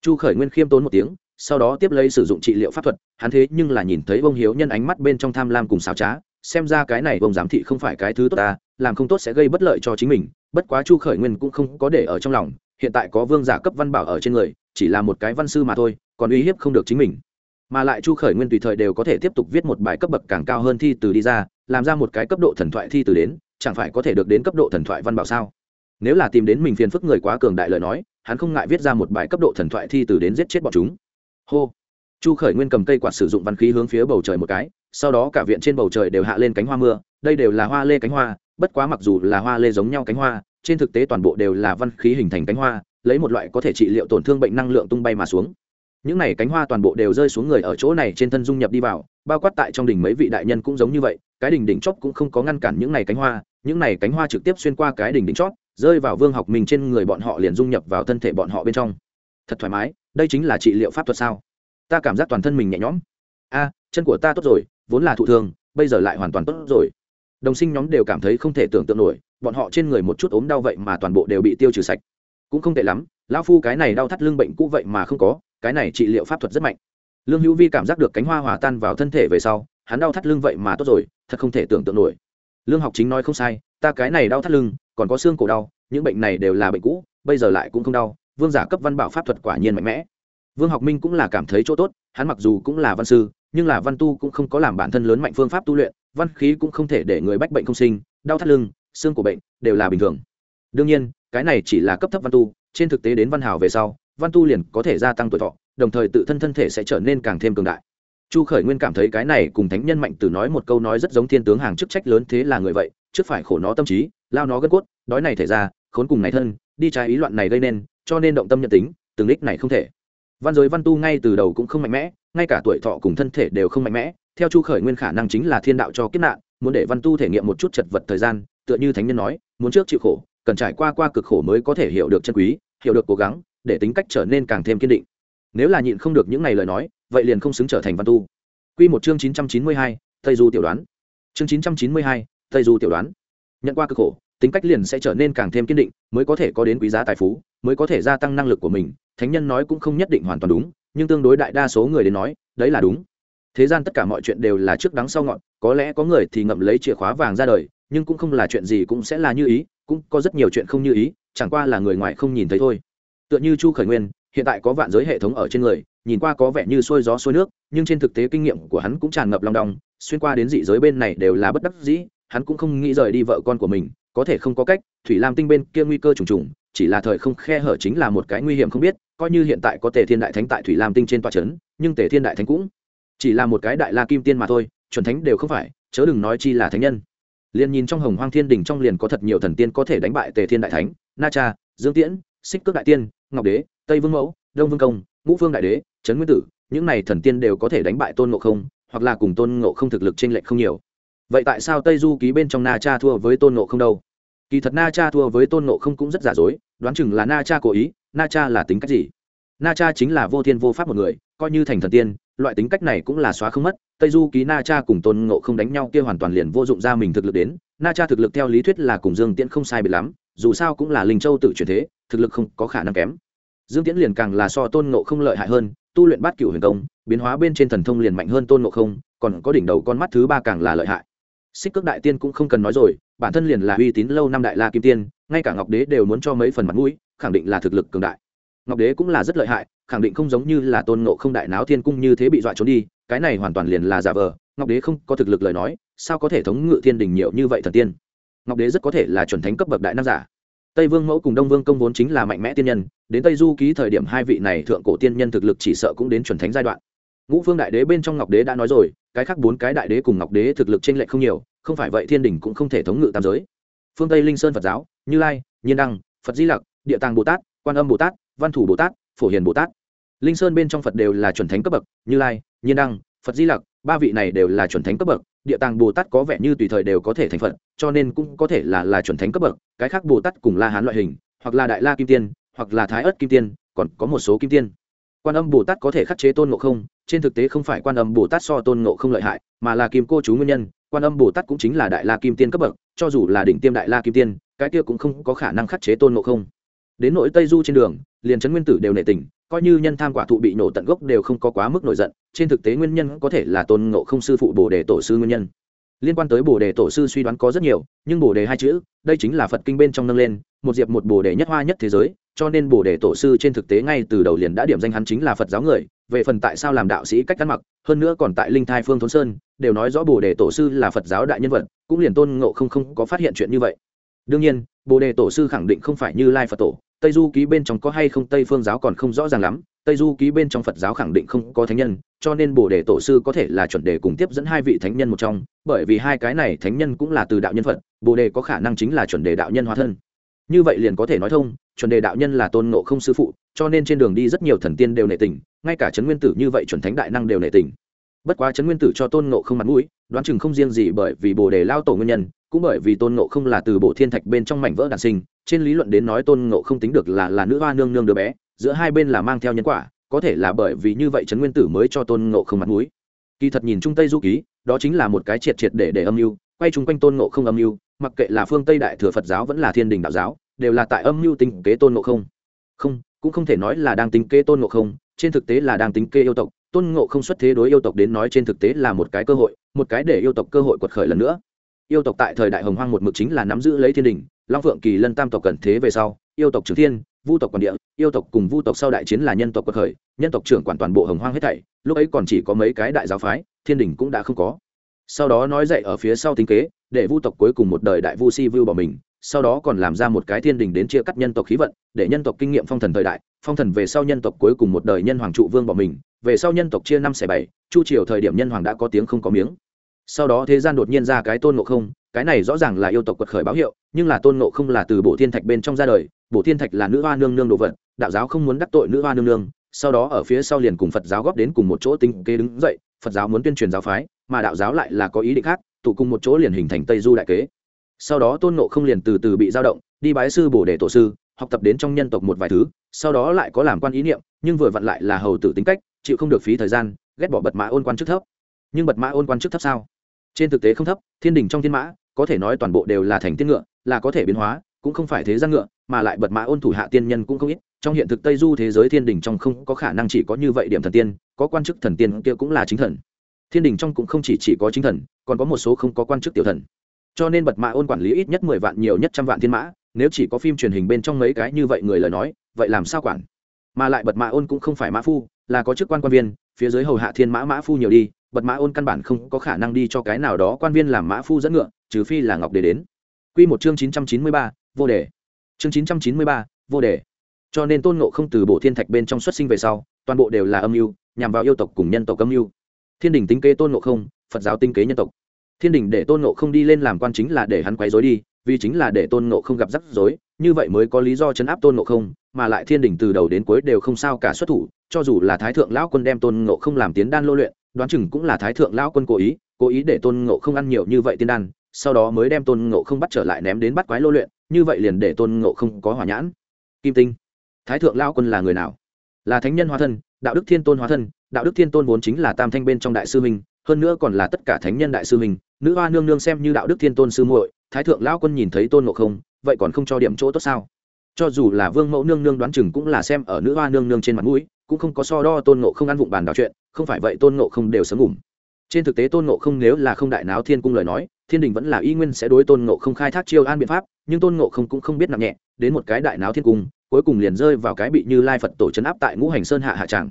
Chu khởi nguyên khiêm tốn một tiếng, sau đó tiếp lấy sử dụng trị liệu pháp thuật, hắn thế nhưng là nhìn thấy bông hiếu nhân ánh mắt bên trong tham lam cùng xào trá, xem ra cái này bông giám thị không phải cái thứ tốt ta, làm không tốt sẽ gây bất lợi cho chính mình, bất quá chu khởi nguyên cũng không có để ở trong lòng, hiện tại có vương giả cấp văn bảo ở trên người, chỉ là một cái văn sư mà thôi, còn uy hiếp không được chính mình mà lại chu khởi nguyên tùy thời đều có thể tiếp tục viết một bài cấp bậc càng cao hơn thi từ đi ra, làm ra một cái cấp độ thần thoại thi từ đến, chẳng phải có thể được đến cấp độ thần thoại văn bảo sao? Nếu là tìm đến mình phiền phức người quá cường đại lời nói, hắn không ngại viết ra một bài cấp độ thần thoại thi từ đến giết chết bọn chúng. Hô. Chu khởi nguyên cầm cây quạt sử dụng văn khí hướng phía bầu trời một cái, sau đó cả viện trên bầu trời đều hạ lên cánh hoa mưa, đây đều là hoa lê cánh hoa, bất quá mặc dù là hoa lê giống nhau cánh hoa, trên thực tế toàn bộ đều là văn khí hình thành cánh hoa, lấy một loại có thể trị liệu tổn thương bệnh năng lượng tung bay mà xuống những này cánh hoa toàn bộ đều rơi xuống người ở chỗ này trên thân dung nhập đi vào, bao quát tại trong đỉnh mấy vị đại nhân cũng giống như vậy, cái đỉnh đỉnh chót cũng không có ngăn cản những này cánh hoa, những này cánh hoa trực tiếp xuyên qua cái đỉnh đỉnh chót rơi vào vương học mình trên người bọn họ liền dung nhập vào thân thể bọn họ bên trong. Thật thoải mái, đây chính là trị liệu pháp thuật sao? Ta cảm giác toàn thân mình nhẹ nhõm. A, chân của ta tốt rồi, vốn là thụ thương bây giờ lại hoàn toàn tốt rồi. Đồng sinh nhóm đều cảm thấy không thể tưởng tượng nổi, bọn họ trên người một chút ốm đau vậy mà toàn bộ đều bị tiêu trừ sạch. Cũng không tệ lắm, lão phu cái này đau thắt lưng bệnh cũ vậy mà không có cái này trị liệu pháp thuật rất mạnh. Lương hữu vi cảm giác được cánh hoa hòa tan vào thân thể về sau, hắn đau thắt lưng vậy mà tốt rồi, thật không thể tưởng tượng nổi. Lương học chính nói không sai, ta cái này đau thắt lưng, còn có xương cổ đau, những bệnh này đều là bệnh cũ, bây giờ lại cũng không đau, vương giả cấp văn bảo pháp thuật quả nhiên mạnh mẽ. Vương học minh cũng là cảm thấy chỗ tốt, hắn mặc dù cũng là văn sư, nhưng là văn tu cũng không có làm bản thân lớn mạnh phương pháp tu luyện, văn khí cũng không thể để người bách bệnh không sinh, đau thắt lưng, xương cổ bệnh đều là bình thường. Đương nhiên, cái này chỉ là cấp thấp văn tu, trên thực tế đến văn hào về sau văn tu liền có thể gia tăng tuổi thọ, đồng thời tự thân thân thể sẽ trở nên càng thêm cường đại. Chu khởi nguyên cảm thấy cái này cùng thánh nhân mạnh tử nói một câu nói rất giống thiên tướng hàng chức trách lớn thế là người vậy, trước phải khổ nó tâm trí, lao nó gân cốt, đói này thể ra, khốn cùng này thân, đi trái ý loạn này gây nên, cho nên động tâm nhận tính, từng lích này không thể. Văn giới văn tu ngay từ đầu cũng không mạnh mẽ, ngay cả tuổi thọ cùng thân thể đều không mạnh mẽ, theo chu khởi nguyên khả năng chính là thiên đạo cho kiếp nạn, muốn để văn tu thể nghiệm một chút chật vật thời gian, tựa như thánh nhân nói, muốn trước chịu khổ, cần trải qua qua cực khổ mới có thể hiểu được chân quý, hiểu được cố gắng để tính cách trở nên càng thêm kiên định. Nếu là nhịn không được những ngày lời nói, vậy liền không xứng trở thành văn tu. Quy một chương chín trăm chín mươi hai, tây du tiểu đoán. Chương chín trăm chín mươi hai, tây du tiểu đoán. Nhận qua cực khổ, tính cách liền sẽ trở nên càng thêm kiên định, mới có thể có đến quý giá tài phú, mới có thể gia tăng năng lực của mình. Thánh nhân nói cũng không nhất định hoàn toàn đúng, nhưng tương đối đại đa số người đến nói, đấy là đúng. Thế gian tất cả mọi chuyện đều là trước đắng sau ngọn, có lẽ có người thì ngậm lấy chìa khóa vàng ra đời, nhưng cũng không là chuyện gì cũng sẽ là như ý, cũng có rất nhiều chuyện không như ý, chẳng qua là người ngoài không nhìn thấy thôi tựa như chu khởi nguyên, hiện tại có vạn giới hệ thống ở trên người, nhìn qua có vẻ như xuôi gió xuôi nước, nhưng trên thực tế kinh nghiệm của hắn cũng tràn ngập lòng đong, xuyên qua đến dị giới bên này đều là bất đắc dĩ, hắn cũng không nghĩ rời đi vợ con của mình, có thể không có cách, thủy lam tinh bên kia nguy cơ trùng trùng, chỉ là thời không khe hở chính là một cái nguy hiểm không biết, coi như hiện tại có tề thiên đại thánh tại thủy lam tinh trên tòa trấn nhưng tề thiên đại thánh cũng chỉ là một cái đại la kim tiên mà thôi, chuẩn thánh đều không phải, chớ đừng nói chi là thánh nhân. Liền nhìn trong hồng hoang thiên đình trong liền có thật nhiều thần tiên có thể đánh bại tề thiên đại thánh, na cha, dương tiễn, xích cước đại tiên ngọc đế, tây vương mẫu, đông vương công, ngũ Vương đại đế, trấn nguyên tử, những này thần tiên đều có thể đánh bại tôn ngộ không, hoặc là cùng tôn ngộ không thực lực t r ê n lệch không nhiều. Vậy tại sao tây du ký bên trong na cha thua với tôn ngộ không đâu? Kỳ thật na cha thua với tôn ngộ không cũng rất giả dối, đoán chừng là na cha cố ý, na cha là tính cách gì? Na cha chính là vô thiên vô pháp một người, coi như thành thần tiên, loại tính cách này cũng là xóa không mất, tây du ký na cha cùng tôn ngộ không đánh nhau kia hoàn toàn liền vô dụng ra mình thực lực đến, na cha thực lực theo lý thuyết là cùng dương tiễn không sai biệt lắm, dù sao cũng là linh châu tự chuyển thế thực lực không có khả năng kém. Dương tiễn liền càng là so tôn ngộ không lợi hại hơn, tu luyện bát cửu huyền công, biến hóa bên trên thần thông liền mạnh hơn tôn ngộ không, còn có đỉnh đầu con mắt thứ ba càng là lợi hại. Xích cước đại tiên cũng không cần nói rồi, bản thân liền là uy tín lâu năm đại la kim tiên, ngay cả ngọc đế đều muốn cho mấy phần mặt mũi, khẳng định là thực lực cường đại. Ngọc đế cũng là rất lợi hại, khẳng định không giống như là tôn ngộ không đại náo thiên cung như thế bị dọa trốn đi, cái này hoàn toàn liền là giả vờ, ngọc đế không có thực lực lời nói, sao có thể thống ngự thiên đình nhiều như vậy thần tiên? Ngọc đế rất có thể là chuẩn thánh cấp bậc đại nam giả tây vương mẫu cùng đông vương công vốn chính là mạnh mẽ tiên nhân, đến tây du ký thời điểm hai vị này thượng cổ tiên nhân thực lực chỉ sợ cũng đến chuẩn thánh giai đoạn. Ngũ phương đại đế bên trong ngọc đế đã nói rồi, cái khác bốn cái đại đế cùng ngọc đế thực lực t r ê n lệch không nhiều, không phải vậy thiên đình cũng không thể thống ngự tam giới. Phương tây linh sơn phật giáo, như lai, nhiên đăng, phật di lặc, địa tàng bồ tát, quan âm bồ tát, văn thủ bồ tát, phổ hiền bồ tát. Linh sơn bên trong phật đều là chuẩn thánh cấp bậc, như lai, nhiên đăng, phật di lặc, ba vị này đều là chuẩn thánh cấp bậc địa tàng bồ tát có vẻ như tùy thời đều có thể thành phật, cho nên cũng có thể là là chuẩn thánh cấp bậc, cái khác bồ tát cùng la hán loại hình, hoặc là đại la kim tiên, hoặc là thái ớt kim tiên, còn có một số kim tiên. Quan âm bồ tát có thể khắc chế tôn ngộ không, trên thực tế không phải quan âm bồ tát so tôn ngộ không lợi hại, mà là kim cô chú nguyên nhân, quan âm bồ tát cũng chính là đại la kim tiên cấp bậc, cho dù là đỉnh tiêm đại la kim tiên, cái kia cũng không có khả năng khắc chế tôn ngộ không đến nỗi tây du trên đường, liền trấn nguyên tử đều nệ tình, coi như nhân tham quả thụ bị nổ tận gốc đều không có quá mức nổi giận, trên thực tế nguyên nhân có thể là tôn ngộ không sư phụ bồ đề tổ sư nguyên nhân. Liên quan tới bồ đề tổ sư suy đoán có rất nhiều, nhưng bồ đề hai chữ, đây chính là phật kinh bên trong nâng lên, một diệp một bồ đề nhất hoa nhất thế giới, cho nên bồ đề tổ sư trên thực tế ngay từ đầu liền đã điểm danh hắn chính là phật giáo người, về phần tại sao làm đạo sĩ cách ăn mặc, hơn nữa còn tại linh thai phương thốn sơn, đều nói rõ bồ đề tổ sư là phật giáo đại nhân vật, cũng liền tôn ngộ không không có phát hiện chuyện như vậy. Đương nhiên, bồ đề tổ sư khẳng định không phải như lai phật tổ tây du ký bên trong có hay không, tây phương giáo còn không rõ ràng lắm. Tây du ký bên trong phật giáo khẳng định không có thánh nhân, cho nên bồ đề tổ sư có thể là chuẩn đề cùng tiếp dẫn hai vị thánh nhân một trong, bởi vì hai cái này thánh nhân cũng là từ đạo nhân phật, bồ đề có khả năng chính là chuẩn đề đạo nhân hóa thân. Như vậy liền có thể nói thông, chuẩn đề đạo nhân là tôn nộ không sư phụ, cho nên trên đường đi rất nhiều thần tiên đều nệ tình, ngay cả trấn nguyên tử như vậy chuẩn thánh đại năng đều nệ tình bất quá trấn nguyên tử cho tôn nộ không mặt mũi, đoán chừng không riêng gì bởi vì bồ đề lao tổ nguyên nhân, cũng bởi vì tôn nộ không là từ bộ thiên thạch bên trong mảnh vỡ đàn sinh, trên lý luận đến nói tôn nộ không tính được là là nữ hoa nương nương đứa bé, giữa hai bên là mang theo nhân quả, có thể là bởi vì như vậy trấn nguyên tử mới cho tôn nộ không mặt mũi. Kỳ thật nhìn trung tây du ký, đó chính là một cái triệt triệt để để âm mưu, quay chung quanh tôn nộ không âm mưu, mặc kệ là phương tây đại thừa phật giáo vẫn là thiên đình đạo giáo, đều là tại âm mưu tính kế tôn nộ không. Không, cũng không thể nói là đang tính kế tôn nộ không, trên thực tế là đang tính kế yêu tộc tôn ngộ không xuất thế đối yêu tộc đến nói trên thực tế là một cái cơ hội, một cái để yêu tộc cơ hội quật khởi lần nữa. Yêu tộc tại thời đại hồng hoang một mực chính là nắm giữ lấy thiên đình, long phượng kỳ lân tam tộc cần thế về sau, yêu tộc trưởng thiên, vu tộc quản địa, yêu tộc cùng vu tộc sau đại chiến là nhân tộc quật khởi, nhân tộc trưởng quản toàn bộ hồng hoang hết thảy, lúc ấy còn chỉ có mấy cái đại giáo phái, thiên đình cũng đã không có. Sau đó nói dậy ở phía sau tính kế, để vu tộc cuối cùng một đời đại vu si vu bỏ mình, sau đó còn làm ra một cái thiên đình đến chia cắt nhân tộc khí vận, để nhân tộc kinh nghiệm phong thần thời đại, phong thần về sau nhân tộc cuối cùng một đời nhân hoàng trụ vương bỏ mình về sau nhân tộc chia năm xẻ bảy, chu triều thời điểm nhân hoàng đã có tiếng không có miếng. Sau đó thế gian đột nhiên ra cái tôn ngộ không, cái này rõ ràng là yêu tộc quật khởi báo hiệu, nhưng là tôn ngộ không là từ bộ thiên thạch bên trong ra đời bộ thiên thạch là nữ hoa nương nương đồ vật, đạo giáo không muốn đắc tội nữ hoa nương nương, sau đó ở phía sau liền cùng phật giáo góp đến cùng một chỗ tinh kế đứng dậy, phật giáo muốn tuyên truyền giáo phái, mà đạo giáo lại là có ý định khác, tụ cùng một chỗ liền hình thành tây du đại kế. Sau đó tôn ngộ không liền từ từ bị dao động, đi bái sư bổ đề tổ sư, học tập đến trong nhân tộc một vài thứ, sau đó lại có làm quan ý niệm nhưng vừa vặn lại là hầu tử tính cách chịu không được phí thời gian ghét bỏ bật mã ôn quan chức thấp. Nhưng bật mã ôn quan chức thấp sao? Trên thực tế không thấp thiên đình trong thiên mã có thể nói toàn bộ đều là thành tiên ngựa là có thể biến hóa cũng không phải thế gian ngựa mà lại bật mã ôn thủ hạ tiên nhân cũng không ít. Trong hiện thực tây du thế giới thiên đình trong không có khả năng chỉ có như vậy điểm thần tiên có quan chức thần tiên kia cũng là chính thần. Thiên đình trong cũng không chỉ, chỉ có chính thần còn có một số không có quan chức tiểu thần. Cho nên bật mã ôn quản lý ít nhất mười vạn nhiều nhất trăm vạn thiên mã nếu chỉ có phim truyền hình bên trong mấy cái như vậy người lời nói vậy làm sao quản? Mà lại bật mã ôn cũng không phải mã phu, là có chức quan quan viên, phía dưới hầu hạ thiên mã mã phu nhiều đi, bật mã ôn căn bản không có khả năng đi cho cái nào đó quan viên làm mã phu dẫn ngựa, trừ phi là ngọc đề đến. Quy một chương chín trăm chín mươi ba, vô đề. Chương chín trăm chín mươi ba, vô đề. Cho nên tôn ngộ không từ bộ thiên thạch bên trong xuất sinh về sau, toàn bộ đều là âm mưu, nhằm vào yêu tộc cùng nhân tộc âm mưu. Thiên đình tính kế tôn ngộ không, phật giáo tinh kế nhân tộc. Thiên đình để tôn ngộ không đi lên làm quan chính là để hắn quấy dối đi, vì chính là để tôn ngộ không gặp rắc rối như vậy mới có lý do chấn áp tôn ngộ không, mà lại thiên đình từ đầu đến cuối đều không sao cả xuất thủ, cho dù là thái thượng lão quân đem tôn ngộ không làm tiến đan lô luyện, đoán chừng cũng là thái thượng lão quân cố ý cố ý để tôn ngộ không ăn nhiều như vậy tiên đan, sau đó mới đem tôn ngộ không bắt trở lại ném đến bắt quái lô luyện, như vậy liền để tôn ngộ không có hỏa nhãn. Kim tinh, thái thượng lão quân là người nào? Là thánh nhân hóa thân, đạo đức thiên tôn hóa thân, đạo đức thiên tôn vốn chính là tam thanh bên trong đại sư minh hơn nữa còn là tất cả thánh nhân đại sư minh nữ hoa nương nương xem như đạo đức thiên tôn sư muội, thái thượng lão quân nhìn thấy tôn ngộ không vậy còn không cho điểm chỗ tốt sao? Cho dù là vương mẫu nương nương đoán chừng cũng là xem ở nữ hoa nương nương trên mặt mũi, cũng không có so đo tôn ngộ không ăn vụng bàn đào chuyện, không phải vậy tôn ngộ không đều sớm ngủm. Trên thực tế tôn ngộ không nếu là không đại náo thiên cung lời nói, thiên đình vẫn là y nguyên sẽ đối tôn ngộ không khai thác chiêu an biện pháp, nhưng tôn ngộ không cũng không biết nặng nhẹ, đến một cái đại náo thiên cung, cuối cùng liền rơi vào cái bị như lai phật tổ c áp tại ngũ hành sơn hạ hạ tràng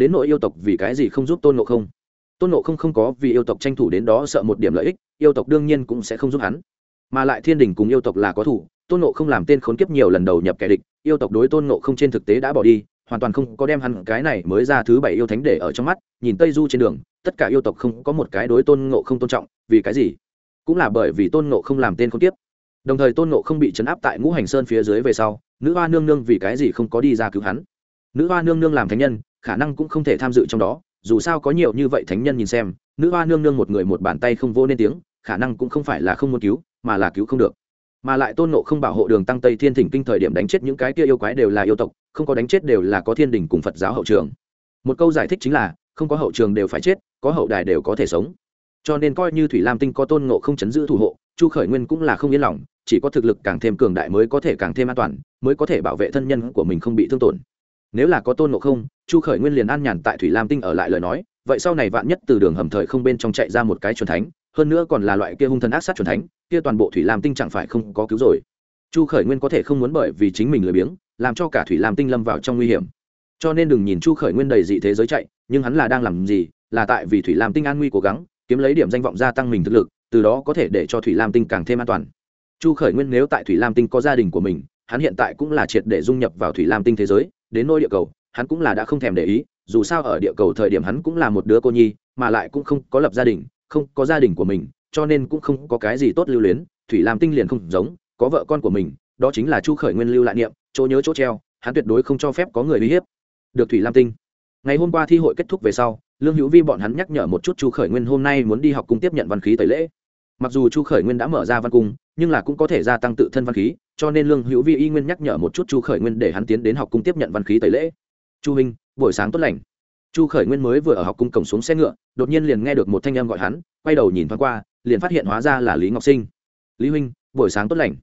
đến nội yêu tộc vì cái gì không giúp tôn ngộ không? Tôn ngộ không không có vì yêu tộc tranh thủ đến đó sợ một điểm lợi ích, yêu tộc đương nhiên cũng sẽ không giúp hắn mà lại thiên đình cùng yêu tộc là có thủ, tôn ngộ không làm tên khốn kiếp nhiều lần đầu nhập kẻ địch, yêu tộc đối tôn ngộ không trên thực tế đã bỏ đi, hoàn toàn không có đem hắn cái này mới ra thứ bảy yêu thánh để ở trong mắt, nhìn tây du trên đường, tất cả yêu tộc không có một cái đối tôn ngộ không tôn trọng, vì cái gì? Cũng là bởi vì tôn ngộ không làm tên khốn kiếp. Đồng thời tôn ngộ không bị chấn áp tại ngũ hành sơn phía dưới về sau, nữ hoa nương nương vì cái gì không có đi ra cứu hắn? Nữ hoa nương nương làm thánh nhân, khả năng cũng không thể tham dự trong đó, dù sao có nhiều như vậy thánh nhân nhìn xem, nữ hoa nương nương một người một bàn tay không vô nên tiếng khả năng cũng không phải là không muốn cứu, mà là cứu không được. Mà lại tôn nộ không bảo hộ đường tăng tây thiên thỉnh kinh thời điểm đánh chết những cái kia yêu quái đều là yêu tộc, không có đánh chết đều là có thiên đình cùng phật giáo hậu trường. Một câu giải thích chính là, không có hậu trường đều phải chết, có hậu đài đều có thể sống. Cho nên coi như thủy lam tinh có tôn nộ không chấn giữ thủ hộ, chu khởi nguyên cũng là không yên lòng, chỉ có thực lực càng thêm cường đại mới có thể càng thêm an toàn, mới có thể bảo vệ thân nhân của mình không bị thương tổn. Nếu là có tôn nộ không, chu khởi nguyên liền an nhàn tại thủy lam tinh ở lại lời nói, vậy sau này vạn nhất từ đường hầm thời không bên trong chạy ra một cái c thánh hơn nữa còn là loại kia hung thần ác sát c thánh, kia toàn bộ thủy lam tinh chẳng phải không có cứu rồi. Chu khởi nguyên có thể không muốn bởi vì chính mình lười biếng, làm cho cả thủy lam tinh lâm vào trong nguy hiểm. Cho nên đừng nhìn chu khởi nguyên đầy dị thế giới chạy, nhưng hắn là đang làm gì? Là tại vì thủy lam tinh an nguy cố gắng, kiếm lấy điểm danh vọng gia tăng mình thực lực, từ đó có thể để cho thủy lam tinh càng thêm an toàn. Chu khởi nguyên nếu tại thủy lam tinh có gia đình của mình, hắn hiện tại cũng là triệt để dung nhập vào thủy lam tinh thế giới, đến nôi địa cầu, hắn cũng là đã không thèm để ý, dù sao ở địa cầu thời điểm hắn cũng là một đứa cô nhi, mà lại cũng không có lập gia đình không có gia đình của mình, cho nên cũng không có cái gì tốt lưu luyến, thủy lam tinh liền không giống, có vợ con của mình, đó chính là chu khởi nguyên lưu lại niệm, chỗ nhớ chỗ treo, hắn tuyệt đối không cho phép có người uy hiếp. Được thủy lam tinh. Ngày hôm qua thi hội kết thúc về sau, lương hữu vi bọn hắn nhắc nhở một chút chu khởi nguyên hôm nay muốn đi học cung tiếp nhận văn khí tẩy lễ. Mặc dù chu khởi nguyên đã mở ra văn cung, nhưng là cũng có thể gia tăng tự thân văn khí, cho nên lương hữu vi y nguyên nhắc nhở một chút chu khởi nguyên để hắn tiến đến học cung tiếp nhận văn khí tẩy lễ. Chu minh buổi sáng tốt lành chu khởi nguyên mới vừa ở học cung cổng xuống xe ngựa, đột nhiên liền nghe được một thanh âm gọi hắn, quay đầu nhìn thoáng qua, liền phát hiện hóa ra là lý ngọc sinh. Lý huynh, buổi sáng tốt lành.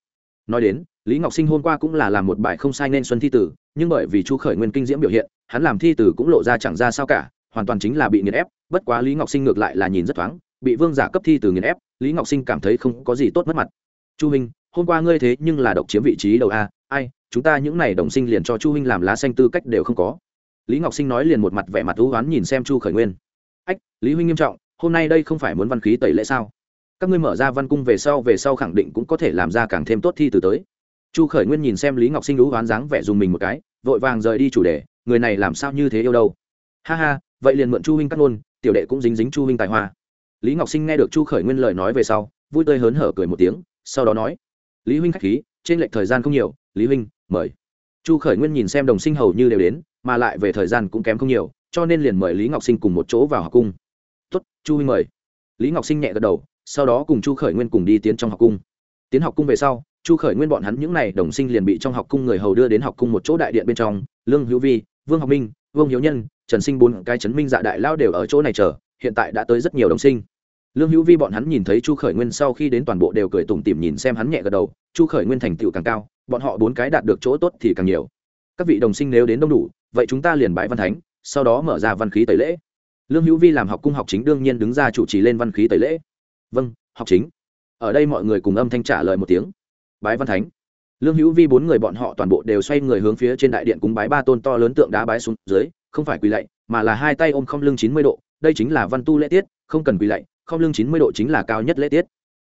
Nói đến, lý ngọc sinh hôm qua cũng là làm một bài không sai nên xuân thi tử, nhưng bởi vì chu khởi nguyên kinh diễm biểu hiện, hắn làm thi tử cũng lộ ra chẳng ra sao cả, hoàn toàn chính là bị nghiền ép, bất quá lý ngọc sinh ngược lại là nhìn rất thoáng, bị vương giả cấp thi từ nghiền ép, lý ngọc sinh cảm thấy không có gì tốt mất mặt. Chu huynh, hôm qua ngươi thế nhưng là độc chiếm vị trí đầu a, ai, chúng ta những n à y đồng sinh liền cho chu huynh làm lá xanh tư cách đều không có lý ngọc sinh nói liền một mặt vẻ mặt thú oán nhìn xem chu khởi nguyên. Ách, lý huynh nghiêm trọng, hôm nay đây không phải muốn văn khí tẩy lễ sao? Các ngươi mở ra văn cung về sau về sau khẳng định cũng có thể làm ra càng thêm tốt thi từ tới. Chu khởi nguyên nhìn xem lý ngọc sinh lũ oán dáng vẻ dùng mình một cái, vội vàng rời đi chủ đề, người này làm sao như thế yêu đâu? Ha ha, vậy liền mượn chu huynh cắt ngôn, tiểu đệ cũng dính dính chu huynh tài hoa. Lý ngọc sinh nghe được chu khởi nguyên lời nói về sau, vui tươi hớn hở cười một tiếng, sau đó nói, lý huynh k h á c h khí, trên lệch thời gian không nhiều, lý huynh, mời. Chu khởi nguyên nhìn xem đồng sinh hầu như đều đến mà lại về thời gian cũng kém không nhiều, cho nên liền mời lý ngọc sinh cùng một chỗ vào học cung. Tuất chu huynh mời. Lý ngọc sinh nhẹ gật đầu, sau đó cùng chu khởi nguyên cùng đi tiến trong học cung. Tiến học cung về sau, chu khởi nguyên bọn hắn những n à y đồng sinh liền bị trong học cung người hầu đưa đến học cung một chỗ đại điện bên trong, lương hữu vi, vương học minh, vương hiếu nhân, trần sinh bốn cái chấn minh dạ đại lao đều ở chỗ này chờ, hiện tại đã tới rất nhiều đồng sinh. Lương hữu vi bọn hắn nhìn thấy chu khởi nguyên sau khi đến toàn bộ đều cười tủm tỉm nhìn xem hắn nhẹ gật đầu, chu khởi nguyên thành tựu càng cao, bọn họ bốn cái đạt được chỗ tốt thì càng nhiều. Các vị đồng sinh nếu đến đông đủ vậy chúng ta liền bãi văn thánh, sau đó mở ra văn khí tẩy lễ. Lương hữu vi làm học cung học chính đương nhiên đứng ra chủ trì lên văn khí tẩy lễ. Vâng học chính. Ở đây mọi người cùng âm thanh trả lời một tiếng. Bái văn thánh. Lương hữu vi bốn người bọn họ toàn bộ đều xoay người hướng phía trên đại điện cúng bái ba tôn to lớn tượng đá bái xuống dưới, không phải quỳ lạy, mà là hai tay ôm không lưng chín mươi độ, đây chính là văn tu lễ tiết, không cần quỳ lạy không lưng chín mươi độ chính là cao nhất lễ tiết.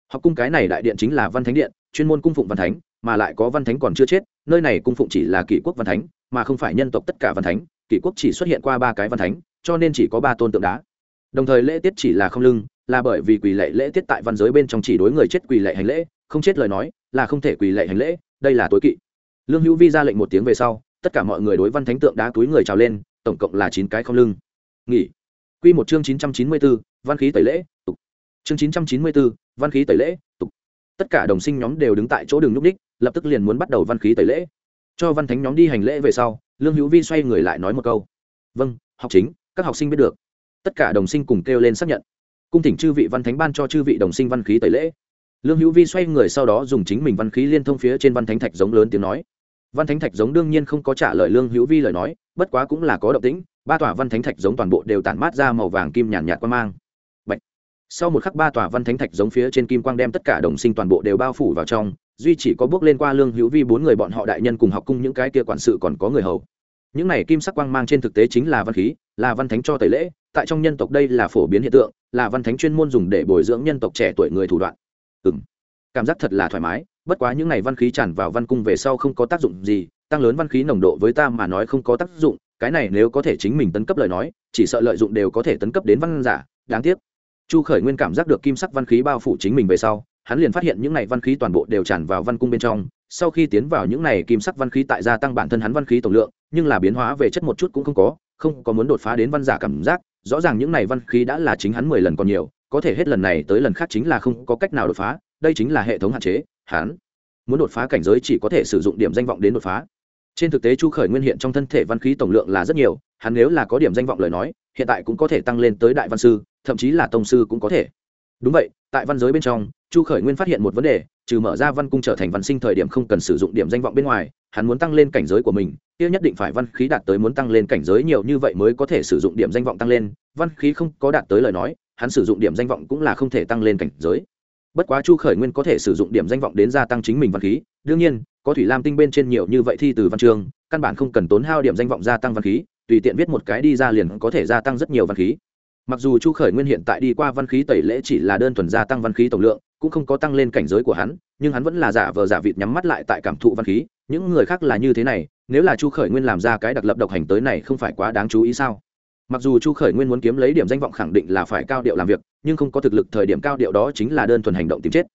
Học cung cái này đại điện chính là văn thánh điện, chuyên môn cung phụng văn thánh, mà lại có văn thánh còn chưa chết, nơi này cung phụng chỉ là kỷ quốc văn thánh mà không phải nhân tộc tất cả văn thánh, kỷ quốc chỉ xuất hiện qua ba cái văn thánh, cho nên chỉ có ba tôn tượng đá. Đồng thời lễ tiết chỉ là không lưng, là bởi vì quỳ lệ lễ tiết tại văn giới bên trong chỉ đối người chết quỳ lệ hành lễ, không chết lời nói, là không thể quỳ lệ hành lễ, đây là tối kỵ. Lương hữu vi ra lệnh một tiếng về sau, tất cả mọi người đối văn thánh tượng đá túi người trào lên, tổng cộng là chín cái không lưng. Nghỉ. Q một chương chín trăm chín mươi b ố văn khí tẩy lễ, tục. Chương chín trăm chín mươi b ố văn khí tẩy lễ, tục. Tất cả đồng sinh nhóm đều đứng tại chỗ đường nhúc ních, lập tức liền muốn bắt đầu văn khí tẩy lễ cho văn thánh nhóm đi hành lễ về sau lương hữu vi xoay người lại nói một câu. Vâng học chính các học sinh biết được. Tất cả đồng sinh cùng kêu lên xác nhận. Cung thỉnh chư vị văn thánh ban cho chư vị đồng sinh văn khí tẩy lễ. Lương hữu vi xoay người sau đó dùng chính mình văn khí liên thông phía trên văn thánh thạch giống lớn tiếng nói. Văn thánh thạch giống đương nhiên không có trả lời lương hữu vi lời nói bất quá cũng là có động tĩnh ba tòa văn thánh thạch giống toàn bộ đều tản mát ra màu vàng kim nhàn nhạt, nhạt quan mang. Bạch. sau một khắc ba tòa văn thánh thạch giống phía trên kim quang đem tất cả đồng sinh toàn bộ đều bao phủ vào trong duy chỉ có bước lên qua lương hữu vi bốn người bọn họ đại nhân cùng học cung những cái kia quản sự còn có người hầu. Những này kim sắc quang mang trên thực tế chính là văn khí, là văn thánh cho tẩy lễ, tại trong nhân tộc đây là phổ biến hiện tượng, là văn thánh chuyên môn dùng để bồi dưỡng nhân tộc trẻ tuổi người thủ đoạn. Ừ m cảm giác thật là thoải mái, bất quá những này văn khí tràn vào văn cung về sau không có tác dụng gì, tăng lớn văn khí nồng độ với ta mà nói không có tác dụng, cái này nếu có thể chính mình tấn cấp lời nói, chỉ sợ lợi dụng đều có thể tấn cấp đến văn giả, đáng tiếc. Chu khởi nguyên cảm giác được kim sắc văn khí bao phủ chính mình về sau hắn liền phát hiện những này văn khí toàn bộ đều tràn vào văn cung bên trong, sau khi tiến vào những này kim sắc văn khí tại gia tăng bản thân hắn văn khí tổng lượng, nhưng là biến hóa về chất một chút cũng không có không có muốn đột phá đến văn giả cảm giác, rõ ràng những này văn khí đã là chính hắn mười lần còn nhiều, có thể hết lần này tới lần khác chính là không có cách nào đột phá, đây chính là hệ thống hạn chế, hắn muốn đột phá cảnh giới chỉ có thể sử dụng điểm danh vọng đến đột phá. Trên thực tế chu khởi nguyên hiện trong thân thể văn khí tổng lượng là rất nhiều, hắn nếu là có điểm danh vọng lời nói, hiện tại cũng có thể tăng lên tới đại văn sư, thậm chí là tông sư cũng có thể. Đúng vậy, tại văn giới bên trong chu khởi nguyên phát hiện một vấn đề, trừ mở ra văn cung trở thành văn sinh thời điểm không cần sử dụng điểm danh vọng bên ngoài, hắn muốn tăng lên cảnh giới của mình, kia nhất định phải văn khí đạt tới muốn tăng lên cảnh giới nhiều như vậy mới có thể sử dụng điểm danh vọng tăng lên, văn khí không có đạt tới lời nói, hắn sử dụng điểm danh vọng cũng là không thể tăng lên cảnh giới. Bất quá chu khởi nguyên có thể sử dụng điểm danh vọng đến gia tăng chính mình văn khí, đương nhiên, có thủy lam tinh bên trên nhiều như vậy thi từ văn chương căn bản không cần tốn hao điểm danh vọng gia tăng văn khí, tùy tiện viết một cái đi ra liền có thể gia tăng rất nhiều văn khí. Mặc dù chu khởi nguyên hiện tại đi qua văn khí tẩy lễ chỉ là đơn thuần gia tăng văn khí tổng lượng cũng không có tăng lên cảnh giới của hắn, nhưng hắn vẫn là giả vờ giả vịt nhắm mắt lại tại cảm thụ văn khí, những người khác là như thế này, nếu là chu khởi nguyên làm ra cái đặc lập độc hành tới này không phải quá đáng chú ý sao? Mặc dù chu khởi nguyên muốn kiếm lấy điểm danh vọng khẳng định là phải cao điệu làm việc, nhưng không có thực lực thời điểm cao điệu đó chính là đơn thuần hành động tìm chết.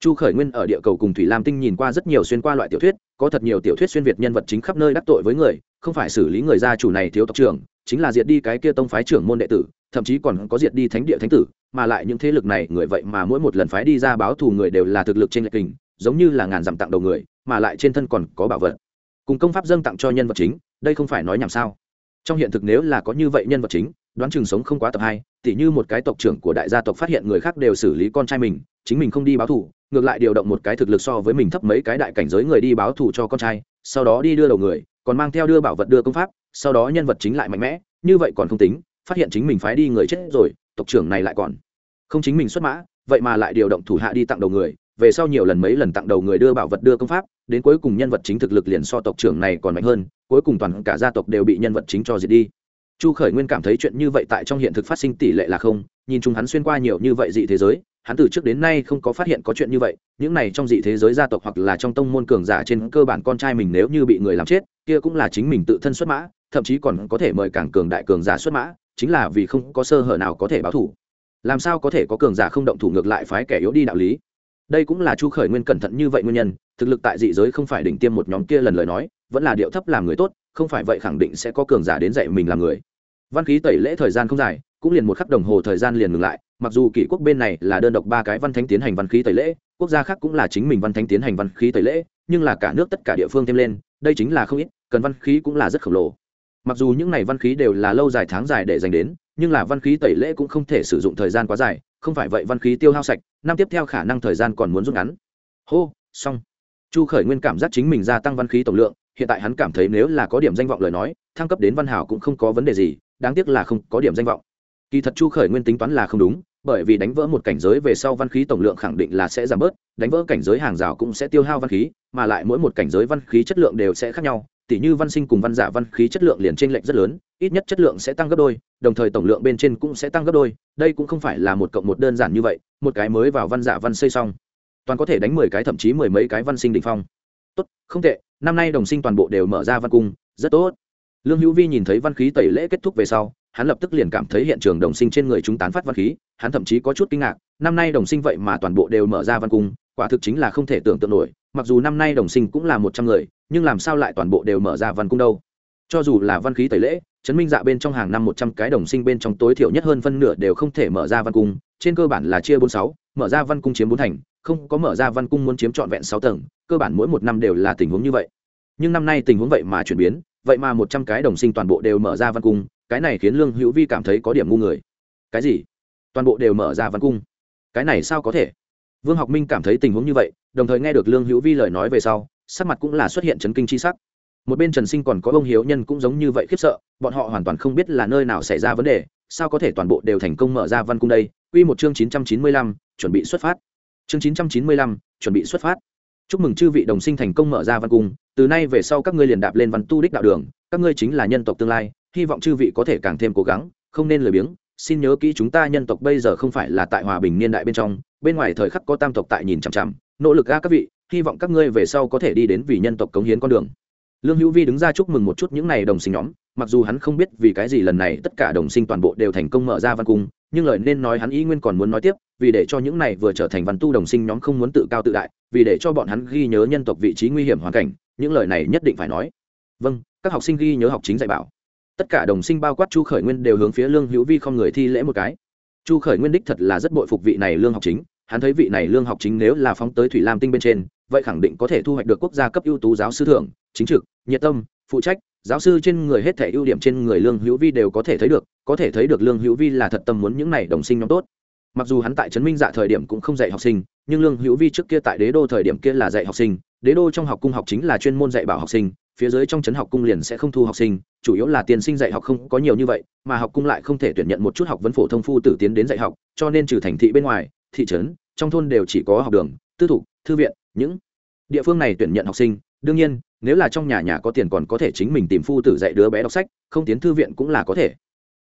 Chu khởi nguyên ở địa cầu cùng thủy lam tinh nhìn qua rất nhiều xuyên qua loại tiểu thuyết, có thật nhiều tiểu thuyết xuyên việt nhân vật chính khắp nơi đắc tội với người, không phải xử lý người gia chủ này thiếu tộc trưởng, chính là diệt đi cái kia tông phái trưởng môn đệ tử, thậm chí còn có diệt đi thánh địa thánh tử mà lại những thế lực này, người vậy mà mỗi một lần phái đi ra báo thù người đều là thực lực trên lệch kình giống như là ngàn dặm tặng đầu người, mà lại trên thân còn có bảo vật. Cùng công pháp dâng tặng cho nhân vật chính, đây không phải nói nhảm sao? Trong hiện thực nếu là có như vậy nhân vật chính, đoán chừng sống không quá tập hai, tỉ như một cái tộc trưởng của đại gia tộc phát hiện người khác đều xử lý con trai mình, chính mình không đi báo thù, ngược lại điều động một cái thực lực so với mình thấp mấy cái đại cảnh giới người đi báo thù cho con trai, sau đó đi đưa đầu người, còn mang theo đưa bảo vật đưa công pháp, sau đó nhân vật chính lại mạnh mẽ, như vậy còn không tính, phát hiện chính mình phái đi người chết rồi tộc trưởng này lại còn. Không chính mình xuất mã, vậy mà lại điều động thủ hạ đi tặng đầu người, về sau nhiều lần mấy lần tặng đầu người đưa bảo vật đưa công pháp, đến cuối cùng nhân vật chính thực lực liền so tộc trưởng này còn mạnh hơn, cuối cùng toàn cả gia tộc đều bị nhân vật chính cho diệt đi. Chu khởi nguyên cảm thấy chuyện như vậy tại trong hiện thực phát sinh tỷ lệ là không, nhìn chung hắn xuyên qua nhiều như vậy dị thế giới, hắn từ trước đến nay không có phát hiện có chuyện như vậy, những này trong dị thế giới gia tộc hoặc là trong tông môn cường giả trên cơ bản con trai mình nếu như bị người làm chết, kia cũng là chính mình tự thân xuất mã, thậm chí còn có thể mời càng cường đại cường giả xuất mã chính là vì không có sơ hở nào có thể báo thủ làm sao có thể có cường giả không động thủ ngược lại phái kẻ yếu đi đạo lý? Đây cũng là chu khởi nguyên cẩn thận như vậy nguyên nhân, thực lực tại dị giới không phải đỉnh tiêm một nhóm kia lần lời nói, vẫn là điệu thấp làm người tốt, không phải vậy khẳng định sẽ có cường giả đến dạy mình làm người. Văn khí tẩy lễ thời gian không dài, cũng liền một khắc đồng hồ thời gian liền ngừng lại, mặc dù kỷ quốc bên này là đơn độc ba cái văn thánh tiến hành văn khí tẩy lễ, quốc gia khác cũng là chính mình văn thánh tiến hành văn khí tẩy lễ, nhưng là cả nước tất cả địa phương thêm lên, đây chính là không ít, cần văn khí cũng là rất khổng lồ mặc dù những này văn khí đều là lâu dài tháng dài để dành đến, nhưng là văn khí tẩy lễ cũng không thể sử dụng thời gian quá dài, không phải vậy văn khí tiêu hao sạch, năm tiếp theo khả năng thời gian còn muốn rút ngắn. Hô, xong. Chu khởi nguyên cảm giác chính mình gia tăng văn khí tổng lượng, hiện tại hắn cảm thấy nếu là có điểm danh vọng lời nói, thăng cấp đến văn hảo cũng không có vấn đề gì, đáng tiếc là không có điểm danh vọng. Kỳ thật chu khởi nguyên tính toán là không đúng, bởi vì đánh vỡ một cảnh giới về sau văn khí tổng lượng khẳng định là sẽ giảm bớt, đánh vỡ cảnh giới hàng rào cũng sẽ tiêu hao văn khí, mà lại mỗi một cảnh giới văn khí chất lượng đều sẽ khác nhau tỉ như văn sinh cùng văn giả văn khí chất lượng liền trên lệnh rất lớn, ít nhất chất lượng sẽ tăng gấp đôi, đồng thời tổng lượng bên trên cũng sẽ tăng gấp đôi, đây cũng không phải là một cộng một đơn giản như vậy, một cái mới vào văn giả văn xây xong, toàn có thể đánh mười cái thậm chí mười mấy cái văn sinh đ ỉ n h phong. Tốt, không tệ, năm nay đồng sinh toàn bộ đều mở ra văn cung, rất tốt. Lương hữu vi nhìn thấy văn khí tẩy lễ kết thúc về sau, hắn lập tức liền cảm thấy hiện trường đồng sinh trên người chúng tán phát văn khí, hắn thậm chí có chút kinh ngạc, năm nay đồng sinh vậy mà toàn bộ đều mở ra văn cung, quả thực chính là không thể tưởng tượng nổi mặc dù năm nay đồng sinh cũng là một trăm người, nhưng làm sao lại toàn bộ đều mở ra văn cung đâu? Cho dù là văn khí tẩy lễ chấn minh dạ bên trong hàng năm một trăm cái đồng sinh bên trong tối thiểu nhất hơn phân nửa đều không thể mở ra văn cung, trên cơ bản là chia bốn sáu, mở ra văn cung chiếm bốn thành, không có mở ra văn cung muốn chiếm trọn vẹn sáu tầng, cơ bản mỗi một năm đều là tình huống như vậy. Nhưng năm nay tình huống vậy mà chuyển biến, vậy mà một trăm cái đồng sinh toàn bộ đều mở ra văn cung, cái này khiến lương hữu vi cảm thấy có điểm ngu người. Cái gì? Toàn bộ đều mở ra văn cung? Cái này sao có thể? Vương học minh cảm thấy tình huống như vậy, đồng thời nghe được lương hữu vi lời nói về sau, sắc mặt cũng là xuất hiện chấn kinh c h i sắc. Một bên trần sinh còn có ông hiếu nhân cũng giống như vậy khiếp sợ, bọn họ hoàn toàn không biết là nơi nào xảy ra vấn đề, sao có thể toàn bộ đều thành công mở ra văn cung đây? Quy một chương chín trăm chín mươi lăm, chuẩn bị xuất phát. Chương chín trăm chín mươi lăm, chuẩn bị xuất phát. Chúc mừng chư vị đồng sinh thành công mở ra văn cung, từ nay về sau các ngươi liền đạp lên văn tu đích đạo đường, các ngươi chính là nhân tộc tương lai, hy vọng chư vị có thể càng thêm cố gắng, không nên lười biếng xin nhớ kỹ chúng ta nhân tộc bây giờ không phải là tại hòa bình niên đại bên trong, bên ngoài thời khắc có tam tộc tại nhìn chằm chằm, nỗ lực ga các vị, hy vọng các ngươi về sau có thể đi đến vì nhân tộc cống hiến con đường. Lương hữu vi đứng ra chúc mừng một chút những n à y đồng sinh nhóm, mặc dù hắn không biết vì cái gì lần này tất cả đồng sinh toàn bộ đều thành công mở ra văn cung, nhưng lời nên nói hắn ý nguyên còn muốn nói tiếp, vì để cho những này vừa trở thành văn tu đồng sinh nhóm không muốn tự cao tự đại, vì để cho bọn hắn ghi nhớ nhân tộc vị trí nguy hiểm hoàn cảnh, những lời này nhất định phải nói. Vâng các học sinh ghi nhớ học chính dạy bảo tất cả đồng sinh bao quát chu khởi nguyên đều hướng phía lương hữu vi không người thi lễ một cái. Chu khởi nguyên đích thật là rất bội phục vị này lương học chính. Hắn thấy vị này lương học chính nếu là phóng tới thủy lam tinh bên trên, vậy khẳng định có thể thu hoạch được quốc gia cấp ưu tú giáo sư thưởng, chính trực, nhiệt tâm, phụ trách. Giáo sư trên người hết thể ưu điểm trên người lương hữu vi đều có thể thấy được, có thể thấy được lương hữu vi là thật tâm muốn những này đồng sinh nhóm tốt. Mặc dù hắn tại trấn minh dạ thời điểm cũng không dạy học sinh, nhưng lương hữu vi trước kia tại đế đô thời điểm kia là dạy học sinh. Đế đô trong học cung học chính là chuyên môn dạy bảo học sinh, phía dưới trong trấn học cung liền sẽ không thu học sinh chủ yếu là tiền sinh dạy học không có nhiều như vậy, mà học cung lại không thể tuyển nhận một chút học vấn phổ thông phu tử tiến đến dạy học, cho nên trừ thành thị bên ngoài, thị trấn, trong thôn đều chỉ có học đường, tư thục, thư viện, những địa phương này tuyển nhận học sinh. Đương nhiên, nếu là trong nhà nhà có tiền còn có thể chính mình tìm phu tử dạy đứa bé đọc sách, không tiến thư viện cũng là có thể.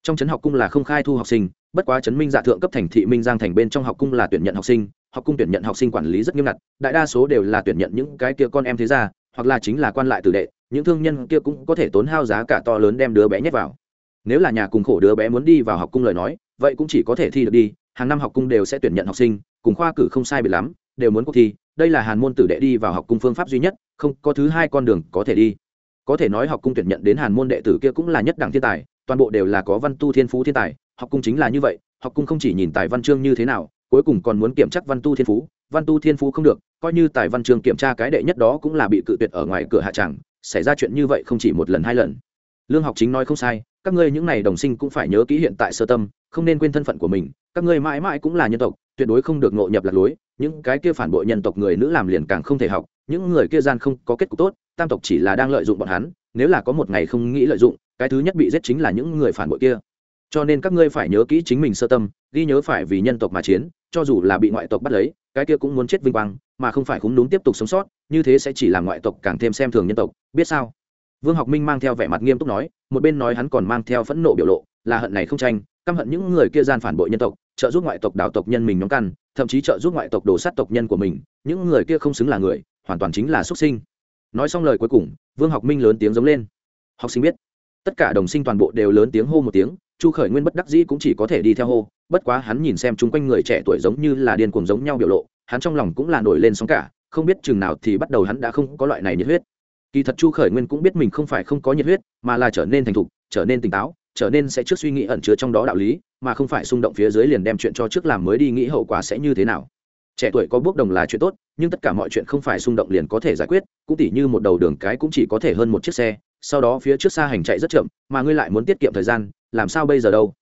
Trong trấn học cung là không khai thu học sinh, bất quá trấn minh dạ thượng cấp thành thị minh giang thành bên trong học cung là tuyển nhận học sinh, học cung tuyển nhận học sinh quản lý rất nghiêm ngặt, đại đa số đều là tuyển nhận những cái kia con em thế ra hoặc là chính là quan lại tử đệ, những thương nhân kia cũng có thể tốn hao giá cả to lớn đem đứa bé nhét vào. Nếu là nhà cùng khổ đứa bé muốn đi vào học cung lời nói, vậy cũng chỉ có thể thi được đi, hàng năm học cung đều sẽ tuyển nhận học sinh, cùng khoa cử không sai biệt lắm, đều muốn cuộc thi, đây là hàn môn tử đệ đi vào học cung phương pháp duy nhất, không có thứ hai con đường có thể đi. Có thể nói học cung tuyển nhận đến hàn môn đệ tử kia cũng là nhất đẳng thiên tài, toàn bộ đều là có văn tu thiên phú thiên tài, học cung chính là như vậy, học cung không chỉ nhìn tài văn chương như thế nào, cuối cùng còn muốn kiểm tra văn tu thiên phú văn tu thiên phú không được, coi như tài văn Trường kiểm tra cái đệ nhất đó cũng là bị cự tuyệt ở ngoài cửa hạ tràng xảy ra chuyện như vậy không chỉ một lần hai lần. Lương học chính nói không sai, các ngươi những n à y đồng sinh cũng phải nhớ kỹ hiện tại sơ tâm, không nên quên thân phận của mình, các ngươi mãi mãi cũng là nhân tộc, tuyệt đối không được ngộ nhập lạc lối, những cái kia phản bội nhân tộc người nữ làm liền càng không thể học, những người kia gian không có kết cục tốt, tam tộc chỉ là đang lợi dụng bọn hắn, nếu là có một ngày không nghĩ lợi dụng, cái thứ nhất bị giết chính là những người phản bội kia. Cho nên các ngươi phải nhớ kỹ chính mình sơ tâm, ghi nhớ phải vì nhân tộc mà chiến, cho dù là bị ngoại tộc bắt lấy cái kia cũng muốn chết vinh quang, mà không phải khúng đúng tiếp tục sống sót, như thế sẽ chỉ làm ngoại tộc càng thêm xem thường nhân tộc, biết sao? Vương học minh mang theo vẻ mặt nghiêm túc nói, một bên nói hắn còn mang theo phẫn nộ biểu lộ, là hận này không tranh, căm hận những người kia gian phản bội nhân tộc, trợ giúp ngoại tộc đào tộc nhân mình nhóm căn, thậm chí trợ giúp ngoại tộc đổ sát tộc nhân của mình, những người kia không xứng là người, hoàn toàn chính là xuất sinh. Nói xong lời cuối cùng, vương học minh lớn tiếng giống lên. Học sinh biết, tất cả đồng sinh toàn bộ đều lớn tiếng hô một tiếng, chu khởi nguyên bất đắc dĩ cũng chỉ có thể đi theo hô bất quá hắn nhìn xem chung quanh người trẻ tuổi giống như là điên cuồng giống nhau biểu lộ, hắn trong lòng cũng là nổi lên sóng cả, không biết chừng nào thì bắt đầu hắn đã không có loại này nhiệt huyết. Kỳ thật chu khởi nguyên cũng biết mình không phải không có nhiệt huyết, mà là trở nên thành thục, trở nên tỉnh táo, trở nên sẽ trước suy nghĩ ẩn chứa trong đó đạo lý, mà không phải xung động phía dưới liền đem chuyện cho trước làm mới đi nghĩ hậu quả sẽ như thế nào. Trẻ tuổi có bước đồng là chuyện tốt, nhưng tất cả mọi chuyện không phải xung động liền có thể giải quyết, cũng tỉ như một đầu đường cái cũng chỉ có thể hơn một chiếc xe, sau đó phía trước xa hành chạy rất chậm, mà ngươi lại muốn tiết kiệm thời gian, làm sao bây giờ đâu?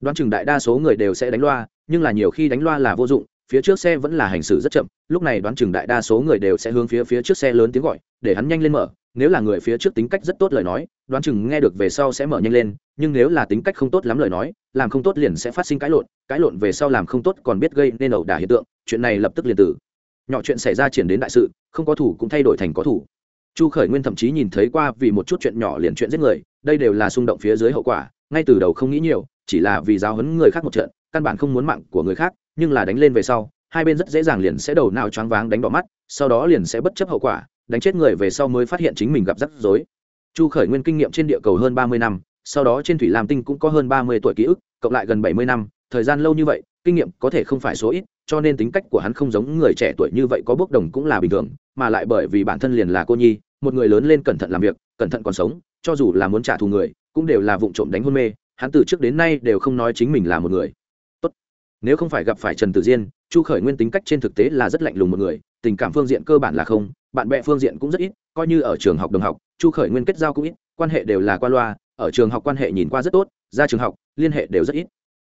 Đoán chừng đại đa số người đều sẽ đánh loa, nhưng là nhiều khi đánh loa là vô dụng, phía trước xe vẫn là hành xử rất chậm, lúc này đoán chừng đại đa số người đều sẽ hướng phía phía trước xe lớn tiếng gọi, để hắn nhanh lên mở, nếu là người phía trước tính cách rất tốt lời nói, đoán chừng nghe được về sau sẽ mở nhanh lên, nhưng nếu là tính cách không tốt lắm lời nói, làm không tốt liền sẽ phát sinh cãi lộn cãi lộn về sau làm không tốt còn biết gây nên ẩu đả hiện tượng, chuyện này lập tức liền tử nhỏ chuyện xảy ra triển đến đại sự, không có thủ cũng thay đổi thành có thủ. Chu khởi nguyên thậm chí nhìn thấy qua vì một chút chuyện nhỏ liền chuyện giết người, đây đều là xung động phía dưới hậu quả, ngay từ đầu không nghĩ nhiều chỉ là vì giáo hấn người khác một trận, căn bản không muốn mạng của người khác, nhưng là đánh lên về sau, hai bên rất dễ dàng liền sẽ đầu nào choáng váng đánh đỏ mắt, sau đó liền sẽ bất chấp hậu quả, đánh chết người về sau mới phát hiện chính mình gặp rắc rối. Chu khởi nguyên kinh nghiệm trên địa cầu hơn ba mươi năm, sau đó trên thủy lam tinh cũng có hơn ba mươi tuổi ký ức, cộng lại gần bảy mươi năm, thời gian lâu như vậy, kinh nghiệm có thể không phải số ít, cho nên tính cách của hắn không giống người trẻ tuổi như vậy có bước đồng cũng là bình thường, mà lại bởi vì bản thân liền là cô nhi, một người lớn lên cẩn thận làm việc, cẩn thận còn sống, cho dù là muốn trả thù người, cũng đều là vụ trộm đánh hôn mê hắn từ trước đến nay đều không nói chính mình là một người. Tốt. nếu không phải gặp phải trần tử diên, chu khởi nguyên tính cách trên thực tế là rất lạnh lùng một người, tình cảm phương diện cơ bản là không, bạn bè phương diện cũng rất ít, coi như ở trường học đồng học, chu khởi nguyên kết giao cũng ít, quan hệ đều là qua loa, ở trường học quan hệ nhìn qua rất tốt, ra trường học, liên hệ đều rất ít.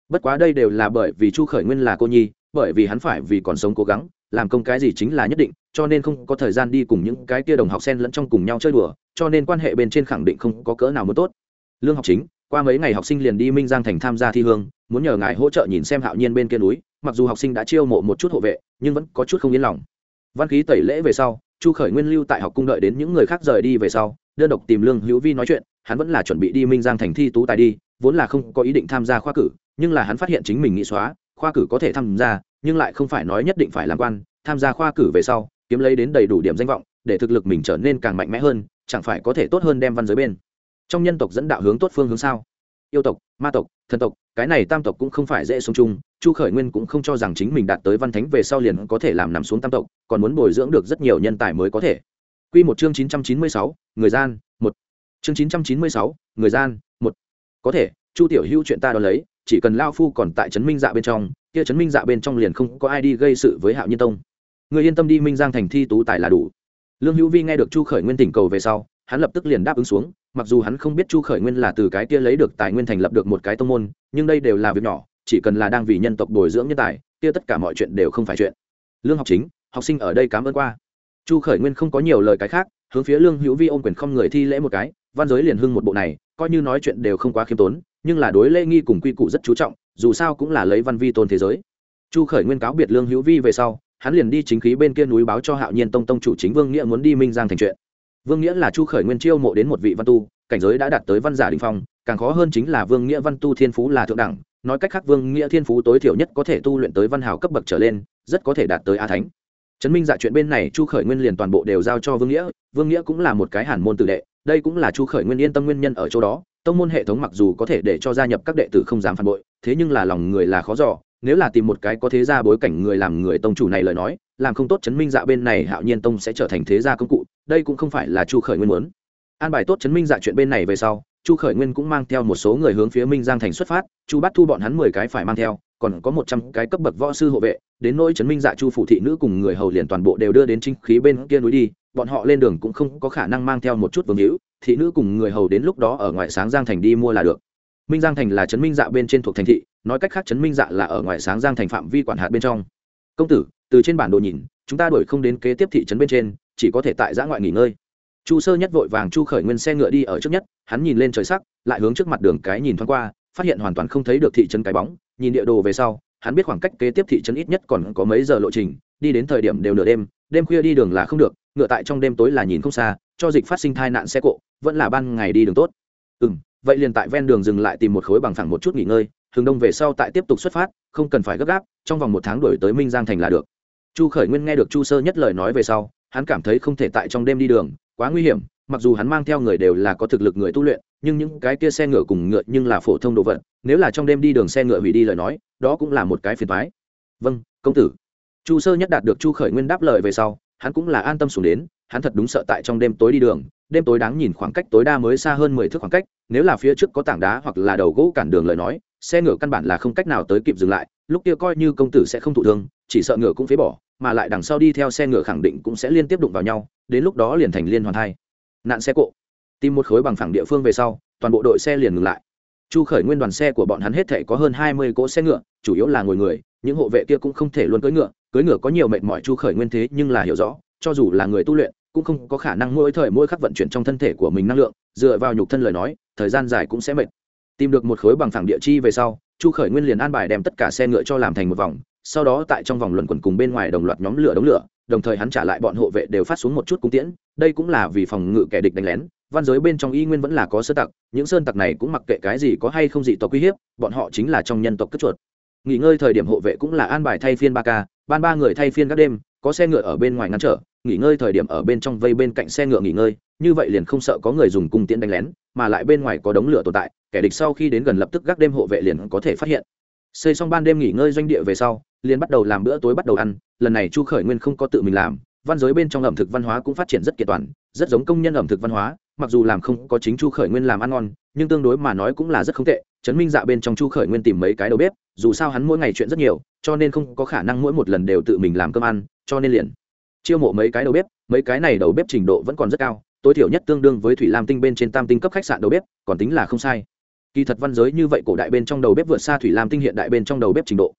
Bất quá đây đều là bởi vì chu khởi nguyên là cô nhi, bởi vì hắn phải vì còn sống cố gắng, làm công cái gì chính là nhất định, cho nên không có thời gian đi cùng những cái kia đồng học sen lẫn trong cùng nhau chơi đùa, cho nên quan hệ bên trên khẳng định không có cỡ nào muốn tốt. Lương học chính qua mấy ngày học sinh liền đi minh giang thành tham gia thi hương, muốn nhờ ngài hỗ trợ nhìn xem hạo nhiên bên kia núi, mặc dù học sinh đã chiêu mộ một chút hộ vệ, nhưng vẫn có chút không yên lòng. Văn khí tẩy lễ về sau, chu khởi nguyên lưu tại học cung đợi đến những người khác rời đi về sau, đơn độc tìm lương hữu vi nói chuyện, hắn vẫn là chuẩn bị đi minh giang thành thi tú tài đi, vốn là không có ý định tham gia khoa cử, nhưng là hắn phát hiện chính mình nghĩ xóa, khoa cử có thể tham gia, nhưng lại không phải nói nhất định phải làm quan, tham gia khoa cử về sau, kiếm lấy đến đầy đủ điểm danh vọng, để thực lực mình trở nên càng mạnh mẽ hơn, chẳng phải có thể tốt hơn đem văn giới bên trong nhân tộc dẫn đạo hướng tốt phương hướng sao? Yêu tộc, ma tộc, thần tộc, cái này tam tộc cũng không phải dễ sống chung, chu khởi nguyên cũng không cho rằng chính mình đạt tới văn thánh về sau liền có thể làm nằm xuống tam tộc, còn muốn bồi dưỡng được rất nhiều nhân tài mới có thể. Q một chương chín trăm chín mươi sáu, người gian, một. Chương chín trăm chín mươi sáu, người gian, một. Có thể, chu tiểu hữu chuyện ta đ ó lấy, chỉ cần lao phu còn tại trấn minh dạ bên trong, kia trấn minh dạ bên trong liền không có ai đi gây sự với hạo nhiên tông. Người yên tâm đi, minh giang thành thi tú tài là đủ. Lương hữu vi nghe được chu khởi nguyên tỉnh cầu về sau, hắn lập tức liền đáp ứng xuống mặc dù hắn không biết chu khởi nguyên là từ cái kia lấy được tài nguyên thành lập được một cái tông môn, nhưng đây đều là việc nhỏ, chỉ cần là đang vì nhân tộc bồi dưỡng nhân tài, kia tất cả mọi chuyện đều không phải chuyện. Lương học chính, học sinh ở đây cảm ơn qua. Chu khởi nguyên không có nhiều lời cái khác, hướng phía lương hữu vi ôm quyền không người thi lễ một cái, văn giới liền hưng một bộ này, coi như nói chuyện đều không quá khiêm tốn, nhưng là đối lễ nghi cùng quy củ rất chú trọng, dù sao cũng là lấy văn vi tôn thế giới. Chu khởi nguyên cáo biệt lương hữu vi về sau, hắn liền đi chính khí bên kia núi báo cho hạo nhiên tông tông chủ chính vương nghĩa muốn đi minh giang thành chuyện vương nghĩa là chu khởi nguyên chiêu mộ đến một vị văn tu, cảnh giới đã đạt tới văn giả đình phong, càng khó hơn chính là vương nghĩa văn tu thiên phú là thượng đẳng, nói cách khác vương nghĩa thiên phú tối thiểu nhất có thể tu luyện tới văn hào cấp bậc trở lên, rất có thể đạt tới a thánh. Chấn minh dạ chuyện bên này chu khởi nguyên liền toàn bộ đều giao cho vương nghĩa vương nghĩa cũng là một cái hàn môn tự đệ, đây cũng là chu khởi nguyên yên tâm nguyên nhân ở chỗ đó, tông môn hệ thống mặc dù có thể để cho gia nhập các đệ tử không dám phản bội, thế nhưng là lòng người là khó dò, nếu là tìm một cái có thế gia bối cảnh người làm người tông chủ này lời nói, làm không tốt chấn minh dạ bên này hạo nhiên tông sẽ trở thành thế gia công cụ đây cũng không phải là chu khởi nguyên muốn. An bài tốt chấn minh dạ chuyện bên này về sau, chu khởi nguyên cũng mang theo một số người hướng phía minh giang thành xuất phát, chu bắt thu bọn hắn mười cái phải mang theo, còn có một trăm cái cấp bậc võ sư hộ vệ, đến nỗi chấn minh dạ chu phủ thị nữ cùng người hầu liền toàn bộ đều đưa đến trinh khí bên kia núi đi, bọn họ lên đường cũng không có khả năng mang theo một chút vương hữu, thị nữ cùng người hầu đến lúc đó ở ngoài sáng giang thành đi mua là được. Minh giang thành là chấn minh dạ bên trên thuộc thành thị, nói cách khác chấn minh dạ là ở ngoài sáng giang thành phạm vi quản hạt bên trong. Công tử, từ trên bản đồ nhìn, chúng ta đổi không đến kế tiếp thị trấn bên trên chỉ có thể tại giã ngoại nghỉ ngơi. Chu sơ nhất vội vàng chu khởi nguyên xe ngựa đi ở trước nhất, hắn nhìn lên trời sắc, lại hướng trước mặt đường cái nhìn thoáng qua, phát hiện hoàn toàn không thấy được thị trấn cái bóng, nhìn địa đồ về sau, hắn biết khoảng cách kế tiếp thị trấn ít nhất còn có mấy giờ lộ trình, đi đến thời điểm đều nửa đêm đêm khuya đi đường là không được, ngựa tại trong đêm tối là nhìn không xa, cho dịch phát sinh tai nạn xe cộ, vẫn là ban ngày đi đường tốt. Ừ m vậy liền tại ven đường dừng lại tìm một khối bằng phẳng một chút nghỉ ngơi, hướng đông về sau tại tiếp tục xuất phát, không cần phải gấp gáp, trong vòng một tháng đổi tới minh giang thành là được. Chu khởi nguyên nghe được chu sơ nhất lời nói về sau hắn cảm thấy không thể tại trong đêm đi đường, quá nguy hiểm, mặc dù hắn mang theo người đều là có thực lực người tu luyện, nhưng những cái kia xe ngựa cùng ngựa nhưng là phổ thông đồ vật, nếu là trong đêm đi đường xe ngựa hủy đi lời nói, đó cũng là một cái phiền thoái vâng công tử. Chu sơ nhất đạt được chu khởi nguyên đáp lời về sau, hắn cũng là an tâm xuống đến, hắn thật đúng sợ tại trong đêm tối đi đường, đêm tối đáng nhìn khoảng cách tối đa mới xa hơn mười thước khoảng cách, nếu là phía trước có tảng đá hoặc là đầu gỗ cản đường lời nói, xe ngựa căn bản là không cách nào tới kịp dừng lại, lúc kia coi như công tử sẽ không thụ thương, chỉ sợ ngựa cũng phế bỏ mà lại đằng sau đi theo xe ngựa khẳng định cũng sẽ liên tiếp đụng vào nhau, đến lúc đó liền thành liên hoàn hai. Nạn xe cộ. Tìm một khối bằng phẳng địa phương về sau, toàn bộ đội xe liền ngừng lại. Chu khởi nguyên đoàn xe của bọn hắn hết thể có hơn hai mươi cỗ xe ngựa, chủ yếu là ngồi người, những hộ vệ kia cũng không thể luôn cưỡi ngựa cưỡi ngựa có nhiều mệt mỏi chu khởi nguyên thế nhưng là hiểu rõ, cho dù là người tu luyện, cũng không có khả năng mỗi thời mỗi khắc vận chuyển trong thân thể của mình năng lượng, dựa vào nhục thân lời nói, thời gian dài cũng sẽ mệt. Tìm được một khối bằng phẳng địa chi về sau, chu khởi nguyên liền an bài đem tất cả xe ngựa cho làm thành một vòng sau đó tại trong vòng luẩn quẩn cùng bên ngoài đồng loạt nhóm lửa đống lửa, đồng thời hắn trả lại bọn hộ vệ đều phát xuống một chút cung tiễn. Đây cũng là vì phòng ngự kẻ địch đánh lén, văn giới bên trong y nguyên vẫn là có sơn tặc, những sơn tặc này cũng mặc kệ cái gì có hay không dị tộc uy hiếp, bọn họ chính là trong nhân tộc cất chuột. Nghỉ ngơi thời điểm hộ vệ cũng là an bài thay phiên ba ca, ban ba người thay phiên các đêm, có xe ngựa ở bên ngoài ngăn trở, nghỉ ngơi thời điểm ở bên trong vây bên cạnh xe ngựa nghỉ ngơi, như vậy liền không sợ có người dùng cung tiễn đánh lén, mà lại bên ngoài có đống lửa tồn tại, kẻ địch sau khi đến gần lập tức gác đêm hộ vệ liền có thể phát hiện. Xây xong ban đêm nghỉ ngơi doanh địa về sau liền bắt đầu làm bữa tối bắt đầu ăn, lần này chu khởi nguyên không có tự mình làm, văn giới bên trong ẩm thực văn hóa cũng phát triển rất kiện toàn, rất giống công nhân ẩm thực văn hóa, mặc dù làm không có chính chu khởi nguyên làm ăn ngon, nhưng tương đối mà nói cũng là rất không tệ chấn minh dạ bên trong chu khởi nguyên tìm mấy cái đầu bếp, dù sao hắn mỗi ngày chuyện rất nhiều, cho nên không có khả năng mỗi một lần đều tự mình làm cơm ăn, cho nên liền chiêu mộ mấy cái đầu bếp, mấy cái này đầu bếp trình độ vẫn còn rất cao, tối thiểu nhất tương đương với thủy lam tinh bên trên tam tinh cấp khách sạn đầu bếp, còn tính là không sai. Kỳ thật văn giới như vậy cổ đại bên trong đầu bếp vượt xa thủy lam tinh hiện đại bên trong đầu bếp trình độ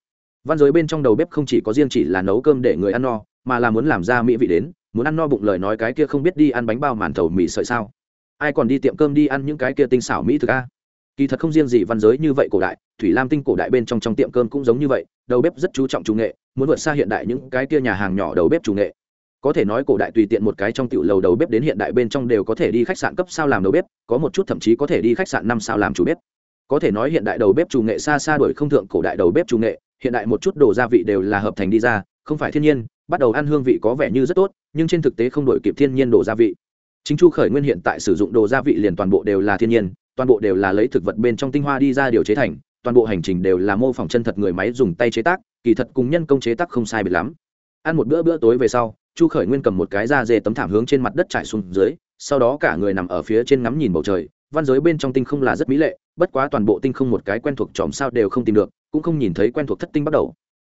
văn giới bên trong đầu bếp không chỉ có riêng chỉ là nấu cơm để người ăn no, mà là muốn làm ra mỹ vị đến, muốn ăn no bụng lời nói cái kia không biết đi ăn bánh bao màn thầu mì sợi sao. Ai còn đi tiệm cơm đi ăn những cái kia tinh xảo mỹ thực a? Kỳ thật không riêng gì văn giới như vậy cổ đại, thủy lam tinh cổ đại bên trong trong tiệm cơm cũng giống như vậy, đầu bếp rất chú trọng chủ nghệ, muốn vượt xa hiện đại những cái kia nhà hàng nhỏ đầu bếp chủ nghệ. Có thể nói cổ đại tùy tiện một cái trong tiểu lầu đầu bếp đến hiện đại bên trong đều có thể đi khách sạn cấp sao làm đầu bếp, có một chút thậm chí có thể đi khách sạn năm sao làm chủ bếp. Có thể nói hiện đại đầu bếp chủ nghệ xa xa đổi không thượng cổ đại đầu bếp chủ nghệ hiện đại một chút đồ gia vị đều là hợp thành đi ra, không phải thiên nhiên, bắt đầu ăn hương vị có vẻ như rất tốt, nhưng trên thực tế không đổi kịp thiên nhiên đồ gia vị. Chính chu khởi nguyên hiện tại sử dụng đồ gia vị liền toàn bộ đều là thiên nhiên, toàn bộ đều là lấy thực vật bên trong tinh hoa đi ra điều chế thành, toàn bộ hành trình đều là mô phỏng chân thật người máy dùng tay chế tác, kỳ thật cùng nhân công chế tác không sai biệt lắm. Ăn một bữa bữa tối về sau, chu khởi nguyên cầm một cái da dê tấm thảm hướng trên mặt đất trải xuống dưới, sau đó cả người nằm ở phía trên ngắm nhìn bầu trời, văn giới bên trong tinh không là rất mỹ lệ, bất quá toàn bộ tinh không một cái quen thuộc chòm sao đều không tìm được cũng không nhìn thấy quen thuộc thất tinh bắt đầu.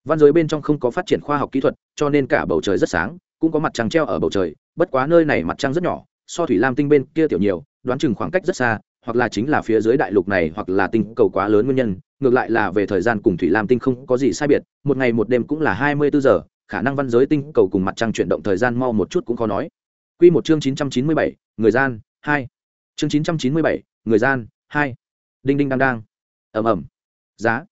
Văn giới bên trong không có phát triển khoa học kỹ thuật, cho nên cả bầu trời rất sáng, cũng có mặt trăng treo ở bầu trời, bất quá nơi này mặt trăng rất nhỏ, so thủy lam tinh bên kia tiểu nhiều, đoán chừng khoảng cách rất xa, hoặc là chính là phía dưới đại lục này, hoặc là tinh cầu quá lớn nguyên nhân, ngược lại là về thời gian cùng thủy lam tinh không có gì sai biệt, một ngày một đêm cũng là hai mươi bốn giờ, khả năng văn giới tinh cầu cùng mặt trăng chuyển động thời gian mau một chút cũng khó nói. Quy một chương chín trăm chín mươi bảy, người gian, hai. Chương chín trăm chín mươi bảy, người gian, hai. Đinh đinh đang đang ầm ầm. Giá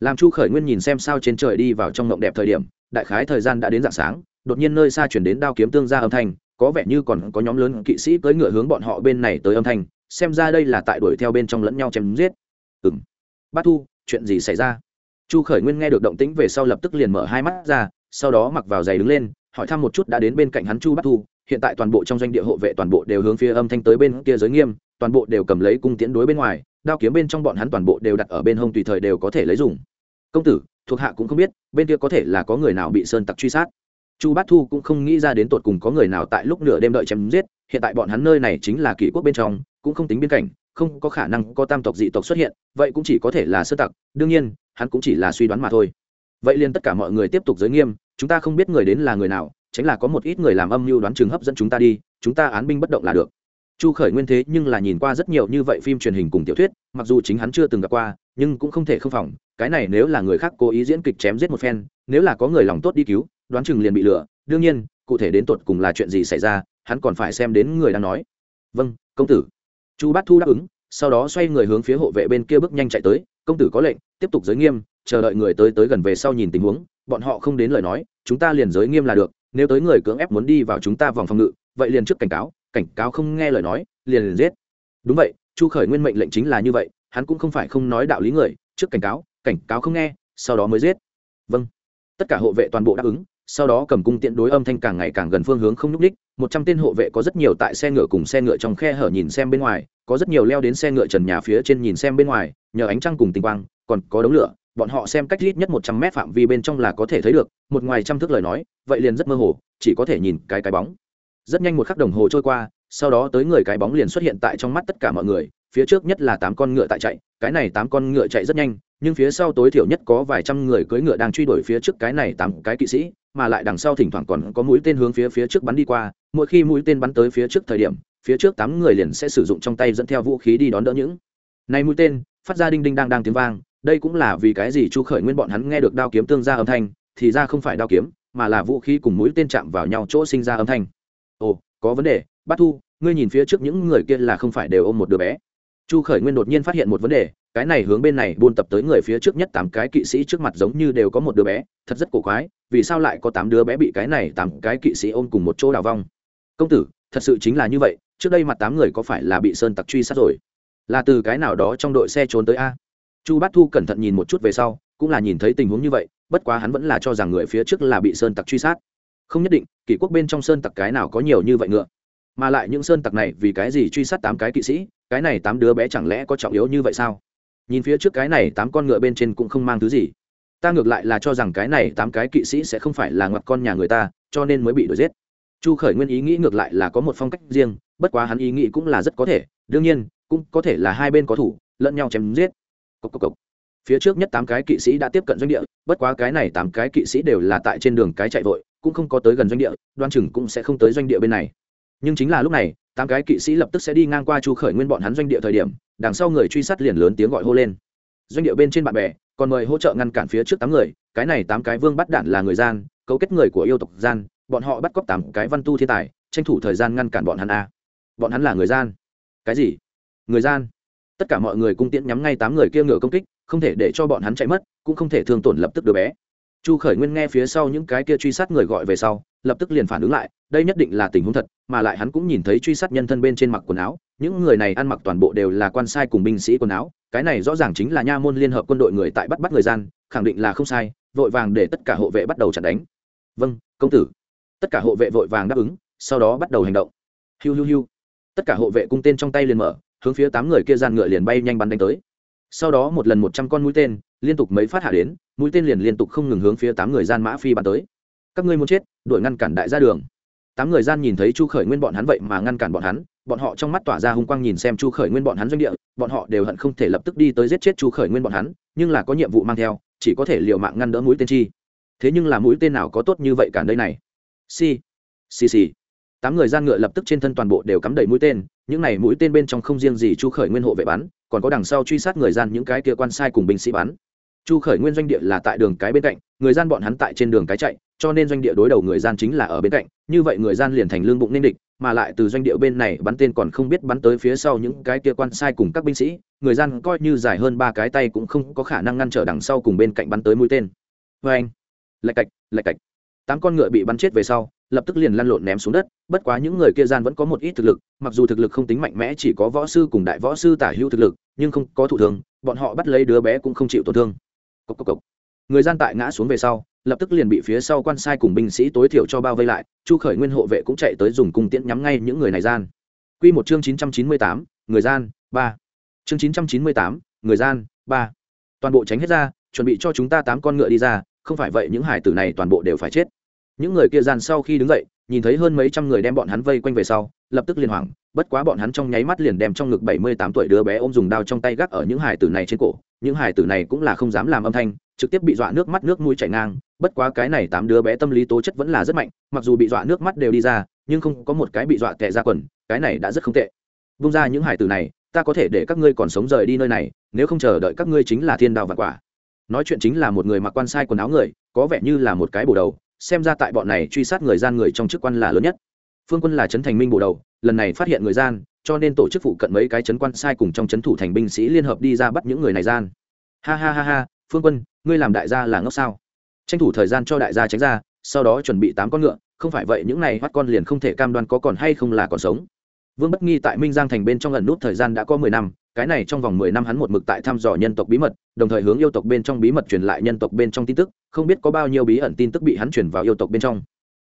làm chu khởi nguyên nhìn xem sao trên trời đi vào trong ngộng đẹp thời điểm, đại khái thời gian đã đến dạng sáng, đột nhiên nơi xa chuyển đến đao kiếm tương Gia âm thanh, có vẻ như còn có nhóm lớn kỵ sĩ cưỡi ngựa hướng bọn họ bên này tới âm thanh, xem ra đây là tại đuổi theo bên trong lẫn nhau chém giết. Ừng bát thu, chuyện gì xảy ra? Chu khởi nguyên nghe được động tĩnh về sau lập tức liền mở hai mắt ra, sau đó mặc vào giày đứng lên, hỏi thăm một chút đã đến bên cạnh hắn chu bát thu, hiện tại toàn bộ trong doanh địa hộ vệ toàn bộ đều hướng phía âm thanh tới bên kia giới nghiêm, toàn bộ đều cầm lấy cung tiễn đối bên ngoài, đao kiếm bên trong bọn hắn toàn bộ đều đặt ở bên hông tùy thời đều có thể lấy dùng công tử, thuộc hạ cũng không biết, bên kia có thể là có người nào bị sơn tặc truy sát. Chu bát thu cũng không nghĩ ra đến tột cùng có người nào tại lúc nửa đêm đợi chém giết, hiện tại bọn hắn nơi này chính là kỷ quốc bên trong, cũng không tính biên cảnh, không có khả năng có tam tộc dị tộc xuất hiện, vậy cũng chỉ có thể là sơ tặc, đương nhiên, hắn cũng chỉ là suy đoán mà thôi. Vậy liền tất cả mọi người tiếp tục giới nghiêm, chúng ta không biết người đến là người nào, tránh là có một ít người làm âm mưu đoán chừng hấp dẫn chúng ta đi, chúng ta án binh bất động là được. Chu khởi nguyên thế nhưng là nhìn qua rất nhiều như vậy phim truyền hình cùng tiểu thuyết, mặc dù chính hắn chưa từng gặp qua nhưng cũng không thể không phòng, cái này nếu là người khác cố ý diễn kịch chém giết một phen, nếu là có người lòng tốt đi cứu, đoán chừng liền bị lừa. Đương nhiên, cụ thể đến tột cùng là chuyện gì xảy ra, hắn còn phải xem đến người đang nói. Vâng công tử. Chu bát thu đáp ứng, sau đó xoay người hướng phía hộ vệ bên kia bước nhanh chạy tới. Công tử có lệnh, tiếp tục giới nghiêm, chờ đợi người tới tới gần về sau nhìn tình huống. Bọn họ không đến lời nói, chúng ta liền giới nghiêm là được. Nếu tới người cưỡng ép muốn đi vào chúng ta vòng phòng ngự, vậy liền trước cảnh cáo. Cảnh cáo không nghe lời nói liền liền giết. Đúng vậy, chu khởi nguyên mệnh lệnh chính là như vậy hắn cũng không phải không nói đạo lý người, trước cảnh cáo cảnh cáo không nghe, sau đó mới giết. Vâng. Tất cả hộ vệ toàn bộ đáp ứng, sau đó cầm cung tiện đối âm thanh càng ngày càng gần phương hướng không nhúc ních một trăm tên hộ vệ có rất nhiều tại xe ngựa cùng xe ngựa trong khe hở nhìn xem bên ngoài, có rất nhiều leo đến xe ngựa trần nhà phía trên nhìn xem bên ngoài, nhờ ánh trăng cùng tinh quang, còn có đống lửa, bọn họ xem cách ít nhất một trăm mét phạm vi bên trong là có thể thấy được, một ngoài trăm thước lời nói, vậy liền rất mơ hồ, chỉ có thể nhìn cái cái bóng. Rất nhanh một khắc đồng hồ trôi qua, sau đó tới người cái bóng liền xuất hiện tại trong mắt tất cả mọi người phía trước nhất là tám con ngựa tại chạy, cái này tám con ngựa chạy rất nhanh, nhưng phía sau tối thiểu nhất có vài trăm người cưỡi ngựa đang truy đuổi phía trước cái này tám cái kỵ sĩ, mà lại đằng sau thỉnh thoảng còn có mũi tên hướng phía phía trước bắn đi qua, mỗi khi mũi tên bắn tới phía trước thời điểm, phía trước tám người liền sẽ sử dụng trong tay dẫn theo vũ khí đi đón đỡ những này mũi tên, phát ra đinh đinh đang đang tiếng vang, đây cũng là vì cái gì chu khởi nguyên bọn hắn nghe được đao kiếm tương ra âm thanh, thì ra không phải đao kiếm, mà là vũ khí cùng mũi tên chạm vào nhau chỗ sinh ra âm thanh. Ồ, có vấn đề, bát thu, ngươi nhìn phía trước những người kia là không phải đều ôm một đứa bé chu khởi nguyên đột nhiên phát hiện một vấn đề, cái này hướng bên này buôn tập tới người phía trước nhất tám cái kỵ sĩ trước mặt giống như đều có một đứa bé, thật rất cổ quái, vì sao lại có tám đứa bé bị cái này tám cái kỵ sĩ ôm cùng một chỗ đào vong? Công tử, thật sự chính là như vậy, trước đây mặt tám người có phải là bị sơn tặc truy sát rồi? Là từ cái nào đó trong đội xe trốn tới a? Chu bát thu cẩn thận nhìn một chút về sau, cũng là nhìn thấy tình huống như vậy, bất quá hắn vẫn là cho rằng người phía trước là bị sơn tặc truy sát. Không nhất định, kỷ quốc bên trong sơn tặc cái nào có nhiều như vậy ngựa? Mà lại những sơn tặc này vì cái gì truy sát tám cái kỵ sĩ cái này tám đứa bé chẳng lẽ có trọng yếu như vậy sao? Nhìn phía trước cái này tám con ngựa bên trên cũng không mang thứ gì. Ta ngược lại là cho rằng cái này tám cái kỵ sĩ sẽ không phải là ngoặt con nhà người ta, cho nên mới bị đuổi giết. Chu khởi nguyên ý nghĩ ngược lại là có một phong cách riêng, bất quá hắn ý nghĩ cũng là rất có thể. Đương nhiên, cũng có thể là hai bên có thủ, lẫn nhau chém giết. Cốc cốc cốc. phía trước nhất tám cái kỵ sĩ đã tiếp cận doanh địa, bất quá cái này tám cái kỵ sĩ đều là tại trên đường cái chạy vội, cũng không có tới gần doanh địa, đoan chừng cũng sẽ không tới doanh địa bên này nhưng chính là lúc này, tám cái kỵ sĩ lập tức sẽ đi ngang qua chu khởi nguyên bọn hắn doanh địa thời điểm, đằng sau người truy sát liền lớn tiếng gọi hô lên. Doanh địa bên trên bạn bè, còn mời hỗ trợ ngăn cản phía trước tám người, cái này tám cái vương bắt đạn là người gian, cấu kết người của yêu tộc gian, bọn họ bắt cóc tám cái văn tu thiên tài, tranh thủ thời gian ngăn cản bọn hắn a. Bọn hắn là người gian. Cái gì? Người gian. Tất cả mọi người cung tiễn nhắm ngay tám người kia ngựa công kích, không thể để cho bọn hắn chạy mất, cũng không thể thương tổn lập tức đứa bé. Chu khởi nguyên nghe phía sau những cái kia truy sát người gọi về sau lập tức liền phản ứng lại, đây nhất định là tình huống thật, mà lại hắn cũng nhìn thấy truy sát nhân thân bên trên mặc quần áo, những người này ăn mặc toàn bộ đều là quan sai cùng binh sĩ quần áo, cái này rõ ràng chính là nha môn liên hợp quân đội người tại bắt bắt người gian, khẳng định là không sai, vội vàng để tất cả hộ vệ bắt đầu chặn đánh. Vâng công tử. Tất cả hộ vệ vội vàng đáp ứng, sau đó bắt đầu hành động. Hiu hiu hiu. Tất cả hộ vệ cung tên trong tay liền mở, hướng phía tám người kia gian ngựa liền bay nhanh bắn đánh tới. Sau đó một lần một trăm con mũi tên, liên tục mấy phát hạ đến, mũi tên liền liên tục không ngừng hướng phía tám người gian mã phi bắn tới các ngươi muốn chết, đuổi ngăn cản đại ra đường. Tám người gian nhìn thấy chu khởi nguyên bọn hắn vậy mà ngăn cản bọn hắn, bọn họ trong mắt tỏa ra hung quang nhìn xem chu khởi nguyên bọn hắn doanh địa, bọn họ đều hận không thể lập tức đi tới giết chết chu khởi nguyên bọn hắn, nhưng là có nhiệm vụ mang theo, chỉ có thể l i ề u mạng ngăn đỡ mũi tên chi. Thế nhưng là mũi tên nào có tốt như vậy cản đây này? Si si si tám người gian ngựa lập tức trên thân toàn bộ đều cắm đầy mũi tên, những này mũi tên bên trong không riêng gì chu khởi nguyên hộ vệ bắn, còn có đằng sau truy sát người gian những cái kia quan sai cùng binh sĩ bắn. Chu khởi nguyên doanh địa là tại đường cái bên cạnh, người gian bọn hắn tại trên đường cái chạy cho nên doanh địa đối đầu người gian chính là ở bên cạnh, như vậy người gian liền thành lương bụng nên địch, mà lại từ doanh địa bên này bắn tên còn không biết bắn tới phía sau những cái kia quan sai cùng các binh sĩ, người gian coi như dài hơn ba cái tay cũng không có khả năng ngăn trở đằng sau cùng bên cạnh bắn tới mũi tên. Vê anh. Lạch cạch lạch cạch. Tám con ngựa bị bắn chết về sau, lập tức liền lăn lộn ném xuống đất, bất quá những người kia gian vẫn có một ít thực lực, mặc dù thực lực không tính mạnh mẽ, chỉ có võ sư cùng đại võ sư tả hữu thực lực, nhưng không có thụ thương, bọn họ bắt lấy đứa bé cũng không chịu tổn thương. Cốc cốc cốc người gian tại ngã xuống về sau, lập tức liền bị phía sau quan sai cùng binh sĩ tối thiểu cho bao vây lại, chu khởi nguyên hộ vệ cũng chạy tới dùng cung tiễn nhắm ngay những người này gian. Q một chương chín trăm chín mươi tám, người gian, ba. Chương chín trăm chín mươi tám, người gian, ba. Toàn bộ tránh hết ra, chuẩn bị cho chúng ta tám con ngựa đi ra, không phải vậy những hải tử này toàn bộ đều phải chết. Những người kia gian sau khi đứng dậy, nhìn thấy hơn mấy trăm người đem bọn hắn vây quanh về sau, lập tức liên hoảng, bất quá bọn hắn trong nháy mắt liền đem trong ngực bảy mươi tám tuổi đứa bé ôm dùng đao trong tay gác ở những hải tử này trên cổ, những hải tử này cũng là không dám làm âm thanh trực tiếp bị dọa nước mắt nước mũi chảy ngang, bất quá cái này tám đứa bé tâm lý tố chất vẫn là rất mạnh, mặc dù bị dọa nước mắt đều đi ra, nhưng không có một cái bị dọa tệ ra quần, cái này đã rất không tệ. Vung ra những hải tử này, ta có thể để các ngươi còn sống rời đi nơi này, nếu không chờ đợi các ngươi chính là thiên đào và quả. Nói chuyện chính là một người mặc quan sai quần áo người, có vẻ như là một cái bổ đầu, xem ra tại bọn này truy sát người gian người trong chức quan là lớn nhất. Phương quân là trấn thành minh bổ đầu, lần này phát hiện người gian, cho nên tổ chức phụ cận mấy cái trấn quan sai cùng trong trấn thủ thành binh sĩ liên hợp đi ra bắt những người này gian. Ha ha ha ha, phương quân ngươi làm đại gia là ngốc sao? Tranh thủ thời gian cho đại gia tránh ra, sau đó chuẩn bị tám con ngựa, không phải vậy những này bắt con liền không thể cam đoan có còn hay không là còn sống. Vương bất nghi tại minh giang thành bên trong lần nút thời gian đã có mười năm, cái này trong vòng mười năm hắn một mực tại thăm dò nhân tộc bí mật, đồng thời hướng yêu tộc bên trong bí mật truyền lại nhân tộc bên trong tin tức, không biết có bao nhiêu bí ẩn tin tức bị hắn truyền vào yêu tộc bên trong.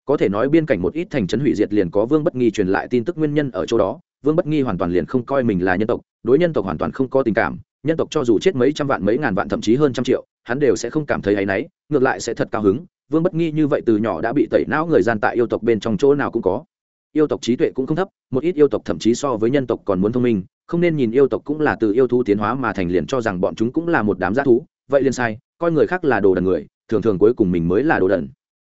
Có thể nói biên cảnh một ít thành trấn hủy diệt liền có vương bất nghi truyền lại tin tức nguyên nhân ở chỗ đó, vương bất nghi hoàn toàn liền không coi mình là nhân tộc, đối nhân tộc hoàn toàn không có tình cảm, nhân tộc cho dù chết mấy trăm vạn mấy ngàn vạn thậm chí hơn trăm triệu hắn đều sẽ không cảm thấy hay náy, ngược lại sẽ thật cao hứng. Vương bất nghi như vậy từ nhỏ đã bị tẩy não người gian tại yêu tộc bên trong chỗ nào cũng có. Yêu tộc trí tuệ cũng không thấp, một ít yêu tộc thậm chí so với nhân tộc còn muốn thông minh, không nên nhìn yêu tộc cũng là từ yêu thú tiến hóa mà thành liền cho rằng bọn chúng cũng là một đám g thú. Vậy liền sai, coi người khác là đồ đần người, thường thường cuối cùng mình mới là đồ đần.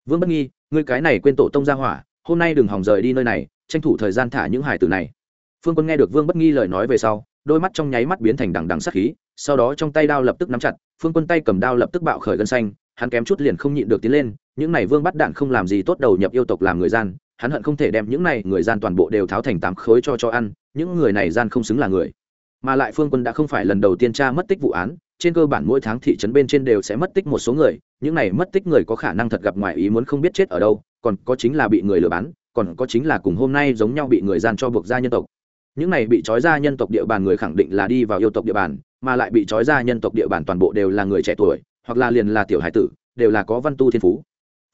Vương bất nghi, ngươi cái này quên tổ tông ra hỏa, hôm nay đừng hỏng rời đi nơi này, tranh thủ thời gian thả những hải tử này. Phương quân nghe được vương bất nghi lời nói về sau, đôi mắt trong nháy mắt biến thành đằng đằng sắc khí sau đó trong tay đao lập tức nắm chặt, phương quân tay cầm đao lập tức bạo khởi gân xanh, hắn kém chút liền không nhịn được tiến lên, những này vương bắt đạn không làm gì tốt đầu nhập yêu tộc làm người gian, hắn hận không thể đem những này người gian toàn bộ đều tháo thành tám khối cho cho ăn, những người này gian không xứng là người. Mà lại phương quân đã không phải lần đầu tiên tra mất tích vụ án, trên cơ bản mỗi tháng thị trấn bên trên đều sẽ mất tích một số người, những này mất tích người có khả năng thật gặp ngoài ý muốn không biết chết ở đâu, còn có chính là bị người lừa bán, còn có chính là cùng hôm nay giống nhau bị người gian cho buộc ra nhân tộc những này bị trói ra nhân tộc địa bàn người khẳng định là đi vào yêu tộc địa bàn mà lại bị trói ra nhân tộc địa bàn toàn bộ đều là người trẻ tuổi hoặc là liền là tiểu hải tử đều là có văn tu thiên phú.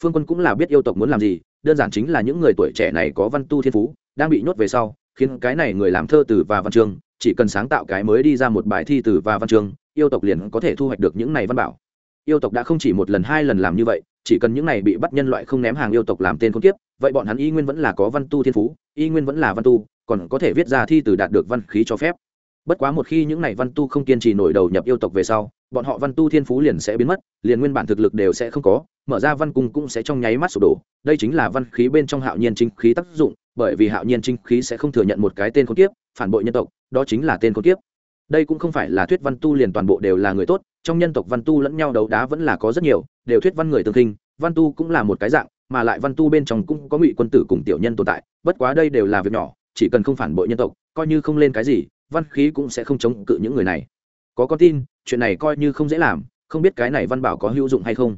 Phương quân cũng là biết yêu tộc muốn làm gì đơn giản chính là những người tuổi trẻ này có văn tu thiên phú đang bị nhốt về sau khiến cái này người làm thơ từ và văn chương chỉ cần sáng tạo cái mới đi ra một bài thi từ và văn chương yêu tộc liền có thể thu hoạch được những này văn bảo. Yêu tộc đã không chỉ một lần hai lần làm như vậy chỉ cần những này bị bắt nhân loại không ném hàng yêu tộc làm tên con kiếp, vậy bọn hắn y nguyên vẫn là có văn tu thiên phú y nguyên vẫn là văn tu còn có thể viết ra thi từ đạt được văn khí cho phép. Bất quá một khi những này văn tu không kiên trì nổi đầu nhập yêu tộc về sau bọn họ văn tu thiên phú liền sẽ biến mất liền nguyên bản thực lực đều sẽ không có mở ra văn cung cũng sẽ trong nháy mắt sụp đổ. Đây chính là văn khí bên trong hạo nhiên chính khí tác dụng bởi vì hạo nhiên chính khí sẽ không thừa nhận một cái tên con tiếp phản bội nhân tộc đó chính là tên con tiếp đây cũng không phải là thuyết văn tu liền toàn bộ đều là người tốt trong nhân tộc văn tu lẫn nhau đấu đá vẫn là có rất nhiều đều thuyết văn người tương hình, văn tu cũng là một cái dạng mà lại văn tu bên trong cũng có ngụy quân tử cùng tiểu nhân tồn tại bất quá đây đều là việc nhỏ chỉ cần không phản bội nhân tộc, coi như không lên cái gì, văn khí cũng sẽ không chống cự những người này. Có con tin, chuyện này coi như không dễ làm, không biết cái này văn bảo có hữu dụng hay không.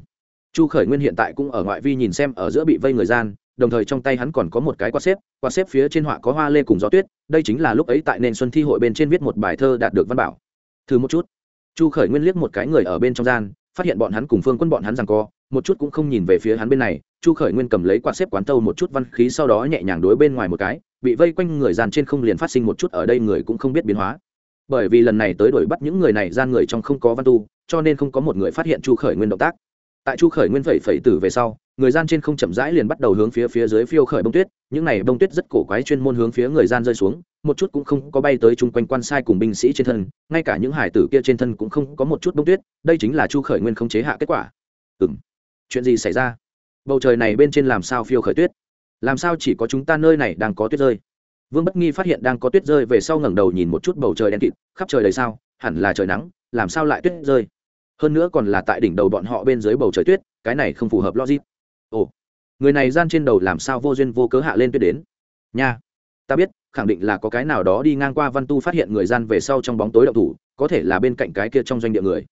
Chu khởi nguyên hiện tại cũng ở ngoại vi nhìn xem ở giữa bị vây người gian, đồng thời trong tay hắn còn có một cái quạt xếp quạt xếp phía trên họa có hoa lê cùng gió tuyết, đây chính là lúc ấy tại nền xuân thi hội bên trên viết một bài thơ đạt được văn bảo. Thử một chút. Chu khởi nguyên liếc một cái người ở bên trong gian, phát hiện bọn hắn cùng phương quân bọn hắn rằng co, một chút cũng không nhìn về phía hắn bên này. Chu khởi nguyên cầm lấy quạt xếp quán tâu một chút văn khí sau đó nhẹ nhàng đối bên ngoài một cái bị vây quanh người gian trên không liền phát sinh một chút, ở đây người cũng không biết biến hóa. Bởi vì lần này tới đuổi bắt những người này, gian người trong không có văn tu, cho nên không có một người phát hiện chu khởi nguyên động tác. Tại chu khởi nguyên phẩy phẩy tử về sau, người gian trên không chậm rãi liền bắt đầu hướng phía phía dưới phiêu khởi bông tuyết. Những này bông tuyết rất cổ quái chuyên môn hướng phía người gian rơi xuống, một chút cũng không có bay tới chung quanh quan sai cùng binh sĩ trên thân, ngay cả những hải tử kia trên thân cũng không có một chút bông tuyết. Đây chính là chu khởi nguyên không chế hạ kết quả. Ừ m chuyện gì xảy ra? Bầu trời này bên trên làm sao phiêu khởi tuyết? Làm sao chỉ có chúng ta nơi này đang có tuyết rơi? Vương bất nghi phát hiện đang có tuyết rơi về sau ngẩng đầu nhìn một chút bầu trời đen kịt, khắp trời đầy sao, hẳn là trời nắng, làm sao lại tuyết rơi? Hơn nữa còn là tại đỉnh đầu bọn họ bên dưới bầu trời tuyết, cái này không phù hợp logic. Ồ, người này gian trên đầu làm sao vô duyên vô cớ hạ lên tuyết đến? Nha, ta biết, khẳng định là có cái nào đó đi ngang qua văn tu phát hiện người gian về sau trong bóng tối đậu thủ, có thể là bên cạnh cái kia trong doanh địa người.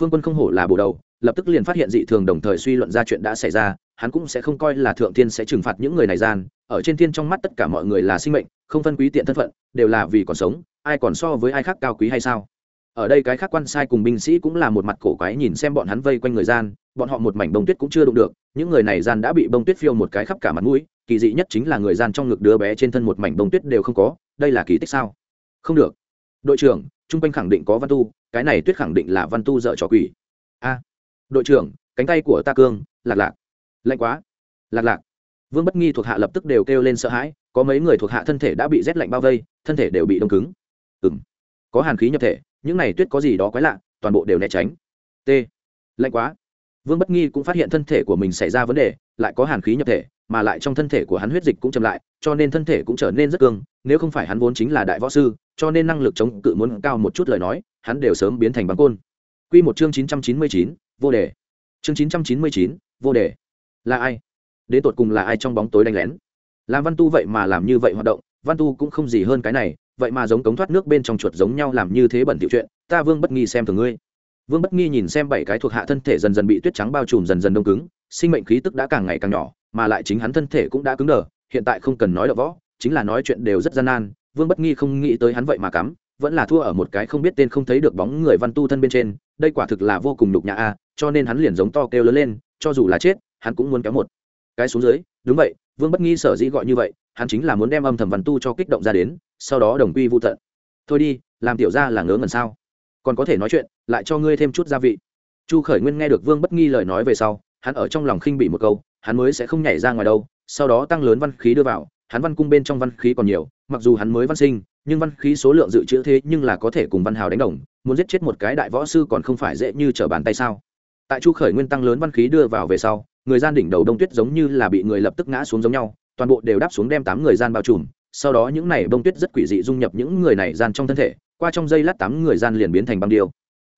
Phương quân không hổ là bồ đầu lập tức liền phát hiện dị thường đồng thời suy luận ra chuyện đã xảy ra, hắn cũng sẽ không coi là thượng thiên sẽ trừng phạt những người này gian, ở trên thiên trong mắt tất cả mọi người là sinh mệnh, không phân quý tiện thân phận, đều là vì còn sống, ai còn so với ai khác cao quý hay sao? Ở đây cái khác quan sai cùng binh sĩ cũng là một mặt cổ quái nhìn xem bọn hắn vây quanh người gian, bọn họ một mảnh bông tuyết cũng chưa đụng được, những người này gian đã bị bông tuyết phiêu một cái khắp cả mặt mũi, kỳ dị nhất chính là người gian trong ngực đứa bé trên thân một mảnh bông tuyết đều không có, đây là kỳ tích sao? Không được. Đội trưởng, trung quanh khẳng định có văn tu, cái này tuyết khẳng định là văn tu dợ trò quỷ. A đội trưởng, cánh tay của ta cương, lạc lạc. Lạnh quá. Lạc lạc. Vương bất nghi thuộc hạ lập tức đều kêu lên sợ hãi, có mấy người thuộc hạ thân thể đã bị rét lạnh bao vây, thân thể đều bị đông cứng. Ừng có hàn khí nhập thể, những này tuyết có gì đó quái lạ, toàn bộ đều né tránh. T. Lạnh quá. Vương bất nghi cũng phát hiện thân thể của mình xảy ra vấn đề, lại có hàn khí nhập thể, mà lại trong thân thể của hắn huyết dịch cũng chậm lại, cho nên thân thể cũng trở nên rất cương, nếu không phải hắn vốn chính là đại võ sư, cho nên năng lực chống cự muốn cao một chút lời nói, hắn đều sớm biến thành băng côn. Quy một chương chín trăm chín mươi chín vô đề. Chương chín trăm chín mươi chín, vô đề. Là ai? Đến tột cùng là ai trong bóng tối đánh lén? Làm văn tu vậy mà làm như vậy hoạt động, văn tu cũng không gì hơn cái này, vậy mà giống cống thoát nước bên trong chuột giống nhau làm như thế bẩn tiểu chuyện, ta vương bất nghi xem thường ngươi. Vương bất nghi nhìn xem bảy cái thuộc hạ thân thể dần dần bị tuyết trắng bao trùm dần dần đông cứng, sinh mệnh khí tức đã càng ngày càng nhỏ, mà lại chính hắn thân thể cũng đã cứng đờ, hiện tại không cần nói đỡ võ, chính là nói chuyện đều rất gian nan, vương bất nghi không nghĩ tới hắn vậy mà cắm, vẫn là thua ở một cái không biết tên không thấy được bóng người văn tu thân bên trên, đây quả thực là vô cùng nhục nhã a cho nên hắn liền giống to kêu lớn lên, cho dù là chết, hắn cũng muốn kéo một cái xuống dưới. Đúng vậy, vương bất nghi sở dĩ gọi như vậy, hắn chính là muốn đem âm thầm văn tu cho kích động ra đến, sau đó đồng quy vô tận. Thôi đi, làm tiểu ra là ngớ ngẩn sao? Còn có thể nói chuyện, lại cho ngươi thêm chút gia vị. Chu khởi nguyên nghe được vương bất nghi lời nói về sau, hắn ở trong lòng khinh bị một câu, hắn mới sẽ không nhảy ra ngoài đâu. Sau đó tăng lớn văn khí đưa vào, hắn văn cung bên trong văn khí còn nhiều, mặc dù hắn mới văn sinh, nhưng văn khí số lượng dự trữ thế nhưng là có thể cùng văn hào đánh đồng. Muốn giết chết một cái đại võ sư còn không phải dễ như trở bàn tay sao? Tại chu khởi nguyên tăng lớn văn khí đưa vào về sau, người gian đỉnh đầu đông tuyết giống như là bị người lập tức ngã xuống giống nhau, toàn bộ đều đáp xuống đem tám người gian bao trùm. Sau đó những này bông tuyết rất quỷ dị dung nhập những người này gian trong thân thể, qua trong dây lát tám người gian liền biến thành băng điêu.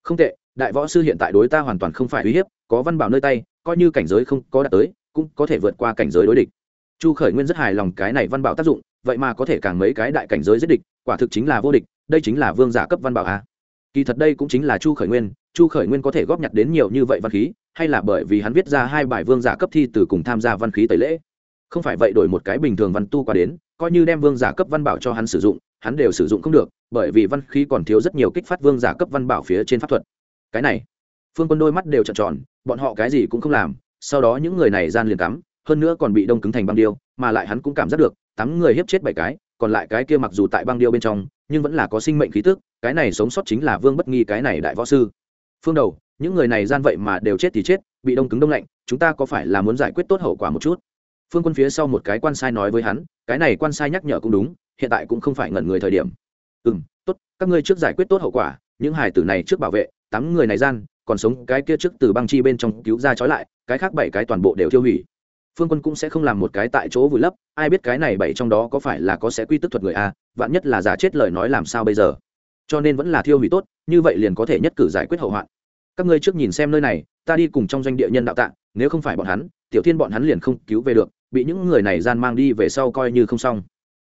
Không tệ, đại võ sư hiện tại đối ta hoàn toàn không phải uy hiếp, có văn bảo nơi tay, coi như cảnh giới không có đạt tới, cũng có thể vượt qua cảnh giới đối địch. Chu khởi nguyên rất hài lòng cái này văn bảo tác dụng, vậy mà có thể càng mấy cái đại cảnh giới giết địch, quả thực chính là vô địch, đây chính là vương giả cấp văn bảo a. Kỳ thật đây cũng chính là chu khởi nguyên chu khởi nguyên có thể góp nhặt đến nhiều như vậy văn khí, hay là bởi vì hắn viết ra hai bài vương giả cấp thi từ cùng tham gia văn khí tẩy lễ? Không phải vậy đổi một cái bình thường văn tu qua đến, coi như đem vương giả cấp văn bảo cho hắn sử dụng, hắn đều sử dụng không được, bởi vì văn khí còn thiếu rất nhiều kích phát vương giả cấp văn bảo phía trên pháp thuật. Cái này, phương quân đôi mắt đều trợn tròn, bọn họ cái gì cũng không làm, sau đó những người này gian liền cắm, hơn nữa còn bị đông cứng thành băng điêu, mà lại hắn cũng cảm giác được, tám người hiếp chết bảy cái, còn lại cái kia mặc dù tại băng điêu bên trong, nhưng vẫn là có sinh mệnh khí tức, cái này sống sót chính là vương bất nghi cái này đại võ sư phương đầu, những người này gian vậy mà đều chết thì chết, bị đông cứng đông lạnh, chúng ta có phải là muốn giải quyết tốt hậu quả một chút? Phương quân phía sau một cái quan sai nói với hắn, cái này quan sai nhắc nhở cũng đúng, hiện tại cũng không phải ngẩn người thời điểm. Ừ m tốt, các ngươi trước giải quyết tốt hậu quả, những hải tử này trước bảo vệ, tám người này gian, còn sống cái kia trước từ băng chi bên trong cứu ra trói lại, cái khác bảy cái toàn bộ đều tiêu hủy. Phương quân cũng sẽ không làm một cái tại chỗ vùi lấp, ai biết cái này bảy trong đó có phải là có sẽ quy tức thuật người a, vạn nhất là giả chết lời nói làm sao bây giờ? Cho nên vẫn là thiêu hủy tốt, như vậy liền có thể nhất cử giải quyết hậu hoạn. Các ngươi trước nhìn xem nơi này, ta đi cùng trong doanh địa nhân đạo tạng nếu không phải bọn hắn, tiểu thiên bọn hắn liền không cứu về được, bị những người này gian mang đi về sau coi như không xong.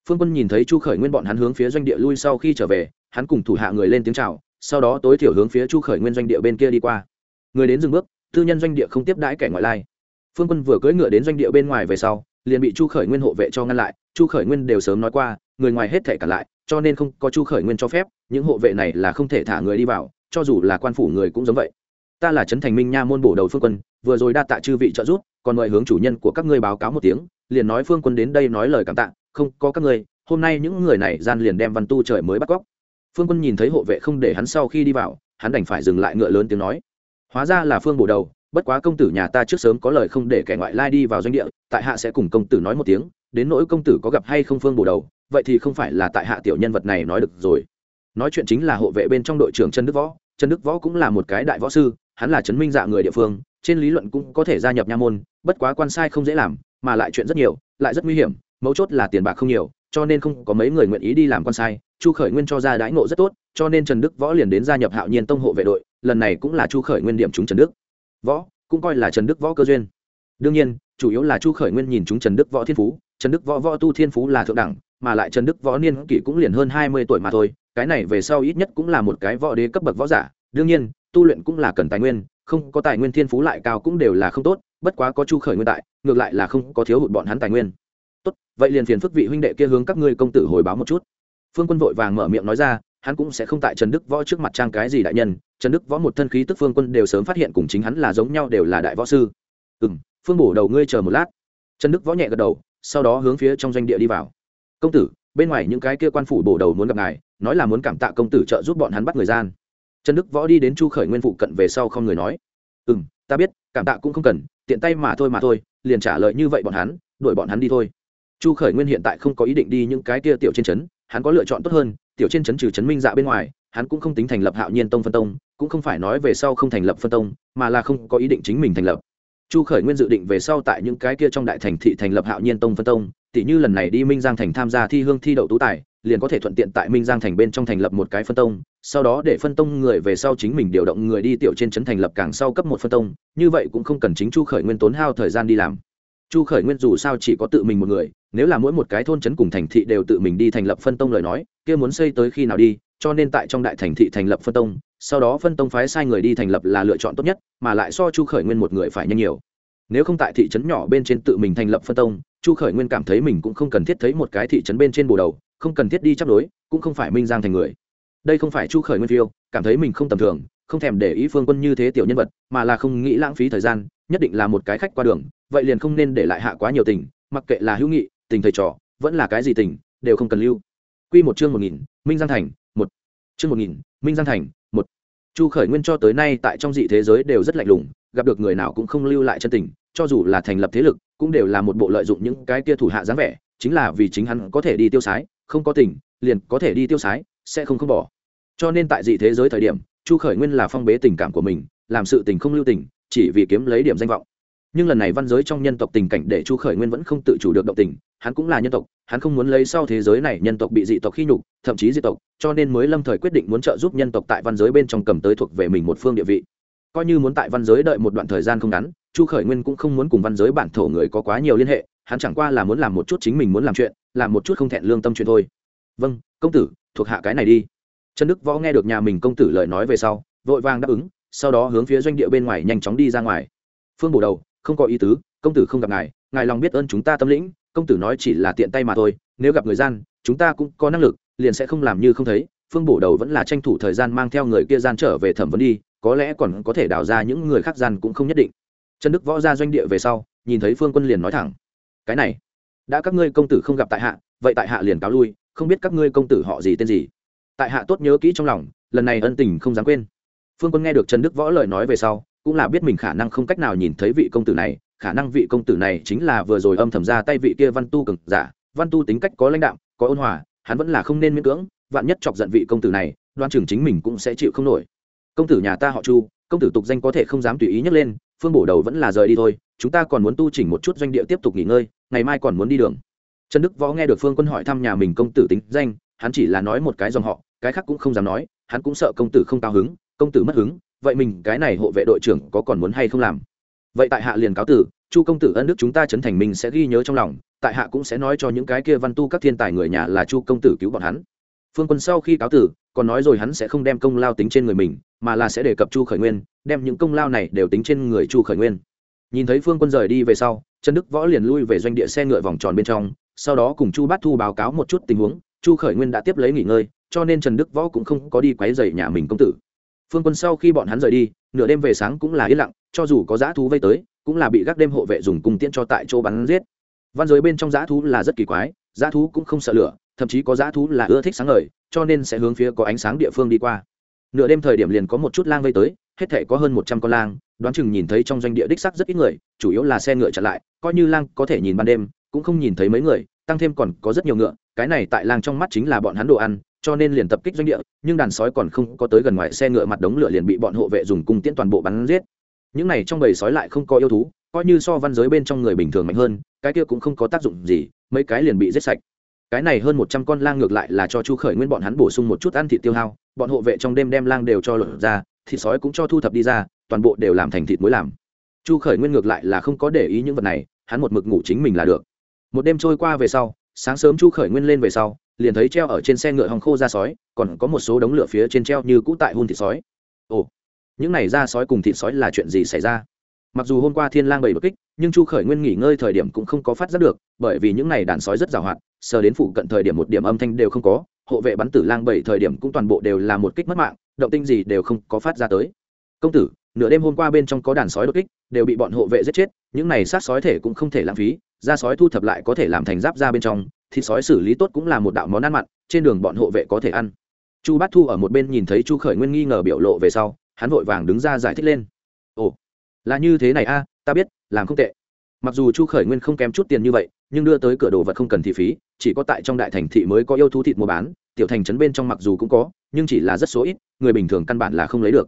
Phương quân nhìn thấy chu khởi nguyên bọn hắn hướng phía doanh địa lui sau khi trở về, hắn cùng thủ hạ người lên tiếng chào, sau đó tối thiểu hướng phía chu khởi nguyên doanh địa bên kia đi qua. Người đến dừng bước, tư nhân doanh địa không tiếp đãi kẻ ngoại lai. Phương quân vừa cưỡi ngựa đến doanh địa bên ngoài về sau, liền bị chu khởi nguyên hộ vệ cho ngăn lại, chu khởi nguyên đều sớm nói qua, người ngoài hết thể cả lại cho nên không có chu khởi nguyên cho phép, những hộ vệ này là không thể thả người đi vào, cho dù là quan phủ người cũng giống vậy. Ta là trấn thành minh nha môn bổ đầu phương quân, vừa rồi đa tạ chư vị trợ giúp, còn mời hướng chủ nhân của các ngươi báo cáo một tiếng, liền nói phương quân đến đây nói lời cảm tạ, không có các ngươi, hôm nay những người này gian liền đem văn tu trời mới bắt cóc. Phương quân nhìn thấy hộ vệ không để hắn sau khi đi vào, hắn đành phải dừng lại ngựa lớn tiếng nói. Hóa ra là phương bổ đầu, bất quá công tử nhà ta trước sớm có lời không để kẻ ngoại lai đi vào doanh địa, tại hạ sẽ cùng công tử nói một tiếng, đến nỗi công tử có gặp hay không phương bổ đầu vậy thì không phải là tại hạ tiểu nhân vật này nói được rồi. Nói chuyện chính là hộ vệ bên trong đội trưởng trần đức võ. Trần đức võ cũng là một cái đại võ sư, hắn là chấn minh dạ người địa phương, trên lý luận cũng có thể gia nhập nha môn, bất quá quan sai không dễ làm, mà lại chuyện rất nhiều, lại rất nguy hiểm, mấu chốt là tiền bạc không nhiều, cho nên không có mấy người nguyện ý đi làm quan sai. Chu khởi nguyên cho ra đãi ngộ rất tốt, cho nên trần đức võ liền đến gia nhập hạo nhiên tông hộ vệ đội, lần này cũng là chu khởi nguyên điểm chúng trần đức võ, cũng coi là trần đức võ cơ duyên. Đương nhiên, chủ yếu là chu khởi nguyên nhìn chúng trần đức võ thiên phú, trần đức võ võ tu thiên phú là thượng đẳng mà lại trần đức võ niên kỷ cũng liền hơn hai mươi tuổi mà thôi, cái này về sau ít nhất cũng là một cái võ đế cấp bậc võ giả, đương nhiên, tu luyện cũng là cần tài nguyên, không có tài nguyên thiên phú lại cao cũng đều là không tốt, bất quá có chu khởi nguyên tại, ngược lại là không có thiếu hụt bọn hắn tài nguyên. Tốt, vậy liền phiền phức vị huynh đệ kia hướng các ngươi công tử hồi báo một chút. Phương quân vội vàng mở miệng nói ra, hắn cũng sẽ không tại trần đức võ trước mặt trang cái gì đại nhân, trần đức võ một thân khí tức phương quân đều sớm phát hiện cùng chính hắn là giống nhau đều là đại võ sư. Ừ m phương bổ đầu ngươi chờ một lát. Trần đức võ nhẹ gật đầu, sau đó hướng phía trong doanh địa đi vào công tử, bên ngoài những cái kia quan phủ bổ đầu muốn gặp ngài, nói là muốn cảm tạ công tử trợ giúp bọn hắn bắt người gian. Trần đức võ đi đến chu khởi nguyên phụ cận về sau không người nói ừ m ta biết, cảm tạ cũng không cần, tiện tay mà thôi mà thôi, liền trả lời như vậy bọn hắn, đuổi bọn hắn đi thôi. Chu khởi nguyên hiện tại không có ý định đi những cái kia tiểu trên trấn, hắn có lựa chọn tốt hơn, tiểu trên trấn trừ trấn minh dạ bên ngoài, hắn cũng không tính thành lập hạo nhiên tông phân tông, cũng không phải nói về sau không thành lập phân tông, mà là không có ý định chính mình thành lập. Chu khởi nguyên dự định về sau tại những cái kia trong đại thành thị thành lập hạo nhiên tông phân tông tỷ như lần này đi minh giang thành tham gia thi hương thi đậu tú tài, liền có thể thuận tiện tại minh giang thành bên trong thành lập một cái phân tông, sau đó để phân tông người về sau chính mình điều động người đi tiểu trên trấn thành lập càng sau cấp một phân tông, như vậy cũng không cần chính chu khởi nguyên tốn hao thời gian đi làm. Chu khởi nguyên dù sao chỉ có tự mình một người, nếu là mỗi một cái thôn trấn cùng thành thị đều tự mình đi thành lập phân tông lời nói, kia muốn xây tới khi nào đi, cho nên tại trong đại thành thị thành lập phân tông, sau đó phân tông phái sai người đi thành lập là lựa chọn tốt nhất, mà lại so chu khởi nguyên một người phải nhanh nhiều. Nếu không tại thị trấn nhỏ bên trên tự mình thành lập phân tông chu khởi nguyên cảm thấy mình cũng không cần thiết thấy một cái thị trấn bên trên bồ đầu, không cần thiết đi chấp đối, cũng không phải minh giang thành người. Đây không phải chu khởi nguyên phiêu, cảm thấy mình không tầm thường, không thèm để ý phương quân như thế tiểu nhân vật, mà là không nghĩ lãng phí thời gian, nhất định là một cái khách qua đường, vậy liền không nên để lại hạ quá nhiều tình, mặc kệ là hữu nghị, tình thầy trò, vẫn là cái gì tình, đều không cần lưu. Quy một chương một nghìn, minh giang thành, một. Chương một nghìn, minh giang thành, một. Chu khởi nguyên cho tới nay tại trong dị thế giới đều rất lạnh lùng, gặp được người nào cũng không lưu lại chân tình, cho dù là thành lập thế lực cũng đều là một bộ lợi dụng những cái kia thủ hạ dáng vẻ, chính là vì chính hắn có thể đi tiêu sái, không có tình, liền có thể đi tiêu sái, sẽ không không bỏ. Cho nên tại dị thế giới thời điểm, chu khởi nguyên là phong bế tình cảm của mình, làm sự tình không lưu tình, chỉ vì kiếm lấy điểm danh vọng. Nhưng lần này văn giới trong nhân tộc tình cảnh để chu khởi nguyên vẫn không tự chủ được động tình, hắn cũng là nhân tộc, hắn không muốn lấy sau thế giới này nhân tộc bị dị tộc khi nhục, thậm chí dị tộc, cho nên mới lâm thời quyết định muốn trợ giúp nhân tộc tại văn giới bên trong cầm tới thuộc về mình một phương địa vị coi như muốn tại văn giới đợi một đoạn thời gian không ngắn, chu khởi nguyên cũng không muốn cùng văn giới bản thổ người có quá nhiều liên hệ, hắn chẳng qua là muốn làm một chút chính mình muốn làm chuyện, làm một chút không thẹn lương tâm chuyện thôi. Vâng công tử, thuộc hạ cái này đi. Trần đức võ nghe được nhà mình công tử lời nói về sau, vội vàng đáp ứng, sau đó hướng phía doanh địa bên ngoài nhanh chóng đi ra ngoài. Phương bổ đầu, không có ý tứ, công tử không gặp ngài ngài lòng biết ơn chúng ta tâm lĩnh, công tử nói chỉ là tiện tay mà thôi, nếu gặp người gian, chúng ta cũng có năng lực, liền sẽ không làm như không thấy. Phương bổ đầu vẫn là tranh thủ thời gian mang theo người kia gian trở về thẩm vấn đi có lẽ còn có thể đào ra những người khác gian cũng không nhất định. Trần đức võ ra doanh địa về sau, nhìn thấy phương quân liền nói thẳng, cái này, đã các ngươi công tử không gặp tại hạ, vậy tại hạ liền cáo lui, không biết các ngươi công tử họ gì tên gì. Tại hạ tốt nhớ kỹ trong lòng, lần này ân tình không dám quên. Phương quân nghe được trần đức võ lời nói về sau, cũng là biết mình khả năng không cách nào nhìn thấy vị công tử này, khả năng vị công tử này chính là vừa rồi âm thầm ra tay vị kia văn tu cực giả, văn tu tính cách có lãnh đạo có ôn hòa, hắn vẫn là không nên miễn cưỡng, vạn nhất chọc giận vị công tử này, đoan chừng chính mình cũng sẽ chịu không nổi công tử nhà ta họ chu, công tử tục danh có thể không dám tùy ý nhắc lên, phương bổ đầu vẫn là rời đi thôi, chúng ta còn muốn tu chỉnh một chút doanh địa tiếp tục nghỉ ngơi, ngày mai còn muốn đi đường. Trần đức võ nghe được phương quân hỏi thăm nhà mình công tử tính danh, hắn chỉ là nói một cái dòng họ, cái khác cũng không dám nói, hắn cũng sợ công tử không cao hứng, công tử mất hứng, vậy mình cái này hộ vệ đội trưởng có còn muốn hay không làm? Vậy tại hạ liền cáo tử, chu công tử ân đức chúng ta trấn thành mình sẽ ghi nhớ trong lòng, tại hạ cũng sẽ nói cho những cái kia văn tu các thiên tài người nhà là chu công tử cứu bọn hắn phương quân sau khi cáo tử, còn nói rồi hắn sẽ không đem công lao tính trên người mình, mà là sẽ đề cập chu khởi nguyên, đem những công lao này đều tính trên người chu khởi nguyên. Nhìn thấy phương quân rời đi về sau, trần đức võ liền lui về doanh địa xe ngựa vòng tròn bên trong, sau đó cùng chu bát thu báo cáo một chút tình huống, chu khởi nguyên đã tiếp lấy nghỉ ngơi, cho nên trần đức võ cũng không có đi quấy dày nhà mình công tử. Phương quân sau khi bọn hắn rời đi, nửa đêm về sáng cũng là yên lặng, cho dù có dã thú vây tới, cũng là bị gác đêm hộ vệ dùng cung tiễn cho tại chỗ bắn giết. Văn giới bên trong dã thú là rất kỳ quái dã thú cũng không sợ lửa thậm chí có dã thú là ưa thích sáng ngời, cho nên sẽ hướng phía có ánh sáng địa phương đi qua. Nửa đêm thời điểm liền có một chút lang vây tới, hết thể có hơn một trăm con lang, đoán chừng nhìn thấy trong doanh địa đích sắc rất ít người, chủ yếu là xe ngựa chặn lại, coi như lang có thể nhìn ban đêm, cũng không nhìn thấy mấy người, tăng thêm còn có rất nhiều ngựa, cái này tại lang trong mắt chính là bọn hắn đồ ăn, cho nên liền tập kích doanh địa, nhưng đàn sói còn không có tới gần ngoài xe ngựa mặt đống lửa liền bị bọn hộ vệ dùng cung tiễn toàn bộ bắn giết. Những này trong bầy sói lại không có yêu thú, coi như so văn giới bên trong người bình thường mạnh hơn, cái kia cũng không có tác dụng gì, mấy cái liền bị giết sạch cái này hơn một trăm con lang ngược lại là cho chu khởi nguyên bọn hắn bổ sung một chút ăn thịt tiêu hao, bọn hộ vệ trong đêm đem lang đều cho lột ra, thịt sói cũng cho thu thập đi ra, toàn bộ đều làm thành thịt muối làm. Chu khởi nguyên ngược lại là không có để ý những vật này, hắn một mực ngủ chính mình là được. Một đêm trôi qua về sau, sáng sớm chu khởi nguyên lên về sau, liền thấy treo ở trên xe ngựa hòng khô ra sói, còn có một số đống lửa phía trên treo như cũ tại hun thịt sói. Ồ, những này ra sói cùng thịt sói là chuyện gì xảy ra? Mặc dù hôm qua thiên lang bầy đột kích, nhưng chu khởi nguyên nghỉ ngơi thời điểm cũng không có phát giác được, bởi vì những này đàn sói rất giàu hoạt sờ đến phụ cận thời điểm một điểm âm thanh đều không có, hộ vệ bắn tử lang bảy thời điểm cũng toàn bộ đều là một kích mất mạng, động tinh gì đều không có phát ra tới. Công tử, nửa đêm hôm qua bên trong có đàn sói đột kích, đều bị bọn hộ vệ giết chết, những này sát sói thể cũng không thể lãng phí, da sói thu thập lại có thể làm thành giáp ra bên trong, thịt sói xử lý tốt cũng là một đạo món ăn mặn, trên đường bọn hộ vệ có thể ăn. Chu bát thu ở một bên nhìn thấy chu khởi nguyên nghi ngờ biểu lộ về sau, hắn vội vàng đứng ra giải thích lên. Ồ, là như thế này a, ta biết, làm không tệ. Mặc dù chu khởi nguyên không kém chút tiền như vậy nhưng đưa tới cửa đồ vật không cần thị phí, chỉ có tại trong đại thành thị mới có yêu thú thịt mua bán, tiểu thành trấn bên trong mặc dù cũng có, nhưng chỉ là rất số ít, người bình thường căn bản là không lấy được.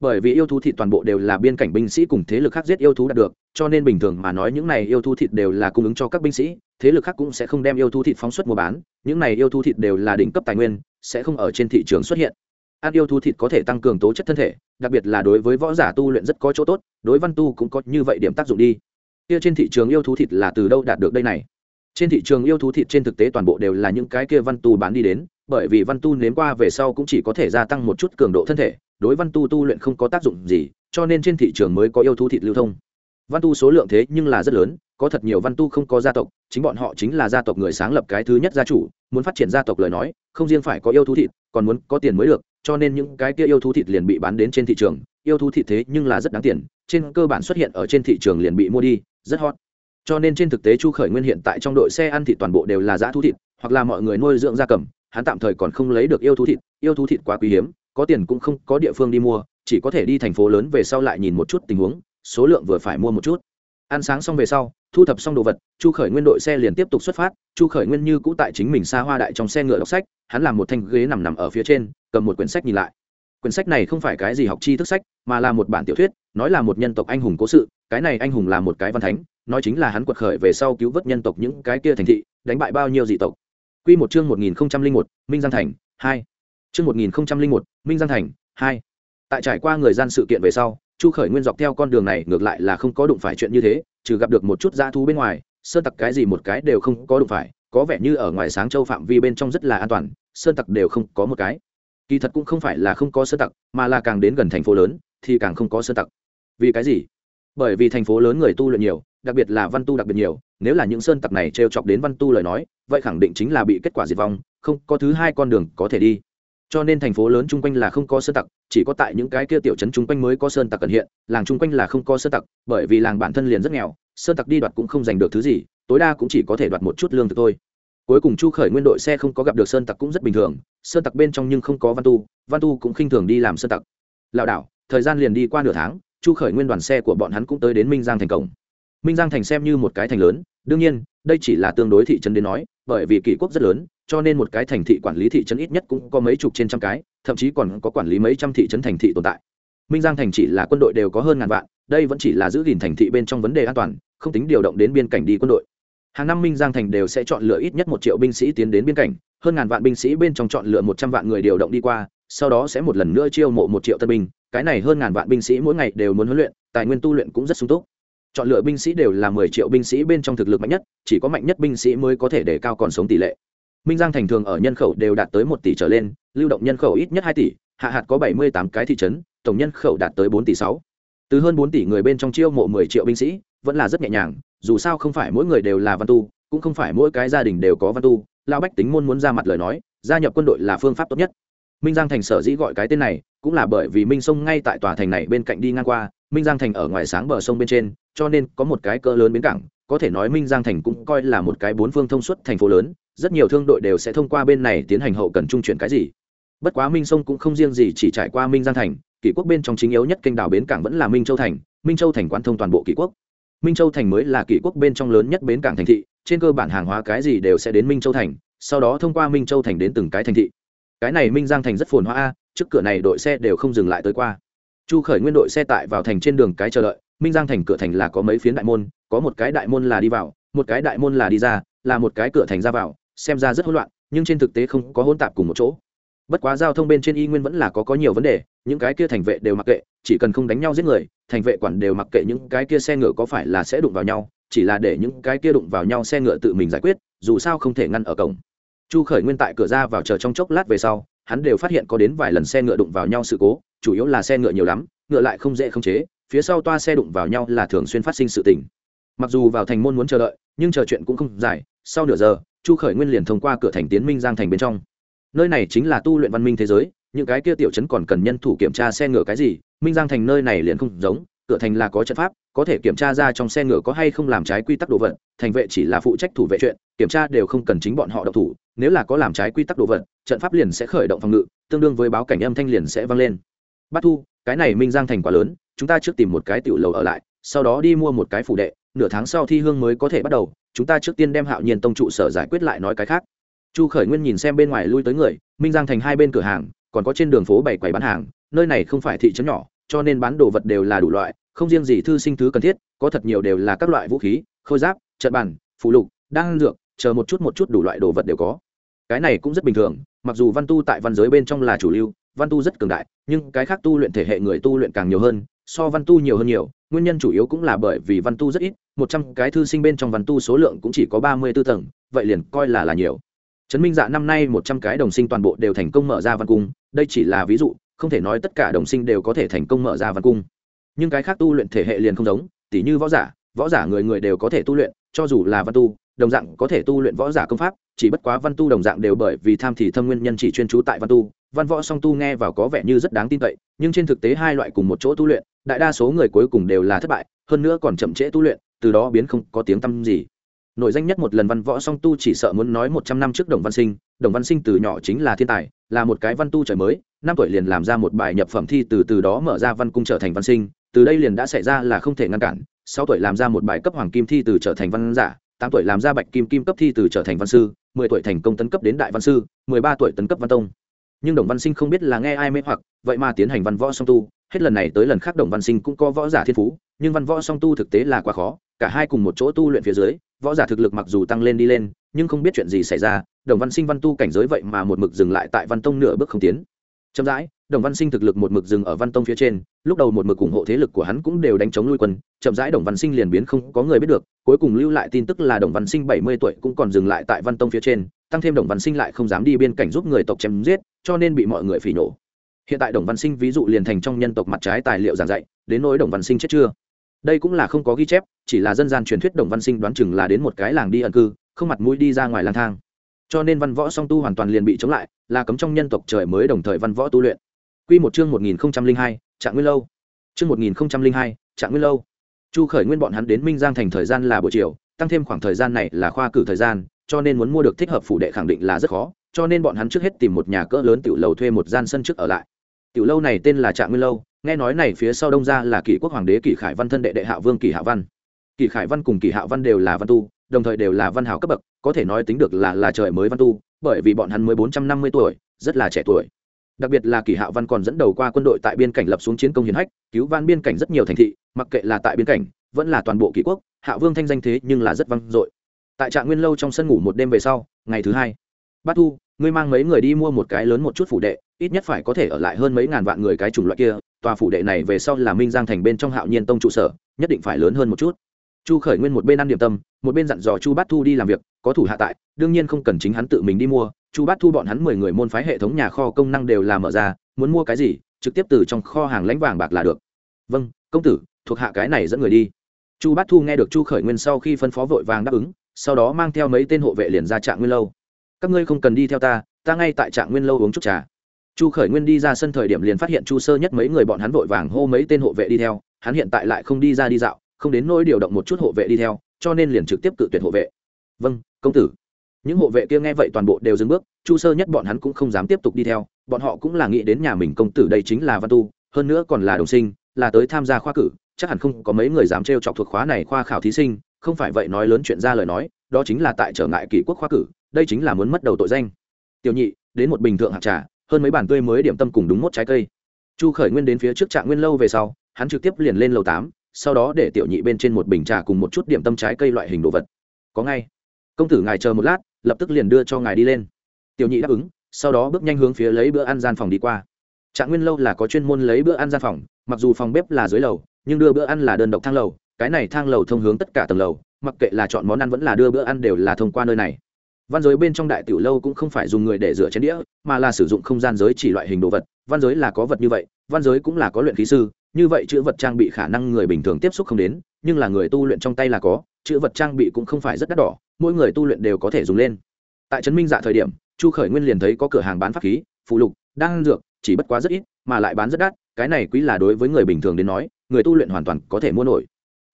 Bởi vì yêu thú thịt toàn bộ đều là biên cảnh binh sĩ cùng thế lực khác giết yêu thú đạt được, cho nên bình thường mà nói những này yêu thú thịt đều là cung ứng cho các binh sĩ, thế lực khác cũng sẽ không đem yêu thú thịt phóng xuất mua bán, những này yêu thú thịt đều là đỉnh cấp tài nguyên, sẽ không ở trên thị trường xuất hiện. Ăn yêu thú thịt có thể tăng cường tố chất thân thể, đặc biệt là đối với võ giả tu luyện rất có chỗ tốt, đối văn tu cũng có như vậy điểm tác dụng đi kia trên thị trường yêu thú thịt là từ đâu đạt được đây này? Trên thị trường yêu thú thịt trên thực tế toàn bộ đều là những cái kia văn tu bán đi đến, bởi vì văn tu nếm qua về sau cũng chỉ có thể gia tăng một chút cường độ thân thể, đối văn tu tu luyện không có tác dụng gì, cho nên trên thị trường mới có yêu thú thịt lưu thông. Văn tu số lượng thế nhưng là rất lớn, có thật nhiều văn tu không có gia tộc, chính bọn họ chính là gia tộc người sáng lập cái thứ nhất gia chủ, muốn phát triển gia tộc lời nói, không riêng phải có yêu thú thịt, còn muốn có tiền mới được, cho nên những cái kia yêu thú thịt liền bị bán đến trên thị trường, yêu thú thịt thế nhưng là rất đáng tiền, trên cơ bản xuất hiện ở trên thị trường liền bị mua đi rất hot. Cho nên trên thực tế chu khởi nguyên hiện tại trong đội xe ăn thịt toàn bộ đều là dã thú thịt, hoặc là mọi người nuôi dưỡng gia cầm, hắn tạm thời còn không lấy được yêu thú thịt, yêu thú thịt quá quý hiếm, có tiền cũng không có địa phương đi mua, chỉ có thể đi thành phố lớn về sau lại nhìn một chút tình huống, số lượng vừa phải mua một chút. Ăn sáng xong về sau, thu thập xong đồ vật, chu khởi nguyên đội xe liền tiếp tục xuất phát. Chu khởi nguyên như cũ tại chính mình xa hoa đại trong xe ngựa đọc sách, hắn làm một thanh ghế nằm nằm ở phía trên, cầm một quyển sách nhìn lại quyển sách này không phải cái gì học chi thức sách mà là một bản tiểu thuyết nói là một nhân tộc anh hùng cố sự cái này anh hùng là một cái văn thánh nói chính là hắn quật khởi về sau cứu vớt nhân tộc những cái kia thành thị đánh bại bao nhiêu dị tộc. Quy một chương một nghìn một Minh Giang Thành, hai. Chương một nghìn một Minh Giang Thành, hai. Tại trải qua người gian sự kiện về sau, Chu Khởi Nguyên dọc theo con đường này ngược lại là không có đụng phải chuyện như thế, trừ gặp được một chút dã thú bên ngoài, sơn tặc cái gì một cái đều không có đụng phải, có vẻ như ở ngoài sáng châu phạm vi bên trong rất là an toàn, sơn tặc đều không có một cái kỳ thật cũng không phải là không có sơ tặc, mà là càng đến gần thành phố lớn, thì càng không có sơ tặc. Vì cái gì? Bởi vì thành phố lớn người tu luyện nhiều, đặc biệt là văn tu đặc biệt nhiều, nếu là những sơn tặc này t r e o chọc đến văn tu lời nói, vậy khẳng định chính là bị kết quả diệt vong, không có thứ hai con đường có thể đi. Cho nên thành phố lớn chung quanh là không có sơn tặc, chỉ có tại những cái kia tiểu trấn chung quanh mới có sơn tặc cần hiện, làng chung quanh là không có sơn tặc, bởi vì làng bản thân liền rất nghèo sơn tặc đi đoạt cũng không giành được thứ gì, tối đa cũng chỉ có thể đoạt một chút lương thực thôi cuối cùng chu khởi nguyên đội xe không có gặp được sơn tặc cũng rất bình thường, sơn tặc bên trong nhưng không có văn tu văn tu cũng khinh thường đi làm sơn tặc. Lạo đảo, thời gian liền đi qua nửa tháng, chu khởi nguyên đoàn xe của bọn hắn cũng tới đến minh giang thành cổng. Minh giang thành xem như một cái thành lớn, đương nhiên, đây chỉ là tương đối thị trấn đến nói, bởi vì kỷ quốc rất lớn, cho nên một cái thành thị quản lý thị trấn ít nhất cũng có mấy chục trên trăm cái, thậm chí còn có quản lý mấy trăm thị trấn thành thị tồn tại. Minh giang thành chỉ là quân đội đều có hơn ngàn vạn, đây vẫn chỉ là giữ gìn thành thị bên trong vấn đề an toàn, không tính điều động đến biên cảnh đi quân đội hàng năm minh giang thành đều sẽ chọn lựa ít nhất một triệu binh sĩ tiến đến biên cảnh, hơn ngàn vạn binh sĩ bên trong chọn lựa một trăm vạn người điều động đi qua, sau đó sẽ một lần nữa chiêu mộ một triệu tân binh, cái này hơn ngàn vạn binh sĩ mỗi ngày đều muốn huấn luyện, tài nguyên tu luyện cũng rất sung túc. Chọn lựa binh sĩ đều là mười triệu binh sĩ bên trong thực lực mạnh nhất, chỉ có mạnh nhất binh sĩ mới có thể để cao còn sống tỷ lệ. Minh giang thành thường ở nhân khẩu đều đạt tới một tỷ trở lên, lưu động nhân khẩu ít nhất hai tỷ, hạ hạt có bảy mươi tám cái thị trấn, tổng nhân khẩu đạt tới bốn tỷ sáu. Từ hơn bốn tỷ người bên trong chiêu mộ mười triệu binh sĩ, vẫn là rất nhẹ nhàng dù sao không phải mỗi người đều là văn tu, cũng không phải mỗi cái gia đình đều có văn tu. Lao bách tính môn muốn ra mặt lời nói, gia nhập quân đội là phương pháp tốt nhất. Minh giang thành sở dĩ gọi cái tên này, cũng là bởi vì minh sông ngay tại tòa thành này bên cạnh đi ngang qua, minh giang thành ở ngoài sáng bờ sông bên trên, cho nên có một cái cỡ lớn bến cảng, có thể nói minh giang thành cũng coi là một cái bốn phương thông suốt thành phố lớn, rất nhiều thương đội đều sẽ thông qua bên này tiến hành hậu cần trung chuyển cái gì. Bất quá minh sông cũng không riêng gì chỉ trải qua minh giang thành, kỷ quốc bên trong chính yếu nhất kênh đảo bến cảng vẫn là minh châu thành, minh châu thành quan thông toàn bộ kỷ quốc minh châu thành mới là kỷ quốc bên trong lớn nhất bến cảng thành thị, trên cơ bản hàng hóa cái gì đều sẽ đến minh châu thành, sau đó thông qua minh châu thành đến từng cái thành thị. Cái này minh giang thành rất phồn hoa a, trước cửa này đội xe đều không dừng lại tới qua. Chu khởi nguyên đội xe tại vào thành trên đường cái chờ đợi, minh giang thành cửa thành là có mấy phiến đại môn, có một cái đại môn là đi vào, một cái đại môn là đi ra, là một cái cửa thành ra vào, xem ra rất hỗn loạn, nhưng trên thực tế không có hỗn tạp cùng một chỗ bất quá giao thông bên trên y nguyên vẫn là có có nhiều vấn đề, những cái kia thành vệ đều mặc kệ, chỉ cần không đánh nhau giết người, thành vệ quản đều mặc kệ những cái kia xe ngựa có phải là sẽ đụng vào nhau, chỉ là để những cái kia đụng vào nhau xe ngựa tự mình giải quyết, dù sao không thể ngăn ở cổng. Chu khởi nguyên tại cửa ra vào chờ trong chốc lát về sau, hắn đều phát hiện có đến vài lần xe ngựa đụng vào nhau sự cố, chủ yếu là xe ngựa nhiều lắm, ngựa lại không dễ khống chế, phía sau toa xe đụng vào nhau là thường xuyên phát sinh sự tình. Mặc dù vào thành môn muốn chờ đợi, nhưng chờ chuyện cũng không dài, sau nửa giờ, chu khởi nguyên liền thông qua cửa thành tiến minh giang thành bên trong nơi này chính là tu luyện văn minh thế giới, những cái kia tiểu trấn còn cần nhân thủ kiểm tra xe ngựa cái gì, minh giang thành nơi này liền không giống, cửa thành là có trận pháp, có thể kiểm tra ra trong xe ngựa có hay không làm trái quy tắc đồ vật, thành vệ chỉ là phụ trách thủ vệ chuyện, kiểm tra đều không cần chính bọn họ độc thủ, nếu là có làm trái quy tắc đồ vật, trận pháp liền sẽ khởi động phòng ngự, tương đương với báo cảnh âm thanh liền sẽ vang lên. Bắt thu, cái này minh giang thành quá lớn, chúng ta trước tìm một cái tiểu lầu ở lại, sau đó đi mua một cái phủ đệ, nửa tháng sau thi hương mới có thể bắt đầu, chúng ta trước tiên đem hạo nhiên tông trụ sở giải quyết lại nói cái khác chu khởi nguyên nhìn xem bên ngoài lui tới người, minh giang thành hai bên cửa hàng, còn có trên đường phố bảy quầy bán hàng, nơi này không phải thị trấn nhỏ, cho nên bán đồ vật đều là đủ loại, không riêng gì thư sinh thứ cần thiết, có thật nhiều đều là các loại vũ khí, khôi giáp, trận bàn phụ lục, đan dược, chờ một chút một chút đủ loại đồ vật đều có. Cái này cũng rất bình thường, mặc dù văn tu tại văn giới bên trong là chủ lưu, văn tu rất cường đại, nhưng cái khác tu luyện thể hệ người tu luyện càng nhiều hơn, so văn tu nhiều hơn nhiều, nguyên nhân chủ yếu cũng là bởi vì văn tu rất ít, một trăm cái thư sinh bên trong văn tu số lượng cũng chỉ có ba mươi b ố tầng, vậy liền coi là là nhiều trấn minh dạ năm nay một trăm cái đồng sinh toàn bộ đều thành công mở ra văn cung, đây chỉ là ví dụ, không thể nói tất cả đồng sinh đều có thể thành công mở ra văn cung. Nhưng cái khác tu luyện thể hệ liền không giống, tỉ như võ giả võ giả người người đều có thể tu luyện, cho dù là văn tu, đồng dạng có thể tu luyện võ giả công pháp, chỉ bất quá văn tu đồng dạng đều bởi vì tham thì thâm nguyên nhân chỉ chuyên trú tại văn tu, văn võ song tu nghe vào có vẻ như rất đáng tin cậy, nhưng trên thực tế hai loại cùng một chỗ tu luyện, đại đa số người cuối cùng đều là thất bại, hơn nữa còn chậm trễ tu luyện, từ đó biến không có tiếng tăm gì nổi danh nhất một lần văn võ song tu chỉ sợ muốn nói một trăm năm trước đồng văn sinh. Đồng văn sinh từ nhỏ chính là thiên tài, là một cái văn tu trời mới, năm tuổi liền làm ra một bài nhập phẩm thi từ từ đó mở ra văn cung trở thành văn sinh. Từ đây liền đã xảy ra là không thể ngăn cản. Sáu tuổi làm ra một bài cấp hoàng kim thi từ trở thành văn giả, tám tuổi làm ra bạch kim kim cấp thi từ trở thành văn sư, mười tuổi thành công tấn cấp đến đại văn sư, mười ba tuổi tấn cấp văn tông. Nhưng đồng văn sinh không biết là nghe ai mê hoặc, vậy mà tiến hành văn võ song tu. Hết lần này tới lần khác đồng văn sinh cũng có võ giả thiên phú, nhưng văn võ song tu thực tế là quá khó cả hai cùng một chỗ tu luyện phía dưới, võ giả thực lực mặc dù tăng lên đi lên, nhưng không biết chuyện gì xảy ra, đồng văn sinh văn tu cảnh giới vậy mà một mực dừng lại tại văn tông nửa bước không tiến. Chậm rãi, đồng văn sinh thực lực một mực dừng ở văn tông phía trên, lúc đầu một mực ủng hộ thế lực của hắn cũng đều đánh chống lui quân, chậm rãi đồng văn sinh liền biến không có người biết được, cuối cùng lưu lại tin tức là đồng văn sinh bảy mươi tuổi cũng còn dừng lại tại văn tông phía trên, tăng thêm đồng văn sinh lại không dám đi biên cảnh giúp người tộc chém giết, cho nên bị mọi người phỉ nổ hiện tại đồng văn sinh ví dụ liền thành trong nhân tộc mặt trái tài liệu giảng dạy, đến nỗi đồng văn sinh chết chưa? Đây cũng là không có ghi chép chỉ là dân gian truyền thuyết đồng văn sinh đoán chừng là đến một cái làng đi ẩn cư không mặt mũi đi ra ngoài lang thang cho nên văn võ song tu hoàn toàn liền bị chống lại là cấm trong nhân tộc trời mới đồng thời văn võ tu luyện Quy một chương 1002, Trạng Nguyên lâu. Chương 1002, Trạng Nguyên lâu. Chu Khởi Nguyên bọn hắn đến Minh Giang thành thời gian là buổi chiều, tăng thêm khoảng thời gian này là khoa cử thời gian, cho nên muốn mua được thích hợp phủ đệ khẳng định là rất khó, cho nên bọn hắn trước hết tìm một nhà cỡ lớn tiểu lầu thuê một gian sân trước ở lại. Tiểu lâu này tên là Trạng Nguyên lâu, nghe nói này phía sau đông ra là Kỷ quốc hoàng đế Kỷ Khải Văn thân đệ đệ Hạ Vương Kỷ Hạ Văn. Kỷ Khải Văn cùng Kỷ Hạ Văn đều là văn tu, đồng thời đều là văn hào cấp bậc, có thể nói tính được là là trời mới văn tu, bởi vì bọn hắn mới 450 tuổi, rất là trẻ tuổi đặc biệt là kỷ hạ văn còn dẫn đầu qua quân đội tại biên cảnh lập xuống chiến công hiến hách cứu van biên cảnh rất nhiều thành thị mặc kệ là tại biên cảnh vẫn là toàn bộ kỷ quốc hạ vương thanh danh thế nhưng là rất vang dội tại trạng nguyên lâu trong sân ngủ một đêm về sau ngày thứ hai bát thu ngươi mang mấy người đi mua một cái lớn một chút phủ đệ, ít nhất phải có thể ở lại hơn mấy ngàn vạn người cái chủng loại kia, tòa phủ đệ này về sau là minh giang thành bên trong hạo nhiên tông trụ sở, nhất định phải lớn hơn một chút. Chu khởi nguyên một bên ăn điểm tâm, một bên dặn dò chu bát thu đi làm việc, có thủ hạ tại, đương nhiên không cần chính hắn tự mình đi mua. Chu bát thu bọn hắn mười người môn phái hệ thống nhà kho công năng đều là mở ra, muốn mua cái gì, trực tiếp từ trong kho hàng lãnh vàng bạc là được. Vâng công tử, thuộc hạ cái này dẫn người đi. Chu bát thu nghe được chu khởi nguyên sau khi phân phó vội vàng đáp ứng, sau đó mang theo mấy tên hộ vệ liền ra trạng nguyên lâu các ngươi không cần đi theo ta ta ngay tại trạng nguyên lâu uống chút trà. Chu khởi nguyên đi ra sân thời điểm liền phát hiện chu sơ nhất mấy người bọn hắn vội vàng hô mấy tên hộ vệ đi theo, hắn hiện tại lại không đi ra đi dạo, không đến nỗi điều động một chút hộ vệ đi theo, cho nên liền trực tiếp cự tuyệt hộ vệ. Vâng công tử. Những hộ vệ kia nghe vậy toàn bộ đều dừng bước, chu sơ nhất bọn hắn cũng không dám tiếp tục đi theo, bọn họ cũng là nghĩ đến nhà mình công tử đây chính là văn tu, hơn nữa còn là đồng sinh, là tới tham gia khoa cử, chắc hẳn không có mấy người dám trêu chọc thuộc khóa này khoa khảo thí sinh, không phải vậy nói lớn chuyện ra lời nói, đó chính là tại trở ngại kỷ quốc khoa cử đây chính là muốn mất đầu tội danh. Tiểu nhị, đến một bình thượng hạt trà, hơn mấy bản tươi mới điểm tâm cùng đúng một trái cây. Chu khởi nguyên đến phía trước trạm nguyên lâu về sau, hắn trực tiếp liền lên lầu tám, sau đó để tiểu nhị bên trên một bình trà cùng một chút điểm tâm trái cây loại hình đồ vật. Có ngay. Công tử ngài chờ một lát, lập tức liền đưa cho ngài đi lên. Tiểu nhị đáp ứng, sau đó bước nhanh hướng phía lấy bữa ăn gian phòng đi qua. Trạng nguyên lâu là có chuyên môn lấy bữa ăn gian phòng, mặc dù phòng bếp là dưới lầu, nhưng đưa bữa ăn là đơn độc thang lầu, cái này thang lầu thông hướng tất cả tầng lầu, mặc kệ là chọn món ăn vẫn là đưa bữa ăn đều là thông qua nơi này văn giới bên trong đại tiểu lâu cũng không phải dùng người để rửa chén đĩa, mà là sử dụng không gian giới chỉ loại hình đồ vật. Văn giới là có vật như vậy, văn giới cũng là có luyện khí sư, như vậy chữ vật trang bị khả năng người bình thường tiếp xúc không đến, nhưng là người tu luyện trong tay là có, chữ vật trang bị cũng không phải rất đắt đỏ, mỗi người tu luyện đều có thể dùng lên. Tại trấn minh dạ thời điểm, chu khởi nguyên liền thấy có cửa hàng bán pháp khí, phụ lục đang dược, chỉ bất quá rất ít, mà lại bán rất đắt, cái này quý là đối với người bình thường đến nói, người tu luyện hoàn toàn có thể mua nổi.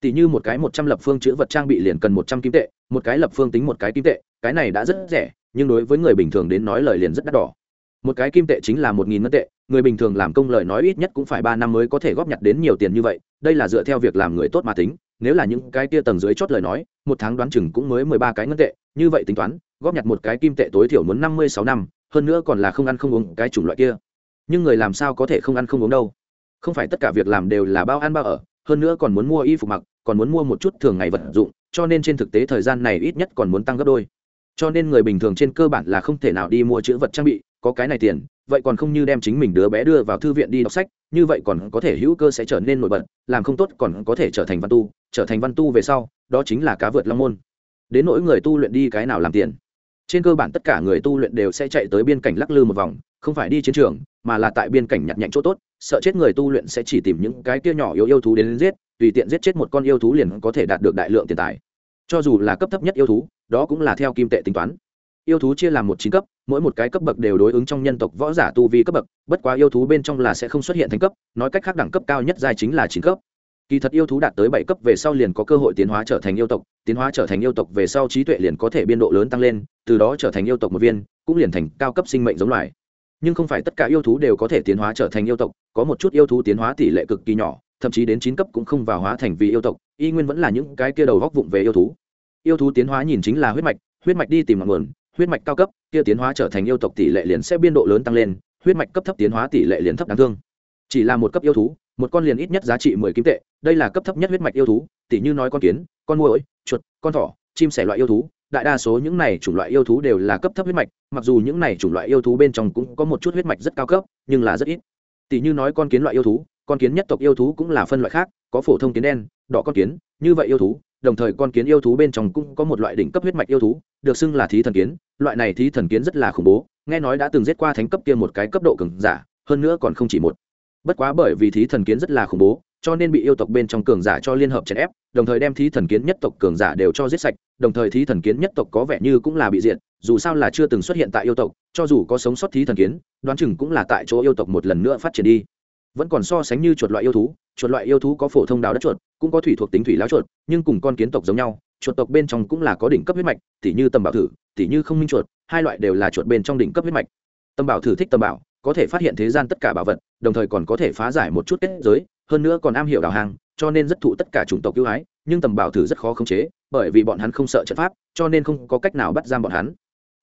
Tỷ như một cái một trăm lập phương chữ vật trang bị liền cần một trăm kim tệ một cái lập phương tính một cái kim tệ, cái này đã rất rẻ, nhưng đối với người bình thường đến nói lời liền rất đắt đỏ. Một cái kim tệ chính là một nghìn ngân tệ, người bình thường làm công lời nói ít nhất cũng phải ba năm mới có thể góp nhặt đến nhiều tiền như vậy, đây là dựa theo việc làm người tốt mà tính, nếu là những cái tia tầng dưới chót lời nói, một tháng đoán chừng cũng mới mười ba cái ngân tệ, như vậy tính toán, góp nhặt một cái kim tệ tối thiểu muốn năm mươi sáu năm, hơn nữa còn là không ăn không uống cái chủng loại kia. Nhưng người làm sao có thể không ăn không uống đâu? Không phải tất cả việc làm đều là bao ăn bao ở, hơn nữa còn muốn mua y phục mặc, còn muốn mua một chút thường ngày vật dụng cho nên trên thực tế thời gian này ít nhất còn muốn tăng gấp đôi. Cho nên người bình thường trên cơ bản là không thể nào đi mua chữ vật trang bị, có cái này tiền, vậy còn không như đem chính mình đứa bé đưa vào thư viện đi đọc sách, như vậy còn có thể hữu cơ sẽ trở nên nổi bật, làm không tốt còn có thể trở thành văn tu, trở thành văn tu về sau, đó chính là cá vượt long môn. Đến nỗi người tu luyện đi cái nào làm tiền. Trên cơ bản tất cả người tu luyện đều sẽ chạy tới biên cảnh lắc lư một vòng, không phải đi chiến trường, mà là tại biên cảnh nhặt nhạnh chỗ tốt, sợ chết người tu luyện sẽ chỉ tìm những cái kia nhỏ yếu yêu thú đến giết tùy tiện giết chết một con yêu thú liền có thể đạt được đại lượng tiền tài. Cho dù là cấp thấp nhất yêu thú, đó cũng là theo kim tệ tính toán. Yêu thú chia làm một chín cấp, mỗi một cái cấp bậc đều đối ứng trong nhân tộc võ giả tu vi cấp bậc, bất quá yêu thú bên trong là sẽ không xuất hiện thành cấp, nói cách khác đẳng cấp cao nhất giai chính là chín cấp. Kỳ thật yêu thú đạt tới bảy cấp về sau liền có cơ hội tiến hóa trở thành yêu tộc, tiến hóa trở thành yêu tộc về sau trí tuệ liền có thể biên độ lớn tăng lên, từ đó trở thành yêu tộc một viên, cũng liền thành cao cấp sinh mệnh giống loài. Nhưng không phải tất cả yêu thú đều có thể tiến hóa trở thành yêu tộc, có một chút yêu thú tiến hóa tỷ lệ cực kỳ nhỏ thậm chí đến chín cấp cũng không vào hóa thành vì yêu tộc, y nguyên vẫn là những cái kia đầu góc vụng về yêu thú. Yêu thú tiến hóa nhìn chính là huyết mạch huyết mạch đi tìm ngọn nguồn, huyết mạch cao cấp, kia tiến hóa trở thành yêu tộc tỷ lệ liền sẽ biên độ lớn tăng lên, huyết mạch cấp thấp tiến hóa tỷ lệ liền thấp đáng thương. Chỉ là một cấp yêu thú, một con liền ít nhất giá trị mười kim tệ, đây là cấp thấp nhất huyết mạch yêu thú tỷ như nói con kiến, con muỗi, chuột, con thỏ, chim sẻ loại yêu thú, đại đa số những này chủng loại yêu thú đều là cấp thấp huyết mạch, mặc dù những này chủng loại yêu thú bên trong cũng có một chút huyết mạch rất cao cấp, nhưng là rất ít. Tỷ như nói con kiến loại yêu thú con kiến nhất tộc yêu thú cũng là phân loại khác, có phổ thông kiến đen, đỏ con kiến, như vậy yêu thú, đồng thời con kiến yêu thú bên trong cũng có một loại đỉnh cấp huyết mạch yêu thú, được xưng là thí thần kiến, loại này thí thần kiến rất là khủng bố, nghe nói đã từng giết qua thánh cấp kia một cái cấp độ cường giả, hơn nữa còn không chỉ một. Bất quá bởi vì thí thần kiến rất là khủng bố, cho nên bị yêu tộc bên trong cường giả cho liên hợp chèn ép, đồng thời đem thí thần kiến nhất tộc cường giả đều cho giết sạch, đồng thời thí thần kiến nhất tộc có vẻ như cũng là bị diện dù sao là chưa từng xuất hiện tại yêu tộc, cho dù có sống sót thí thần kiến, đoán chừng cũng là tại chỗ yêu tộc một lần nữa phát triển đi vẫn còn so sánh như chuột loại yêu thú, chuột loại yêu thú có phổ thông đào đất chuột, cũng có thủy thuộc tính thủy láo chuột, nhưng cùng con kiến tộc giống nhau, chuột tộc bên trong cũng là có đỉnh cấp huyết mạch, tỉ như tầm bảo thử, tỉ như không minh chuột, hai loại đều là chuột bên trong đỉnh cấp huyết mạch. Tầm bảo thử thích tầm bảo, có thể phát hiện thế gian tất cả bảo vật, đồng thời còn có thể phá giải một chút kết giới, hơn nữa còn am hiểu đào hàng cho nên rất thụ tất cả chủng tộc ưu ái, nhưng tầm bảo thử rất khó khống chế, bởi vì bọn hắn không sợ trận pháp, cho nên không có cách nào bắt giam bọn hắn.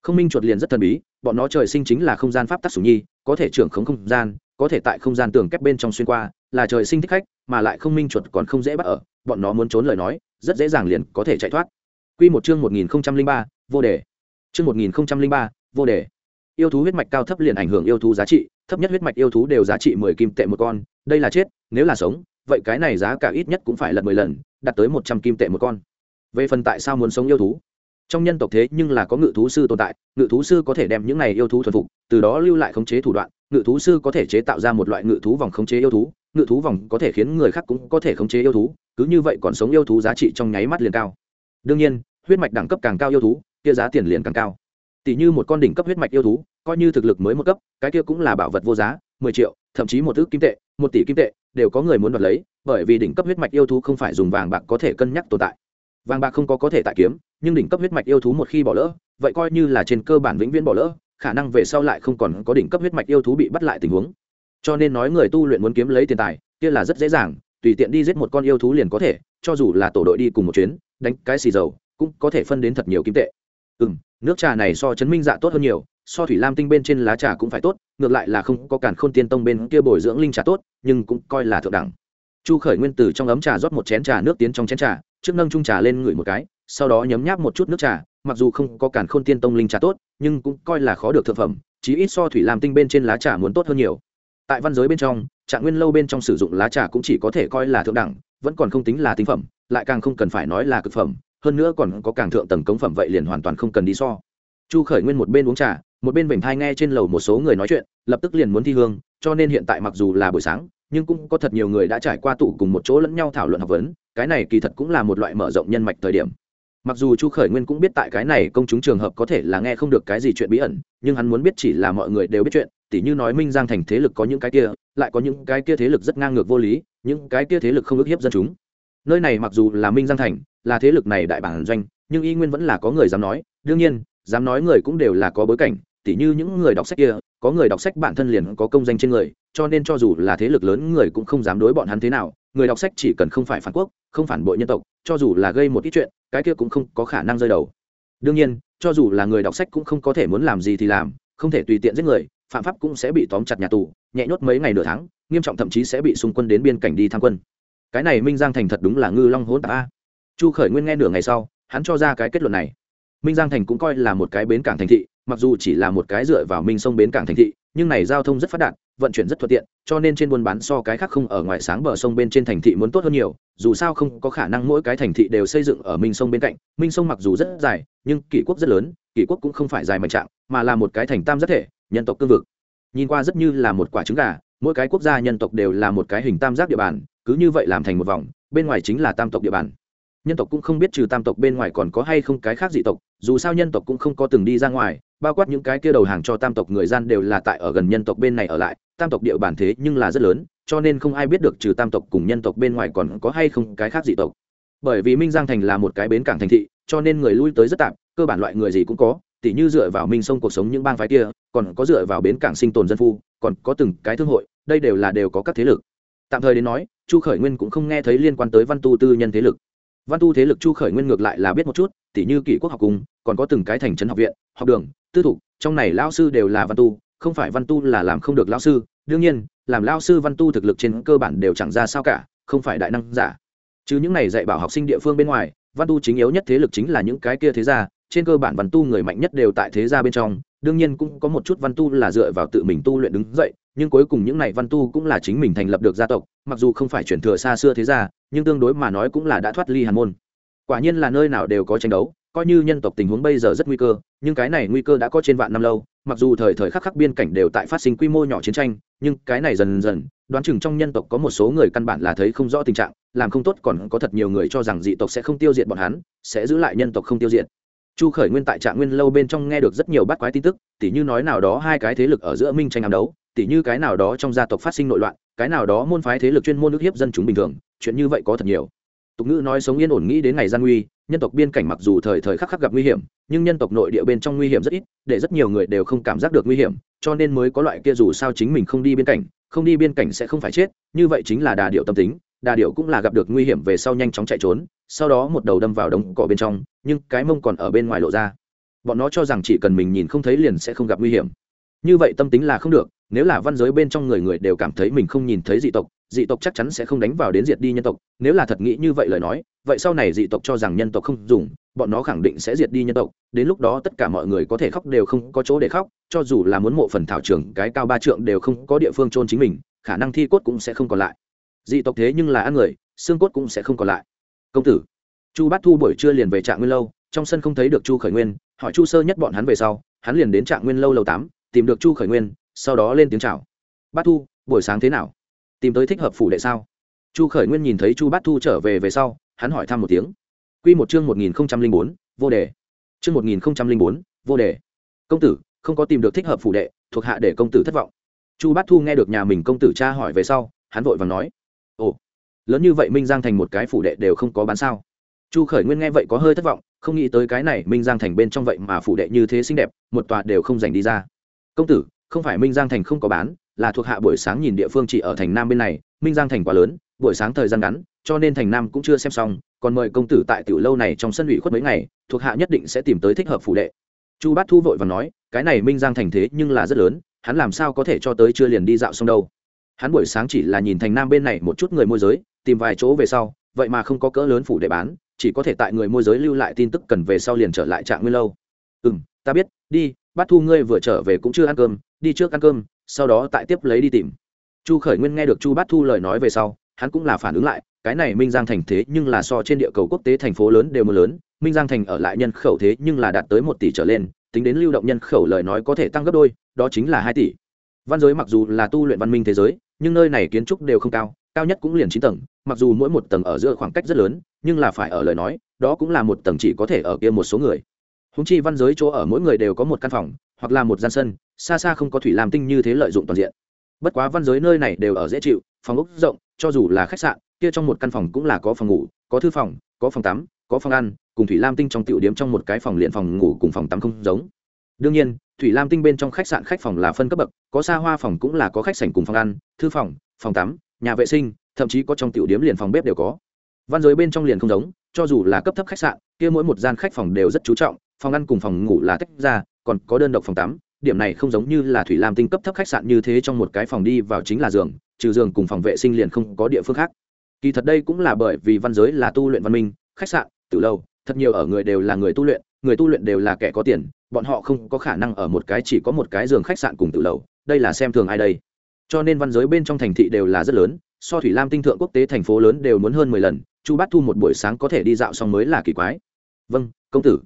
Không minh chuột liền rất thần bí, bọn nó trời sinh chính là không gian pháp tắc sủ nhi, có thể trưởng khống không gian có thể tại không gian tường kép bên trong xuyên qua là trời sinh thích khách mà lại không minh chuột còn không dễ bắt ở bọn nó muốn trốn lời nói rất dễ dàng liền có thể chạy thoát Quy một chương 1003, vô đề. Chương 1003, vô đề. Yêu thú huyết mạch cao thấp liền ảnh hưởng yêu thú giá trị, thấp nhất huyết mạch yêu thú đều giá trị 10 kim tệ một con, đây là chết, nếu là sống, vậy cái này giá cả ít nhất cũng phải lật 10 lần, đạt tới 100 kim tệ một con. Về phần tại sao muốn sống yêu thú? Trong nhân tộc thế nhưng là có ngự thú sư tồn tại, ngự thú sư có thể đem những này yêu thú thuần phục, từ đó lưu lại khống chế thủ đoạn, ngự thú sư có thể chế tạo ra một loại ngự thú vòng khống chế yêu thú, ngự thú vòng có thể khiến người khác cũng có thể khống chế yêu thú, cứ như vậy còn sống yêu thú giá trị trong nháy mắt liền cao. Đương nhiên, huyết mạch đẳng cấp càng cao yêu thú, kia giá tiền liền càng cao. Tỷ như một con đỉnh cấp huyết mạch yêu thú, coi như thực lực mới một cấp, cái kia cũng là bảo vật vô giá, 10 triệu, thậm chí một ước kim tệ, một tỷ kim tệ, đều có người muốn đoạt lấy, bởi vì đỉnh cấp huyết mạch yêu thú không phải dùng vàng bạc có thể cân nhắc tồn tại. Vàng bạc không có có thể tại kiếm, nhưng đỉnh cấp huyết mạch yêu thú một khi bỏ lỡ, vậy coi như là trên cơ bản vĩnh viễn bỏ lỡ, khả năng về sau lại không còn có đỉnh cấp huyết mạch yêu thú bị bắt lại tình huống. Cho nên nói người tu luyện muốn kiếm lấy tiền tài, kia là rất dễ dàng, tùy tiện đi giết một con yêu thú liền có thể, cho dù là tổ đội đi cùng một chuyến, đánh cái xì dầu, cũng có thể phân đến thật nhiều kim tệ. Ừm, nước trà này so chấn minh dạ tốt hơn nhiều, so thủy lam tinh bên trên lá trà cũng phải tốt ngược lại là không có cản khôn tiên tông bên kia bồi dưỡng linh trà tốt nhưng cũng coi là thượng đẳng chu khởi nguyên từ trong ấm trà rót một chén trà nước tiến trong chén trà trước nâng trung trà lên ngửi một cái sau đó nhấm nháp một chút nước trà, mặc dù không có cản khôn tiên tông linh trà tốt, nhưng cũng coi là khó được thượng phẩm, chí ít so thủy làm tinh bên trên lá trà muốn tốt hơn nhiều. Tại văn giới bên trong, trạng nguyên lâu bên trong sử dụng lá trà cũng chỉ có thể coi là thượng đẳng, vẫn còn không tính là tinh phẩm, lại càng không cần phải nói là cực phẩm, hơn nữa còn có càng thượng tầng cống phẩm vậy liền hoàn toàn không cần đi so. Chu khởi nguyên một bên uống trà, một bên vểnh thai nghe trên lầu một số người nói chuyện, lập tức liền muốn thi hương, cho nên hiện tại mặc dù là buổi sáng, nhưng cũng có thật nhiều người đã trải qua tụ cùng một chỗ lẫn nhau thảo luận học vấn, cái này kỳ thật cũng là một loại mở rộng nhân mạch thời điểm mặc dù chu khởi nguyên cũng biết tại cái này công chúng trường hợp có thể là nghe không được cái gì chuyện bí ẩn, nhưng hắn muốn biết chỉ là mọi người đều biết chuyện, tỉ như nói minh giang thành thế lực có những cái kia, lại có những cái kia thế lực rất ngang ngược vô lý, những cái kia thế lực không ức hiếp dân chúng. Nơi này mặc dù là minh giang thành, là thế lực này đại bản doanh, nhưng y nguyên vẫn là có người dám nói. Đương nhiên, dám nói người cũng đều là có bối cảnh, tỉ như những người đọc sách kia, có người đọc sách bản thân liền có công danh trên người, cho nên cho dù là thế lực lớn người cũng không dám đối bọn hắn thế nào. Người đọc sách chỉ cần không phải phản quốc không phản bội nhân tộc, cho dù là gây một ít chuyện, cái kia cũng không có khả năng rơi đầu. Đương nhiên, cho dù là người đọc sách cũng không có thể muốn làm gì thì làm, không thể tùy tiện giết người, phạm pháp cũng sẽ bị tóm chặt nhà tù, nhẹ nhốt mấy ngày nửa tháng, nghiêm trọng thậm chí sẽ bị xung quân đến biên cảnh đi tham quân. Cái này minh giang thành thật đúng là ngư long hỗn tạp a. Chu khởi nguyên nghe nửa ngày sau, hắn cho ra cái kết luận này. Minh giang thành cũng coi là một cái bến cảng thành thị, mặc dù chỉ là một cái dựa vào minh sông bến cảng thành thị, nhưng này giao thông rất phát đạt vận chuyển rất thuận tiện, cho nên trên buôn bán so cái khác không ở ngoài sáng bờ sông bên trên thành thị muốn tốt hơn nhiều, dù sao không có khả năng mỗi cái thành thị đều xây dựng ở minh sông bên cạnh, minh sông mặc dù rất dài, nhưng kỷ quốc rất lớn, kỷ quốc cũng không phải dài mạnh trạng mà là một cái thành tam giác thể, nhân tộc cương vực. Nhìn qua rất như là một quả trứng gà, mỗi cái quốc gia nhân tộc đều là một cái hình tam giác địa bàn, cứ như vậy làm thành một vòng, bên ngoài chính là tam tộc địa bàn. Nhân tộc cũng không biết trừ tam tộc bên ngoài còn có hay không cái khác dị tộc, dù sao nhân tộc cũng không có từng đi ra ngoài bao quát những cái kia đầu hàng cho tam tộc người gian đều là tại ở gần nhân tộc bên này ở lại, tam tộc địa bàn thế nhưng là rất lớn, cho nên không ai biết được trừ tam tộc cùng nhân tộc bên ngoài còn có hay không cái khác dị tộc. Bởi vì minh giang thành là một cái bến cảng thành thị, cho nên người lui tới rất tạm, cơ bản loại người gì cũng có, tỉ như dựa vào minh sông cuộc sống những bang phái kia, còn có dựa vào bến cảng sinh tồn dân phu, còn có từng cái thương hội, đây đều là đều có các thế lực. Tạm thời đến nói, chu khởi nguyên cũng không nghe thấy liên quan tới văn tu tư nhân thế lực. Văn tu thế lực chu khởi nguyên ngược lại là biết một chút, tỉ như kỷ quốc học cung còn có từng cái thành trấn học viện, học đường tư thục, trong này lao sư đều là văn tu, không phải văn tu là làm không được lao sư. Đương nhiên, làm lao sư văn tu thực lực trên cơ bản đều chẳng ra sao cả, không phải đại năng giả. Chứ những này dạy bảo học sinh địa phương bên ngoài, văn tu chính yếu nhất thế lực chính là những cái kia thế gia, trên cơ bản văn tu người mạnh nhất đều tại thế gia bên trong. Đương nhiên cũng có một chút văn tu là dựa vào tự mình tu luyện đứng dậy, nhưng cuối cùng những này văn tu cũng là chính mình thành lập được gia tộc, mặc dù không phải chuyển thừa xa xưa thế gia, nhưng tương đối mà nói cũng là đã thoát ly hàn môn. Quả nhiên là nơi nào đều có tranh đấu coi như nhân tộc tình huống bây giờ rất nguy cơ, nhưng cái này nguy cơ đã có trên vạn năm lâu, mặc dù thời thời khắc khắc biên cảnh đều tại phát sinh quy mô nhỏ chiến tranh, nhưng cái này dần dần, đoán chừng trong nhân tộc có một số người căn bản là thấy không rõ tình trạng, làm không tốt còn có thật nhiều người cho rằng dị tộc sẽ không tiêu diệt bọn hắn, sẽ giữ lại nhân tộc không tiêu diệt. Chu khởi nguyên tại trạng nguyên lâu bên trong nghe được rất nhiều bắt quái tin tức, tỉ như nói nào đó hai cái thế lực ở giữa minh tranh ám đấu, tỉ như cái nào đó trong gia tộc phát sinh nội loạn, cái nào đó môn phái thế lực chuyên môn nước hiếp dân chúng bình thường, chuyện như vậy có thật nhiều tục ngữ nói sống yên ổn nghĩ đến ngày gian nguy, nhân tộc biên cảnh mặc dù thời thời khắc khắc gặp nguy hiểm, nhưng nhân tộc nội địa bên trong nguy hiểm rất ít, để rất nhiều người đều không cảm giác được nguy hiểm, cho nên mới có loại kia dù sao chính mình không đi biên cảnh, không đi biên cảnh sẽ không phải chết, như vậy chính là đà điệu tâm tính, đà điệu cũng là gặp được nguy hiểm về sau nhanh chóng chạy trốn, sau đó một đầu đâm vào đống cỏ bên trong, nhưng cái mông còn ở bên ngoài lộ ra. Bọn nó cho rằng chỉ cần mình nhìn không thấy liền sẽ không gặp nguy hiểm. Như vậy tâm tính là không được, nếu là văn giới bên trong người người đều cảm thấy mình không nhìn thấy dị tộc dị tộc chắc chắn sẽ không đánh vào đến diệt đi nhân tộc. Nếu là thật nghĩ như vậy lời nói, vậy sau này dị tộc cho rằng nhân tộc không dùng, bọn nó khẳng định sẽ diệt đi nhân tộc. Đến lúc đó tất cả mọi người có thể khóc đều không có chỗ để khóc, cho dù là muốn mộ phần thảo trường cái cao ba trượng đều không có địa phương trôn chính mình, khả năng thi cốt cũng sẽ không còn lại. Dị tộc thế nhưng là ăn người, xương cốt cũng sẽ không còn lại. Công tử, chu bát thu buổi trưa liền về trạng nguyên lâu, trong sân không thấy được chu khởi nguyên, hỏi chu sơ nhất bọn hắn về sau, hắn liền đến trạng nguyên lâu lầu tám, tìm được chu khởi nguyên, sau đó lên tiếng chào. Bát thu, buổi sáng thế nào? Tìm tới thích hợp phủ đệ sao? Chu khởi nguyên nhìn thấy chu bát thu trở về về sau, hắn hỏi thăm một tiếng. Q một chương một nghìn bốn, vô đề. Chương một nghìn bốn, vô đề. Công tử, không có tìm được thích hợp phủ đệ, thuộc hạ để công tử thất vọng. Chu bát thu nghe được nhà mình công tử cha hỏi về sau, hắn vội và nói, ồ, lớn như vậy minh giang thành một cái phủ đệ đều không có bán sao? Chu khởi nguyên nghe vậy có hơi thất vọng, không nghĩ tới cái này minh giang thành bên trong vậy mà phủ đệ như thế xinh đẹp, một tòa đều không dành đi ra. Công tử, không phải minh giang thành không có bán là thuộc hạ buổi sáng nhìn địa phương chỉ ở thành nam bên này, minh giang thành quá lớn, buổi sáng thời gian ngắn, cho nên thành nam cũng chưa xem xong, còn mời công tử tại tiểu lâu này trong sân ủy khuất mấy ngày, thuộc hạ nhất định sẽ tìm tới thích hợp phủ đệ. Chu bát thu vội và nói, cái này minh giang thành thế nhưng là rất lớn, hắn làm sao có thể cho tới chưa liền đi dạo xong đâu. Hắn buổi sáng chỉ là nhìn thành nam bên này một chút người môi giới, tìm vài chỗ về sau, vậy mà không có cỡ lớn phủ đệ bán, chỉ có thể tại người môi giới lưu lại tin tức cần về sau liền trở lại trạng nguyên lâu. Ừ m ta biết, đi, bát thu ngươi vừa trở về cũng chưa ăn cơm, đi trước ăn cơm sau đó tại tiếp lấy đi tìm. Chu khởi nguyên nghe được chu bát thu lời nói về sau, hắn cũng là phản ứng lại, cái này minh giang thành thế nhưng là so trên địa cầu quốc tế thành phố lớn đều mưa lớn, minh giang thành ở lại nhân khẩu thế nhưng là đạt tới một tỷ trở lên, tính đến lưu động nhân khẩu lời nói có thể tăng gấp đôi, đó chính là hai tỷ. Văn giới mặc dù là tu luyện văn minh thế giới, nhưng nơi này kiến trúc đều không cao cao nhất cũng liền chín tầng, mặc dù mỗi một tầng ở giữa khoảng cách rất lớn, nhưng là phải ở lời nói, đó cũng là một tầng chỉ có thể ở kia một số người. Húng chi văn giới chỗ ở mỗi người đều có một căn phòng, hoặc là một gian sân xa xa không có thủy làm tinh như thế lợi dụng toàn diện. Bất quá văn giới nơi này đều ở dễ chịu, phòng ốc rộng, cho dù là khách sạn, kia trong một căn phòng cũng là có phòng ngủ, có thư phòng, có phòng tắm, có phòng ăn, cùng thủy lam tinh trong tiểu điếm trong một cái phòng liền phòng ngủ cùng phòng tắm không giống. Đương nhiên, thủy lam tinh bên trong khách sạn khách phòng là phân cấp bậc, có xa hoa phòng cũng là có khách sảnh cùng phòng ăn, thư phòng phòng tắm, nhà vệ sinh, thậm chí có trong tiểu điếm liền phòng bếp đều có. Văn giới bên trong liền không giống, cho dù là cấp thấp khách sạn, kia mỗi một gian khách phòng đều rất chú trọng, phòng ăn cùng phòng ngủ là tách ra, còn có đơn độc phòng tắm điểm này không giống như là thủy lam tinh cấp thấp khách sạn như thế trong một cái phòng đi vào chính là giường, trừ giường cùng phòng vệ sinh liền không có địa phương khác. Kỳ thật đây cũng là bởi vì văn giới là tu luyện văn minh, khách sạn từ lâu, thật nhiều ở người đều là người tu luyện, người tu luyện đều là kẻ có tiền, bọn họ không có khả năng ở một cái chỉ có một cái giường khách sạn cùng từ lầu đây là xem thường ai đây. Cho nên văn giới bên trong thành thị đều là rất lớn, so thủy lam tinh thượng quốc tế thành phố lớn đều muốn hơn mười lần, chu bát thu một buổi sáng có thể đi dạo xong mới là kỳ quái. Vâng công tử.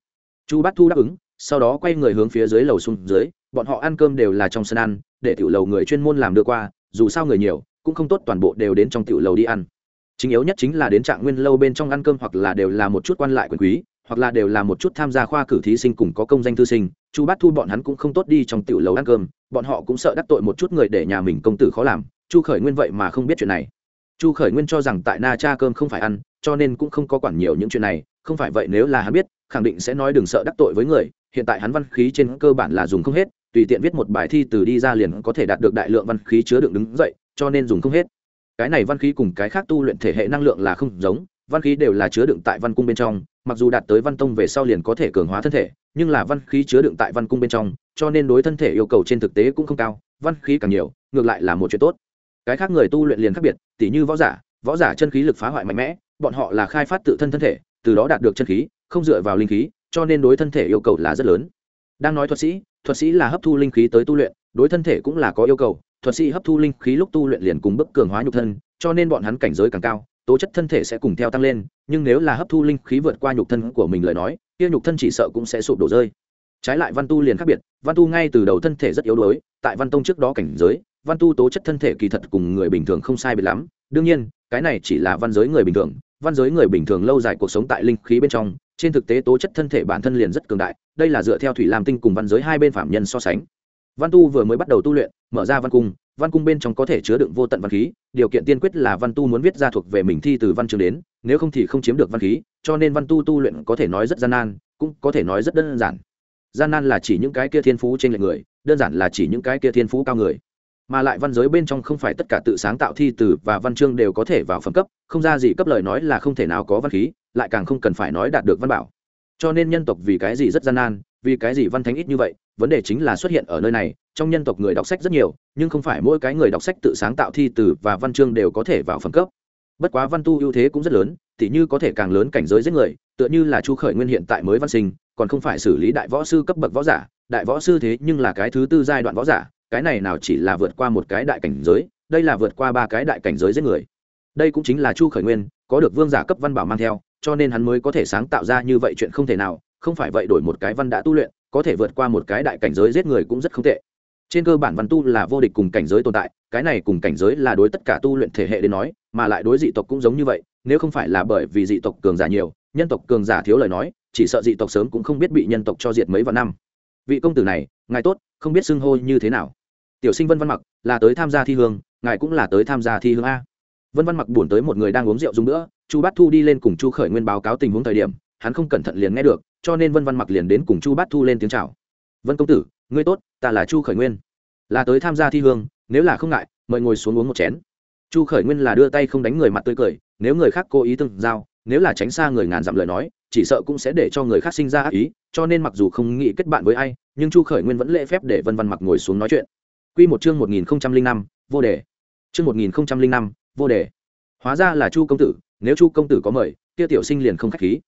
Chu bát thu đáp ứng, sau đó quay người hướng phía dưới lầu xuống dưới bọn họ ăn cơm đều là trong sân ăn, để tiểu lầu người chuyên môn làm đưa qua, dù sao người nhiều, cũng không tốt toàn bộ đều đến trong tiểu lầu đi ăn. Chính yếu nhất chính là đến trạng nguyên lâu bên trong ăn cơm hoặc là đều là một chút quan lại quyền quý, hoặc là đều là một chút tham gia khoa cử thí sinh cùng có công danh thư sinh, chu bát thu bọn hắn cũng không tốt đi trong tiểu lầu ăn cơm, bọn họ cũng sợ đắc tội một chút người để nhà mình công tử khó làm, chu khởi nguyên vậy mà không biết chuyện này. Chu khởi nguyên cho rằng tại na cha cơm không phải ăn, cho nên cũng không có quản nhiều những chuyện này, không phải vậy nếu là hắn biết, khẳng định sẽ nói đừng sợ đắc tội với người hiện tại hắn văn khí trên cơ bản là dùng không hết, tùy tiện viết một bài thi từ đi ra liền có thể đạt được đại lượng văn khí chứa đựng đứng dậy, cho nên dùng không hết. Cái này văn khí cùng cái khác tu luyện thể hệ năng lượng là không giống, văn khí đều là chứa đựng tại văn cung bên trong, mặc dù đạt tới văn tông về sau liền có thể cường hóa thân thể, nhưng là văn khí chứa đựng tại văn cung bên trong, cho nên đối thân thể yêu cầu trên thực tế cũng không cao, văn khí càng nhiều, ngược lại là một chuyện tốt. Cái khác người tu luyện liền khác biệt, tỉ như võ giả võ giả chân khí lực phá hoại mạnh mẽ, bọn họ là khai phát tự thân thân thể, từ đó đạt được chân khí, không dựa vào linh khí cho nên đối thân thể yêu cầu là rất lớn. Đang nói thuật sĩ thuật sĩ là hấp thu linh khí tới tu luyện, đối thân thể cũng là có yêu cầu. Thuật sĩ hấp thu linh khí lúc tu luyện liền cùng bức cường hóa nhục thân, cho nên bọn hắn cảnh giới càng cao, tố chất thân thể sẽ cùng theo tăng lên, nhưng nếu là hấp thu linh khí vượt qua nhục thân của mình lời nói, kia nhục thân chỉ sợ cũng sẽ sụp đổ rơi. Trái lại văn tu liền khác biệt, văn tu ngay từ đầu thân thể rất yếu đuối, tại văn tông trước đó cảnh giới, văn tu tố chất thân thể kỳ thật cùng người bình thường không sai biệt lắm. Đương nhiên, cái này chỉ là văn giới người bình thường văn giới người bình thường lâu dài cuộc sống tại linh khí bên trong, trên thực tế tố chất thân thể bản thân liền rất cường đại, đây là dựa theo thủy lam tinh cùng văn giới hai bên phạm nhân so sánh. Văn tu vừa mới bắt đầu tu luyện, mở ra văn cung văn cung bên trong có thể chứa đựng vô tận văn khí, điều kiện tiên quyết là văn tu muốn viết ra thuộc về mình thi từ văn chương đến, nếu không thì không chiếm được văn khí, cho nên văn tu tu luyện có thể nói rất gian nan, cũng có thể nói rất đơn giản. Gian nan là chỉ những cái kia thiên phú trên lệch người, đơn giản là chỉ những cái kia thiên phú cao người mà lại văn giới bên trong không phải tất cả tự sáng tạo thi từ và văn chương đều có thể vào phẩm cấp, không ra gì cấp lời nói là không thể nào có văn khí, lại càng không cần phải nói đạt được văn bảo. Cho nên nhân tộc vì cái gì rất gian nan, vì cái gì văn thánh ít như vậy, vấn đề chính là xuất hiện ở nơi này, trong nhân tộc người đọc sách rất nhiều, nhưng không phải mỗi cái người đọc sách tự sáng tạo thi từ và văn chương đều có thể vào phẩm cấp. Bất quá văn tu ưu thế cũng rất lớn, tỉ như có thể càng lớn cảnh giới giết người, tựa như là chu khởi nguyên hiện tại mới văn sinh, còn không phải xử lý đại võ sư cấp bậc võ giả, đại võ sư thế nhưng là cái thứ tư giai đoạn võ giả cái này nào chỉ là vượt qua một cái đại cảnh giới, đây là vượt qua ba cái đại cảnh giới giết người. Đây cũng chính là chu khởi nguyên, có được vương giả cấp văn bảo mang theo, cho nên hắn mới có thể sáng tạo ra như vậy chuyện không thể nào, không phải vậy đổi một cái văn đã tu luyện, có thể vượt qua một cái đại cảnh giới giết người cũng rất không tệ. Trên cơ bản văn tu là vô địch cùng cảnh giới tồn tại, cái này cùng cảnh giới là đối tất cả tu luyện thể hệ đến nói, mà lại đối dị tộc cũng giống như vậy, nếu không phải là bởi vì dị tộc cường giả nhiều, nhân tộc cường giả thiếu lời nói, chỉ sợ dị tộc sớm cũng không biết bị nhân tộc cho diệt mấy vạn năm. Vị công tử này, ngài tốt, không biết xưng hô như thế nào tiểu sinh vân văn mặc, là tới tham gia thi hương, ngài cũng là tới tham gia thi hương a. Vân văn mặc buồn tới một người đang uống rượu dùng nữa, chu bát thu đi lên cùng chu khởi nguyên báo cáo tình huống thời điểm, hắn không cẩn thận liền nghe được, cho nên vân văn mặc liền đến cùng chu bát thu lên tiếng chào. Vân công tử, ngươi tốt, ta là chu khởi nguyên. Là tới tham gia thi hương, nếu là không ngại, mời ngồi xuống uống một chén. Chu khởi nguyên là đưa tay không đánh người mặt tươi cười, nếu người khác cố ý từng giao, nếu là tránh xa người ngàn dặm lời nói, chỉ sợ cũng sẽ để cho người khác sinh ra ác ý, cho nên mặc dù không nghĩ kết bạn với ai, nhưng chu khởi nguyên vẫn lễ phép để vân văn mặc ngồi xuống nói chuyện. Quy một chương một nghìn năm, vô đề. Chương một nghìn năm, vô đề. Hóa ra là chu công tử, nếu chu công tử có mời, kia tiểu sinh liền không khách khí.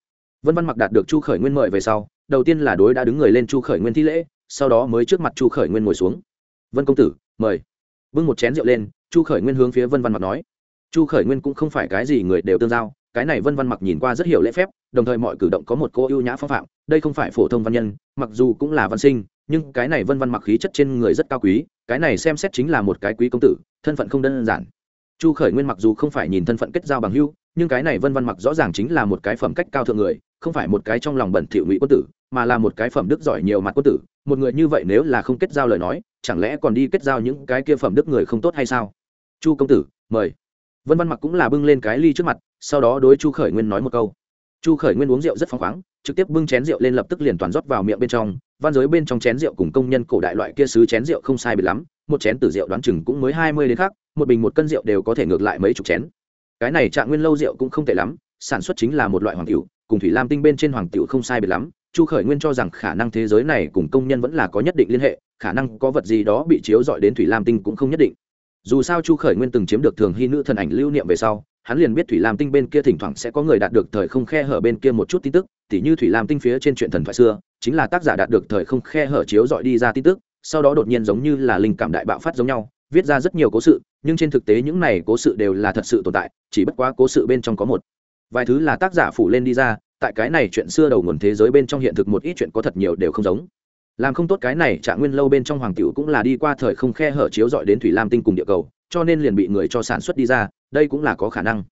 Vân văn mặc đạt được chu khởi nguyên mời về sau, đầu tiên là đối đã đứng người lên chu khởi nguyên thi lễ, sau đó mới trước mặt chu khởi nguyên ngồi xuống. Vân công tử, mời. Bưng một chén rượu lên, chu khởi nguyên hướng phía vân văn mặc nói. Chu khởi nguyên cũng không phải cái gì người đều tương giao, cái này vân văn mặc nhìn qua rất hiểu lễ phép, đồng thời mọi cử động có một cô ưu nhã phong phạm, đây không phải phổ thông văn nhân, mặc dù cũng là văn sinh, nhưng cái này vân văn mặc khí chất trên người rất cao quý cái này xem xét chính là một cái quý công tử, thân phận không đơn giản. Chu khởi nguyên mặc dù không phải nhìn thân phận kết giao bằng hưu nhưng cái này vân văn mặc rõ ràng chính là một cái phẩm cách cao thượng người, không phải một cái trong lòng bẩn thỉu ngụy quân tử, mà là một cái phẩm đức giỏi nhiều mặt quân tử. Một người như vậy nếu là không kết giao lời nói, chẳng lẽ còn đi kết giao những cái kia phẩm đức người không tốt hay sao? Chu công tử, mời. Vân văn mặc cũng là bưng lên cái ly trước mặt, sau đó đối chu khởi nguyên nói một câu. Chu khởi nguyên uống rượu rất phăng khoáng, trực tiếp bưng chén rượu lên lập tức liền toàn rót vào miệng bên trong văn giới bên trong chén rượu cùng công nhân cổ đại loại kia sứ chén rượu không sai biệt lắm, một chén tử rượu đoán chừng cũng mới hai mươi đến khác, một bình một cân rượu đều có thể ngược lại mấy chục chén. Cái này trạng nguyên lâu rượu cũng không tệ lắm, sản xuất chính là một loại hoàng tiểu, cùng thủy lam tinh bên trên hoàng tiểu không sai biệt lắm. Chu khởi nguyên cho rằng khả năng thế giới này cùng công nhân vẫn là có nhất định liên hệ, khả năng có vật gì đó bị chiếu dọi đến thủy lam tinh cũng không nhất định. Dù sao chu khởi nguyên từng chiếm được thường hy nữ thần ảnh lưu niệm về sau, hắn liền biết thủy lam tinh bên kia thỉnh thoảng sẽ có người đạt được thời không khe hở bên kia một chút tin tức, tỉ như thủy lam tinh phía trên chuyện thần thoại xưa chính là tác giả đạt được thời không khe hở chiếu dọi đi ra tin tức, sau đó đột nhiên giống như là linh cảm đại bạo phát giống nhau, viết ra rất nhiều cố sự, nhưng trên thực tế những này cố sự đều là thật sự tồn tại, chỉ bất quá cố sự bên trong có một vài thứ là tác giả phủ lên đi ra, tại cái này chuyện xưa đầu nguồn thế giới bên trong hiện thực một ít chuyện có thật nhiều đều không giống. Làm không tốt cái này, trạng nguyên lâu bên trong hoàng tiểu cũng là đi qua thời không khe hở chiếu dọi đến thủy lam tinh cùng địa cầu, cho nên liền bị người cho sản xuất đi ra, đây cũng là có khả năng.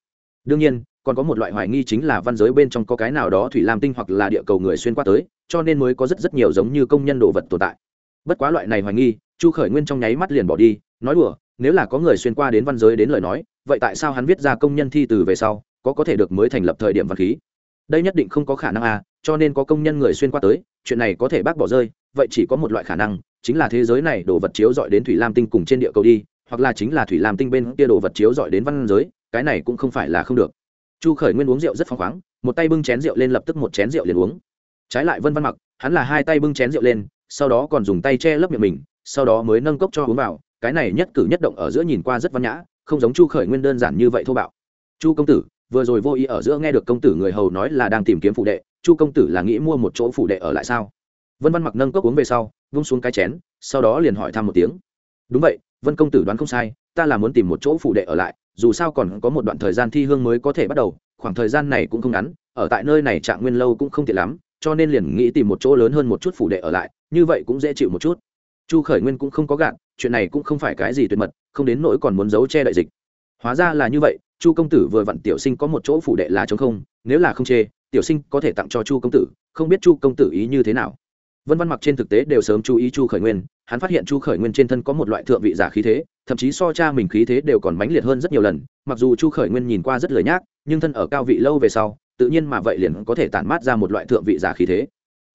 Đương nhiên còn có một loại hoài nghi chính là văn giới bên trong có cái nào đó thủy lam tinh hoặc là địa cầu người xuyên qua tới, cho nên mới có rất rất nhiều giống như công nhân đồ vật tồn tại. Bất quá loại này hoài nghi, chu khởi nguyên trong nháy mắt liền bỏ đi, nói đùa, nếu là có người xuyên qua đến văn giới đến lời nói, vậy tại sao hắn viết ra công nhân thi từ về sau, có có thể được mới thành lập thời điểm văn khí? Đây nhất định không có khả năng à cho nên có công nhân người xuyên qua tới, chuyện này có thể bác bỏ rơi, vậy chỉ có một loại khả năng, chính là thế giới này đổ vật chiếu dọi đến thủy lam tinh cùng trên địa cầu đi, hoặc là chính là thủy lam tinh bên kia đổ vật chiếu dọi đến văn giới, cái này cũng không phải là không được chu khởi nguyên uống rượu rất phăng khoáng, một tay bưng chén rượu lên lập tức một chén rượu liền uống. Trái lại vân văn mặc, hắn là hai tay bưng chén rượu lên, sau đó còn dùng tay che lấp miệng mình, sau đó mới nâng cốc cho uống vào, cái này nhất cử nhất động ở giữa nhìn qua rất văn nhã, không giống chu khởi nguyên đơn giản như vậy thô bạo. Chu công tử, vừa rồi vô ý ở giữa nghe được công tử người hầu nói là đang tìm kiếm phụ đệ, chu công tử là nghĩ mua một chỗ phụ đệ ở lại sao? Vân văn mặc nâng cốc uống về sau, vung xuống cái chén, sau đó liền hỏi thăm một tiếng. Đúng vậy, vân công tử đoán không sai, ta là muốn tìm một chỗ phụ đệ ở lại dù sao còn có một đoạn thời gian thi hương mới có thể bắt đầu, khoảng thời gian này cũng không ngắn, ở tại nơi này trạng nguyên lâu cũng không tiện lắm, cho nên liền nghĩ tìm một chỗ lớn hơn một chút phụ đệ ở lại, như vậy cũng dễ chịu một chút. Chu khởi nguyên cũng không có gạn chuyện này cũng không phải cái gì tuyệt mật, không đến nỗi còn muốn giấu che đại dịch. Hóa ra là như vậy, chu công tử vừa vặn tiểu sinh có một chỗ phụ đệ là chống không, nếu là không chê, tiểu sinh có thể tặng cho chu công tử, không biết chu công tử ý như thế nào. Vân văn mặc trên thực tế đều sớm chú ý chu khởi nguyên, hắn phát hiện chu khởi nguyên trên thân có một loại thượng vị giả khí thế thậm chí so cha mình khí thế đều còn mãnh liệt hơn rất nhiều lần mặc dù chu khởi nguyên nhìn qua rất lười nhác nhưng thân ở cao vị lâu về sau tự nhiên mà vậy liền có thể tản mát ra một loại thượng vị giả khí thế.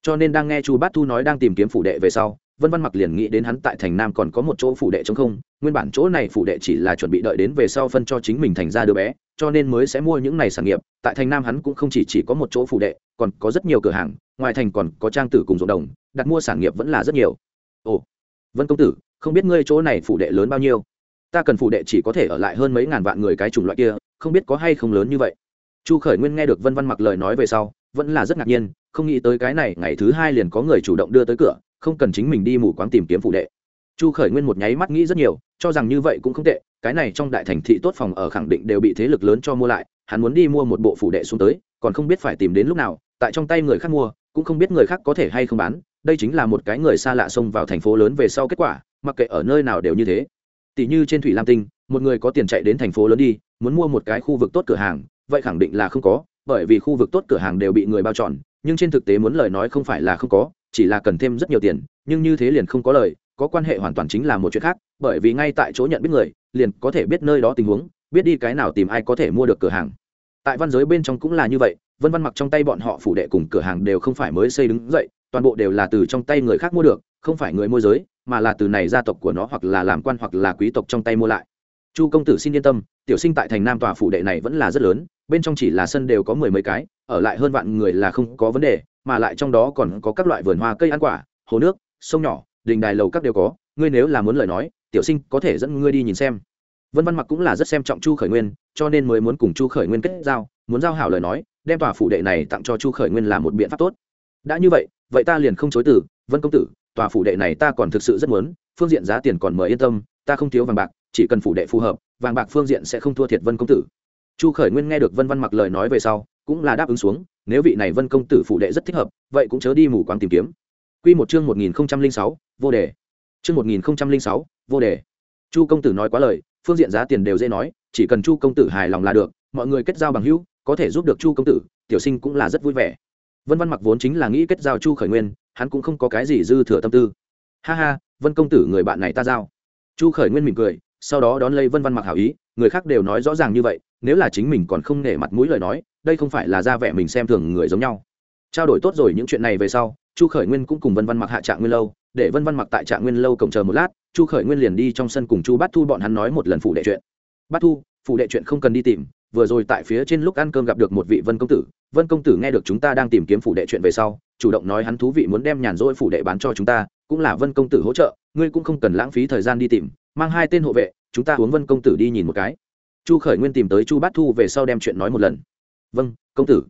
Cho nên đang nghe chu bát thu nói đang tìm kiếm phủ đệ về sau vân văn mặc liền nghĩ đến hắn tại thành nam còn có một chỗ phủ đệ chống không nguyên bản chỗ này phủ đệ chỉ là chuẩn bị đợi đến về sau phân cho chính mình thành ra đứa bé cho nên mới sẽ mua những này sản nghiệp. Tại thành nam hắn cũng không chỉ, chỉ có một chỗ phủ đệ còn có rất nhiều cửa hàng ngoài thành còn có trang tử cùng ruộng đồng đặt mua sản nghiệp vẫn là rất nhiều. Ồ vân công tử không biết ngươi chỗ này phủ đệ lớn bao nhiêu. Ta cần phủ đệ chỉ có thể ở lại hơn mấy ngàn vạn người cái chủng loại kia, không biết có hay không lớn như vậy. Chu khởi nguyên nghe được vân văn mặc lời nói về sau, vẫn là rất ngạc nhiên, không nghĩ tới cái này, ngày thứ hai liền có người chủ động đưa tới cửa, không cần chính mình đi mù quáng tìm kiếm phụ đệ. Chu khởi nguyên một nháy mắt nghĩ rất nhiều, cho rằng như vậy cũng không tệ, cái này trong đại thành thị tốt phòng ở khẳng định đều bị thế lực lớn cho mua lại, hắn muốn đi mua một bộ phụ đệ xuống tới, còn không biết phải tìm đến lúc nào, tại trong tay người khác mua, cũng không biết người khác có thể hay không bán, đây chính là một cái người xa lạ xông vào thành phố lớn về sau kết quả mặc kệ ở nơi nào đều như thế. Tỷ như trên thủy lam tinh, một người có tiền chạy đến thành phố lớn đi, muốn mua một cái khu vực tốt cửa hàng, vậy khẳng định là không có, bởi vì khu vực tốt cửa hàng đều bị người bao tròn nhưng trên thực tế muốn lời nói không phải là không có, chỉ là cần thêm rất nhiều tiền, nhưng như thế liền không có lời, có quan hệ hoàn toàn chính là một chuyện khác, bởi vì ngay tại chỗ nhận biết người, liền có thể biết nơi đó tình huống, biết đi cái nào tìm ai có thể mua được cửa hàng. Tại văn giới bên trong cũng là như vậy, vân văn mặc trong tay bọn họ phủ đệ cùng cửa hàng đều không phải mới xây đứng dậy, toàn bộ đều là từ trong tay người khác mua được không phải người môi giới, mà là từ này gia tộc của nó hoặc là làm quan hoặc là quý tộc trong tay mua lại. Chu công tử xin yên tâm, tiểu sinh tại thành nam tòa phủ đệ này vẫn là rất lớn, bên trong chỉ là sân đều có mười mấy cái, ở lại hơn vạn người là không có vấn đề, mà lại trong đó còn có các loại vườn hoa, cây ăn quả, hồ nước, sông nhỏ, đình đài lầu các đều có. Ngươi nếu là muốn lời nói, tiểu sinh có thể dẫn ngươi đi nhìn xem. Vân văn mặc cũng là rất xem trọng chu khởi nguyên, cho nên mới muốn cùng chu khởi nguyên kết giao, muốn giao hảo lời nói, đem tòa phủ đệ này tặng cho chu khởi nguyên là một biện pháp tốt. Đã như vậy vậy ta liền không chối từ, vân công tử tòa phủ đệ này ta còn thực sự rất muốn, phương diện giá tiền còn mời yên tâm, ta không thiếu vàng bạc, chỉ cần phủ đệ phù hợp, vàng bạc phương diện sẽ không thua thiệt vân công tử. Chu khởi nguyên nghe được vân văn mặc lời nói về sau, cũng là đáp ứng xuống, nếu vị này vân công tử phủ đệ rất thích hợp, vậy cũng chớ đi mù quáng tìm kiếm. Q một chương một nghìn sáu, vô đề. Chương một nghìn sáu, vô đề. Chu công tử nói quá lời, phương diện giá tiền đều dễ nói, chỉ cần chu công tử hài lòng là được, mọi người kết giao bằng hữu, có thể giúp được chu công tử, tiểu sinh cũng là rất vui vẻ. Vân văn mặc vốn chính là nghĩ kết giao chu khởi nguyên hắn cũng không có cái gì dư thừa tâm tư. Ha ha, vân công tử người bạn này ta giao. Chu khởi nguyên mỉm cười, sau đó đón lấy vân văn mặc hảo ý, người khác đều nói rõ ràng như vậy, nếu là chính mình còn không nể mặt mũi lời nói, đây không phải là ra vẻ mình xem thường người giống nhau. Trao đổi tốt rồi những chuyện này về sau, chu khởi nguyên cũng cùng vân văn mặc hạ trạng nguyên lâu, để vân văn mặc tại trạng nguyên lâu cổng chờ một lát, chu khởi nguyên liền đi trong sân cùng chu bát thu bọn hắn nói một lần phụ đệ chuyện. Bát thu, phụ đệ chuyện không cần đi tìm vừa rồi tại phía trên lúc ăn cơm gặp được một vị vân công tử, vân công tử nghe được chúng ta đang tìm kiếm phụ đệ chuyện về sau, chủ động nói hắn thú vị muốn đem nhàn rỗi phụ đệ bán cho chúng ta, cũng là vân công tử hỗ trợ, ngươi cũng không cần lãng phí thời gian đi tìm, mang hai tên hộ vệ, chúng ta uống vân công tử đi nhìn một cái. Chu khởi nguyên tìm tới chu bát thu về sau đem chuyện nói một lần. Vâng công tử.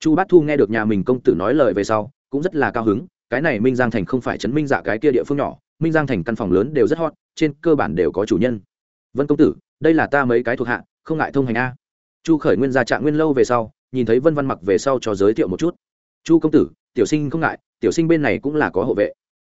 Chu bát thu nghe được nhà mình công tử nói lời về sau, cũng rất là cao hứng, cái này minh giang thành không phải chấn minh dạ cái kia địa phương nhỏ, minh giang thành căn phòng lớn đều rất hot, trên cơ bản đều có chủ nhân. Vân công tử, đây là ta mấy cái thuộc hạ, không ngại thông hành a chu khởi nguyên ra trạng nguyên lâu về sau, nhìn thấy vân văn mặc về sau cho giới thiệu một chút. Chu công tử, tiểu sinh không ngại, tiểu sinh bên này cũng là có hộ vệ.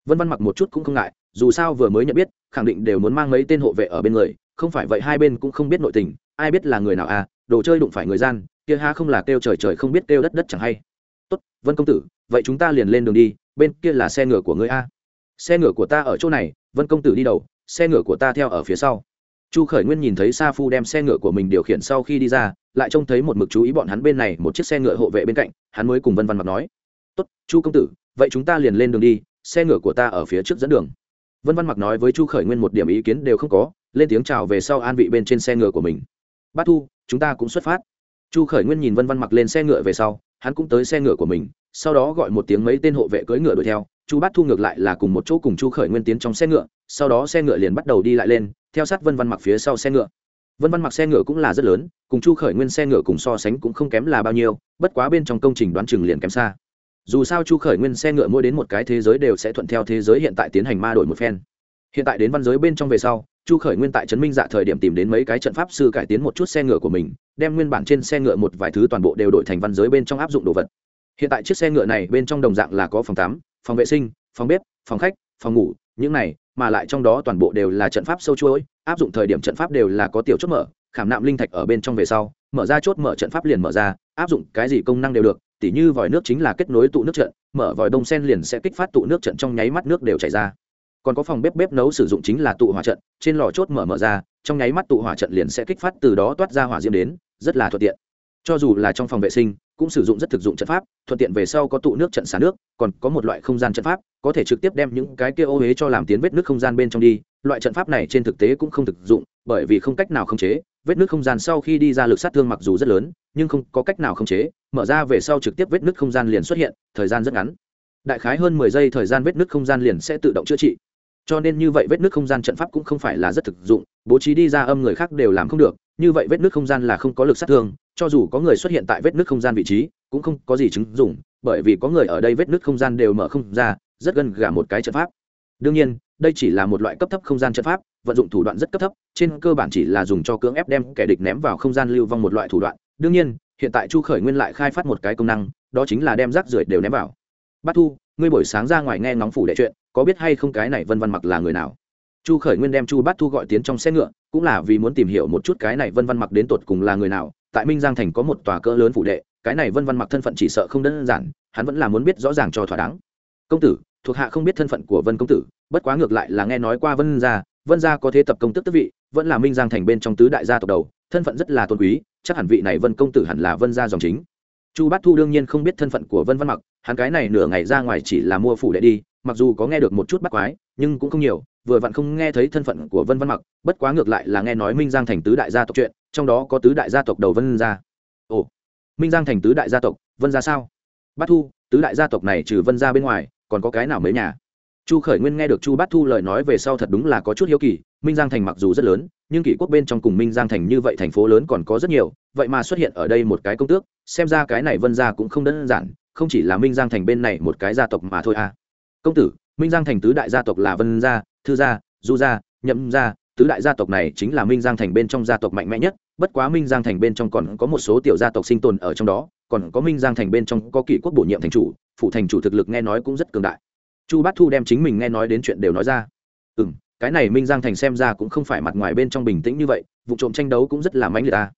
Vân văn mặc một chút cũng không ngại, dù sao vừa mới nhận biết, khẳng định đều muốn mang mấy tên hộ vệ ở bên người, không phải vậy hai bên cũng không biết nội tình, ai biết là người nào à đồ chơi đụng phải người gian, kia ha không là kêu trời trời không biết kêu đất đất chẳng hay. Tốt, vân công tử, vậy chúng ta liền lên đường đi, bên kia là xe ngựa của ngươi a. Xe ngựa của ta ở chỗ này, vân công tử đi đầu, xe ngựa của ta theo ở phía sau chu khởi nguyên nhìn thấy sa phu đem xe ngựa của mình điều khiển sau khi đi ra, lại trông thấy một mực chú ý bọn hắn bên này, một chiếc xe ngựa hộ vệ bên cạnh, hắn mới cùng vân văn mặc nói, tốt, chu công tử, vậy chúng ta liền lên đường đi, xe ngựa của ta ở phía trước dẫn đường. Vân văn mặc nói với chu khởi nguyên một điểm ý kiến đều không có, lên tiếng chào về sau an vị bên trên xe ngựa của mình. Bát thu, chúng ta cũng xuất phát. Chu khởi nguyên nhìn vân văn mặc lên xe ngựa về sau, hắn cũng tới xe ngựa của mình, sau đó gọi một tiếng mấy tên hộ vệ cưỡi ngựa đuổi theo. Chu bát thu ngược lại là cùng một chỗ cùng chu khởi nguyên tiến trong xe ngựa, sau đó xe ngựa liền bắt đầu đi lại lên theo sát vân văn mặc phía sau xe ngựa. Vân văn mặc xe ngựa cũng là rất lớn, cùng chu khởi nguyên xe ngựa cùng so sánh cũng không kém là bao nhiêu, bất quá bên trong công trình đoán chừng liền kém xa. Dù sao chu khởi nguyên xe ngựa mỗi đến một cái thế giới đều sẽ thuận theo thế giới hiện tại tiến hành ma đổi một phen. Hiện tại đến văn giới bên trong về sau, chu khởi nguyên tại trấn minh dạ thời điểm tìm đến mấy cái trận pháp sư cải tiến một chút xe ngựa của mình, đem nguyên bản trên xe ngựa một vài thứ toàn bộ đều đổi thành văn giới bên trong áp dụng đồ vật. Hiện tại chiếc xe ngựa này bên trong đồng dạng là có phòng tắm, phòng vệ sinh, phòng bếp, phòng khách, phòng ngủ những này, mà lại trong đó toàn bộ đều là trận pháp sâu chuỗi, áp dụng thời điểm trận pháp đều là có tiểu chốt mở, khảm nạm linh thạch ở bên trong về sau, mở ra chốt mở trận pháp liền mở ra, áp dụng cái gì công năng đều được, tỉ như vòi nước chính là kết nối tụ nước trận, mở vòi đông sen liền sẽ kích phát tụ nước trận trong nháy mắt nước đều chảy ra. Còn có phòng bếp bếp nấu sử dụng chính là tụ hỏa trận, trên lò chốt mở mở ra, trong nháy mắt tụ hỏa trận liền sẽ kích phát từ đó toát ra hỏa diễm đến, rất là thuận tiện. Cho dù là trong phòng vệ sinh, cũng sử dụng rất thực dụng trận pháp, thuận tiện về sau có tụ nước trận xả nước còn có một loại không gian trận pháp, có thể trực tiếp đem những cái kia ô huế cho làm tiến vết nước không gian bên trong đi, loại trận pháp này trên thực tế cũng không thực dụng, bởi vì không cách nào khống chế, vết nước không gian sau khi đi ra lực sát thương mặc dù rất lớn, nhưng không có cách nào khống chế, mở ra về sau trực tiếp vết nước không gian liền xuất hiện, thời gian rất ngắn. Đại khái hơn mười giây thời gian vết nước không gian liền sẽ tự động chữa trị. Cho nên như vậy vết nước không gian trận pháp cũng không phải là rất thực dụng, bố trí đi ra âm người khác đều làm không được, như vậy vết nước không gian là không có lực sát thương, cho dù có người xuất hiện tại vết nước không gian vị trí, cũng không có gì chứng dụng bởi vì có người ở đây vết nứt không gian đều mở không ra, rất gần gà một cái trận pháp. Đương nhiên, đây chỉ là một loại cấp thấp không gian trận pháp, vận dụng thủ đoạn rất cấp thấp, trên cơ bản chỉ là dùng cho cưỡng ép đem kẻ địch ném vào không gian lưu vong một loại thủ đoạn. Đương nhiên, hiện tại chu khởi nguyên lại khai phát một cái công năng, đó chính là đem rác rưởi đều ném vào. Bát thu, ngươi buổi sáng ra ngoài nghe ngóng phủ đệ chuyện, có biết hay không cái này vân văn mặc là người nào? Chu khởi nguyên đem chu bát thu gọi tiến trong xe ngựa, cũng là vì muốn tìm hiểu một chút cái này vân văn mặc đến tột cùng là người nào. Tại minh giang thành có một tòa cỡ lớn phủ đệ cái này vân văn mặc thân phận chỉ sợ không đơn giản, hắn vẫn là muốn biết rõ ràng cho thỏa đáng. Công tử, thuộc hạ không biết thân phận của vân công tử, bất quá ngược lại là nghe nói qua vân gia vân gia có thế tập công tức tức vị, vẫn là minh giang thành bên trong tứ đại gia tộc đầu, thân phận rất là tôn quý, chắc hẳn vị này vân công tử hẳn là vân gia dòng chính. Chu bát thu đương nhiên không biết thân phận của vân văn mặc, hắn cái này nửa ngày ra ngoài chỉ là mua phủ đệ đi, mặc dù có nghe được một chút bắt quái, nhưng cũng không nhiều, vừa vặn không nghe thấy thân phận của vân văn mặc, bất quá ngược lại là nghe nói minh giang thành tứ đại gia tộc chuyện, trong đó có tứ đại gia tộc đầu vân gia. Ồ minh giang thành tứ đại gia tộc, vân gia sao? Bát thu, tứ đại gia tộc này trừ vân gia bên ngoài, còn có cái nào mấy nhà? Chu khởi nguyên nghe được chu bát thu lời nói về sau thật đúng là có chút hiếu kỳ, minh giang thành mặc dù rất lớn, nhưng kỷ quốc bên trong cùng minh giang thành như vậy thành phố lớn còn có rất nhiều, vậy mà xuất hiện ở đây một cái công tước, xem ra cái này vân gia cũng không đơn giản, không chỉ là minh giang thành bên này một cái gia tộc mà thôi à. Công tử, minh giang thành tứ đại gia tộc là vân gia, thư gia, du gia, nhậm gia tứ đại gia tộc này chính là minh giang thành bên trong gia tộc mạnh mẽ nhất, bất quá minh giang thành bên trong còn có một số tiểu gia tộc sinh tồn ở trong đó, còn có minh giang thành bên trong có kỷ quốc bổ nhiệm thành chủ phụ thành chủ thực lực nghe nói cũng rất cường đại. Chu bát thu đem chính mình nghe nói đến chuyện đều nói ra. Ừ m cái này minh giang thành xem ra cũng không phải mặt ngoài bên trong bình tĩnh như vậy, vụ trộm tranh đấu cũng rất là mãnh liệt ta.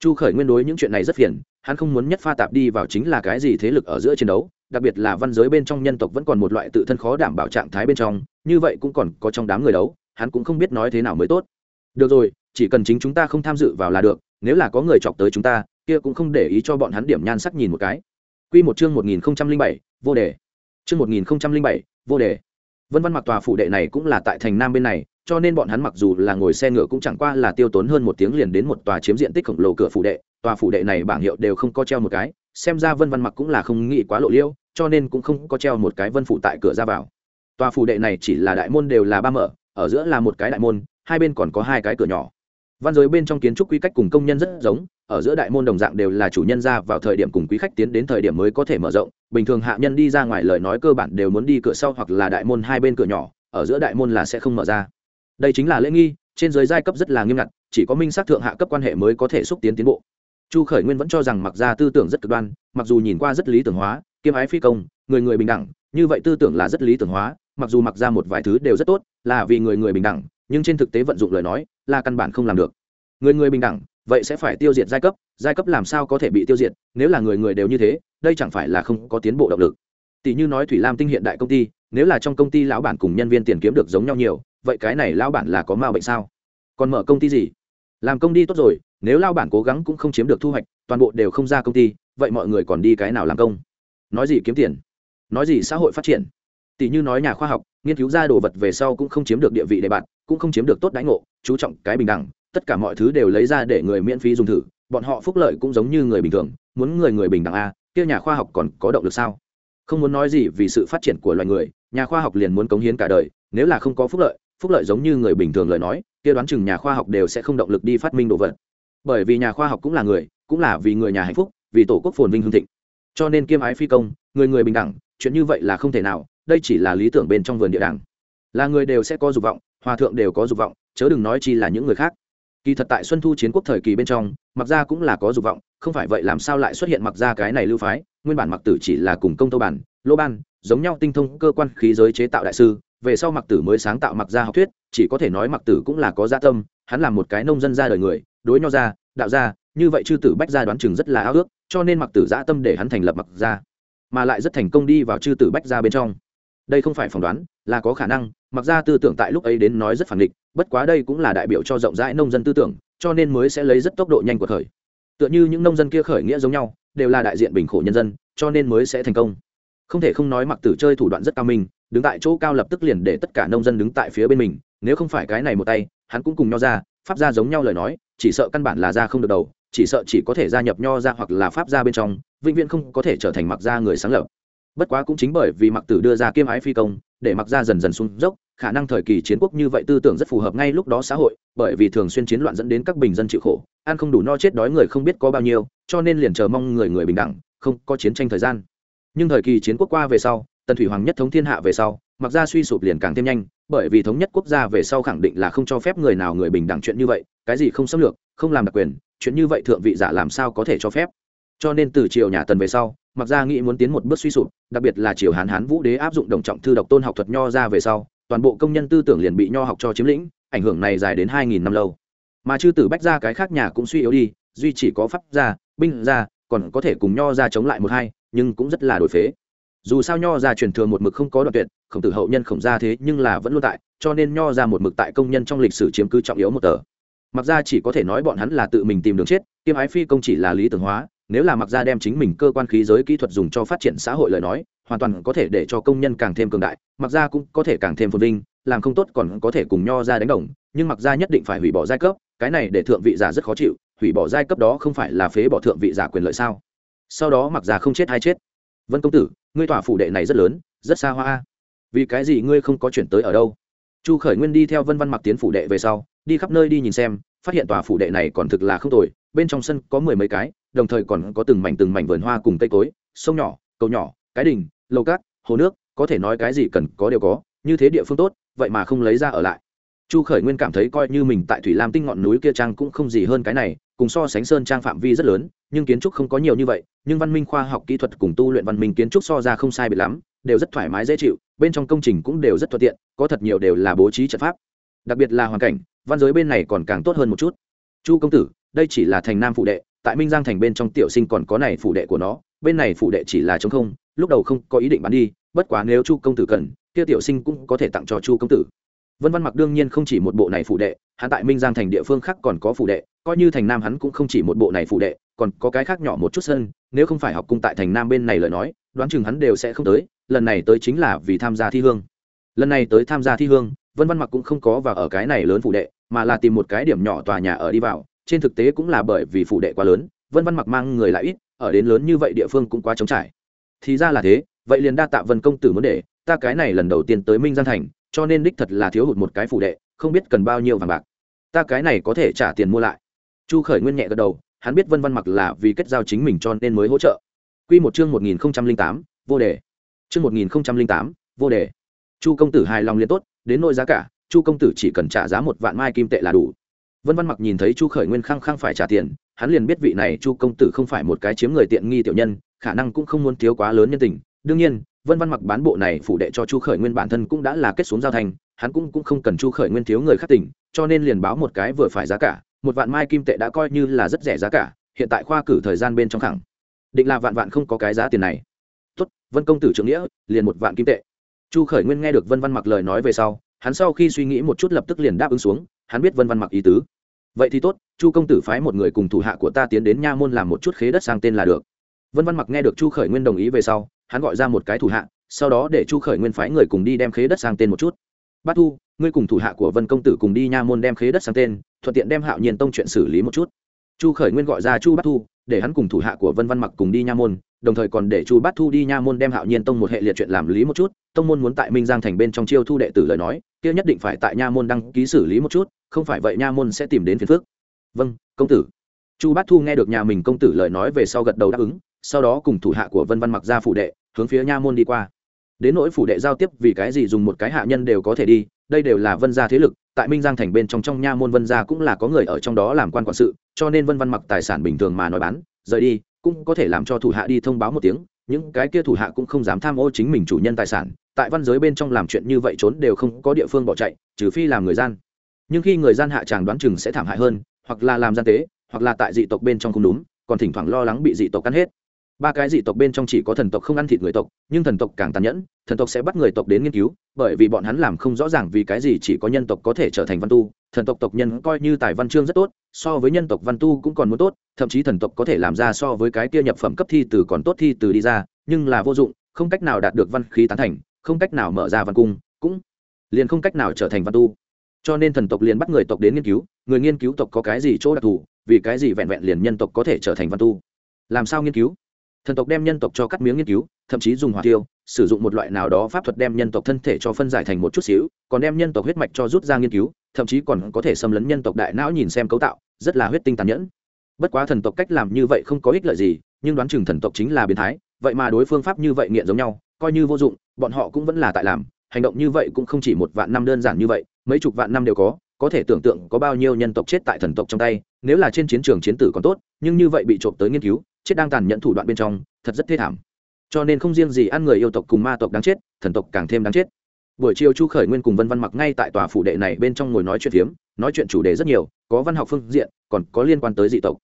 Chu khởi nguyên đối những chuyện này rất phiền, hắn không muốn nhất pha tạp đi vào chính là cái gì thế lực ở giữa chiến đấu, đặc biệt là văn giới bên trong nhân tộc vẫn còn một loại tự thân khó đảm bảo trạng thái bên trong, như vậy cũng còn có trong đám người đấu hắn cũng không biết nói thế nào mới tốt được rồi chỉ cần chính chúng ta không tham dự vào là được nếu là có người chọc tới chúng ta kia cũng không để ý cho bọn hắn điểm nhan sắc nhìn một cái Quy một chương một nghìn bảy vô đề. Chương một nghìn bảy vô đề. Vân Vân mặc tòa phủ đệ này cũng là tại thành Nam bên này, cho nên bọn hắn mặc dù là ngồi xe ngựa cũng chẳng qua là tiêu tốn hơn một tiếng liền đến một tòa chiếm diện tích khổng lồ cửa phủ đệ, tòa phủ đệ này bảng hiệu đều không có treo một cái, xem ra Vân Vân mặc cũng là không nghĩ quá lộ liễu, cho nên cũng không có treo một cái vân phủ tại cửa ra vào. Tòa phủ đệ này chỉ là đại môn đều là ba mở, ở giữa là một cái đại môn, hai bên còn có hai cái cửa nhỏ. Văn giới bên trong kiến trúc quy cách cùng công nhân rất giống, ở giữa đại môn đồng dạng đều là chủ nhân ra vào thời điểm cùng quý khách tiến đến thời điểm mới có thể mở rộng bình thường hạ nhân đi ra ngoài lời nói cơ bản đều muốn đi cửa sau hoặc là đại môn hai bên cửa nhỏ ở giữa đại môn là sẽ không mở ra đây chính là lễ nghi trên giới giai cấp rất là nghiêm ngặt chỉ có minh xác thượng hạ cấp quan hệ mới có thể xúc tiến tiến bộ chu khởi nguyên vẫn cho rằng mặc ra tư tưởng rất cực đoan mặc dù nhìn qua rất lý tưởng hóa kiêm ái phi công người người bình đẳng như vậy tư tưởng là rất lý tưởng hóa mặc dù mặc ra một vài thứ đều rất tốt, là vì người người bình đẳng, nhưng trên thực tế vận dụng lời nói, là căn bản không làm được. Người người bình đẳng, vậy sẽ phải tiêu diệt giai cấp giai cấp làm sao có thể bị tiêu diệt, nếu là người người đều như thế, đây chẳng phải là không có tiến bộ động lực. Tỷ như nói thủy lam tinh hiện đại công ty, nếu là trong công ty lão bản cùng nhân viên tiền kiếm được giống nhau nhiều, vậy cái này lão bản là có ma bệnh sao? Còn mở công ty gì? Làm công đi tốt rồi, nếu lão bản cố gắng cũng không chiếm được thu hoạch, toàn bộ đều không ra công ty, vậy mọi người còn đi cái nào làm công? Nói gì kiếm tiền? Nói gì xã hội phát triển? Tỷ như nói nhà khoa học, nghiên cứu ra đồ vật về sau cũng không chiếm được địa vị để bạn, cũng không chiếm được tốt đãi ngộ, chú trọng cái bình đẳng, tất cả mọi thứ đều lấy ra để người miễn phí dùng thử, bọn họ phúc lợi cũng giống như người bình thường, muốn người người bình đẳng a kia nhà khoa học còn có động lực sao? Không muốn nói gì vì sự phát triển của loài người, nhà khoa học liền muốn cống hiến cả đời, nếu là không có phúc lợi phúc lợi giống như người bình thường lời nói, kia đoán chừng nhà khoa học đều sẽ không động lực đi phát minh đồ vật. Bởi vì nhà khoa học cũng là người, cũng là vì người nhà hạnh phúc, vì tổ quốc phồn vinh hương thịnh. Cho nên kiêm ái phi công, người người bình đẳng, chuyện như vậy là không thể nào đây chỉ là lý tưởng bên trong vườn địa đàng. Là người đều sẽ có dục vọng, hòa thượng đều có dục vọng, chớ đừng nói chi là những người khác. Kỳ thật tại xuân thu chiến quốc thời kỳ bên trong mặc ra cũng là có dục vọng, không phải vậy làm sao lại xuất hiện mặc ra cái này lưu phái, nguyên bản mặc tử chỉ là cùng công tâu bản, lô ban, giống nhau tinh thông cơ quan khí giới chế tạo đại sư, về sau mặc tử mới sáng tạo mặc ra học thuyết, chỉ có thể nói mặc tử cũng là có gia tâm, hắn là một cái nông dân ra đời người, đối nho ra đạo ra như vậy chư tử bách gia đoán chừng rất là ao ước, cho nên mặc tử dã tâm để hắn thành lập mặc gia, mà lại rất thành công đi vào chư tử bách gia bên trong đây không phải phỏng đoán, là có khả năng, mặc ra tư tưởng tại lúc ấy đến nói rất phản địch bất quá đây cũng là đại biểu cho rộng rãi nông dân tư tưởng, cho nên mới sẽ lấy rất tốc độ nhanh của khởi tựa như những nông dân kia khởi nghĩa giống nhau, đều là đại diện bình khổ nhân dân, cho nên mới sẽ thành công. Không thể không nói mặc tử chơi thủ đoạn rất cao minh, đứng tại chỗ cao lập tức liền để tất cả nông dân đứng tại phía bên mình, nếu không phải cái này một tay, hắn cũng cùng nho ra, pháp ra giống nhau lời nói, chỉ sợ căn bản là ra không được đầu, chỉ sợ chỉ có thể gia nhập nho ra hoặc là pháp ra bên trong, vĩnh viễn không có thể trở thành mặc gia người sáng lập bất quá cũng chính bởi vì mặc tử đưa ra kiêm ái phi công, để mặc gia dần dần sung dốc, khả năng thời kỳ chiến quốc như vậy tư tưởng rất phù hợp ngay lúc đó xã hội, bởi vì thường xuyên chiến loạn dẫn đến các bình dân chịu khổ, ăn không đủ no chết đói người không biết có bao nhiêu, cho nên liền chờ mong người người bình đẳng, không có chiến tranh thời gian. Nhưng thời kỳ chiến quốc qua về sau, tần thủy hoàng nhất thống thiên hạ về sau, mặc gia suy sụp liền càng thêm nhanh, bởi vì thống nhất quốc gia về sau khẳng định là không cho phép người nào người bình đẳng chuyện như vậy, cái gì không xâm lược, không làm đặc quyền, chuyện như vậy thượng vị giả làm sao có thể cho phép. Cho nên từ triều nhà tần về sau mặc ra nghĩ muốn tiến một bước suy sụp, đặc biệt là triều hán hán vũ đế áp dụng đồng trọng thư độc tôn học thuật nho ra về sau, toàn bộ công nhân tư tưởng liền bị nho học cho chiếm lĩnh, ảnh hưởng này dài đến hai nghìn năm lâu. Mà chư tử bách gia cái khác nhà cũng suy yếu đi, duy chỉ có pháp gia, binh gia, còn có thể cùng nho ra chống lại một hai, nhưng cũng rất là đổi phế. Dù sao nho ra truyền thừa một mực không có đoạn tuyệt, khổng tử hậu nhân khổng ra thế nhưng là vẫn luôn tại, cho nên nho ra một mực tại công nhân trong lịch sử chiếm cứ trọng yếu một tờ. Mặc ra chỉ có thể nói bọn hắn là tự mình tìm đường chết kiêm ái phi công chỉ là lý tưởng hóa nếu là mặc ra đem chính mình cơ quan khí giới kỹ thuật dùng cho phát triển xã hội lời nói, hoàn toàn có thể để cho công nhân càng thêm cường đại, mặc ra cũng có thể càng thêm phồn vinh, làm không tốt còn có thể cùng nho ra đánh đồng, nhưng mặc ra nhất định phải hủy bỏ giai cấp, cái này để thượng vị giả rất khó chịu, hủy bỏ giai cấp đó không phải là phế bỏ thượng vị giả quyền lợi sao? Sau đó mặc ra không chết hay chết. Vân công tử, ngươi tỏa phủ đệ này rất lớn, rất xa hoa vì cái gì ngươi không có chuyển tới ở đâu? Chu khởi nguyên đi theo vân văn mặc tiến phủ đệ về sau, đi khắp nơi đi nhìn xem, phát hiện tòa phủ đệ này còn thực là không tồi, bên trong sân có mười mấy cái đồng thời còn có từng mảnh từng mảnh vườn hoa cùng cây cối, sông nhỏ, cầu nhỏ, cái đình, lầu cát, hồ nước, có thể nói cái gì cần có đều có, như thế địa phương tốt, vậy mà không lấy ra ở lại. Chu khởi nguyên cảm thấy coi như mình tại thủy lam tinh ngọn núi kia trang cũng không gì hơn cái này, cùng so sánh sơn trang phạm vi rất lớn, nhưng kiến trúc không có nhiều như vậy, nhưng văn minh khoa học kỹ thuật cùng tu luyện văn minh kiến trúc so ra không sai biệt lắm, đều rất thoải mái dễ chịu, bên trong công trình cũng đều rất thuận tiện, có thật nhiều đều là bố trí trận pháp. Đặc biệt là hoàn cảnh, văn giới bên này còn càng tốt hơn một chút. Chu công tử, đây chỉ là thành nam phụ đệ tại minh giang thành bên trong tiểu sinh còn có này phụ đệ của nó, bên này phụ đệ chỉ là chống không, lúc đầu không có ý định bán đi, bất quá nếu chu công tử cần, kia tiểu sinh cũng có thể tặng cho chu công tử. Vân văn mặc đương nhiên không chỉ một bộ này phụ đệ, hắn tại minh giang thành địa phương khác còn có phụ đệ, coi như thành nam hắn cũng không chỉ một bộ này phụ đệ, còn có cái khác nhỏ một chút sân, nếu không phải học cung tại thành nam bên này lời nói, đoán chừng hắn đều sẽ không tới, lần này tới chính là vì tham gia thi hương. Lần này tới tham gia thi hương, vân văn mặc cũng không có vào ở cái này lớn phụ đệ, mà là tìm một cái điểm nhỏ tòa nhà ở đi vào trên thực tế cũng là bởi vì phụ đệ quá lớn, vân văn mặc mang người lại ít, ở đến lớn như vậy địa phương cũng quá trống trải. Thì ra là thế, vậy liền đa tạ vân công tử muốn để, ta cái này lần đầu tiên tới minh giang thành, cho nên đích thật là thiếu hụt một cái phụ đệ, không biết cần bao nhiêu vàng bạc. Ta cái này có thể trả tiền mua lại. Chu khởi nguyên nhẹ gật đầu, hắn biết vân văn mặc là vì kết giao chính mình cho nên mới hỗ trợ. Q một chương một nghìn tám, vô đề. Chương một nghìn tám, vô đề. Chu công tử hài lòng liền tốt, đến nỗi giá cả, chu công tử chỉ cần trả giá một vạn mai kim tệ là đủ vân văn mặc nhìn thấy chu khởi nguyên khăng khăng phải trả tiền hắn liền biết vị này chu công tử không phải một cái chiếm người tiện nghi tiểu nhân khả năng cũng không muốn thiếu quá lớn nhân tình. Đương nhiên vân văn mặc bán bộ này phủ đệ cho chu khởi nguyên bản thân cũng đã là kết xuống giao thành hắn cũng, cũng không cần chu khởi nguyên thiếu người khác tỉnh cho nên liền báo một cái vừa phải giá cả một vạn mai kim tệ đã coi như là rất rẻ giá cả hiện tại khoa cử thời gian bên trong khẳng. Định là vạn vạn không có cái giá tiền này. Tốt vân công tử trưởng nghĩa liền một vạn kim tệ. Chu khởi nguyên nghe được vân văn mặc lời nói về sau hắn sau khi suy nghĩ một chút lập tức liền đáp ứng xuống hắn biết vân văn mặc ý tứ vậy thì tốt, chu công tử phái một người cùng thủ hạ của ta tiến đến nha môn làm một chút khế đất sang tên là được. Vân văn mặc nghe được chu khởi nguyên đồng ý về sau, hắn gọi ra một cái thủ hạ, sau đó để chu khởi nguyên phái người cùng đi đem khế đất sang tên một chút. Bát thu, ngươi cùng thủ hạ của vân công tử cùng đi nha môn đem khế đất sang tên, thuận tiện đem hạo nhiên tông chuyện xử lý một chút. Chu khởi nguyên gọi ra chu bát thu, để hắn cùng thủ hạ của vân văn mặc cùng đi nha môn, đồng thời còn để chu bát thu đi nha môn đem hạo nhiên tông một hệ liệt chuyện làm lý một chút. Tông môn muốn tại minh giang thành bên trong chiêu thu đệ tử lời nói kia nhất định phải tại nha môn đăng ký xử lý một chút, không phải vậy nha môn sẽ tìm đến phiền phước vâng công tử. Chu bát thu nghe được nhà mình công tử lời nói về sau gật đầu đáp ứng, sau đó cùng thủ hạ của vân văn mặc ra phủ đệ, hướng phía nha môn đi qua. Đến nỗi phủ đệ giao tiếp vì cái gì dùng một cái hạ nhân đều có thể đi, đây đều là vân gia thế lực, tại minh giang thành bên trong trong nha môn vân gia cũng là có người ở trong đó làm quan quản sự, cho nên vân văn mặc tài sản bình thường mà nói bán, rời đi, cũng có thể làm cho thủ hạ đi thông báo một tiếng những cái kia thủ hạ cũng không dám tham ô chính mình chủ nhân tài sản, tại văn giới bên trong làm chuyện như vậy trốn đều không có địa phương bỏ chạy, trừ phi làm người gian. Nhưng khi người gian hạ tràng đoán chừng sẽ thảm hại hơn, hoặc là làm gian tế, hoặc là tại dị tộc bên trong không đúng, còn thỉnh thoảng lo lắng bị dị tộc cắn hết. Ba cái dị tộc bên trong chỉ có thần tộc không ăn thịt người tộc, nhưng thần tộc càng tàn nhẫn, thần tộc sẽ bắt người tộc đến nghiên cứu, bởi vì bọn hắn làm không rõ ràng vì cái gì chỉ có nhân tộc có thể trở thành văn tu thần tộc tộc nhân coi như tài văn chương rất tốt, so với nhân tộc văn tu cũng còn muốn tốt, thậm chí thần tộc có thể làm ra so với cái kia nhập phẩm cấp thi từ còn tốt thi từ đi ra, nhưng là vô dụng, không cách nào đạt được văn khí tán thành, không cách nào mở ra văn cung, cũng liền không cách nào trở thành văn tu. Cho nên thần tộc liền bắt người tộc đến nghiên cứu, người nghiên cứu tộc có cái gì chỗ đặc thù, vì cái gì vẹn vẹn liền nhân tộc có thể trở thành văn tu? Làm sao nghiên cứu? Thần tộc đem nhân tộc cho cắt miếng nghiên cứu, thậm chí dùng hỏa tiêu, sử dụng một loại nào đó pháp thuật đem nhân tộc thân thể cho phân giải thành một chút xíu, còn đem nhân tộc huyết mạch cho rút ra nghiên cứu thậm chí còn có thể xâm lấn nhân tộc đại não nhìn xem cấu tạo, rất là huyết tinh tàn nhẫn. Bất quá thần tộc cách làm như vậy không có ích lợi gì, nhưng đoán chừng thần tộc chính là biến thái, vậy mà đối phương pháp như vậy nghiện giống nhau, coi như vô dụng, bọn họ cũng vẫn là tại làm, hành động như vậy cũng không chỉ một vạn năm đơn giản như vậy, mấy chục vạn năm đều có có thể tưởng tượng có bao nhiêu nhân tộc chết tại thần tộc trong tay, nếu là trên chiến trường chiến tử còn tốt, nhưng như vậy bị trộm tới nghiên cứu, chết đang tàn nhẫn thủ đoạn bên trong, thật rất thê thảm. Cho nên không riêng gì ăn người yêu tộc cùng ma tộc đáng chết, thần tộc càng thêm đáng chết buổi chiều chu khởi nguyên cùng vân văn mặc ngay tại tòa phủ đệ này bên trong ngồi nói chuyện phiếm, nói chuyện chủ đề rất nhiều, có văn học phương diện, còn có liên quan tới dị tộc.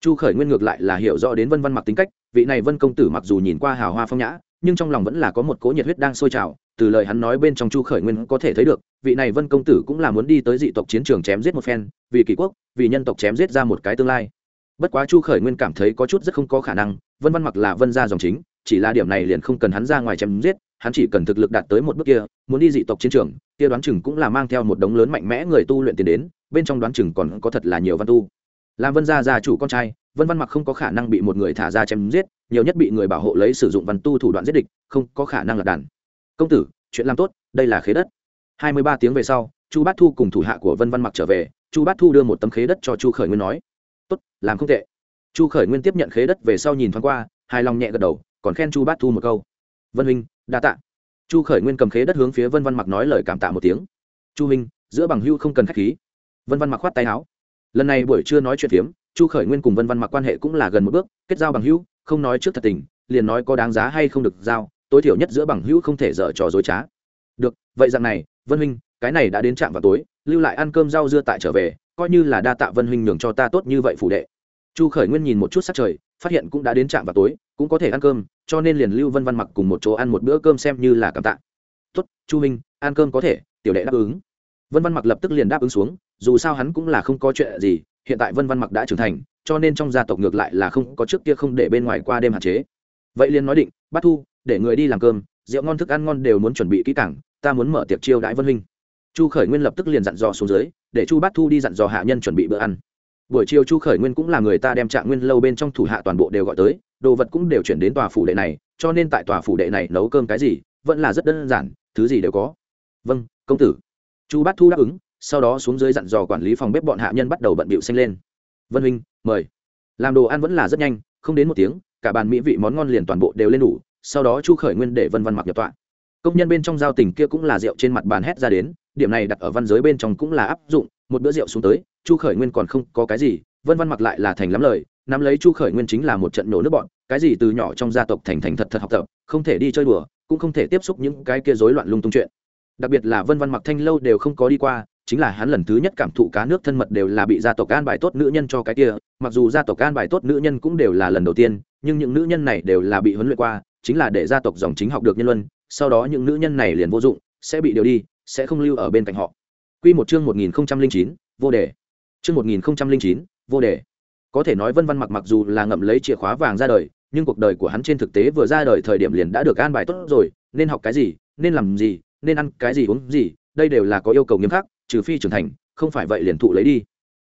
Chu khởi nguyên ngược lại là hiểu rõ đến vân văn mặc tính cách, vị này vân công tử mặc dù nhìn qua hào hoa phong nhã, nhưng trong lòng vẫn là có một cỗ nhiệt huyết đang sôi trào, từ lời hắn nói bên trong chu khởi nguyên có thể thấy được, vị này vân công tử cũng là muốn đi tới dị tộc chiến trường chém giết một phen, vì kỷ quốc, vì nhân tộc chém giết ra một cái tương lai. Bất quá chu khởi nguyên cảm thấy có chút rất không có khả năng, vân văn mặc là vân gia dòng chính, chỉ là điểm này liền không cần hắn ra ngoài chém giết hắn chỉ cần thực lực đạt tới một bước kia, muốn đi dị tộc chiến trường, kia đoán chừng cũng là mang theo một đống lớn mạnh mẽ người tu luyện tiền đến, bên trong đoán chừng còn có thật là nhiều văn tu. Làm vân gia gia chủ con trai, vân văn mặc không có khả năng bị một người thả ra chém giết, nhiều nhất bị người bảo hộ lấy sử dụng văn tu thủ đoạn giết địch, không có khả năng lật đàn. Công tử, chuyện làm tốt, đây là khế đất. Hai mươi ba tiếng về sau, chu bát thu cùng thủ hạ của vân văn mặc trở về, chu bát thu đưa một tấm khế đất cho chu khởi nguyên nói, tốt, làm không tệ. Chu khởi nguyên tiếp nhận khế đất về sau nhìn thoáng qua, hài lòng nhẹ gật đầu, còn khen chu bát thu một câu. Vân huynh đa tạ. Chu khởi nguyên cầm khế đất hướng phía vân văn mặc nói lời cảm tạ một tiếng. Chu Minh, giữa bằng hưu không cần k h á c h khí. Vân văn mặc khoát tay áo. Lần này buổi trưa nói chuyện phiếm chu khởi nguyên cùng vân văn mặc quan hệ cũng là gần một bước kết giao bằng hữu không nói trước thật tình liền nói có đáng giá hay không được giao tối thiểu nhất giữa bằng hữu không thể dở trò dối trá. Được vậy rằng này vân huynh cái này đã đến trạm vào tối lưu lại ăn cơm rau dưa tại trở về coi như là đa tạ vân huynh nhường cho ta tốt như vậy phủ đệ. Chu khởi nguyên nhìn một chút sắc trời phát hiện cũng đã đến trạm vào tối, cũng có thể ăn cơm, cho nên liền lưu vân văn mặc cùng một chỗ ăn một bữa cơm xem như là cảm tạ. Tốt, chu Minh ăn cơm có thể, tiểu đệ đáp ứng. Vân văn mặc lập tức liền đáp ứng xuống, dù sao hắn cũng là không có chuyện gì, hiện tại vân văn mặc đã trưởng thành, cho nên trong gia tộc ngược lại là không có trước kia không để bên ngoài qua đêm hạn chế. Vậy liền nói định bắt thu, để người đi làm cơm, rượu ngon thức ăn ngon đều muốn chuẩn bị kỹ càng, ta muốn mở tiệc chiêu đãi vân huynh. Chu khởi nguyên lập tức liền dặn dò xuống dưới, để chu bát thu đi dặn dò hạ nhân chuẩn bị bữa ăn buổi chiều chu khởi nguyên cũng là người ta đem trạng nguyên lâu bên trong thủ hạ toàn bộ đều gọi tới, đồ vật cũng đều chuyển đến tòa phủ đệ này, cho nên tại tòa phủ đệ này nấu cơm cái gì, vẫn là rất đơn giản, thứ gì đều có. Vâng công tử. Chu bát thu đáp ứng, sau đó xuống dưới dặn dò quản lý phòng bếp bọn hạ nhân bắt đầu bận bịu xanh lên. Vân huynh, mời. Làm đồ ăn vẫn là rất nhanh, không đến một tiếng, cả bàn mỹ vị món ngon liền toàn bộ đều lên đủ, sau đó chu khởi nguyên để vân văn mặc nhập tọa. Công nhân bên trong giao tình kia cũng là rượu trên mặt bàn hét ra đến, điểm này đặt ở văn giới bên trong cũng là áp dụng, một bữa rượu xuống tới chu khởi nguyên còn không có cái gì vân văn mặc lại là thành lắm lời nắm lấy chu khởi nguyên chính là một trận nổ nước bọn cái gì từ nhỏ trong gia tộc thành thành thật thật học tập không thể đi chơi đùa cũng không thể tiếp xúc những cái kia rối loạn lung tung chuyện đặc biệt là vân văn mặc thanh lâu đều không có đi qua chính là hắn lần thứ nhất cảm thụ cá nước thân mật đều là bị gia tộc an bài tốt nữ nhân cho cái kia mặc dù gia tộc an bài tốt nữ nhân cũng đều là lần đầu tiên nhưng những nữ nhân này đều là bị huấn luyện qua chính là để gia tộc dòng chính học được nhân luân sau đó những nữ nhân này liền vô dụng sẽ bị điều đi sẽ không lưu ở bên cạnh họ Quy một chương 1009, vô đề. Trước 1009, vô đề. Có thể nói Vân Văn Mặc mặc dù là ngậm lấy chìa khóa vàng ra đời, nhưng cuộc đời của hắn trên thực tế vừa ra đời thời điểm liền đã được an bài tốt rồi, nên học cái gì, nên làm gì, nên ăn cái gì uống gì, đây đều là có yêu cầu nghiêm khắc, trừ phi trưởng thành không phải vậy liền thụ lấy đi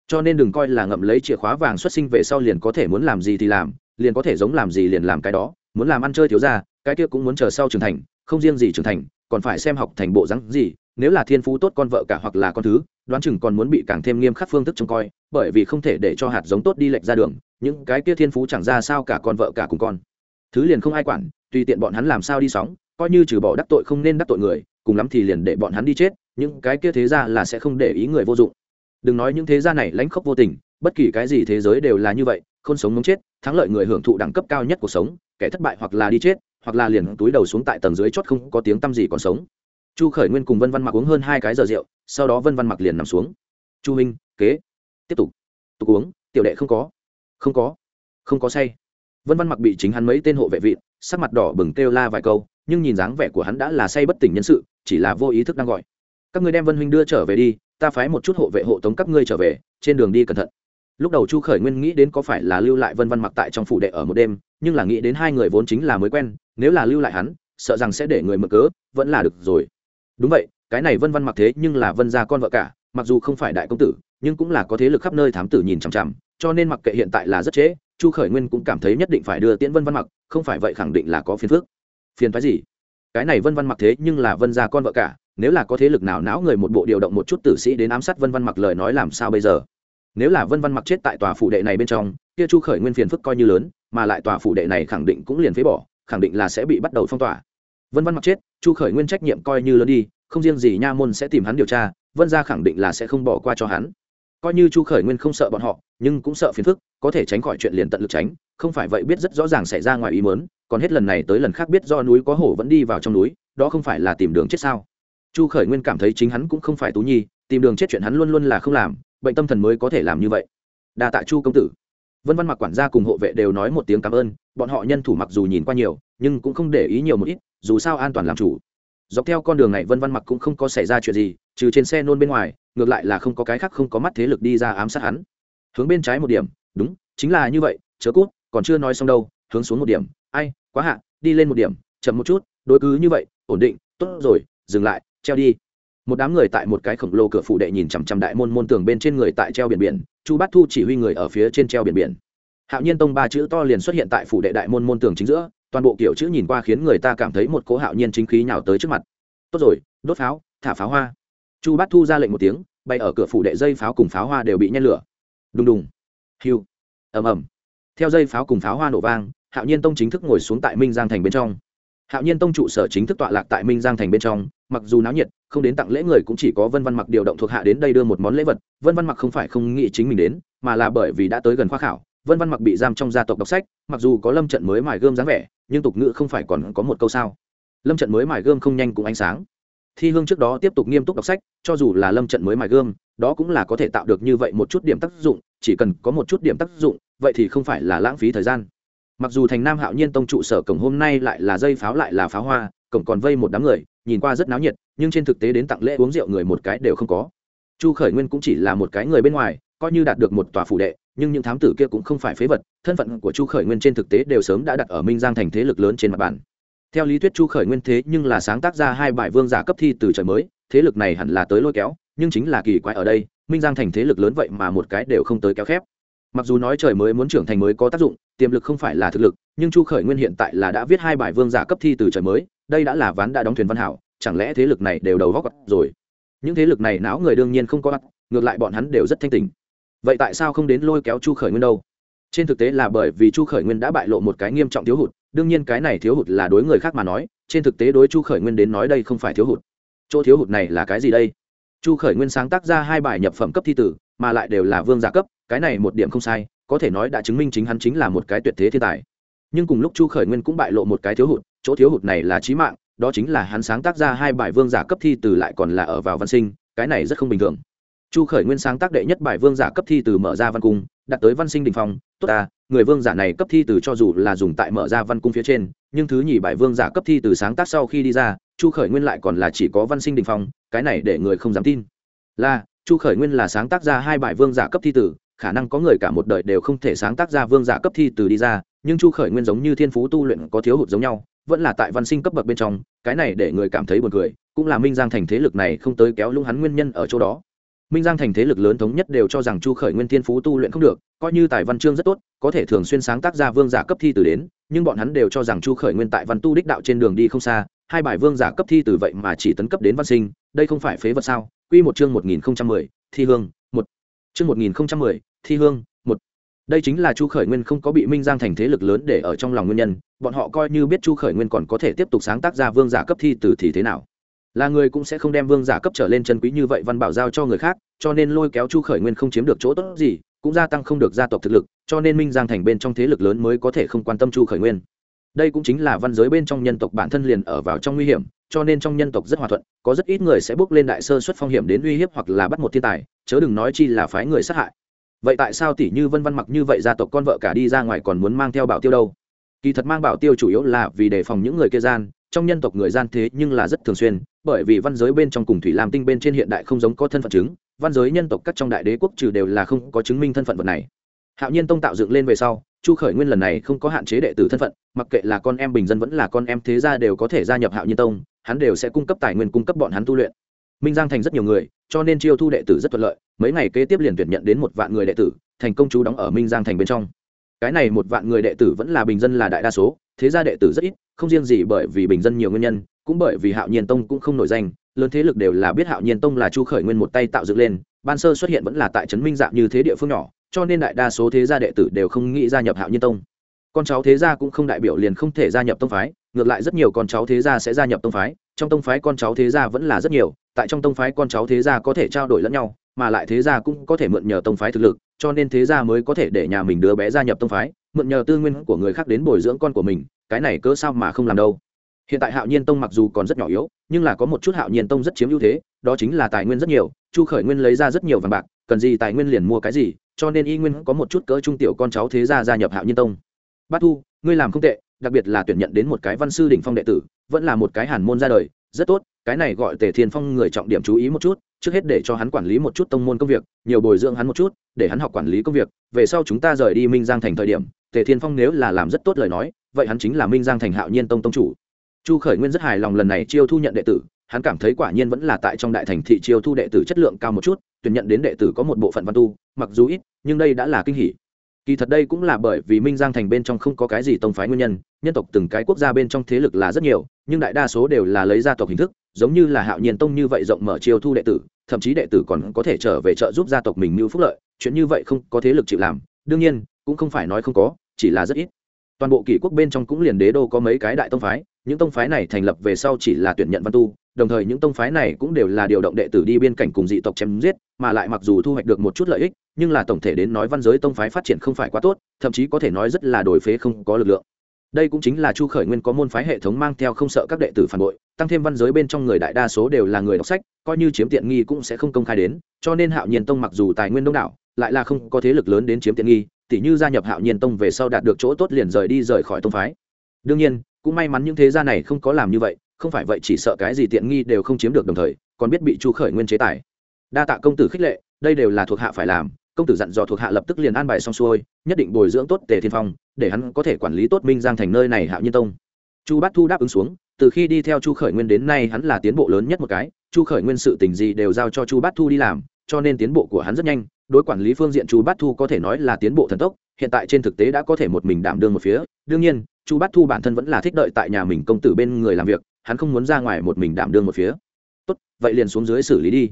cho nên đừng coi là ngậm lấy chìa khóa vàng xuất sinh về sau liền có thể muốn làm gì thì làm liền có thể giống làm gì liền làm cái đó muốn làm ăn chơi thiếu ra cái kia cũng muốn chờ sau trưởng thành không riêng gì trưởng thành còn phải xem học thành bộ dáng gì nếu là thiên phú tốt con vợ cả hoặc là con thứ, đoán chừng còn muốn bị càng thêm nghiêm khắc phương thức trông coi, bởi vì không thể để cho hạt giống tốt đi lệch ra đường, những cái kia thiên phú chẳng ra sao cả con vợ cả cùng con. Thứ liền không ai quản, tùy tiện bọn hắn làm sao đi sóng, coi như trừ bỏ đắc tội không nên đắc tội người, cùng lắm thì liền để bọn hắn đi chết, những cái kia thế ra là sẽ không để ý người vô dụng. Đừng nói những thế gia này lãnh khốc vô tình, bất kỳ cái gì thế giới đều là như vậy không sống mống chết, thắng lợi người hưởng thụ đẳng cấp cao nhất cuộc sống, kẻ thất bại hoặc là đi chết, hoặc là liền túi đầu xuống tại tầng dưới chót không có tiếng tăm gì còn sống chu khởi nguyên cùng vân văn mặc uống hơn hai cái giờ rượu, sau đó vân văn mặc liền nằm xuống. Chu minh kế, tiếp tục. Tục uống, tiểu đệ không có. Không có không có say. Vân văn mặc bị chính hắn mấy tên hộ vệ vị sắc mặt đỏ bừng kêu la vài câu, nhưng nhìn dáng vẻ của hắn đã là say bất tỉnh nhân sự, chỉ là vô ý thức đang gọi. Các ngươi đem vân huynh đưa trở về đi, ta phái một chút hộ vệ hộ tống các ngươi trở về, trên đường đi cẩn thận. Lúc đầu chu khởi nguyên nghĩ đến có phải là lưu lại vân văn mặc tại trong phủ đệ ở một đêm, nhưng là nghĩ đến hai người vốn chính là mới quen, nếu là lưu lại hắn, sợ rằng sẽ để người mở cớ, vẫn là được rồi đúng vậy, cái này vân văn mặc thế nhưng là vân gia con vợ cả, mặc dù không phải đại công tử, nhưng cũng là có thế lực khắp nơi thám tử nhìn chằm chằm, cho nên mặc kệ hiện tại là rất trễ, chu khởi nguyên cũng cảm thấy nhất định phải đưa tiễn vân văn mặc, không phải vậy khẳng định là có phiền phước phiền phái gì? Cái này vân văn mặc thế nhưng là vân gia con vợ cả, nếu là có thế lực nào não người một bộ điều động một chút tử sĩ đến ám sát vân văn mặc lời nói làm sao bây giờ? Nếu là vân văn mặc chết tại tòa phủ đệ này bên trong, kia chu khởi nguyên phiền phức coi như lớn, mà lại tòa phủ đệ này khẳng định cũng liền phế bỏ, khẳng định là sẽ bị bắt đầu phong tỏa vân văn mặc chết, chu khởi nguyên trách nhiệm coi như lớn đi, không riêng gì nha môn sẽ tìm hắn điều tra, vân gia khẳng định là sẽ không bỏ qua cho hắn. Coi như chu khởi nguyên không sợ bọn họ, nhưng cũng sợ phiền phức, có thể tránh khỏi chuyện liền tận lực tránh, không phải vậy biết rất rõ ràng xảy ra ngoài ý mớn còn hết lần này tới lần khác biết do núi có hổ vẫn đi vào trong núi, đó không phải là tìm đường chết sao? Chu khởi nguyên cảm thấy chính hắn cũng không phải tú nhi, tìm đường chết chuyện hắn luôn luôn là không làm, bệnh tâm thần mới có thể làm như vậy. Đa tạ chu công tử vân văn mặc quản gia cùng hộ vệ đều nói một tiếng cảm ơn, bọn họ nhân thủ mặc dù nhìn qua nhiều, nhưng cũng không để ý nhiều một ít, dù sao an toàn làm chủ. Dọc theo con đường này vân văn mặc cũng không có xảy ra chuyện gì, trừ trên xe nôn bên ngoài, ngược lại là không có cái khác không có mắt thế lực đi ra ám sát hắn. Hướng bên trái một điểm, đúng, chính là như vậy, chớ cút, còn chưa nói xong đâu, hướng xuống một điểm, ai, quá hạ, đi lên một điểm, chậm một chút, đối cứ như vậy, ổn định, tốt rồi, dừng lại, treo đi một đám người tại một cái khổng lồ cửa phụ đệ nhìn chằm chằm đại môn môn tường bên trên người tại treo biển biển, chu bát thu chỉ huy người ở phía trên treo biển biển. Hạo nhiên tông ba chữ to liền xuất hiện tại phủ đệ đại môn môn tường chính giữa, toàn bộ kiểu chữ nhìn qua khiến người ta cảm thấy một cỗ hạo nhiên chính khí nhào tới trước mặt. Tốt rồi, đốt pháo, thả pháo hoa. Chu bát thu ra lệnh một tiếng, bay ở cửa phủ đệ dây pháo cùng pháo hoa đều bị nhen lửa. Đùng đùng. Hiu. Ầm ầm. Theo dây pháo cùng pháo hoa nổ vang, hạo nhiên tông chính thức ngồi xuống tại minh giang thành bên trong hạo nhiên tông trụ sở chính thức tọa lạc tại minh giang thành bên trong, mặc dù náo nhiệt, không đến tặng lễ người cũng chỉ có vân văn mặc điều động thuộc hạ đến đây đưa một món lễ vật, vân văn mặc không phải không nghĩ chính mình đến, mà là bởi vì đã tới gần khoa khảo, vân văn mặc bị giam trong gia tộc đọc sách, mặc dù có lâm trận mới mài gươm dáng vẻ, nhưng tục ngữ không phải còn có một câu sao. Lâm trận mới mài gươm không nhanh cũng ánh sáng. Thi hương trước đó tiếp tục nghiêm túc đọc sách, cho dù là lâm trận mới mài gươm, đó cũng là có thể tạo được như vậy một chút điểm tác dụng, chỉ cần có một chút điểm tác dụng, vậy thì không phải là lãng phí thời gian mặc dù thành nam hạo nhiên tông trụ sở cổng hôm nay lại là dây pháo lại là pháo hoa, cổng còn vây một đám người, nhìn qua rất náo nhiệt, nhưng trên thực tế đến tặng lễ uống rượu người một cái đều không có. Chu khởi nguyên cũng chỉ là một cái người bên ngoài, coi như đạt được một tòa phủ đệ, nhưng những thám tử kia cũng không phải phế vật, thân phận của chu khởi nguyên trên thực tế đều sớm đã đặt ở minh giang thành thế lực lớn trên mặt bàn. Theo lý thuyết chu khởi nguyên thế nhưng là sáng tác ra hai bài vương giả cấp thi từ trời mới, thế lực này hẳn là tới lôi kéo, nhưng chính là kỳ quái ở đây, minh giang thành thế lực lớn vậy mà một cái đều không tới kéo khép mặc dù nói trời mới muốn trưởng thành mới có tác dụng, tiềm lực không phải là thực lực, nhưng chu khởi nguyên hiện tại là đã viết hai bài vương giả cấp thi từ trời mới, đây đã là ván đã đóng thuyền văn hảo, chẳng lẽ thế lực này đều đầu góc rồi? Những thế lực này não người đương nhiên không có ngược lại bọn hắn đều rất thanh tình vậy tại sao không đến lôi kéo chu khởi nguyên đâu? Trên thực tế là bởi vì chu khởi nguyên đã bại lộ một cái nghiêm trọng thiếu hụt, đương nhiên cái này thiếu hụt là đối người khác mà nói, trên thực tế đối chu khởi nguyên đến nói đây không phải thiếu hụt. Chỗ thiếu hụt này là cái gì đây? Chu khởi nguyên sáng tác ra hai bài nhập phẩm cấp thi tử mà lại đều là vương giả cấp cái này một điểm không sai, có thể nói đã chứng minh chính hắn chính là một cái tuyệt thế thiên tài. Nhưng cùng lúc chu khởi nguyên cũng bại lộ một cái thiếu hụt, chỗ thiếu hụt này là trí mạng, đó chính là hắn sáng tác ra hai bài vương giả cấp thi từ lại còn là ở vào văn sinh, cái này rất không bình thường. Chu khởi nguyên sáng tác đệ nhất bài vương giả cấp thi từ mở ra văn cung đặt tới văn sinh đình phong, tốt à người vương giả này cấp thi từ cho dù là dùng tại mở ra văn cung phía trên, nhưng thứ nhì bài vương giả cấp thi từ sáng tác sau khi đi ra, chu khởi nguyên lại còn là chỉ có văn sinh đình phong, cái này để người không dám tin. Là, chu khởi nguyên là sáng tác ra hai bài vương giả cấp thi từ khả năng có người cả một đời đều không thể sáng tác ra vương giả cấp thi từ đi ra, nhưng chu khởi nguyên giống như thiên phú tu luyện có thiếu hụt giống nhau, vẫn là tại văn sinh cấp bậc bên trong, cái này để người cảm thấy buồn cười, cũng là minh giang thành thế lực này không tới kéo lung hắn nguyên nhân ở chỗ đó. Minh giang thành thế lực lớn thống nhất đều cho rằng chu khởi nguyên thiên phú tu luyện không được, coi như tài văn chương rất tốt, có thể thường xuyên sáng tác ra vương giả cấp thi từ đến, nhưng bọn hắn đều cho rằng chu khởi nguyên tại văn tu đích đạo trên đường đi không xa, hai bài vương giả cấp thi từ vậy mà chỉ tấn cấp đến văn sinh, đây không phải phế vật sao? Quy một chương một nghìn mười, thi hương một chương một nghìn mười, thi hương, một. Đây chính là chu khởi nguyên không có bị minh giang thành thế lực lớn để ở trong lòng nguyên nhân, bọn họ coi như biết chu khởi nguyên còn có thể tiếp tục sáng tác ra vương giả cấp thi từ thì thế nào. Là người cũng sẽ không đem vương giả cấp trở lên chân quý như vậy văn bảo giao cho người khác, cho nên lôi kéo chu khởi nguyên không chiếm được chỗ tốt gì, cũng gia tăng không được gia tộc thực lực, cho nên minh giang thành bên trong thế lực lớn mới có thể không quan tâm chu khởi nguyên. Đây cũng chính là văn giới bên trong nhân tộc bản thân liền ở vào trong nguy hiểm cho nên trong nhân tộc rất hòa thuận, có rất ít người sẽ bước lên đại sơ xuất phong hiểm đến uy hiếp hoặc là bắt một thiên tài, chớ đừng nói chi là phái người sát hại. Vậy tại sao tỷ như vân văn mặc như vậy gia tộc con vợ cả đi ra ngoài còn muốn mang theo bảo tiêu đâu? Kỳ thật mang bảo tiêu chủ yếu là vì đề phòng những người kia gian, trong nhân tộc người gian thế nhưng là rất thường xuyên, bởi vì văn giới bên trong cùng thủy lam tinh bên trên hiện đại không giống có thân phận chứng, văn giới nhân tộc các trong đại đế quốc trừ đều là không có chứng minh thân phận vật này. Hạo nhiên tông tạo dựng lên về sau, chu khởi nguyên lần này không có hạn chế đệ tử thân phận, mặc kệ là con em bình dân vẫn là con em thế gia đều có thể gia nhập hạo nhiên tông hắn đều sẽ cung cấp tài nguyên cung cấp bọn hắn tu luyện. Minh giang thành rất nhiều người, cho nên chiêu thu đệ tử rất thuận lợi, mấy ngày kế tiếp liền tuyển nhận đến một vạn người đệ tử, thành công chú đóng ở minh giang thành bên trong. Cái này một vạn người đệ tử vẫn là bình dân là đại đa số, thế gia đệ tử rất ít, không riêng gì bởi vì bình dân nhiều nguyên nhân, cũng bởi vì hạo nhiên tông cũng không nổi danh, lớn thế lực đều là biết hạo nhiên tông là chu khởi nguyên một tay tạo dựng lên, ban sơ xuất hiện vẫn là tại trấn minh dạng như thế địa phương nhỏ, cho nên đại đa số thế gia đệ tử đều không nghĩ gia nhập hạo nhiên tông con cháu thế gia cũng không đại biểu liền không thể gia nhập tông phái, ngược lại rất nhiều con cháu thế gia sẽ gia nhập tông phái, trong tông phái con cháu thế gia vẫn là rất nhiều, tại trong tông phái con cháu thế gia có thể trao đổi lẫn nhau, mà lại thế gia cũng có thể mượn nhờ tông phái thực lực, cho nên thế gia mới có thể để nhà mình đứa bé gia nhập tông phái, mượn nhờ tư nguyên của người khác đến bồi dưỡng con của mình, cái này cớ sao mà không làm đâu. Hiện tại hạo nhiên tông mặc dù còn rất nhỏ yếu, nhưng là có một chút hạo nhiên tông rất chiếm ưu thế, đó chính là tài nguyên rất nhiều, chu khởi nguyên lấy ra rất nhiều vàng bạc, cần gì tài nguyên liền mua cái gì, cho nên y nguyên có một chút cỡ trung tiểu con cháu thế gia gia nhập hạo nhiên tông bát thu, ngươi làm không tệ, đặc biệt là tuyển nhận đến một cái văn sư đỉnh phong đệ tử, vẫn là một cái hàn môn ra đời, rất tốt, cái này gọi tề thiên phong người trọng điểm chú ý một chút, trước hết để cho hắn quản lý một chút tông môn công việc, nhiều bồi dưỡng hắn một chút, để hắn học quản lý công việc, về sau chúng ta rời đi minh giang thành thời điểm, tề thiên phong nếu là làm rất tốt lời nói, vậy hắn chính là minh giang thành hạo nhiên tông tông chủ. Chu khởi nguyên rất hài lòng lần này chiêu thu nhận đệ tử, hắn cảm thấy quả nhiên vẫn là tại trong đại thành thị chiêu thu đệ tử chất lượng cao một chút, tuyển nhận đến đệ tử có một bộ phận văn tu, mặc dù ít, nhưng đây đã là kinh hỷ kỳ thật đây cũng là bởi vì minh giang thành bên trong không có cái gì tông phái nguyên nhân nhân tộc từng cái quốc gia bên trong thế lực là rất nhiều, nhưng đại đa số đều là lấy gia tộc hình thức, giống như là hạo nhiên tông như vậy rộng mở chiêu thu đệ tử, thậm chí đệ tử còn có thể trở về trợ giúp gia tộc mình mưu phúc lợi, chuyện như vậy không có thế lực chịu làm, đương nhiên, cũng không phải nói không có, chỉ là rất ít. Toàn bộ kỷ quốc bên trong cũng liền đế đô có mấy cái đại tông phái, những tông phái này thành lập về sau chỉ là tuyển nhận văn tu đồng thời những tông phái này cũng đều là điều động đệ tử đi biên cảnh cùng dị tộc chém giết, mà lại mặc dù thu hoạch được một chút lợi ích, nhưng là tổng thể đến nói văn giới tông phái phát triển không phải quá tốt, thậm chí có thể nói rất là đổi phế không có lực lượng. Đây cũng chính là chu khởi nguyên có môn phái hệ thống mang theo không sợ các đệ tử phản bội, tăng thêm văn giới bên trong người đại đa số đều là người đọc sách, coi như chiếm tiện nghi cũng sẽ không công khai đến, cho nên hạo nhiên tông mặc dù tài nguyên đông đảo, lại là không có thế lực lớn đến chiếm tiện nghi, tỉ như gia nhập hạo nhiên tông về sau đạt được chỗ tốt liền rời đi rời khỏi tông phái. Đương nhiên, cũng may mắn những thế gia này không có làm như vậy không phải vậy chỉ sợ cái gì tiện nghi đều không chiếm được đồng thời, còn biết bị chu khởi nguyên chế tài. Đa tạ công tử khích lệ, đây đều là thuộc hạ phải làm, công tử dặn dò thuộc hạ lập tức liền an bài xong xuôi, nhất định bồi dưỡng tốt tề thiên phong, để hắn có thể quản lý tốt minh giang thành nơi này hạo nhiên tông. Chu bát thu đáp ứng xuống, từ khi đi theo chu khởi nguyên đến nay hắn là tiến bộ lớn nhất một cái, chu khởi nguyên sự tình gì đều giao cho chu bát thu đi làm, cho nên tiến bộ của hắn rất nhanh, đối quản lý phương diện chu bát thu có thể nói là tiến bộ thần tốc, hiện tại trên thực tế đã có thể một mình đảm đương một phía, đương nhiên, chu bát thu bản thân vẫn là thích đợi tại nhà mình công tử bên người làm việc hắn không muốn ra ngoài một mình đảm đương một phía. Tốt, vậy liền xuống dưới xử lý đi.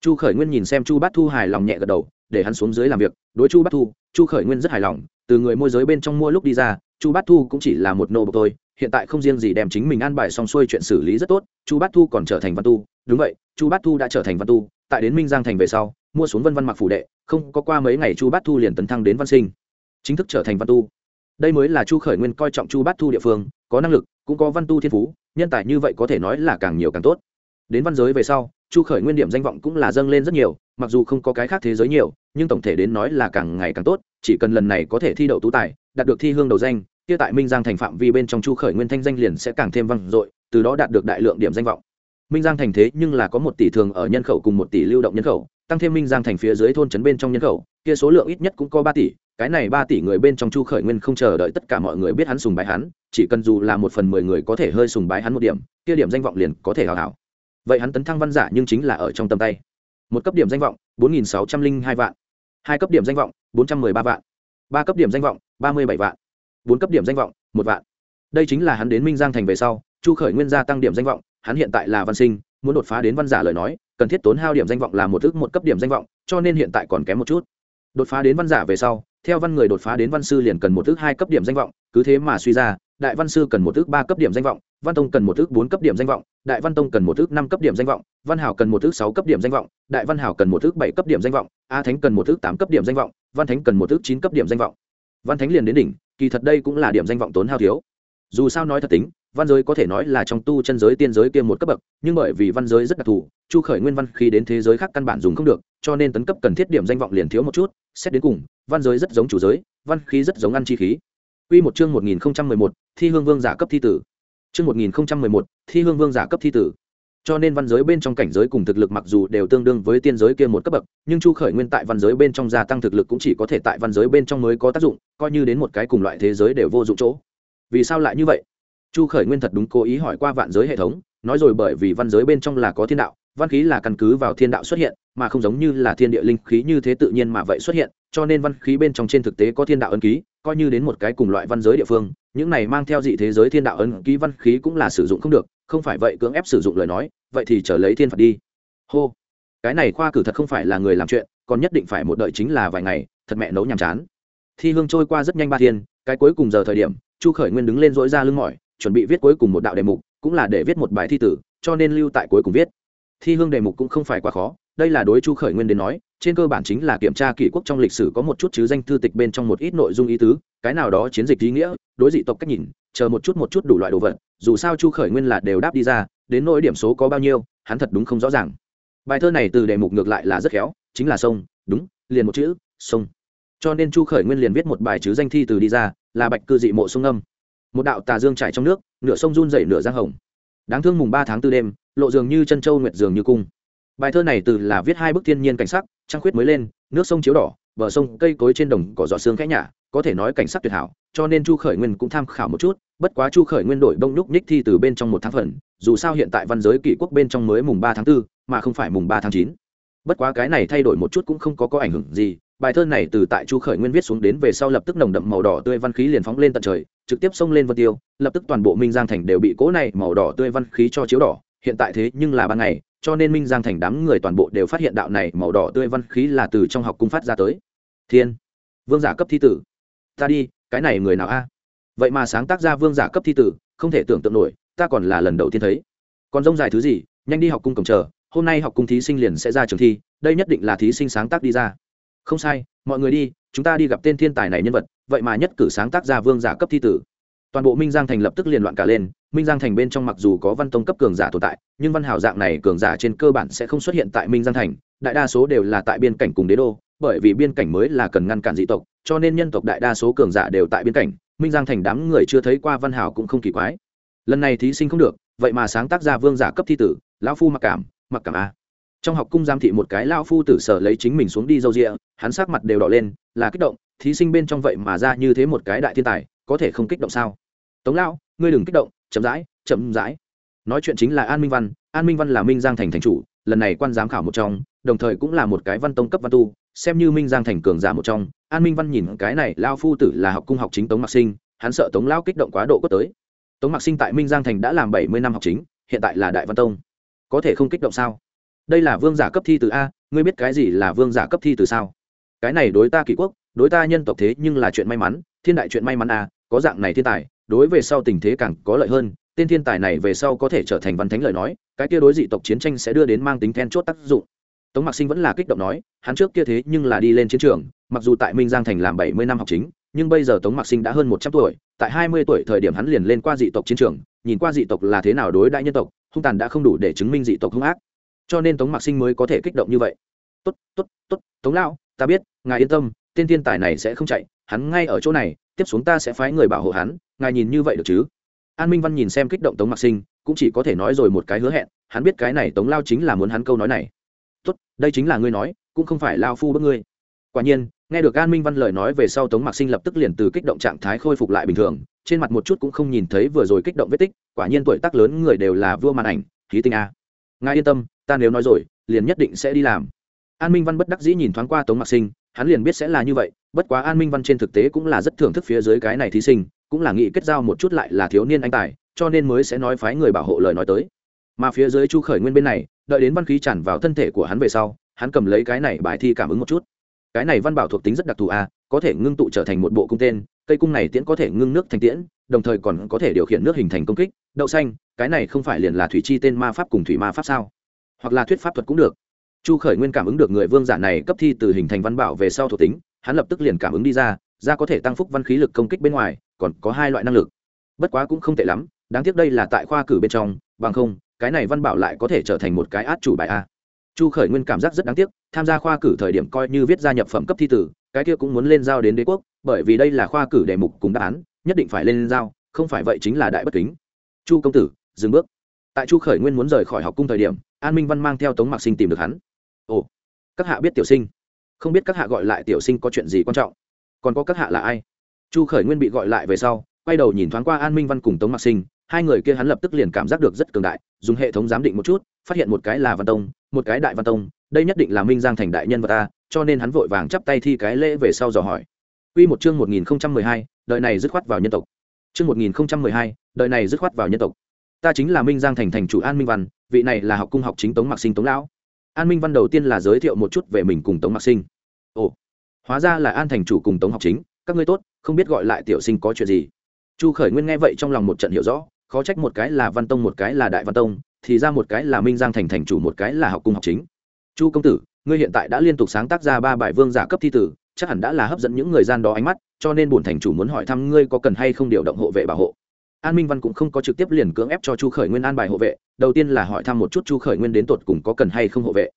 Chu khởi nguyên nhìn xem chu bát thu hài lòng nhẹ gật đầu, để hắn xuống dưới làm việc. Đối chu bát thu, chu khởi nguyên rất hài lòng, từ người môi giới bên trong mua lúc đi ra, chu bát thu cũng chỉ là một nô bộc thôi, hiện tại không riêng gì đem chính mình an bài xong xuôi chuyện xử lý rất tốt, chu bát thu còn trở thành văn tu. Đúng vậy, chu bát thu đã trở thành văn tu, tại đến minh giang thành về sau, mua xuống vân văn mặc phủ đệ, không có qua mấy ngày chu bát thu liền tấn thăng đến văn sinh, chính thức trở thành văn tu. Đây mới là chu khởi nguyên coi trọng chu bát thu địa phương có năng lực, cũng có văn tu thiên phú, nhân tài như vậy có thể nói là càng nhiều càng tốt. Đến văn giới về sau, chu khởi nguyên điểm danh vọng cũng là dâng lên rất nhiều, mặc dù không có cái khác thế giới nhiều, nhưng tổng thể đến nói là càng ngày càng tốt, chỉ cần lần này có thể thi đậu tú tài, đạt được thi hương đầu danh, kia tại minh giang thành phạm vi bên trong chu khởi nguyên thanh danh liền sẽ càng thêm vang dội, từ đó đạt được đại lượng điểm danh vọng. Minh giang thành thế nhưng là có một tỷ thường ở nhân khẩu cùng một tỷ lưu động nhân khẩu tăng thêm minh giang thành phía dưới thôn trấn bên trong nhân khẩu, kia số lượng ít nhất cũng có ba tỷ, cái này ba tỷ người bên trong chu khởi nguyên không chờ đợi tất cả mọi người biết hắn sùng bái hắn, chỉ cần dù là một phần mười người có thể hơi sùng bái hắn một điểm, kia điểm danh vọng liền có thể hào hảo vậy hắn tấn thăng văn giả nhưng chính là ở trong tầm tay. Một cấp điểm danh vọng, bốn nghìn sáu trăm linh hai vạn. Hai cấp điểm danh vọng, bốn trăm m ư ơ i ba vạn. Ba cấp điểm danh vọng, ba mươi bảy vạn. Bốn cấp điểm danh vọng, một vạn. Đây chính là hắn đến minh giang thành về sau, chu khởi nguyên gia tăng điểm danh vọng, hắn hiện tại là văn sinh, muốn đột phá đến văn giả lời nói cần thiết tốn hao điểm danh vọng là một ước một cấp điểm danh vọng cho nên hiện tại còn kém một chút đột phá đến văn giả về sau theo văn người đột phá đến văn sư liền cần một ước hai cấp điểm danh vọng cứ thế mà suy ra đại văn sư cần một ước ba cấp điểm danh vọng văn tông cần một ước bốn cấp điểm danh vọng đại văn tông cần một ước năm cấp điểm danh vọng văn hảo cần một ước sáu cấp điểm danh vọng đại văn hảo cần một ước bảy cấp điểm danh vọng a thánh cần một ước tám cấp điểm danh vọng văn thánh cần một ước chín cấp điểm danh vọng văn thánh liền đến đỉnh kỳ thật đây cũng là điểm danh vọng tốn hao thiếu dù sao nói thật tính văn giới có thể nói là trong tu chân giới tiên giới kia một cấp bậc nhưng bởi vì văn giới rất đặc thù chu khởi nguyên văn khi đến thế giới khác căn bản dùng không được cho nên tấn cấp cần thiết điểm danh vọng liền thiếu một chút xét đến cùng văn giới rất giống chủ giới văn khí rất giống ăn chi khí Quy một chương 1011, Thi Hương Vương giả cấp thi tử. Chương 1011, Thi Hương Vương giả cấp thi tử. Cho nên văn giới bên trong cảnh giới cùng thực lực mặc dù đều tương đương với tiên giới kia một cấp bậc, nhưng Chu Khởi Nguyên tại văn giới bên trong gia tăng thực lực cũng chỉ có thể tại văn giới bên trong mới có tác dụng, coi như đến một cái cùng loại thế giới đều vô dụng chỗ. Vì sao lại như vậy? Chu Khởi Nguyên thật đúng cố ý hỏi qua vạn giới hệ thống, nói rồi bởi vì văn giới bên trong là có thiên đạo, văn khí là căn cứ vào thiên đạo xuất hiện, mà không giống như là thiên địa linh khí như thế tự nhiên mà vậy xuất hiện, cho nên văn khí bên trong trên thực tế có thiên đạo ấn ký, coi như đến một cái cùng loại văn giới địa phương những này mang theo dị thế giới thiên đạo ấn ký văn khí cũng là sử dụng không được không phải vậy cưỡng ép sử dụng lời nói vậy thì trở lấy thiên phạt đi. Hô cái này khoa cử thật không phải là người làm chuyện còn nhất định phải một đợi chính là vài ngày thật mẹ nấu nhàm chán. Thi hương trôi qua rất nhanh ba thiên cái cuối cùng giờ thời điểm chu khởi nguyên đứng lên dỗi ra lưng mỏi chuẩn bị viết cuối cùng một đạo đề mục, cũng là để viết một bài thi tử, cho nên lưu tại cuối cùng viết. Thi hương đề mục cũng không phải quá khó, đây là đối chu khởi nguyên đến nói, trên cơ bản chính là kiểm tra kỷ quốc trong lịch sử có một chút chứ danh thư tịch bên trong một ít nội dung ý tứ, cái nào đó chiến dịch ý nghĩa, đối dị tộc cách nhìn, chờ một chút một chút đủ loại đồ vật, dù sao chu khởi nguyên là đều đáp đi ra, đến nỗi điểm số có bao nhiêu, hắn thật đúng không rõ ràng. Bài thơ này từ đề mục ngược lại là rất khéo, chính là sông, đúng, liền một chữ, sông. Cho nên chu khởi nguyên liền viết một bài chứ danh thi từ đi ra, là bạch cư dị mộ sông âm một đạo tà dương trải trong nước nửa sông run dậy nửa giang hồng. Đáng thương mùng ba tháng tư đêm lộ dường như chân châu nguyệt dường như cung. Bài thơ này từ là viết hai bức thiên nhiên cảnh sắc trăng khuyết mới lên nước sông chiếu đỏ bờ sông cây cối trên đồng cỏ giọt xương khẽ nhả có thể nói cảnh sắc tuyệt hảo cho nên chu khởi nguyên cũng tham khảo một chút bất quá chu khởi nguyên đổi bông nhúc nhích thi từ bên trong một tháng phần dù sao hiện tại văn giới kỷ quốc bên trong mới mùng ba tháng 4, mà không phải mùng ba tháng chín. Bất quá cái này thay đổi một chút cũng không có có ảnh hưởng gì bài thơ này từ tại chu khởi nguyên viết xuống đến về sau lập tức nồng đậm màu đỏ tươi văn khí liền phóng lên tận trời, trực tiếp xông lên vân tiêu, lập tức toàn bộ minh giang thành đều bị cỗ này màu đỏ tươi văn khí cho chiếu đỏ. Hiện tại thế nhưng là ban ngày, cho nên minh giang thành đám người toàn bộ đều phát hiện đạo này màu đỏ tươi văn khí là từ trong học cung phát ra tới. Thiên, vương giả cấp thi tử, ta đi, cái này người nào a? Vậy mà sáng tác ra vương giả cấp thi tử, không thể tưởng tượng nổi, ta còn là lần đầu tiên thấy. Còn rông dài thứ gì, nhanh đi học cung cổng chờ, hôm nay học cung thí sinh liền sẽ ra trường thi, đây nhất định là thí sinh sáng tác đi ra không sai, mọi người đi, chúng ta đi gặp tên thiên tài này nhân vật, vậy mà nhất cử sáng tác ra vương giả cấp thi tử. Toàn bộ minh giang thành lập tức liền loạn cả lên, minh giang thành bên trong mặc dù có văn tông cấp cường giả tồn tại, nhưng văn hảo dạng này cường giả trên cơ bản sẽ không xuất hiện tại minh giang thành, đại đa số đều là tại biên cảnh cùng đế đô, bởi vì biên cảnh mới là cần ngăn cản dị tộc, cho nên nhân tộc đại đa số cường giả đều tại biên cảnh, minh giang thành đám người chưa thấy qua văn hảo cũng không kỳ quái. Lần này thí sinh không được, vậy mà sáng tác ra vương giả cấp thi tử, lão phu mặc cảm mặc cảm a trong học cung giám thị một cái lão phu tử sở lấy chính mình xuống đi dâu rịa, hắn sắc mặt đều đỏ lên, là kích động, thí sinh bên trong vậy mà ra như thế một cái đại thiên tài, có thể không kích động sao? Tống lão, ngươi đừng kích động, chậm rãi chậm rãi. Nói chuyện chính là an minh văn, an minh văn là minh giang thành thành chủ, lần này quan giám khảo một trong, đồng thời cũng là một cái văn tông cấp văn tu, xem như minh giang thành cường giả một trong, an minh văn nhìn cái này lao phu tử là học cung học chính tống mạc sinh, hắn sợ tống lao kích động quá độ có tới. Tống mạc sinh tại minh giang thành đã làm bảy mươi năm học chính, hiện tại là đại văn tông. Có thể không kích động sao? Đây là vương giả cấp thi từ a, ngươi biết cái gì là vương giả cấp thi từ sao? Cái này đối ta kỷ quốc, đối ta nhân tộc thế nhưng là chuyện may mắn, thiên đại chuyện may mắn a, có dạng này thiên tài, đối về sau tình thế càng có lợi hơn, tên thiên tài này về sau có thể trở thành văn thánh lời nói, cái kia đối dị tộc chiến tranh sẽ đưa đến mang tính then chốt tác dụng. Tống mạc sinh vẫn là kích động nói, hắn trước kia thế nhưng là đi lên chiến trường, mặc dù tại minh giang thành làm bảy mươi năm học chính, nhưng bây giờ tống mạc sinh đã hơn một trăm tuổi, tại hai mươi tuổi thời điểm hắn liền lên qua dị tộc chiến trường, nhìn qua dị tộc là thế nào đối đại nhân tộc, hung tàn đã không đủ để chứng minh dị tộc hung ác cho nên tống mạc sinh mới có thể kích động như vậy. Tốt tốt tốt, tống lão, ta biết, ngài yên tâm tên thiên tài này sẽ không chạy, hắn ngay ở chỗ này, tiếp xuống ta sẽ phái người bảo hộ hắn, ngài nhìn như vậy được chứ? An minh văn nhìn xem kích động tống mạc sinh, cũng chỉ có thể nói rồi một cái hứa hẹn, hắn biết cái này tống lao chính là muốn hắn câu nói này. Tốt, đây chính là ngươi nói, cũng không phải lao phu bất ngươi. Quả nhiên, nghe được an minh văn lời nói về sau tống mạc sinh lập tức liền từ kích động trạng thái khôi phục lại bình thường, trên mặt một chút cũng không nhìn thấy vừa rồi kích động vết tích, quả nhiên tuổi tác lớn người đều là vua màn ảnh, khí tinh a. Ngài yên tâm ta nếu nói rồi, liền nhất định sẽ đi làm. An minh văn bất đắc dĩ nhìn thoáng qua tống mạc sinh, hắn liền biết sẽ là như vậy, bất quá an minh văn trên thực tế cũng là rất thưởng thức phía dưới cái này thí sinh, cũng là nghĩ kết giao một chút lại là thiếu niên anh tài, cho nên mới sẽ nói phái người bảo hộ lời nói tới. Mà phía dưới chu khởi nguyên bên này, đợi đến văn khí tràn vào thân thể của hắn về sau, hắn cầm lấy cái này bài thi cảm ứng một chút. Cái này văn bảo thuộc tính rất đặc thù a, có thể ngưng tụ trở thành một bộ cung tên, cây cung này tiễn có thể ngưng nước thành tiễn, đồng thời còn có thể điều khiển nước hình thành công kích, đậu xanh, cái này không phải liền là thủy chi tên ma pháp cùng thủy ma pháp sao? Hoặc là thuyết pháp thuật cũng được. Chu khởi nguyên cảm ứng được người vương giả này cấp thi từ hình thành văn bảo về sau thuộc tính, hắn lập tức liền cảm ứng đi ra ra có thể tăng phúc văn khí lực công kích bên ngoài, còn có hai loại năng lực. Bất quá cũng không tệ lắm, đáng tiếc đây là tại khoa cử bên trong, bằng không, cái này văn bảo lại có thể trở thành một cái át chủ bài a. Chu khởi nguyên cảm giác rất đáng tiếc, tham gia khoa cử thời điểm coi như viết gia nhập phẩm cấp thi tử cái kia cũng muốn lên giao đến đế quốc, bởi vì đây là khoa cử đề mục cùng đáp án, nhất định phải lên giao, không phải vậy chính là đại bất kính. Chu công tử, dừng bước tại chu khởi nguyên muốn rời khỏi học cung thời điểm an minh văn mang theo tống mạc sinh tìm được hắn. Ồ các hạ biết tiểu sinh. Không biết các hạ gọi lại tiểu sinh có chuyện gì quan trọng. Còn có các hạ là ai? Chu khởi nguyên bị gọi lại về sau quay đầu nhìn thoáng qua an minh văn cùng tống mạc sinh hai người kia hắn lập tức liền cảm giác được rất cường đại dùng hệ thống giám định một chút phát hiện một cái là văn tông một cái đại văn tông đây nhất định là minh giang thành đại nhân vật ta cho nên hắn vội vàng chắp tay thi cái lễ về sau dò hỏi. Quy một chương 1012, đời này dứt khoát vào nhân tộc. Chương 1012, đời này dứt khoát vào nhân tộc. Ta chính là Minh Giang thành thành chủ An Minh Văn, vị này là học cung học chính Tống Mạc Sinh Tống lão. An Minh Văn đầu tiên là giới thiệu một chút về mình cùng Tống Mạc Sinh. Ồ, hóa ra là An thành chủ cùng Tống học chính, các ngươi tốt, không biết gọi lại tiểu sinh có chuyện gì. Chu Khởi Nguyên nghe vậy trong lòng một trận hiểu rõ, khó trách một cái là Văn Tông một cái là Đại Văn Tông, thì ra một cái là Minh Giang thành thành chủ một cái là học cung học chính. Chu công tử, ngươi hiện tại đã liên tục sáng tác ra ba bài vương giả cấp thi tử, chắc hẳn đã là hấp dẫn những người gian đó ánh mắt cho nên bổn thành chủ muốn hỏi thăm ngươi có cần hay không điều động hộ vệ bảo hộ an minh văn cũng không có trực tiếp liền cưỡng ép cho chu khởi nguyên an bài hộ vệ, đầu tiên là hỏi thăm một chút chu khởi nguyên đến tột cùng có cần hay không hộ vệ.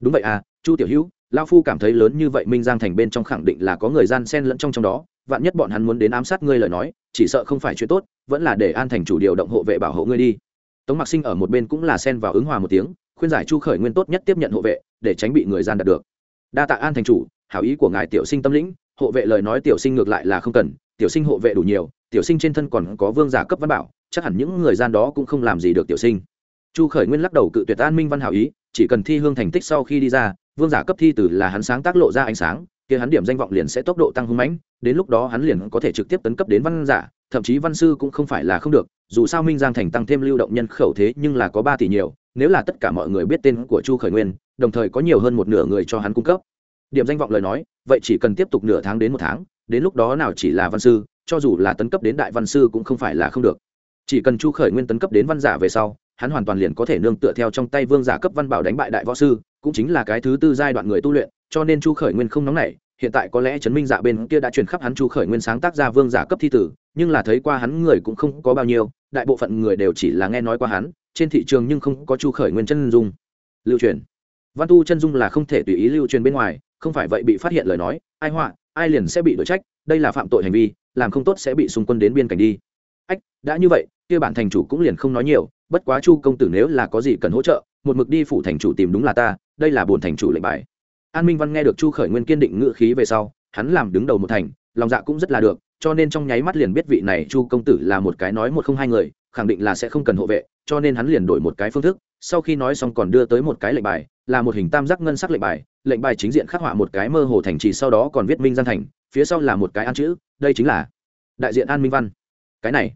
Đúng vậy à chu tiểu hữu lao phu cảm thấy lớn như vậy minh giang thành bên trong khẳng định là có người gian xen lẫn trong trong đó, vạn nhất bọn hắn muốn đến ám sát ngươi lời nói, chỉ sợ không phải chuyện tốt, vẫn là để an thành chủ điều động hộ vệ bảo hộ ngươi đi. Tống mạc sinh ở một bên cũng là xen vào ứng hòa một tiếng, khuyên giải chu khởi nguyên tốt nhất tiếp nhận hộ vệ, để tránh bị người gian đạt được. Đa tạ an thành chủ, hảo ý của ngài tiểu sinh tâm lĩnh, hộ vệ lời nói tiểu sinh ngược lại là không cần, tiểu sinh hộ vệ đủ nhiều tiểu sinh trên thân còn có vương giả cấp văn bảo, chắc hẳn những người gian đó cũng không làm gì được tiểu sinh. Chu khởi nguyên lắc đầu cự tuyệt an minh văn hảo ý, chỉ cần thi hương thành tích sau khi đi ra, vương giả cấp thi từ là hắn sáng tác lộ ra ánh sáng, kia hắn điểm danh vọng liền sẽ tốc độ tăng hưng mãnh, đến lúc đó hắn liền có thể trực tiếp tấn cấp đến văn giả, thậm chí văn sư cũng không phải là không được, dù sao minh giang thành tăng thêm lưu động nhân khẩu thế nhưng là có ba tỷ nhiều, nếu là tất cả mọi người biết tên của chu khởi nguyên, đồng thời có nhiều hơn một nửa người cho hắn cung cấp. Điểm danh vọng lời nói, vậy chỉ cần tiếp tục nửa tháng đến một tháng, đến lúc đó nào chỉ là văn sư cho dù là tấn cấp đến đại văn sư cũng không phải là không được. Chỉ cần chu khởi nguyên tấn cấp đến văn giả về sau, hắn hoàn toàn liền có thể nương tựa theo trong tay vương giả cấp văn bảo đánh bại đại võ sư, cũng chính là cái thứ tư giai đoạn người tu luyện, cho nên chu khởi nguyên không nóng nảy. Hiện tại có lẽ chấn minh dạ bên kia đã truyền khắp hắn chu khởi nguyên sáng tác ra vương giả cấp thi tử, nhưng là thấy qua hắn người cũng không có bao nhiêu, đại bộ phận người đều chỉ là nghe nói qua hắn, trên thị trường nhưng không có chu khởi nguyên chân dung. Lưu truyền. Văn tu chân dung là không thể tùy ý lưu truyền bên ngoài, không phải vậy bị phát hiện lời nói, ai họa, ai liền sẽ bị đổi trách, đây là phạm tội hành vi làm không tốt sẽ bị xung quân đến biên cảnh đi. Ách, đã như vậy, kia bản thành chủ cũng liền không nói nhiều, bất quá chu công tử nếu là có gì cần hỗ trợ, một mực đi phủ thành chủ tìm đúng là ta, đây là bổn thành chủ lệnh bài. An minh văn nghe được chu khởi nguyên kiên định ngự khí về sau, hắn làm đứng đầu một thành, lòng dạ cũng rất là được, cho nên trong nháy mắt liền biết vị này chu công tử là một cái nói một không hai người, khẳng định là sẽ không cần hộ vệ, cho nên hắn liền đổi một cái phương thức, sau khi nói xong còn đưa tới một cái lệnh bài, là một hình tam giác ngân sắc lệnh bài lệnh bài chính diện khắc họa một cái mơ hồ thành trì, sau đó còn viết minh giang thành phía sau là một cái an chữ, đây chính là đại diện an minh văn. Cái này,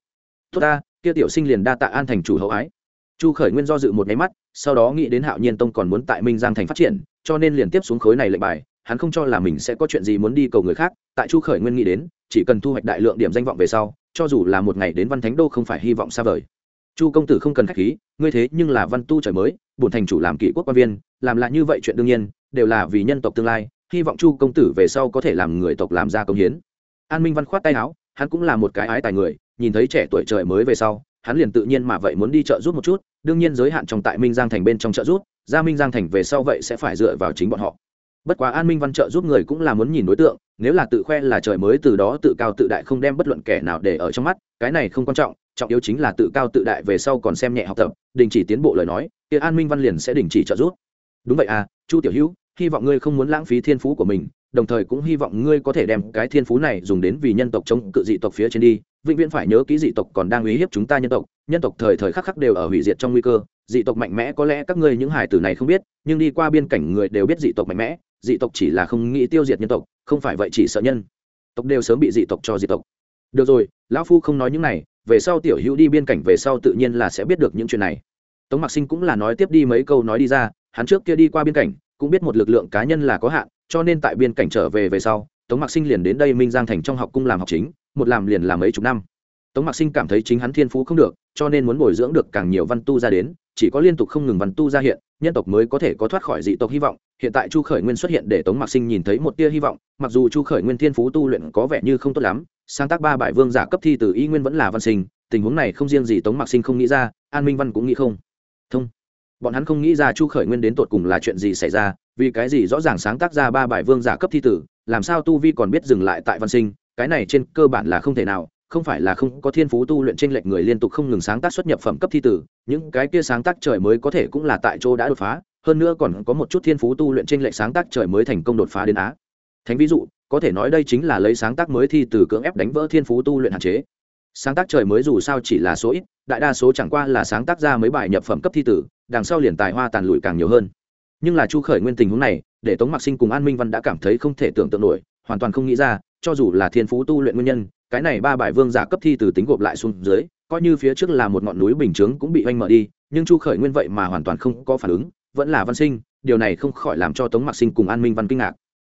tốt ta, kia tiểu sinh liền đa tạ an thành chủ hậu ái. Chu khởi nguyên do dự một nháy mắt, sau đó nghĩ đến hạo nhiên tông còn muốn tại minh giang thành phát triển, cho nên liền tiếp xuống khối này lệnh bài, hắn không cho là mình sẽ có chuyện gì muốn đi cầu người khác, tại chu khởi nguyên nghĩ đến, chỉ cần thu hoạch đại lượng điểm danh vọng về sau, cho dù là một ngày đến văn thánh đô không phải hy vọng xa vời. Chu công tử không cần k h á c h khí, ngươi thế nhưng là văn tu trời mới, bổn thành chủ làm kỷ quốc quan viên, làm lại như vậy chuyện đương nhiên, đều là vì nhân tộc tương lai hy vọng chu công tử về sau có thể làm người tộc làm ra công hiến. An minh văn khoát tay áo, hắn cũng là một cái ái tài người, nhìn thấy trẻ tuổi trời mới về sau, hắn liền tự nhiên mà vậy muốn đi chợ rút một chút, đương nhiên giới hạn trong tại minh giang thành bên trong chợ rút ra minh giang thành về sau vậy sẽ phải dựa vào chính bọn họ. Bất quá an minh văn trợ giúp người cũng là muốn nhìn đối tượng, nếu là tự khoe là trời mới từ đó tự cao tự đại không đem bất luận kẻ nào để ở trong mắt, cái này không quan trọng trọng yếu chính là tự cao tự đại về sau còn xem nhẹ học tập, đình chỉ tiến bộ lời nói, kia an minh văn liền sẽ đình chỉ trợ giúp. Đúng vậy à chu tiểu hữu hy vọng ngươi không muốn lãng phí thiên phú của mình, đồng thời cũng hy vọng ngươi có thể đem cái thiên phú này dùng đến vì nhân tộc chống cự dị tộc phía trên đi. Vĩnh viễn phải nhớ ký dị tộc còn đang uy hiếp chúng ta nhân tộc nhân tộc thời thời khắc khắc đều ở hủy diệt trong nguy cơ. Dị tộc mạnh mẽ có lẽ các ngươi những hải tử này không biết, nhưng đi qua biên cảnh người đều biết dị tộc mạnh mẽ, dị tộc chỉ là không nghĩ tiêu diệt nhân tộc, không phải vậy chỉ sợ nhân tộc đều sớm bị dị tộc cho dị tộc. Được rồi, lão phu không nói những này, về sau tiểu hữu đi biên cảnh về sau tự nhiên là sẽ biết được những chuyện này. Tống mạc sinh cũng là nói tiếp đi mấy câu nói đi ra, hắn trước kia đi qua biên cảnh cũng biết một lực lượng cá nhân là có hạn, cho nên tại biên cảnh trở về về sau, tống mạc sinh liền đến đây minh giang thành trong học cung làm học chính, một làm liền làm mấy chục năm. Tống mạc sinh cảm thấy chính hắn thiên phú không được, cho nên muốn bồi dưỡng được càng nhiều văn tu ra đến, chỉ có liên tục không ngừng văn tu ra hiện, nhân tộc mới có thể có thoát khỏi dị tộc hy vọng. Hiện tại chu khởi nguyên xuất hiện để tống mạc sinh nhìn thấy một tia hy vọng, mặc dù chu khởi nguyên thiên phú tu luyện có vẻ như không tốt lắm, sáng tác ba bài vương giả cấp thi từ y nguyên vẫn là văn sinh, tình huống này không riêng gì tống mạc sinh không nghĩ ra, an minh văn cũng nghĩ không thông bọn hắn không nghĩ ra chu khởi nguyên đến tột cùng là chuyện gì xảy ra, vì cái gì rõ ràng sáng tác ra ba bài vương giả cấp thi tử, làm sao tu vi còn biết dừng lại tại văn sinh, cái này trên cơ bản là không thể nào, không phải là không có thiên phú tu luyện trên lệch người liên tục không ngừng sáng tác xuất nhập phẩm cấp thi tử, những cái kia sáng tác trời mới có thể cũng là tại chỗ đã đột phá, hơn nữa còn có một chút thiên phú tu luyện trên lệch sáng tác trời mới thành công đột phá đến á. Thánh ví dụ, có thể nói đây chính là lấy sáng tác mới thi từ cưỡng ép đánh vỡ thiên phú tu luyện hạn chế. Sáng tác trời mới dù sao chỉ là số ít, đại đa số chẳng qua là sáng tác ra mấy bài nhập phẩm cấp thi tử đằng sau liền tài hoa tàn lụi càng nhiều hơn. Nhưng là chu khởi nguyên tình huống này, để tống mạc sinh cùng an minh văn đã cảm thấy không thể tưởng tượng nổi, hoàn toàn không nghĩ ra, cho dù là thiên phú tu luyện nguyên nhân, cái này ba bài vương giả cấp thi từ tính gộp lại xuống dưới, coi như phía trước là một ngọn núi bình chướng cũng bị oanh mở đi, nhưng chu khởi nguyên vậy mà hoàn toàn không có phản ứng, vẫn là văn sinh, điều này không khỏi làm cho tống mạc sinh cùng an minh văn kinh ngạc.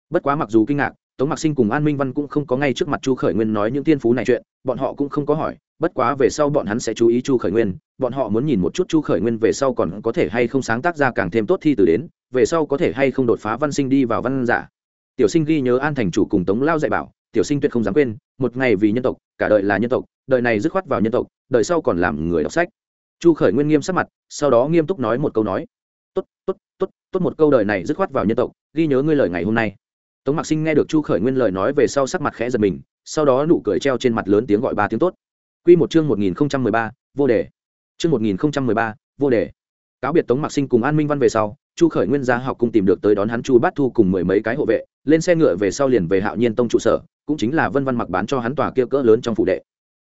Bất quá mặc dù kinh ngạc, tống mạc sinh cùng an minh văn cũng không có ngay trước mặt chu khởi nguyên nói những Thiên phú này chuyện, bọn họ cũng không có hỏi bất quá về sau bọn hắn sẽ chú ý chu khởi nguyên, bọn họ muốn nhìn một chút chu khởi nguyên về sau còn có thể hay không sáng tác ra càng thêm tốt thi từ đến, về sau có thể hay không đột phá văn sinh đi vào văn giả. Tiểu sinh ghi nhớ an thành chủ cùng tống lao dạy bảo, tiểu sinh tuyệt không dám quên, một ngày vì nhân tộc, cả đời là nhân tộc, đời này dứt khoát vào nhân tộc, đời sau còn làm người đọc sách. Chu khởi nguyên nghiêm sắc mặt, sau đó nghiêm túc nói một câu nói, tốt tốt tốt tốt một câu đời này dứt khoát vào nhân tộc, ghi nhớ ngươi lời ngày hôm nay. Tống mạc sinh nghe được chu khởi nguyên lời nói về sau sắc mặt khẽ giật mình, sau đó nụ cười treo trên mặt lớn tiếng gọi ba tiếng tốt. Quy một chương một nghìn mười ba, vô đề. Chương một nghìn mười ba, vô đề. Cáo biệt tống mạc sinh cùng an minh văn về sau, chu khởi nguyên ra học cùng tìm được tới đón hắn chu bát thu cùng mười mấy cái hộ vệ, lên xe ngựa về sau liền về hạo nhiên tông trụ sở, cũng chính là vân văn mặc bán cho hắn tòa kia cỡ lớn trong phủ đệ.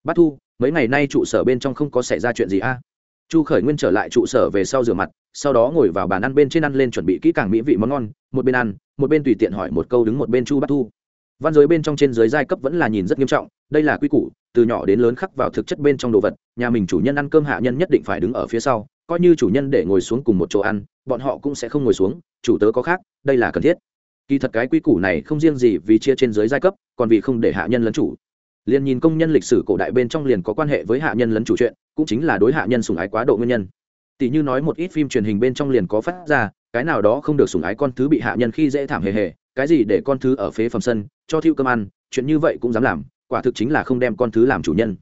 Bát thu, mấy ngày nay trụ sở bên trong không có xảy ra chuyện gì a? Chu khởi nguyên trở lại trụ sở về sau rửa mặt, sau đó ngồi vào bàn ăn bên trên ăn lên chuẩn bị kỹ càng mỹ vị món ngon, một bên ăn, một bên tùy tiện hỏi một câu đứng một bên chu bát thu văn giới bên trong trên giới giai cấp vẫn là nhìn rất nghiêm trọng, đây là quy củ, từ nhỏ đến lớn khắc vào thực chất bên trong đồ vật, nhà mình chủ nhân ăn cơm hạ nhân nhất định phải đứng ở phía sau, coi như chủ nhân để ngồi xuống cùng một chỗ ăn, bọn họ cũng sẽ không ngồi xuống, chủ tớ có khác, đây là cần thiết. Kỳ thật cái quy củ này không riêng gì vì chia trên giới giai cấp, còn vì không để hạ nhân lấn chủ. Liền nhìn công nhân lịch sử cổ đại bên trong liền có quan hệ với hạ nhân lấn chủ chuyện, cũng chính là đối hạ nhân sùng ái quá độ nguyên nhân. Tỷ như nói một ít phim truyền hình bên trong liền có phát ra, cái nào đó không được sùng ái con thứ bị hạ nhân khi dễ thảm hề hề cái gì để con thứ ở phế phẩm sân, cho thiêu cơm ăn, chuyện như vậy cũng dám làm, quả thực chính là không đem con thứ làm chủ nhân.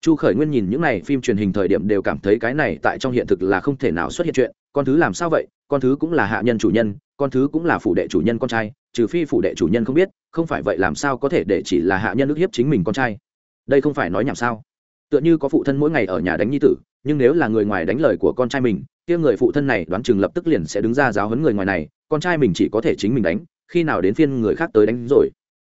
Chu khởi nguyên nhìn những n à y phim truyền hình thời điểm đều cảm thấy cái này tại trong hiện thực là không thể nào xuất hiện chuyện, con thứ làm sao vậy, con thứ cũng là hạ nhân chủ nhân, con thứ cũng là phủ đệ chủ nhân con trai, trừ phi phủ đệ chủ nhân không biết, không phải vậy làm sao có thể để chỉ là hạ nhân ức hiếp chính mình con trai. Đây không phải nói nhảm sao? Tựa như có phụ thân mỗi ngày ở nhà đánh nhi tử, nhưng nếu là người ngoài đánh lời của con trai mình, kia người phụ thân này đoán chừng lập tức liền sẽ đứng ra giáo hấn người ngoài này, con trai mình chỉ có thể chính mình đánh khi nào đến phiên người khác tới đánh rồi.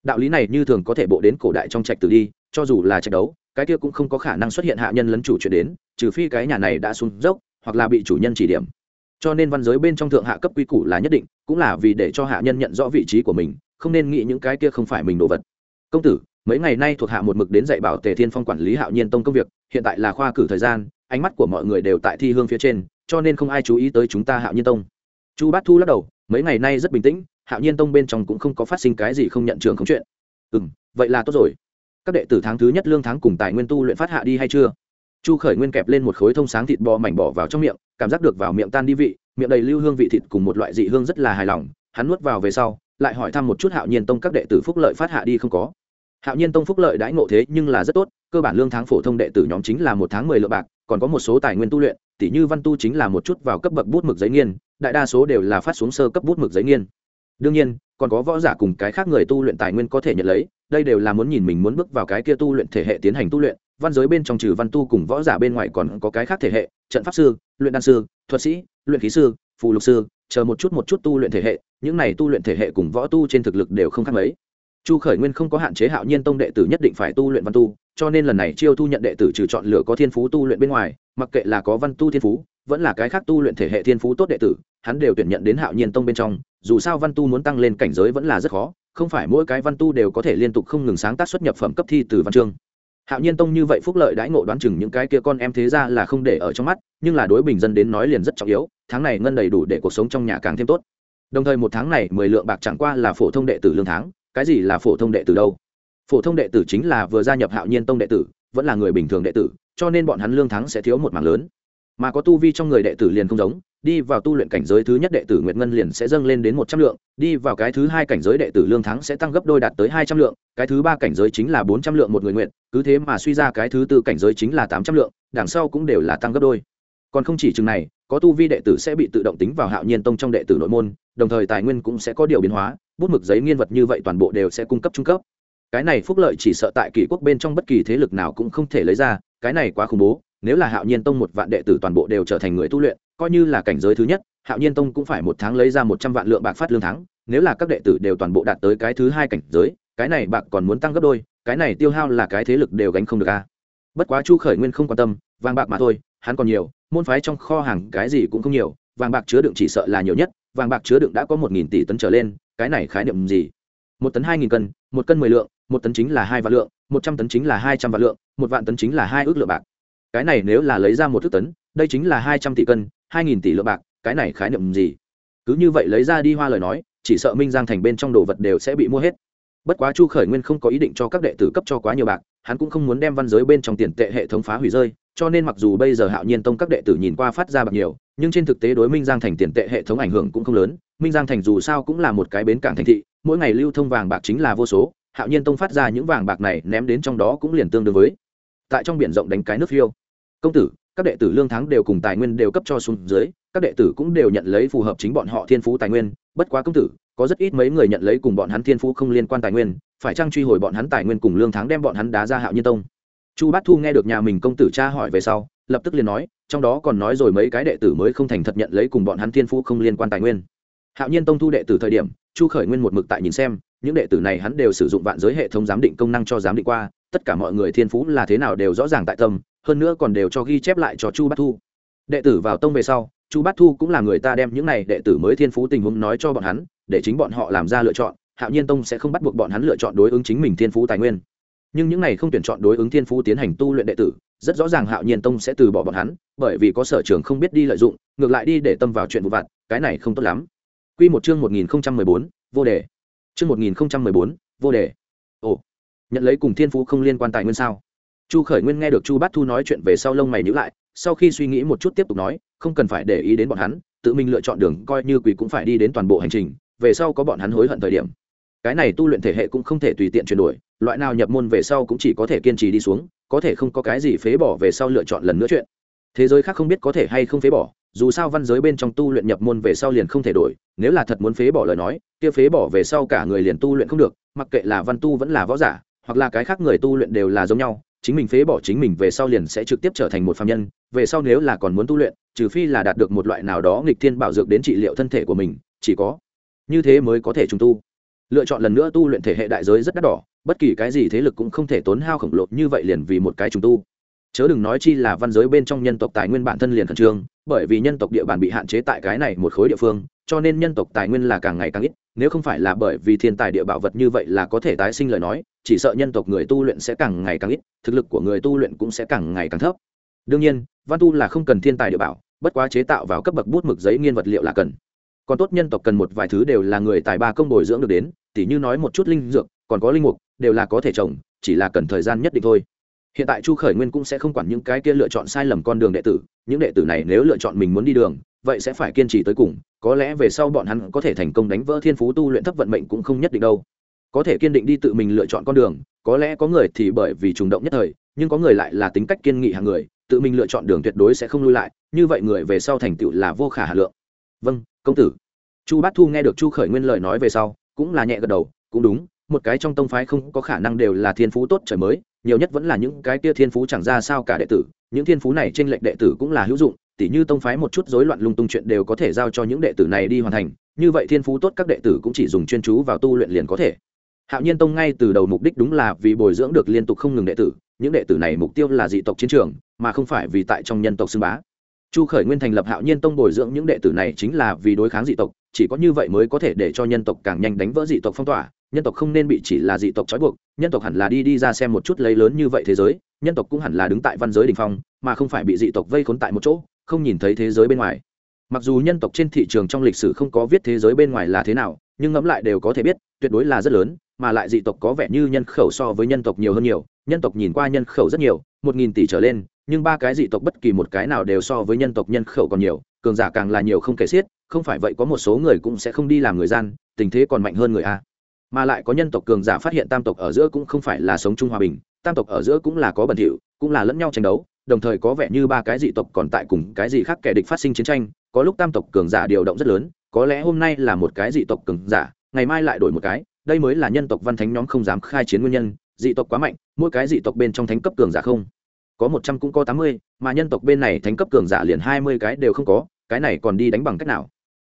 Đạo lý này như thường có thể bộ đến cổ đại trong trạch tử đi, cho dù là trạch đấu, cái kia cũng không có khả năng xuất hiện hạ nhân lấn chủ chuyện đến, trừ phi cái nhà này đã xuống dốc, hoặc là bị chủ nhân chỉ điểm. Cho nên văn giới bên trong thượng hạ cấp quy củ là nhất định, cũng là vì để cho hạ nhân nhận rõ vị trí của mình, không nên nghĩ những cái kia không phải mình đồ vật. Công tử, mấy ngày nay thuộc hạ một mực đến dạy bảo tề thiên phong quản lý hạo nhiên tông công việc, hiện tại là khoa cử thời gian, ánh mắt của mọi người đều tại thi hương phía trên, cho nên không ai chú ý tới chúng ta hạo nhiên tông. Chu bát thu lắc đầu mấy ngày nay rất bình tĩnh, hạo nhiên tông bên trong cũng không có phát sinh cái gì không nhận trường không chuyện. Ừ m vậy là tốt rồi. Các đệ tử tháng thứ nhất lương tháng cùng tài nguyên tu luyện phát hạ đi hay chưa? Chu khởi nguyên kẹp lên một khối thông sáng thịt bò mảnh bỏ vào trong miệng, cảm giác được vào miệng tan đi vị, miệng đầy lưu hương vị thịt cùng một loại dị hương rất là hài lòng, hắn nuốt vào về sau, lại hỏi thăm một chút hạo nhiên tông các đệ tử phúc lợi phát hạ đi không có. Hạo nhiên tông phúc lợi đãi ngộ thế nhưng là rất tốt, cơ bản lương tháng phổ thông đệ tử nhóm chính là một tháng mười lượng bạc, còn có một số tài nguyên tu luyện tỉ như văn tu chính là một chút vào cấp bậc bút mực giấy nghiên, đại đa số đều là phát xuống sơ cấp bút mực giấy nghiên. Đương nhiên, còn có võ giả cùng cái khác người tu luyện tài nguyên có thể nhận lấy, đây đều là muốn nhìn mình muốn bước vào cái kia tu luyện thể hệ tiến hành tu luyện. Văn giới bên trong trừ văn tu cùng võ giả bên ngoài còn có cái khác thể hệ, trận pháp sư, luyện đan sư, thuật sĩ, luyện khí sư, phù lục sư, chờ một chút một chút tu luyện thể hệ, những này tu luyện thể hệ cùng võ tu trên thực lực đều không khác mấy chu khởi nguyên không có hạn chế hạo nhiên tông đệ tử nhất định phải tu luyện văn tu, cho nên lần này chiêu thu nhận đệ tử trừ chọn lựa có thiên phú tu luyện bên ngoài, mặc kệ là có văn tu thiên phú, vẫn là cái khác tu luyện thể hệ thiên phú tốt đệ tử, hắn đều tuyển nhận đến hạo nhiên tông bên trong, dù sao văn tu muốn tăng lên cảnh giới vẫn là rất khó, không phải mỗi cái văn tu đều có thể liên tục không ngừng sáng tác xuất nhập phẩm cấp thi từ văn chương. Hạo nhiên tông như vậy phúc lợi đãi ngộ đoán chừng những cái kia con em thế ra là không để ở trong mắt, nhưng là đối bình dân đến nói liền rất trọng yếu, tháng này ngân đầy đủ để cuộc sống trong nhà càng thêm tốt. Đồng thời một tháng này mười lượng bạc chẳng qua là phổ thông đệ tử lương tháng cái gì là phổ thông đệ tử đâu? Phổ thông đệ tử chính là vừa gia nhập hạo nhiên tông đệ tử, vẫn là người bình thường đệ tử, cho nên bọn hắn lương thắng sẽ thiếu một mảng lớn. Mà có tu vi trong người đệ tử liền không giống, đi vào tu luyện cảnh giới thứ nhất đệ tử nguyệt ngân liền sẽ dâng lên đến một trăm lượng, đi vào cái thứ hai cảnh giới đệ tử lương thắng sẽ tăng gấp đôi đạt tới hai trăm lượng, cái thứ ba cảnh giới chính là bốn trăm lượng một người nguyện cứ thế mà suy ra cái thứ tư cảnh giới chính là tám trăm lượng, đằng sau cũng đều là tăng gấp đôi. Còn không chỉ chừng này, có tu vi đệ tử sẽ bị tự động tính vào hạo nhiên tông trong đệ tử nội môn, đồng thời tài nguyên cũng sẽ có điều biến hóa bút mực giấy nghiên vật như vậy toàn bộ đều sẽ cung cấp trung cấp. Cái này phúc lợi chỉ sợ tại kỷ quốc bên trong bất kỳ thế lực nào cũng không thể lấy ra, cái này quá khủng bố, nếu là hạo nhiên tông một vạn đệ tử toàn bộ đều trở thành người tu luyện, coi như là cảnh giới thứ nhất, hạo nhiên tông cũng phải một tháng lấy ra một trăm vạn lượng bạc phát lương tháng nếu là các đệ tử đều toàn bộ đạt tới cái thứ hai cảnh giới, cái này bạc còn muốn tăng gấp đôi, cái này tiêu hao là cái thế lực đều gánh không được a. Bất quá chu khởi nguyên không quan tâm, vàng bạc mà thôi, hắn còn nhiều, môn phái trong kho hàng cái gì cũng không nhiều, vàng bạc chứa đựng chỉ sợ là nhiều nhất vàng bạc chứa đựng đã có một nghìn tỷ tấn trở lên, cái này khái niệm gì? Một tấn hai nghìn cân, một cân mười lượng, một tấn chính là hai vạn lượng, một trăm tấn chính là hai trăm vạn lượng, một vạn tấn chính là hai ước lượng bạc. Cái này nếu là lấy ra một ước tấn, đây chính là hai trăm tỷ cân, hai nghìn tỷ lượng bạc, cái này khái niệm gì? Cứ như vậy lấy ra đi hoa lời nói, chỉ sợ minh giang thành bên trong đồ vật đều sẽ bị mua hết. Bất quá chu khởi nguyên không có ý định cho các đệ tử cấp cho quá nhiều bạc, hắn cũng không muốn đem văn giới bên trong tiền tệ hệ thống phá hủy rơi cho nên mặc dù bây giờ hạo nhiên tông các đệ tử nhìn qua phát ra bạc nhiều, nhưng trên thực tế đối minh giang thành tiền tệ hệ thống ảnh hưởng cũng không lớn. Minh giang thành dù sao cũng là một cái bến cảng thành thị, mỗi ngày lưu thông vàng bạc chính là vô số. Hạo nhiên tông phát ra những vàng bạc này ném đến trong đó cũng liền tương đương với tại trong biển rộng đánh cái nước phiêu. Công tử, các đệ tử lương tháng đều cùng tài nguyên đều cấp cho xuống dưới, các đệ tử cũng đều nhận lấy phù hợp chính bọn họ thiên phú tài nguyên. Bất quá công tử, có rất ít mấy người nhận lấy cùng bọn hắn thiên phú không liên quan tài nguyên, phải trang truy hồi bọn hắn tài nguyên cùng lương tháng đem bọn hắn đá ra hạo nhiên tông? Chu bát thu nghe được nhà mình công tử cha hỏi về sau, lập tức liền nói, trong đó còn nói rồi mấy cái đệ tử mới không thành thật nhận lấy cùng bọn hắn thiên phú không liên quan tài nguyên. Hạo nhiên tông thu đệ tử thời điểm, chu khởi nguyên một mực tại nhìn xem, những đệ tử này hắn đều sử dụng vạn giới hệ thống giám định công năng cho giám định qua, tất cả mọi người thiên phú là thế nào đều rõ ràng tại tâm, hơn nữa còn đều cho ghi chép lại cho chu bát thu. Đệ tử vào tông về sau, chu bát thu cũng là người ta đem những này đệ tử mới thiên phú tình huống nói cho bọn hắn, để chính bọn họ làm ra lựa chọn, hạo nhiên tông sẽ không bắt buộc bọn hắn lựa chọn đối ứng chính mình thiên phú tài nguyên nhưng những này không tuyển chọn đối ứng thiên phú tiến hành tu luyện đệ tử rất rõ ràng hạo nhiên tông sẽ từ bỏ bọn hắn bởi vì có sở trường không biết đi lợi dụng ngược lại đi để tâm vào chuyện vụ vặt cái này không tốt lắm Quy một chương 1014, vô đề. Chương 1014, vô đề. Ồ, nhận lấy cùng thiên phú không liên quan tài nguyên sao? Chu Khởi Nguyên nghe được Chu Bát Thu nói chuyện về sau lông mày nhíu lại, sau khi suy nghĩ một chút tiếp tục nói, không cần phải để ý đến bọn hắn, tự mình lựa chọn đường coi như quỷ cũng phải đi đến toàn bộ hành trình, về sau có bọn hắn hối hận thời điểm. Cái này tu luyện thể hệ cũng không thể tùy tiện chuyển đổi, loại nào nhập môn về sau cũng chỉ có thể kiên trì đi xuống, có thể không có cái gì phế bỏ về sau lựa chọn lần nữa chuyện. Thế giới khác không biết có thể hay không phế bỏ, dù sao văn giới bên trong tu luyện nhập môn về sau liền không thể đổi nếu là thật muốn phế bỏ lời nói kia phế bỏ về sau cả người liền tu luyện không được mặc kệ là văn tu vẫn là võ giả hoặc là cái khác người tu luyện đều là giống nhau chính mình phế bỏ chính mình về sau liền sẽ trực tiếp trở thành một phạm nhân về sau nếu là còn muốn tu luyện trừ phi là đạt được một loại nào đó nghịch thiên bảo dược đến trị liệu thân thể của mình chỉ có như thế mới có thể trùng tu lựa chọn lần nữa tu luyện thể hệ đại giới rất đắt đỏ, bất kỳ cái gì thế lực cũng không thể tốn hao khổng lồ như vậy liền vì một cái trùng tu. Chớ đừng nói chi là văn giới bên trong nhân tộc tài nguyên bản thân liền khẩn trương, bởi vì nhân tộc địa bàn bị hạn chế tại cái này một khối địa phương, cho nên nhân tộc tài nguyên là càng ngày càng ít, nếu không phải là bởi vì thiên tài địa bảo vật như vậy là có thể tái sinh lời nói, chỉ sợ nhân tộc người tu luyện sẽ càng ngày càng ít, thực lực của người tu luyện cũng sẽ càng ngày càng thấp. Đương nhiên, văn tu là không cần thiên tài địa bảo, bất quá chế tạo vào cấp bậc bút mực giấy nghiên vật liệu là cần. Còn tốt nhân tộc cần một vài thứ đều là người tài ba công bồi dưỡng được đến tỉ như nói một chút linh dược, còn có linh mục, đều là có thể trồng, chỉ là cần thời gian nhất định thôi. Hiện tại chu khởi nguyên cũng sẽ không quản những cái kia lựa chọn sai lầm con đường đệ tử, những đệ tử này nếu lựa chọn mình muốn đi đường, vậy sẽ phải kiên trì tới cùng, có lẽ về sau bọn hắn có thể thành công đánh vỡ thiên phú tu luyện thấp vận mệnh cũng không nhất định đâu. Có thể kiên định đi tự mình lựa chọn con đường, có lẽ có người thì bởi vì trùng động nhất thời, nhưng có người lại là tính cách kiên nghị hàng người, tự mình lựa chọn đường tuyệt đối sẽ không lui lại, như vậy người về sau thành tựu là vô khả hà lượng. Vâng công tử. Chu bát thu nghe được chu khởi nguyên lời nói về sau cũng là nhẹ gật đầu, cũng đúng, một cái trong tông phái không có khả năng đều là thiên phú tốt trời mới, nhiều nhất vẫn là những cái kia thiên phú chẳng ra sao cả đệ tử, những thiên phú này trên lệnh đệ tử cũng là hữu dụng, tỉ như tông phái một chút rối loạn lung tung chuyện đều có thể giao cho những đệ tử này đi hoàn thành, như vậy thiên phú tốt các đệ tử cũng chỉ dùng chuyên chú vào tu luyện liền có thể. Hạo nhiên tông ngay từ đầu mục đích đúng là vì bồi dưỡng được liên tục không ngừng đệ tử, những đệ tử này mục tiêu là dị tộc chiến trường, mà không phải vì tại trong nhân tộc xưng bá. Chu khởi nguyên thành lập hạo nhiên tông bồi dưỡng những đệ tử này chính là vì đối kháng dị tộc chỉ có như vậy mới có thể để cho nhân tộc càng nhanh đánh vỡ dị tộc phong tỏa. Nhân tộc không nên bị chỉ là dị tộc trói buộc, nhân tộc hẳn là đi đi ra xem một chút lấy lớn như vậy thế giới, nhân tộc cũng hẳn là đứng tại văn giới đ ỉ n h phong, mà không phải bị dị tộc vây khốn tại một chỗ, không nhìn thấy thế giới bên ngoài. Mặc dù nhân tộc trên thị trường trong lịch sử không có viết thế giới bên ngoài là thế nào, nhưng ngẫm lại đều có thể biết, tuyệt đối là rất lớn, mà lại dị tộc có vẻ như nhân khẩu so với nhân tộc nhiều hơn nhiều, nhân tộc nhìn qua nhân khẩu rất nhiều, một nghìn tỷ trở lên, nhưng ba cái dị tộc bất kỳ một cái nào đều so với nhân tộc nhân khẩu còn nhiều, cường giả càng là nhiều không kể xiết không phải vậy có một số người cũng sẽ không đi làm người gian, tình thế còn mạnh hơn người a. Mà lại có nhân tộc cường giả phát hiện tam tộc ở giữa cũng không phải là sống chung hòa bình, tam tộc ở giữa cũng là có bẩn thỉu, cũng là lẫn nhau tranh đấu, đồng thời có vẻ như ba cái dị tộc còn tại cùng cái gì khác kẻ địch phát sinh chiến tranh, có lúc tam tộc cường giả điều động rất lớn, có lẽ hôm nay là một cái dị tộc cường giả, ngày mai lại đổi một cái, đây mới là nhân tộc văn thánh nhóm không dám khai chiến nguyên nhân, dị tộc quá mạnh, mỗi cái dị tộc bên trong thánh cấp cường giả không. Có một trăm cũng có tám mươi, mà nhân tộc bên này thánh cấp cường giả liền hai mươi cái đều không có, cái này còn đi đánh bằng cách nào?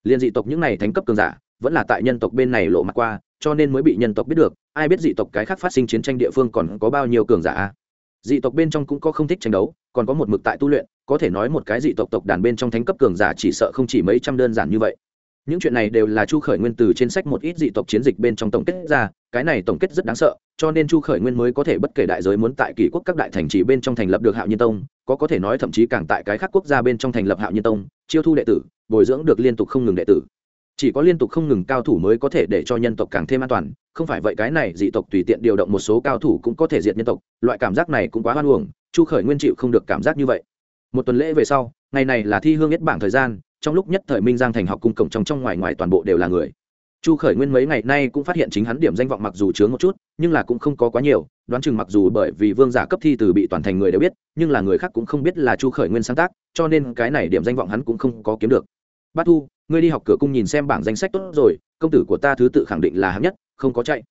Liền dị tộc những này thánh cấp cường giả, vẫn là tại nhân tộc bên này lộ mặt qua, cho nên mới bị nhân tộc biết được, ai biết dị tộc cái khác phát sinh chiến tranh địa phương còn có bao nhiêu cường giả a. Dị tộc bên trong cũng có không thích tranh đấu, còn có một mực tại tu luyện, có thể nói một cái dị tộc tộc đàn bên trong thánh cấp cường giả chỉ sợ không chỉ mấy trăm đơn giản như vậy. Những chuyện này đều là chu khởi nguyên từ trên sách một ít dị tộc chiến dịch bên trong tổng kết ra, cái này tổng kết rất đáng sợ, cho nên chu khởi nguyên mới có thể bất kể đại giới muốn tại kỷ quốc các đại thành trì bên trong thành lập được hạo nhiên tông, có có thể nói thậm chí càng tại cái khác quốc gia bên trong thành lập hạo nhiên tông, chiêu thu đệ tử bồi dưỡng được liên tục không ngừng đệ tử. Chỉ có liên tục không ngừng cao thủ mới có thể để cho nhân tộc càng thêm an toàn, không phải vậy cái này dị tộc tùy tiện điều động một số cao thủ cũng có thể diệt nhân tộc, loại cảm giác này cũng quá hoan uổng, chu khởi nguyên chịu không được cảm giác như vậy. Một tuần lễ về sau, ngày này là thi hương nhất bảng thời gian, trong lúc nhất thời minh giang thành học cung cổng trong trong ngoài ngoài toàn bộ đều là người. Chu khởi nguyên mấy ngày nay cũng phát hiện chính hắn điểm danh vọng mặc dù chướng một chút, nhưng là cũng không có quá nhiều, đoán chừng mặc dù bởi vì vương giả cấp thi từ bị toàn thành người đều biết, nhưng là người khác cũng không biết là chu khởi nguyên sáng tác, cho nên cái này điểm danh vọng hắn cũng không có kiếm được bát thu, ngươi đi học cửa cung nhìn xem bảng danh sách tốt rồi, công tử của ta thứ tự khẳng định là hạng nhất, không có chạy.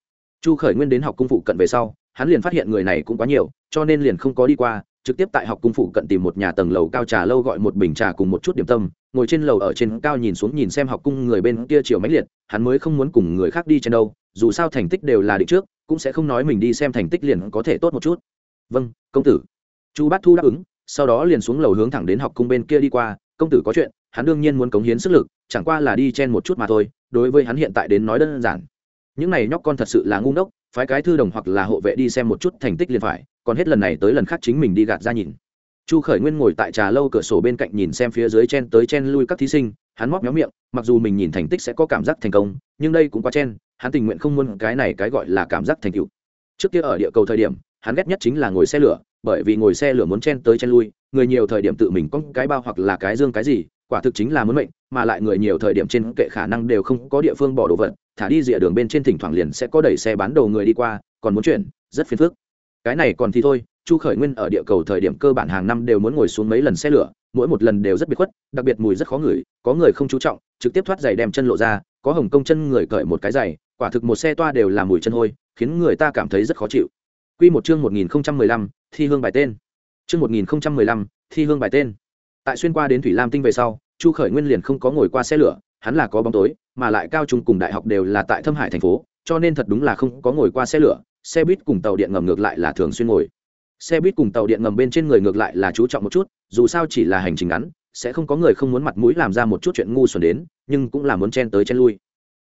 Chu khởi nguyên đến học cung phụ cận về sau, hắn liền phát hiện người này cũng quá nhiều, cho nên liền không có đi qua, trực tiếp tại học cung phụ cận tìm một nhà tầng lầu cao trà lâu gọi một bình trà cùng một chút điểm tâm, ngồi trên lầu ở trên cao nhìn xuống nhìn xem học cung người bên kia chiều máy liệt, hắn mới không muốn cùng người khác đi trên đâu, dù sao thành tích đều là định trước, cũng sẽ không nói mình đi xem thành tích liền có thể tốt một chút. Vâng công tử. Chu bát thu đáp ứng, sau đó liền xuống lầu hướng thẳng đến học cung bên kia đi qua, công tử có chuyện hắn đương nhiên muốn cống hiến sức lực, chẳng qua là đi chen một chút mà thôi, đối với hắn hiện tại đến nói đơn giản. Những này nhóc con thật sự là ngu ngốc, phái cái thư đồng hoặc là hộ vệ đi xem một chút thành tích liền phải, còn hết lần này tới lần khác chính mình đi gạt ra nhìn. Chu khởi nguyên ngồi tại trà lâu cửa sổ bên cạnh nhìn xem phía dưới chen tới chen lui các thí sinh, hắn móc méo miệng, mặc dù mình nhìn thành tích sẽ có cảm giác thành công, nhưng đây cũng quá chen, hắn tình nguyện không muốn cái này cái gọi là cảm giác thành tựu. Trước kia ở địa cầu thời điểm, hắn ghét nhất chính là ngồi xe lửa, bởi vì ngồi xe lửa muốn chen tới chen lui, người nhiều thời điểm tự mình có cái bao hoặc là cái dương cái gì quả thực chính là muốn mệnh mà lại người nhiều thời điểm trên kệ khả năng đều không có địa phương bỏ đồ vật thả đi rìa đường bên trên thỉnh thoảng liền sẽ có đẩy xe bán đồ người đi qua còn muốn chuyển rất phiền phức cái này còn thì thôi chu khởi nguyên ở địa cầu thời điểm cơ bản hàng năm đều muốn ngồi xuống mấy lần xe lửa mỗi một lần đều rất biệt khuất đặc biệt mùi rất khó ngửi có người không chú trọng trực tiếp thoát giày đem chân lộ ra có hồng công chân người cởi một cái giày quả thực một xe toa đều là mùi chân hôi khiến người ta cảm thấy rất khó chịu Quy một chương 1015, thi hương bài tên. Chương 1015, thi hương bài tên. Tại xuyên qua đến Thủy Lam Tinh về sau, Chu Khởi Nguyên liền không có ngồi qua xe lửa, hắn là có bóng tối, mà lại cao trung cùng đại học đều là tại Thâm Hải thành phố, cho nên thật đúng là không có ngồi qua xe lửa, xe buýt cùng tàu điện ngầm ngược lại là thường xuyên ngồi. Xe buýt cùng tàu điện ngầm bên trên người ngược lại là chú trọng một chút dù sao chỉ là hành trình ngắn sẽ không có người không muốn mặt mũi làm ra một chút chuyện ngu xuẩn đến nhưng cũng là muốn chen tới chen lui.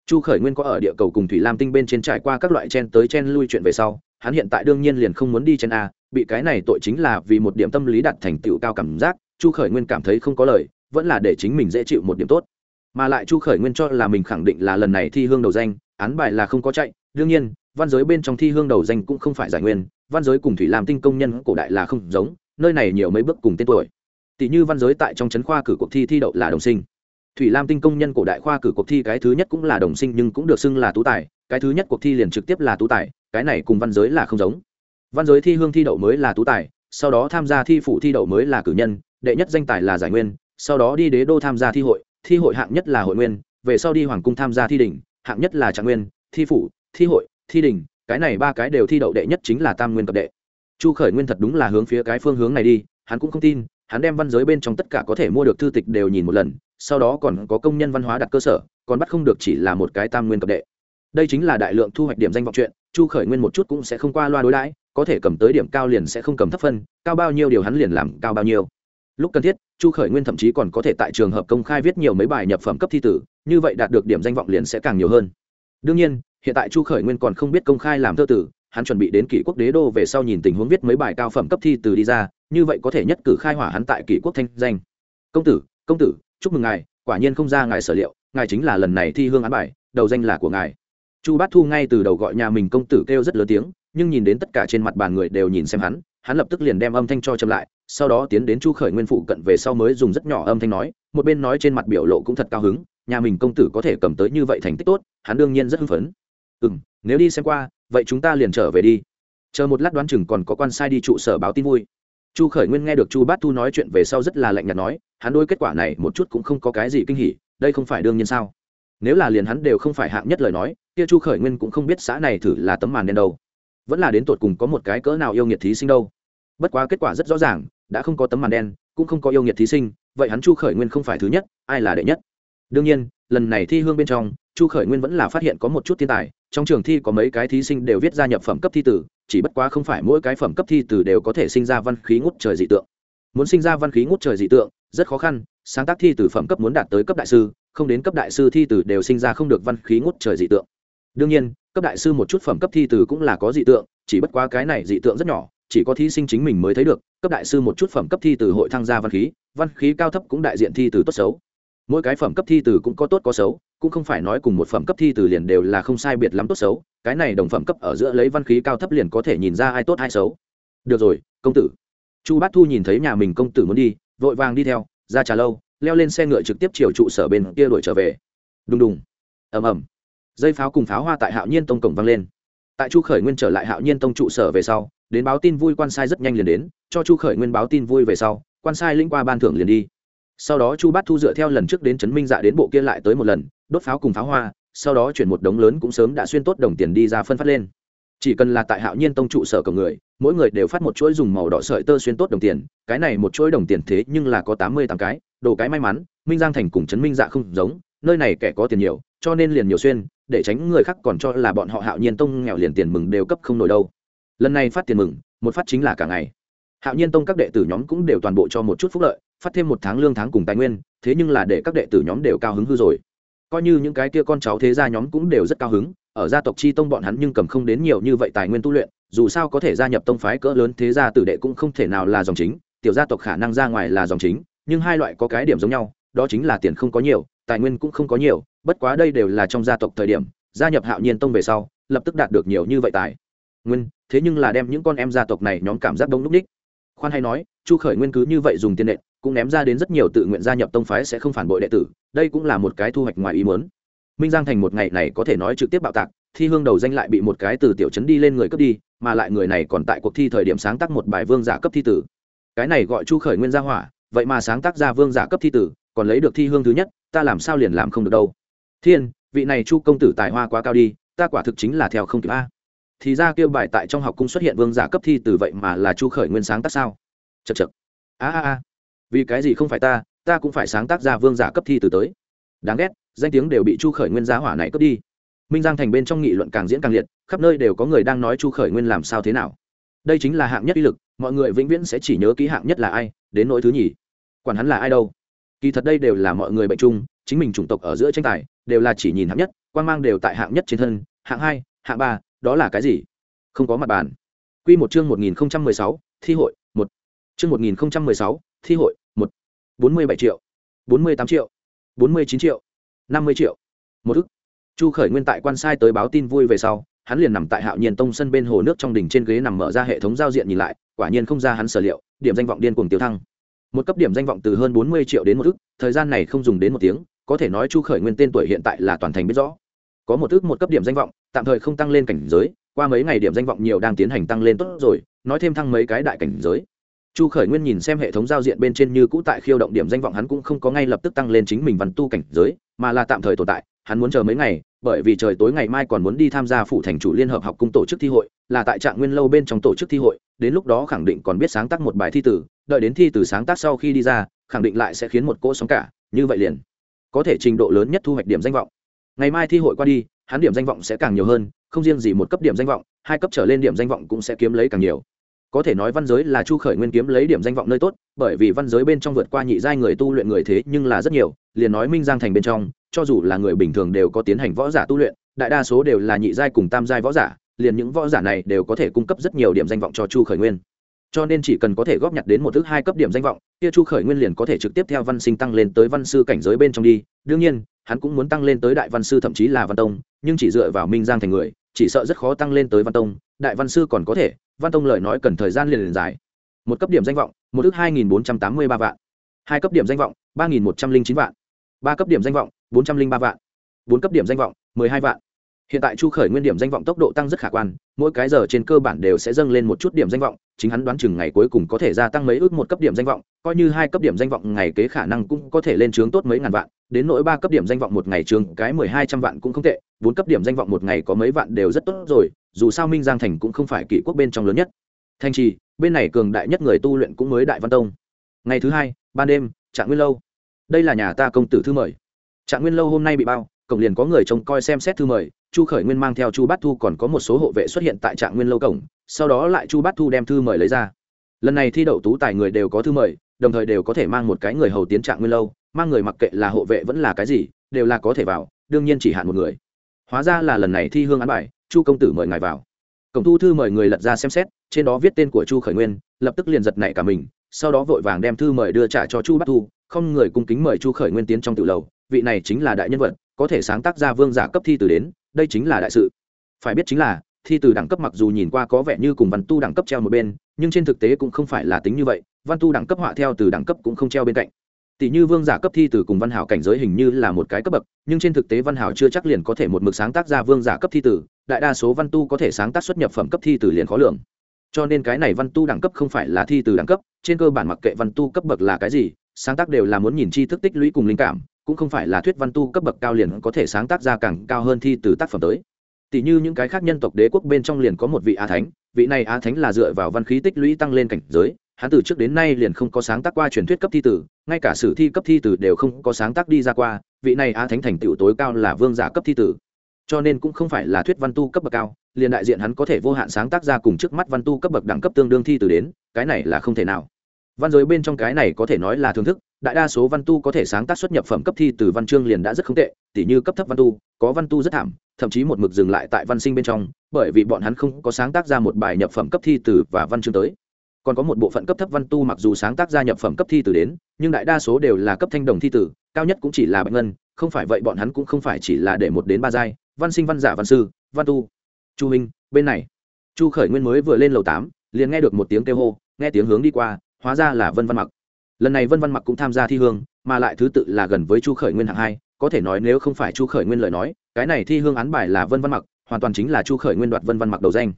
Chu khởi nguyên có ở địa cầu cùng thủy lam tinh bên trên trải qua các loại chen tới chen lui chuyện về sau hắn hiện tại đương nhiên liền không muốn đi chen a bị cái này tội chính là vì một điểm tâm lý đặt thành tựu cao cảm giác chu khởi nguyên cảm thấy không có lời, vẫn là để chính mình dễ chịu một điểm tốt. Mà lại chu khởi nguyên cho là mình khẳng định là lần này thi hương đầu danh, án bài là không có chạy. Đương nhiên, văn giới bên trong thi hương đầu danh cũng không phải giải nguyên, văn giới cùng thủy làm tinh công nhân cổ đại là không giống, nơi này nhiều mấy bước cùng tên tuổi. Tỷ như văn giới tại trong trấn khoa cử cuộc thi thi đậu là đồng sinh. Thủy lam tinh công nhân cổ đại khoa cử cuộc thi cái thứ nhất cũng là đồng sinh nhưng cũng được xưng là tú tài, cái thứ nhất cuộc thi liền trực tiếp là tú tài, cái này cùng văn giới là không giống. Văn giới thi hương thi đậu mới là tú tài, sau đó tham gia thi phủ thi đậu mới là cử nhân đệ nhất danh tài là giải nguyên, sau đó đi đế đô tham gia thi hội thi hội hạng nhất là hội nguyên, về sau đi hoàng cung tham gia thi đỉnh, hạng nhất là trạng nguyên, thi phủ, thi hội, thi đình cái này ba cái đều thi đậu đệ nhất chính là tam nguyên cập đệ. Chu khởi nguyên thật đúng là hướng phía cái phương hướng này đi, hắn cũng không tin, hắn đem văn giới bên trong tất cả có thể mua được thư tịch đều nhìn một lần, sau đó còn có công nhân văn hóa đặt cơ sở, còn bắt không được chỉ là một cái tam nguyên cập đệ. Đây chính là đại lượng thu hoạch điểm danh vọng chuyện, chu khởi nguyên một chút cũng sẽ không qua loa đối đãi, có thể cầm tới điểm cao liền sẽ không cầm thấp phân, cao bao nhiêu điều hắn liền làm cao bao nhiêu lúc cần thiết, chu khởi nguyên thậm chí còn có thể tại trường hợp công khai viết nhiều mấy bài nhập phẩm cấp thi tử, như vậy đạt được điểm danh vọng liền sẽ càng nhiều hơn. Đương nhiên, hiện tại chu khởi nguyên còn không biết công khai làm thơ tử, hắn chuẩn bị đến kỷ quốc đế đô về sau nhìn tình huống viết mấy bài cao phẩm cấp thi từ đi ra, như vậy có thể nhất cử khai hỏa hắn tại kỷ quốc thanh danh. Công tử công tử, chúc mừng ngài, quả nhiên không ra ngài sở liệu, ngài chính là lần này thi hương án bài, đầu danh là của ngài. Chu bát thu ngay từ đầu gọi nhà mình công tử kêu rất lớn tiếng, nhưng nhìn đến tất cả trên mặt bàn người đều nhìn xem hắn hắn lập tức liền đem âm thanh cho chậm lại sau đó tiến đến chu khởi nguyên phụ cận về sau mới dùng rất nhỏ âm thanh nói, một bên nói trên mặt biểu lộ cũng thật cao hứng, nhà mình công tử có thể cầm tới như vậy thành tích tốt, hắn đương nhiên rất hưng phấn. Ừ m nếu đi xem qua, vậy chúng ta liền trở về đi. Chờ một lát đoán chừng còn có quan sai đi trụ sở báo tin vui. Chu khởi nguyên nghe được chu bát thu nói chuyện về sau rất là lạnh nhạt nói, hắn đôi kết quả này một chút cũng không có cái gì kinh hỉ, đây không phải đương nhiên sao? Nếu là liền hắn đều không phải hạng nhất lời nói, kia chu khởi nguyên cũng không biết xã này thử là tấm màn đen đâu. Vẫn là đến tột cùng có một cái cỡ nào yêu nghiệt thí sinh đâu bất quá kết quả rất rõ ràng, đã không có tấm màn đen, cũng không có yêu nghiệt thí sinh, vậy hắn chu khởi nguyên không phải thứ nhất, ai là đệ nhất? Đương nhiên, lần này thi hương bên trong, chu khởi nguyên vẫn là phát hiện có một chút thiên tài, trong trường thi có mấy cái thí sinh đều viết ra nhập phẩm cấp thi tử, chỉ bất quá không phải mỗi cái phẩm cấp thi tử đều có thể sinh ra văn khí ngút trời dị tượng. Muốn sinh ra văn khí ngút trời dị tượng, rất khó khăn, sáng tác thi từ phẩm cấp muốn đạt tới cấp đại sư, không đến cấp đại sư thi từ đều sinh ra không được văn khí ngút trời dị tượng. Đương nhiên, cấp đại sư một chút phẩm cấp thi từ cũng là có dị tượng, chỉ bất quá cái này dị tượng rất nhỏ chỉ có thí sinh chính mình mới thấy được, cấp đại sư một chút phẩm cấp thi từ hội thăng gia văn khí văn khí cao thấp cũng đại diện thi từ tốt xấu. Mỗi cái phẩm cấp thi từ cũng có tốt có xấu, cũng không phải nói cùng một phẩm cấp thi từ liền đều là không sai biệt lắm tốt xấu, cái này đồng phẩm cấp ở giữa lấy văn khí cao thấp liền có thể nhìn ra ai tốt ai xấu. Được rồi, công tử. Chu bát thu nhìn thấy nhà mình công tử muốn đi, vội vàng đi theo, ra trà lâu, leo lên xe ngựa trực tiếp chiều trụ sở bên kia đuổi trở về. Đùng đùng. Ầm ầm. Dây pháo cùng pháo hoa tại hạo nhiên tông cổng vang lên. Tại chu khởi nguyên trở lại hạo nhiên tông trụ sở về sau đến báo tin vui quan sai rất nhanh liền đến, cho chu khởi nguyên báo tin vui về sau, quan sai linh qua ban thưởng liền đi. Sau đó chu bát thu dựa theo lần trước đến chấn minh dạ đến bộ kia lại tới một lần, đốt pháo cùng pháo hoa, sau đó chuyển một đống lớn cũng sớm đã xuyên tốt đồng tiền đi ra phân phát lên. Chỉ cần là tại hạo nhiên tông trụ sở cổng người, mỗi người đều phát một chuỗi dùng màu đỏ sợi tơ xuyên tốt đồng tiền, cái này một chuỗi đồng tiền thế nhưng là có tám mươi tám cái, đồ cái may mắn, minh giang thành cùng chấn minh dạ không giống, nơi này kẻ có tiền nhiều, cho nên liền nhiều xuyên, để tránh người khác còn cho là bọn họ hạo nhiên tông nghèo liền tiền mừng đều cấp không nổi đâu lần này phát tiền mừng, một phát chính là cả ngày. Hạo nhiên tông các đệ tử nhóm cũng đều toàn bộ cho một chút phúc lợi, phát thêm một tháng lương tháng cùng tài nguyên, thế nhưng là để các đệ tử nhóm đều cao hứng hư rồi. Coi như những cái kia con cháu thế gia nhóm cũng đều rất cao hứng, ở gia tộc chi tông bọn hắn nhưng cầm không đến nhiều như vậy tài nguyên tu luyện, dù sao có thể gia nhập tông phái cỡ lớn thế gia tử đệ cũng không thể nào là dòng chính, tiểu gia tộc khả năng ra ngoài là dòng chính, nhưng hai loại có cái điểm giống nhau, đó chính là tiền không có nhiều, tài nguyên cũng không có nhiều, bất quá đây đều là trong gia tộc thời điểm, gia nhập hạo nhiên tông về sau, lập tức đạt được nhiều như vậy tài nguyên thế nhưng là đem những con em gia tộc này nhóm cảm giác đông lúc đích khoan hay nói, chu khởi nguyên cứ như vậy dùng tiền nện, cũng ném ra đến rất nhiều tự nguyện gia nhập tông phái sẽ không phản bội đệ tử, đây cũng là một cái thu hoạch ngoài ý muốn. Minh giang thành một ngày này có thể nói trực tiếp bạo tạc, thi hương đầu danh lại bị một cái từ tiểu trấn đi lên người cấp đi, mà lại người này còn tại cuộc thi thời điểm sáng tác một bài vương giả cấp thi tử. Cái này gọi chu khởi nguyên gia hỏa, vậy mà sáng tác ra vương giả cấp thi tử, còn lấy được thi hương thứ nhất, ta làm sao liền làm không được đâu. Thiên, vị này chu công tử tài hoa quá cao đi, ta quả thực chính là theo không kịp a thì ra kêu bài tại trong học cung xuất hiện vương giả cấp thi từ vậy mà là chu khởi nguyên sáng tác sao? Chật chật a a a. Vì cái gì không phải ta ta cũng phải sáng tác ra vương giả cấp thi từ tới. Đáng ghét, danh tiếng đều bị chu khởi nguyên giá hỏa này cướp đi. Minh giang thành bên trong nghị luận càng diễn càng liệt, khắp nơi đều có người đang nói chu khởi nguyên làm sao thế nào. Đây chính là hạng nhất uy lực, mọi người vĩnh viễn sẽ chỉ nhớ ký hạng nhất là ai, đến nỗi thứ nhì. Quản hắn là ai đâu. Kỳ thật đây đều là mọi người bệnh chung, chính mình chủng tộc ở giữa tranh tài, đều là chỉ nhìn hạng nhất quan mang đều tại hạng nhất trên thân, hạng hai, hạng ba đó là cái gì? Không có mặt bàn. Q một chương một nghìn sáu, thi hội, một. Chương một nghìn sáu, thi hội, một. Bốn mươi bảy triệu, bốn mươi tám triệu, bốn mươi chín triệu, năm mươi triệu. Một ức. Chu khởi nguyên tại quan sai tới báo tin vui về sau, hắn liền nằm tại hạo nhiên tông sân bên hồ nước trong đỉnh trên ghế nằm mở ra hệ thống giao diện nhìn lại, quả nhiên không ra hắn sở liệu, điểm danh vọng điên cuồng tiêu thăng. Một cấp điểm danh vọng từ hơn bốn mươi triệu đến một ức, thời gian này không dùng đến một tiếng, có thể nói chu khởi nguyên tên tuổi hiện tại là toàn thành biết rõ. Có một ước một cấp điểm danh vọng tạm thời không tăng lên cảnh giới, qua mấy ngày điểm danh vọng nhiều đang tiến hành tăng lên tốt rồi, nói thêm thăng mấy cái đại cảnh giới. Chu khởi nguyên nhìn xem hệ thống giao diện bên trên như cũ tại khiêu động điểm danh vọng hắn cũng không có ngay lập tức tăng lên chính mình văn tu cảnh giới, mà là tạm thời tồn tại, hắn muốn chờ mấy ngày, bởi vì trời tối ngày mai còn muốn đi tham gia phủ thành chủ liên hợp học cung tổ chức thi hội, là tại trạng nguyên lâu bên trong tổ chức thi hội, đến lúc đó khẳng định còn biết sáng tác một bài thi tử đợi đến thi từ sáng tác sau khi đi ra, khẳng định lại sẽ khiến một cỗ sóng cả, như vậy liền, có thể trình độ lớn nhất thu hoạch điểm danh vọng. Ngày mai thi hội qua đi hắn điểm danh vọng sẽ càng nhiều hơn, không riêng gì một cấp điểm danh vọng, hai cấp trở lên điểm danh vọng cũng sẽ kiếm lấy càng nhiều. Có thể nói văn giới là chu khởi nguyên kiếm lấy điểm danh vọng nơi tốt, bởi vì văn giới bên trong vượt qua nhị giai người tu luyện người thế nhưng là rất nhiều, liền nói minh giang thành bên trong, cho dù là người bình thường đều có tiến hành võ giả tu luyện, đại đa số đều là nhị giai cùng tam giai võ giả, liền những võ giả này đều có thể cung cấp rất nhiều điểm danh vọng cho chu khởi nguyên cho nên chỉ cần có thể góp nhặt đến một thứ hai cấp điểm danh vọng, kia chu khởi nguyên liền có thể trực tiếp theo văn sinh tăng lên tới văn sư cảnh giới bên trong đi. Đương nhiên, hắn cũng muốn tăng lên tới đại văn sư thậm chí là văn tông, nhưng chỉ dựa vào minh giang thành người, chỉ sợ rất khó tăng lên tới văn tông. Đại văn sư còn có thể, văn tông lời nói cần thời gian liền liền dài. Một cấp điểm danh vọng, một ước hai nghìn bốn trăm tám mươi ba vạn. Hai cấp điểm danh vọng, ba nghìn một trăm linh chín vạn. Ba cấp điểm danh vọng, bốn trăm linh ba vạn. Bốn cấp điểm danh vọng, mười hai vạn hiện tại chu khởi nguyên điểm danh vọng tốc độ tăng rất khả quan, mỗi cái giờ trên cơ bản đều sẽ dâng lên một chút điểm danh vọng, chính hắn đoán chừng ngày cuối cùng có thể gia tăng mấy ước một cấp điểm danh vọng, coi như hai cấp điểm danh vọng ngày kế khả năng cũng có thể lên trướng tốt mấy ngàn vạn, đến nỗi ba cấp điểm danh vọng một ngày trường cái mười hai trăm vạn cũng không tệ, bốn cấp điểm danh vọng một ngày có mấy vạn đều rất tốt rồi, dù sao minh giang thành cũng không phải kỷ quốc bên trong lớn nhất. Thanh trì, bên này cường đại nhất người tu luyện cũng mới đại văn tông. Ngày thứ hai, ban đêm, trạng nguyên lâu. Đây là nhà ta công tử thư mời. Trạng nguyên lâu hôm nay bị bao, cổng liền có người trông coi xem xét thư mời chu khởi nguyên mang theo chu bát thu còn có một số hộ vệ xuất hiện tại trạng nguyên lâu cổng, sau đó lại chu bát thu đem thư mời lấy ra. Lần này thi đậu tú tài người đều có thư mời, đồng thời đều có thể mang một cái người hầu tiến trạng nguyên lâu, mang người mặc kệ là hộ vệ vẫn là cái gì, đều là có thể vào, đương nhiên chỉ hạn một người. Hóa ra là lần này thi hương án bài, chu công tử mời ngài vào. Cổng thu thư mời người lật ra xem xét, trên đó viết tên của chu khởi nguyên, lập tức liền giật nảy cả mình, sau đó vội vàng đem thư mời đưa trả cho chu bát thu, không người cung kính mời chu khởi nguyên tiến trong tự lầu, vị này chính là đại nhân vật, có thể sáng tác ra vương giả cấp thi từ đến đây chính là đại sự. Phải biết chính là, thi từ đẳng cấp mặc dù nhìn qua có vẻ như cùng văn tu đẳng cấp treo một bên, nhưng trên thực tế cũng không phải là tính như vậy, văn tu đẳng cấp họa theo từ đẳng cấp cũng không treo bên cạnh. Tỷ như vương giả cấp thi từ cùng văn hảo cảnh giới hình như là một cái cấp bậc, nhưng trên thực tế văn hảo chưa chắc liền có thể một mực sáng tác ra vương giả cấp thi từ, đại đa số văn tu có thể sáng tác xuất nhập phẩm cấp thi từ liền khó lường. Cho nên cái này văn tu đẳng cấp không phải là thi từ đẳng cấp, trên cơ bản mặc kệ văn tu cấp bậc là cái gì, sáng tác đều là muốn nhìn tri thức tích lũy cùng linh cảm cũng không phải là thuyết văn tu cấp bậc cao liền có thể sáng tác ra càng cao hơn thi từ tác phẩm tới. Tỷ như những cái khác nhân tộc đế quốc bên trong liền có một vị á thánh, vị này á thánh là dựa vào văn khí tích lũy tăng lên cảnh giới, hắn từ trước đến nay liền không có sáng tác qua truyền thuyết cấp thi tử ngay cả sử thi cấp thi tử đều không có sáng tác đi ra qua, vị này á thánh thành tựu tối cao là vương giả cấp thi tử cho nên cũng không phải là thuyết văn tu cấp bậc cao, liền đại diện hắn có thể vô hạn sáng tác ra cùng trước mắt văn tu cấp bậc đẳng cấp tương đương thi tử đến, cái này là không thể nào. Văn giới bên trong cái này có thể nói là thưởng thức đại đa số văn tu có thể sáng tác xuất nhập phẩm cấp thi từ văn chương liền đã rất không tệ, tỉ như cấp thấp văn tu, có văn tu rất thảm, thậm chí một mực dừng lại tại văn sinh bên trong, bởi vì bọn hắn không có sáng tác ra một bài nhập phẩm cấp thi từ và văn chương tới. Còn có một bộ phận cấp thấp văn tu mặc dù sáng tác ra nhập phẩm cấp thi từ đến, nhưng đại đa số đều là cấp thanh đồng thi tử cao nhất cũng chỉ là bạch ngân, không phải vậy bọn hắn cũng không phải chỉ là để một đến ba giai, văn sinh, văn giả, văn sư, văn tu. Chu minh, bên này. Chu khởi nguyên mới vừa lên lầu tám, liền nghe được một tiếng kêu hô, nghe tiếng hướng đi qua, hóa ra là vân văn mặc lần này vân văn mặc cũng tham gia thi hương, mà lại thứ tự là gần với chu khởi nguyên hạng hai, có thể nói nếu không phải chu khởi nguyên lời nói, cái này thi hương án bài là vân văn mặc, hoàn toàn chính là chu khởi nguyên đoạt vân văn mặc đầu danh.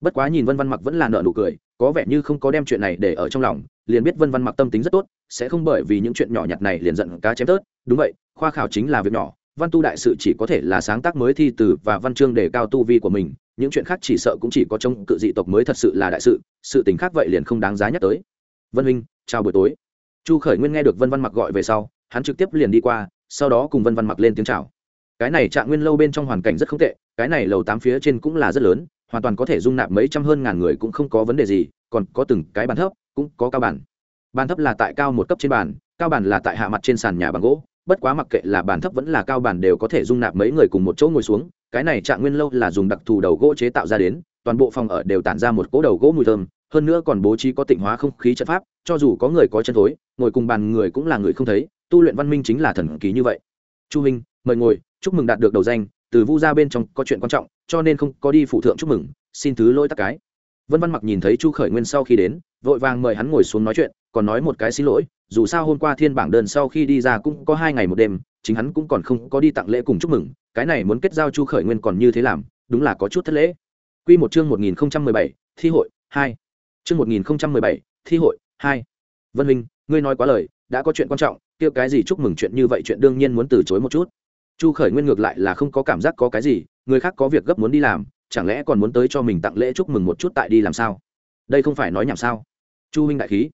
Bất quá nhìn vân văn mặc vẫn là nợ nụ cười, có vẻ như không có đem chuyện này để ở trong lòng, liền biết vân văn mặc tâm tính rất tốt, sẽ không bởi vì những chuyện nhỏ nhặt này liền giận cá chém tớt. Đúng vậy, khoa khảo chính là việc nhỏ, văn tu đại sự chỉ có thể là sáng tác mới thi từ và văn chương để cao tu vi của mình, những chuyện khác chỉ sợ cũng chỉ có trong cự dị tộc mới thật sự là đại sự sự tình khác vậy liền không đáng giá nhắc tới. Vân huynh, chào buổi tối chu khởi nguyên nghe được vân văn mặc gọi về sau, hắn trực tiếp liền đi qua, sau đó cùng vân văn mặc lên tiếng chào. Cái này trạng nguyên lâu bên trong hoàn cảnh rất không tệ, cái này lầu tám phía trên cũng là rất lớn, hoàn toàn có thể dung nạp mấy trăm hơn ngàn người cũng không có vấn đề gì, còn có từng cái bàn thấp, cũng có cao bàn. Bàn thấp là tại cao một cấp trên bàn, cao bàn là tại hạ mặt trên sàn nhà bằng gỗ, bất quá mặc kệ là bàn thấp vẫn là cao bàn đều có thể dung nạp mấy người cùng một chỗ ngồi xuống, cái này trạng nguyên lâu là dùng đặc thù đầu gỗ chế tạo ra đến, toàn bộ phòng ở đều tản ra một cỗ đầu gỗ mùi thơm hơn nữa còn bố trí có tịnh hóa không khí trận pháp, cho dù có người có chân thối, ngồi cùng bàn người cũng là người không thấy, tu luyện văn minh chính là thần kỳ như vậy. Chu minh, mời ngồi, chúc mừng đạt được đầu danh, từ vu ra bên trong có chuyện quan trọng, cho nên không có đi phụ thượng chúc mừng, xin thứ lỗi tắc cái. Vân văn mặc nhìn thấy chu khởi nguyên sau khi đến, vội vàng mời hắn ngồi xuống nói chuyện, còn nói một cái xin lỗi, dù sao hôm qua thiên bảng đơn sau khi đi ra cũng có hai ngày một đêm, chính hắn cũng còn không có đi tặng lễ cùng chúc mừng, cái này muốn kết giao chu khởi nguyên còn như thế làm, đúng là có chút thất lễ. Quy một chương một nghìn bảy, thi hội, hai chương một nghìn bảy, thi hội, hai. Vân minh ngươi nói quá lời, đã có chuyện quan trọng, kia cái gì chúc mừng chuyện như vậy chuyện đương nhiên muốn từ chối một chút. Chu khởi nguyên ngược lại là không có cảm giác có cái gì, người khác có việc gấp muốn đi làm, chẳng lẽ còn muốn tới cho mình tặng lễ chúc mừng một chút tại đi làm sao? Đây không phải nói nhảm sao? Chu huynh đại khí.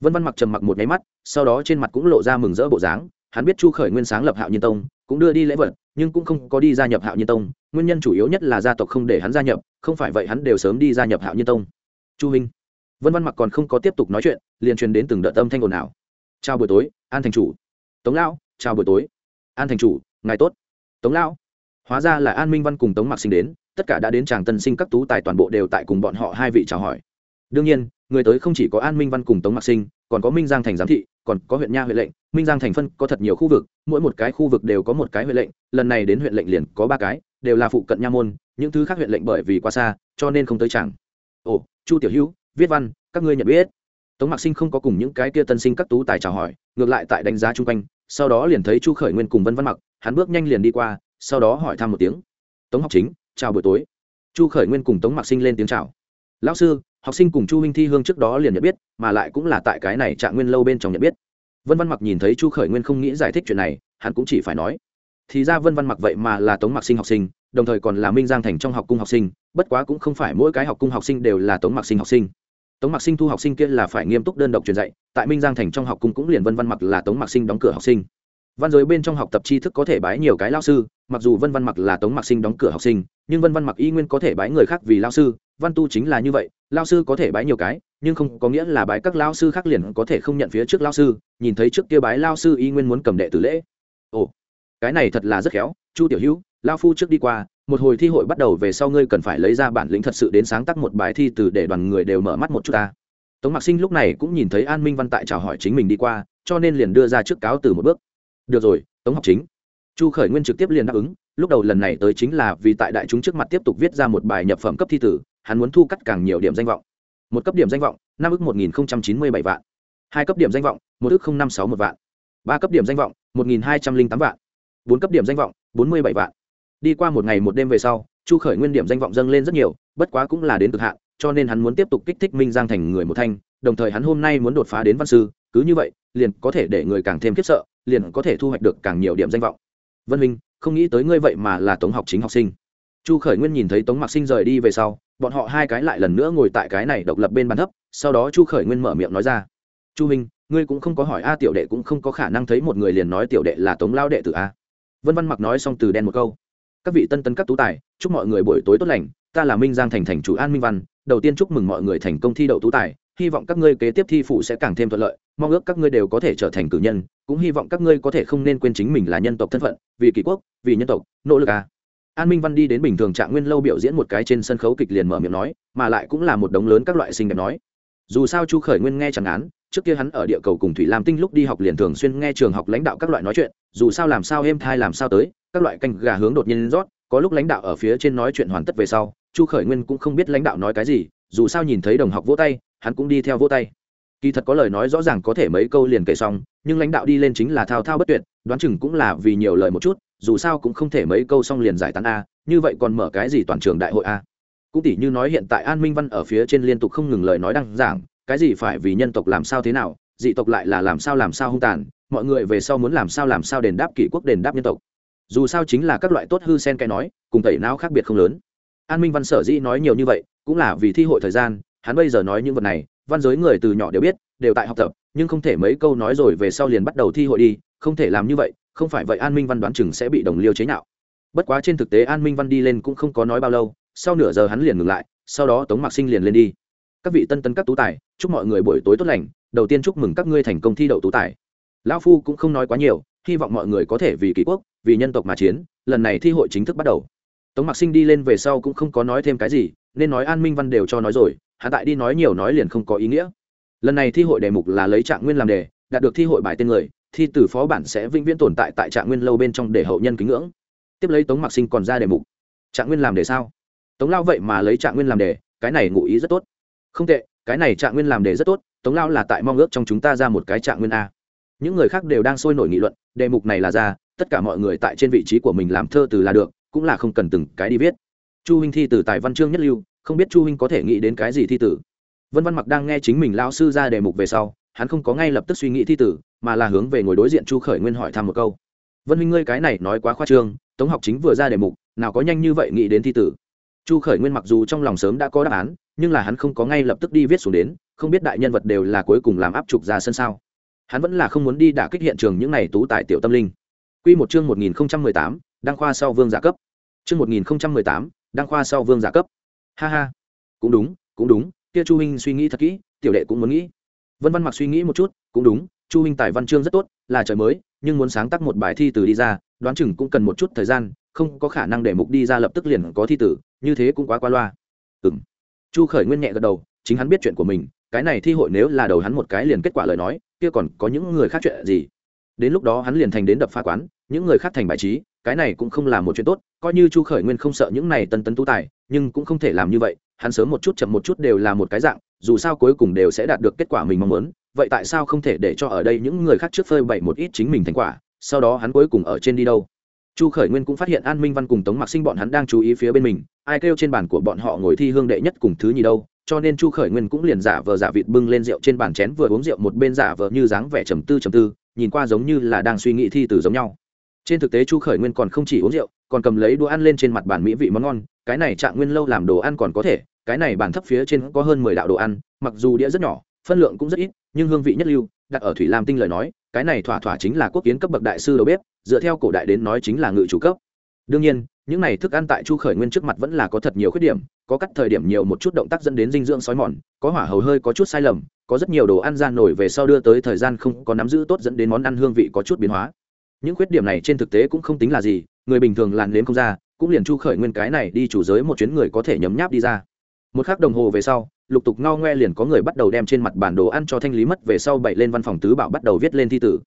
Vân văn mặc trầm mặc một nháy mắt, sau đó trên mặt cũng lộ ra mừng rỡ bộ dáng, hắn biết chu khởi nguyên sáng lập hạo nhiên tông, cũng đưa đi lễ vật, nhưng cũng không có đi gia nhập hạo nhiên tông, nguyên nhân chủ yếu nhất là gia tộc không để hắn gia nhập, không phải vậy hắn đều sớm đi gia nhập hạo nhiên tông. Chu huynh vân văn mặc còn không có tiếp tục nói chuyện, liền truyền đến từng đợt âm thanh ồn ào. Chào buổi tối, an thành chủ. Tống lão, chào buổi tối. An thành chủ, ngài tốt. Tống lão. Hóa ra là an minh văn cùng tống mặc sinh đến, tất cả đã đến tràng tân sinh các tú tài toàn bộ đều tại cùng bọn họ hai vị chào hỏi. Đương nhiên, người tới không chỉ có an minh văn cùng tống mặc sinh, còn có minh giang thành giám thị, còn có huyện nha huyện lệnh. Minh giang thành phân có thật nhiều khu vực, mỗi một cái khu vực đều có một cái huyện lệnh, lần này đến huyện lệnh liền có ba cái, đều là phụ cận nha môn, những thứ khác huyện lệnh bởi vì quá xa, cho nên không tới chàng. Ồ, chu tiểu hữu viết văn, các ngươi nhận biết. Tống mạc sinh không có cùng những cái kia tân sinh các tú tài chào hỏi, ngược lại tại đánh giá chung quanh, sau đó liền thấy chu khởi nguyên cùng vân văn mặc, hắn bước nhanh liền đi qua, sau đó hỏi thăm một tiếng. Tống học chính, chào buổi tối. Chu khởi nguyên cùng tống mạc sinh lên tiếng chào. Lão sư, học sinh cùng chu huynh thi hương trước đó liền nhận biết, mà lại cũng là tại cái này trạng nguyên lâu bên trong nhận biết. Vân văn mặc nhìn thấy chu khởi nguyên không nghĩ giải thích chuyện này, hắn cũng chỉ phải nói, thì ra vân văn mặc vậy mà là tống mạc sinh học sinh, đồng thời còn là minh giang thành trong học cung học sinh, bất quá cũng không phải mỗi cái học cung học sinh đều là tống mạc sinh học sinh tống mạc sinh thu học sinh kia là phải nghiêm túc đơn độc truyền dạy, tại minh giang thành trong học cung cũng liền vân văn mặc là tống mạc sinh đóng cửa học sinh. Văn giới bên trong học tập tri thức có thể bái nhiều cái lao sư, mặc dù vân văn mặc là tống mạc sinh đóng cửa học sinh, nhưng vân văn mặc y nguyên có thể bái người khác vì lao sư, văn tu chính là như vậy lao sư có thể bái nhiều cái, nhưng không có nghĩa là bái các lao sư khác liền có thể không nhận phía trước lao sư, nhìn thấy trước kia bái lao sư y nguyên muốn cầm đệ tử lễ. Ồ, cái này thật là rất khéo, chu tiểu hữu lao phu trước đi qua một hồi thi hội bắt đầu về sau ngươi cần phải lấy ra bản lĩnh thật sự đến sáng tác một bài thi từ để đoàn người đều mở mắt một chút ta. Tống mạc sinh lúc này cũng nhìn thấy an minh văn tại chào hỏi chính mình đi qua, cho nên liền đưa ra trước cáo từ một bước. Được rồi, tống học chính. Chu khởi nguyên trực tiếp liền đáp ứng, lúc đầu lần này tới chính là vì tại đại chúng trước mặt tiếp tục viết ra một bài nhập phẩm cấp thi tử hắn muốn thu cắt càng nhiều điểm danh vọng. Một cấp điểm danh vọng, năm ước một nghìn chín mươi bảy vạn. Hai cấp điểm danh vọng, một ước năm sáu một vạn. Ba cấp điểm danh vọng, một nghìn hai trăm linh tám vạn. Bốn cấp điểm danh vọng, bốn mươi bảy vạn đi qua một ngày một đêm về sau, chu khởi nguyên điểm danh vọng dâng lên rất nhiều, bất quá cũng là đến cực hạn, cho nên hắn muốn tiếp tục kích thích minh giang thành người một thanh, đồng thời hắn hôm nay muốn đột phá đến văn sư, cứ như vậy, liền có thể để người càng thêm khiếp sợ, liền có thể thu hoạch được càng nhiều điểm danh vọng. Vân minh không nghĩ tới ngươi vậy mà là tống học chính học sinh. Chu khởi nguyên nhìn thấy tống mạc sinh rời đi về sau, bọn họ hai cái lại lần nữa ngồi tại cái này độc lập bên bàn thấp, sau đó chu khởi nguyên mở miệng nói ra. Chu minh ngươi cũng không có hỏi a, tiểu đệ cũng không có khả năng thấy một người liền nói tiểu đệ là tống lao đệ tử a. Vân văn mặc nói xong từ đen một câu các vị tân tân các tú tài, chúc mọi người buổi tối tốt lành. Ta là minh giang thành thành chủ an minh văn, đầu tiên chúc mừng mọi người thành công thi đậu tú tài. Hy vọng các ngươi kế tiếp thi phụ sẽ càng thêm thuận lợi. Mong ước các ngươi đều có thể trở thành cử nhân. Cũng hy vọng các ngươi có thể không nên quên chính mình là nhân tộc thân phận, vì kỳ quốc, vì nhân tộc, nỗ lực à. an minh văn đi đến bình thường trạng nguyên lâu biểu diễn một cái trên sân khấu kịch liền mở miệng nói, mà lại cũng là một đống lớn các loại sinh đẹp nói. Dù sao chu khởi nguyên nghe chẳng án, trước kia hắn ở địa cầu cùng thủy lam tinh lúc đi học liền thường xuyên nghe trường học lãnh đạo các loại nói chuyện, dù sao làm sao êm thai làm sao tới các loại canh gà hướng đột nhiên rót, có lúc lãnh đạo ở phía trên nói chuyện hoàn tất về sau, chu khởi nguyên cũng không biết lãnh đạo nói cái gì, dù sao nhìn thấy đồng học vỗ tay, hắn cũng đi theo vỗ tay. Kỳ thật có lời nói rõ ràng có thể mấy câu liền kể xong, nhưng lãnh đạo đi lên chính là thao thao bất tuyệt, đoán chừng cũng là vì nhiều lời một chút, dù sao cũng không thể mấy câu xong liền giải tán a, như vậy còn mở cái gì toàn trường đại hội a? Cũng tỷ như nói hiện tại an minh văn ở phía trên liên tục không ngừng lời nói đăng giảng, cái gì phải vì nhân tộc làm sao thế nào, dị tộc lại là làm sao làm sao hung tàn, mọi người về sau muốn làm sao làm sao đền đáp kỷ quốc đền đáp nhân tộc dù sao chính là các loại tốt hư sen cái nói, cùng tẩy não khác biệt không lớn. An minh văn sở dĩ nói nhiều như vậy, cũng là vì thi hội thời gian, hắn bây giờ nói những vật này, văn giới người từ nhỏ đều biết, đều tại học tập, nhưng không thể mấy câu nói rồi về sau liền bắt đầu thi hội đi, không thể làm như vậy, không phải vậy an minh văn đoán chừng sẽ bị đồng liêu chế nhạo. Bất quá trên thực tế an minh văn đi lên cũng không có nói bao lâu, sau nửa giờ hắn liền ngừng lại, sau đó tống mạc sinh liền lên đi. Các vị tân tân các tú tài, chúc mọi người buổi tối tốt lành, đầu tiên chúc mừng các ngươi thành công thi đậu tú tài. Lão phu cũng không nói quá nhiều hy vọng mọi người có thể vì kỷ quốc, vì nhân tộc mà chiến, lần này thi hội chính thức bắt đầu. Tống mạc sinh đi lên về sau cũng không có nói thêm cái gì, nên nói an minh văn đều cho nói rồi hạ tại đi nói nhiều nói liền không có ý nghĩa. Lần này thi hội đề mục là lấy trạng nguyên làm đề, đạt được thi hội bài tên người, thi từ phó bản sẽ vĩnh viễn tồn tại tại trạng nguyên lâu bên trong để hậu nhân kính ngưỡng. Tiếp lấy tống mạc sinh còn ra đề mục. Trạng nguyên làm đề sao? Tống lao vậy mà lấy trạng nguyên làm đề, cái này ngụ ý rất tốt. Không tệ, cái này trạng nguyên làm đề rất tốt, tống lao là tại mong ước trong chúng ta ra một cái trạng nguyên a những người khác đều đang sôi nổi nghị luận, đề mục này là ra, tất cả mọi người tại trên vị trí của mình làm thơ từ là được, cũng là không cần từng cái đi viết. Chu huynh thi từ tài văn chương nhất lưu, không biết chu huynh có thể nghĩ đến cái gì thi tử vân văn mặc đang nghe chính mình lao sư ra đề mục về sau, hắn không có ngay lập tức suy nghĩ thi tử mà là hướng về ngồi đối diện chu khởi nguyên hỏi thăm một câu. Vân huynh ngươi cái này nói quá khoa trương, tống học chính vừa ra đề mục, nào có nhanh như vậy nghĩ đến thi tử chu khởi nguyên mặc dù trong lòng sớm đã có đáp án, nhưng là hắn không có ngay lập tức đi viết xuống đến, không biết đại nhân vật đều là cuối cùng làm áp trục ra sân sao hắn vẫn là không muốn đi đả kích hiện trường những này tú tại tiểu tâm linh. Quy một chương 1018, đăng khoa sau vương giả cấp. Chương 1018, đăng khoa sau vương giả cấp. Ha ha, cũng đúng, cũng đúng, kia Chu huynh suy nghĩ thật kỹ, tiểu đệ cũng muốn nghĩ. Vân văn mặc suy nghĩ một chút cũng đúng chu huynh tài văn chương rất tốt là trời mới nhưng muốn sáng tác một bài thi từ đi ra đoán chừng cũng cần một chút thời gian không có khả năng để mục đi ra lập tức liền có thi tử như thế cũng quá qua loa. Ừ m chu khởi nguyên nhẹ gật đầu chính hắn biết chuyện của mình cái này thi hội nếu là đầu hắn một cái liền kết quả lời nói, kia còn có những người khác chuyện gì? Đến lúc đó hắn liền thành đến đập phá quán, những người khác thành bài trí, cái này cũng không là một chuyện tốt, coi như chu khởi nguyên không sợ những này tân tấn tú tài, nhưng cũng không thể làm như vậy, hắn sớm một chút chậm một chút đều là một cái dạng, dù sao cuối cùng đều sẽ đạt được kết quả mình mong muốn, vậy tại sao không thể để cho ở đây những người khác trước phơi bày một ít chính mình thành quả, sau đó hắn cuối cùng ở trên đi đâu? Chu khởi nguyên cũng phát hiện an minh văn cùng tống mặc sinh bọn hắn đang chú ý phía bên mình ai kêu trên bàn của bọn họ ngồi thi hương đệ nhất cùng thứ nhì đâu, cho nên chu khởi nguyên cũng liền giả vờ giả vịt bưng lên rượu trên bàn chén vừa uống rượu một bên giả vờ như dáng vẻ trầm tư trầm tư, nhìn qua giống như là đang suy nghĩ thi từ giống nhau. Trên thực tế chu khởi nguyên còn không chỉ uống rượu, còn cầm lấy đũa ăn lên trên mặt bàn mỹ vị món ngon, cái này trạng nguyên lâu làm đồ ăn còn có thể, cái này bàn thấp phía trên có hơn mười đạo đồ ăn, mặc dù đĩa rất nhỏ, phân lượng cũng rất ít, nhưng hương vị nhất lưu, đặt ở thủy lam tinh lời nói, cái này thỏa thỏa chính là quốc kiến cấp bậc đại sư đầu bếp, dựa theo cổ đại đến nói chính là ngự chủ cấp đương nhiên, những này thức ăn tại chu khởi nguyên trước mặt vẫn là có thật nhiều khuyết điểm, có cắt thời điểm nhiều một chút động tác dẫn đến dinh dưỡng sói mòn, có hỏa hầu hơi có chút sai lầm, có rất nhiều đồ ăn ra nổi về sau đưa tới thời gian không có nắm giữ tốt dẫn đến món ăn hương vị có chút biến hóa. Những khuyết điểm này trên thực tế cũng không tính là gì, người bình thường làn nếm không ra, cũng liền chu khởi nguyên cái này đi chủ giới một chuyến người có thể nhấm nháp đi ra. Một k h ắ c đồng hồ về sau, lục tục ngao ngoe liền có người bắt đầu đem trên mặt bản đồ ăn cho thanh lý mất, về sau bậy lên văn phòng tứ bảo bắt đầu viết lên thi tử.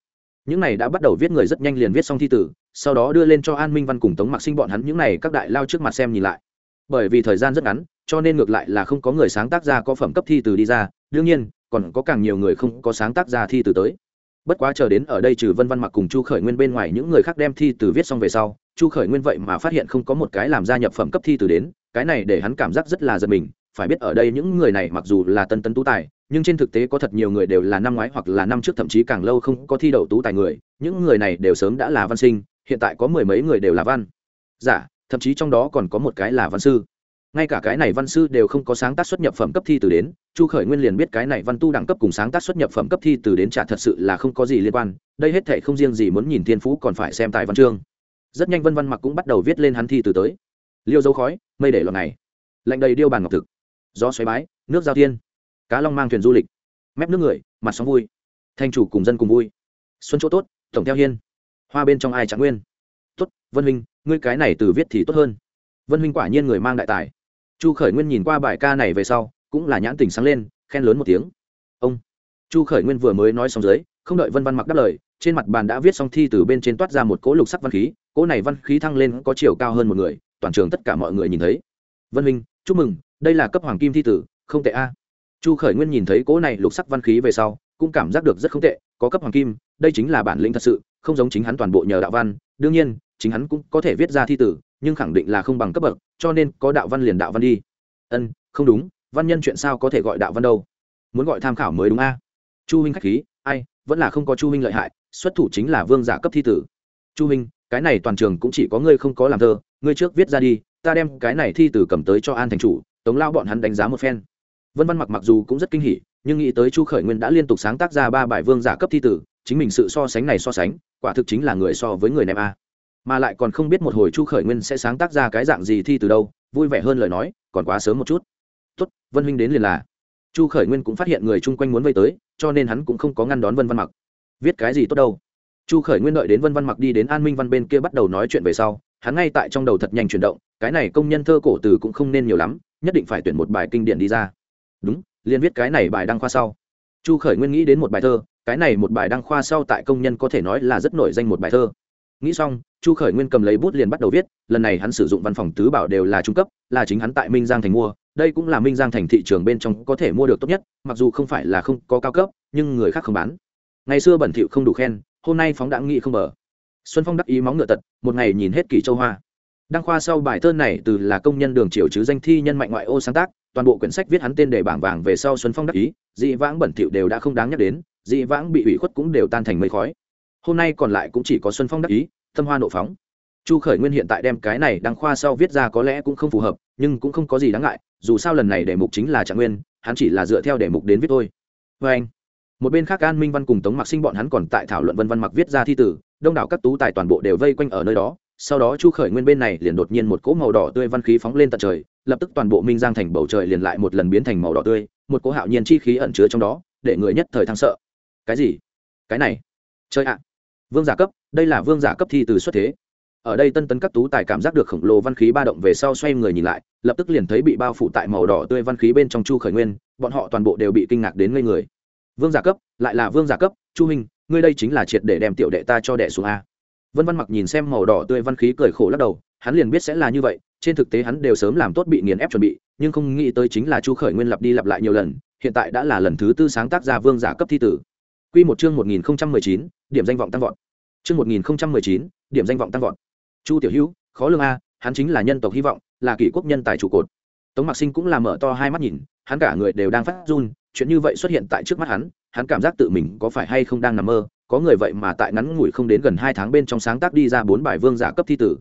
Những này đã bắt đầu viết người rất nhanh liền viết xong thi tử sau đó đưa lên cho an minh văn cùng tống mặc sinh bọn hắn những này các đại lao trước mặt xem nhìn lại. Bởi vì thời gian rất ngắn, cho nên ngược lại là không có người sáng tác ra có phẩm cấp thi từ đi ra, đương nhiên, còn có càng nhiều người không có sáng tác ra thi từ tới. Bất quá chờ đến ở đây trừ vân văn mặc cùng chu khởi nguyên bên ngoài những người khác đem thi từ viết xong về sau, chu khởi nguyên vậy mà phát hiện không có một cái làm gia nhập phẩm cấp thi từ đến, cái này để hắn cảm giác rất là giật mình, phải biết ở đây những người này mặc dù là tân tấn tú tài, nhưng trên thực tế có thật nhiều người đều là năm ngoái hoặc là năm trước thậm chí càng lâu không có thi đậu tú tài người, những người này đều sớm đã là văn sinh hiện tại có mười mấy người đều là văn. Giả dạ, thậm chí trong đó còn có một cái là văn sư. Ngay cả cái này văn sư đều không có sáng tác xuất nhập phẩm cấp thi từ đến chu khởi nguyên liền biết cái này văn tu đẳng cấp cùng sáng tác xuất nhập phẩm cấp thi từ đến trả thật sự là không có gì liên quan đây hết thệ không riêng gì muốn nhìn thiên phú còn phải xem tài văn chương. Rất nhanh vân văn mặc cũng bắt đầu viết lên hắn thi từ tới. Liêu dấu khói mây để loạn này lạnh đầy điêu bàn ngọc thực. Gió xoáy bái nước giao thiên. Cá long mang thuyền du lịch. Mép nước người mặt sóng vui. Thanh chủ cùng dân cùng vui. Xuân chỗ tốt tổng theo hiên hoa bên trong ai chẳng nguyên. Tốt, vân huynh, ngươi cái này từ viết thì tốt hơn. Vân huynh quả nhiên người mang đại tài. Chu khởi nguyên nhìn qua bài ca này về sau, cũng là nhãn tình sáng lên, khen lớn một tiếng. Ông, chu khởi nguyên vừa mới nói xong dưới, không đợi vân văn mặc đáp lời, trên mặt bàn đã viết xong thi từ bên trên toát ra một cỗ lục sắc văn khí, cỗ này văn khí thăng lên có chiều cao hơn một người, toàn trường tất cả mọi người nhìn thấy. Vân minh chúc mừng, đây là cấp hoàng kim thi tử, không tệ a. Chu khởi nguyên nhìn thấy cỗ này lục sắc văn khí về sau, cũng cảm giác được rất không tệ, có cấp hoàng kim, đây chính là bản lĩnh thật sự không giống chính hắn toàn bộ nhờ đạo văn, đương nhiên, chính hắn cũng có thể viết ra thi tử, nhưng khẳng định là không bằng cấp bậc, cho nên có đạo văn liền đạo văn đi. Ân, không đúng, văn nhân chuyện sao có thể gọi đạo văn đâu? Muốn gọi tham khảo mới đúng a. Chu huynh khách khí, ai, vẫn là không có chu huynh lợi hại, xuất thủ chính là vương giả cấp thi tử. Chu huynh, cái này toàn trường cũng chỉ có ngươi không có làm thơ, ngươi trước viết ra đi, ta đem cái này thi tử cầm tới cho an thành chủ, tống lao bọn hắn đánh giá một phen. Vân văn mặc mặc dù cũng rất kinh hỉ, nhưng nghĩ tới chu khởi nguyên đã liên tục sáng tác ra ba bài vương giả cấp thi tử chính mình sự so sánh này so sánh, quả thực chính là người so với người ném a. Mà lại còn không biết một hồi chu khởi nguyên sẽ sáng tác ra cái dạng gì thi từ đâu, vui vẻ hơn lời nói, còn quá sớm một chút. Tốt, vân huynh đến liền là. Chu khởi nguyên cũng phát hiện người chung quanh muốn vây tới, cho nên hắn cũng không có ngăn đón vân văn mặc. Viết cái gì tốt đâu? Chu khởi nguyên đợi đến vân văn mặc đi đến an minh văn bên kia bắt đầu nói chuyện về sau, hắn ngay tại trong đầu thật nhanh chuyển động, cái này công nhân thơ cổ từ cũng không nên nhiều lắm, nhất định phải tuyển một bài kinh điển đi ra. Đúng, liền viết cái này bài đăng khoa sau. Chu khởi nguyên nghĩ đến một bài thơ cái này một bài đăng khoa sau tại công nhân có thể nói là rất nổi danh một bài thơ. Nghĩ xong, chu khởi nguyên cầm lấy bút liền bắt đầu viết, lần này hắn sử dụng văn phòng tứ bảo đều là trung cấp, là chính hắn tại minh giang thành mua, đây cũng là minh giang thành thị trường bên trong có thể mua được tốt nhất, mặc dù không phải là không có cao cấp, nhưng người khác không bán. Ngày xưa bẩn thỉu không đủ khen, hôm nay phóng đã nghĩ không bờ. Xuân phong đắc ý móng ngựa tật, một ngày nhìn hết kỳ châu hoa đăng khoa sau bài thơ này từ là công nhân đường triều chứ danh thi nhân mạnh ngoại ô sáng tác, toàn bộ quyển sách viết hắn tên để bảng vàng về sau xuân phong đắc ý, dị vãng bẩn thỉu đều đã không đáng nhắc đến, dị vãng bị ủy khuất cũng đều tan thành mây khói. Hôm nay còn lại cũng chỉ có xuân phong đắc ý tâm hoa nộ phóng. Chu khởi nguyên hiện tại đem cái này đăng khoa sau viết ra có lẽ cũng không phù hợp, nhưng cũng không có gì đáng ngại, dù sao lần này đề mục chính là trạng nguyên, hắn chỉ là dựa theo đề mục đến viết thôi. Vê anh, một bên khác an minh văn cùng tống mặc sinh bọn hắn còn tại thảo luận vân văn mặc viết ra thi tử, đông đảo các tú tài toàn bộ đều vây quanh ở nơi đó sau đó chu khởi nguyên bên này liền đột nhiên một cỗ màu đỏ tươi văn khí phóng lên tận trời, lập tức toàn bộ minh giang thành bầu trời liền lại một lần biến thành màu đỏ tươi, một cỗ hạo nhiên chi khí ẩn chứa trong đó, để người nhất thời thăng sợ. Cái gì? Cái này? Chơi ạ! Vương giả cấp, đây là vương giả cấp thi từ xuất thế. Ở đây tân tấn các tú tài cảm giác được khổng lồ văn khí ba động về sau xoay người nhìn lại, lập tức liền thấy bị bao phủ tại màu đỏ tươi văn khí bên trong chu khởi nguyên, bọn họ toàn bộ đều bị kinh ngạc đến ngây người. Vương giả cấp, lại là vương giả cấp, chu hình ngươi đây chính là triệt để đem tiểu đệ ta cho đệ xuống a vân văn mặc nhìn xem màu đỏ tươi văn khí cười khổ lắc đầu hắn liền biết sẽ là như vậy trên thực tế hắn đều sớm làm tốt bị nghiền ép chuẩn bị nhưng không nghĩ tới chính là chu khởi nguyên lặp đi lặp lại nhiều lần hiện tại đã là lần thứ tư sáng tác ra vương giả cấp thi tử Quy một chương 1019, điểm danh vọng tăng vọt. Chương 1019, điểm danh vọng tăng vọt. Chu Tiểu Hữu, khó lường a, hắn chính là nhân tộc hy vọng, là kỷ quốc nhân tài trụ cột. Tống Mạc Sinh cũng là mở to hai mắt nhìn, hắn cả người đều đang phát run, chuyện như vậy xuất hiện tại trước mắt hắn, hắn cảm giác tự mình có phải hay không đang nằm mơ, có người vậy mà tại ngắn ngủi không đến gần hai tháng bên trong sáng tác đi ra bốn bài vương giả cấp thi tử.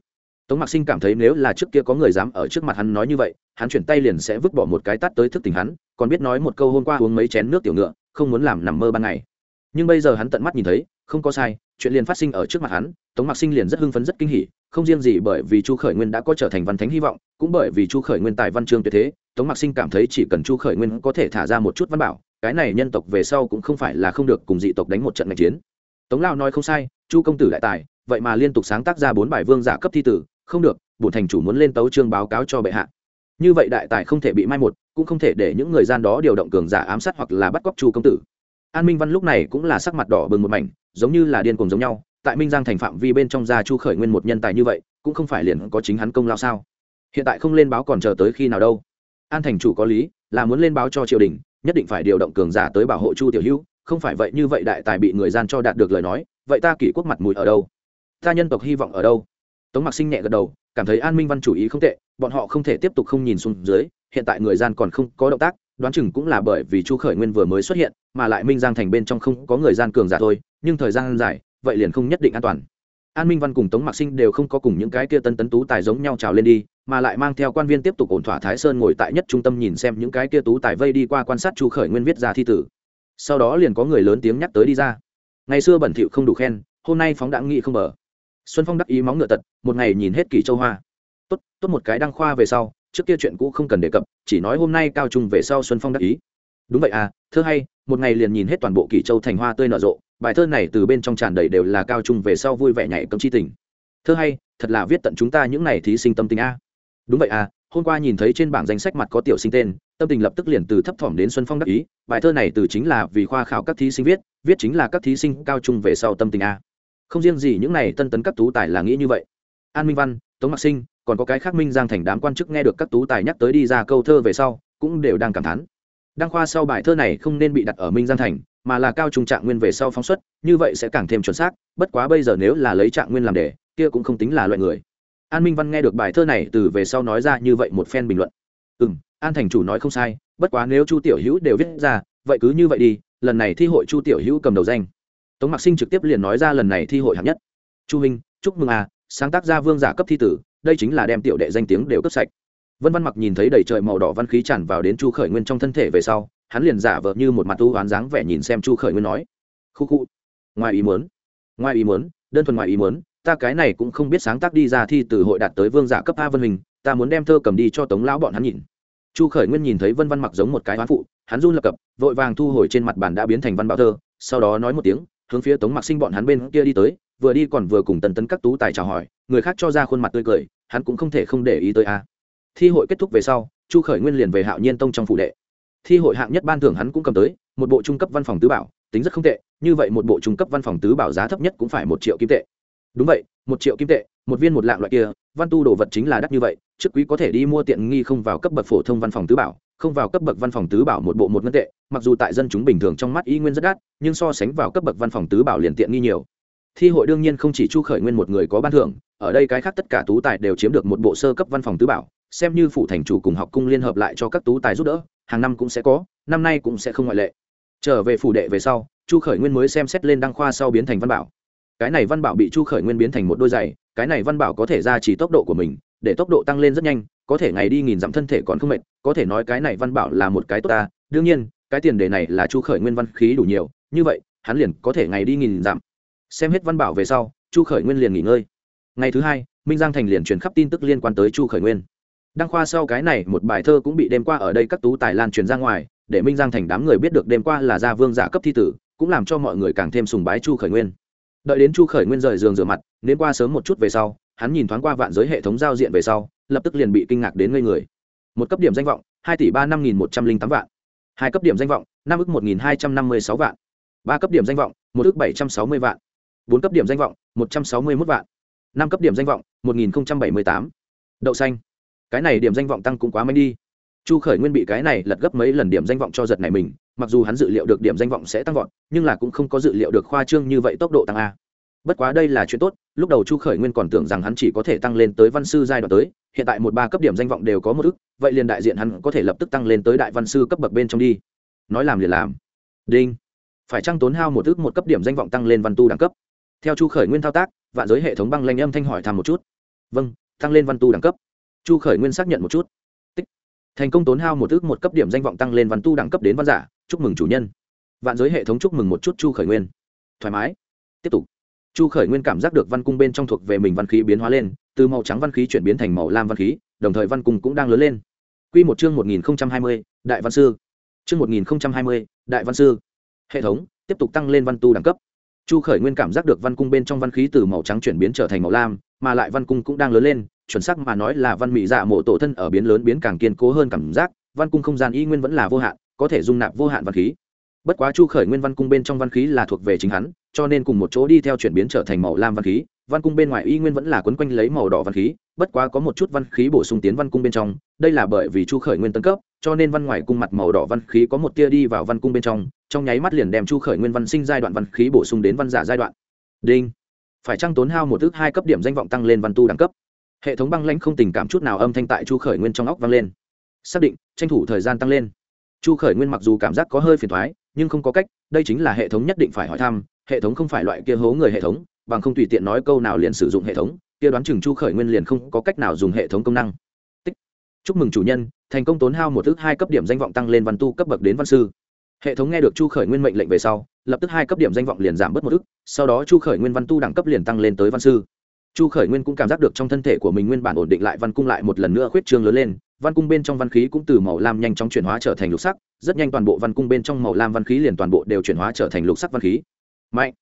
Tống mạc sinh cảm thấy nếu là trước kia có người dám ở trước mặt hắn nói như vậy, hắn chuyển tay liền sẽ vứt bỏ một cái tắt tới thức tỉnh hắn, còn biết nói một câu hôm qua uống mấy chén nước tiểu ngựa, không muốn làm nằm mơ ban ngày. Nhưng bây giờ hắn tận mắt nhìn thấy, không có sai, chuyện liền phát sinh ở trước mặt hắn, tống mạc sinh liền rất hưng phấn rất kinh hỉ, không riêng gì bởi vì chu khởi nguyên đã có trở thành văn thánh hy vọng, cũng bởi vì chu khởi nguyên tài văn chương tuyệt thế, tống mạc sinh cảm thấy chỉ cần chu khởi nguyên có thể thả ra một chút văn bảo, cái này nhân tộc về sau cũng không phải là không được cùng dị tộc đánh một trận ngạch chiến tống lao nói không sai, chu công tử đại tài, vậy mà liên tục sáng tác ra bốn bài vương giả cấp thi tử, không được, bổn thành chủ muốn lên tấu trương báo cáo cho bệ hạ. Như vậy đại tài không thể bị mai một, cũng không thể để những người gian đó điều động cường giả ám sát hoặc là bắt cóc chu công tử. An minh văn lúc này cũng là sắc mặt đỏ bừng một mảnh, giống như là điên cùng giống nhau, tại minh giang thành phạm vi bên trong gia chu khởi nguyên một nhân tài như vậy, cũng không phải liền có chính hắn công lao sao? Hiện tại không lên báo còn chờ tới khi nào đâu? An thành chủ có lý, là muốn lên báo cho triều đình, nhất định phải điều động cường giả tới bảo hộ chu tiểu hữu không phải vậy như vậy đại tài bị người gian cho đạt được lời nói, vậy ta kỷ quốc mặt mũi ở đâu? Ta nhân tộc hy vọng ở đâu? Tống mạc sinh nhẹ gật đầu, cảm thấy an minh văn chủ ý không tệ, bọn họ không thể tiếp tục không nhìn xuống dưới, hiện tại người gian còn không có động tác, đoán chừng cũng là bởi vì chu khởi nguyên vừa mới xuất hiện, mà lại minh giang thành bên trong không có người gian cường giả thôi, nhưng thời gian dài, vậy liền không nhất định an toàn. An minh văn cùng tống mạc sinh đều không có cùng những cái kia tân tấn tú tài giống nhau trào lên đi, mà lại mang theo quan viên tiếp tục ổn thỏa thái sơn ngồi tại nhất trung tâm nhìn xem những cái kia tú tài vây đi qua quan sát chu khởi nguyên viết ra thi tử sau đó liền có người lớn tiếng nhắc tới đi ra. Ngày xưa bẩn thỉu không đủ khen, hôm nay phóng đãng nghị không mở xuân phong đắc ý móng ngựa tật, một ngày nhìn hết kỳ châu hoa. Tốt tốt một cái đăng khoa về sau, trước kia chuyện cũ không cần đề cập, chỉ nói hôm nay cao trung về sau xuân phong đắc ý. Đúng vậy à thơ hay, một ngày liền nhìn hết toàn bộ kỳ châu thành hoa tươi nở rộ, bài thơ này từ bên trong tràn đầy đều là cao trung về sau vui vẻ nhảy cấm chi tình. Thơ hay, thật là viết tận chúng ta những n à y thí sinh tâm tình a. Đúng vậy à hôm qua nhìn thấy trên bảng danh sách mặt có tiểu sinh tên, tâm tình lập tức liền từ thấp thỏm đến xuân phong đắc ý, bài thơ này từ chính là vì khoa khảo các thí sinh viết viết chính là các thí sinh cao trung về sau tâm tình a. Không riêng gì, những này tân tấn các tú tài là nghĩ như vậy. An minh văn, tống mạc sinh, còn có cái khác minh giang thành đám quan chức nghe được các tú tài nhắc tới đi ra câu thơ về sau, cũng đều đang cảm thán. Đăng khoa sau bài thơ này không nên bị đặt ở minh giang thành, mà là cao trung trạng nguyên về sau phóng xuất, như vậy sẽ càng thêm chuẩn xác, bất quá bây giờ nếu là lấy trạng nguyên làm đề, kia cũng không tính là loại người an minh văn nghe được bài thơ này từ về sau nói ra như vậy một phen bình luận. Ừ m an thành chủ nói không sai, bất quá nếu chu tiểu hữu đều viết ra, vậy cứ như vậy đi, lần này thi hội chu tiểu hữu cầm đầu danh. Tống mạc sinh trực tiếp liền nói ra lần này thi hội hạng nhất. Chu minh, chúc mừng à sáng tác ra vương giả cấp thi tử, đây chính là đem tiểu đệ danh tiếng đều cấp sạch. Vân văn mặc nhìn thấy đầy trời màu đỏ văn khí tràn vào đến chu khởi nguyên trong thân thể về sau, hắn liền giả vờ như một mặt tu oán dáng vẻ nhìn xem chu khởi nguyên nói. Khu khu, ngoài ý muốn, ngoài ý muốn, đơn thuần ngoài ý muốn ta cái này cũng không biết sáng tác đi ra thi từ hội đạt tới vương giả cấp a vân hình ta muốn đem thơ cầm đi cho tống lão bọn hắn nhìn. Chu khởi nguyên nhìn thấy vân văn mặc giống một cái hoán phụ, hắn run lập cập, vội vàng thu hồi trên mặt bàn đã biến thành văn bảo thơ, sau đó nói một tiếng, hướng phía tống mặc sinh bọn hắn bên kia đi tới, vừa đi còn vừa cùng tần tấn các tú tài chào hỏi, người khác cho ra khuôn mặt tươi cười, hắn cũng không thể không để ý tới a. Thi hội kết thúc về sau, chu khởi nguyên liền về hạo nhiên tông trong phủ đệ. Thi hội hạng nhất ban thưởng hắn cũng cầm tới, một bộ trung cấp văn phòng tứ bảo, tính rất không tệ, như vậy một bộ trung cấp văn phòng tứ bảo giá thấp nhất cũng phải một triệu kim tệ đúng vậy, một triệu kim tệ, một viên một lạng loại kia, văn tu đồ vật chính là đắt như vậy, trước quý có thể đi mua tiện nghi không vào cấp bậc phổ thông văn phòng tứ bảo, không vào cấp bậc văn phòng tứ bảo một bộ một ngân tệ, mặc dù tại dân chúng bình thường trong mắt y nguyên rất đắt, nhưng so sánh vào cấp bậc văn phòng tứ bảo liền tiện nghi nhiều. Thi hội đương nhiên không chỉ chu khởi nguyên một người có ban thưởng, ở đây cái khác tất cả tú tài đều chiếm được một bộ sơ cấp văn phòng tứ bảo, xem như phụ thành chủ cùng học cung liên hợp lại cho các tú tài giúp đỡ, hàng năm cũng sẽ có, năm nay cũng sẽ không ngoại lệ. Trở về phủ đệ về sau, chu khởi nguyên mới xem xét lên đăng khoa sau biến thành văn bảo cái này văn bảo bị chu khởi nguyên biến thành một đôi giày, cái này văn bảo có thể ra chỉ tốc độ của mình, để tốc độ tăng lên rất nhanh, có thể ngày đi nghìn dặm thân thể còn không mệt, có thể nói cái này văn bảo là một cái tốt ta. Đương nhiên, cái tiền đề này là chu khởi nguyên văn khí đủ nhiều, như vậy, hắn liền có thể ngày đi nghìn dặm. Xem hết văn bảo về sau, chu khởi nguyên liền nghỉ ngơi. Ngày thứ hai, minh giang thành liền truyền khắp tin tức liên quan tới chu khởi nguyên. Đăng khoa sau cái này, một bài thơ cũng bị đem qua ở đây các tú tài lan truyền ra ngoài, để minh giang thành đám người biết được đêm qua là gia vương giả cấp thi tử, cũng làm cho mọi người càng thêm sùng bái chu khởi nguyên đợi đến chu khởi nguyên rời giường rửa mặt đến qua sớm một chút về sau, hắn nhìn thoáng qua vạn giới hệ thống giao diện về sau, lập tức liền bị kinh ngạc đến ngây người. Một cấp điểm danh vọng, hai tỷ ba năm nghìn một trăm linh tám vạn. Hai cấp điểm danh vọng, năm ước một nghìn hai trăm năm mươi sáu vạn. Ba cấp điểm danh vọng, một ước bảy trăm sáu mươi vạn. Bốn cấp điểm danh vọng, một trăm sáu mươi mốt vạn. Năm cấp điểm danh vọng, một nghìn bảy mươi tám. Đậu xanh. Cái này điểm danh vọng tăng cũng quá mạnh đi. Chu khởi nguyên bị cái này lật gấp mấy lần điểm danh vọng cho giật này mình mặc dù hắn dự liệu được điểm danh vọng sẽ tăng vọt, nhưng là cũng không có dự liệu được khoa trương như vậy tốc độ tăng a. Bất quá đây là chuyện tốt, lúc đầu chu khởi nguyên còn tưởng rằng hắn chỉ có thể tăng lên tới văn sư giai đoạn tới, hiện tại một ba cấp điểm danh vọng đều có một ức, vậy liền đại diện hắn có thể lập tức tăng lên tới đại văn sư cấp bậc bên trong đi. Nói làm liền làm. Đinh. Phải trăng tốn hao một ức một cấp điểm danh vọng tăng lên văn tu đẳng cấp? Theo chu khởi nguyên thao tác, vạn giới hệ thống băng lanh âm thanh hỏi thăm một chút. Vâng tăng lên văn tu đẳng cấp. Chu khởi nguyên xác nhận một chút. Tích. thành công tốn hao một ước một cấp điểm danh vọng tăng lên văn tu đẳng cấp đến văn giả chúc mừng chủ nhân. Vạn giới hệ thống chúc mừng một chút chu khởi nguyên. Thoải mái. Tiếp tục. Chu khởi nguyên cảm giác được văn cung bên trong thuộc về mình văn khí biến hóa lên, từ màu trắng văn khí chuyển biến thành màu lam văn khí, đồng thời văn cung cũng đang lớn lên. Q một chương một nghìn hai mươi, đại văn sư. Chương một nghìn hai mươi, đại văn sư. Hệ thống, tiếp tục tăng lên văn tu đẳng cấp. Chu khởi nguyên cảm giác được văn cung bên trong văn khí từ màu trắng chuyển biến trở thành màu lam, mà lại văn cung cũng đang lớn lên, chuẩn xác mà nói là văn mỹ dạ mộ tổ thân ở biến lớn biến càng kiên cố hơn cảm giác, văn cung không gian y nguyên vẫn là vô hạn có thể dung nạp vô hạn văn khí. Bất quá chu khởi nguyên văn cung bên trong văn khí là thuộc về chính hắn, cho nên cùng một chỗ đi theo chuyển biến trở thành màu lam văn khí, văn cung bên ngoài y nguyên vẫn là quấn quanh lấy màu đỏ văn khí, bất quá có một chút văn khí bổ sung tiến văn cung bên trong, đây là bởi vì chu khởi nguyên tân cấp, cho nên văn ngoài cung mặt màu đỏ văn khí có một tia đi vào văn cung bên trong trong nháy mắt liền đem chu khởi nguyên văn sinh giai đoạn văn khí bổ sung đến văn giả giai đoạn. Đinh. Phải trăng tốn hao một ước hai cấp điểm danh vọng tăng lên văn tu đẳng cấp? Hệ thống băng lãnh không tình cảm chút nào âm thanh tại chu khởi nguyên trong óc vang lên. Xác định, tranh thủ thời gian tăng lên chu khởi nguyên mặc dù cảm giác có hơi phiền thoái, nhưng không có cách, đây chính là hệ thống nhất định phải hỏi thăm, hệ thống không phải loại kia hố người hệ thống, bằng không tùy tiện nói câu nào liền sử dụng hệ thống, kia đoán chừng chu khởi nguyên liền không có cách nào dùng hệ thống công năng. Tích. chúc mừng chủ nhân, thành công tốn hao một ước hai cấp điểm danh vọng tăng lên văn tu cấp bậc đến văn sư. Hệ thống nghe được chu khởi nguyên mệnh lệnh về sau, lập tức hai cấp điểm danh vọng liền giảm bớt một ước sau đó chu khởi nguyên văn tu đẳng cấp liền tăng lên tới văn sư. Chu khởi nguyên cũng cảm giác được trong thân thể của mình nguyên bản ổn định lại văn cung lại một lần nữa khuyết trương lớn lên văn cung bên trong văn khí cũng từ màu lam nhanh chóng chuyển hóa trở thành lục sắc, rất nhanh toàn bộ văn cung bên trong màu lam văn khí liền toàn bộ đều chuyển hóa trở thành lục sắc văn khí. Mạnh.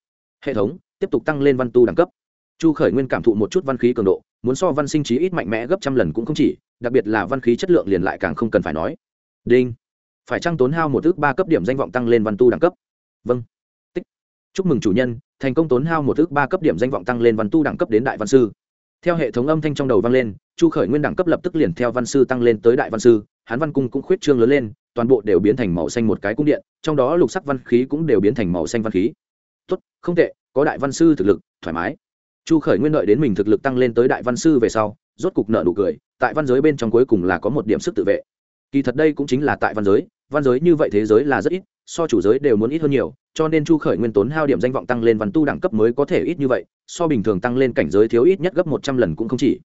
Hệ thống, tiếp tục tăng lên văn tu đẳng cấp. Chu khởi nguyên cảm thụ một chút văn khí cường độ, muốn so văn sinh trí ít mạnh mẽ gấp trăm lần cũng không chỉ, đặc biệt là văn khí chất lượng liền lại càng không cần phải nói. Đinh. Phải trăng tốn hao một thước ba cấp điểm danh vọng tăng lên văn tu đẳng cấp. Vâng. Tích. Chúc mừng chủ nhân, thành công tốn hao một thước ba cấp điểm danh vọng tăng lên văn tu đẳng cấp đến đại văn sư theo hệ thống âm thanh trong đầu vang lên, chu khởi nguyên đẳng cấp lập tức liền theo văn sư tăng lên tới đại văn sư, hán văn cung cũng khuyết trương lớn lên, toàn bộ đều biến thành màu xanh một cái cung điện, trong đó lục sắc văn khí cũng đều biến thành màu xanh văn khí. Tốt, không tệ, có đại văn sư thực lực, thoải mái. Chu khởi nguyên đợi đến mình thực lực tăng lên tới đại văn sư về sau, rốt cục nợ nụ cười, tại văn giới bên trong cuối cùng là có một điểm sức tự vệ kỳ thật đây cũng chính là tại văn giới văn giới như vậy thế giới là rất ít, so chủ giới đều muốn ít hơn nhiều, cho nên chu khởi nguyên tốn hao điểm danh vọng tăng lên văn tu đẳng cấp mới có thể ít như vậy, so bình thường tăng lên cảnh giới thiếu ít nhất gấp một trăm lần cũng không chỉ.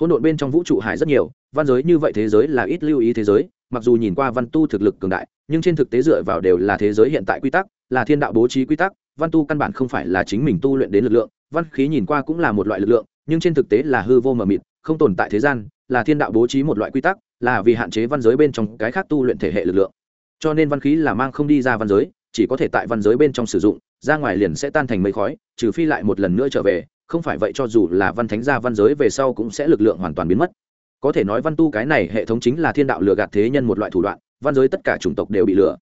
Hỗn độn bên trong vũ trụ hải rất nhiều, văn giới như vậy thế giới là ít lưu ý thế giới, mặc dù nhìn qua văn tu thực lực cường đại, nhưng trên thực tế dựa vào đều là thế giới hiện tại quy tắc, là thiên đạo bố trí quy tắc, văn tu căn bản không phải là chính mình tu luyện đến lực lượng, văn khí nhìn qua cũng là một loại lực lượng, nhưng trên thực tế là hư vô mờ mịt, không tồn tại thế gian, là thiên đạo bố trí một loại quy tắc là vì hạn chế văn giới bên trong cái khác tu luyện thể hệ lực lượng. Cho nên văn khí là mang không đi ra văn giới, chỉ có thể tại văn giới bên trong sử dụng, ra ngoài liền sẽ tan thành mây khói, trừ phi lại một lần nữa trở về, không phải vậy cho dù là văn thánh gia văn giới về sau cũng sẽ lực lượng hoàn toàn biến mất. Có thể nói văn tu cái này hệ thống chính là thiên đạo lừa gạt thế nhân một loại thủ đoạn, văn giới tất cả chủng tộc đều bị lừa.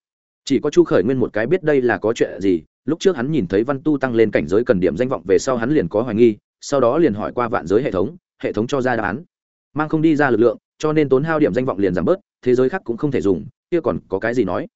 Chỉ có chu khởi nguyên một cái biết đây là có chuyện gì, lúc trước hắn nhìn thấy văn tu tăng lên cảnh giới cần điểm danh vọng về sau hắn liền có hoài nghi, sau đó liền hỏi qua vạn giới hệ thống hệ thống cho ra đáp án. Mang không đi ra lực lượng cho nên tốn hao điểm danh vọng liền giảm bớt, thế giới khác cũng không thể dùng, kia còn có cái gì nói?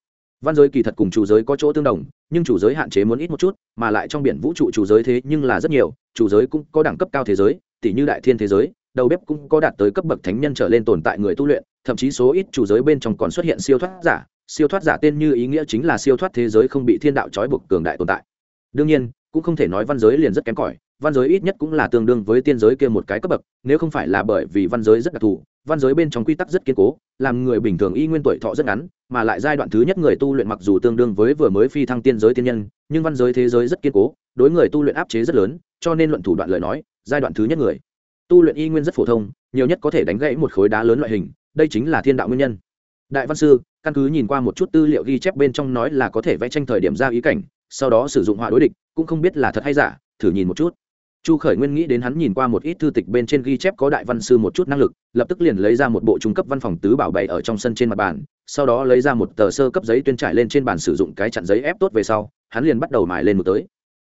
Văn giới kỳ thật cùng chủ giới có chỗ tương đồng, nhưng chủ giới hạn chế muốn ít một chút, mà lại trong biển vũ trụ chủ giới thế nhưng là rất nhiều, chủ giới cũng có đẳng cấp cao thế giới tỷ như đại thiên thế giới, đầu bếp cũng có đạt tới cấp bậc thánh nhân trở lên tồn tại người tu luyện, thậm chí số ít chủ giới bên trong còn xuất hiện siêu thoát giả, siêu thoát giả tên như ý nghĩa chính là siêu thoát thế giới không bị thiên đạo trói buộc cường đại tồn tại. Đương nhiên, cũng không thể nói văn giới liền rất kém cỏi văn giới ít nhất cũng là tương đương với tiên giới kia một cái cấp bậc, nếu không phải là bởi vì văn giới rất đặc thù, văn giới bên trong quy tắc rất kiên cố, làm người bình thường y nguyên tuổi thọ rất ngắn, mà lại giai đoạn thứ nhất người tu luyện mặc dù tương đương với vừa mới phi thăng tiên giới tiên nhân, nhưng văn giới thế giới rất kiên cố, đối người tu luyện áp chế rất lớn, cho nên luận thủ đoạn lời nói, giai đoạn thứ nhất người tu luyện y nguyên rất phổ thông, nhiều nhất có thể đánh gãy một khối đá lớn loại hình, đây chính là thiên đạo nguyên nhân. Đại văn sư, căn cứ nhìn qua một chút tư liệu ghi chép bên trong nói là có thể vẽ tranh thời điểm ra ý cảnh, sau đó sử dụng họa đối địch, cũng không biết là thật hay giả, thử nhìn một chút chu khởi nguyên nghĩ đến hắn nhìn qua một ít thư tịch bên trên ghi chép có đại văn sư một chút năng lực, lập tức liền lấy ra một bộ trung cấp văn phòng tứ bảo bày ở trong sân trên mặt bàn, sau đó lấy ra một tờ sơ cấp giấy tuyên trải lên trên bàn sử dụng cái chặn giấy ép tốt về sau, hắn liền bắt đầu mài lên mực tới.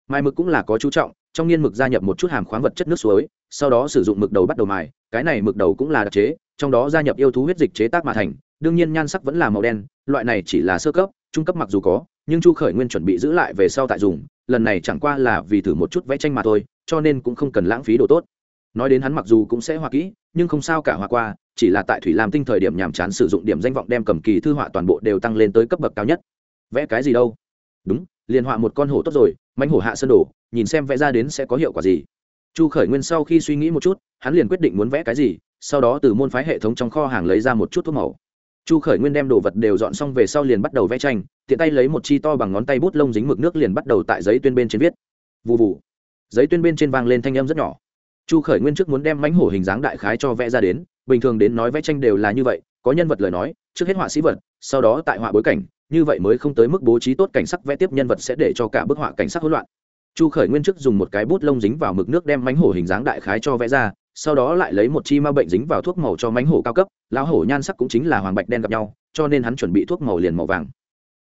Mài mực cũng là có chú trọng, trong nghiên mực gia nhập một chút hàm khoáng vật chất nước suối, sau đó sử dụng mực đầu bắt đầu mài, cái này mực đầu cũng là đặc chế, trong đó gia nhập yêu thú huyết dịch chế tác mà thành, đương nhiên nhan sắc vẫn là màu đen, loại này chỉ là sơ cấp, trung cấp mặc dù có nhưng chu khởi nguyên chuẩn bị giữ lại về sau tại dùng, lần này chẳng qua là vì thử một chút vẽ tranh mà thôi, cho nên cũng không cần lãng phí đồ tốt. Nói đến hắn mặc dù cũng sẽ họa kỹ, nhưng không sao cả họa qua, chỉ là tại thủy làm tinh thời điểm nhàm chán sử dụng điểm danh vọng đem cầm kỳ thư họa toàn bộ đều tăng lên tới cấp bậc cao nhất. Vẽ cái gì đâu? Đúng, liền họa một con hổ tốt rồi mánh hổ hạ sơn đổ nhìn xem vẽ ra đến sẽ có hiệu quả gì. Chu khởi nguyên sau khi suy nghĩ một chút, hắn liền quyết định muốn vẽ cái gì, sau đó từ môn phái hệ thống trong kho hàng lấy ra một chút thuốc màu chu khởi nguyên đem đồ vật đều dọn xong về sau liền bắt đầu vẽ tranh, tiện tay lấy một chi to bằng ngón tay bút lông dính mực nước liền bắt đầu tại giấy tuyên bên trên viết. Vụ vụ giấy tuyên bên trên vang lên thanh âm rất nhỏ. Chu khởi nguyên trước muốn đem mánh hổ hình dáng đại khái cho vẽ ra đến, bình thường đến nói vẽ tranh đều là như vậy, có nhân vật lời nói, trước hết họa sĩ vật, sau đó tại họa bối cảnh, như vậy mới không tới mức bố trí tốt cảnh sắc vẽ tiếp nhân vật sẽ để cho cả bức họa cảnh sắc hỗn loạn. Chu khởi nguyên trước dùng một cái bút lông dính vào mực nước đem mánh hổ hình dáng đại khái cho vẽ ra sau đó lại lấy một chi ma bệnh dính vào thuốc màu cho mánh hổ cao cấp, lão hổ nhan sắc cũng chính là hoàng bạch đen gặp nhau, cho nên hắn chuẩn bị thuốc màu liền màu vàng.